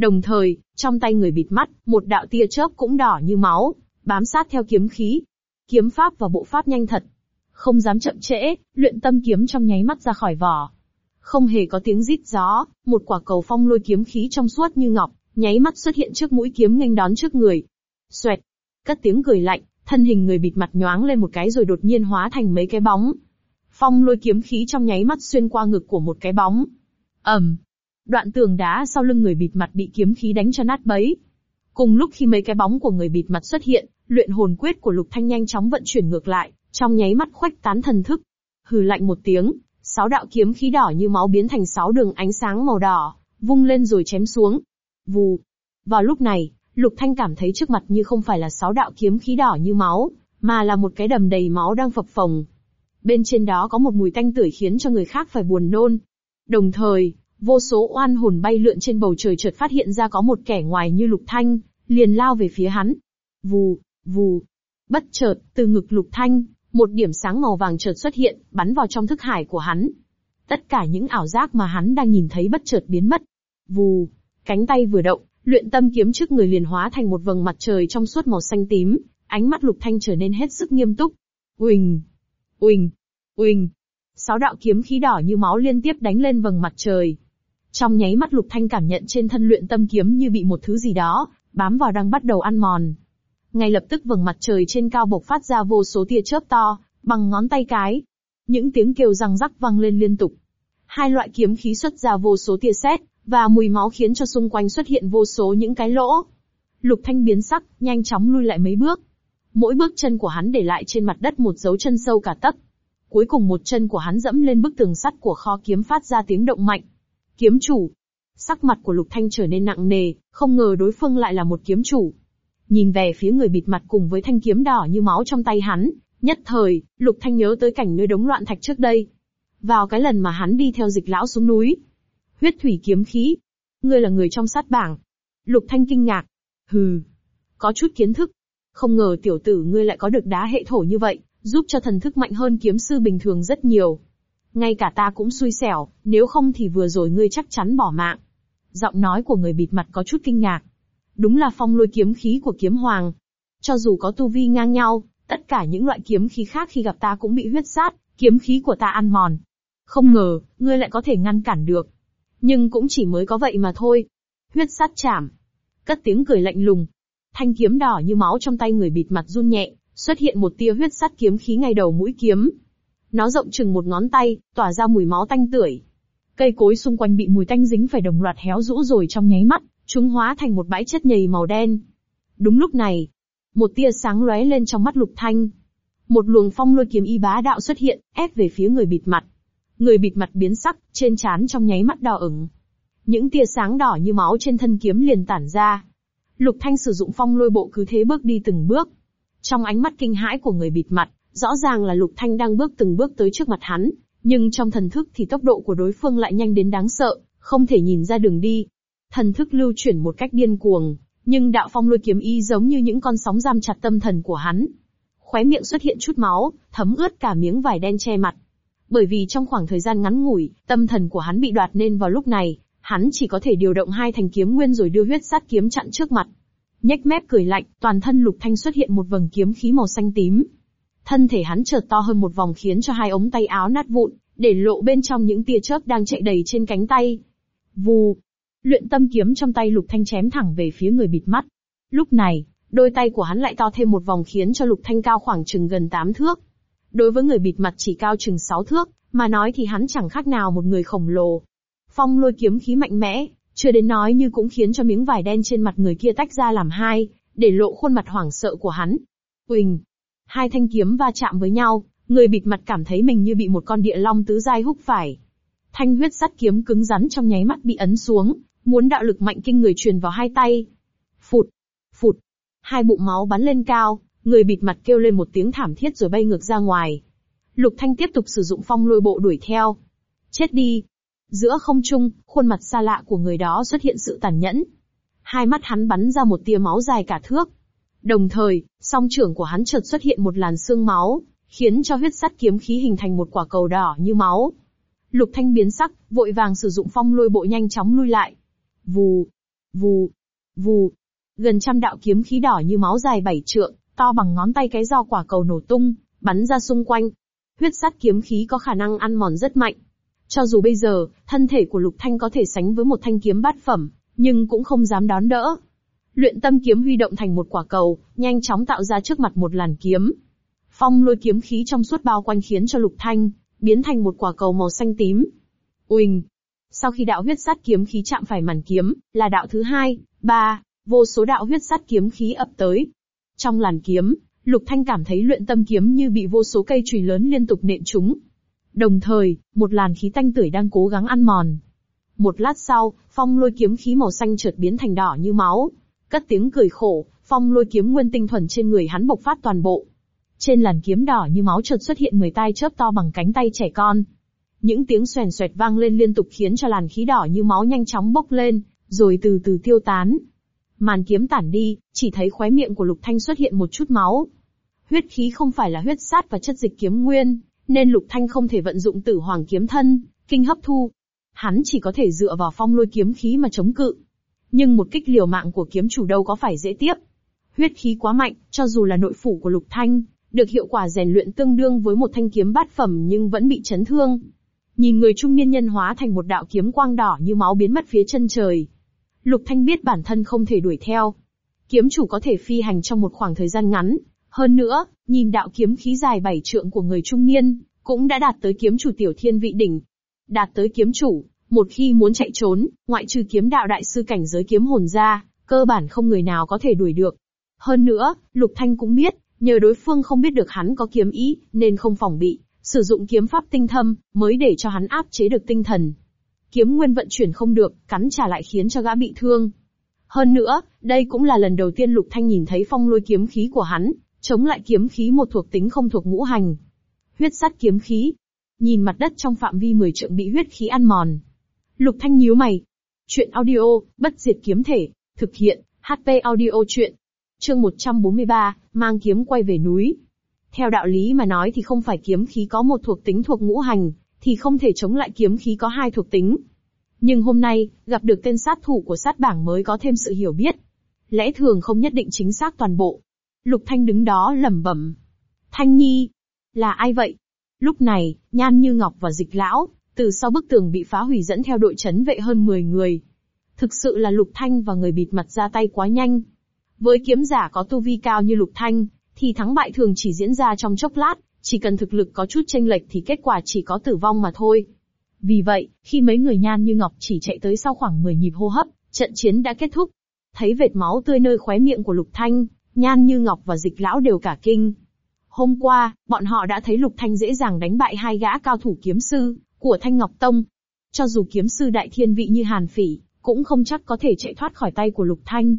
Đồng thời, trong tay người bịt mắt, một đạo tia chớp cũng đỏ như máu, bám sát theo kiếm khí. Kiếm pháp và bộ pháp nhanh thật. Không dám chậm trễ, luyện tâm kiếm trong nháy mắt ra khỏi vỏ. Không hề có tiếng rít gió, một quả cầu phong lôi kiếm khí trong suốt như ngọc, nháy mắt xuất hiện trước mũi kiếm nghênh đón trước người. Xoẹt, cất tiếng cười lạnh, thân hình người bịt mặt nhoáng lên một cái rồi đột nhiên hóa thành mấy cái bóng. Phong lôi kiếm khí trong nháy mắt xuyên qua ngực của một cái bóng. ầm, đoạn tường đá sau lưng người bịt mặt bị kiếm khí đánh cho nát bấy. Cùng lúc khi mấy cái bóng của người bịt mặt xuất hiện, luyện hồn quyết của Lục Thanh nhanh chóng vận chuyển ngược lại, trong nháy mắt khoách tán thần thức. Hừ lạnh một tiếng, sáu đạo kiếm khí đỏ như máu biến thành sáu đường ánh sáng màu đỏ, vung lên rồi chém xuống. Vù. Vào lúc này, Lục Thanh cảm thấy trước mặt như không phải là sáu đạo kiếm khí đỏ như máu, mà là một cái đầm đầy máu đang phập phồng. Bên trên đó có một mùi tanh tưởi khiến cho người khác phải buồn nôn. Đồng thời, vô số oan hồn bay lượn trên bầu trời chợt phát hiện ra có một kẻ ngoài như Lục Thanh, liền lao về phía hắn. Vù, vù. Bất chợt, từ ngực Lục Thanh, một điểm sáng màu vàng chợt xuất hiện, bắn vào trong thức hải của hắn. Tất cả những ảo giác mà hắn đang nhìn thấy bất chợt biến mất. Vù, cánh tay vừa động, luyện tâm kiếm trước người liền hóa thành một vầng mặt trời trong suốt màu xanh tím, ánh mắt Lục Thanh trở nên hết sức nghiêm túc. Uỳnh, uỳnh, uỳnh. Sáu đạo kiếm khí đỏ như máu liên tiếp đánh lên vầng mặt trời. Trong nháy mắt Lục Thanh cảm nhận trên thân luyện tâm kiếm như bị một thứ gì đó bám vào đang bắt đầu ăn mòn. Ngay lập tức vầng mặt trời trên cao bộc phát ra vô số tia chớp to, bằng ngón tay cái. Những tiếng kêu răng rắc vang lên liên tục. Hai loại kiếm khí xuất ra vô số tia sét, và mùi máu khiến cho xung quanh xuất hiện vô số những cái lỗ. Lục Thanh biến sắc, nhanh chóng lui lại mấy bước. Mỗi bước chân của hắn để lại trên mặt đất một dấu chân sâu cả tấc. Cuối cùng một chân của hắn dẫm lên bức tường sắt của kho kiếm phát ra tiếng động mạnh. Kiếm chủ. Sắc mặt của Lục Thanh trở nên nặng nề, không ngờ đối phương lại là một kiếm chủ. Nhìn về phía người bịt mặt cùng với thanh kiếm đỏ như máu trong tay hắn, nhất thời, Lục Thanh nhớ tới cảnh nơi đống loạn thạch trước đây. Vào cái lần mà hắn đi theo dịch lão xuống núi. Huyết thủy kiếm khí. Ngươi là người trong sát bảng. Lục Thanh kinh ngạc. Hừ. Có chút kiến thức. Không ngờ tiểu tử ngươi lại có được đá hệ thổ như vậy, giúp cho thần thức mạnh hơn kiếm sư bình thường rất nhiều. Ngay cả ta cũng xui xẻo, nếu không thì vừa rồi ngươi chắc chắn bỏ mạng. Giọng nói của người bịt mặt có chút kinh ngạc. Đúng là phong lôi kiếm khí của kiếm hoàng. Cho dù có tu vi ngang nhau, tất cả những loại kiếm khí khác khi gặp ta cũng bị huyết sát, kiếm khí của ta ăn mòn. Không ngờ, ngươi lại có thể ngăn cản được. Nhưng cũng chỉ mới có vậy mà thôi. Huyết sát chảm. Cất tiếng cười lạnh lùng. Thanh kiếm đỏ như máu trong tay người bịt mặt run nhẹ, xuất hiện một tia huyết sát kiếm khí ngay đầu mũi kiếm. Nó rộng chừng một ngón tay, tỏa ra mùi máu tanh tưởi. Cây cối xung quanh bị mùi tanh dính phải đồng loạt héo rũ rồi trong nháy mắt, chúng hóa thành một bãi chất nhầy màu đen. Đúng lúc này, một tia sáng lóe lên trong mắt Lục Thanh. Một luồng phong lôi kiếm y bá đạo xuất hiện, ép về phía người bịt mặt. Người bịt mặt biến sắc, trên trán trong nháy mắt đỏ ửng. Những tia sáng đỏ như máu trên thân kiếm liền tản ra. Lục Thanh sử dụng phong lôi bộ cứ thế bước đi từng bước. Trong ánh mắt kinh hãi của người bịt mặt, rõ ràng là Lục Thanh đang bước từng bước tới trước mặt hắn, nhưng trong thần thức thì tốc độ của đối phương lại nhanh đến đáng sợ, không thể nhìn ra đường đi. Thần thức lưu chuyển một cách điên cuồng, Nhưng đạo phong lôi kiếm y giống như những con sóng giam chặt tâm thần của hắn. Khóe miệng xuất hiện chút máu, thấm ướt cả miếng vải đen che mặt. Bởi vì trong khoảng thời gian ngắn ngủi, tâm thần của hắn bị đoạt nên vào lúc này, hắn chỉ có thể điều động hai thành kiếm nguyên rồi đưa huyết sát kiếm chặn trước mặt. Nhếch mép cười lạnh, toàn thân Lục Thanh xuất hiện một vầng kiếm khí màu xanh tím. Thân thể hắn chợt to hơn một vòng khiến cho hai ống tay áo nát vụn, để lộ bên trong những tia chớp đang chạy đầy trên cánh tay. Vù, Luyện tâm kiếm trong tay Lục Thanh chém thẳng về phía người bịt mắt. Lúc này, đôi tay của hắn lại to thêm một vòng khiến cho Lục Thanh cao khoảng chừng gần 8 thước. Đối với người bịt mặt chỉ cao chừng 6 thước, mà nói thì hắn chẳng khác nào một người khổng lồ. Phong lôi kiếm khí mạnh mẽ, chưa đến nói như cũng khiến cho miếng vải đen trên mặt người kia tách ra làm hai, để lộ khuôn mặt hoảng sợ của hắn. Quỳnh! Hai thanh kiếm va chạm với nhau, người bịt mặt cảm thấy mình như bị một con địa long tứ giai húc phải. Thanh huyết sắt kiếm cứng rắn trong nháy mắt bị ấn xuống, muốn đạo lực mạnh kinh người truyền vào hai tay. Phụt, phụt, hai bụng máu bắn lên cao, người bịt mặt kêu lên một tiếng thảm thiết rồi bay ngược ra ngoài. Lục Thanh tiếp tục sử dụng phong lôi bộ đuổi theo. Chết đi. Giữa không trung, khuôn mặt xa lạ của người đó xuất hiện sự tàn nhẫn. Hai mắt hắn bắn ra một tia máu dài cả thước. Đồng thời, song trưởng của hắn chợt xuất hiện một làn xương máu, khiến cho huyết sắt kiếm khí hình thành một quả cầu đỏ như máu. Lục Thanh biến sắc, vội vàng sử dụng phong lôi bộ nhanh chóng lui lại. Vù, vù, vù. Gần trăm đạo kiếm khí đỏ như máu dài bảy trượng, to bằng ngón tay cái do quả cầu nổ tung, bắn ra xung quanh. Huyết sắt kiếm khí có khả năng ăn mòn rất mạnh. Cho dù bây giờ, thân thể của Lục Thanh có thể sánh với một thanh kiếm bát phẩm, nhưng cũng không dám đón đỡ. Luyện tâm kiếm huy động thành một quả cầu, nhanh chóng tạo ra trước mặt một làn kiếm. Phong lôi kiếm khí trong suốt bao quanh khiến cho Lục Thanh biến thành một quả cầu màu xanh tím. Uỳnh, sau khi đạo huyết sát kiếm khí chạm phải màn kiếm, là đạo thứ hai, ba, vô số đạo huyết sát kiếm khí ập tới. Trong làn kiếm, Lục Thanh cảm thấy luyện tâm kiếm như bị vô số cây chùy lớn liên tục nện chúng. Đồng thời, một làn khí tanh tưởi đang cố gắng ăn mòn. Một lát sau, phong lôi kiếm khí màu xanh chợt biến thành đỏ như máu. Cất tiếng cười khổ, phong lôi kiếm nguyên tinh thuần trên người hắn bộc phát toàn bộ. Trên làn kiếm đỏ như máu chợt xuất hiện 10 tai chớp to bằng cánh tay trẻ con. Những tiếng xoèn xoẹt vang lên liên tục khiến cho làn khí đỏ như máu nhanh chóng bốc lên, rồi từ từ tiêu tán. Màn kiếm tản đi, chỉ thấy khóe miệng của Lục Thanh xuất hiện một chút máu. Huyết khí không phải là huyết sát và chất dịch kiếm nguyên, nên Lục Thanh không thể vận dụng tử hoàng kiếm thân, kinh hấp thu. Hắn chỉ có thể dựa vào phong lôi kiếm khí mà chống cự. Nhưng một kích liều mạng của kiếm chủ đâu có phải dễ tiếp. Huyết khí quá mạnh, cho dù là nội phủ của Lục Thanh, được hiệu quả rèn luyện tương đương với một thanh kiếm bát phẩm nhưng vẫn bị chấn thương. Nhìn người trung niên nhân hóa thành một đạo kiếm quang đỏ như máu biến mất phía chân trời. Lục Thanh biết bản thân không thể đuổi theo. Kiếm chủ có thể phi hành trong một khoảng thời gian ngắn. Hơn nữa, nhìn đạo kiếm khí dài bảy trượng của người trung niên, cũng đã đạt tới kiếm chủ tiểu thiên vị đỉnh. Đạt tới kiếm chủ, một khi muốn chạy trốn, ngoại trừ kiếm đạo đại sư cảnh giới kiếm hồn ra, cơ bản không người nào có thể đuổi được. Hơn nữa, Lục Thanh cũng biết, nhờ đối phương không biết được hắn có kiếm ý, nên không phòng bị, Sử dụng kiếm pháp tinh thâm, mới để cho hắn áp chế được tinh thần. Kiếm nguyên vận chuyển không được, cắn trả lại khiến cho gã bị thương. Hơn nữa, đây cũng là lần đầu tiên Lục Thanh nhìn thấy phong lôi kiếm khí của hắn, chống lại kiếm khí một thuộc tính không thuộc ngũ hành. Huyết sắt kiếm khí. Nhìn mặt đất trong phạm vi 10 trượng bị huyết khí ăn mòn. Lục Thanh nhíu mày. Chuyện audio, bất diệt kiếm thể, thực hiện, HP audio chuyện. Chương 143, mang kiếm quay về núi. Theo đạo lý mà nói thì không phải kiếm khí có một thuộc tính thuộc ngũ hành, thì không thể chống lại kiếm khí có hai thuộc tính. Nhưng hôm nay, gặp được tên sát thủ của sát bảng mới có thêm sự hiểu biết. Lẽ thường không nhất định chính xác toàn bộ. Lục Thanh đứng đó lẩm bẩm. Thanh Nhi, là ai vậy? Lúc này, Nhan Như Ngọc và Dịch Lão, từ sau bức tường bị phá hủy dẫn theo đội chấn vệ hơn 10 người. Thực sự là Lục Thanh và người bịt mặt ra tay quá nhanh. Với kiếm giả có tu vi cao như Lục Thanh, thì thắng bại thường chỉ diễn ra trong chốc lát, chỉ cần thực lực có chút chênh lệch thì kết quả chỉ có tử vong mà thôi. Vì vậy, khi mấy người nhan như ngọc chỉ chạy tới sau khoảng 10 nhịp hô hấp, trận chiến đã kết thúc. Thấy vệt máu tươi nơi khóe miệng của Lục Thanh, nhan như ngọc và dịch lão đều cả kinh. Hôm qua, bọn họ đã thấy Lục Thanh dễ dàng đánh bại hai gã cao thủ kiếm sư, của Thanh Ngọc Tông. Cho dù kiếm sư đại thiên vị như Hàn Phỉ, cũng không chắc có thể chạy thoát khỏi tay của Lục Thanh.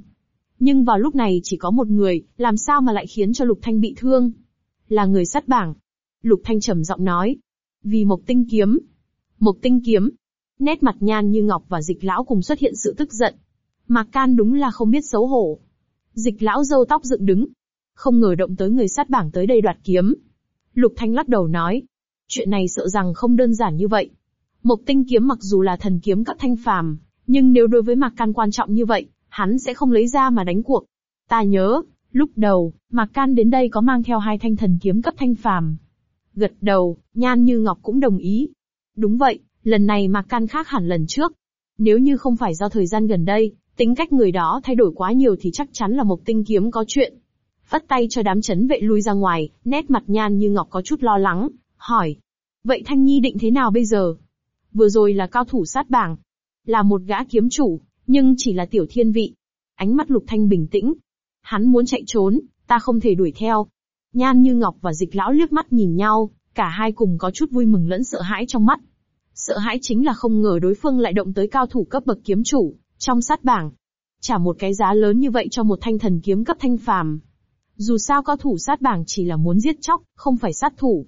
Nhưng vào lúc này chỉ có một người, làm sao mà lại khiến cho Lục Thanh bị thương? Là người sát bảng. Lục Thanh trầm giọng nói. Vì Mộc Tinh Kiếm. Mộc Tinh Kiếm. Nét mặt nhan như ngọc và dịch lão cùng xuất hiện sự tức giận. Mạc Can đúng là không biết xấu hổ. Dịch lão dâu tóc dựng đứng. Không ngờ động tới người sát bảng tới đây đoạt kiếm. Lục Thanh lắc đầu nói. Chuyện này sợ rằng không đơn giản như vậy. Mộc tinh kiếm mặc dù là thần kiếm cấp thanh phàm, nhưng nếu đối với Mạc Can quan trọng như vậy, hắn sẽ không lấy ra mà đánh cuộc. Ta nhớ, lúc đầu, Mạc Can đến đây có mang theo hai thanh thần kiếm cấp thanh phàm. Gật đầu, Nhan Như Ngọc cũng đồng ý. Đúng vậy, lần này Mạc Can khác hẳn lần trước. Nếu như không phải do thời gian gần đây, tính cách người đó thay đổi quá nhiều thì chắc chắn là Mộc Tinh Kiếm có chuyện. vắt tay cho đám chấn vệ lui ra ngoài, nét mặt Nhan Như Ngọc có chút lo lắng, hỏi. Vậy Thanh Nhi định thế nào bây giờ? Vừa rồi là cao thủ sát bảng. Là một gã kiếm chủ, nhưng chỉ là tiểu thiên vị. Ánh mắt Lục Thanh bình tĩnh. Hắn muốn chạy trốn, ta không thể đuổi theo. Nhan Như Ngọc và Dịch Lão liếc mắt nhìn nhau, cả hai cùng có chút vui mừng lẫn sợ hãi trong mắt. Sợ hãi chính là không ngờ đối phương lại động tới cao thủ cấp bậc kiếm chủ, trong sát bảng. Trả một cái giá lớn như vậy cho một thanh thần kiếm cấp thanh phàm. Dù sao cao thủ sát bảng chỉ là muốn giết chóc, không phải sát thủ.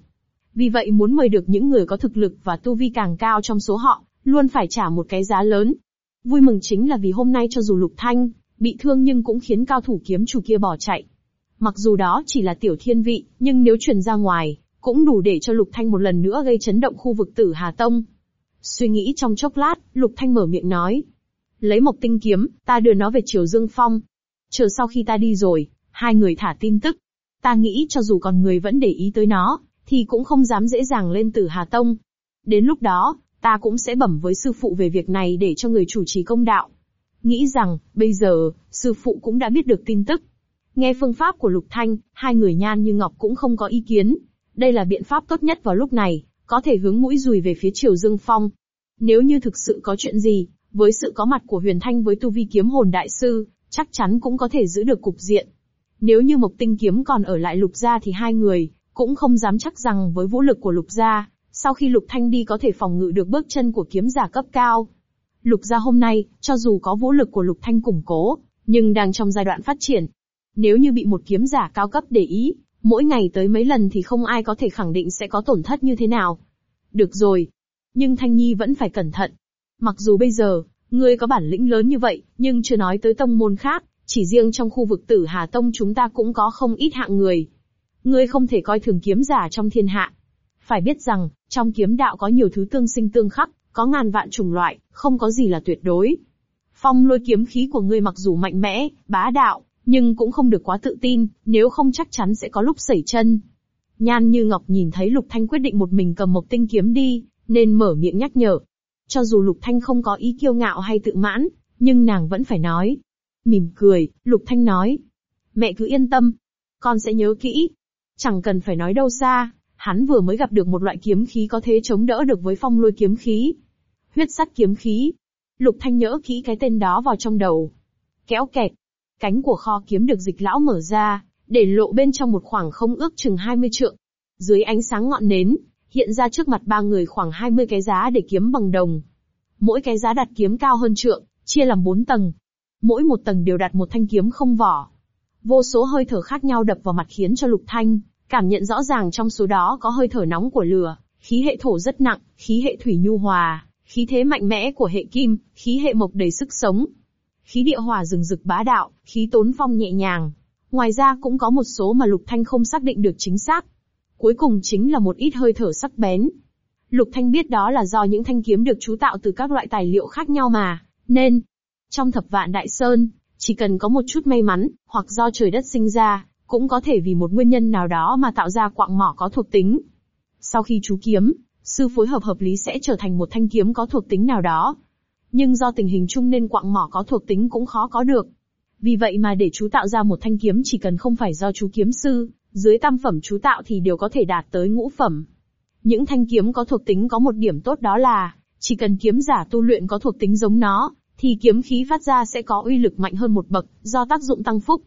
Vì vậy muốn mời được những người có thực lực và tu vi càng cao trong số họ, luôn phải trả một cái giá lớn. Vui mừng chính là vì hôm nay cho dù Lục Thanh bị thương nhưng cũng khiến cao thủ kiếm chủ kia bỏ chạy. Mặc dù đó chỉ là tiểu thiên vị, nhưng nếu truyền ra ngoài, cũng đủ để cho Lục Thanh một lần nữa gây chấn động khu vực Tử Hà Tông. Suy nghĩ trong chốc lát, Lục Thanh mở miệng nói. Lấy một tinh kiếm, ta đưa nó về Triều Dương Phong. Chờ sau khi ta đi rồi, hai người thả tin tức. Ta nghĩ cho dù còn người vẫn để ý tới nó, thì cũng không dám dễ dàng lên Tử Hà Tông. Đến lúc đó, ta cũng sẽ bẩm với sư phụ về việc này để cho người chủ trì công đạo. Nghĩ rằng, bây giờ, sư phụ cũng đã biết được tin tức. Nghe phương pháp của Lục Thanh, hai người nhan như ngọc cũng không có ý kiến. Đây là biện pháp tốt nhất vào lúc này, có thể hướng mũi dùi về phía Triều Dương Phong. Nếu như thực sự có chuyện gì, với sự có mặt của Huyền Thanh với tu vi kiếm hồn đại sư, chắc chắn cũng có thể giữ được cục diện. Nếu như Mộc Tinh Kiếm còn ở lại Lục Gia thì hai người, cũng không dám chắc rằng với vũ lực của Lục Gia, sau khi Lục Thanh đi có thể phòng ngự được bước chân của kiếm giả cấp cao. Lục Gia hôm nay, cho dù có vũ lực của Lục Thanh củng cố, nhưng đang trong giai đoạn phát triển. Nếu như bị một kiếm giả cao cấp để ý, mỗi ngày tới mấy lần thì không ai có thể khẳng định sẽ có tổn thất như thế nào. Được rồi. Nhưng Thanh Nhi vẫn phải cẩn thận. Mặc dù bây giờ, ngươi có bản lĩnh lớn như vậy, nhưng chưa nói tới tông môn khác, chỉ riêng trong khu vực tử Hà Tông chúng ta cũng có không ít hạng người. Ngươi không thể coi thường kiếm giả trong thiên hạ. Phải biết rằng, trong kiếm đạo có nhiều thứ tương sinh tương khắc, có ngàn vạn chủng loại, không có gì là tuyệt đối. Phong lôi kiếm khí của ngươi mặc dù mạnh mẽ, bá đạo, nhưng cũng không được quá tự tin, nếu không chắc chắn sẽ có lúc sẩy chân. Nhan như Ngọc nhìn thấy Lục Thanh quyết định một mình cầm một tinh kiếm đi, nên mở miệng nhắc nhở. Cho dù Lục Thanh không có ý kiêu ngạo hay tự mãn, nhưng nàng vẫn phải nói. Mỉm cười, Lục Thanh nói. Mẹ cứ yên tâm. Con sẽ nhớ kỹ. Chẳng cần phải nói đâu xa, hắn vừa mới gặp được một loại kiếm khí có thế chống đỡ được với phong lôi kiếm khí. Huyết sắt kiếm khí. Lục Thanh nhớ kỹ cái tên đó vào trong đầu. Kéo kẹt. Cánh của kho kiếm được dịch lão mở ra, để lộ bên trong một khoảng không ước chừng 20 trượng. Dưới ánh sáng ngọn nến, hiện ra trước mặt ba người khoảng 20 cái giá để kiếm bằng đồng. Mỗi cái giá đặt kiếm cao hơn trượng, chia làm bốn tầng. Mỗi một tầng đều đặt một thanh kiếm không vỏ. Vô số hơi thở khác nhau đập vào mặt khiến cho Lục Thanh, cảm nhận rõ ràng trong số đó có hơi thở nóng của lửa, khí hệ thổ rất nặng, khí hệ thủy nhu hòa, khí thế mạnh mẽ của hệ kim, khí hệ mộc đầy sức sống. Khí địa hỏa rừng rực bá đạo, khí tốn phong nhẹ nhàng. Ngoài ra cũng có một số mà Lục Thanh không xác định được chính xác. Cuối cùng chính là một ít hơi thở sắc bén. Lục Thanh biết đó là do những thanh kiếm được chú tạo từ các loại tài liệu khác nhau mà, nên, trong thập vạn đại sơn, chỉ cần có một chút may mắn, hoặc do trời đất sinh ra, cũng có thể vì một nguyên nhân nào đó mà tạo ra quạng mỏ có thuộc tính. Sau khi chú kiếm, sư phối hợp hợp lý sẽ trở thành một thanh kiếm có thuộc tính nào đó. Nhưng do tình hình chung nên quạng mỏ có thuộc tính cũng khó có được. Vì vậy mà để chú tạo ra một thanh kiếm chỉ cần không phải do chú kiếm sư, dưới tam phẩm chú tạo thì đều có thể đạt tới ngũ phẩm. Những thanh kiếm có thuộc tính có một điểm tốt đó là, chỉ cần kiếm giả tu luyện có thuộc tính giống nó, thì kiếm khí phát ra sẽ có uy lực mạnh hơn một bậc, do tác dụng tăng phúc.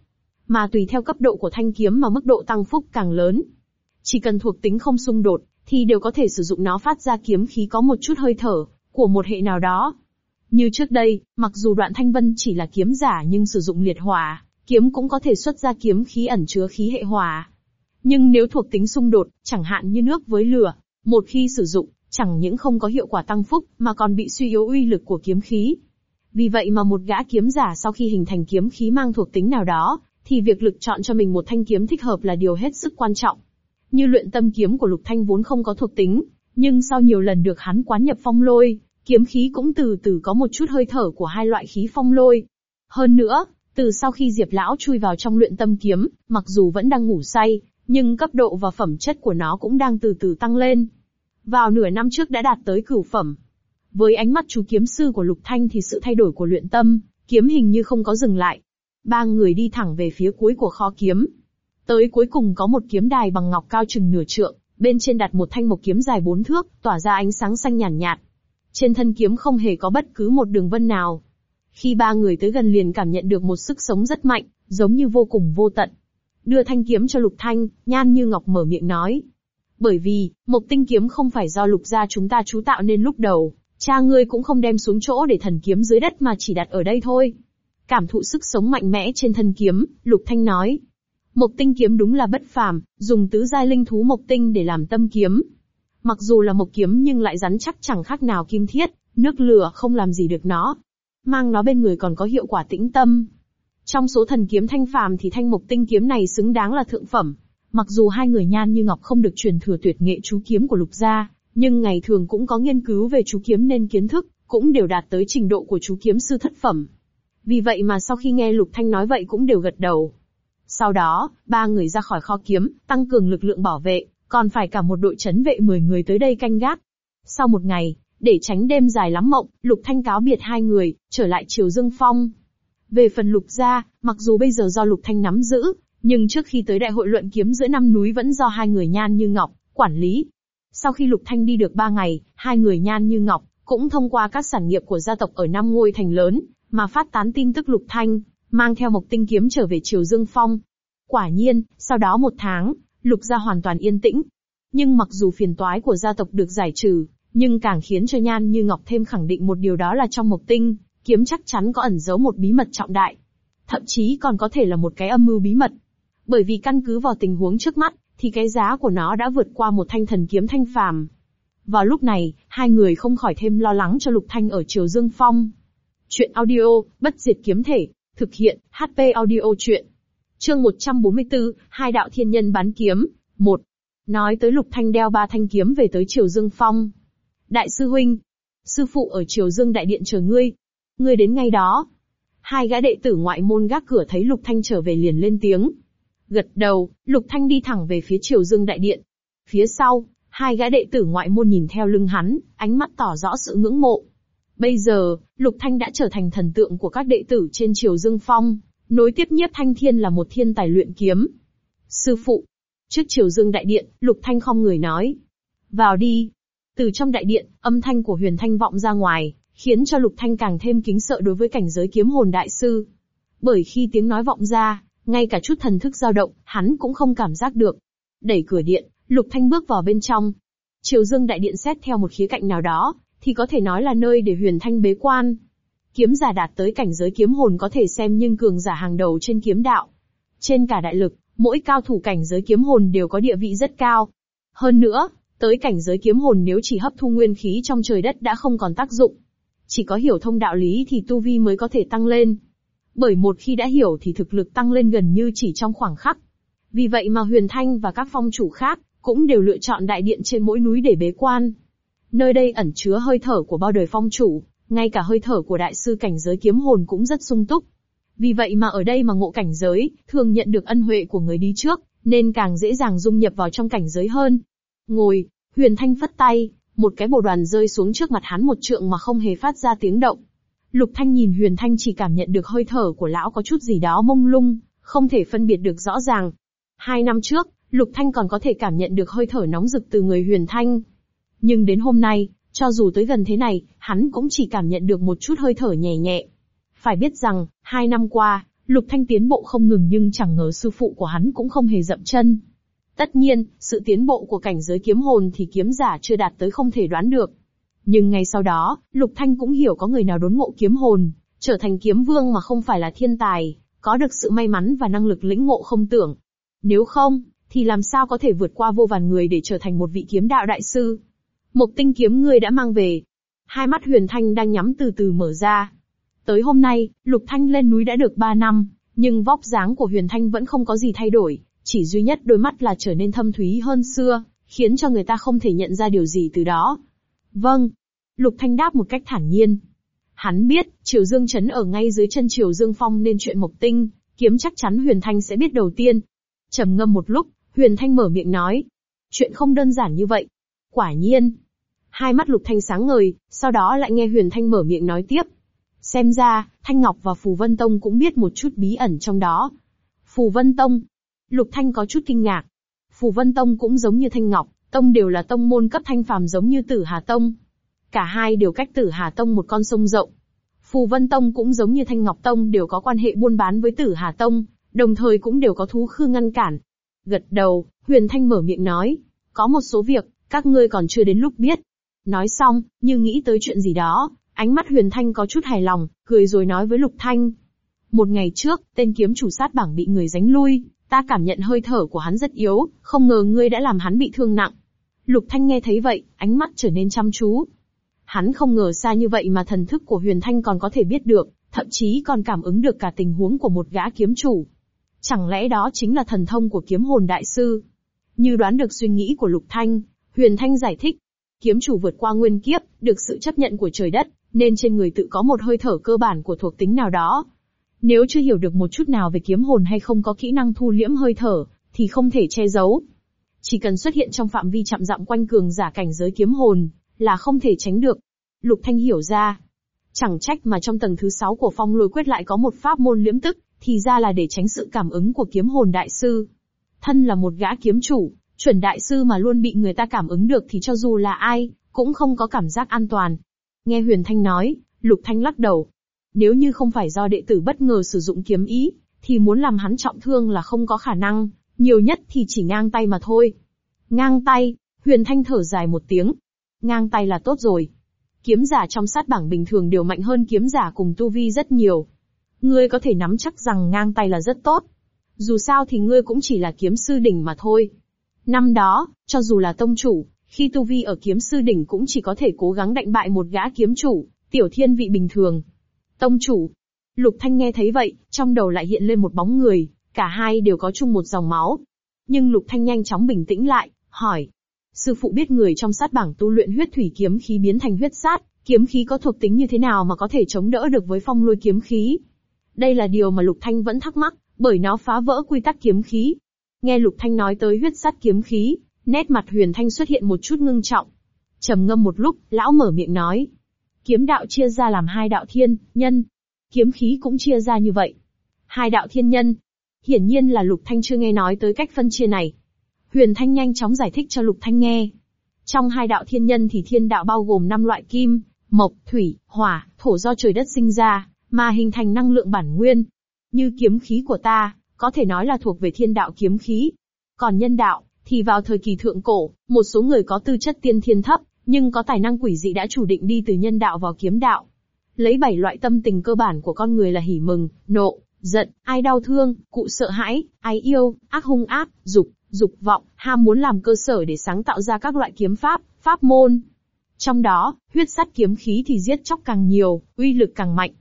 Mà tùy theo cấp độ của thanh kiếm mà mức độ tăng phúc càng lớn. Chỉ cần thuộc tính không xung đột, thì đều có thể sử dụng nó phát ra kiếm khí có một chút hơi thở, của một hệ nào đó. Như trước đây, mặc dù đoạn thanh vân chỉ là kiếm giả nhưng sử dụng liệt hỏa, kiếm cũng có thể xuất ra kiếm khí ẩn chứa khí hệ hỏa. Nhưng nếu thuộc tính xung đột, chẳng hạn như nước với lửa, một khi sử dụng, chẳng những không có hiệu quả tăng phúc, mà còn bị suy yếu uy lực của kiếm khí. Vì vậy mà một gã kiếm giả sau khi hình thành kiếm khí mang thuộc tính nào đó, thì việc lựa chọn cho mình một thanh kiếm thích hợp là điều hết sức quan trọng. Như luyện tâm kiếm của Lục Thanh vốn không có thuộc tính, nhưng sau nhiều lần được hắn quán nhập phong lôi, kiếm khí cũng từ từ có một chút hơi thở của hai loại khí phong lôi. Hơn nữa, từ sau khi Diệp Lão chui vào trong luyện tâm kiếm, mặc dù vẫn đang ngủ say, nhưng cấp độ và phẩm chất của nó cũng đang từ từ tăng lên. Vào nửa năm trước đã đạt tới cửu phẩm. Với ánh mắt chú kiếm sư của Lục Thanh thì sự thay đổi của luyện tâm, kiếm hình như không có dừng lại. Ba người đi thẳng về phía cuối của kho kiếm. Tới cuối cùng có một kiếm đài bằng ngọc cao chừng nửa trượng, bên trên đặt một thanh mộc kiếm dài bốn thước, tỏa ra ánh sáng xanh nhàn nhạt, nhạt. Trên thân kiếm không hề có bất cứ một đường vân nào. Khi ba người tới gần liền cảm nhận được một sức sống rất mạnh, giống như vô cùng vô tận. Đưa thanh kiếm cho Lục Thanh, Nhan Như Ngọc mở miệng nói. Bởi vì, mộc tinh kiếm không phải do lục gia chúng ta chú tạo nên lúc đầu, cha ngươi cũng không đem xuống chỗ để thần kiếm dưới đất mà chỉ đặt ở đây thôi. Cảm thụ sức sống mạnh mẽ trên thân kiếm, Lục Thanh nói. Mộc tinh kiếm đúng là bất phàm, dùng tứ giai linh thú mộc tinh để làm tâm kiếm. Mặc dù là mộc kiếm nhưng lại rắn chắc chẳng khác nào kim thiết, nước lửa không làm gì được nó. Mang nó bên người còn có hiệu quả tĩnh tâm. Trong số thần kiếm thanh phàm thì thanh mộc tinh kiếm này xứng đáng là thượng phẩm. Mặc dù hai người nhan như ngọc không được truyền thừa tuyệt nghệ chú kiếm của lục gia, nhưng ngày thường cũng có nghiên cứu về chú kiếm nên kiến thức, cũng đều đạt tới trình độ của chú kiếm sư thất phẩm. Vì vậy mà sau khi nghe Lục Thanh nói vậy cũng đều gật đầu. Sau đó, ba người ra khỏi kho kiếm, tăng cường lực lượng bảo vệ, còn phải cả một đội chấn vệ 10 người tới đây canh gác. Sau một ngày, để tránh đêm dài lắm mộng, Lục Thanh cáo biệt hai người, trở lại Triều Dương Phong. Về phần Lục gia, mặc dù bây giờ do Lục Thanh nắm giữ, nhưng trước khi tới đại hội luận kiếm giữa năm núi vẫn do hai người nhan như ngọc, quản lý. Sau khi Lục Thanh đi được ba ngày, hai người nhan như ngọc, cũng thông qua các sản nghiệp của gia tộc ở năm ngôi thành lớn, mà phát tán tin tức Lục Thanh, mang theo Mộc Tinh kiếm trở về Triều Dương Phong. Quả nhiên, sau đó một tháng, Lục gia hoàn toàn yên tĩnh. Nhưng mặc dù phiền toái của gia tộc được giải trừ, nhưng càng khiến cho Nhan Như Ngọc thêm khẳng định một điều đó là trong Mộc Tinh, kiếm chắc chắn có ẩn giấu một bí mật trọng đại. Thậm chí còn có thể là một cái âm mưu bí mật. Bởi vì căn cứ vào tình huống trước mắt, thì cái giá của nó đã vượt qua một thanh thần kiếm thanh phàm. Vào lúc này, hai người không khỏi thêm lo lắng cho Lục Thanh ở Triều Dương Phong. Chuyện audio, bất diệt kiếm thể, thực hiện, HP audio chuyện. Chương 144, hai đạo thiên nhân bán kiếm, một. Nói tới Lục Thanh đeo ba thanh kiếm về tới Triều Dương Phong. Đại sư huynh, sư phụ ở Triều Dương Đại Điện chờ ngươi. Ngươi đến ngay đó. Hai gã đệ tử ngoại môn gác cửa thấy Lục Thanh trở về liền lên tiếng. Gật đầu, Lục Thanh đi thẳng về phía Triều Dương Đại Điện. Phía sau, hai gã đệ tử ngoại môn nhìn theo lưng hắn, ánh mắt tỏ rõ sự ngưỡng mộ. Bây giờ, Lục Thanh đã trở thành thần tượng của các đệ tử trên Triều Dương Phong, nối tiếp nhiếp thanh thiên là một thiên tài luyện kiếm. Sư phụ, trước Triều Dương Đại Điện, Lục Thanh không người nói. Vào đi. Từ trong đại điện, âm thanh của huyền thanh vọng ra ngoài, khiến cho Lục Thanh càng thêm kính sợ đối với cảnh giới kiếm hồn đại sư. Bởi khi tiếng nói vọng ra, ngay cả chút thần thức dao động, hắn cũng không cảm giác được. Đẩy cửa điện, Lục Thanh bước vào bên trong. Triều Dương đại điện xét theo một khía cạnh nào đó, thì có thể nói là nơi để huyền thanh bế quan. Kiếm giả đạt tới cảnh giới kiếm hồn có thể xem nhưng cường giả hàng đầu trên kiếm đạo. Trên cả đại lực, mỗi cao thủ cảnh giới kiếm hồn đều có địa vị rất cao. Hơn nữa, tới cảnh giới kiếm hồn nếu chỉ hấp thu nguyên khí trong trời đất đã không còn tác dụng. Chỉ có hiểu thông đạo lý thì tu vi mới có thể tăng lên. Bởi một khi đã hiểu thì thực lực tăng lên gần như chỉ trong khoảng khắc. Vì vậy mà Huyền Thanh và các phong chủ khác, cũng đều lựa chọn đại điện trên mỗi núi để bế quan. Nơi đây ẩn chứa hơi thở của bao đời phong chủ, ngay cả hơi thở của đại sư cảnh giới kiếm hồn cũng rất sung túc. Vì vậy mà ở đây mà ngộ cảnh giới, thường nhận được ân huệ của người đi trước, nên càng dễ dàng dung nhập vào trong cảnh giới hơn. Ngồi, Huyền Thanh phất tay, một cái bồ đoàn rơi xuống trước mặt hắn một trượng mà không hề phát ra tiếng động. Lục Thanh nhìn Huyền Thanh chỉ cảm nhận được hơi thở của lão có chút gì đó mông lung, không thể phân biệt được rõ ràng. Hai năm trước, Lục Thanh còn có thể cảm nhận được hơi thở nóng rực từ người Huyền Thanh. Nhưng đến hôm nay, cho dù tới gần thế này, hắn cũng chỉ cảm nhận được một chút hơi thở nhẹ nhẹ. Phải biết rằng, hai năm qua, Lục Thanh tiến bộ không ngừng nhưng chẳng ngờ sư phụ của hắn cũng không hề dậm chân. Tất nhiên, sự tiến bộ của cảnh giới kiếm hồn thì kiếm giả chưa đạt tới không thể đoán được. Nhưng ngay sau đó, Lục Thanh cũng hiểu có người nào đốn ngộ kiếm hồn, trở thành kiếm vương mà không phải là thiên tài, có được sự may mắn và năng lực lĩnh ngộ không tưởng. Nếu không, thì làm sao có thể vượt qua vô vàn người để trở thành một vị kiếm đạo đại sư? Một tinh kiếm ngươi đã mang về. Hai mắt huyền thanh đang nhắm từ từ mở ra. Tới hôm nay, Lục Thanh lên núi đã được ba năm, nhưng vóc dáng của Huyền Thanh vẫn không có gì thay đổi, chỉ duy nhất đôi mắt là trở nên thâm thúy hơn xưa, khiến cho người ta không thể nhận ra điều gì từ đó. Vâng. Lục Thanh đáp một cách thản nhiên. Hắn biết, Triều Dương Trấn ở ngay dưới chân Triều Dương Phong nên chuyện Mộc Tinh, kiếm chắc chắn Huyền Thanh sẽ biết đầu tiên. trầm ngâm một lúc, Huyền Thanh mở miệng nói. Chuyện không đơn giản như vậy. Quả nhiên. Hai mắt Lục Thanh sáng ngời, sau đó lại nghe Huyền Thanh mở miệng nói tiếp. Xem ra, Thanh Ngọc và Phù Vân Tông cũng biết một chút bí ẩn trong đó. Phù Vân Tông. Lục Thanh có chút kinh ngạc. Phù Vân Tông cũng giống như Thanh Ngọc, Tông đều là tông môn cấp thanh phàm giống như Tử Hà Tông. Cả hai đều cách Tử Hà Tông một con sông rộng. Phù Vân Tông cũng giống như Thanh Ngọc Tông đều có quan hệ buôn bán với Tử Hà Tông, đồng thời cũng đều có thú khư ngăn cản. Gật đầu, Huyền Thanh mở miệng nói, có một số việc, các ngươi còn chưa đến lúc biết. Nói xong, như nghĩ tới chuyện gì đó, ánh mắt Huyền Thanh có chút hài lòng, cười rồi nói với Lục Thanh. Một ngày trước, tên kiếm chủ sát bảng bị người đánh lui, ta cảm nhận hơi thở của hắn rất yếu, không ngờ ngươi đã làm hắn bị thương nặng. Lục Thanh nghe thấy vậy, ánh mắt trở nên chăm chú. Hắn không ngờ xa như vậy mà thần thức của Huyền Thanh còn có thể biết được, thậm chí còn cảm ứng được cả tình huống của một gã kiếm chủ. Chẳng lẽ đó chính là thần thông của kiếm hồn đại sư? Như đoán được suy nghĩ của Lục Thanh, Huyền Thanh giải thích. Kiếm chủ vượt qua nguyên kiếp, được sự chấp nhận của trời đất, nên trên người tự có một hơi thở cơ bản của thuộc tính nào đó. Nếu chưa hiểu được một chút nào về kiếm hồn hay không có kỹ năng thu liễm hơi thở, thì không thể che giấu. Chỉ cần xuất hiện trong phạm vi chạm dặm quanh cường giả cảnh giới kiếm hồn, là không thể tránh được. Lục Thanh hiểu ra. Chẳng trách mà trong tầng thứ 6 của phong lôi quyết lại có một pháp môn liễm tức, thì ra là để tránh sự cảm ứng của kiếm hồn đại sư. Thân là một gã kiếm chủ, chuẩn đại sư mà luôn bị người ta cảm ứng được thì cho dù là ai, cũng không có cảm giác an toàn. Nghe Huyền Thanh nói, Lục Thanh lắc đầu. Nếu như không phải do đệ tử bất ngờ sử dụng kiếm ý, thì muốn làm hắn trọng thương là không có khả năng, nhiều nhất thì chỉ ngang tay mà thôi. Ngang tay, Huyền Thanh thở dài một tiếng. Ngang tay là tốt rồi. Kiếm giả trong sát bảng bình thường đều mạnh hơn kiếm giả cùng tu vi rất nhiều. Ngươi có thể nắm chắc rằng ngang tay là rất tốt. Dù sao thì ngươi cũng chỉ là kiếm sư đỉnh mà thôi. Năm đó, cho dù là tông chủ, khi tu vi ở kiếm sư đỉnh cũng chỉ có thể cố gắng đạnh bại một gã kiếm chủ, tiểu thiên vị bình thường. Tông chủ. Lục Thanh nghe thấy vậy, trong đầu lại hiện lên một bóng người, cả hai đều có chung một dòng máu. Nhưng Lục Thanh nhanh chóng bình tĩnh lại, hỏi. Sư phụ biết người trong sát bảng tu luyện huyết thủy kiếm khí biến thành huyết sát, kiếm khí có thuộc tính như thế nào mà có thể chống đỡ được với phong lôi kiếm khí? Đây là điều mà Lục Thanh vẫn thắc mắc, bởi nó phá vỡ quy tắc kiếm khí. Nghe Lục Thanh nói tới huyết sát kiếm khí, nét mặt Huyền Thanh xuất hiện một chút ngưng trọng. trầm ngâm một lúc, lão mở miệng nói. Kiếm đạo chia ra làm hai đạo thiên, nhân. Kiếm khí cũng chia ra như vậy. Hai đạo thiên nhân. Hiển nhiên là Lục Thanh chưa nghe nói tới cách phân chia này. Huyền Thanh nhanh chóng giải thích cho Lục Thanh nghe. Trong hai đạo thiên nhân thì thiên đạo bao gồm năm loại kim, mộc, thủy, hỏa, thổ do trời đất sinh ra, mà hình thành năng lượng bản nguyên. Như kiếm khí của ta, có thể nói là thuộc về thiên đạo kiếm khí. Còn nhân đạo, thì vào thời kỳ thượng cổ, một số người có tư chất tiên thiên thấp, nhưng có tài năng quỷ dị đã chủ định đi từ nhân đạo vào kiếm đạo. Lấy bảy loại tâm tình cơ bản của con người là hỉ mừng, nộ, giận, ai đau thương, cụ sợ hãi, ai yêu, ác hung ác, dục, dục vọng, ham muốn làm cơ sở để sáng tạo ra các loại kiếm pháp, pháp môn. Trong đó, huyết sắt kiếm khí thì giết chóc càng nhiều, uy lực càng mạnh.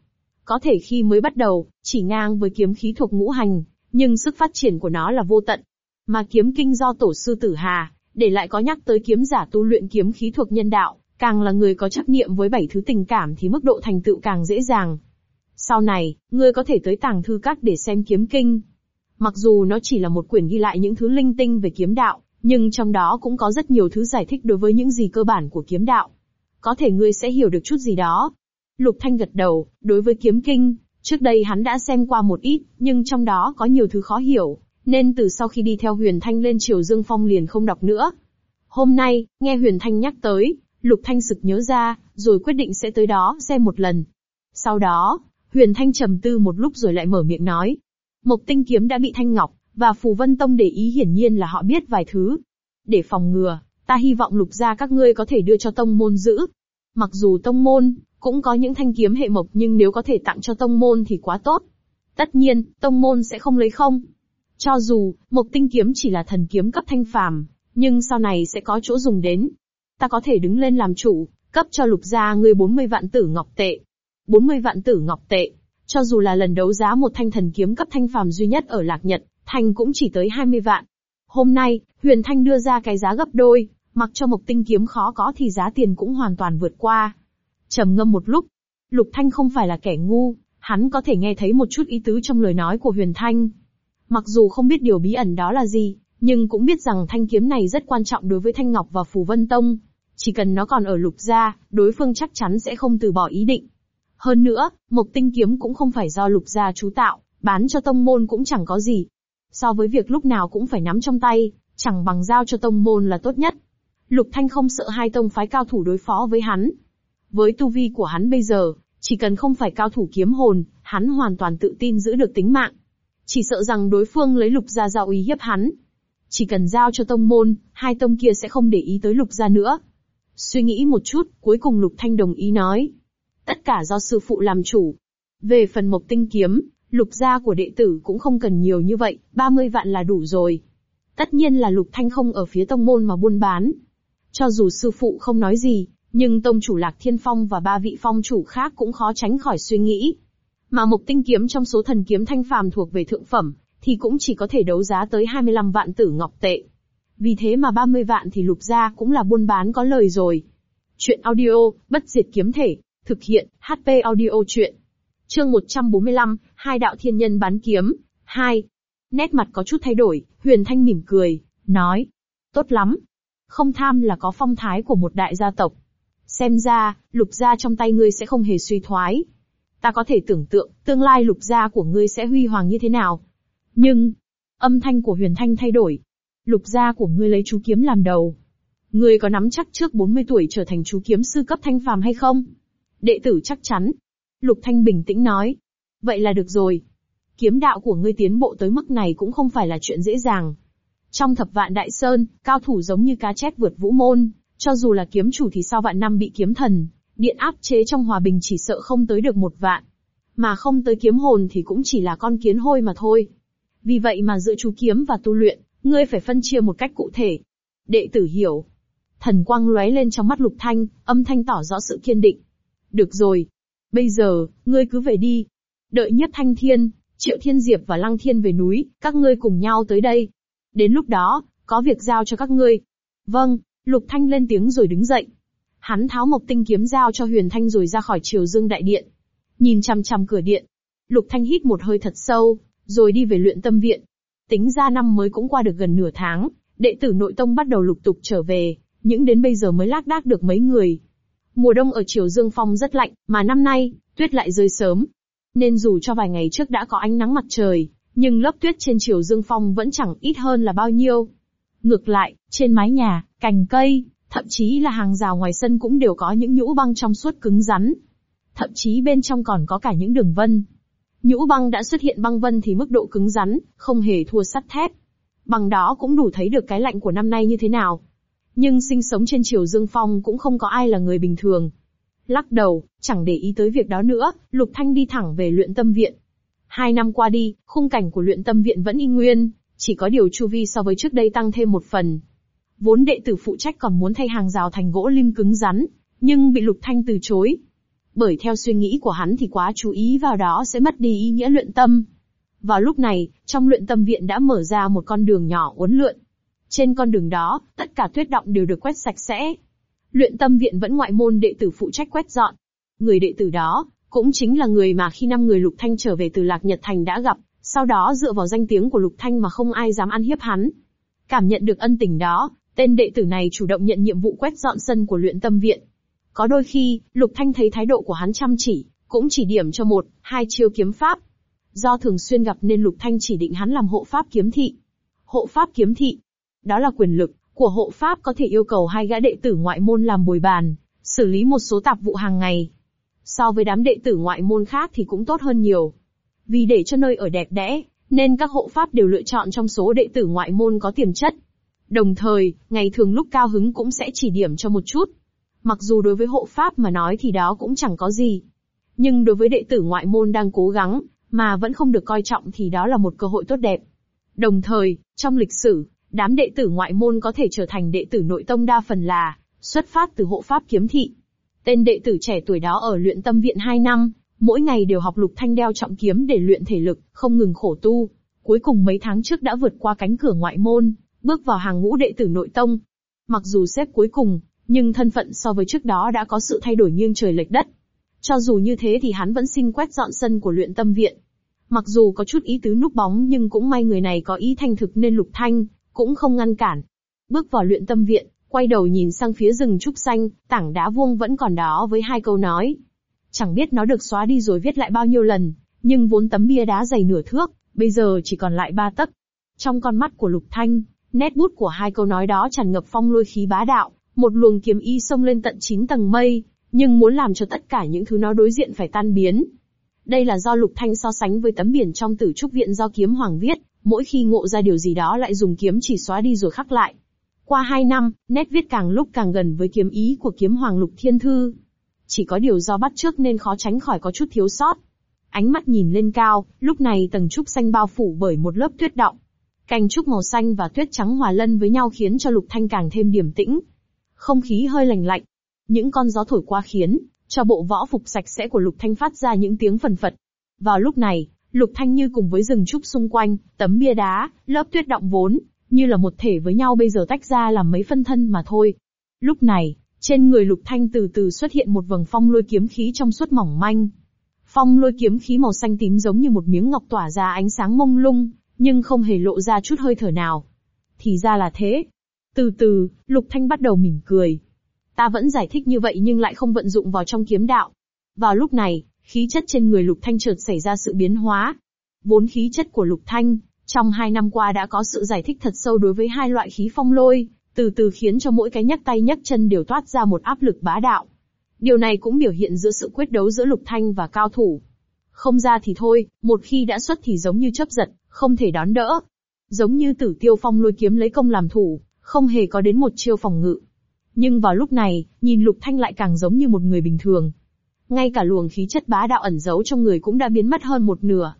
Có thể khi mới bắt đầu, chỉ ngang với kiếm khí thuộc ngũ hành, nhưng sức phát triển của nó là vô tận. Mà kiếm kinh do tổ sư Tử Hà, để lại có nhắc tới kiếm giả tu luyện kiếm khí thuộc nhân đạo, càng là người có trách nhiệm với bảy thứ tình cảm thì mức độ thành tựu càng dễ dàng. Sau này, ngươi có thể tới tàng thư các để xem kiếm kinh. Mặc dù nó chỉ là một quyển ghi lại những thứ linh tinh về kiếm đạo, nhưng trong đó cũng có rất nhiều thứ giải thích đối với những gì cơ bản của kiếm đạo. Có thể ngươi sẽ hiểu được chút gì đó. Lục Thanh gật đầu, đối với kiếm kinh, trước đây hắn đã xem qua một ít, nhưng trong đó có nhiều thứ khó hiểu, nên từ sau khi đi theo Huyền Thanh lên Triều Dương Phong liền không đọc nữa. Hôm nay, nghe Huyền Thanh nhắc tới, Lục Thanh sực nhớ ra, rồi quyết định sẽ tới đó xem một lần. Sau đó, Huyền Thanh trầm tư một lúc rồi lại mở miệng nói. Mộc tinh kiếm đã bị Thanh Ngọc, và Phù Vân Tông để ý hiển nhiên là họ biết vài thứ. Để phòng ngừa, ta hy vọng lục gia các ngươi có thể đưa cho tông môn giữ. Mặc dù tông môn, cũng có những thanh kiếm hệ mộc nhưng nếu có thể tặng cho tông môn thì quá tốt. Tất nhiên, tông môn sẽ không lấy không. Cho dù, mộc tinh kiếm chỉ là thần kiếm cấp thanh phàm, nhưng sau này sẽ có chỗ dùng đến. Ta có thể đứng lên làm chủ, cấp cho lục gia ngươi 40 vạn tử ngọc tệ. 40 vạn tử ngọc tệ. Cho dù là lần đấu giá một thanh thần kiếm cấp thanh phàm duy nhất ở Lạc Nhật, thanh cũng chỉ tới 20 vạn. Hôm nay, Huyền Thanh đưa ra cái giá gấp đôi, mặc cho Mộc Tinh kiếm khó có thì giá tiền cũng hoàn toàn vượt qua. Trầm ngâm một lúc, Lục Thanh không phải là kẻ ngu, hắn có thể nghe thấy một chút ý tứ trong lời nói của Huyền Thanh. Mặc dù không biết điều bí ẩn đó là gì, nhưng cũng biết rằng thanh kiếm này rất quan trọng đối với Thanh Ngọc và Phù Vân Tông. Chỉ cần nó còn ở lục gia, đối phương chắc chắn sẽ không từ bỏ ý định. Hơn nữa, Mộc Tinh kiếm cũng không phải do lục gia chú tạo, bán cho tông môn cũng chẳng có gì. So với việc lúc nào cũng phải nắm trong tay, chẳng bằng giao cho tông môn là tốt nhất. Lục Thanh không sợ hai tông phái cao thủ đối phó với hắn. Với tu vi của hắn bây giờ, chỉ cần không phải cao thủ kiếm hồn, hắn hoàn toàn tự tin giữ được tính mạng. Chỉ sợ rằng đối phương lấy lục gia giao uy hiếp hắn. Chỉ cần giao cho tông môn, hai tông kia sẽ không để ý tới lục gia nữa. Suy nghĩ một chút, cuối cùng lục thanh đồng ý nói. Tất cả do sư phụ làm chủ. Về phần mộc tinh kiếm, lục gia của đệ tử cũng không cần nhiều như vậy, 30 vạn là đủ rồi. Tất nhiên là lục thanh không ở phía tông môn mà buôn bán. Cho dù sư phụ không nói gì, nhưng tông chủ Lạc Thiên Phong và ba vị phong chủ khác cũng khó tránh khỏi suy nghĩ. Mà mục tinh kiếm trong số thần kiếm thanh phàm thuộc về thượng phẩm, thì cũng chỉ có thể đấu giá tới 25 vạn tử ngọc tệ. Vì thế mà 30 vạn thì lục gia cũng là buôn bán có lời rồi. Chuyện audio, bất diệt kiếm thể, thực hiện, HP audio chuyện. Chương 145, hai đạo thiên nhân bán kiếm, 2. Nét mặt có chút thay đổi, Huyền Thanh mỉm cười, nói. Tốt lắm. Không tham là có phong thái của một đại gia tộc. Xem ra, lục gia trong tay ngươi sẽ không hề suy thoái. Ta có thể tưởng tượng, tương lai lục gia của ngươi sẽ huy hoàng như thế nào. Nhưng, âm thanh của Huyền Thanh thay đổi. Lục gia của ngươi lấy chú kiếm làm đầu. Ngươi có nắm chắc trước 40 tuổi trở thành chú kiếm sư cấp thanh phàm hay không? Đệ tử chắc chắn. Lục Thanh bình tĩnh nói. Vậy là được rồi. Kiếm đạo của ngươi tiến bộ tới mức này cũng không phải là chuyện dễ dàng. Trong thập vạn đại sơn, cao thủ giống như cá chép vượt vũ môn, cho dù là kiếm chủ thì sau vạn năm bị kiếm thần, điện áp chế trong hòa bình chỉ sợ không tới được một vạn. Mà không tới kiếm hồn thì cũng chỉ là con kiến hôi mà thôi. Vì vậy mà giữa chú kiếm và tu luyện, ngươi phải phân chia một cách cụ thể. Đệ tử hiểu. Thần quang lóe lên trong mắt lục thanh, âm thanh tỏ rõ sự kiên định. Được rồi. Bây giờ, ngươi cứ về đi. Đợi nhất thanh thiên, triệu thiên diệp và lăng thiên về núi, các ngươi cùng nhau tới đây. Đến lúc đó, có việc giao cho các ngươi. Vâng, lục thanh lên tiếng rồi đứng dậy. Hắn tháo mộc tinh kiếm giao cho huyền thanh rồi ra khỏi triều dương đại điện. Nhìn chằm chằm cửa điện. Lục thanh hít một hơi thật sâu, rồi đi về luyện tâm viện. Tính ra năm mới cũng qua được gần nửa tháng, đệ tử nội tông bắt đầu lục tục trở về, những đến bây giờ mới lác đác được mấy người. Mùa đông ở Triều Dương Phong rất lạnh, mà năm nay, tuyết lại rơi sớm. Nên dù cho vài ngày trước đã có ánh nắng mặt trời, nhưng lớp tuyết trên Triều Dương Phong vẫn chẳng ít hơn là bao nhiêu. Ngược lại, trên mái nhà, cành cây, thậm chí là hàng rào ngoài sân cũng đều có những nhũ băng trong suốt cứng rắn. Thậm chí bên trong còn có cả những đường vân, Nhũ băng đã xuất hiện băng vân thì mức độ cứng rắn, không hề thua sắt thép. Bằng đó cũng đủ thấy được cái lạnh của năm nay như thế nào. Nhưng sinh sống trên triều Dương Phong cũng không có ai là người bình thường. Lắc đầu, chẳng để ý tới việc đó nữa, Lục Thanh đi thẳng về luyện tâm viện. Hai năm qua đi, khung cảnh của luyện tâm viện vẫn y nguyên, chỉ có điều chu vi so với trước đây tăng thêm một phần. Vốn đệ tử phụ trách còn muốn thay hàng rào thành gỗ lim cứng rắn, nhưng bị Lục Thanh từ chối, bởi theo suy nghĩ của hắn thì quá chú ý vào đó sẽ mất đi ý nghĩa luyện tâm. Vào lúc này, trong luyện tâm viện đã mở ra một con đường nhỏ uốn lượn. Trên con đường đó, tất cả tuyết động đều được quét sạch sẽ. Luyện tâm viện vẫn ngoại môn đệ tử phụ trách quét dọn. Người đệ tử đó, cũng chính là người mà khi năm người Lục Thanh trở về từ Lạc Nhật Thành đã gặp, sau đó dựa vào danh tiếng của Lục Thanh mà không ai dám ăn hiếp hắn. Cảm nhận được ân tình đó, tên đệ tử này chủ động nhận nhiệm vụ quét dọn sân của luyện tâm viện. Có đôi khi, Lục Thanh thấy thái độ của hắn chăm chỉ, cũng chỉ điểm cho một, hai chiêu kiếm pháp. Do thường xuyên gặp nên Lục Thanh chỉ định hắn làm hộ pháp kiếm thị. Hộ pháp kiếm thị. Đó là quyền lực của hộ pháp có thể yêu cầu hai gã đệ tử ngoại môn làm bồi bàn, xử lý một số tạp vụ hàng ngày. So với đám đệ tử ngoại môn khác thì cũng tốt hơn nhiều. Vì để cho nơi ở đẹp đẽ, nên các hộ pháp đều lựa chọn trong số đệ tử ngoại môn có tiềm chất. Đồng thời, ngày thường lúc cao hứng cũng sẽ chỉ điểm cho một chút, Mặc dù đối với hộ pháp mà nói thì đó cũng chẳng có gì. Nhưng đối với đệ tử ngoại môn đang cố gắng, mà vẫn không được coi trọng thì đó là một cơ hội tốt đẹp. Đồng thời, trong lịch sử, đám đệ tử ngoại môn có thể trở thành đệ tử nội tông đa phần là xuất phát từ hộ pháp kiếm thị. Tên đệ tử trẻ tuổi đó ở luyện tâm viện 2 năm, mỗi ngày đều học lục thanh đeo trọng kiếm để luyện thể lực, không ngừng khổ tu. Cuối cùng mấy tháng trước đã vượt qua cánh cửa ngoại môn, bước vào hàng ngũ đệ tử nội tông. Mặc dù xếp cuối cùng, nhưng thân phận so với trước đó đã có sự thay đổi nghiêng trời lệch đất. Cho dù như thế thì hắn vẫn xin quét dọn sân của luyện tâm viện. Mặc dù có chút ý tứ núp bóng nhưng cũng may người này có ý thanh thực nên lục thanh, cũng không ngăn cản. Bước vào luyện tâm viện, quay đầu nhìn sang phía rừng trúc xanh, tảng đá vuông vẫn còn đó với hai câu nói. Chẳng biết nó được xóa đi rồi viết lại bao nhiêu lần, nhưng vốn tấm bia đá dày nửa thước, bây giờ chỉ còn lại ba tấc. Trong con mắt của Lục Thanh, nét bút của hai câu nói đó tràn ngập phong lôi khí bá đạo, một luồng kiếm y xông lên tận chín tầng mây, nhưng muốn làm cho tất cả những thứ nó đối diện phải tan biến. Đây là do Lục Thanh so sánh với tấm biển trong tử trúc viện do kiếm hoàng viết, mỗi khi ngộ ra điều gì đó lại dùng kiếm chỉ xóa đi rồi khắc lại. Qua hai năm, nét viết càng lúc càng gần với kiếm ý của kiếm hoàng lục thiên thư. Chỉ có điều do bắt trước nên khó tránh khỏi có chút thiếu sót. Ánh mắt nhìn lên cao, lúc này tầng trúc xanh bao phủ bởi một lớp tuyết động. Cành trúc màu xanh và tuyết trắng hòa lân với nhau khiến cho lục thanh càng thêm điềm tĩnh. Không khí hơi lành lạnh. Những con gió thổi qua khiến, cho bộ võ phục sạch sẽ của lục thanh phát ra những tiếng phần phật. Vào lúc này, lục thanh như cùng với rừng trúc xung quanh, tấm bia đá, lớp tuyết động vốn, như là một thể với nhau bây giờ tách ra làm mấy phân thân mà thôi. Lúc này, trên người Lục Thanh từ từ xuất hiện một vầng phong lôi kiếm khí trong suốt mỏng manh. Phong lôi kiếm khí màu xanh tím giống như một miếng ngọc tỏa ra ánh sáng mông lung, nhưng không hề lộ ra chút hơi thở nào. Thì ra là thế. Từ từ, Lục Thanh bắt đầu mỉm cười. Ta vẫn giải thích như vậy nhưng lại không vận dụng vào trong kiếm đạo. Vào lúc này, khí chất trên người Lục Thanh chợt xảy ra sự biến hóa. Vốn khí chất của Lục Thanh, trong hai năm qua đã có sự giải thích thật sâu đối với hai loại khí phong lôi, từ từ khiến cho mỗi cái nhấc tay nhấc chân đều toát ra một áp lực bá đạo. Điều này cũng biểu hiện giữa sự quyết đấu giữa Lục Thanh và cao thủ. Không ra thì thôi, một khi đã xuất thì giống như chấp giật, không thể đón đỡ. Giống như tử tiêu phong lôi kiếm lấy công làm thủ, không hề có đến một chiêu phòng ngự. Nhưng vào lúc này, nhìn Lục Thanh lại càng giống như một người bình thường. Ngay cả luồng khí chất bá đạo ẩn giấu trong người cũng đã biến mất hơn một nửa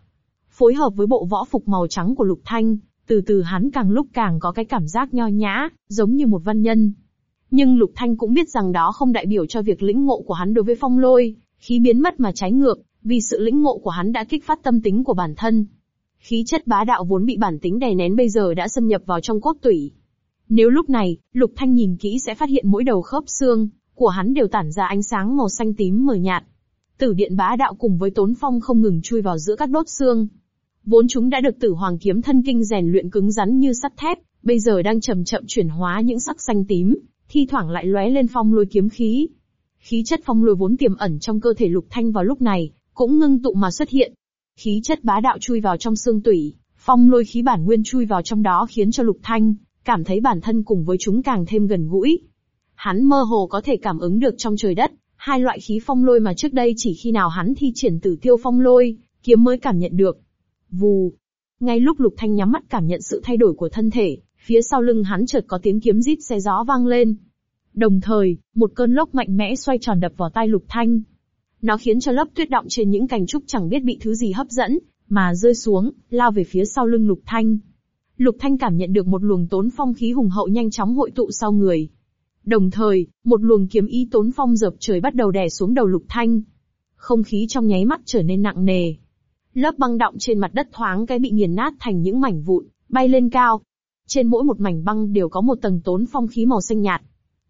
phối hợp với bộ võ phục màu trắng của Lục Thanh, từ từ hắn càng lúc càng có cái cảm giác nho nhã, giống như một văn nhân. Nhưng Lục Thanh cũng biết rằng đó không đại biểu cho việc lĩnh ngộ của hắn đối với phong lôi, khí biến mất mà trái ngược, vì sự lĩnh ngộ của hắn đã kích phát tâm tính của bản thân. Khí chất bá đạo vốn bị bản tính đè nén bây giờ đã xâm nhập vào trong cốt tủy. Nếu lúc này, Lục Thanh nhìn kỹ sẽ phát hiện mỗi đầu khớp xương của hắn đều tản ra ánh sáng màu xanh tím mờ nhạt. Tử điện bá đạo cùng với tốn phong không ngừng chui vào giữa các đốt xương, Vốn chúng đã được tử hoàng kiếm thân kinh rèn luyện cứng rắn như sắt thép, bây giờ đang chậm chậm chuyển hóa những sắc xanh tím, thi thoảng lại lóe lên phong lôi kiếm khí. Khí chất phong lôi vốn tiềm ẩn trong cơ thể lục thanh vào lúc này, cũng ngưng tụ mà xuất hiện. Khí chất bá đạo chui vào trong xương tủy, phong lôi khí bản nguyên chui vào trong đó khiến cho lục thanh, cảm thấy bản thân cùng với chúng càng thêm gần gũi. Hắn mơ hồ có thể cảm ứng được trong trời đất, hai loại khí phong lôi mà trước đây chỉ khi nào hắn thi triển tử tiêu phong lôi, kiếm mới cảm nhận được. Vù. Ngay lúc Lục Thanh nhắm mắt cảm nhận sự thay đổi của thân thể, phía sau lưng hắn chợt có tiếng kiếm rít xe gió vang lên. Đồng thời, một cơn lốc mạnh mẽ xoay tròn đập vào tai Lục Thanh. Nó khiến cho lớp tuyết động trên những cành trúc chẳng biết bị thứ gì hấp dẫn, mà rơi xuống, lao về phía sau lưng Lục Thanh. Lục Thanh cảm nhận được một luồng tốn phong khí hùng hậu nhanh chóng hội tụ sau người. Đồng thời, một luồng kiếm ý tốn phong dập trời bắt đầu đè xuống đầu Lục Thanh. Không khí trong nháy mắt trở nên nặng nề, Lớp băng động trên mặt đất thoáng cái bị nghiền nát thành những mảnh vụn, bay lên cao. Trên mỗi một mảnh băng đều có một tầng tốn phong khí màu xanh nhạt.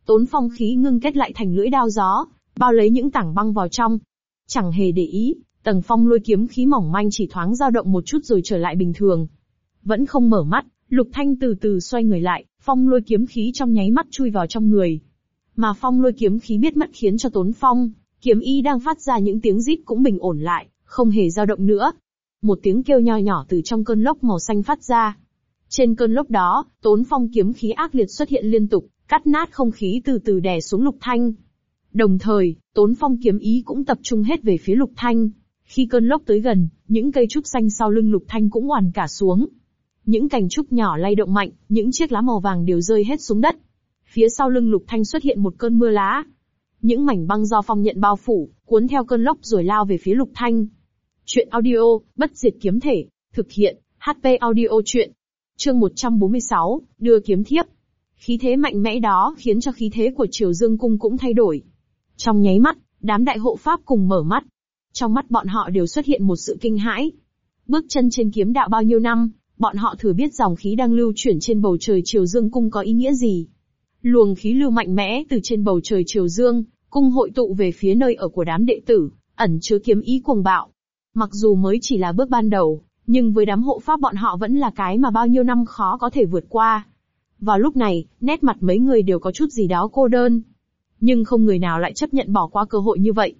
Tốn phong khí ngưng kết lại thành lưỡi đao gió, bao lấy những tảng băng vào trong. Chẳng hề để ý, tầng phong lôi kiếm khí mỏng manh chỉ thoáng dao động một chút rồi trở lại bình thường. Vẫn không mở mắt, Lục Thanh từ từ xoay người lại, phong lôi kiếm khí trong nháy mắt chui vào trong người. Mà phong lôi kiếm khí biết mất khiến cho tốn phong, kiếm y đang phát ra những tiếng rít cũng bình ổn lại, không hề dao động nữa. Một tiếng kêu nho nhỏ từ trong cơn lốc màu xanh phát ra. Trên cơn lốc đó, tốn phong kiếm khí ác liệt xuất hiện liên tục, cắt nát không khí từ từ đè xuống lục thanh. Đồng thời, tốn phong kiếm ý cũng tập trung hết về phía lục thanh. Khi cơn lốc tới gần, những cây trúc xanh sau lưng lục thanh cũng hoàn cả xuống. Những cành trúc nhỏ lay động mạnh, những chiếc lá màu vàng đều rơi hết xuống đất. Phía sau lưng lục thanh xuất hiện một cơn mưa lá. Những mảnh băng do phong nhận bao phủ, cuốn theo cơn lốc rồi lao về phía lục thanh. Chuyện audio, bất diệt kiếm thể, thực hiện, HP audio chuyện. Chương 146, đưa kiếm thiếp. Khí thế mạnh mẽ đó khiến cho khí thế của Triều Dương Cung cũng thay đổi. Trong nháy mắt, đám đại hộ pháp cùng mở mắt. Trong mắt bọn họ đều xuất hiện một sự kinh hãi. Bước chân trên kiếm đạo bao nhiêu năm, bọn họ thử biết dòng khí đang lưu chuyển trên bầu trời Triều Dương cung có ý nghĩa gì. Luồng khí lưu mạnh mẽ từ trên bầu trời Triều Dương, cung hội tụ về phía nơi ở của đám đệ tử, ẩn chứa kiếm ý cuồng bạo. Mặc dù mới chỉ là bước ban đầu, nhưng với đám hộ pháp bọn họ vẫn là cái mà bao nhiêu năm khó có thể vượt qua. Vào lúc này, nét mặt mấy người đều có chút gì đó cô đơn. Nhưng không người nào lại chấp nhận bỏ qua cơ hội như vậy.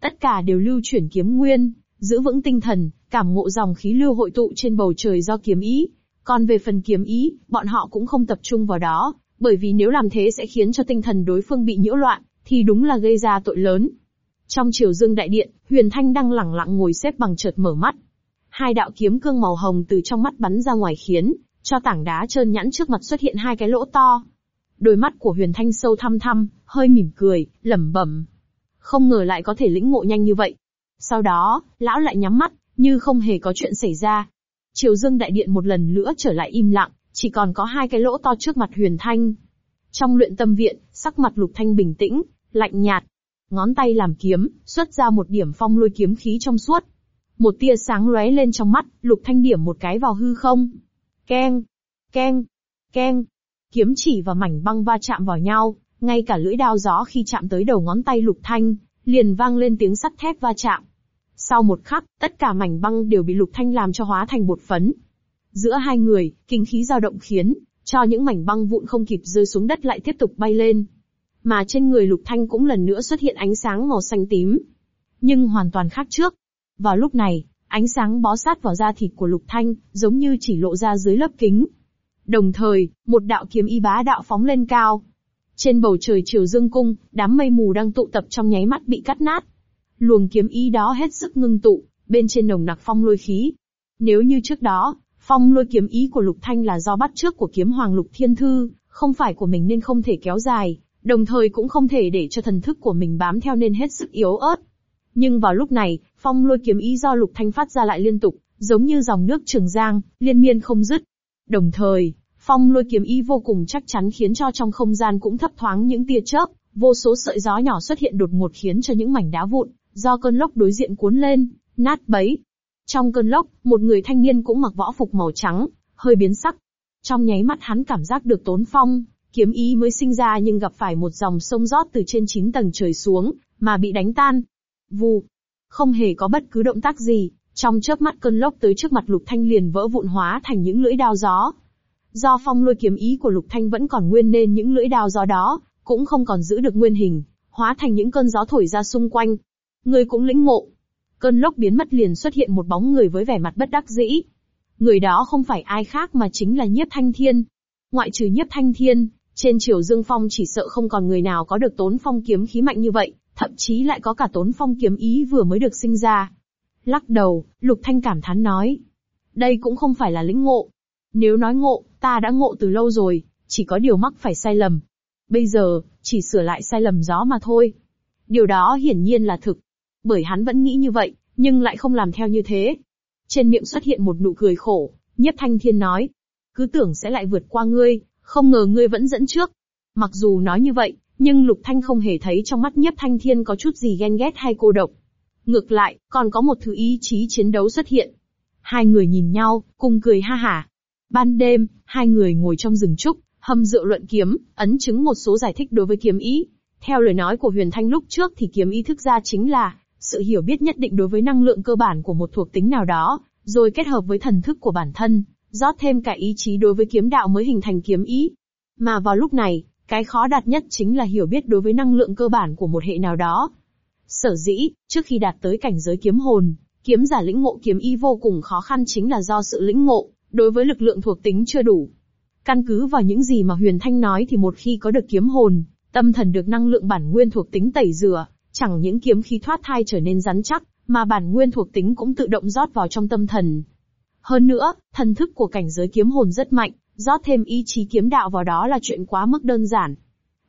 Tất cả đều lưu chuyển kiếm nguyên, giữ vững tinh thần, cảm ngộ dòng khí lưu hội tụ trên bầu trời do kiếm ý. Còn về phần kiếm ý, bọn họ cũng không tập trung vào đó, bởi vì nếu làm thế sẽ khiến cho tinh thần đối phương bị nhiễu loạn, thì đúng là gây ra tội lớn. Trong triều dương đại điện, Huyền Thanh đang lẳng lặng ngồi xếp bằng chợt mở mắt. Hai đạo kiếm cương màu hồng từ trong mắt bắn ra ngoài khiến cho tảng đá trơn nhẵn trước mặt xuất hiện hai cái lỗ to. Đôi mắt của Huyền Thanh sâu thăm thăm, hơi mỉm cười, lẩm bẩm. Không ngờ lại có thể lĩnh ngộ nhanh như vậy. Sau đó, lão lại nhắm mắt, như không hề có chuyện xảy ra. Triều Dương đại điện một lần nữa trở lại im lặng, chỉ còn có hai cái lỗ to trước mặt Huyền Thanh. Trong luyện tâm viện, sắc mặt Lục Thanh bình tĩnh, lạnh nhạt. Ngón tay làm kiếm, xuất ra một điểm phong lôi kiếm khí trong suốt. Một tia sáng lóe lên trong mắt, Lục Thanh điểm một cái vào hư không. Keng, keng, keng. Kiếm chỉ và mảnh băng va chạm vào nhau, ngay cả lưỡi đao gió khi chạm tới đầu ngón tay Lục Thanh, liền vang lên tiếng sắt thép va chạm. Sau một khắc, tất cả mảnh băng đều bị Lục Thanh làm cho hóa thành bột phấn. Giữa hai người, kinh khí dao động khiến cho những mảnh băng vụn không kịp rơi xuống đất lại tiếp tục bay lên. Mà trên người Lục Thanh cũng lần nữa xuất hiện ánh sáng màu xanh tím. Nhưng hoàn toàn khác trước. Vào lúc này, ánh sáng bó sát vào da thịt của Lục Thanh, giống như chỉ lộ ra dưới lớp kính. Đồng thời, một đạo kiếm y bá đạo phóng lên cao. Trên bầu trời triều dương cung, đám mây mù đang tụ tập trong nháy mắt bị cắt nát. Luồng kiếm y đó hết sức ngưng tụ, bên trên nồng nặc phong lôi khí. Nếu như trước đó, phong lôi kiếm ý của Lục Thanh là do bắt trước của kiếm hoàng Lục Thiên Thư, không phải của mình nên không thể kéo dài, đồng thời cũng không thể để cho thần thức của mình bám theo nên hết sức yếu ớt. Nhưng vào lúc này, phong lôi kiếm ý do Lục Thanh phát ra lại liên tục, giống như dòng nước Trường Giang, liên miên không dứt. Đồng thời, phong lôi kiếm ý vô cùng chắc chắn khiến cho trong không gian cũng thấp thoáng những tia chớp, vô số sợi gió nhỏ xuất hiện đột ngột khiến cho những mảnh đá vụn, do cơn lốc đối diện cuốn lên, nát bấy. Trong cơn lốc, một người thanh niên cũng mặc võ phục màu trắng, hơi biến sắc. Trong nháy mắt hắn cảm giác được tốn phong, kiếm ý mới sinh ra nhưng gặp phải một dòng sông rót từ trên chín tầng trời xuống, mà bị đánh tan. Vù. Không hề có bất cứ động tác gì, trong chớp mắt cơn lốc tới trước mặt Lục Thanh liền vỡ vụn hóa thành những lưỡi đao gió. Do phong lôi kiếm ý của Lục Thanh vẫn còn nguyên nên những lưỡi đao gió đó, cũng không còn giữ được nguyên hình, hóa thành những cơn gió thổi ra xung quanh. Người cũng lĩnh ngộ. Cơn lốc biến mất liền xuất hiện một bóng người với vẻ mặt bất đắc dĩ. Người đó không phải ai khác mà chính là Nhiếp Thanh Thiên. Ngoại trừ Nhiếp Thanh Thiên, trên triều Dương Phong chỉ sợ không còn người nào có được tốn phong kiếm khí mạnh như vậy, thậm chí lại có cả tốn phong kiếm ý vừa mới được sinh ra. Lắc đầu, Lục Thanh cảm thán nói. Đây cũng không phải là lĩnh ngộ. Nếu nói ngộ, ta đã ngộ từ lâu rồi, chỉ có điều mắc phải sai lầm. Bây giờ, chỉ sửa lại sai lầm gió mà thôi. Điều đó hiển nhiên là thực. Bởi hắn vẫn nghĩ như vậy, nhưng lại không làm theo như thế. Trên miệng xuất hiện một nụ cười khổ, Nhiếp Thanh Thiên nói. Cứ tưởng sẽ lại vượt qua ngươi, không ngờ ngươi vẫn dẫn trước. Mặc dù nói như vậy, nhưng Lục Thanh không hề thấy trong mắt Nhiếp Thanh Thiên có chút gì ghen ghét hay cô độc. Ngược lại, còn có một thứ ý chí chiến đấu xuất hiện. Hai người nhìn nhau, cùng cười ha hả. Ban đêm, hai người ngồi trong rừng trúc, hâm rượu luận kiếm, ấn chứng một số giải thích đối với kiếm ý. Theo lời nói của Huyền Thanh lúc trước thì kiếm ý thức ra chính là sự hiểu biết nhất định đối với năng lượng cơ bản của một thuộc tính nào đó, rồi kết hợp với thần thức của bản thân, rót thêm cả ý chí đối với kiếm đạo mới hình thành kiếm ý. Mà vào lúc này, cái khó đạt nhất chính là hiểu biết đối với năng lượng cơ bản của một hệ nào đó. Sở dĩ, trước khi đạt tới cảnh giới kiếm hồn, kiếm giả lĩnh ngộ kiếm ý vô cùng khó khăn chính là do sự lĩnh ngộ, đối với lực lượng thuộc tính chưa đủ. Căn cứ vào những gì mà Huyền Thanh nói thì một khi có được kiếm hồn, tâm thần được năng lượng bản nguyên thuộc tính tẩy rửa, chẳng những kiếm khí thoát thai trở nên rắn chắc, mà bản nguyên thuộc tính cũng tự động rót vào trong tâm thần. Hơn nữa, thần thức của cảnh giới kiếm hồn rất mạnh, rót thêm ý chí kiếm đạo vào đó là chuyện quá mức đơn giản.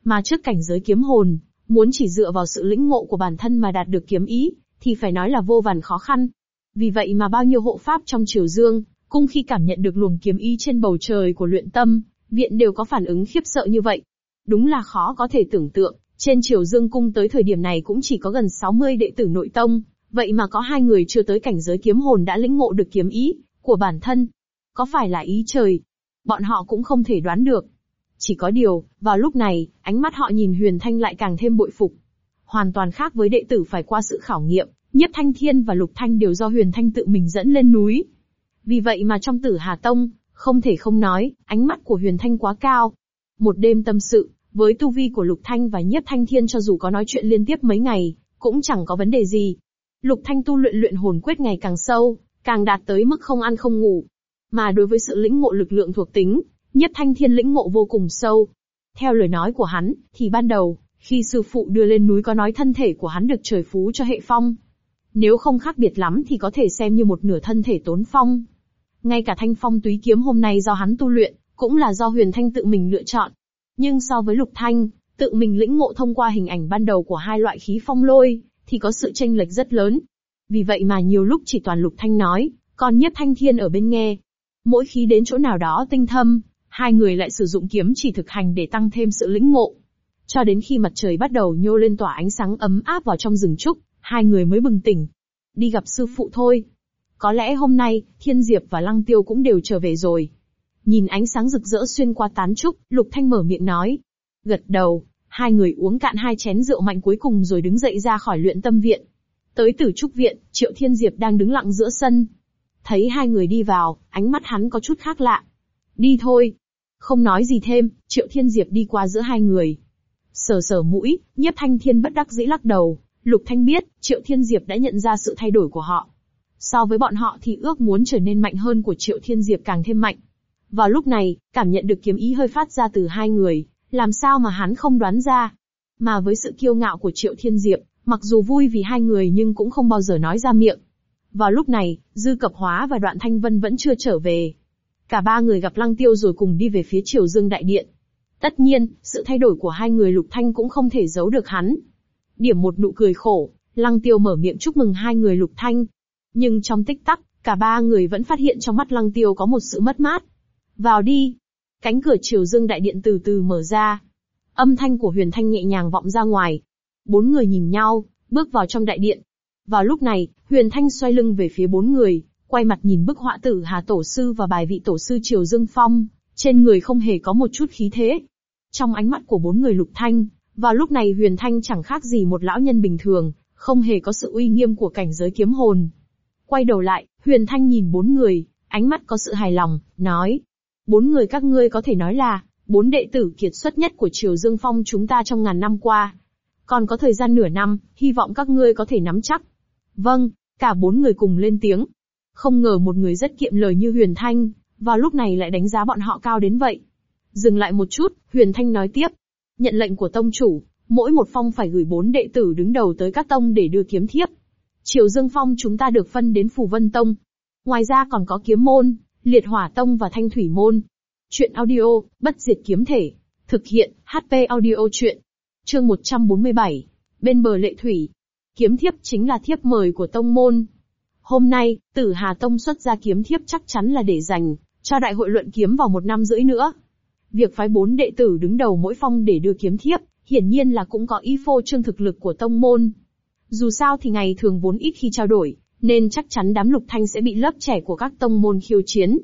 Mà trước cảnh giới kiếm hồn, muốn chỉ dựa vào sự lĩnh ngộ của bản thân mà đạt được kiếm ý, thì phải nói là vô vàn khó khăn. Vì vậy mà bao nhiêu hộ pháp trong triều dương, cung khi cảm nhận được luồng kiếm ý trên bầu trời của luyện tâm, viện đều có phản ứng khiếp sợ như vậy. Đúng là khó có thể tưởng tượng, Trên triều dương cung tới thời điểm này cũng chỉ có gần 60 đệ tử nội tông, vậy mà có hai người chưa tới cảnh giới kiếm hồn đã lĩnh ngộ được kiếm ý của bản thân. Có phải là ý trời? Bọn họ cũng không thể đoán được. Chỉ có điều, vào lúc này, ánh mắt họ nhìn Huyền Thanh lại càng thêm bội phục. Hoàn toàn khác với đệ tử phải qua sự khảo nghiệm, Nhất Thanh Thiên và Lục Thanh đều do Huyền Thanh tự mình dẫn lên núi. Vì vậy mà trong tử Hà Tông, không thể không nói, ánh mắt của Huyền Thanh quá cao. Một đêm tâm sự, với tu vi của Lục Thanh và Nhiếp Thanh Thiên cho dù có nói chuyện liên tiếp mấy ngày, cũng chẳng có vấn đề gì. Lục Thanh tu luyện luyện hồn quyết ngày càng sâu, càng đạt tới mức không ăn không ngủ. Mà đối với sự lĩnh ngộ lực lượng thuộc tính, Nhiếp Thanh Thiên lĩnh ngộ vô cùng sâu. Theo lời nói của hắn, thì ban đầu, khi sư phụ đưa lên núi có nói thân thể của hắn được trời phú cho hệ phong. Nếu không khác biệt lắm thì có thể xem như một nửa thân thể tốn phong. Ngay cả thanh phong túy kiếm hôm nay do hắn tu luyện, cũng là do huyền thanh tự mình lựa chọn. Nhưng so với lục thanh, tự mình lĩnh ngộ thông qua hình ảnh ban đầu của hai loại khí phong lôi, thì có sự tranh lệch rất lớn. Vì vậy mà nhiều lúc chỉ toàn lục thanh nói, còn nhất thanh thiên ở bên nghe. Mỗi khi đến chỗ nào đó tinh thâm, hai người lại sử dụng kiếm chỉ thực hành để tăng thêm sự lĩnh ngộ. Cho đến khi mặt trời bắt đầu nhô lên tỏa ánh sáng ấm áp vào trong rừng trúc, hai người mới bừng tỉnh. Đi gặp sư phụ thôi. Có lẽ hôm nay, Thiên Diệp và Lăng Tiêu cũng đều trở về rồi. Nhìn ánh sáng rực rỡ xuyên qua tán trúc, Lục Thanh mở miệng nói. Gật đầu, hai người uống cạn hai chén rượu mạnh cuối cùng rồi đứng dậy ra khỏi luyện tâm viện. Tới tử trúc viện, Triệu Thiên Diệp đang đứng lặng giữa sân. Thấy hai người đi vào, ánh mắt hắn có chút khác lạ. Đi thôi. Không nói gì thêm, Triệu Thiên Diệp đi qua giữa hai người. Sờ sờ mũi, nhiếp thanh thiên bất đắc dĩ lắc đầu. Lục Thanh biết, Triệu Thiên Diệp đã nhận ra sự thay đổi của họ. So với bọn họ thì ước muốn trở nên mạnh hơn của Triệu Thiên Diệp càng thêm mạnh. Vào lúc này, cảm nhận được kiếm ý hơi phát ra từ hai người, làm sao mà hắn không đoán ra. Mà với sự kiêu ngạo của Triệu Thiên Diệp, mặc dù vui vì hai người nhưng cũng không bao giờ nói ra miệng. Vào lúc này, Dư Cập Hóa và Đoạn Thanh Vân vẫn chưa trở về. Cả ba người gặp Lăng Tiêu rồi cùng đi về phía Triều Dương Đại Điện. Tất nhiên, sự thay đổi của hai người Lục Thanh cũng không thể giấu được hắn. Điểm một nụ cười khổ, Lăng Tiêu mở miệng chúc mừng hai người Lục Thanh. Nhưng trong tích tắc, cả ba người vẫn phát hiện trong mắt Lăng Tiêu có một sự mất mát. Vào đi. Cánh cửa Triều Dương Đại Điện từ từ mở ra. Âm thanh của Huyền Thanh nhẹ nhàng vọng ra ngoài. Bốn người nhìn nhau, bước vào trong đại điện. Vào lúc này, Huyền Thanh xoay lưng về phía bốn người, quay mặt nhìn bức họa tử Hà Tổ Sư và bài vị Tổ Sư Triều Dương Phong, trên người không hề có một chút khí thế. Trong ánh mắt của bốn người lục thanh, vào lúc này Huyền Thanh chẳng khác gì một lão nhân bình thường, không hề có sự uy nghiêm của cảnh giới kiếm hồn. Quay đầu lại, Huyền Thanh nhìn bốn người, ánh mắt có sự hài lòng, nói. Bốn người các ngươi có thể nói là, bốn đệ tử kiệt xuất nhất của Triều Dương Phong chúng ta trong ngàn năm qua. Còn có thời gian nửa năm, hy vọng các ngươi có thể nắm chắc. Vâng, cả bốn người cùng lên tiếng. Không ngờ một người rất kiệm lời như Huyền Thanh, vào lúc này lại đánh giá bọn họ cao đến vậy. Dừng lại một chút, Huyền Thanh nói tiếp. Nhận lệnh của tông chủ, mỗi một phong phải gửi bốn đệ tử đứng đầu tới các tông để đưa kiếm thiếp. Triều Dương Phong chúng ta được phân đến Phù Vân Tông. Ngoài ra còn có kiếm môn, liệt hỏa tông và thanh thủy môn. Chuyện audio, bất diệt kiếm thể. Thực hiện, HP audio chuyện. Chương 147. Bên bờ lệ thủy. Kiếm thiếp chính là thiếp mời của tông môn. Hôm nay, tử Hà Tông xuất ra kiếm thiếp chắc chắn là để dành, cho đại hội luận kiếm vào một năm rưỡi nữa. Việc phái bốn đệ tử đứng đầu mỗi phong để đưa kiếm thiếp, hiển nhiên là cũng có ý phô trương thực lực của tông môn. Dù sao thì ngày thường vốn ít khi trao đổi, nên chắc chắn đám lục thanh sẽ bị lớp trẻ của các tông môn khiêu chiến.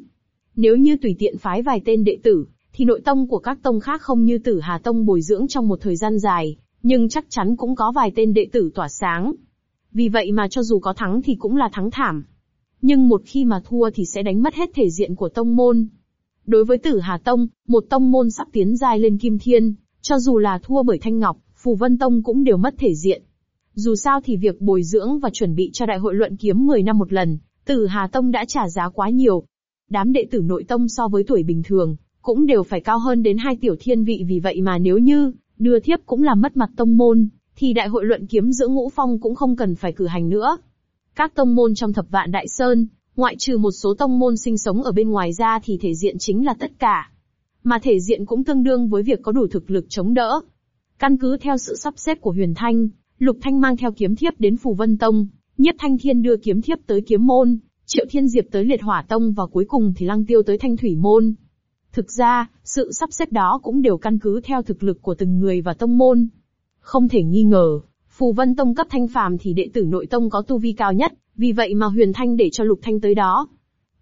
Nếu như tùy tiện phái vài tên đệ tử, thì nội tông của các tông khác không như tử Hà Tông bồi dưỡng trong một thời gian dài, nhưng chắc chắn cũng có vài tên đệ tử tỏa sáng. Vì vậy mà cho dù có thắng thì cũng là thắng thảm. Nhưng một khi mà thua thì sẽ đánh mất hết thể diện của tông môn. Đối với tử Hà Tông, một tông môn sắp tiến dài lên kim thiên, cho dù là thua bởi Thanh Ngọc, Phù Vân Tông cũng đều mất thể diện. Dù sao thì việc bồi dưỡng và chuẩn bị cho đại hội luận kiếm 10 năm một lần, Tử Hà Tông đã trả giá quá nhiều. Đám đệ tử nội tông so với tuổi bình thường, cũng đều phải cao hơn đến hai tiểu thiên vị vì vậy mà nếu như, đưa thiếp cũng làm mất mặt tông môn, thì đại hội luận kiếm giữa ngũ phong cũng không cần phải cử hành nữa. Các tông môn trong thập vạn đại sơn, ngoại trừ một số tông môn sinh sống ở bên ngoài ra thì thể diện chính là tất cả. Mà thể diện cũng tương đương với việc có đủ thực lực chống đỡ. Căn cứ theo sự sắp xếp của Huyền Thanh, Lục Thanh mang theo kiếm thiếp đến Phù Vân Tông, Nhiếp Thanh Thiên đưa kiếm thiếp tới kiếm môn, Triệu Thiên Diệp tới Liệt Hỏa Tông và cuối cùng thì Lăng Tiêu tới Thanh Thủy Môn. Thực ra, sự sắp xếp đó cũng đều căn cứ theo thực lực của từng người và tông môn. Không thể nghi ngờ, Phù Vân Tông cấp thanh phàm thì đệ tử nội tông có tu vi cao nhất, vì vậy mà Huyền Thanh để cho Lục Thanh tới đó.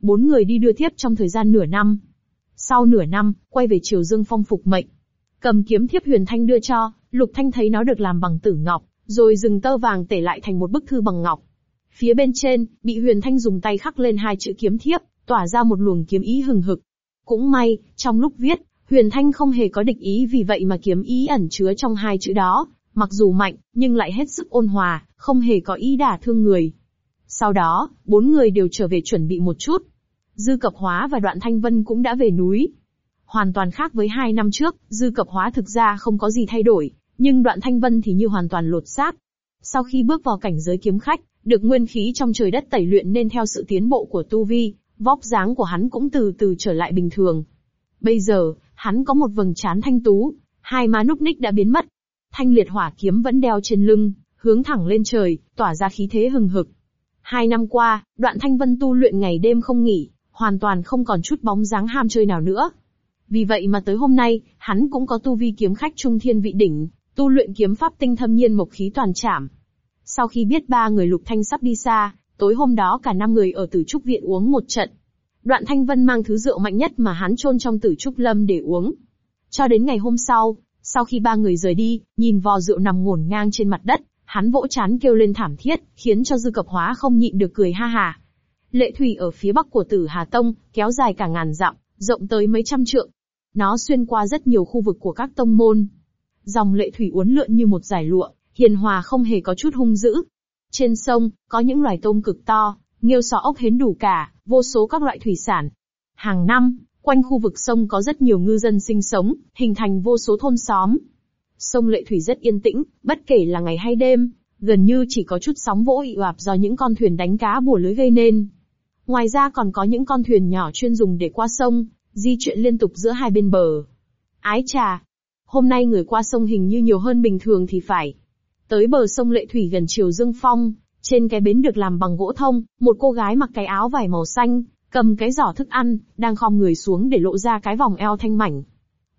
Bốn người đi đưa thiếp trong thời gian nửa năm. Sau nửa năm, quay về Triều Dương Phong phục mệnh. Cầm kiếm thiếp Huyền Thanh đưa cho, Lục Thanh thấy nó được làm bằng tử ngọc, rồi dừng tơ vàng tể lại thành một bức thư bằng ngọc. Phía bên trên, bị Huyền Thanh dùng tay khắc lên hai chữ kiếm thiếp, tỏa ra một luồng kiếm ý hừng hực. Cũng may, trong lúc viết, Huyền Thanh không hề có địch ý vì vậy mà kiếm ý ẩn chứa trong hai chữ đó, mặc dù mạnh, nhưng lại hết sức ôn hòa, không hề có ý đả thương người. Sau đó, bốn người đều trở về chuẩn bị một chút. Dư Cập Hóa và Đoạn Thanh Vân cũng đã về núi. Hoàn toàn khác với hai năm trước, Dư Cập Hóa thực ra không có gì thay đổi, nhưng Đoạn Thanh Vân thì như hoàn toàn lột xác. Sau khi bước vào cảnh giới kiếm khách, được nguyên khí trong trời đất tẩy luyện nên theo sự tiến bộ của tu vi, vóc dáng của hắn cũng từ từ trở lại bình thường. Bây giờ, hắn có một vầng trán thanh tú, hai má núc ních đã biến mất. Thanh liệt hỏa kiếm vẫn đeo trên lưng, hướng thẳng lên trời, tỏa ra khí thế hừng hực. Hai năm qua, đoạn thanh vân tu luyện ngày đêm không nghỉ, hoàn toàn không còn chút bóng dáng ham chơi nào nữa. Vì vậy mà tới hôm nay, hắn cũng có tu vi kiếm khách trung thiên vị đỉnh, tu luyện kiếm pháp tinh thâm nhiên mộc khí toàn trảm. Sau khi biết ba người lục thanh sắp đi xa, tối hôm đó cả năm người ở tử trúc viện uống một trận. Đoạn Thanh Vân mang thứ rượu mạnh nhất mà hắn trôn trong tử trúc lâm để uống. Cho đến ngày hôm sau, sau khi ba người rời đi, nhìn vò rượu nằm ngổn ngang trên mặt đất, hắn vỗ chán kêu lên thảm thiết, khiến cho dư cập hóa không nhịn được cười ha hà. Lệ thủy ở phía bắc của tử Hà Tông, kéo dài cả ngàn dặm, rộng tới mấy trăm trượng. Nó xuyên qua rất nhiều khu vực của các tông môn. Dòng lệ thủy uốn lượn như một giải lụa, hiền hòa không hề có chút hung dữ. Trên sông, có những loài tôm cực to, nghêu sò ốc hến đủ cả, vô số các loại thủy sản. Hàng năm, quanh khu vực sông có rất nhiều ngư dân sinh sống, hình thành vô số thôn xóm. Sông Lệ Thủy rất yên tĩnh, bất kể là ngày hay đêm, gần như chỉ có chút sóng vỗ ị oạp do những con thuyền đánh cá bùa lưới gây nên. Ngoài ra còn có những con thuyền nhỏ chuyên dùng để qua sông, di chuyển liên tục giữa hai bên bờ. Ái trà! Hôm nay người qua sông hình như nhiều hơn bình thường thì phải. Tới bờ sông Lệ Thủy gần chiều Dương Phong, trên cái bến được làm bằng gỗ thông, một cô gái mặc cái áo vải màu xanh, cầm cái giỏ thức ăn, đang khom người xuống để lộ ra cái vòng eo thanh mảnh.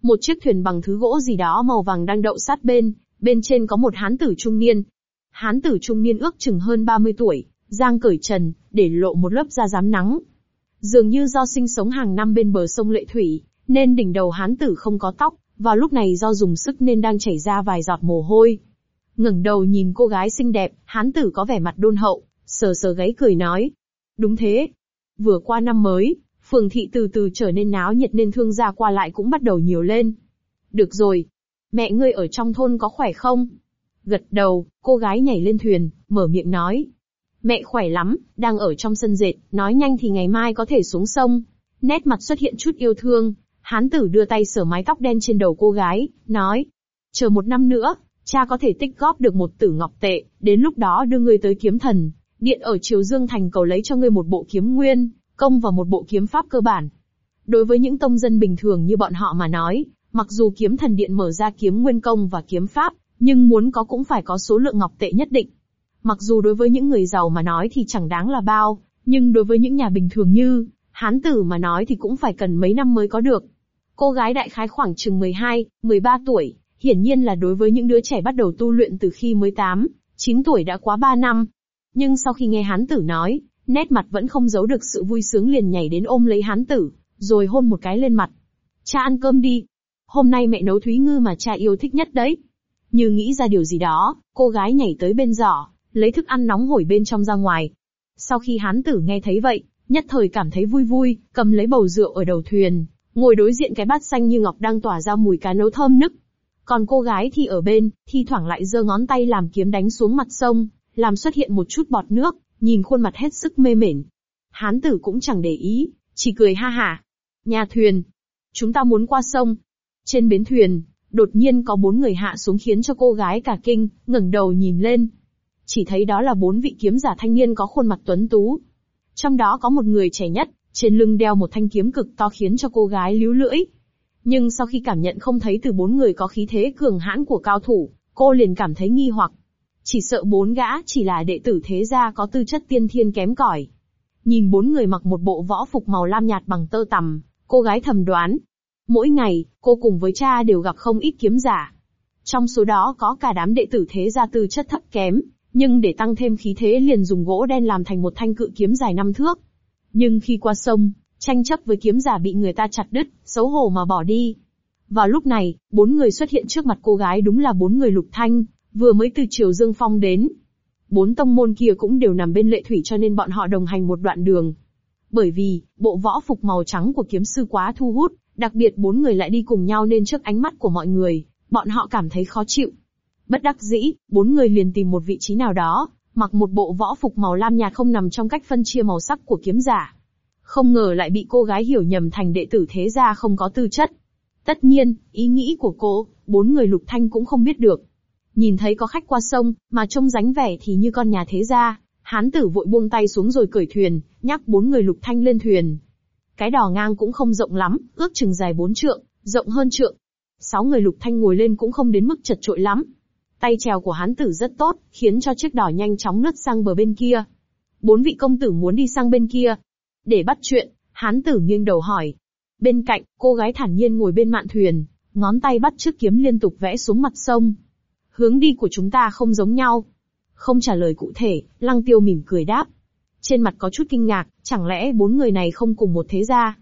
Một chiếc thuyền bằng thứ gỗ gì đó màu vàng đang đậu sát bên, bên trên có một hán tử trung niên. Hán tử trung niên ước chừng hơn 30 tuổi, giang cởi trần, để lộ một lớp da rám nắng. Dường như do sinh sống hàng năm bên bờ sông Lệ Thủy, nên đỉnh đầu hán tử không có tóc, vào lúc này do dùng sức nên đang chảy ra vài giọt mồ hôi ngẩng đầu nhìn cô gái xinh đẹp, hán tử có vẻ mặt đôn hậu, sờ sờ gáy cười nói. Đúng thế. Vừa qua năm mới, phường thị từ từ trở nên náo nhiệt nên thương gia qua lại cũng bắt đầu nhiều lên. Được rồi. Mẹ ngươi ở trong thôn có khỏe không? Gật đầu, cô gái nhảy lên thuyền, mở miệng nói. Mẹ khỏe lắm, đang ở trong sân dệt, nói nhanh thì ngày mai có thể xuống sông. Nét mặt xuất hiện chút yêu thương, hán tử đưa tay sờ mái tóc đen trên đầu cô gái, nói. Chờ một năm nữa, cha có thể tích góp được một tử ngọc tệ, đến lúc đó đưa ngươi tới kiếm thần, điện ở Triều Dương Thành cầu lấy cho ngươi một bộ kiếm nguyên, công và một bộ kiếm pháp cơ bản. Đối với những tông dân bình thường như bọn họ mà nói, mặc dù kiếm thần điện mở ra kiếm nguyên công và kiếm pháp, nhưng muốn có cũng phải có số lượng ngọc tệ nhất định. Mặc dù đối với những người giàu mà nói thì chẳng đáng là bao, nhưng đối với những nhà bình thường như hán tử mà nói thì cũng phải cần mấy năm mới có được. Cô gái đại khái khoảng chừng 12, 13 tuổi, hiển nhiên là đối với những đứa trẻ bắt đầu tu luyện từ khi mới 8, 9 tuổi đã quá 3 năm. Nhưng sau khi nghe hán tử nói, nét mặt vẫn không giấu được sự vui sướng liền nhảy đến ôm lấy hán tử, rồi hôn một cái lên mặt. Cha ăn cơm đi. Hôm nay mẹ nấu thúy ngư mà cha yêu thích nhất đấy. Như nghĩ ra điều gì đó, cô gái nhảy tới bên giỏ, lấy thức ăn nóng hổi bên trong ra ngoài. Sau khi hán tử nghe thấy vậy, nhất thời cảm thấy vui vui, cầm lấy bầu rượu ở đầu thuyền, ngồi đối diện cái bát xanh như ngọc đang tỏa ra mùi cá nấu thơm nức. Còn cô gái thì ở bên, thi thoảng lại giơ ngón tay làm kiếm đánh xuống mặt sông, làm xuất hiện một chút bọt nước, nhìn khuôn mặt hết sức mê mẩn. Hán tử cũng chẳng để ý, chỉ cười ha hả. Nhà thuyền. Chúng ta muốn qua sông. Trên bến thuyền, đột nhiên có bốn người hạ xuống khiến cho cô gái cả kinh, ngẩng đầu nhìn lên. Chỉ thấy đó là bốn vị kiếm giả thanh niên có khuôn mặt tuấn tú. Trong đó có một người trẻ nhất, trên lưng đeo một thanh kiếm cực to khiến cho cô gái líu lưỡi, nhưng sau khi cảm nhận không thấy từ bốn người có khí thế cường hãn của cao thủ, cô liền cảm thấy nghi hoặc. Chỉ sợ bốn gã chỉ là đệ tử thế gia có tư chất tiên thiên kém cỏi. Nhìn bốn người mặc một bộ võ phục màu lam nhạt bằng tơ tằm, cô gái thầm đoán. Mỗi ngày, cô cùng với cha đều gặp không ít kiếm giả. Trong số đó có cả đám đệ tử thế gia tư chất thấp kém, nhưng để tăng thêm khí thế liền dùng gỗ đen làm thành một thanh cự kiếm dài năm thước. Nhưng khi qua sông, tranh chấp với kiếm giả bị người ta chặt đứt, xấu hổ mà bỏ đi. Vào lúc này, bốn người xuất hiện trước mặt cô gái đúng là bốn người lục thanh, vừa mới từ Triều Dương Phong đến. Bốn tông môn kia cũng đều nằm bên lệ thủy cho nên bọn họ đồng hành một đoạn đường. Bởi vì, bộ võ phục màu trắng của kiếm sư quá thu hút, đặc biệt bốn người lại đi cùng nhau nên trước ánh mắt của mọi người, bọn họ cảm thấy khó chịu. Bất đắc dĩ, bốn người liền tìm một vị trí nào đó, mặc một bộ võ phục màu lam nhạt không nằm trong cách phân chia màu sắc của kiếm giả. Không ngờ lại bị cô gái hiểu nhầm thành đệ tử thế gia không có tư chất. Tất nhiên, ý nghĩ của cô, bốn người lục thanh cũng không biết được. Nhìn thấy có khách qua sông, mà trông dáng vẻ thì như con nhà thế gia, hán tử vội buông tay xuống rồi cởi thuyền, nhắc bốn người lục thanh lên thuyền. Cái đò ngang cũng không rộng lắm, ước chừng dài bốn trượng, rộng hơn trượng. Sáu người lục thanh ngồi lên cũng không đến mức chật trội lắm. Tay trèo của hán tử rất tốt, khiến cho chiếc đò nhanh chóng lướt sang bờ bên kia. Bốn vị công tử muốn đi sang bên kia. Để bắt chuyện, hán tử nghiêng đầu hỏi. Bên cạnh, cô gái thản nhiên ngồi bên mạn thuyền, ngón tay bắt chiếc kiếm liên tục vẽ xuống mặt sông. Hướng đi của chúng ta không giống nhau. Không trả lời cụ thể, lăng tiêu mỉm cười đáp. Trên mặt có chút kinh ngạc, chẳng lẽ bốn người này không cùng một thế gia?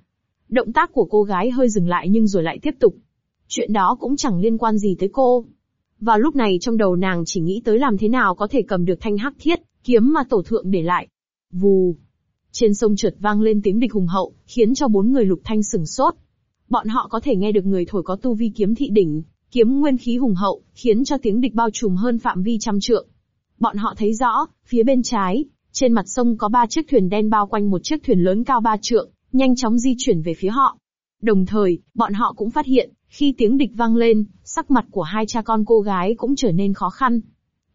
Động tác của cô gái hơi dừng lại nhưng rồi lại tiếp tục. Chuyện đó cũng chẳng liên quan gì tới cô. Vào lúc này trong đầu nàng chỉ nghĩ tới làm thế nào có thể cầm được thanh hắc thiết, kiếm mà tổ thượng để lại. Vù. Trên sông chợt vang lên tiếng địch hùng hậu, khiến cho bốn người lục thanh sừng sốt. Bọn họ có thể nghe được người thổi có tu vi kiếm thị đỉnh, kiếm nguyên khí hùng hậu, khiến cho tiếng địch bao trùm hơn phạm vi trăm trượng. Bọn họ thấy rõ, phía bên trái, trên mặt sông có ba chiếc thuyền đen bao quanh một chiếc thuyền lớn cao ba trượng, nhanh chóng di chuyển về phía họ. Đồng thời, bọn họ cũng phát hiện, khi tiếng địch vang lên, sắc mặt của hai cha con cô gái cũng trở nên khó khăn.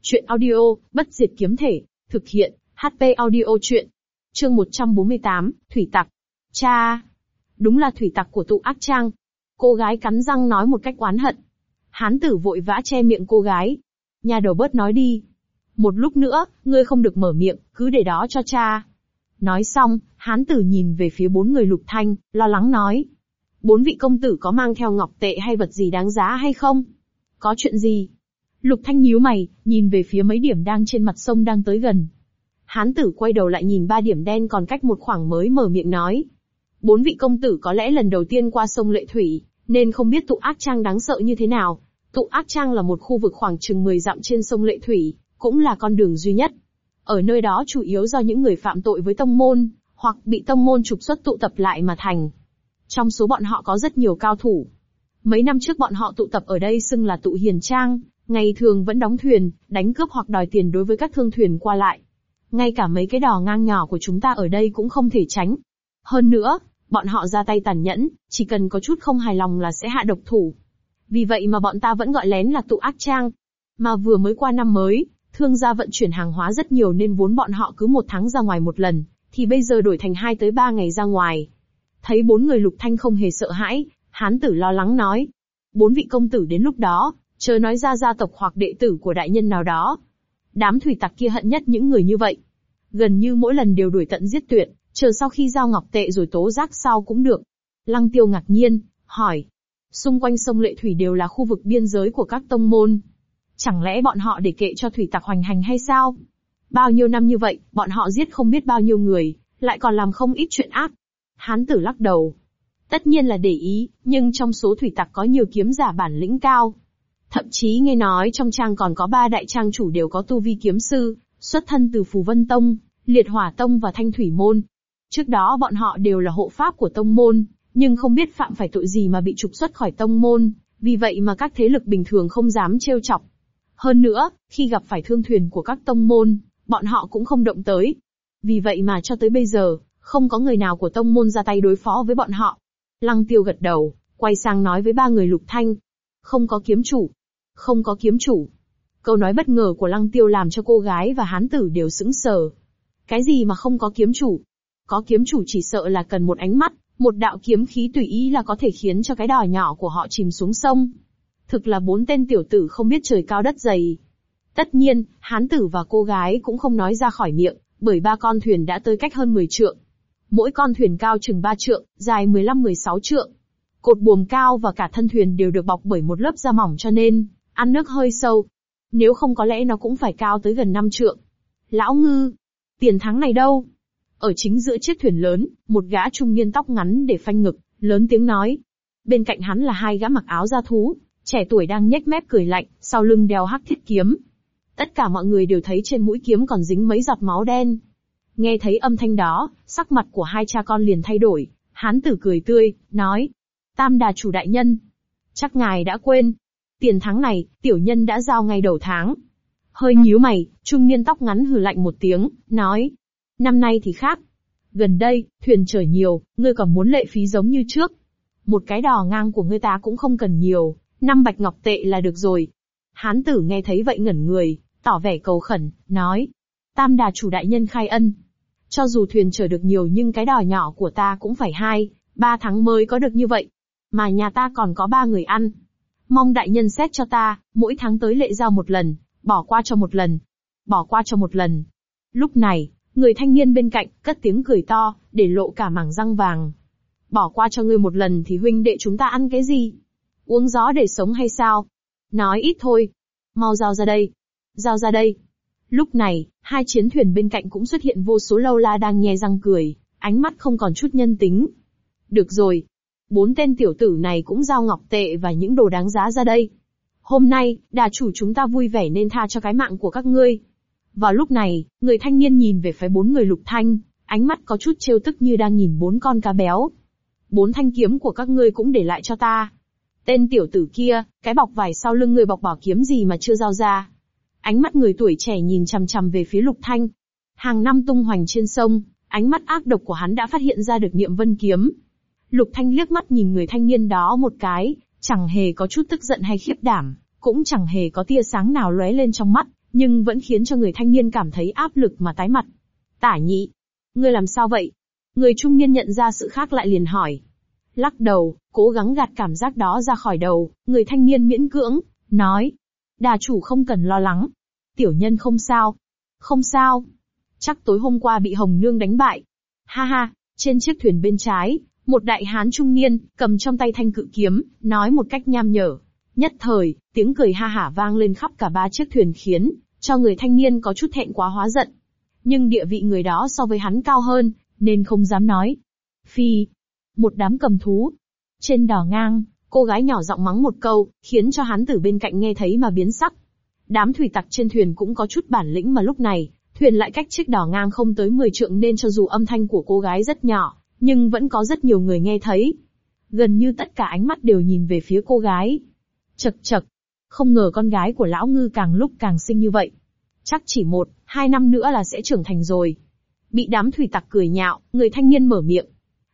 Chuyện audio, bất diệt kiếm thể, thực hiện, HP audio chuyện. Chương 148, Thủy Tặc. Cha! Đúng là thủy tặc của tụ ác trang. Cô gái cắn răng nói một cách oán hận. Hán tử vội vã che miệng cô gái. Nhà đầu bớt nói đi. Một lúc nữa, ngươi không được mở miệng, cứ để đó cho cha. Nói xong, hán tử nhìn về phía bốn người lục thanh, lo lắng nói. Bốn vị công tử có mang theo ngọc tệ hay vật gì đáng giá hay không? Có chuyện gì? Lục thanh nhíu mày, nhìn về phía mấy điểm đang trên mặt sông đang tới gần. Hán tử quay đầu lại nhìn ba điểm đen còn cách một khoảng mới mở miệng nói. Bốn vị công tử có lẽ lần đầu tiên qua sông Lệ Thủy, nên không biết tụ ác trang đáng sợ như thế nào. Tụ ác trang là một khu vực khoảng chừng 10 dặm trên sông Lệ Thủy, cũng là con đường duy nhất. Ở nơi đó chủ yếu do những người phạm tội với tông môn, hoặc bị tông môn trục xuất tụ tập lại mà thành. Trong số bọn họ có rất nhiều cao thủ. Mấy năm trước bọn họ tụ tập ở đây xưng là tụ hiền trang, ngày thường vẫn đóng thuyền, đánh cướp hoặc đòi tiền đối với các thương thuyền qua lại. Ngay cả mấy cái đò ngang nhỏ của chúng ta ở đây cũng không thể tránh. Hơn nữa, bọn họ ra tay tàn nhẫn, chỉ cần có chút không hài lòng là sẽ hạ độc thủ. Vì vậy mà bọn ta vẫn gọi lén là tụ ác trang. Mà vừa mới qua năm mới, thương gia vận chuyển hàng hóa rất nhiều nên vốn bọn họ cứ một tháng ra ngoài một lần, thì bây giờ đổi thành hai tới ba ngày ra ngoài. Thấy bốn người lục thanh không hề sợ hãi, hán tử lo lắng nói. Bốn vị công tử đến lúc đó, chờ nói ra gia tộc hoặc đệ tử của đại nhân nào đó. Đám thủy tặc kia hận nhất những người như vậy. Gần như mỗi lần đều đuổi tận giết tuyệt, chờ sau khi giao ngọc tệ rồi tố giác sau cũng được. Lăng tiêu ngạc nhiên, hỏi. Xung quanh sông Lệ Thủy đều là khu vực biên giới của các tông môn. Chẳng lẽ bọn họ để kệ cho thủy tặc hoành hành hay sao? Bao nhiêu năm như vậy, bọn họ giết không biết bao nhiêu người, lại còn làm không ít chuyện ác. Hán tử lắc đầu. Tất nhiên là để ý, nhưng trong số thủy tặc có nhiều kiếm giả bản lĩnh cao. Thậm chí nghe nói trong trang còn có ba đại trang chủ đều có tu vi kiếm sư, xuất thân từ Phù Vân Tông, Liệt Hỏa Tông và Thanh Thủy Môn. Trước đó bọn họ đều là hộ pháp của tông môn, nhưng không biết phạm phải tội gì mà bị trục xuất khỏi tông môn, vì vậy mà các thế lực bình thường không dám trêu chọc. Hơn nữa, khi gặp phải thương thuyền của các tông môn, bọn họ cũng không động tới. Vì vậy mà cho tới bây giờ, không có người nào của tông môn ra tay đối phó với bọn họ. Lăng tiêu gật đầu, quay sang nói với ba người lục thanh. Không có kiếm chủ. Không có kiếm chủ. Câu nói bất ngờ của lăng tiêu làm cho cô gái và hán tử đều sững sờ. Cái gì mà không có kiếm chủ? Có kiếm chủ chỉ sợ là cần một ánh mắt, một đạo kiếm khí tùy ý là có thể khiến cho cái đò nhỏ của họ chìm xuống sông. Thực là bốn tên tiểu tử không biết trời cao đất dày. Tất nhiên, hán tử và cô gái cũng không nói ra khỏi miệng, bởi ba con thuyền đã tới cách hơn 10 trượng. Mỗi con thuyền cao chừng 3 trượng, dài 15-16 trượng. Cột buồm cao và cả thân thuyền đều được bọc bởi một lớp da mỏng cho nên, ăn nước hơi sâu. Nếu không có lẽ nó cũng phải cao tới gần năm trượng. Lão ngư, tiền thắng này đâu? Ở chính giữa chiếc thuyền lớn, một gã trung niên tóc ngắn để phanh ngực, lớn tiếng nói. Bên cạnh hắn là hai gã mặc áo da thú, trẻ tuổi đang nhếch mép cười lạnh, sau lưng đeo hắc thiết kiếm. Tất cả mọi người đều thấy trên mũi kiếm còn dính mấy giọt máu đen. Nghe thấy âm thanh đó, sắc mặt của hai cha con liền thay đổi, hán tử cười tươi, nói. Tam đà chủ đại nhân. Chắc ngài đã quên. Tiền thắng này, tiểu nhân đã giao ngay đầu tháng. Hơi nhíu mày, trung niên tóc ngắn hừ lạnh một tiếng, nói. Năm nay thì khác. Gần đây, thuyền chở nhiều, ngươi còn muốn lệ phí giống như trước. Một cái đò ngang của ngươi ta cũng không cần nhiều, năm bạch ngọc tệ là được rồi. Hán tử nghe thấy vậy ngẩn người, tỏ vẻ cầu khẩn, nói. Tam đà chủ đại nhân khai ân. Cho dù thuyền chở được nhiều nhưng cái đò nhỏ của ta cũng phải hai, ba tháng mới có được như vậy. Mà nhà ta còn có ba người ăn. Mong đại nhân xét cho ta, mỗi tháng tới lệ giao một lần, bỏ qua cho một lần. Bỏ qua cho một lần. Lúc này, người thanh niên bên cạnh, cất tiếng cười to, để lộ cả mảng răng vàng. Bỏ qua cho ngươi một lần thì huynh đệ chúng ta ăn cái gì? Uống gió để sống hay sao? Nói ít thôi. Mau giao ra đây. Giao ra đây. Lúc này, hai chiến thuyền bên cạnh cũng xuất hiện vô số lâu la đang nhe răng cười, ánh mắt không còn chút nhân tính. Được rồi. Bốn tên tiểu tử này cũng giao ngọc tệ và những đồ đáng giá ra đây. Hôm nay, đà chủ chúng ta vui vẻ nên tha cho cái mạng của các ngươi. Vào lúc này, người thanh niên nhìn về phía bốn người lục thanh, ánh mắt có chút trêu tức như đang nhìn bốn con cá béo. Bốn thanh kiếm của các ngươi cũng để lại cho ta. Tên tiểu tử kia, cái bọc vải sau lưng người bọc bảo kiếm gì mà chưa giao ra. Ánh mắt người tuổi trẻ nhìn chằm chằm về phía lục thanh. Hàng năm tung hoành trên sông, ánh mắt ác độc của hắn đã phát hiện ra được niệm vân kiếm. Lục thanh liếc mắt nhìn người thanh niên đó một cái, chẳng hề có chút tức giận hay khiếp đảm, cũng chẳng hề có tia sáng nào lóe lên trong mắt, nhưng vẫn khiến cho người thanh niên cảm thấy áp lực mà tái mặt. Tả nhị, ngươi làm sao vậy? Người trung niên nhận ra sự khác lại liền hỏi. Lắc đầu, cố gắng gạt cảm giác đó ra khỏi đầu, người thanh niên miễn cưỡng, nói. Đà chủ không cần lo lắng. Tiểu nhân không sao. Không sao. Chắc tối hôm qua bị Hồng Nương đánh bại. Ha ha, trên chiếc thuyền bên trái, một đại hán trung niên, cầm trong tay thanh cự kiếm, nói một cách nham nhở. Nhất thời, tiếng cười ha hả vang lên khắp cả ba chiếc thuyền khiến, cho người thanh niên có chút thẹn quá hóa giận. Nhưng địa vị người đó so với hắn cao hơn, nên không dám nói. Phi, một đám cầm thú. Trên đỏ ngang, cô gái nhỏ giọng mắng một câu, khiến cho hắn từ bên cạnh nghe thấy mà biến sắc. Đám thủy tặc trên thuyền cũng có chút bản lĩnh mà lúc này, thuyền lại cách chiếc đò ngang không tới 10 trượng nên cho dù âm thanh của cô gái rất nhỏ, nhưng vẫn có rất nhiều người nghe thấy. Gần như tất cả ánh mắt đều nhìn về phía cô gái. Chật chật, không ngờ con gái của lão ngư càng lúc càng xinh như vậy. Chắc chỉ một, hai năm nữa là sẽ trưởng thành rồi. Bị đám thủy tặc cười nhạo, người thanh niên mở miệng.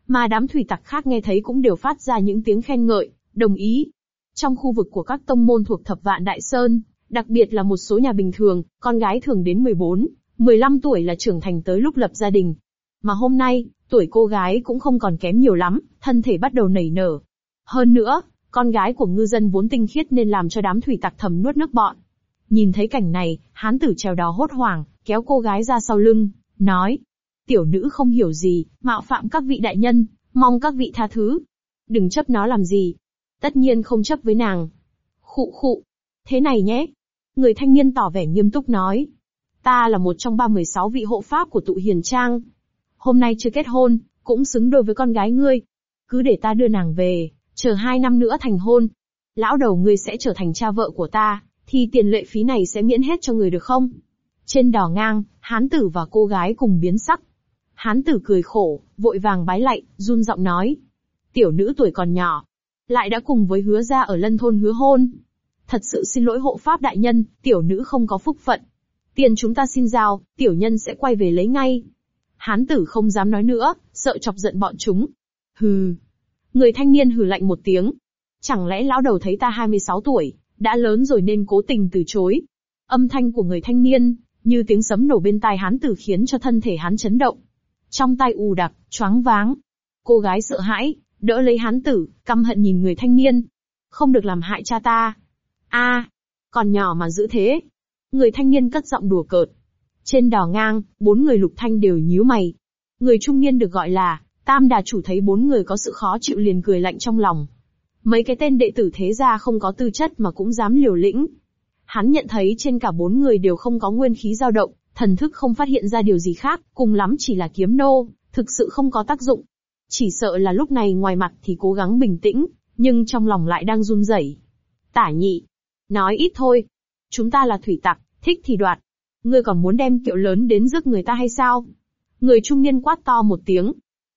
Mà đám thủy tặc khác nghe thấy cũng đều phát ra những tiếng khen ngợi, đồng ý. Trong khu vực của các tông môn thuộc thập vạn Đại Sơn, đặc biệt là một số nhà bình thường, con gái thường đến 14, 15 tuổi là trưởng thành tới lúc lập gia đình. Mà hôm nay, tuổi cô gái cũng không còn kém nhiều lắm, thân thể bắt đầu nảy nở. Hơn nữa, con gái của ngư dân vốn tinh khiết nên làm cho đám thủy tặc thầm nuốt nước bọn. Nhìn thấy cảnh này, hán tử trèo đò hốt hoảng, kéo cô gái ra sau lưng, nói. Tiểu nữ không hiểu gì, mạo phạm các vị đại nhân, mong các vị tha thứ. Đừng chấp nó làm gì. Tất nhiên không chấp với nàng. Khụ khụ. Thế này nhé. Người thanh niên tỏ vẻ nghiêm túc nói. Ta là một trong ba mười sáu vị hộ pháp của tụ hiền trang. Hôm nay chưa kết hôn, cũng xứng đôi với con gái ngươi. Cứ để ta đưa nàng về, chờ hai năm nữa thành hôn. Lão đầu ngươi sẽ trở thành cha vợ của ta, thì tiền lệ phí này sẽ miễn hết cho người được không? Trên đò ngang, hán tử và cô gái cùng biến sắc. Hán tử cười khổ, vội vàng bái lạy, run giọng nói. Tiểu nữ tuổi còn nhỏ, lại đã cùng với hứa ra ở lân thôn hứa hôn. Thật sự xin lỗi hộ pháp đại nhân, tiểu nữ không có phúc phận. Tiền chúng ta xin giao, tiểu nhân sẽ quay về lấy ngay. Hán tử không dám nói nữa, sợ chọc giận bọn chúng. Hừ. Người thanh niên hừ lạnh một tiếng. Chẳng lẽ lão đầu thấy ta 26 tuổi, đã lớn rồi nên cố tình từ chối. Âm thanh của người thanh niên, như tiếng sấm nổ bên tai hán tử khiến cho thân thể hắn chấn động. Trong tay ù đặc, choáng váng. Cô gái sợ hãi, đỡ lấy hắn tử, căm hận nhìn người thanh niên. Không được làm hại cha ta. a còn nhỏ mà giữ thế. Người thanh niên cất giọng đùa cợt. Trên đò ngang, bốn người lục thanh đều nhíu mày. Người trung niên được gọi là, tam đà chủ thấy bốn người có sự khó chịu liền cười lạnh trong lòng. Mấy cái tên đệ tử thế gia không có tư chất mà cũng dám liều lĩnh. Hắn nhận thấy trên cả bốn người đều không có nguyên khí dao động, thần thức không phát hiện ra điều gì khác, cùng lắm chỉ là kiếm nô, thực sự không có tác dụng. Chỉ sợ là lúc này ngoài mặt thì cố gắng bình tĩnh, nhưng trong lòng lại đang run rẩy. Tả nhị. Nói ít thôi. Chúng ta là thủy tặc, thích thì đoạt. Ngươi còn muốn đem kiệu lớn đến rước người ta hay sao? Người trung niên quát to một tiếng.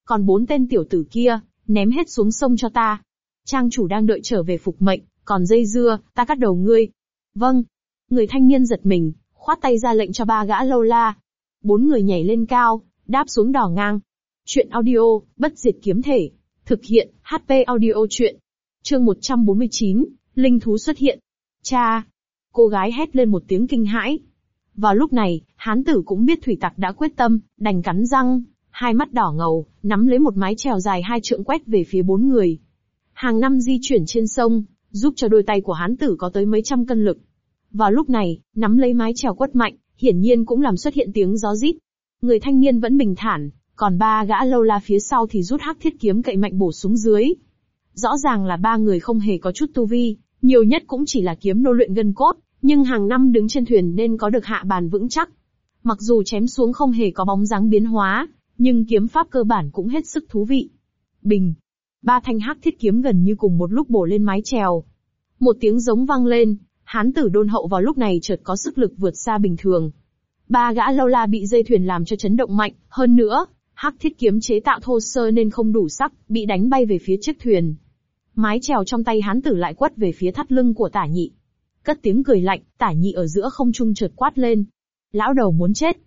Còn bốn tên tiểu tử kia, ném hết xuống sông cho ta. Trang chủ đang đợi trở về phục mệnh, còn dây dưa, ta cắt đầu ngươi. Vâng. Người thanh niên giật mình, khoát tay ra lệnh cho ba gã lâu la. Bốn người nhảy lên cao, đáp xuống đỏ ngang. Chuyện audio, bất diệt kiếm thể. Thực hiện, HP audio chuyện. Chương 149, Linh thú xuất hiện. Cha! Cô gái hét lên một tiếng kinh hãi. Vào lúc này, hán tử cũng biết thủy tặc đã quyết tâm, đành cắn răng, hai mắt đỏ ngầu, nắm lấy một mái chèo dài hai trượng quét về phía bốn người. Hàng năm di chuyển trên sông, giúp cho đôi tay của hán tử có tới mấy trăm cân lực. Vào lúc này, nắm lấy mái chèo quất mạnh, hiển nhiên cũng làm xuất hiện tiếng gió rít. Người thanh niên vẫn bình thản, còn ba gã lâu la phía sau thì rút hắc thiết kiếm cậy mạnh bổ xuống dưới. Rõ ràng là ba người không hề có chút tu vi, nhiều nhất cũng chỉ là kiếm nô luyện gân cốt, nhưng hàng năm đứng trên thuyền nên có được hạ bàn vững chắc. Mặc dù chém xuống không hề có bóng dáng biến hóa, nhưng kiếm pháp cơ bản cũng hết sức thú vị. Bình. Ba thanh hắc thiết kiếm gần như cùng một lúc bổ lên mái chèo. Một tiếng giống vang lên, hán tử đôn hậu vào lúc này chợt có sức lực vượt xa bình thường. Ba gã lâu la bị dây thuyền làm cho chấn động mạnh, hơn nữa, hắc thiết kiếm chế tạo thô sơ nên không đủ sắc, bị đánh bay về phía chiếc thuyền. Mái chèo trong tay hán tử lại quất về phía thắt lưng của tả nhị. Cất tiếng cười lạnh, tả nhị ở giữa không trung trượt quát lên. Lão đầu muốn chết.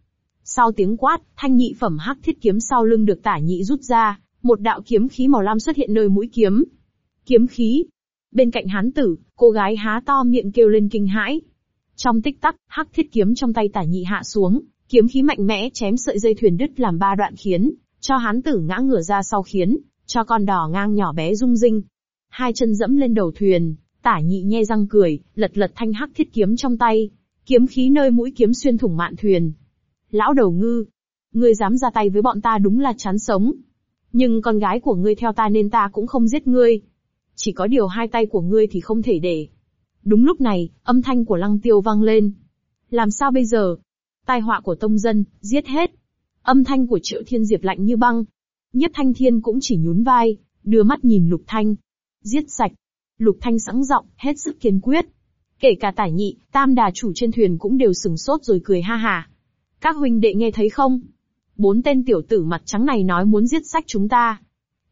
Sau tiếng quát, thanh nhị phẩm hắc thiết kiếm sau lưng được tả nhị rút ra, một đạo kiếm khí màu lam xuất hiện nơi mũi kiếm. Kiếm khí. Bên cạnh hán tử, cô gái há to miệng kêu lên kinh hãi. Trong tích tắc, hắc thiết kiếm trong tay tả nhị hạ xuống, kiếm khí mạnh mẽ chém sợi dây thuyền đứt làm ba đoạn khiến, cho hán tử ngã ngửa ra sau khiến, cho con đỏ ngang nhỏ bé rung rinh. Hai chân dẫm lên đầu thuyền, tả nhị nhe răng cười, lật lật thanh hắc thiết kiếm trong tay. Kiếm khí nơi mũi kiếm xuyên thủng mạn thuyền. Lão đầu ngư, ngươi dám ra tay với bọn ta đúng là chán sống. Nhưng con gái của ngươi theo ta nên ta cũng không giết ngươi. Chỉ có điều hai tay của ngươi thì không thể để. Đúng lúc này, âm thanh của lăng tiêu vang lên. Làm sao bây giờ? Tai họa của tông dân, giết hết. Âm thanh của triệu thiên diệp lạnh như băng. Nhất thanh thiên cũng chỉ nhún vai, đưa mắt nhìn lục thanh. Giết sạch. Lục thanh sẵn giọng, hết sức kiên quyết. Kể cả tải nhị, tam đà chủ trên thuyền cũng đều sừng sốt rồi cười ha hà. Các huynh đệ nghe thấy không? Bốn tên tiểu tử mặt trắng này nói muốn giết sách chúng ta.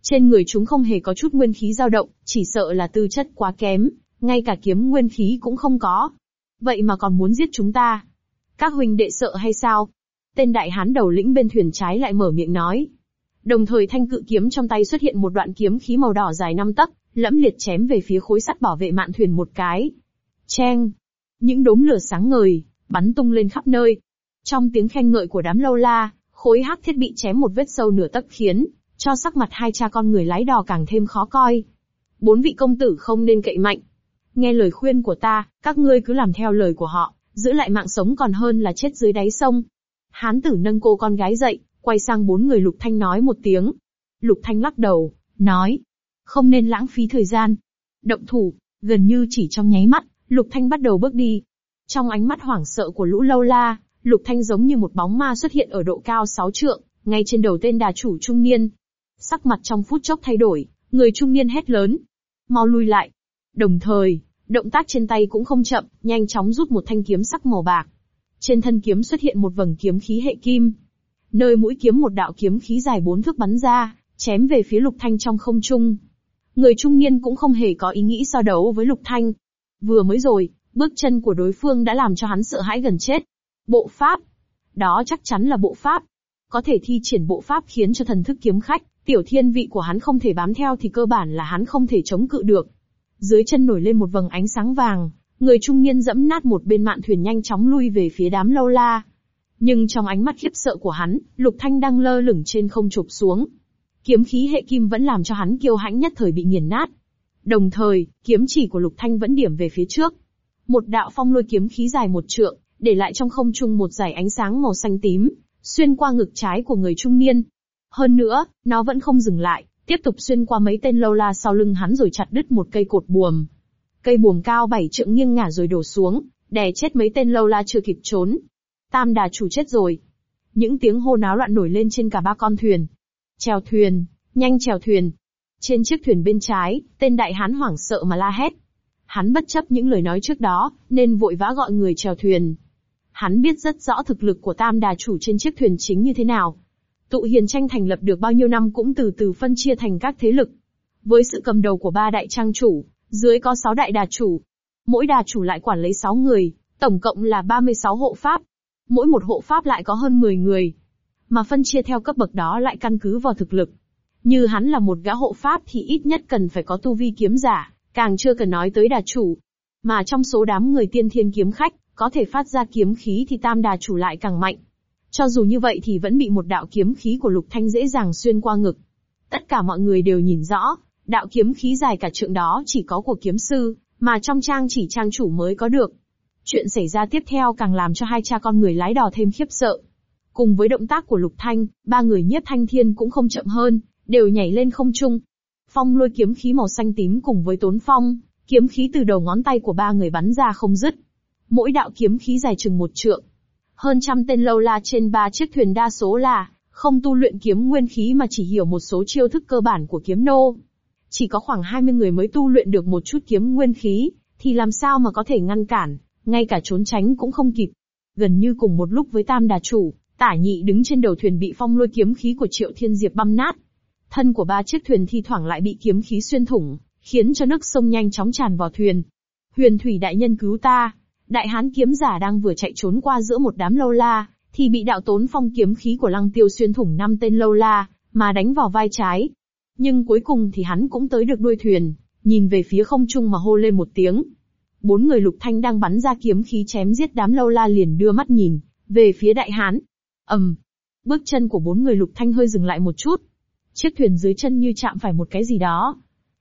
Trên người chúng không hề có chút nguyên khí dao động, chỉ sợ là tư chất quá kém, ngay cả kiếm nguyên khí cũng không có. Vậy mà còn muốn giết chúng ta. Các huynh đệ sợ hay sao? Tên đại hán đầu lĩnh bên thuyền trái lại mở miệng nói. Đồng thời thanh cự kiếm trong tay xuất hiện một đoạn kiếm khí màu đỏ dài năm tấc, lẫm liệt chém về phía khối sắt bảo vệ mạn thuyền một cái. Cheng! Những đốm lửa sáng ngời, bắn tung lên khắp nơi. Trong tiếng khen ngợi của đám lâu la, khối hắc thiết bị chém một vết sâu nửa tấc khiến, cho sắc mặt hai cha con người lái đò càng thêm khó coi. Bốn vị công tử không nên cậy mạnh. Nghe lời khuyên của ta, các ngươi cứ làm theo lời của họ, giữ lại mạng sống còn hơn là chết dưới đáy sông. Hán tử nâng cô con gái dậy, quay sang bốn người Lục Thanh nói một tiếng. Lục Thanh lắc đầu, nói, không nên lãng phí thời gian. Động thủ, gần như chỉ trong nháy mắt, Lục Thanh bắt đầu bước đi. Trong ánh mắt hoảng sợ của lũ lâu la, Lục Thanh giống như một bóng ma xuất hiện ở độ cao sáu trượng, ngay trên đầu tên đà chủ trung niên. Sắc mặt trong phút chốc thay đổi, người trung niên hét lớn. Mau lui lại. Đồng thời, động tác trên tay cũng không chậm, nhanh chóng rút một thanh kiếm sắc màu bạc. Trên thân kiếm xuất hiện một vầng kiếm khí hệ kim. Nơi mũi kiếm một đạo kiếm khí dài bốn thước bắn ra, chém về phía Lục Thanh trong không trung. Người trung niên cũng không hề có ý nghĩ so đấu với Lục Thanh. Vừa mới rồi, bước chân của đối phương đã làm cho hắn sợ hãi gần chết. Bộ pháp. Đó chắc chắn là bộ pháp. Có thể thi triển bộ pháp khiến cho thần thức kiếm khách, tiểu thiên vị của hắn không thể bám theo thì cơ bản là hắn không thể chống cự được. Dưới chân nổi lên một vầng ánh sáng vàng, người trung niên dẫm nát một bên mạn thuyền nhanh chóng lui về phía đám lâu la. Nhưng trong ánh mắt khiếp sợ của hắn, Lục Thanh đang lơ lửng trên không chụp xuống. Kiếm khí hệ kim vẫn làm cho hắn kiêu hãnh nhất thời bị nghiền nát. Đồng thời, kiếm chỉ của Lục Thanh vẫn điểm về phía trước. Một đạo phong lôi kiếm khí dài một trượng, để lại trong không trung một dải ánh sáng màu xanh tím, xuyên qua ngực trái của người trung niên. Hơn nữa, nó vẫn không dừng lại, tiếp tục xuyên qua mấy tên lâu la sau lưng hắn rồi chặt đứt một cây cột buồm. Cây buồm cao bảy trượng nghiêng ngả rồi đổ xuống, đè chết mấy tên lâu la chưa kịp trốn. Tam đà chủ chết rồi. Những tiếng hô náo loạn nổi lên trên cả ba con thuyền. Chèo thuyền, nhanh chèo thuyền. Trên chiếc thuyền bên trái, tên đại hán hoảng sợ mà la hét. Hắn bất chấp những lời nói trước đó, nên vội vã gọi người chèo thuyền. Hắn biết rất rõ thực lực của tam đà chủ trên chiếc thuyền chính như thế nào. Tụ hiền tranh thành lập được bao nhiêu năm cũng từ từ phân chia thành các thế lực. Với sự cầm đầu của ba đại trang chủ, dưới có sáu đại đà chủ. Mỗi đà chủ lại quản lấy sáu người, tổng cộng là 36 hộ pháp. Mỗi một hộ pháp lại có hơn 10 người. Mà phân chia theo cấp bậc đó lại căn cứ vào thực lực. Như hắn là một gã hộ pháp thì ít nhất cần phải có tu vi kiếm giả, càng chưa cần nói tới đà chủ. Mà trong số đám người tiên thiên kiếm khách, có thể phát ra kiếm khí thì tam đà chủ lại càng mạnh. Cho dù như vậy thì vẫn bị một đạo kiếm khí của Lục Thanh dễ dàng xuyên qua ngực. Tất cả mọi người đều nhìn rõ, đạo kiếm khí dài cả trượng đó chỉ có của kiếm sư, mà trong trang chỉ trang chủ mới có được. Chuyện xảy ra tiếp theo càng làm cho hai cha con người lái đò thêm khiếp sợ. Cùng với động tác của Lục Thanh, ba người nhiếp thanh thiên cũng không chậm hơn, đều nhảy lên không trung. Phong lôi kiếm khí màu xanh tím cùng với tốn phong, kiếm khí từ đầu ngón tay của ba người bắn ra không dứt. Mỗi đạo kiếm khí dài chừng một trượng. Hơn trăm tên lâu la trên ba chiếc thuyền đa số là, không tu luyện kiếm nguyên khí mà chỉ hiểu một số chiêu thức cơ bản của kiếm nô. Chỉ có khoảng 20 người mới tu luyện được một chút kiếm nguyên khí, thì làm sao mà có thể ngăn cản, ngay cả trốn tránh cũng không kịp. Gần như cùng một lúc với tam đà chủ, tả nhị đứng trên đầu thuyền bị phong lôi kiếm khí của triệu thiên diệp băm nát. Thân của ba chiếc thuyền thi thoảng lại bị kiếm khí xuyên thủng, khiến cho nước sông nhanh chóng tràn vào thuyền. Huyền thủy đại nhân cứu ta, Đại hán kiếm giả đang vừa chạy trốn qua giữa một đám lâu la, thì bị đạo tốn phong kiếm khí của lăng tiêu xuyên thủng năm tên lâu la, mà đánh vào vai trái. Nhưng cuối cùng thì hắn cũng tới được đuôi thuyền, nhìn về phía không trung mà hô lên một tiếng. Bốn người lục thanh đang bắn ra kiếm khí chém giết đám lâu la liền đưa mắt nhìn, về phía đại hán. ầm, bước chân của bốn người lục thanh hơi dừng lại một chút. Chiếc thuyền dưới chân như chạm phải một cái gì đó.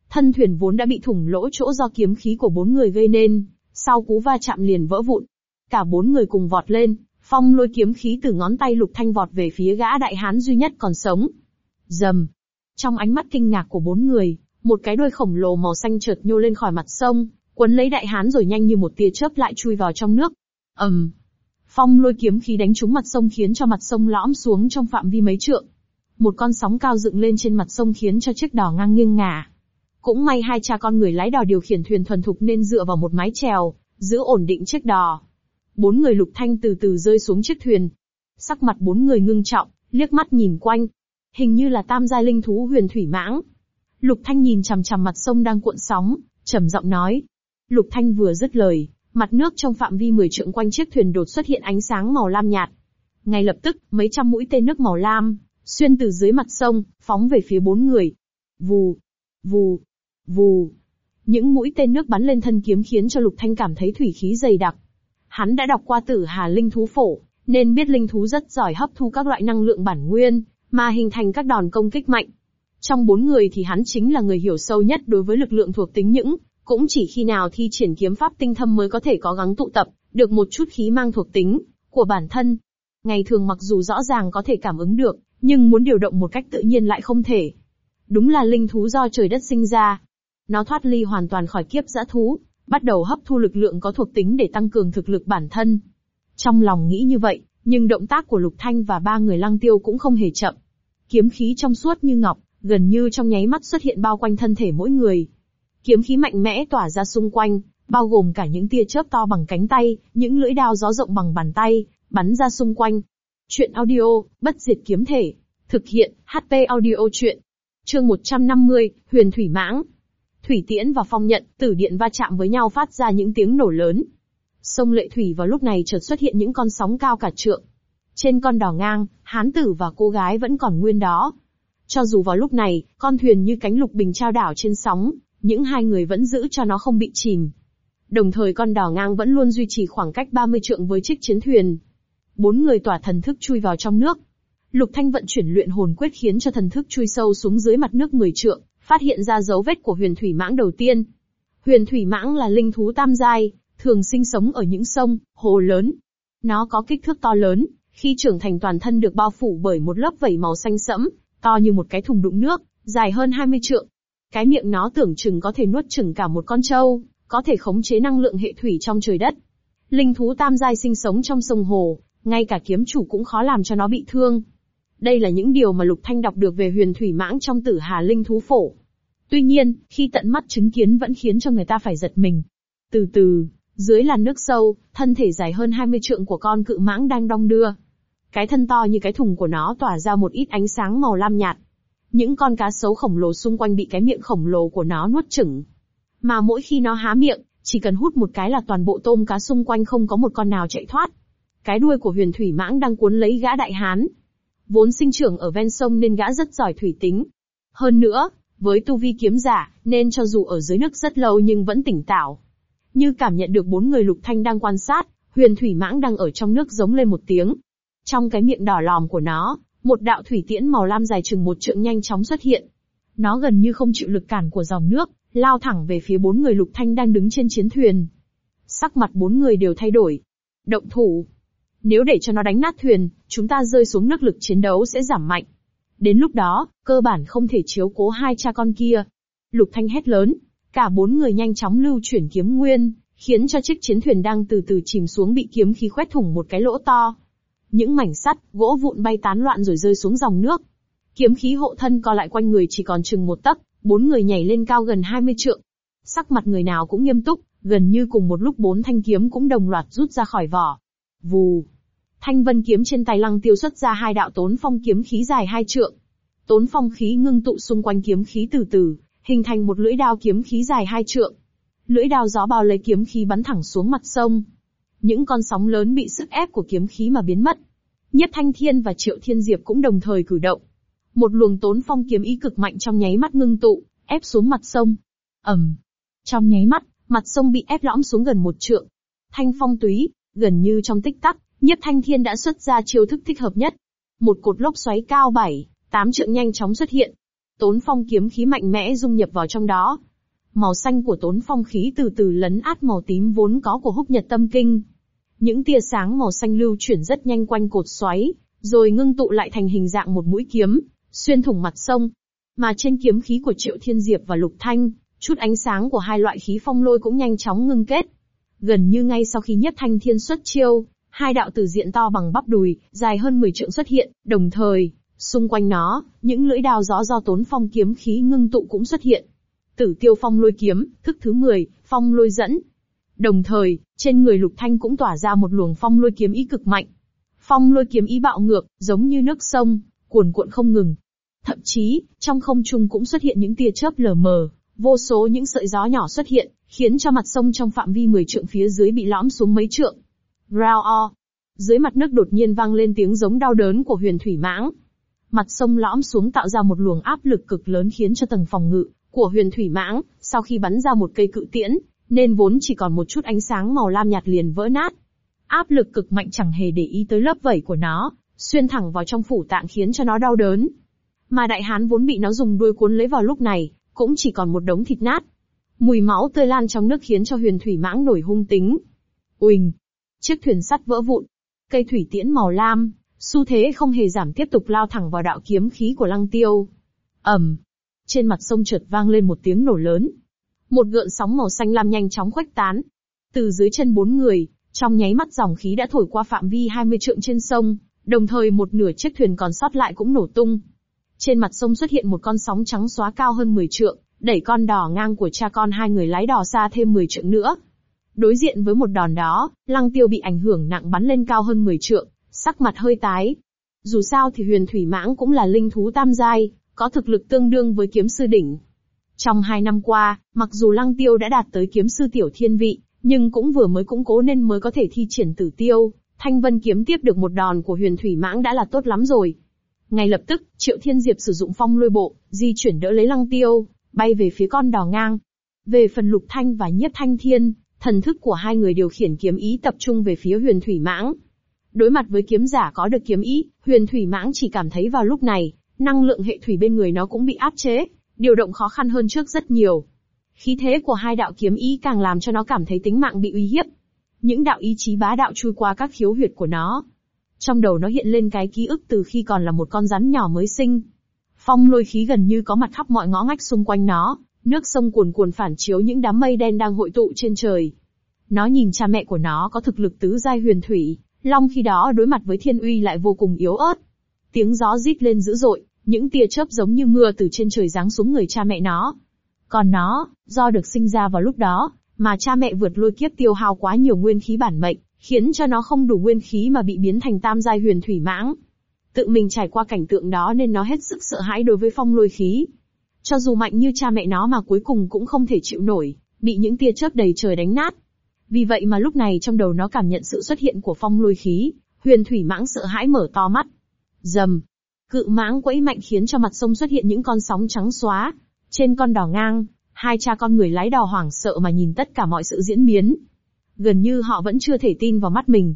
Thân thuyền vốn đã bị thủng lỗ chỗ do kiếm khí của bốn người gây nên, sau cú va chạm liền vỡ vụn. Cả bốn người cùng vọt lên, phong lôi kiếm khí từ ngón tay lục thanh vọt về phía gã đại hán duy nhất còn sống. Dầm. Trong ánh mắt kinh ngạc của bốn người, một cái đuôi khổng lồ màu xanh chợt nhô lên khỏi mặt sông, quấn lấy đại hán rồi nhanh như một tia chớp lại chui vào trong nước. ầm, um. Phong lôi kiếm khí đánh trúng mặt sông khiến cho mặt sông lõm xuống trong phạm vi mấy trượng. Một con sóng cao dựng lên trên mặt sông khiến cho chiếc đò ngang nghiêng ngả. Cũng may hai cha con người lái đò điều khiển thuyền thuần thục nên dựa vào một mái chèo, giữ ổn định chiếc đò. Bốn người lục thanh từ từ rơi xuống chiếc thuyền. Sắc mặt bốn người ngưng trọng, liếc mắt nhìn quanh. Hình như là tam giai linh thú huyền thủy mãng. Lục thanh nhìn chằm chằm mặt sông đang cuộn sóng, trầm giọng nói. Lục thanh vừa dứt lời, mặt nước trong phạm vi 10 trượng quanh chiếc thuyền đột xuất hiện ánh sáng màu lam nhạt. Ngay lập tức, mấy trăm mũi tên nước màu lam, xuyên từ dưới mặt sông, phóng về phía bốn người. Vù, vù, Vù. Những mũi tên nước bắn lên thân kiếm khiến cho Lục Thanh cảm thấy thủy khí dày đặc. Hắn đã đọc qua tử hà linh thú phổ, nên biết linh thú rất giỏi hấp thu các loại năng lượng bản nguyên, mà hình thành các đòn công kích mạnh. Trong bốn người thì hắn chính là người hiểu sâu nhất đối với lực lượng thuộc tính những, cũng chỉ khi nào thi triển kiếm pháp tinh thâm mới có thể có gắng tụ tập, được một chút khí mang thuộc tính, của bản thân. Ngày thường mặc dù rõ ràng có thể cảm ứng được, nhưng muốn điều động một cách tự nhiên lại không thể. Đúng là linh thú do trời đất sinh ra, nó thoát ly hoàn toàn khỏi kiếp dã thú, bắt đầu hấp thu lực lượng có thuộc tính để tăng cường thực lực bản thân. Trong lòng nghĩ như vậy, nhưng động tác của Lục Thanh và ba người lăng tiêu cũng không hề chậm. Kiếm khí trong suốt như ngọc, gần như trong nháy mắt xuất hiện bao quanh thân thể mỗi người. Kiếm khí mạnh mẽ tỏa ra xung quanh, bao gồm cả những tia chớp to bằng cánh tay, những lưỡi đao gió rộng bằng bàn tay, bắn ra xung quanh. Chuyện audio, bất diệt kiếm thể. Thực hiện, HP audio chuyện. Chương 150, Huyền Thủy Mãng. Thủy tiễn và phong nhận, tử điện va chạm với nhau phát ra những tiếng nổ lớn. Sông Lệ Thủy vào lúc này chợt xuất hiện những con sóng cao cả trượng. Trên con đỏ ngang, hán tử và cô gái vẫn còn nguyên đó. Cho dù vào lúc này, con thuyền như cánh lục bình trao đảo trên sóng, những hai người vẫn giữ cho nó không bị chìm. Đồng thời con đỏ ngang vẫn luôn duy trì khoảng cách 30 trượng với chiếc chiến thuyền. Bốn người tỏa thần thức chui vào trong nước. Lục Thanh vận chuyển luyện hồn quyết khiến cho thần thức chui sâu xuống dưới mặt nước 10 trượng phát hiện ra dấu vết của huyền thủy mãng đầu tiên. Huyền thủy mãng là linh thú tam giai, thường sinh sống ở những sông, hồ lớn. Nó có kích thước to lớn, khi trưởng thành toàn thân được bao phủ bởi một lớp vảy màu xanh sẫm, to như một cái thùng đựng nước, dài hơn 20 trượng. Cái miệng nó tưởng chừng có thể nuốt chừng cả một con trâu, có thể khống chế năng lượng hệ thủy trong trời đất. Linh thú tam giai sinh sống trong sông hồ, ngay cả kiếm chủ cũng khó làm cho nó bị thương. Đây là những điều mà Lục Thanh đọc được về huyền thủy mãng trong tử hà linh thú phổ. Tuy nhiên, khi tận mắt chứng kiến vẫn khiến cho người ta phải giật mình. Từ từ, dưới làn nước sâu, thân thể dài hơn 20 trượng của con cự mãng đang đong đưa. Cái thân to như cái thùng của nó tỏa ra một ít ánh sáng màu lam nhạt. Những con cá sấu khổng lồ xung quanh bị cái miệng khổng lồ của nó nuốt chửng. Mà mỗi khi nó há miệng, chỉ cần hút một cái là toàn bộ tôm cá xung quanh không có một con nào chạy thoát. Cái đuôi của huyền thủy mãng đang cuốn lấy gã đại hán. Vốn sinh trưởng ở ven sông nên gã rất giỏi thủy tính. Hơn nữa, với tu vi kiếm giả, nên cho dù ở dưới nước rất lâu nhưng vẫn tỉnh táo. Như cảm nhận được bốn người lục thanh đang quan sát, huyền thủy mãng đang ở trong nước giống lên một tiếng. Trong cái miệng đỏ lòm của nó, một đạo thủy tiễn màu lam dài chừng một trượng nhanh chóng xuất hiện. Nó gần như không chịu lực cản của dòng nước, lao thẳng về phía bốn người lục thanh đang đứng trên chiến thuyền. Sắc mặt bốn người đều thay đổi. Động thủ. Nếu để cho nó đánh nát thuyền, chúng ta rơi xuống nước lực chiến đấu sẽ giảm mạnh. Đến lúc đó, cơ bản không thể chiếu cố hai cha con kia. Lục Thanh hét lớn, cả bốn người nhanh chóng lưu chuyển kiếm nguyên, khiến cho chiếc chiến thuyền đang từ từ chìm xuống bị kiếm khí khoét thủng một cái lỗ to. Những mảnh sắt, gỗ vụn bay tán loạn rồi rơi xuống dòng nước. Kiếm khí hộ thân co lại quanh người chỉ còn chừng một tấc, bốn người nhảy lên cao gần 20 trượng. Sắc mặt người nào cũng nghiêm túc, gần như cùng một lúc bốn thanh kiếm cũng đồng loạt rút ra khỏi vỏ. Vù, Thanh vân kiếm trên tay lăng tiêu xuất ra hai đạo tốn phong kiếm khí dài hai trượng. Tốn phong khí ngưng tụ xung quanh kiếm khí từ từ, hình thành một lưỡi đao kiếm khí dài hai trượng. Lưỡi đao gió bao lấy kiếm khí bắn thẳng xuống mặt sông. Những con sóng lớn bị sức ép của kiếm khí mà biến mất. Nhất Thanh Thiên và Triệu Thiên Diệp cũng đồng thời cử động. Một luồng tốn phong kiếm ý cực mạnh trong nháy mắt ngưng tụ, ép xuống mặt sông. ầm, Trong nháy mắt, mặt sông bị ép lõm xuống gần một trượng. Thanh phong túy, gần như trong tích tắc, Nhiếp Thanh Thiên đã xuất ra chiêu thức thích hợp nhất. Một cột lốc xoáy cao 7, 8 trượng nhanh chóng xuất hiện. Tốn phong kiếm khí mạnh mẽ dung nhập vào trong đó. Màu xanh của tốn phong khí từ từ lấn át màu tím vốn có của húc nhật tâm kinh. Những tia sáng màu xanh lưu chuyển rất nhanh quanh cột xoáy, rồi ngưng tụ lại thành hình dạng một mũi kiếm, xuyên thủng mặt sông. Mà trên kiếm khí của Triệu Thiên Diệp và Lục Thanh, chút ánh sáng của hai loại khí phong lôi cũng nhanh chóng ngưng kết. Gần như ngay sau khi Nhất Thanh Thiên xuất chiêu, hai đạo tử diện to bằng bắp đùi, dài hơn 10 trượng xuất hiện, đồng thời, xung quanh nó, những lưỡi đao gió do tốn phong kiếm khí ngưng tụ cũng xuất hiện. Tử tiêu phong lôi kiếm, thức thứ 10, phong lôi dẫn. Đồng thời, trên người lục thanh cũng tỏa ra một luồng phong lôi kiếm ý cực mạnh. Phong lôi kiếm ý bạo ngược, giống như nước sông, cuồn cuộn không ngừng. Thậm chí, trong không trung cũng xuất hiện những tia chớp lờ mờ, vô số những sợi gió nhỏ xuất hiện, khiến cho mặt sông trong phạm vi 10 trượng phía dưới bị lõm xuống mấy trượng. Rao o. Dưới mặt nước đột nhiên vang lên tiếng giống đau đớn của huyền thủy mãng. Mặt sông lõm xuống tạo ra một luồng áp lực cực lớn khiến cho tầng phòng ngự của huyền thủy mãng, sau khi bắn ra một cây cự tiễn, nên vốn chỉ còn một chút ánh sáng màu lam nhạt liền vỡ nát. Áp lực cực mạnh chẳng hề để ý tới lớp vảy của nó, xuyên thẳng vào trong phủ tạng khiến cho nó đau đớn. Mà đại hán vốn bị nó dùng đuôi cuốn lấy vào lúc này, cũng chỉ còn một đống thịt nát. Mùi máu tươi lan trong nước khiến cho huyền thủy mãng nổi hung tính. Uỳnh, Chiếc thuyền sắt vỡ vụn. Cây thủy tiễn màu lam, xu thế không hề giảm tiếp tục lao thẳng vào đạo kiếm khí của lăng tiêu. ầm, Trên mặt sông chợt vang lên một tiếng nổ lớn. Một gợn sóng màu xanh lam nhanh chóng khuếch tán. Từ dưới chân bốn người, trong nháy mắt dòng khí đã thổi qua phạm vi 20 trượng trên sông, đồng thời một nửa chiếc thuyền còn sót lại cũng nổ tung. Trên mặt sông xuất hiện một con sóng trắng xóa cao hơn 10 trượng, đẩy con đò ngang của cha con hai người lái đò xa thêm 10 trượng nữa. Đối diện với một đòn đó, lăng tiêu bị ảnh hưởng nặng bắn lên cao hơn 10 trượng, sắc mặt hơi tái. Dù sao thì huyền thủy mãng cũng là linh thú tam giai, có thực lực tương đương với kiếm sư đỉnh. Trong hai năm qua, mặc dù lăng tiêu đã đạt tới kiếm sư tiểu thiên vị, nhưng cũng vừa mới củng cố nên mới có thể thi triển tử tiêu, thanh vân kiếm tiếp được một đòn của huyền thủy mãng đã là tốt lắm rồi. Ngay lập tức, triệu thiên diệp sử dụng phong lôi bộ, di chuyển đỡ lấy lăng tiêu, bay về phía con đò ngang. Về phần lục thanh và nhiếp thanh thiên, Thần thức của hai người điều khiển kiếm ý tập trung về phía huyền thủy mãng. Đối mặt với kiếm giả có được kiếm ý, huyền thủy mãng chỉ cảm thấy vào lúc này, năng lượng hệ thủy bên người nó cũng bị áp chế, điều động khó khăn hơn trước rất nhiều. Khí thế của hai đạo kiếm ý càng làm cho nó cảm thấy tính mạng bị uy hiếp. Những đạo ý chí bá đạo chui qua các khiếu huyệt của nó. Trong đầu nó hiện lên cái ký ức từ khi còn là một con rắn nhỏ mới sinh. Phong lôi khí gần như có mặt khắp mọi ngõ ngách xung quanh nó, nước sông cuồn cuồn phản chiếu những đám mây đen đang hội tụ trên trời. Nó nhìn cha mẹ của nó có thực lực tứ giai huyền thủy, long khi đó đối mặt với thiên uy lại vô cùng yếu ớt. Tiếng gió rít lên dữ dội, những tia chớp giống như mưa từ trên trời giáng xuống người cha mẹ nó. Còn nó, do được sinh ra vào lúc đó, mà cha mẹ vượt lôi kiếp tiêu hao quá nhiều nguyên khí bản mệnh, khiến cho nó không đủ nguyên khí mà bị biến thành tam giai huyền thủy mãng. Tự mình trải qua cảnh tượng đó nên nó hết sức sợ hãi đối với phong lôi khí. Cho dù mạnh như cha mẹ nó mà cuối cùng cũng không thể chịu nổi, bị những tia chớp đầy trời đánh nát. Vì vậy mà lúc này trong đầu nó cảm nhận sự xuất hiện của phong lôi khí, huyền thủy mãng sợ hãi mở to mắt. Dầm. Cự mãng quẫy mạnh khiến cho mặt sông xuất hiện những con sóng trắng xóa. Trên con đỏ ngang, hai cha con người lái đò hoảng sợ mà nhìn tất cả mọi sự diễn biến. Gần như họ vẫn chưa thể tin vào mắt mình.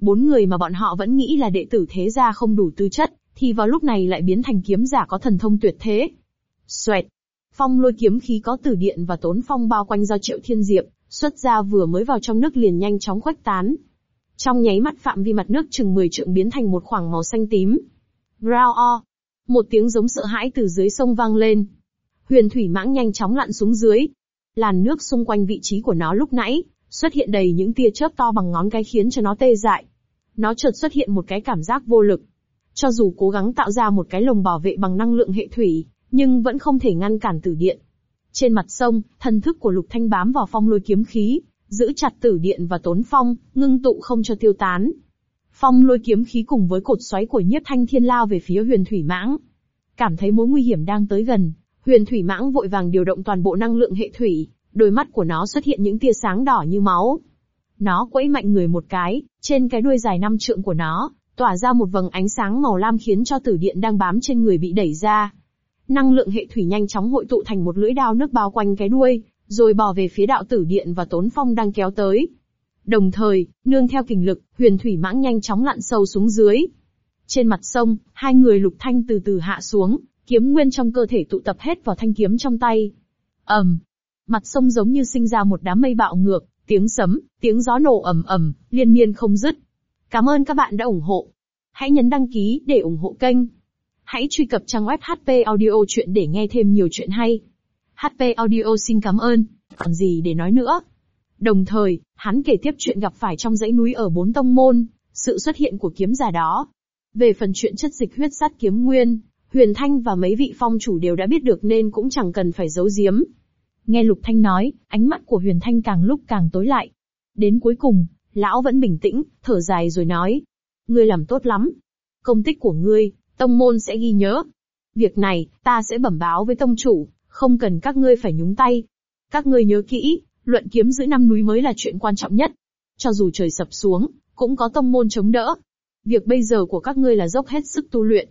Bốn người mà bọn họ vẫn nghĩ là đệ tử thế gia không đủ tư chất, thì vào lúc này lại biến thành kiếm giả có thần thông tuyệt thế. Xoẹt. Phong lôi kiếm khí có tử điện và tốn phong bao quanh do triệu thiên diệp, xuất ra vừa mới vào trong nước liền nhanh chóng khuếch tán. Trong nháy mắt phạm vi mặt nước chừng 10 trượng biến thành một khoảng màu xanh tím. Rao o. Một tiếng giống sợ hãi từ dưới sông vang lên. Huyền thủy mãng nhanh chóng lặn xuống dưới. Làn nước xung quanh vị trí của nó lúc nãy, xuất hiện đầy những tia chớp to bằng ngón cái khiến cho nó tê dại. Nó chợt xuất hiện một cái cảm giác vô lực. Cho dù cố gắng tạo ra một cái lồng bảo vệ bằng năng lượng hệ thủy, nhưng vẫn không thể ngăn cản tử điện. Trên mặt sông, thần thức của Lục Thanh bám vào phong lôi kiếm khí, giữ chặt tử điện và tốn phong, ngưng tụ không cho tiêu tán. Phong lôi kiếm khí cùng với cột xoáy của nhiếp thanh thiên lao về phía huyền thủy mãng. Cảm thấy mối nguy hiểm đang tới gần, huyền thủy mãng vội vàng điều động toàn bộ năng lượng hệ thủy, đôi mắt của nó xuất hiện những tia sáng đỏ như máu. Nó quẫy mạnh người một cái, trên cái đuôi dài năm trượng của nó, tỏa ra một vầng ánh sáng màu lam khiến cho tử điện đang bám trên người bị đẩy ra. Năng lượng hệ thủy nhanh chóng hội tụ thành một lưỡi đao nước bao quanh cái đuôi, rồi bò về phía đạo tử điện và tốn phong đang kéo tới. Đồng thời, nương theo kình lực, huyền thủy mãng nhanh chóng lặn sâu xuống dưới. Trên mặt sông, hai người lục thanh từ từ hạ xuống, kiếm nguyên trong cơ thể tụ tập hết vào thanh kiếm trong tay. ầm, um, mặt sông giống như sinh ra một đám mây bạo ngược, tiếng sấm, tiếng gió nổ ầm ầm, liên miên không dứt. Cảm ơn các bạn đã ủng hộ. Hãy nhấn đăng ký để ủng hộ kênh. Hãy truy cập trang web HP Audio Chuyện để nghe thêm nhiều chuyện hay. HP Audio xin cảm ơn. Còn gì để nói nữa? Đồng thời, hắn kể tiếp chuyện gặp phải trong dãy núi ở bốn tông môn, sự xuất hiện của kiếm giả đó. Về phần chuyện chất dịch huyết sát kiếm nguyên, Huyền Thanh và mấy vị phong chủ đều đã biết được nên cũng chẳng cần phải giấu giếm. Nghe Lục Thanh nói, ánh mắt của Huyền Thanh càng lúc càng tối lại. Đến cuối cùng, lão vẫn bình tĩnh, thở dài rồi nói. Ngươi làm tốt lắm. Công tích của ngươi, tông môn sẽ ghi nhớ. Việc này, ta sẽ bẩm báo với tông chủ, không cần các ngươi phải nhúng tay. Các ngươi nhớ kỹ, luận kiếm giữ năm núi mới là chuyện quan trọng nhất. Cho dù trời sập xuống, cũng có tông môn chống đỡ. Việc bây giờ của các ngươi là dốc hết sức tu luyện.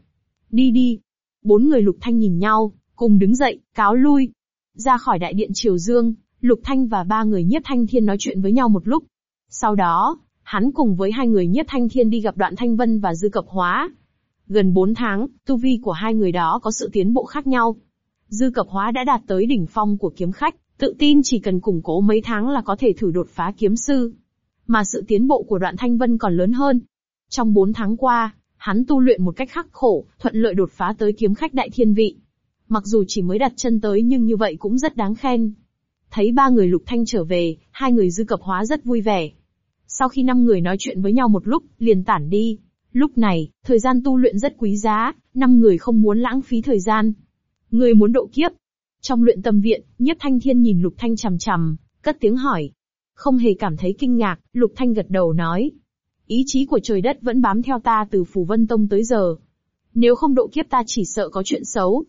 Đi đi. Bốn người lục thanh nhìn nhau, cùng đứng dậy, cáo lui. Ra khỏi đại điện Triều Dương, Lục Thanh và ba người nhiếp thanh thiên nói chuyện với nhau một lúc. Sau đó, hắn cùng với hai người nhiếp thanh thiên đi gặp đoạn thanh vân và dư cập hóa. Gần bốn tháng, tu vi của hai người đó có sự tiến bộ khác nhau. Dư cập hóa đã đạt tới đỉnh phong của kiếm khách, tự tin chỉ cần củng cố mấy tháng là có thể thử đột phá kiếm sư. Mà sự tiến bộ của đoạn thanh vân còn lớn hơn. Trong bốn tháng qua, hắn tu luyện một cách khắc khổ, thuận lợi đột phá tới kiếm khách đại thiên vị. Mặc dù chỉ mới đặt chân tới nhưng như vậy cũng rất đáng khen. Thấy ba người lục thanh trở về, hai người dư cập hóa rất vui vẻ. Sau khi năm người nói chuyện với nhau một lúc, liền tản đi. Lúc này, thời gian tu luyện rất quý giá, năm người không muốn lãng phí thời gian. Người muốn độ kiếp. Trong luyện tâm viện, nhiếp thanh thiên nhìn lục thanh chằm chằm, cất tiếng hỏi. Không hề cảm thấy kinh ngạc, lục thanh gật đầu nói. Ý chí của trời đất vẫn bám theo ta từ Phù Vân Tông tới giờ. Nếu không độ kiếp ta chỉ sợ có chuyện xấu.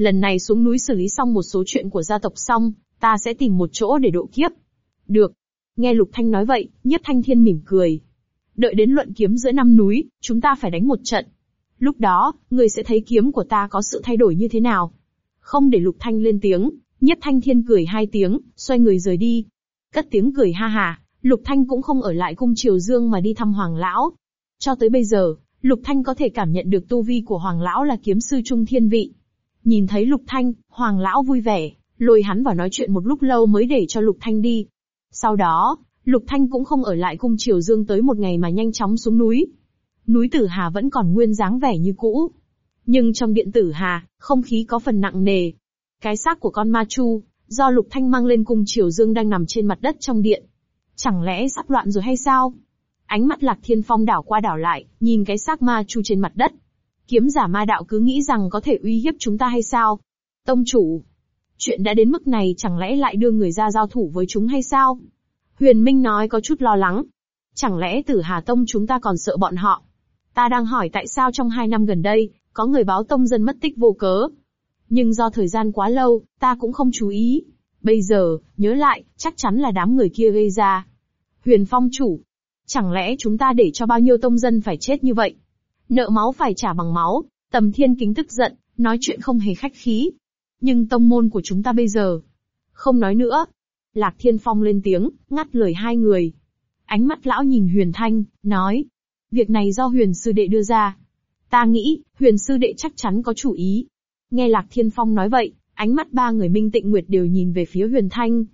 Lần này xuống núi xử lý xong một số chuyện của gia tộc xong, ta sẽ tìm một chỗ để độ kiếp. Được. Nghe Lục Thanh nói vậy, Nhiếp Thanh Thiên mỉm cười. Đợi đến luận kiếm giữa năm núi, chúng ta phải đánh một trận. Lúc đó, người sẽ thấy kiếm của ta có sự thay đổi như thế nào. Không để Lục Thanh lên tiếng, Nhiếp Thanh Thiên cười hai tiếng, xoay người rời đi. Cất tiếng cười ha hà, Lục Thanh cũng không ở lại cung Triều Dương mà đi thăm Hoàng Lão. Cho tới bây giờ, Lục Thanh có thể cảm nhận được tu vi của Hoàng Lão là kiếm sư trung thiên vị. Nhìn thấy Lục Thanh, Hoàng Lão vui vẻ, lôi hắn vào nói chuyện một lúc lâu mới để cho Lục Thanh đi. Sau đó, Lục Thanh cũng không ở lại cung Triều Dương tới một ngày mà nhanh chóng xuống núi. Núi Tử Hà vẫn còn nguyên dáng vẻ như cũ. Nhưng trong điện tử hà, không khí có phần nặng nề. Cái xác của con ma chu, do Lục Thanh mang lên cung Triều Dương đang nằm trên mặt đất trong điện. Chẳng lẽ sắp loạn rồi hay sao? Ánh mắt Lạc Thiên Phong đảo qua đảo lại, nhìn cái xác ma chu trên mặt đất. Kiếm giả ma đạo cứ nghĩ rằng có thể uy hiếp chúng ta hay sao? Tông chủ, chuyện đã đến mức này chẳng lẽ lại đưa người ra giao thủ với chúng hay sao? Huyền Minh nói có chút lo lắng. Chẳng lẽ tử Hà Tông chúng ta còn sợ bọn họ? Ta đang hỏi tại sao trong hai năm gần đây, có người báo tông dân mất tích vô cớ. Nhưng do thời gian quá lâu, ta cũng không chú ý. Bây giờ, nhớ lại, chắc chắn là đám người kia gây ra. Huyền Phong chủ. Chẳng lẽ chúng ta để cho bao nhiêu tông dân phải chết như vậy? Nợ máu phải trả bằng máu, tầm thiên kính tức giận, nói chuyện không hề khách khí. Nhưng tông môn của chúng ta bây giờ. Không nói nữa. Lạc Thiên Phong lên tiếng, ngắt lời hai người. Ánh mắt lão nhìn Huyền Thanh, nói. Việc này do Huyền Sư Đệ đưa ra. Ta nghĩ, Huyền Sư Đệ chắc chắn có chủ ý. Nghe Lạc Thiên Phong nói vậy, ánh mắt ba người Minh Tịnh Nguyệt đều nhìn về phía Huyền Thanh.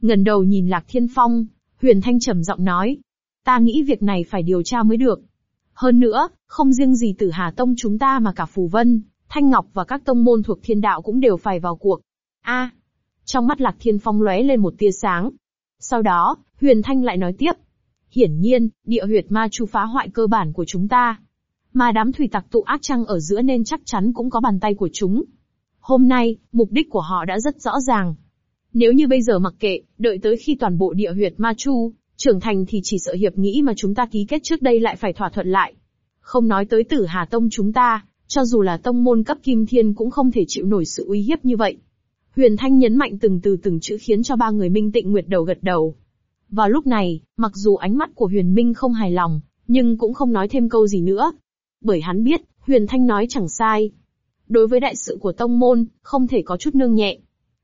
Ngần đầu nhìn Lạc Thiên Phong, Huyền Thanh trầm giọng nói. Ta nghĩ việc này phải điều tra mới được. Hơn nữa, không riêng gì tử Hà Tông chúng ta mà cả Phù Vân, Thanh Ngọc và các tông môn thuộc thiên đạo cũng đều phải vào cuộc. A, trong mắt Lạc Thiên Phong lóe lên một tia sáng. Sau đó, Huyền Thanh lại nói tiếp. Hiển nhiên, địa huyệt ma chu phá hoại cơ bản của chúng ta. Mà đám thủy tặc tụ ác trăng ở giữa nên chắc chắn cũng có bàn tay của chúng. Hôm nay, mục đích của họ đã rất rõ ràng. Nếu như bây giờ mặc kệ, đợi tới khi toàn bộ địa huyệt ma chu, trưởng thành thì chỉ sợ hiệp nghĩ mà chúng ta ký kết trước đây lại phải thỏa thuận lại. Không nói tới tử Hà Tông chúng ta, cho dù là tông môn cấp kim thiên cũng không thể chịu nổi sự uy hiếp như vậy. Huyền Thanh nhấn mạnh từng từ từng chữ khiến cho ba người Minh Tịnh Nguyệt đầu gật đầu. Vào lúc này, mặc dù ánh mắt của Huyền Minh không hài lòng, nhưng cũng không nói thêm câu gì nữa. Bởi hắn biết, Huyền Thanh nói chẳng sai. Đối với đại sự của tông môn, không thể có chút nương nhẹ.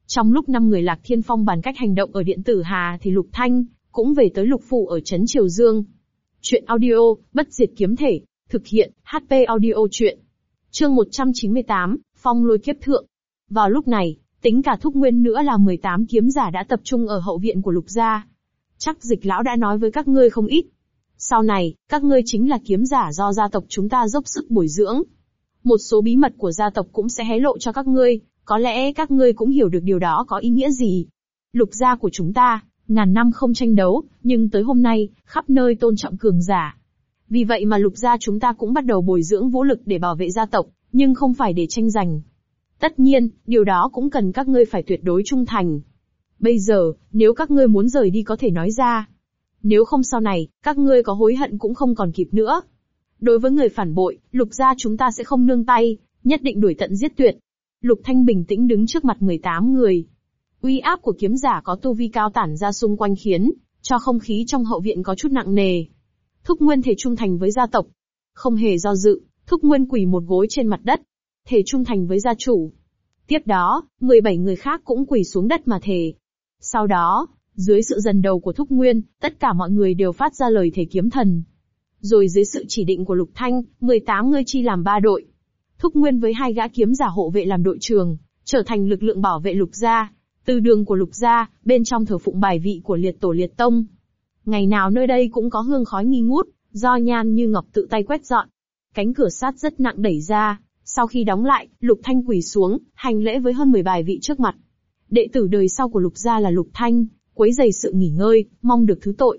Trong lúc năm người Lạc Thiên Phong bàn cách hành động ở điện tử Hà thì Lục Thanh, cũng về tới Lục Phủ ở Trấn Triều Dương. Chuyện audio, bất diệt kiếm thể, thực hiện, HP audio chuyện. Chương 198, Phong lôi kiếp thượng. Vào lúc này, tính cả thúc nguyên nữa là 18 kiếm giả đã tập trung ở hậu viện của lục gia. Chắc dịch lão đã nói với các ngươi không ít. Sau này, các ngươi chính là kiếm giả do gia tộc chúng ta dốc sức bồi dưỡng. Một số bí mật của gia tộc cũng sẽ hé lộ cho các ngươi, có lẽ các ngươi cũng hiểu được điều đó có ý nghĩa gì. Lục gia của chúng ta, ngàn năm không tranh đấu, nhưng tới hôm nay, khắp nơi tôn trọng cường giả. Vì vậy mà lục gia chúng ta cũng bắt đầu bồi dưỡng vũ lực để bảo vệ gia tộc, nhưng không phải để tranh giành. Tất nhiên, điều đó cũng cần các ngươi phải tuyệt đối trung thành. Bây giờ, nếu các ngươi muốn rời đi có thể nói ra. Nếu không sau này, các ngươi có hối hận cũng không còn kịp nữa. Đối với người phản bội, lục gia chúng ta sẽ không nương tay, nhất định đuổi tận giết tuyệt. Lục Thanh bình tĩnh đứng trước mặt 18 người. Uy áp của kiếm giả có tu vi cao tản ra xung quanh khiến, cho không khí trong hậu viện có chút nặng nề. Thúc Nguyên thể trung thành với gia tộc. Không hề do dự, Thúc Nguyên quỳ một gối trên mặt đất. Thể trung thành với gia chủ. Tiếp đó, 17 người khác cũng quỳ xuống đất mà thề. Sau đó, dưới sự dần đầu của Thúc Nguyên, tất cả mọi người đều phát ra lời thể kiếm thần. Rồi dưới sự chỉ định của Lục Thanh, 18 người chi làm ba đội. Thúc Nguyên với hai gã kiếm giả hộ vệ làm đội trường, trở thành lực lượng bảo vệ Lục gia. Từ đường của Lục gia, bên trong thờ phụng bài vị của liệt tổ liệt tông. Ngày nào nơi đây cũng có hương khói nghi ngút, do nhan như ngọc tự tay quét dọn. Cánh cửa sát rất nặng đẩy ra, sau khi đóng lại, Lục Thanh quỳ xuống, hành lễ với hơn 10 bài vị trước mặt. Đệ tử đời sau của Lục gia là Lục Thanh, quấy giày sự nghỉ ngơi, mong được thứ tội.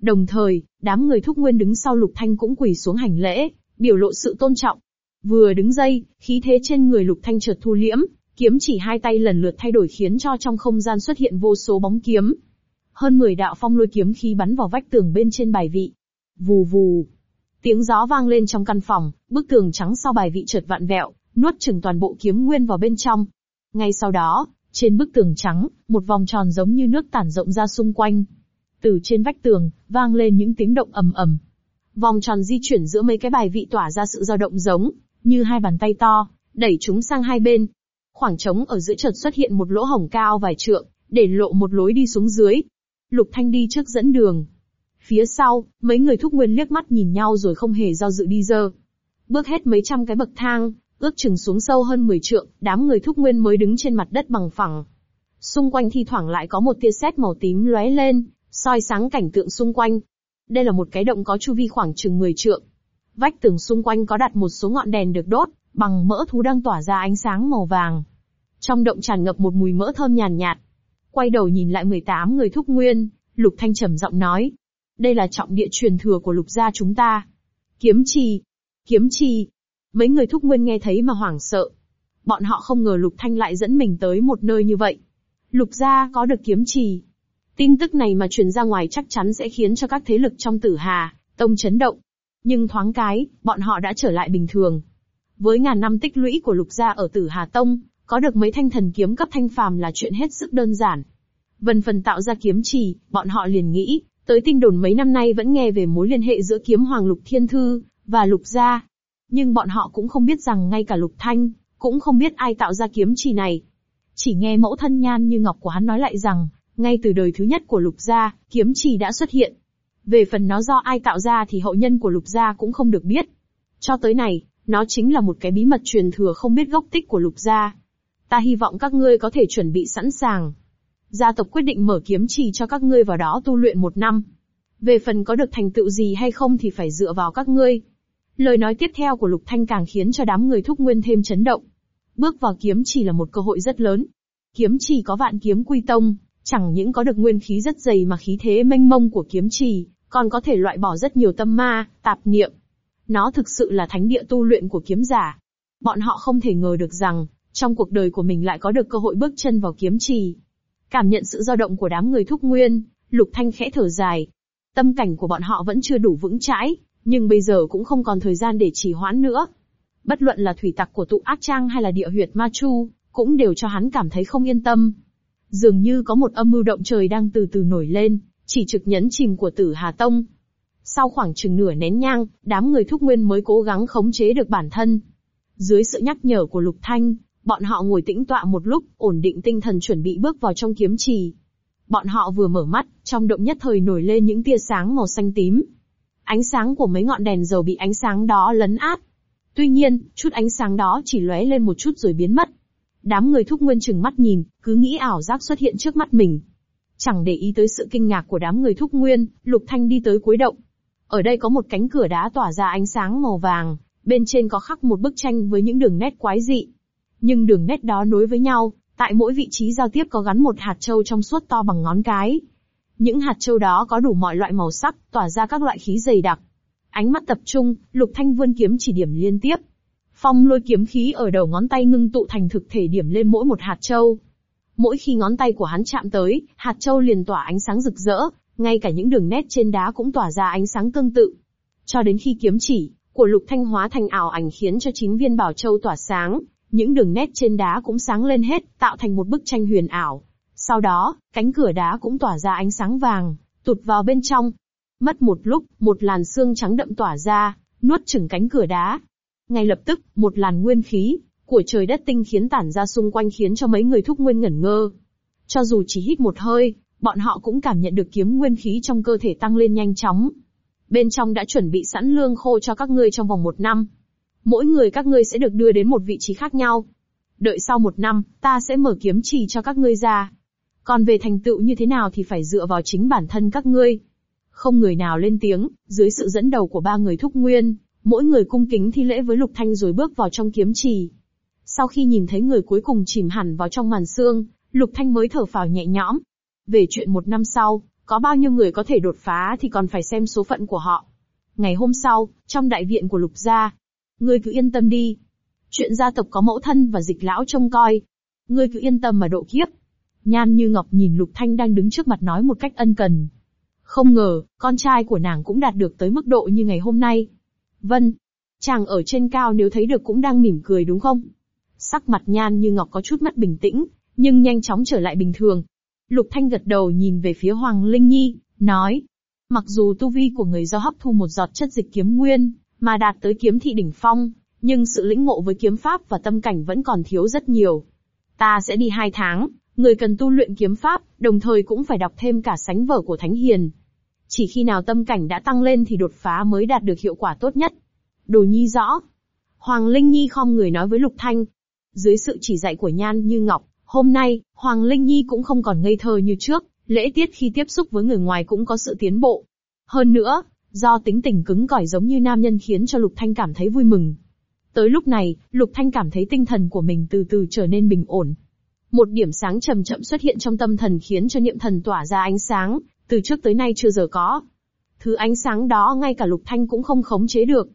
Đồng thời, đám người thúc nguyên đứng sau Lục Thanh cũng quỳ xuống hành lễ, biểu lộ sự tôn trọng. Vừa đứng dây, khí thế trên người Lục Thanh chợt thu liễm, kiếm chỉ hai tay lần lượt thay đổi khiến cho trong không gian xuất hiện vô số bóng kiếm. Hơn 10 đạo phong lôi kiếm khí bắn vào vách tường bên trên bài vị. Vù vù, Tiếng gió vang lên trong căn phòng, bức tường trắng sau bài vị chợt vặn vẹo, nuốt chừng toàn bộ kiếm nguyên vào bên trong. Ngay sau đó, trên bức tường trắng, một vòng tròn giống như nước tản rộng ra xung quanh. Từ trên vách tường, vang lên những tiếng động ầm ầm. Vòng tròn di chuyển giữa mấy cái bài vị tỏa ra sự dao động giống, như hai bàn tay to, đẩy chúng sang hai bên. Khoảng trống ở giữa chợt xuất hiện một lỗ hổng cao vài trượng, để lộ một lối đi xuống dưới. Lục Thanh đi trước dẫn đường, Phía sau, mấy người thúc nguyên liếc mắt nhìn nhau rồi không hề do dự đi dơ. Bước hết mấy trăm cái bậc thang, ước chừng xuống sâu hơn 10 trượng, đám người thúc nguyên mới đứng trên mặt đất bằng phẳng. Xung quanh thi thoảng lại có một tia sét màu tím lóe lên, soi sáng cảnh tượng xung quanh. Đây là một cái động có chu vi khoảng chừng 10 trượng. Vách tường xung quanh có đặt một số ngọn đèn được đốt, bằng mỡ thú đang tỏa ra ánh sáng màu vàng. Trong động tràn ngập một mùi mỡ thơm nhàn nhạt, Quay đầu nhìn lại 18 người thúc nguyên, Lục Thanh trầm giọng nói. Đây là trọng địa truyền thừa của lục gia chúng ta. Kiếm trì. Kiếm trì. Mấy người thúc nguyên nghe thấy mà hoảng sợ. Bọn họ không ngờ Lục Thanh lại dẫn mình tới một nơi như vậy. Lục gia có được kiếm trì. Tin tức này mà truyền ra ngoài chắc chắn sẽ khiến cho các thế lực trong tử hà, tông chấn động. Nhưng thoáng cái, bọn họ đã trở lại bình thường. Với ngàn năm tích lũy của lục gia ở tử hà tông, có được mấy thanh thần kiếm cấp thanh phàm là chuyện hết sức đơn giản. Vân phần tạo ra kiếm trì, bọn họ liền nghĩ, tới tinh đồn mấy năm nay vẫn nghe về mối liên hệ giữa kiếm hoàng lục thiên thư, và lục gia. Nhưng bọn họ cũng không biết rằng ngay cả lục thanh, cũng không biết ai tạo ra kiếm trì này. Chỉ nghe mẫu thân nhan như ngọc của hắn nói lại rằng, ngay từ đời thứ nhất của lục gia, kiếm trì đã xuất hiện. Về phần nó do ai tạo ra thì hậu nhân của lục gia cũng không được biết. Cho tới này, nó chính là một cái bí mật truyền thừa không biết gốc tích của lục gia. Ta hy vọng các ngươi có thể chuẩn bị sẵn sàng. Gia tộc quyết định mở kiếm trì cho các ngươi vào đó tu luyện một năm. Về phần có được thành tựu gì hay không thì phải dựa vào các ngươi. Lời nói tiếp theo của Lục Thanh càng khiến cho đám người thúc nguyên thêm chấn động. Bước vào kiếm trì là một cơ hội rất lớn. Kiếm trì có vạn kiếm quy tông, chẳng những có được nguyên khí rất dày mà khí thế mênh mông của kiếm trì, còn có thể loại bỏ rất nhiều tâm ma, tạp niệm. Nó thực sự là thánh địa tu luyện của kiếm giả. Bọn họ không thể ngờ được rằng, trong cuộc đời của mình lại có được cơ hội bước chân vào kiếm trì. Cảm nhận sự dao động của đám người thúc nguyên, Lục Thanh khẽ thở dài. Tâm cảnh của bọn họ vẫn chưa đủ vững chãi, nhưng bây giờ cũng không còn thời gian để trì hoãn nữa. Bất luận là thủy tặc của tụ ác trang hay là địa huyệt ma chu, cũng đều cho hắn cảm thấy không yên tâm. Dường như có một âm mưu động trời đang từ từ nổi lên, chỉ trực nhấn chìm của tử Hà Tông. Sau khoảng chừng nửa nén nhang, đám người thúc nguyên mới cố gắng khống chế được bản thân. Dưới sự nhắc nhở của Lục Thanh, Bọn họ ngồi tĩnh tọa một lúc, ổn định tinh thần chuẩn bị bước vào trong kiếm trì. Bọn họ vừa mở mắt, trong động nhất thời nổi lên những tia sáng màu xanh tím. Ánh sáng của mấy ngọn đèn dầu bị ánh sáng đó lấn át. Tuy nhiên, chút ánh sáng đó chỉ lóe lên một chút rồi biến mất. Đám người thúc nguyên chừng mắt nhìn, cứ nghĩ ảo giác xuất hiện trước mắt mình. Chẳng để ý tới sự kinh ngạc của đám người thúc nguyên, Lục Thanh đi tới cuối động. Ở đây có một cánh cửa đá tỏa ra ánh sáng màu vàng, bên trên có khắc một bức tranh với những đường nét quái dị. Nhưng đường nét đó nối với nhau, tại mỗi vị trí giao tiếp có gắn một hạt châu trong suốt to bằng ngón cái. Những hạt châu đó có đủ mọi loại màu sắc, tỏa ra các loại khí dày đặc. Ánh mắt tập trung, Lục Thanh vươn kiếm chỉ điểm liên tiếp. Phong lôi kiếm khí ở đầu ngón tay ngưng tụ thành thực thể điểm lên mỗi một hạt châu. Mỗi khi ngón tay của hắn chạm tới, hạt châu liền tỏa ánh sáng rực rỡ, ngay cả những đường nét trên đá cũng tỏa ra ánh sáng tương tự. Cho đến khi kiếm chỉ của Lục Thanh hóa thành ảo ảnh khiến cho chính viên bảo châu tỏa sáng, những đường nét trên đá cũng sáng lên hết, tạo thành một bức tranh huyền ảo. Sau đó, cánh cửa đá cũng tỏa ra ánh sáng vàng, tụt vào bên trong. Mất một lúc, một làn xương trắng đậm tỏa ra, nuốt chửng cánh cửa đá. Ngay lập tức, một làn nguyên khí của trời đất tinh khiến tản ra xung quanh khiến cho mấy người thúc nguyên ngẩn ngơ. Cho dù chỉ hít một hơi, bọn họ cũng cảm nhận được kiếm nguyên khí trong cơ thể tăng lên nhanh chóng. Bên trong đã chuẩn bị sẵn lương khô cho các ngươi trong vòng một năm. Mỗi người các ngươi sẽ được đưa đến một vị trí khác nhau. Đợi sau một năm, ta sẽ mở kiếm trì cho các ngươi ra. Còn về thành tựu như thế nào thì phải dựa vào chính bản thân các ngươi. Không người nào lên tiếng, dưới sự dẫn đầu của ba người thúc nguyên, mỗi người cung kính thi lễ với Lục Thanh rồi bước vào trong kiếm trì. Sau khi nhìn thấy người cuối cùng chìm hẳn vào trong màn xương, Lục Thanh mới thở phào nhẹ nhõm. Về chuyện một năm sau, có bao nhiêu người có thể đột phá thì còn phải xem số phận của họ. Ngày hôm sau, trong đại viện của Lục Gia, Ngươi cứ yên tâm đi. Chuyện gia tộc có mẫu thân và dịch lão trông coi. Ngươi cứ yên tâm mà độ kiếp. Nhan như Ngọc nhìn Lục Thanh đang đứng trước mặt nói một cách ân cần. Không ngờ, con trai của nàng cũng đạt được tới mức độ như ngày hôm nay. Vân, chàng ở trên cao nếu thấy được cũng đang mỉm cười đúng không? Sắc mặt Nhan như Ngọc có chút mắt bình tĩnh, nhưng nhanh chóng trở lại bình thường. Lục Thanh gật đầu nhìn về phía Hoàng Linh Nhi, nói. Mặc dù tu vi của người do hấp thu một giọt chất dịch kiếm nguyên, mà đạt tới kiếm thị đỉnh phong, nhưng sự lĩnh ngộ với kiếm pháp và tâm cảnh vẫn còn thiếu rất nhiều. Ta sẽ đi hai tháng, người cần tu luyện kiếm pháp, đồng thời cũng phải đọc thêm cả sánh vở của Thánh Hiền. Chỉ khi nào tâm cảnh đã tăng lên thì đột phá mới đạt được hiệu quả tốt nhất. Đồ nhi rõ. Hoàng Linh Nhi khom người nói với Lục Thanh. Dưới sự chỉ dạy của Nhan Như Ngọc, hôm nay, Hoàng Linh Nhi cũng không còn ngây thơ như trước, lễ tiết khi tiếp xúc với người ngoài cũng có sự tiến bộ. Hơn nữa, Do tính tình cứng cỏi giống như nam nhân khiến cho Lục Thanh cảm thấy vui mừng. Tới lúc này, Lục Thanh cảm thấy tinh thần của mình từ từ trở nên bình ổn. Một điểm sáng chậm chậm xuất hiện trong tâm thần khiến cho niệm thần tỏa ra ánh sáng, từ trước tới nay chưa giờ có. Thứ ánh sáng đó ngay cả Lục Thanh cũng không khống chế được.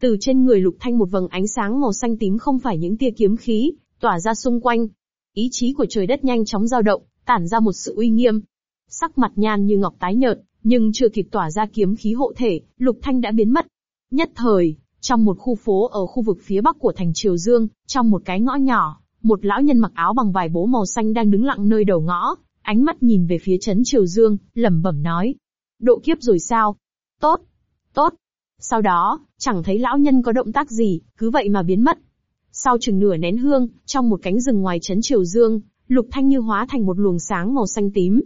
Từ trên người Lục Thanh một vầng ánh sáng màu xanh tím không phải những tia kiếm khí, tỏa ra xung quanh. Ý chí của trời đất nhanh chóng dao động, tản ra một sự uy nghiêm. Sắc mặt nhan như ngọc tái nhợt, nhưng chưa kịp tỏa ra kiếm khí hộ thể, Lục Thanh đã biến mất. Nhất thời, trong một khu phố ở khu vực phía bắc của thành Triều Dương, trong một cái ngõ nhỏ, một lão nhân mặc áo bằng vải bố màu xanh đang đứng lặng nơi đầu ngõ, ánh mắt nhìn về phía trấn Triều Dương, lẩm bẩm nói. Độ kiếp rồi sao? Tốt, tốt. Sau đó, chẳng thấy lão nhân có động tác gì, cứ vậy mà biến mất. Sau chừng nửa nén hương, trong một cánh rừng ngoài trấn Triều Dương, Lục Thanh như hóa thành một luồng sáng màu xanh tím.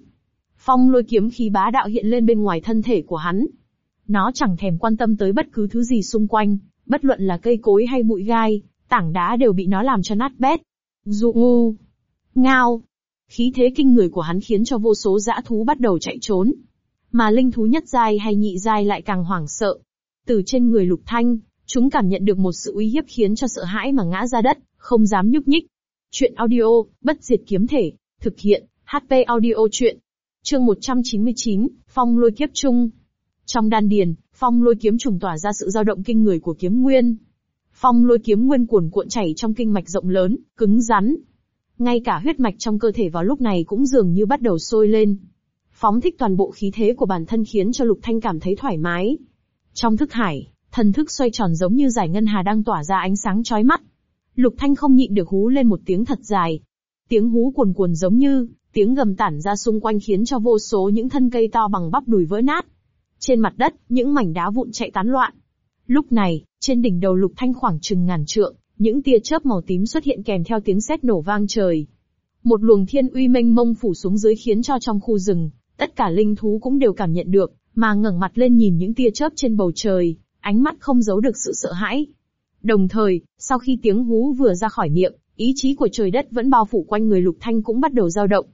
Phong lôi kiếm khí bá đạo hiện lên bên ngoài thân thể của hắn. Nó chẳng thèm quan tâm tới bất cứ thứ gì xung quanh, bất luận là cây cối hay bụi gai, tảng đá đều bị nó làm cho nát bét. Dụ ngu, ngao, khí thế kinh người của hắn khiến cho vô số dã thú bắt đầu chạy trốn. Mà linh thú nhất giai hay nhị giai lại càng hoảng sợ. Từ trên người lục thanh, chúng cảm nhận được một sự uy hiếp khiến cho sợ hãi mà ngã ra đất, không dám nhúc nhích. Chuyện audio, bất diệt kiếm thể, thực hiện, HP audio chuyện. Chương 199, Phong lôi kiếp trung. Trong đan điền, phong lôi kiếm trùng tỏa ra sự dao động kinh người của kiếm nguyên. Phong lôi kiếm nguyên cuồn cuộn chảy trong kinh mạch rộng lớn, cứng rắn. Ngay cả huyết mạch trong cơ thể vào lúc này cũng dường như bắt đầu sôi lên. Phóng thích toàn bộ khí thế của bản thân khiến cho Lục Thanh cảm thấy thoải mái. Trong thức hải, thần thức xoay tròn giống như giải ngân hà đang tỏa ra ánh sáng chói mắt. Lục Thanh không nhịn được hú lên một tiếng thật dài. Tiếng hú cuồn cuồn giống như tiếng gầm tản ra xung quanh khiến cho vô số những thân cây to bằng bắp đùi vỡ nát. Trên mặt đất, những mảnh đá vụn chạy tán loạn. Lúc này, trên đỉnh đầu Lục Thanh khoảng chừng ngàn trượng, những tia chớp màu tím xuất hiện kèm theo tiếng sét nổ vang trời. Một luồng thiên uy mênh mông phủ xuống dưới khiến cho trong khu rừng, tất cả linh thú cũng đều cảm nhận được, mà ngẩng mặt lên nhìn những tia chớp trên bầu trời, ánh mắt không giấu được sự sợ hãi. Đồng thời, sau khi tiếng hú vừa ra khỏi miệng, ý chí của trời đất vẫn bao phủ quanh người Lục Thanh cũng bắt đầu dao động.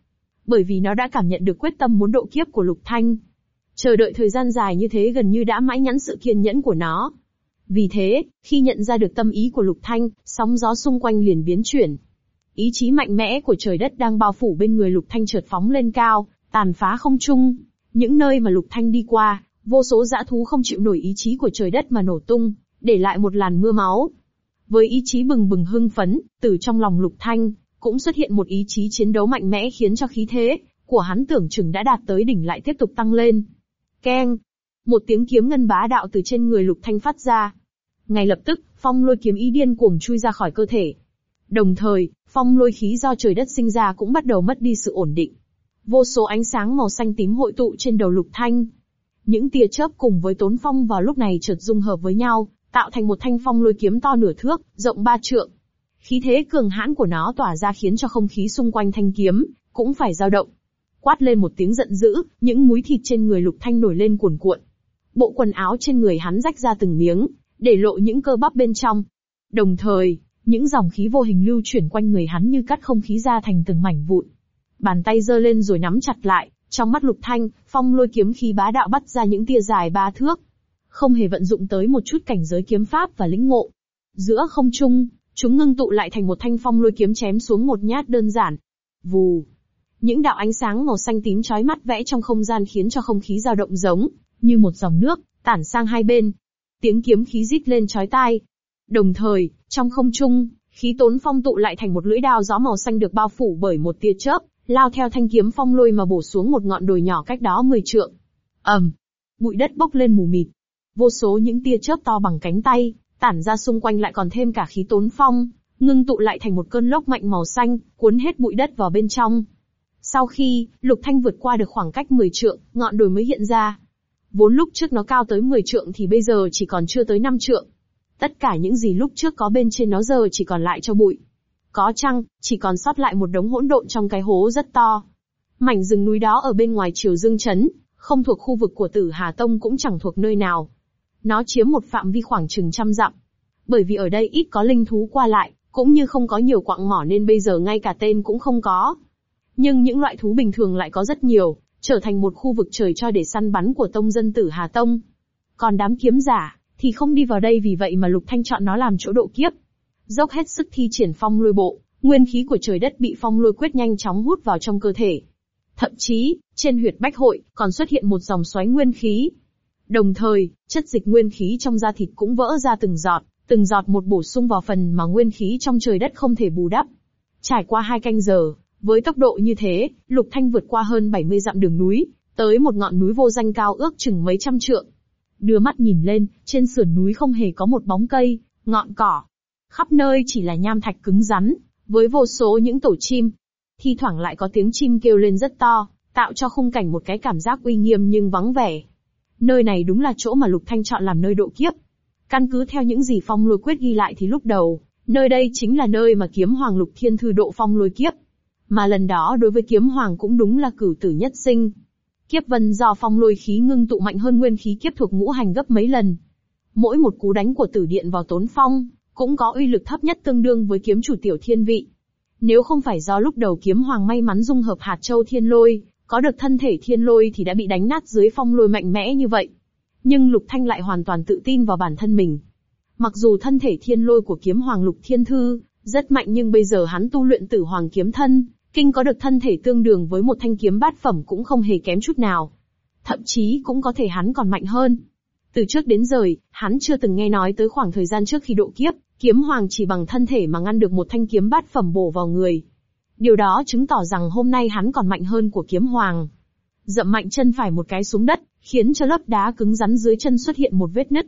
Bởi vì nó đã cảm nhận được quyết tâm muốn độ kiếp của Lục Thanh. Chờ đợi thời gian dài như thế gần như đã mãi nhẫn sự kiên nhẫn của nó. Vì thế, khi nhận ra được tâm ý của Lục Thanh, sóng gió xung quanh liền biến chuyển. Ý chí mạnh mẽ của trời đất đang bao phủ bên người Lục Thanh chợt phóng lên cao, tàn phá không trung. Những nơi mà Lục Thanh đi qua, vô số dã thú không chịu nổi ý chí của trời đất mà nổ tung, để lại một làn mưa máu. Với ý chí bừng bừng hưng phấn, từ trong lòng Lục Thanh, cũng xuất hiện một ý chí chiến đấu mạnh mẽ khiến cho khí thế của hắn tưởng chừng đã đạt tới đỉnh lại tiếp tục tăng lên. Keng! Một tiếng kiếm ngân bá đạo từ trên người Lục Thanh phát ra. Ngay lập tức, phong lôi kiếm ý điên cuồng chui ra khỏi cơ thể. Đồng thời, phong lôi khí do trời đất sinh ra cũng bắt đầu mất đi sự ổn định. Vô số ánh sáng màu xanh tím hội tụ trên đầu Lục Thanh. Những tia chớp cùng với tốn phong vào lúc này chợt dung hợp với nhau, tạo thành một thanh phong lôi kiếm to nửa thước, rộng ba trượng. Khí thế cường hãn của nó tỏa ra khiến cho không khí xung quanh thanh kiếm cũng phải dao động. Quát lên một tiếng giận dữ, những múi thịt trên người Lục Thanh nổi lên cuồn cuộn. Bộ quần áo trên người hắn rách ra từng miếng, để lộ những cơ bắp bên trong. Đồng thời, những dòng khí vô hình lưu chuyển quanh người hắn như cắt không khí ra thành từng mảnh vụn. Bàn tay giơ lên rồi nắm chặt lại, trong mắt Lục Thanh, phong lôi kiếm khí bá đạo bắt ra những tia dài ba thước. Không hề vận dụng tới một chút cảnh giới kiếm pháp và lĩnh ngộ. Giữa không trung, chúng ngưng tụ lại thành một thanh phong lôi kiếm chém xuống một nhát đơn giản. Vù. Những đạo ánh sáng màu xanh tím chói mắt vẽ trong không gian khiến cho không khí dao động giống như một dòng nước tản sang hai bên. Tiếng kiếm khí rít lên chói tai. Đồng thời, trong không trung, khí tốn phong tụ lại thành một lưỡi đao gió màu xanh được bao phủ bởi một tia chớp, lao theo thanh kiếm phong lôi mà bổ xuống một ngọn đồi nhỏ cách đó 10 trượng. ầm, bụi đất bốc lên mù mịt. Vô số những tia chớp to bằng cánh tay, tản ra xung quanh lại còn thêm cả khí tốn phong, ngưng tụ lại thành một cơn lốc mạnh màu xanh, cuốn hết bụi đất vào bên trong. Sau khi, Lục Thanh vượt qua được khoảng cách 10 trượng, ngọn đồi mới hiện ra. Vốn lúc trước nó cao tới 10 trượng thì bây giờ chỉ còn chưa tới 5 trượng. Tất cả những gì lúc trước có bên trên nó giờ chỉ còn lại cho bụi. Có chăng, chỉ còn sót lại một đống hỗn độn trong cái hố rất to. Mảnh rừng núi đó ở bên ngoài Triều Dương Trấn, không thuộc khu vực của Tử Hà Tông cũng chẳng thuộc nơi nào. Nó chiếm một phạm vi khoảng chừng trăm dặm. Bởi vì ở đây ít có linh thú qua lại, cũng như không có nhiều quạng mỏ nên bây giờ ngay cả tên cũng không có. Nhưng những loại thú bình thường lại có rất nhiều, trở thành một khu vực trời cho để săn bắn của tông dân tử Hà Tông. Còn đám kiếm giả, thì không đi vào đây vì vậy mà Lục Thanh chọn nó làm chỗ độ kiếp. Dốc hết sức thi triển phong lôi bộ, nguyên khí của trời đất bị phong lôi quyết nhanh chóng hút vào trong cơ thể. Thậm chí, trên huyệt bách hội, còn xuất hiện một dòng xoáy nguyên khí. Đồng thời, chất dịch nguyên khí trong da thịt cũng vỡ ra từng giọt, từng giọt một bổ sung vào phần mà nguyên khí trong trời đất không thể bù đắp. Trải qua hai canh giờ, với tốc độ như thế, Lục Thanh vượt qua hơn 70 dặm đường núi, tới một ngọn núi vô danh cao ước chừng mấy trăm trượng. Đưa mắt nhìn lên, trên sườn núi không hề có một bóng cây, ngọn cỏ. Khắp nơi chỉ là nham thạch cứng rắn, với vô số những tổ chim. Thi thoảng lại có tiếng chim kêu lên rất to, tạo cho khung cảnh một cái cảm giác uy nghiêm nhưng vắng vẻ. Nơi này đúng là chỗ mà Lục Thanh chọn làm nơi độ kiếp. Căn cứ theo những gì phong lôi quyết ghi lại thì lúc đầu, nơi đây chính là nơi mà kiếm hoàng Lục Thiên Thư độ phong lôi kiếp. Mà lần đó đối với kiếm hoàng cũng đúng là cửu tử nhất sinh. Kiếp vân do phong lôi khí ngưng tụ mạnh hơn nguyên khí kiếp thuộc ngũ hành gấp mấy lần. Mỗi một cú đánh của tử điện vào tốn phong, cũng có uy lực thấp nhất tương đương với kiếm chủ tiểu thiên vị. Nếu không phải do lúc đầu kiếm hoàng may mắn dung hợp hạt châu thiên lôi, có được thân thể thiên lôi thì đã bị đánh nát dưới phong lôi mạnh mẽ như vậy. Nhưng Lục Thanh lại hoàn toàn tự tin vào bản thân mình. Mặc dù thân thể thiên lôi của kiếm hoàng Lục Thiên Thư rất mạnh nhưng bây giờ hắn tu luyện tử hoàng kiếm thân, kinh có được thân thể tương đương với một thanh kiếm bát phẩm cũng không hề kém chút nào. Thậm chí cũng có thể hắn còn mạnh hơn. Từ trước đến giờ, hắn chưa từng nghe nói tới khoảng thời gian trước khi độ kiếp, kiếm hoàng chỉ bằng thân thể mà ngăn được một thanh kiếm bát phẩm bổ vào người. Điều đó chứng tỏ rằng hôm nay hắn còn mạnh hơn của kiếm hoàng. Dậm mạnh chân phải một cái xuống đất, khiến cho lớp đá cứng rắn dưới chân xuất hiện một vết nứt.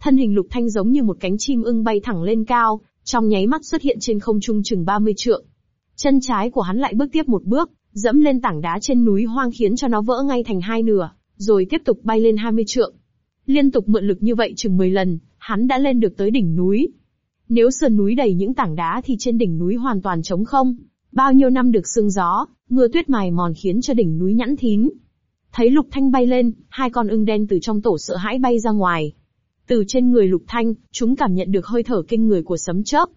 Thân hình lục thanh giống như một cánh chim ưng bay thẳng lên cao, trong nháy mắt xuất hiện trên không trung chừng 30 trượng. Chân trái của hắn lại bước tiếp một bước, dẫm lên tảng đá trên núi hoang khiến cho nó vỡ ngay thành hai nửa, rồi tiếp tục bay lên 20 trượng. Liên tục mượn lực như vậy chừng 10 lần, hắn đã lên được tới đỉnh núi. Nếu sườn núi đầy những tảng đá thì trên đỉnh núi hoàn toàn trống không. Bao nhiêu năm được sương gió, mưa tuyết mài mòn khiến cho đỉnh núi nhẵn thín. Thấy Lục Thanh bay lên, hai con ưng đen từ trong tổ sợ hãi bay ra ngoài. Từ trên người Lục Thanh, chúng cảm nhận được hơi thở kinh người của sấm chớp.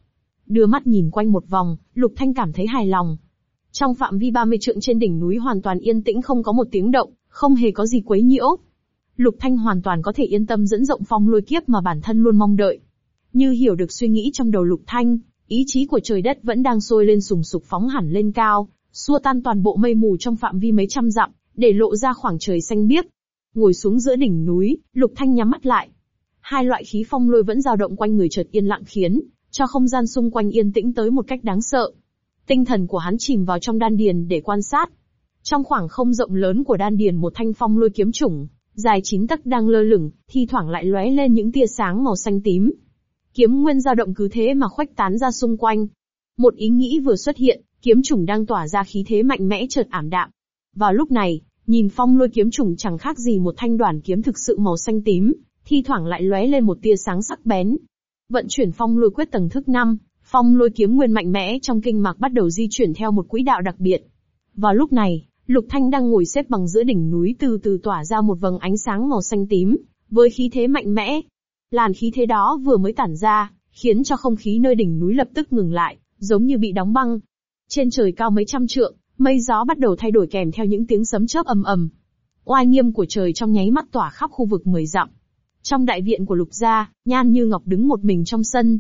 Đưa mắt nhìn quanh một vòng, Lục Thanh cảm thấy hài lòng. Trong phạm vi 30 trượng trên đỉnh núi hoàn toàn yên tĩnh không có một tiếng động, không hề có gì quấy nhiễu. Lục Thanh hoàn toàn có thể yên tâm dẫn rộng phong lôi kiếp mà bản thân luôn mong đợi. Như hiểu được suy nghĩ trong đầu Lục Thanh, ý chí của trời đất vẫn đang sôi lên sùng sục phóng hẳn lên cao, xua tan toàn bộ mây mù trong phạm vi mấy trăm dặm, để lộ ra khoảng trời xanh biếc. Ngồi xuống giữa đỉnh núi, Lục Thanh nhắm mắt lại. Hai loại khí phong lôi vẫn dao động quanh người chợt yên lặng khiến cho không gian xung quanh yên tĩnh tới một cách đáng sợ. Tinh thần của hắn chìm vào trong đan điền để quan sát. Trong khoảng không rộng lớn của đan điền một thanh phong lôi kiếm chủng, dài chín tấc đang lơ lửng, thi thoảng lại lóe lên những tia sáng màu xanh tím. Kiếm nguyên dao động cứ thế mà khuếch tán ra xung quanh. Một ý nghĩ vừa xuất hiện, kiếm chủng đang tỏa ra khí thế mạnh mẽ chợt ảm đạm. Vào lúc này, nhìn phong lôi kiếm chủng chẳng khác gì một thanh đoàn kiếm thực sự màu xanh tím, thi thoảng lại lóe lên một tia sáng sắc bén. Vận chuyển phong lôi quyết tầng thức 5, phong lôi kiếm nguyên mạnh mẽ trong kinh mạc bắt đầu di chuyển theo một quỹ đạo đặc biệt. Vào lúc này, Lục Thanh đang ngồi xếp bằng giữa đỉnh núi từ từ tỏa ra một vầng ánh sáng màu xanh tím, với khí thế mạnh mẽ. Làn khí thế đó vừa mới tản ra, khiến cho không khí nơi đỉnh núi lập tức ngừng lại, giống như bị đóng băng. Trên trời cao mấy trăm trượng, mây gió bắt đầu thay đổi kèm theo những tiếng sấm chớp ầm ầm. Oai nghiêm của trời trong nháy mắt tỏa khắp khu vực mười dặm. Trong đại viện của Lục gia, Nhan Như Ngọc đứng một mình trong sân.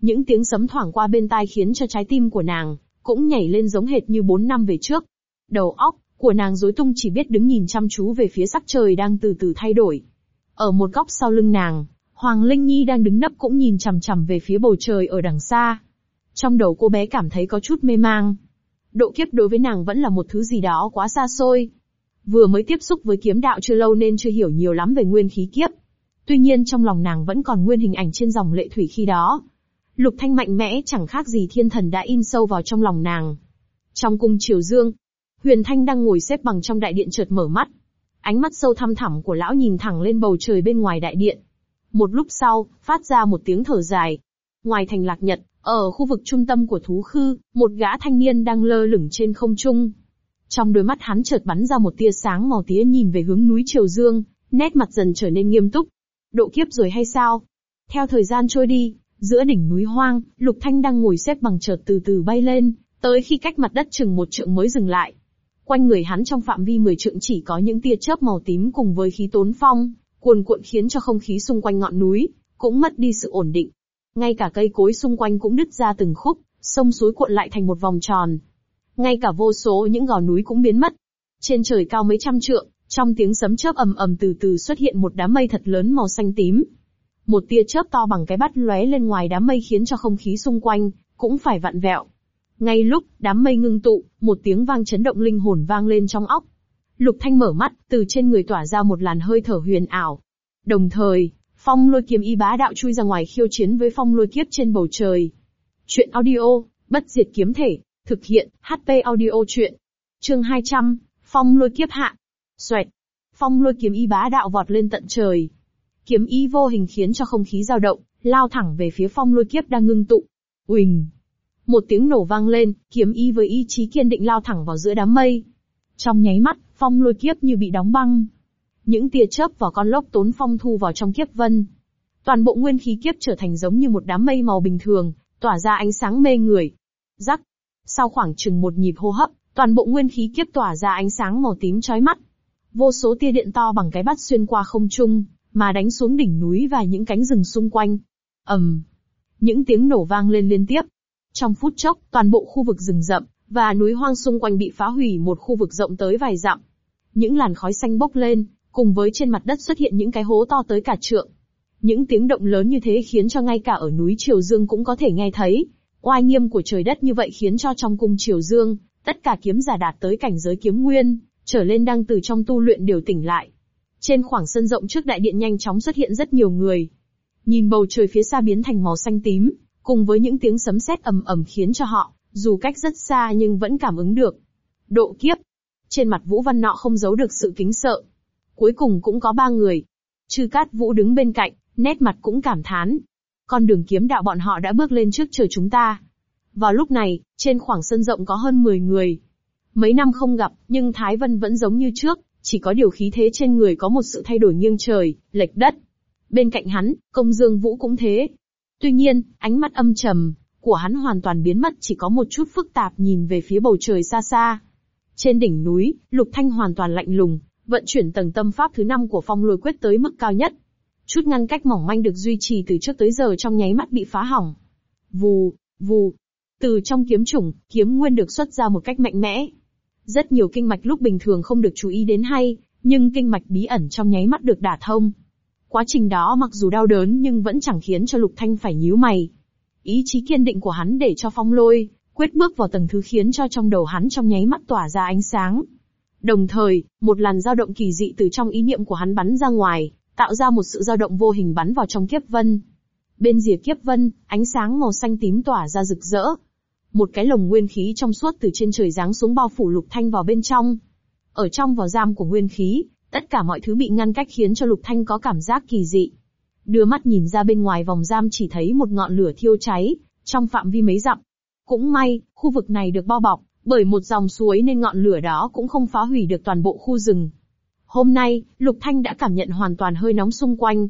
Những tiếng sấm thoảng qua bên tai khiến cho trái tim của nàng cũng nhảy lên giống hệt như bốn năm về trước. Đầu óc của nàng rối tung chỉ biết đứng nhìn chăm chú về phía sắc trời đang từ từ thay đổi. Ở một góc sau lưng nàng, Hoàng Linh Nhi đang đứng nấp cũng nhìn chằm chằm về phía bầu trời ở đằng xa. Trong đầu cô bé cảm thấy có chút mê mang. Độ kiếp đối với nàng vẫn là một thứ gì đó quá xa xôi. Vừa mới tiếp xúc với kiếm đạo chưa lâu nên chưa hiểu nhiều lắm về nguyên khí kiếp. Tuy nhiên trong lòng nàng vẫn còn nguyên hình ảnh trên dòng lệ thủy khi đó. Lục thanh mạnh mẽ chẳng khác gì thiên thần đã in sâu vào trong lòng nàng. Trong cung triều dương, Huyền Thanh đang ngồi xếp bằng trong đại điện chợt mở mắt. Ánh mắt sâu thăm thẳm của lão nhìn thẳng lên bầu trời bên ngoài đại điện. Một lúc sau, phát ra một tiếng thở dài. Ngoài thành lạc nhật, ở khu vực trung tâm của thú khư, một gã thanh niên đang lơ lửng trên không trung. Trong đôi mắt hắn chợt bắn ra một tia sáng màu tía nhìn về hướng núi Triều Dương, nét mặt dần trở nên nghiêm túc. Độ kiếp rồi hay sao? Theo thời gian trôi đi, giữa đỉnh núi hoang, Lục Thanh đang ngồi xếp bằng chợt từ từ bay lên, tới khi cách mặt đất chừng một trượng mới dừng lại. Quanh người hắn trong phạm vi 10 trượng chỉ có những tia chớp màu tím cùng với khí tốn phong, cuồn cuộn khiến cho không khí xung quanh ngọn núi cũng mất đi sự ổn định. Ngay cả cây cối xung quanh cũng đứt ra từng khúc, sông suối cuộn lại thành một vòng tròn. Ngay cả vô số những gò núi cũng biến mất. Trên trời cao mấy trăm trượng, trong tiếng sấm chớp ầm ầm từ từ xuất hiện một đám mây thật lớn màu xanh tím. Một tia chớp to bằng cái bát lóe lên ngoài đám mây khiến cho không khí xung quanh cũng phải vặn vẹo. Ngay lúc đám mây ngưng tụ, một tiếng vang chấn động linh hồn vang lên trong óc. Lục Thanh mở mắt, từ trên người tỏa ra một làn hơi thở huyền ảo. Đồng thời, phong lôi kiếm y bá đạo chui ra ngoài khiêu chiến với phong lôi kiếp trên bầu trời. Chuyện audio, bất diệt kiếm thể, thực hiện, HP audio chuyện. Chương 200, phong lôi kiếp hạ. Xoẹt. Phong lôi kiếm y bá đạo vọt lên tận trời. Kiếm Y vô hình khiến cho không khí dao động, lao thẳng về phía phong lôi kiếp đang ngưng tụ. Uỳnh. Một tiếng nổ vang lên, kiếm Y với ý chí kiên định lao thẳng vào giữa đám mây. Trong nháy mắt, phong lôi kiếp như bị đóng băng. Những tia chớp và con lốc tốn phong thu vào trong kiếp vân. Toàn bộ nguyên khí kiếp trở thành giống như một đám mây màu bình thường, tỏa ra ánh sáng mê người. Rắc. Sau khoảng chừng một nhịp hô hấp, toàn bộ nguyên khí kiếp tỏa ra ánh sáng màu tím chói mắt. Vô số tia điện to bằng cái bát xuyên qua không trung, mà đánh xuống đỉnh núi và những cánh rừng xung quanh. ầm, những tiếng nổ vang lên liên tiếp. Trong phút chốc, toàn bộ khu vực rừng rậm và núi hoang xung quanh bị phá hủy một khu vực rộng tới vài dặm. Những làn khói xanh bốc lên, cùng với trên mặt đất xuất hiện những cái hố to tới cả trượng. Những tiếng động lớn như thế khiến cho ngay cả ở núi Triều Dương cũng có thể nghe thấy. Oai nghiêm của trời đất như vậy khiến cho trong cung Triều Dương, tất cả kiếm giả đạt tới cảnh giới kiếm nguyên, trở lên đang từ trong tu luyện đều tỉnh lại. Trên khoảng sân rộng trước đại điện nhanh chóng xuất hiện rất nhiều người. Nhìn bầu trời phía xa biến thành màu xanh tím, cùng với những tiếng sấm sét ầm ầm khiến cho họ, dù cách rất xa nhưng vẫn cảm ứng được. Độ kiếp. Trên mặt Vũ Văn Nọ không giấu được sự kính sợ. Cuối cùng cũng có ba người. Chư Cát Vũ đứng bên cạnh, nét mặt cũng cảm thán. Con đường kiếm đạo bọn họ đã bước lên trước chờ chúng ta. Vào lúc này, trên khoảng sân rộng có hơn 10 người. Mấy năm không gặp, nhưng Thái Vân vẫn giống như trước, chỉ có điều khí thế trên người có một sự thay đổi nghiêng trời, lệch đất. Bên cạnh hắn, công dương vũ cũng thế. Tuy nhiên, ánh mắt âm trầm, của hắn hoàn toàn biến mất chỉ có một chút phức tạp nhìn về phía bầu trời xa xa. Trên đỉnh núi, Lục Thanh hoàn toàn lạnh lùng, vận chuyển tầng tâm pháp thứ năm của phong lôi quyết tới mức cao nhất. Chút ngăn cách mỏng manh được duy trì từ trước tới giờ trong nháy mắt bị phá hỏng. Vù, vù. Từ trong kiếm chủng, kiếm nguyên được xuất ra một cách mạnh mẽ. Rất nhiều kinh mạch lúc bình thường không được chú ý đến hay, nhưng kinh mạch bí ẩn trong nháy mắt được đả thông. Quá trình đó mặc dù đau đớn nhưng vẫn chẳng khiến cho Lục Thanh phải nhíu mày. Ý chí kiên định của hắn để cho phong lôi, quyết bước vào tầng thứ khiến cho trong đầu hắn trong nháy mắt tỏa ra ánh sáng. Đồng thời, một làn dao động kỳ dị từ trong ý niệm của hắn bắn ra ngoài, tạo ra một sự dao động vô hình bắn vào trong kiếp vân. Bên rìa kiếp vân, ánh sáng màu xanh tím tỏa ra rực rỡ. Một cái lồng nguyên khí trong suốt từ trên trời giáng xuống bao phủ Lục Thanh vào bên trong. Ở trong vào giam của nguyên khí, tất cả mọi thứ bị ngăn cách khiến cho Lục Thanh có cảm giác kỳ dị. Đưa mắt nhìn ra bên ngoài vòng giam chỉ thấy một ngọn lửa thiêu cháy, trong phạm vi mấy dặm. Cũng may, khu vực này được bao bọc, bởi một dòng suối nên ngọn lửa đó cũng không phá hủy được toàn bộ khu rừng. Hôm nay, Lục Thanh đã cảm nhận hoàn toàn hơi nóng xung quanh.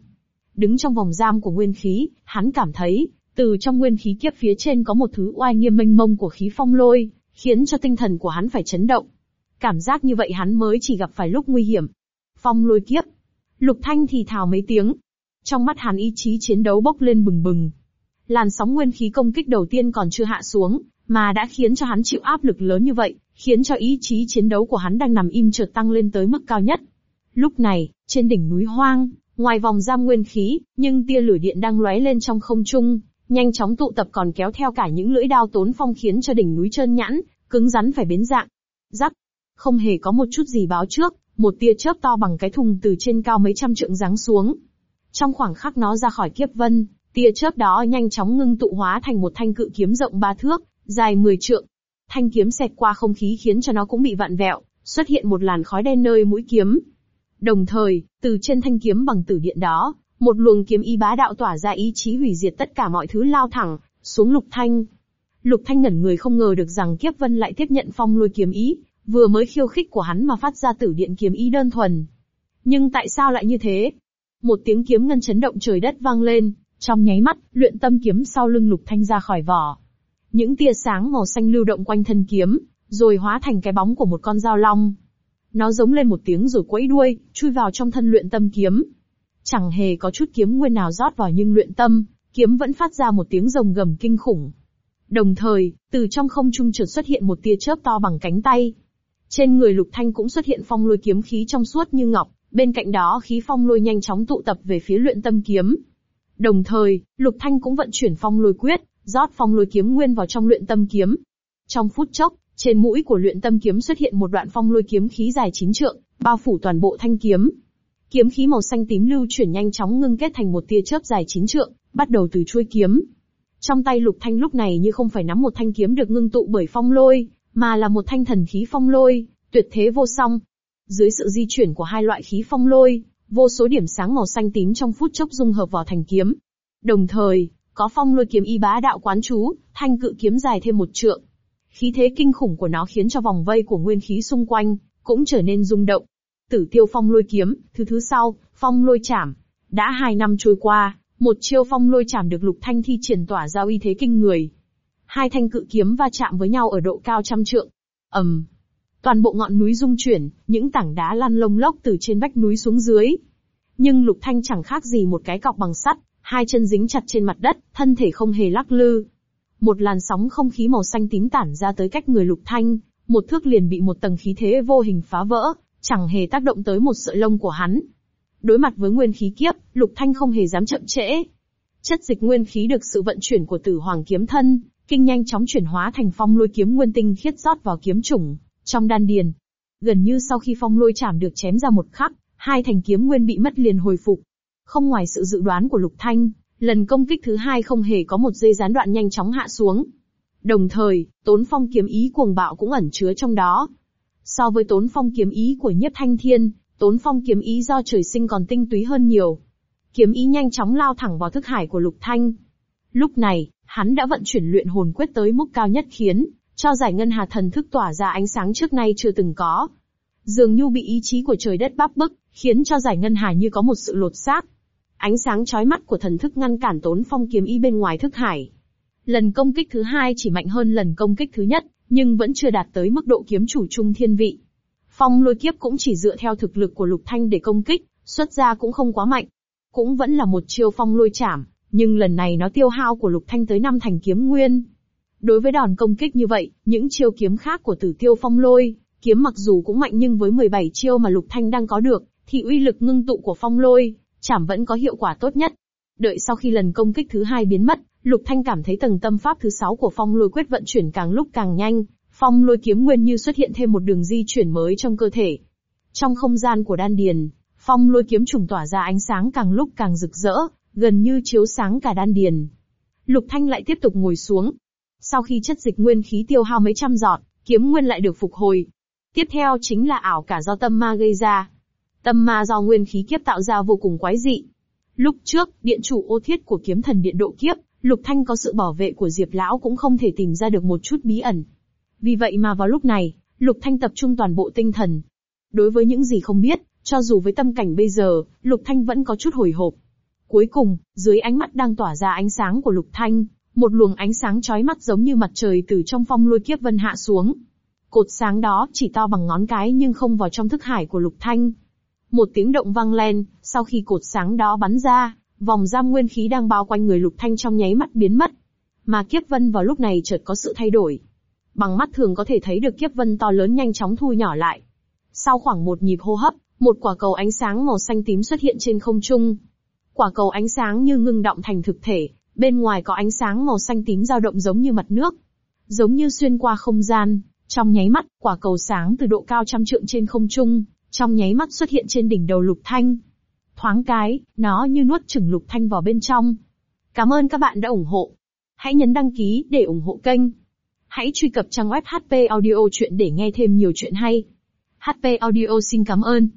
Đứng trong vòng giam của nguyên khí, hắn cảm thấy, từ trong nguyên khí kiếp phía trên có một thứ oai nghiêm mênh mông của khí phong lôi, khiến cho tinh thần của hắn phải chấn động. Cảm giác như vậy hắn mới chỉ gặp phải lúc nguy hiểm. Phong lôi kiếp. Lục Thanh thì thào mấy tiếng. Trong mắt hắn ý chí chiến đấu bốc lên bừng bừng. Làn sóng nguyên khí công kích đầu tiên còn chưa hạ xuống, mà đã khiến cho hắn chịu áp lực lớn như vậy, khiến cho ý chí chiến đấu của hắn đang nằm im chợt tăng lên tới mức cao nhất. Lúc này, trên đỉnh núi hoang, ngoài vòng giam nguyên khí, nhưng tia lửa điện đang lóe lên trong không trung, nhanh chóng tụ tập còn kéo theo cả những lưỡi đao tốn phong khiến cho đỉnh núi trơn nhẵn, cứng rắn phải biến dạng. Rắc, không hề có một chút gì báo trước, một tia chớp to bằng cái thùng từ trên cao mấy trăm trượng giáng xuống. Trong khoảng khắc nó ra khỏi kiếp vân, tia chớp đó nhanh chóng ngưng tụ hóa thành một thanh cự kiếm rộng ba thước, dài 10 trượng. Thanh kiếm xẹt qua không khí khiến cho nó cũng bị vặn vẹo, xuất hiện một làn khói đen nơi mũi kiếm. Đồng thời, từ trên thanh kiếm bằng tử điện đó, một luồng kiếm y bá đạo tỏa ra ý chí hủy diệt tất cả mọi thứ lao thẳng, xuống lục thanh. Lục thanh ngẩn người không ngờ được rằng kiếp vân lại tiếp nhận phong lôi kiếm ý, vừa mới khiêu khích của hắn mà phát ra tử điện kiếm ý đơn thuần. Nhưng tại sao lại như thế? Một tiếng kiếm ngân chấn động trời đất vang lên, trong nháy mắt, luyện tâm kiếm sau lưng lục thanh ra khỏi vỏ. Những tia sáng màu xanh lưu động quanh thân kiếm, rồi hóa thành cái bóng của một con dao long. Nó giống lên một tiếng rồi quẫy đuôi, chui vào trong thân luyện tâm kiếm. Chẳng hề có chút kiếm nguyên nào rót vào nhưng luyện tâm, kiếm vẫn phát ra một tiếng rồng gầm kinh khủng. Đồng thời, từ trong không trung chợt xuất hiện một tia chớp to bằng cánh tay. Trên người Lục Thanh cũng xuất hiện phong lôi kiếm khí trong suốt như ngọc, bên cạnh đó khí phong lôi nhanh chóng tụ tập về phía luyện tâm kiếm. Đồng thời, Lục Thanh cũng vận chuyển phong lôi quyết, rót phong lôi kiếm nguyên vào trong luyện tâm kiếm. Trong phút chốc, trên mũi của luyện tâm kiếm xuất hiện một đoạn phong lôi kiếm khí dài chín trượng, bao phủ toàn bộ thanh kiếm. Kiếm khí màu xanh tím lưu chuyển nhanh chóng ngưng kết thành một tia chớp dài chín trượng, bắt đầu từ chuôi kiếm. Trong tay Lục Thanh lúc này như không phải nắm một thanh kiếm được ngưng tụ bởi phong lôi, mà là một thanh thần khí phong lôi, tuyệt thế vô song. Dưới sự di chuyển của hai loại khí phong lôi, vô số điểm sáng màu xanh tím trong phút chốc dung hợp vào thành kiếm. Đồng thời, có phong lôi kiếm y bá đạo quán chú, thanh cự kiếm dài thêm một trượng. Khí thế kinh khủng của nó khiến cho vòng vây của nguyên khí xung quanh cũng trở nên rung động. Tử tiêu phong lôi kiếm, thứ thứ sau, phong lôi chảm. Đã hai năm trôi qua, một chiêu phong lôi chảm được lục thanh thi triển tỏa ra uy thế kinh người. Hai thanh cự kiếm va chạm với nhau ở độ cao trăm trượng. ầm, toàn bộ ngọn núi rung chuyển, những tảng đá lăn lông lốc từ trên vách núi xuống dưới. Nhưng lục thanh chẳng khác gì một cái cọc bằng sắt, hai chân dính chặt trên mặt đất, thân thể không hề lắc lư. Một làn sóng không khí màu xanh tím tản ra tới cách người lục thanh, một thước liền bị một tầng khí thế vô hình phá vỡ, chẳng hề tác động tới một sợi lông của hắn. Đối mặt với nguyên khí kiếp, Lục Thanh không hề dám chậm trễ. Chất dịch nguyên khí được sự vận chuyển của Tử Hoàng kiếm thân, kinh nhanh chóng chuyển hóa thành phong lôi kiếm nguyên tinh khiết rót vào kiếm chủng trong đan điền. Gần như sau khi phong lôi chảm được chém ra một khắc, hai thành kiếm nguyên bị mất liền hồi phục. Không ngoài sự dự đoán của Lục Thanh, lần công kích thứ hai không hề có một dây gián đoạn nhanh chóng hạ xuống. Đồng thời, tốn phong kiếm ý cuồng bạo cũng ẩn chứa trong đó. So với tốn phong kiếm ý của Nhất Thanh Thiên, tốn phong kiếm ý do trời sinh còn tinh túy hơn nhiều. Kiếm ý nhanh chóng lao thẳng vào thức hải của Lục Thanh. Lúc này, hắn đã vận chuyển luyện hồn quyết tới mức cao nhất khiến cho giải ngân hà thần thức tỏa ra ánh sáng trước nay chưa từng có. Dường như bị ý chí của trời đất bắp bức, khiến cho giải ngân hà như có một sự lột xác. Ánh sáng chói mắt của thần thức ngăn cản tốn phong kiếm ý bên ngoài thức hải. Lần công kích thứ hai chỉ mạnh hơn lần công kích thứ nhất, nhưng vẫn chưa đạt tới mức độ kiếm chủ trung thiên vị. Phong lôi kiếp cũng chỉ dựa theo thực lực của Lục Thanh để công kích, xuất ra cũng không quá mạnh. Cũng vẫn là một chiêu phong lôi chảm, nhưng lần này nó tiêu hao của Lục Thanh tới năm thành kiếm nguyên. Đối với đòn công kích như vậy, những chiêu kiếm khác của tử tiêu phong lôi, kiếm mặc dù cũng mạnh nhưng với 17 chiêu mà Lục Thanh đang có được, thì uy lực ngưng tụ của phong lôi, chảm vẫn có hiệu quả tốt nhất. Đợi sau khi lần công kích thứ hai biến mất, Lục Thanh cảm thấy tầng tâm pháp thứ sáu của phong lôi quyết vận chuyển càng lúc càng nhanh, phong lôi kiếm nguyên như xuất hiện thêm một đường di chuyển mới trong cơ thể. Trong không gian của đan điền, phong lôi kiếm trùng tỏa ra ánh sáng càng lúc càng rực rỡ, gần như chiếu sáng cả đan điền. Lục Thanh lại tiếp tục ngồi xuống. Sau khi chất dịch nguyên khí tiêu hao mấy trăm giọt, kiếm nguyên lại được phục hồi. Tiếp theo chính là ảo cả do tâm ma gây ra. Tâm ma do nguyên khí kiếp tạo ra vô cùng quái dị. Lúc trước, điện chủ ô thiết của kiếm thần điện độ kiếp, Lục Thanh có sự bảo vệ của Diệp Lão cũng không thể tìm ra được một chút bí ẩn. Vì vậy mà vào lúc này, Lục Thanh tập trung toàn bộ tinh thần. Đối với những gì không biết, cho dù với tâm cảnh bây giờ, Lục Thanh vẫn có chút hồi hộp. Cuối cùng, dưới ánh mắt đang tỏa ra ánh sáng của Lục Thanh, một luồng ánh sáng chói mắt giống như mặt trời từ trong phong lôi kiếp vân hạ xuống. Cột sáng đó chỉ to bằng ngón cái nhưng không vào trong thức hải của Lục Thanh. Một tiếng động vang lên, sau khi cột sáng đó bắn ra, vòng giam nguyên khí đang bao quanh người Lục Thanh trong nháy mắt biến mất. Mà kiếp vân vào lúc này chợt có sự thay đổi. Bằng mắt thường có thể thấy được kiếp vân to lớn nhanh chóng thu nhỏ lại. Sau khoảng một nhịp hô hấp, một quả cầu ánh sáng màu xanh tím xuất hiện trên không trung. Quả cầu ánh sáng như ngưng động thành thực thể, bên ngoài có ánh sáng màu xanh tím dao động giống như mặt nước. Giống như xuyên qua không gian, trong nháy mắt, quả cầu sáng từ độ cao trăm trượng trên không trung, trong nháy mắt xuất hiện trên đỉnh đầu Lục Thanh. Thoáng cái, nó như nuốt chửng Lục Thanh vào bên trong. Cảm ơn các bạn đã ủng hộ. Hãy nhấn đăng ký để ủng hộ kênh. Hãy truy cập trang web HP Audio Chuyện để nghe thêm nhiều chuyện hay. HP Audio xin cảm ơn.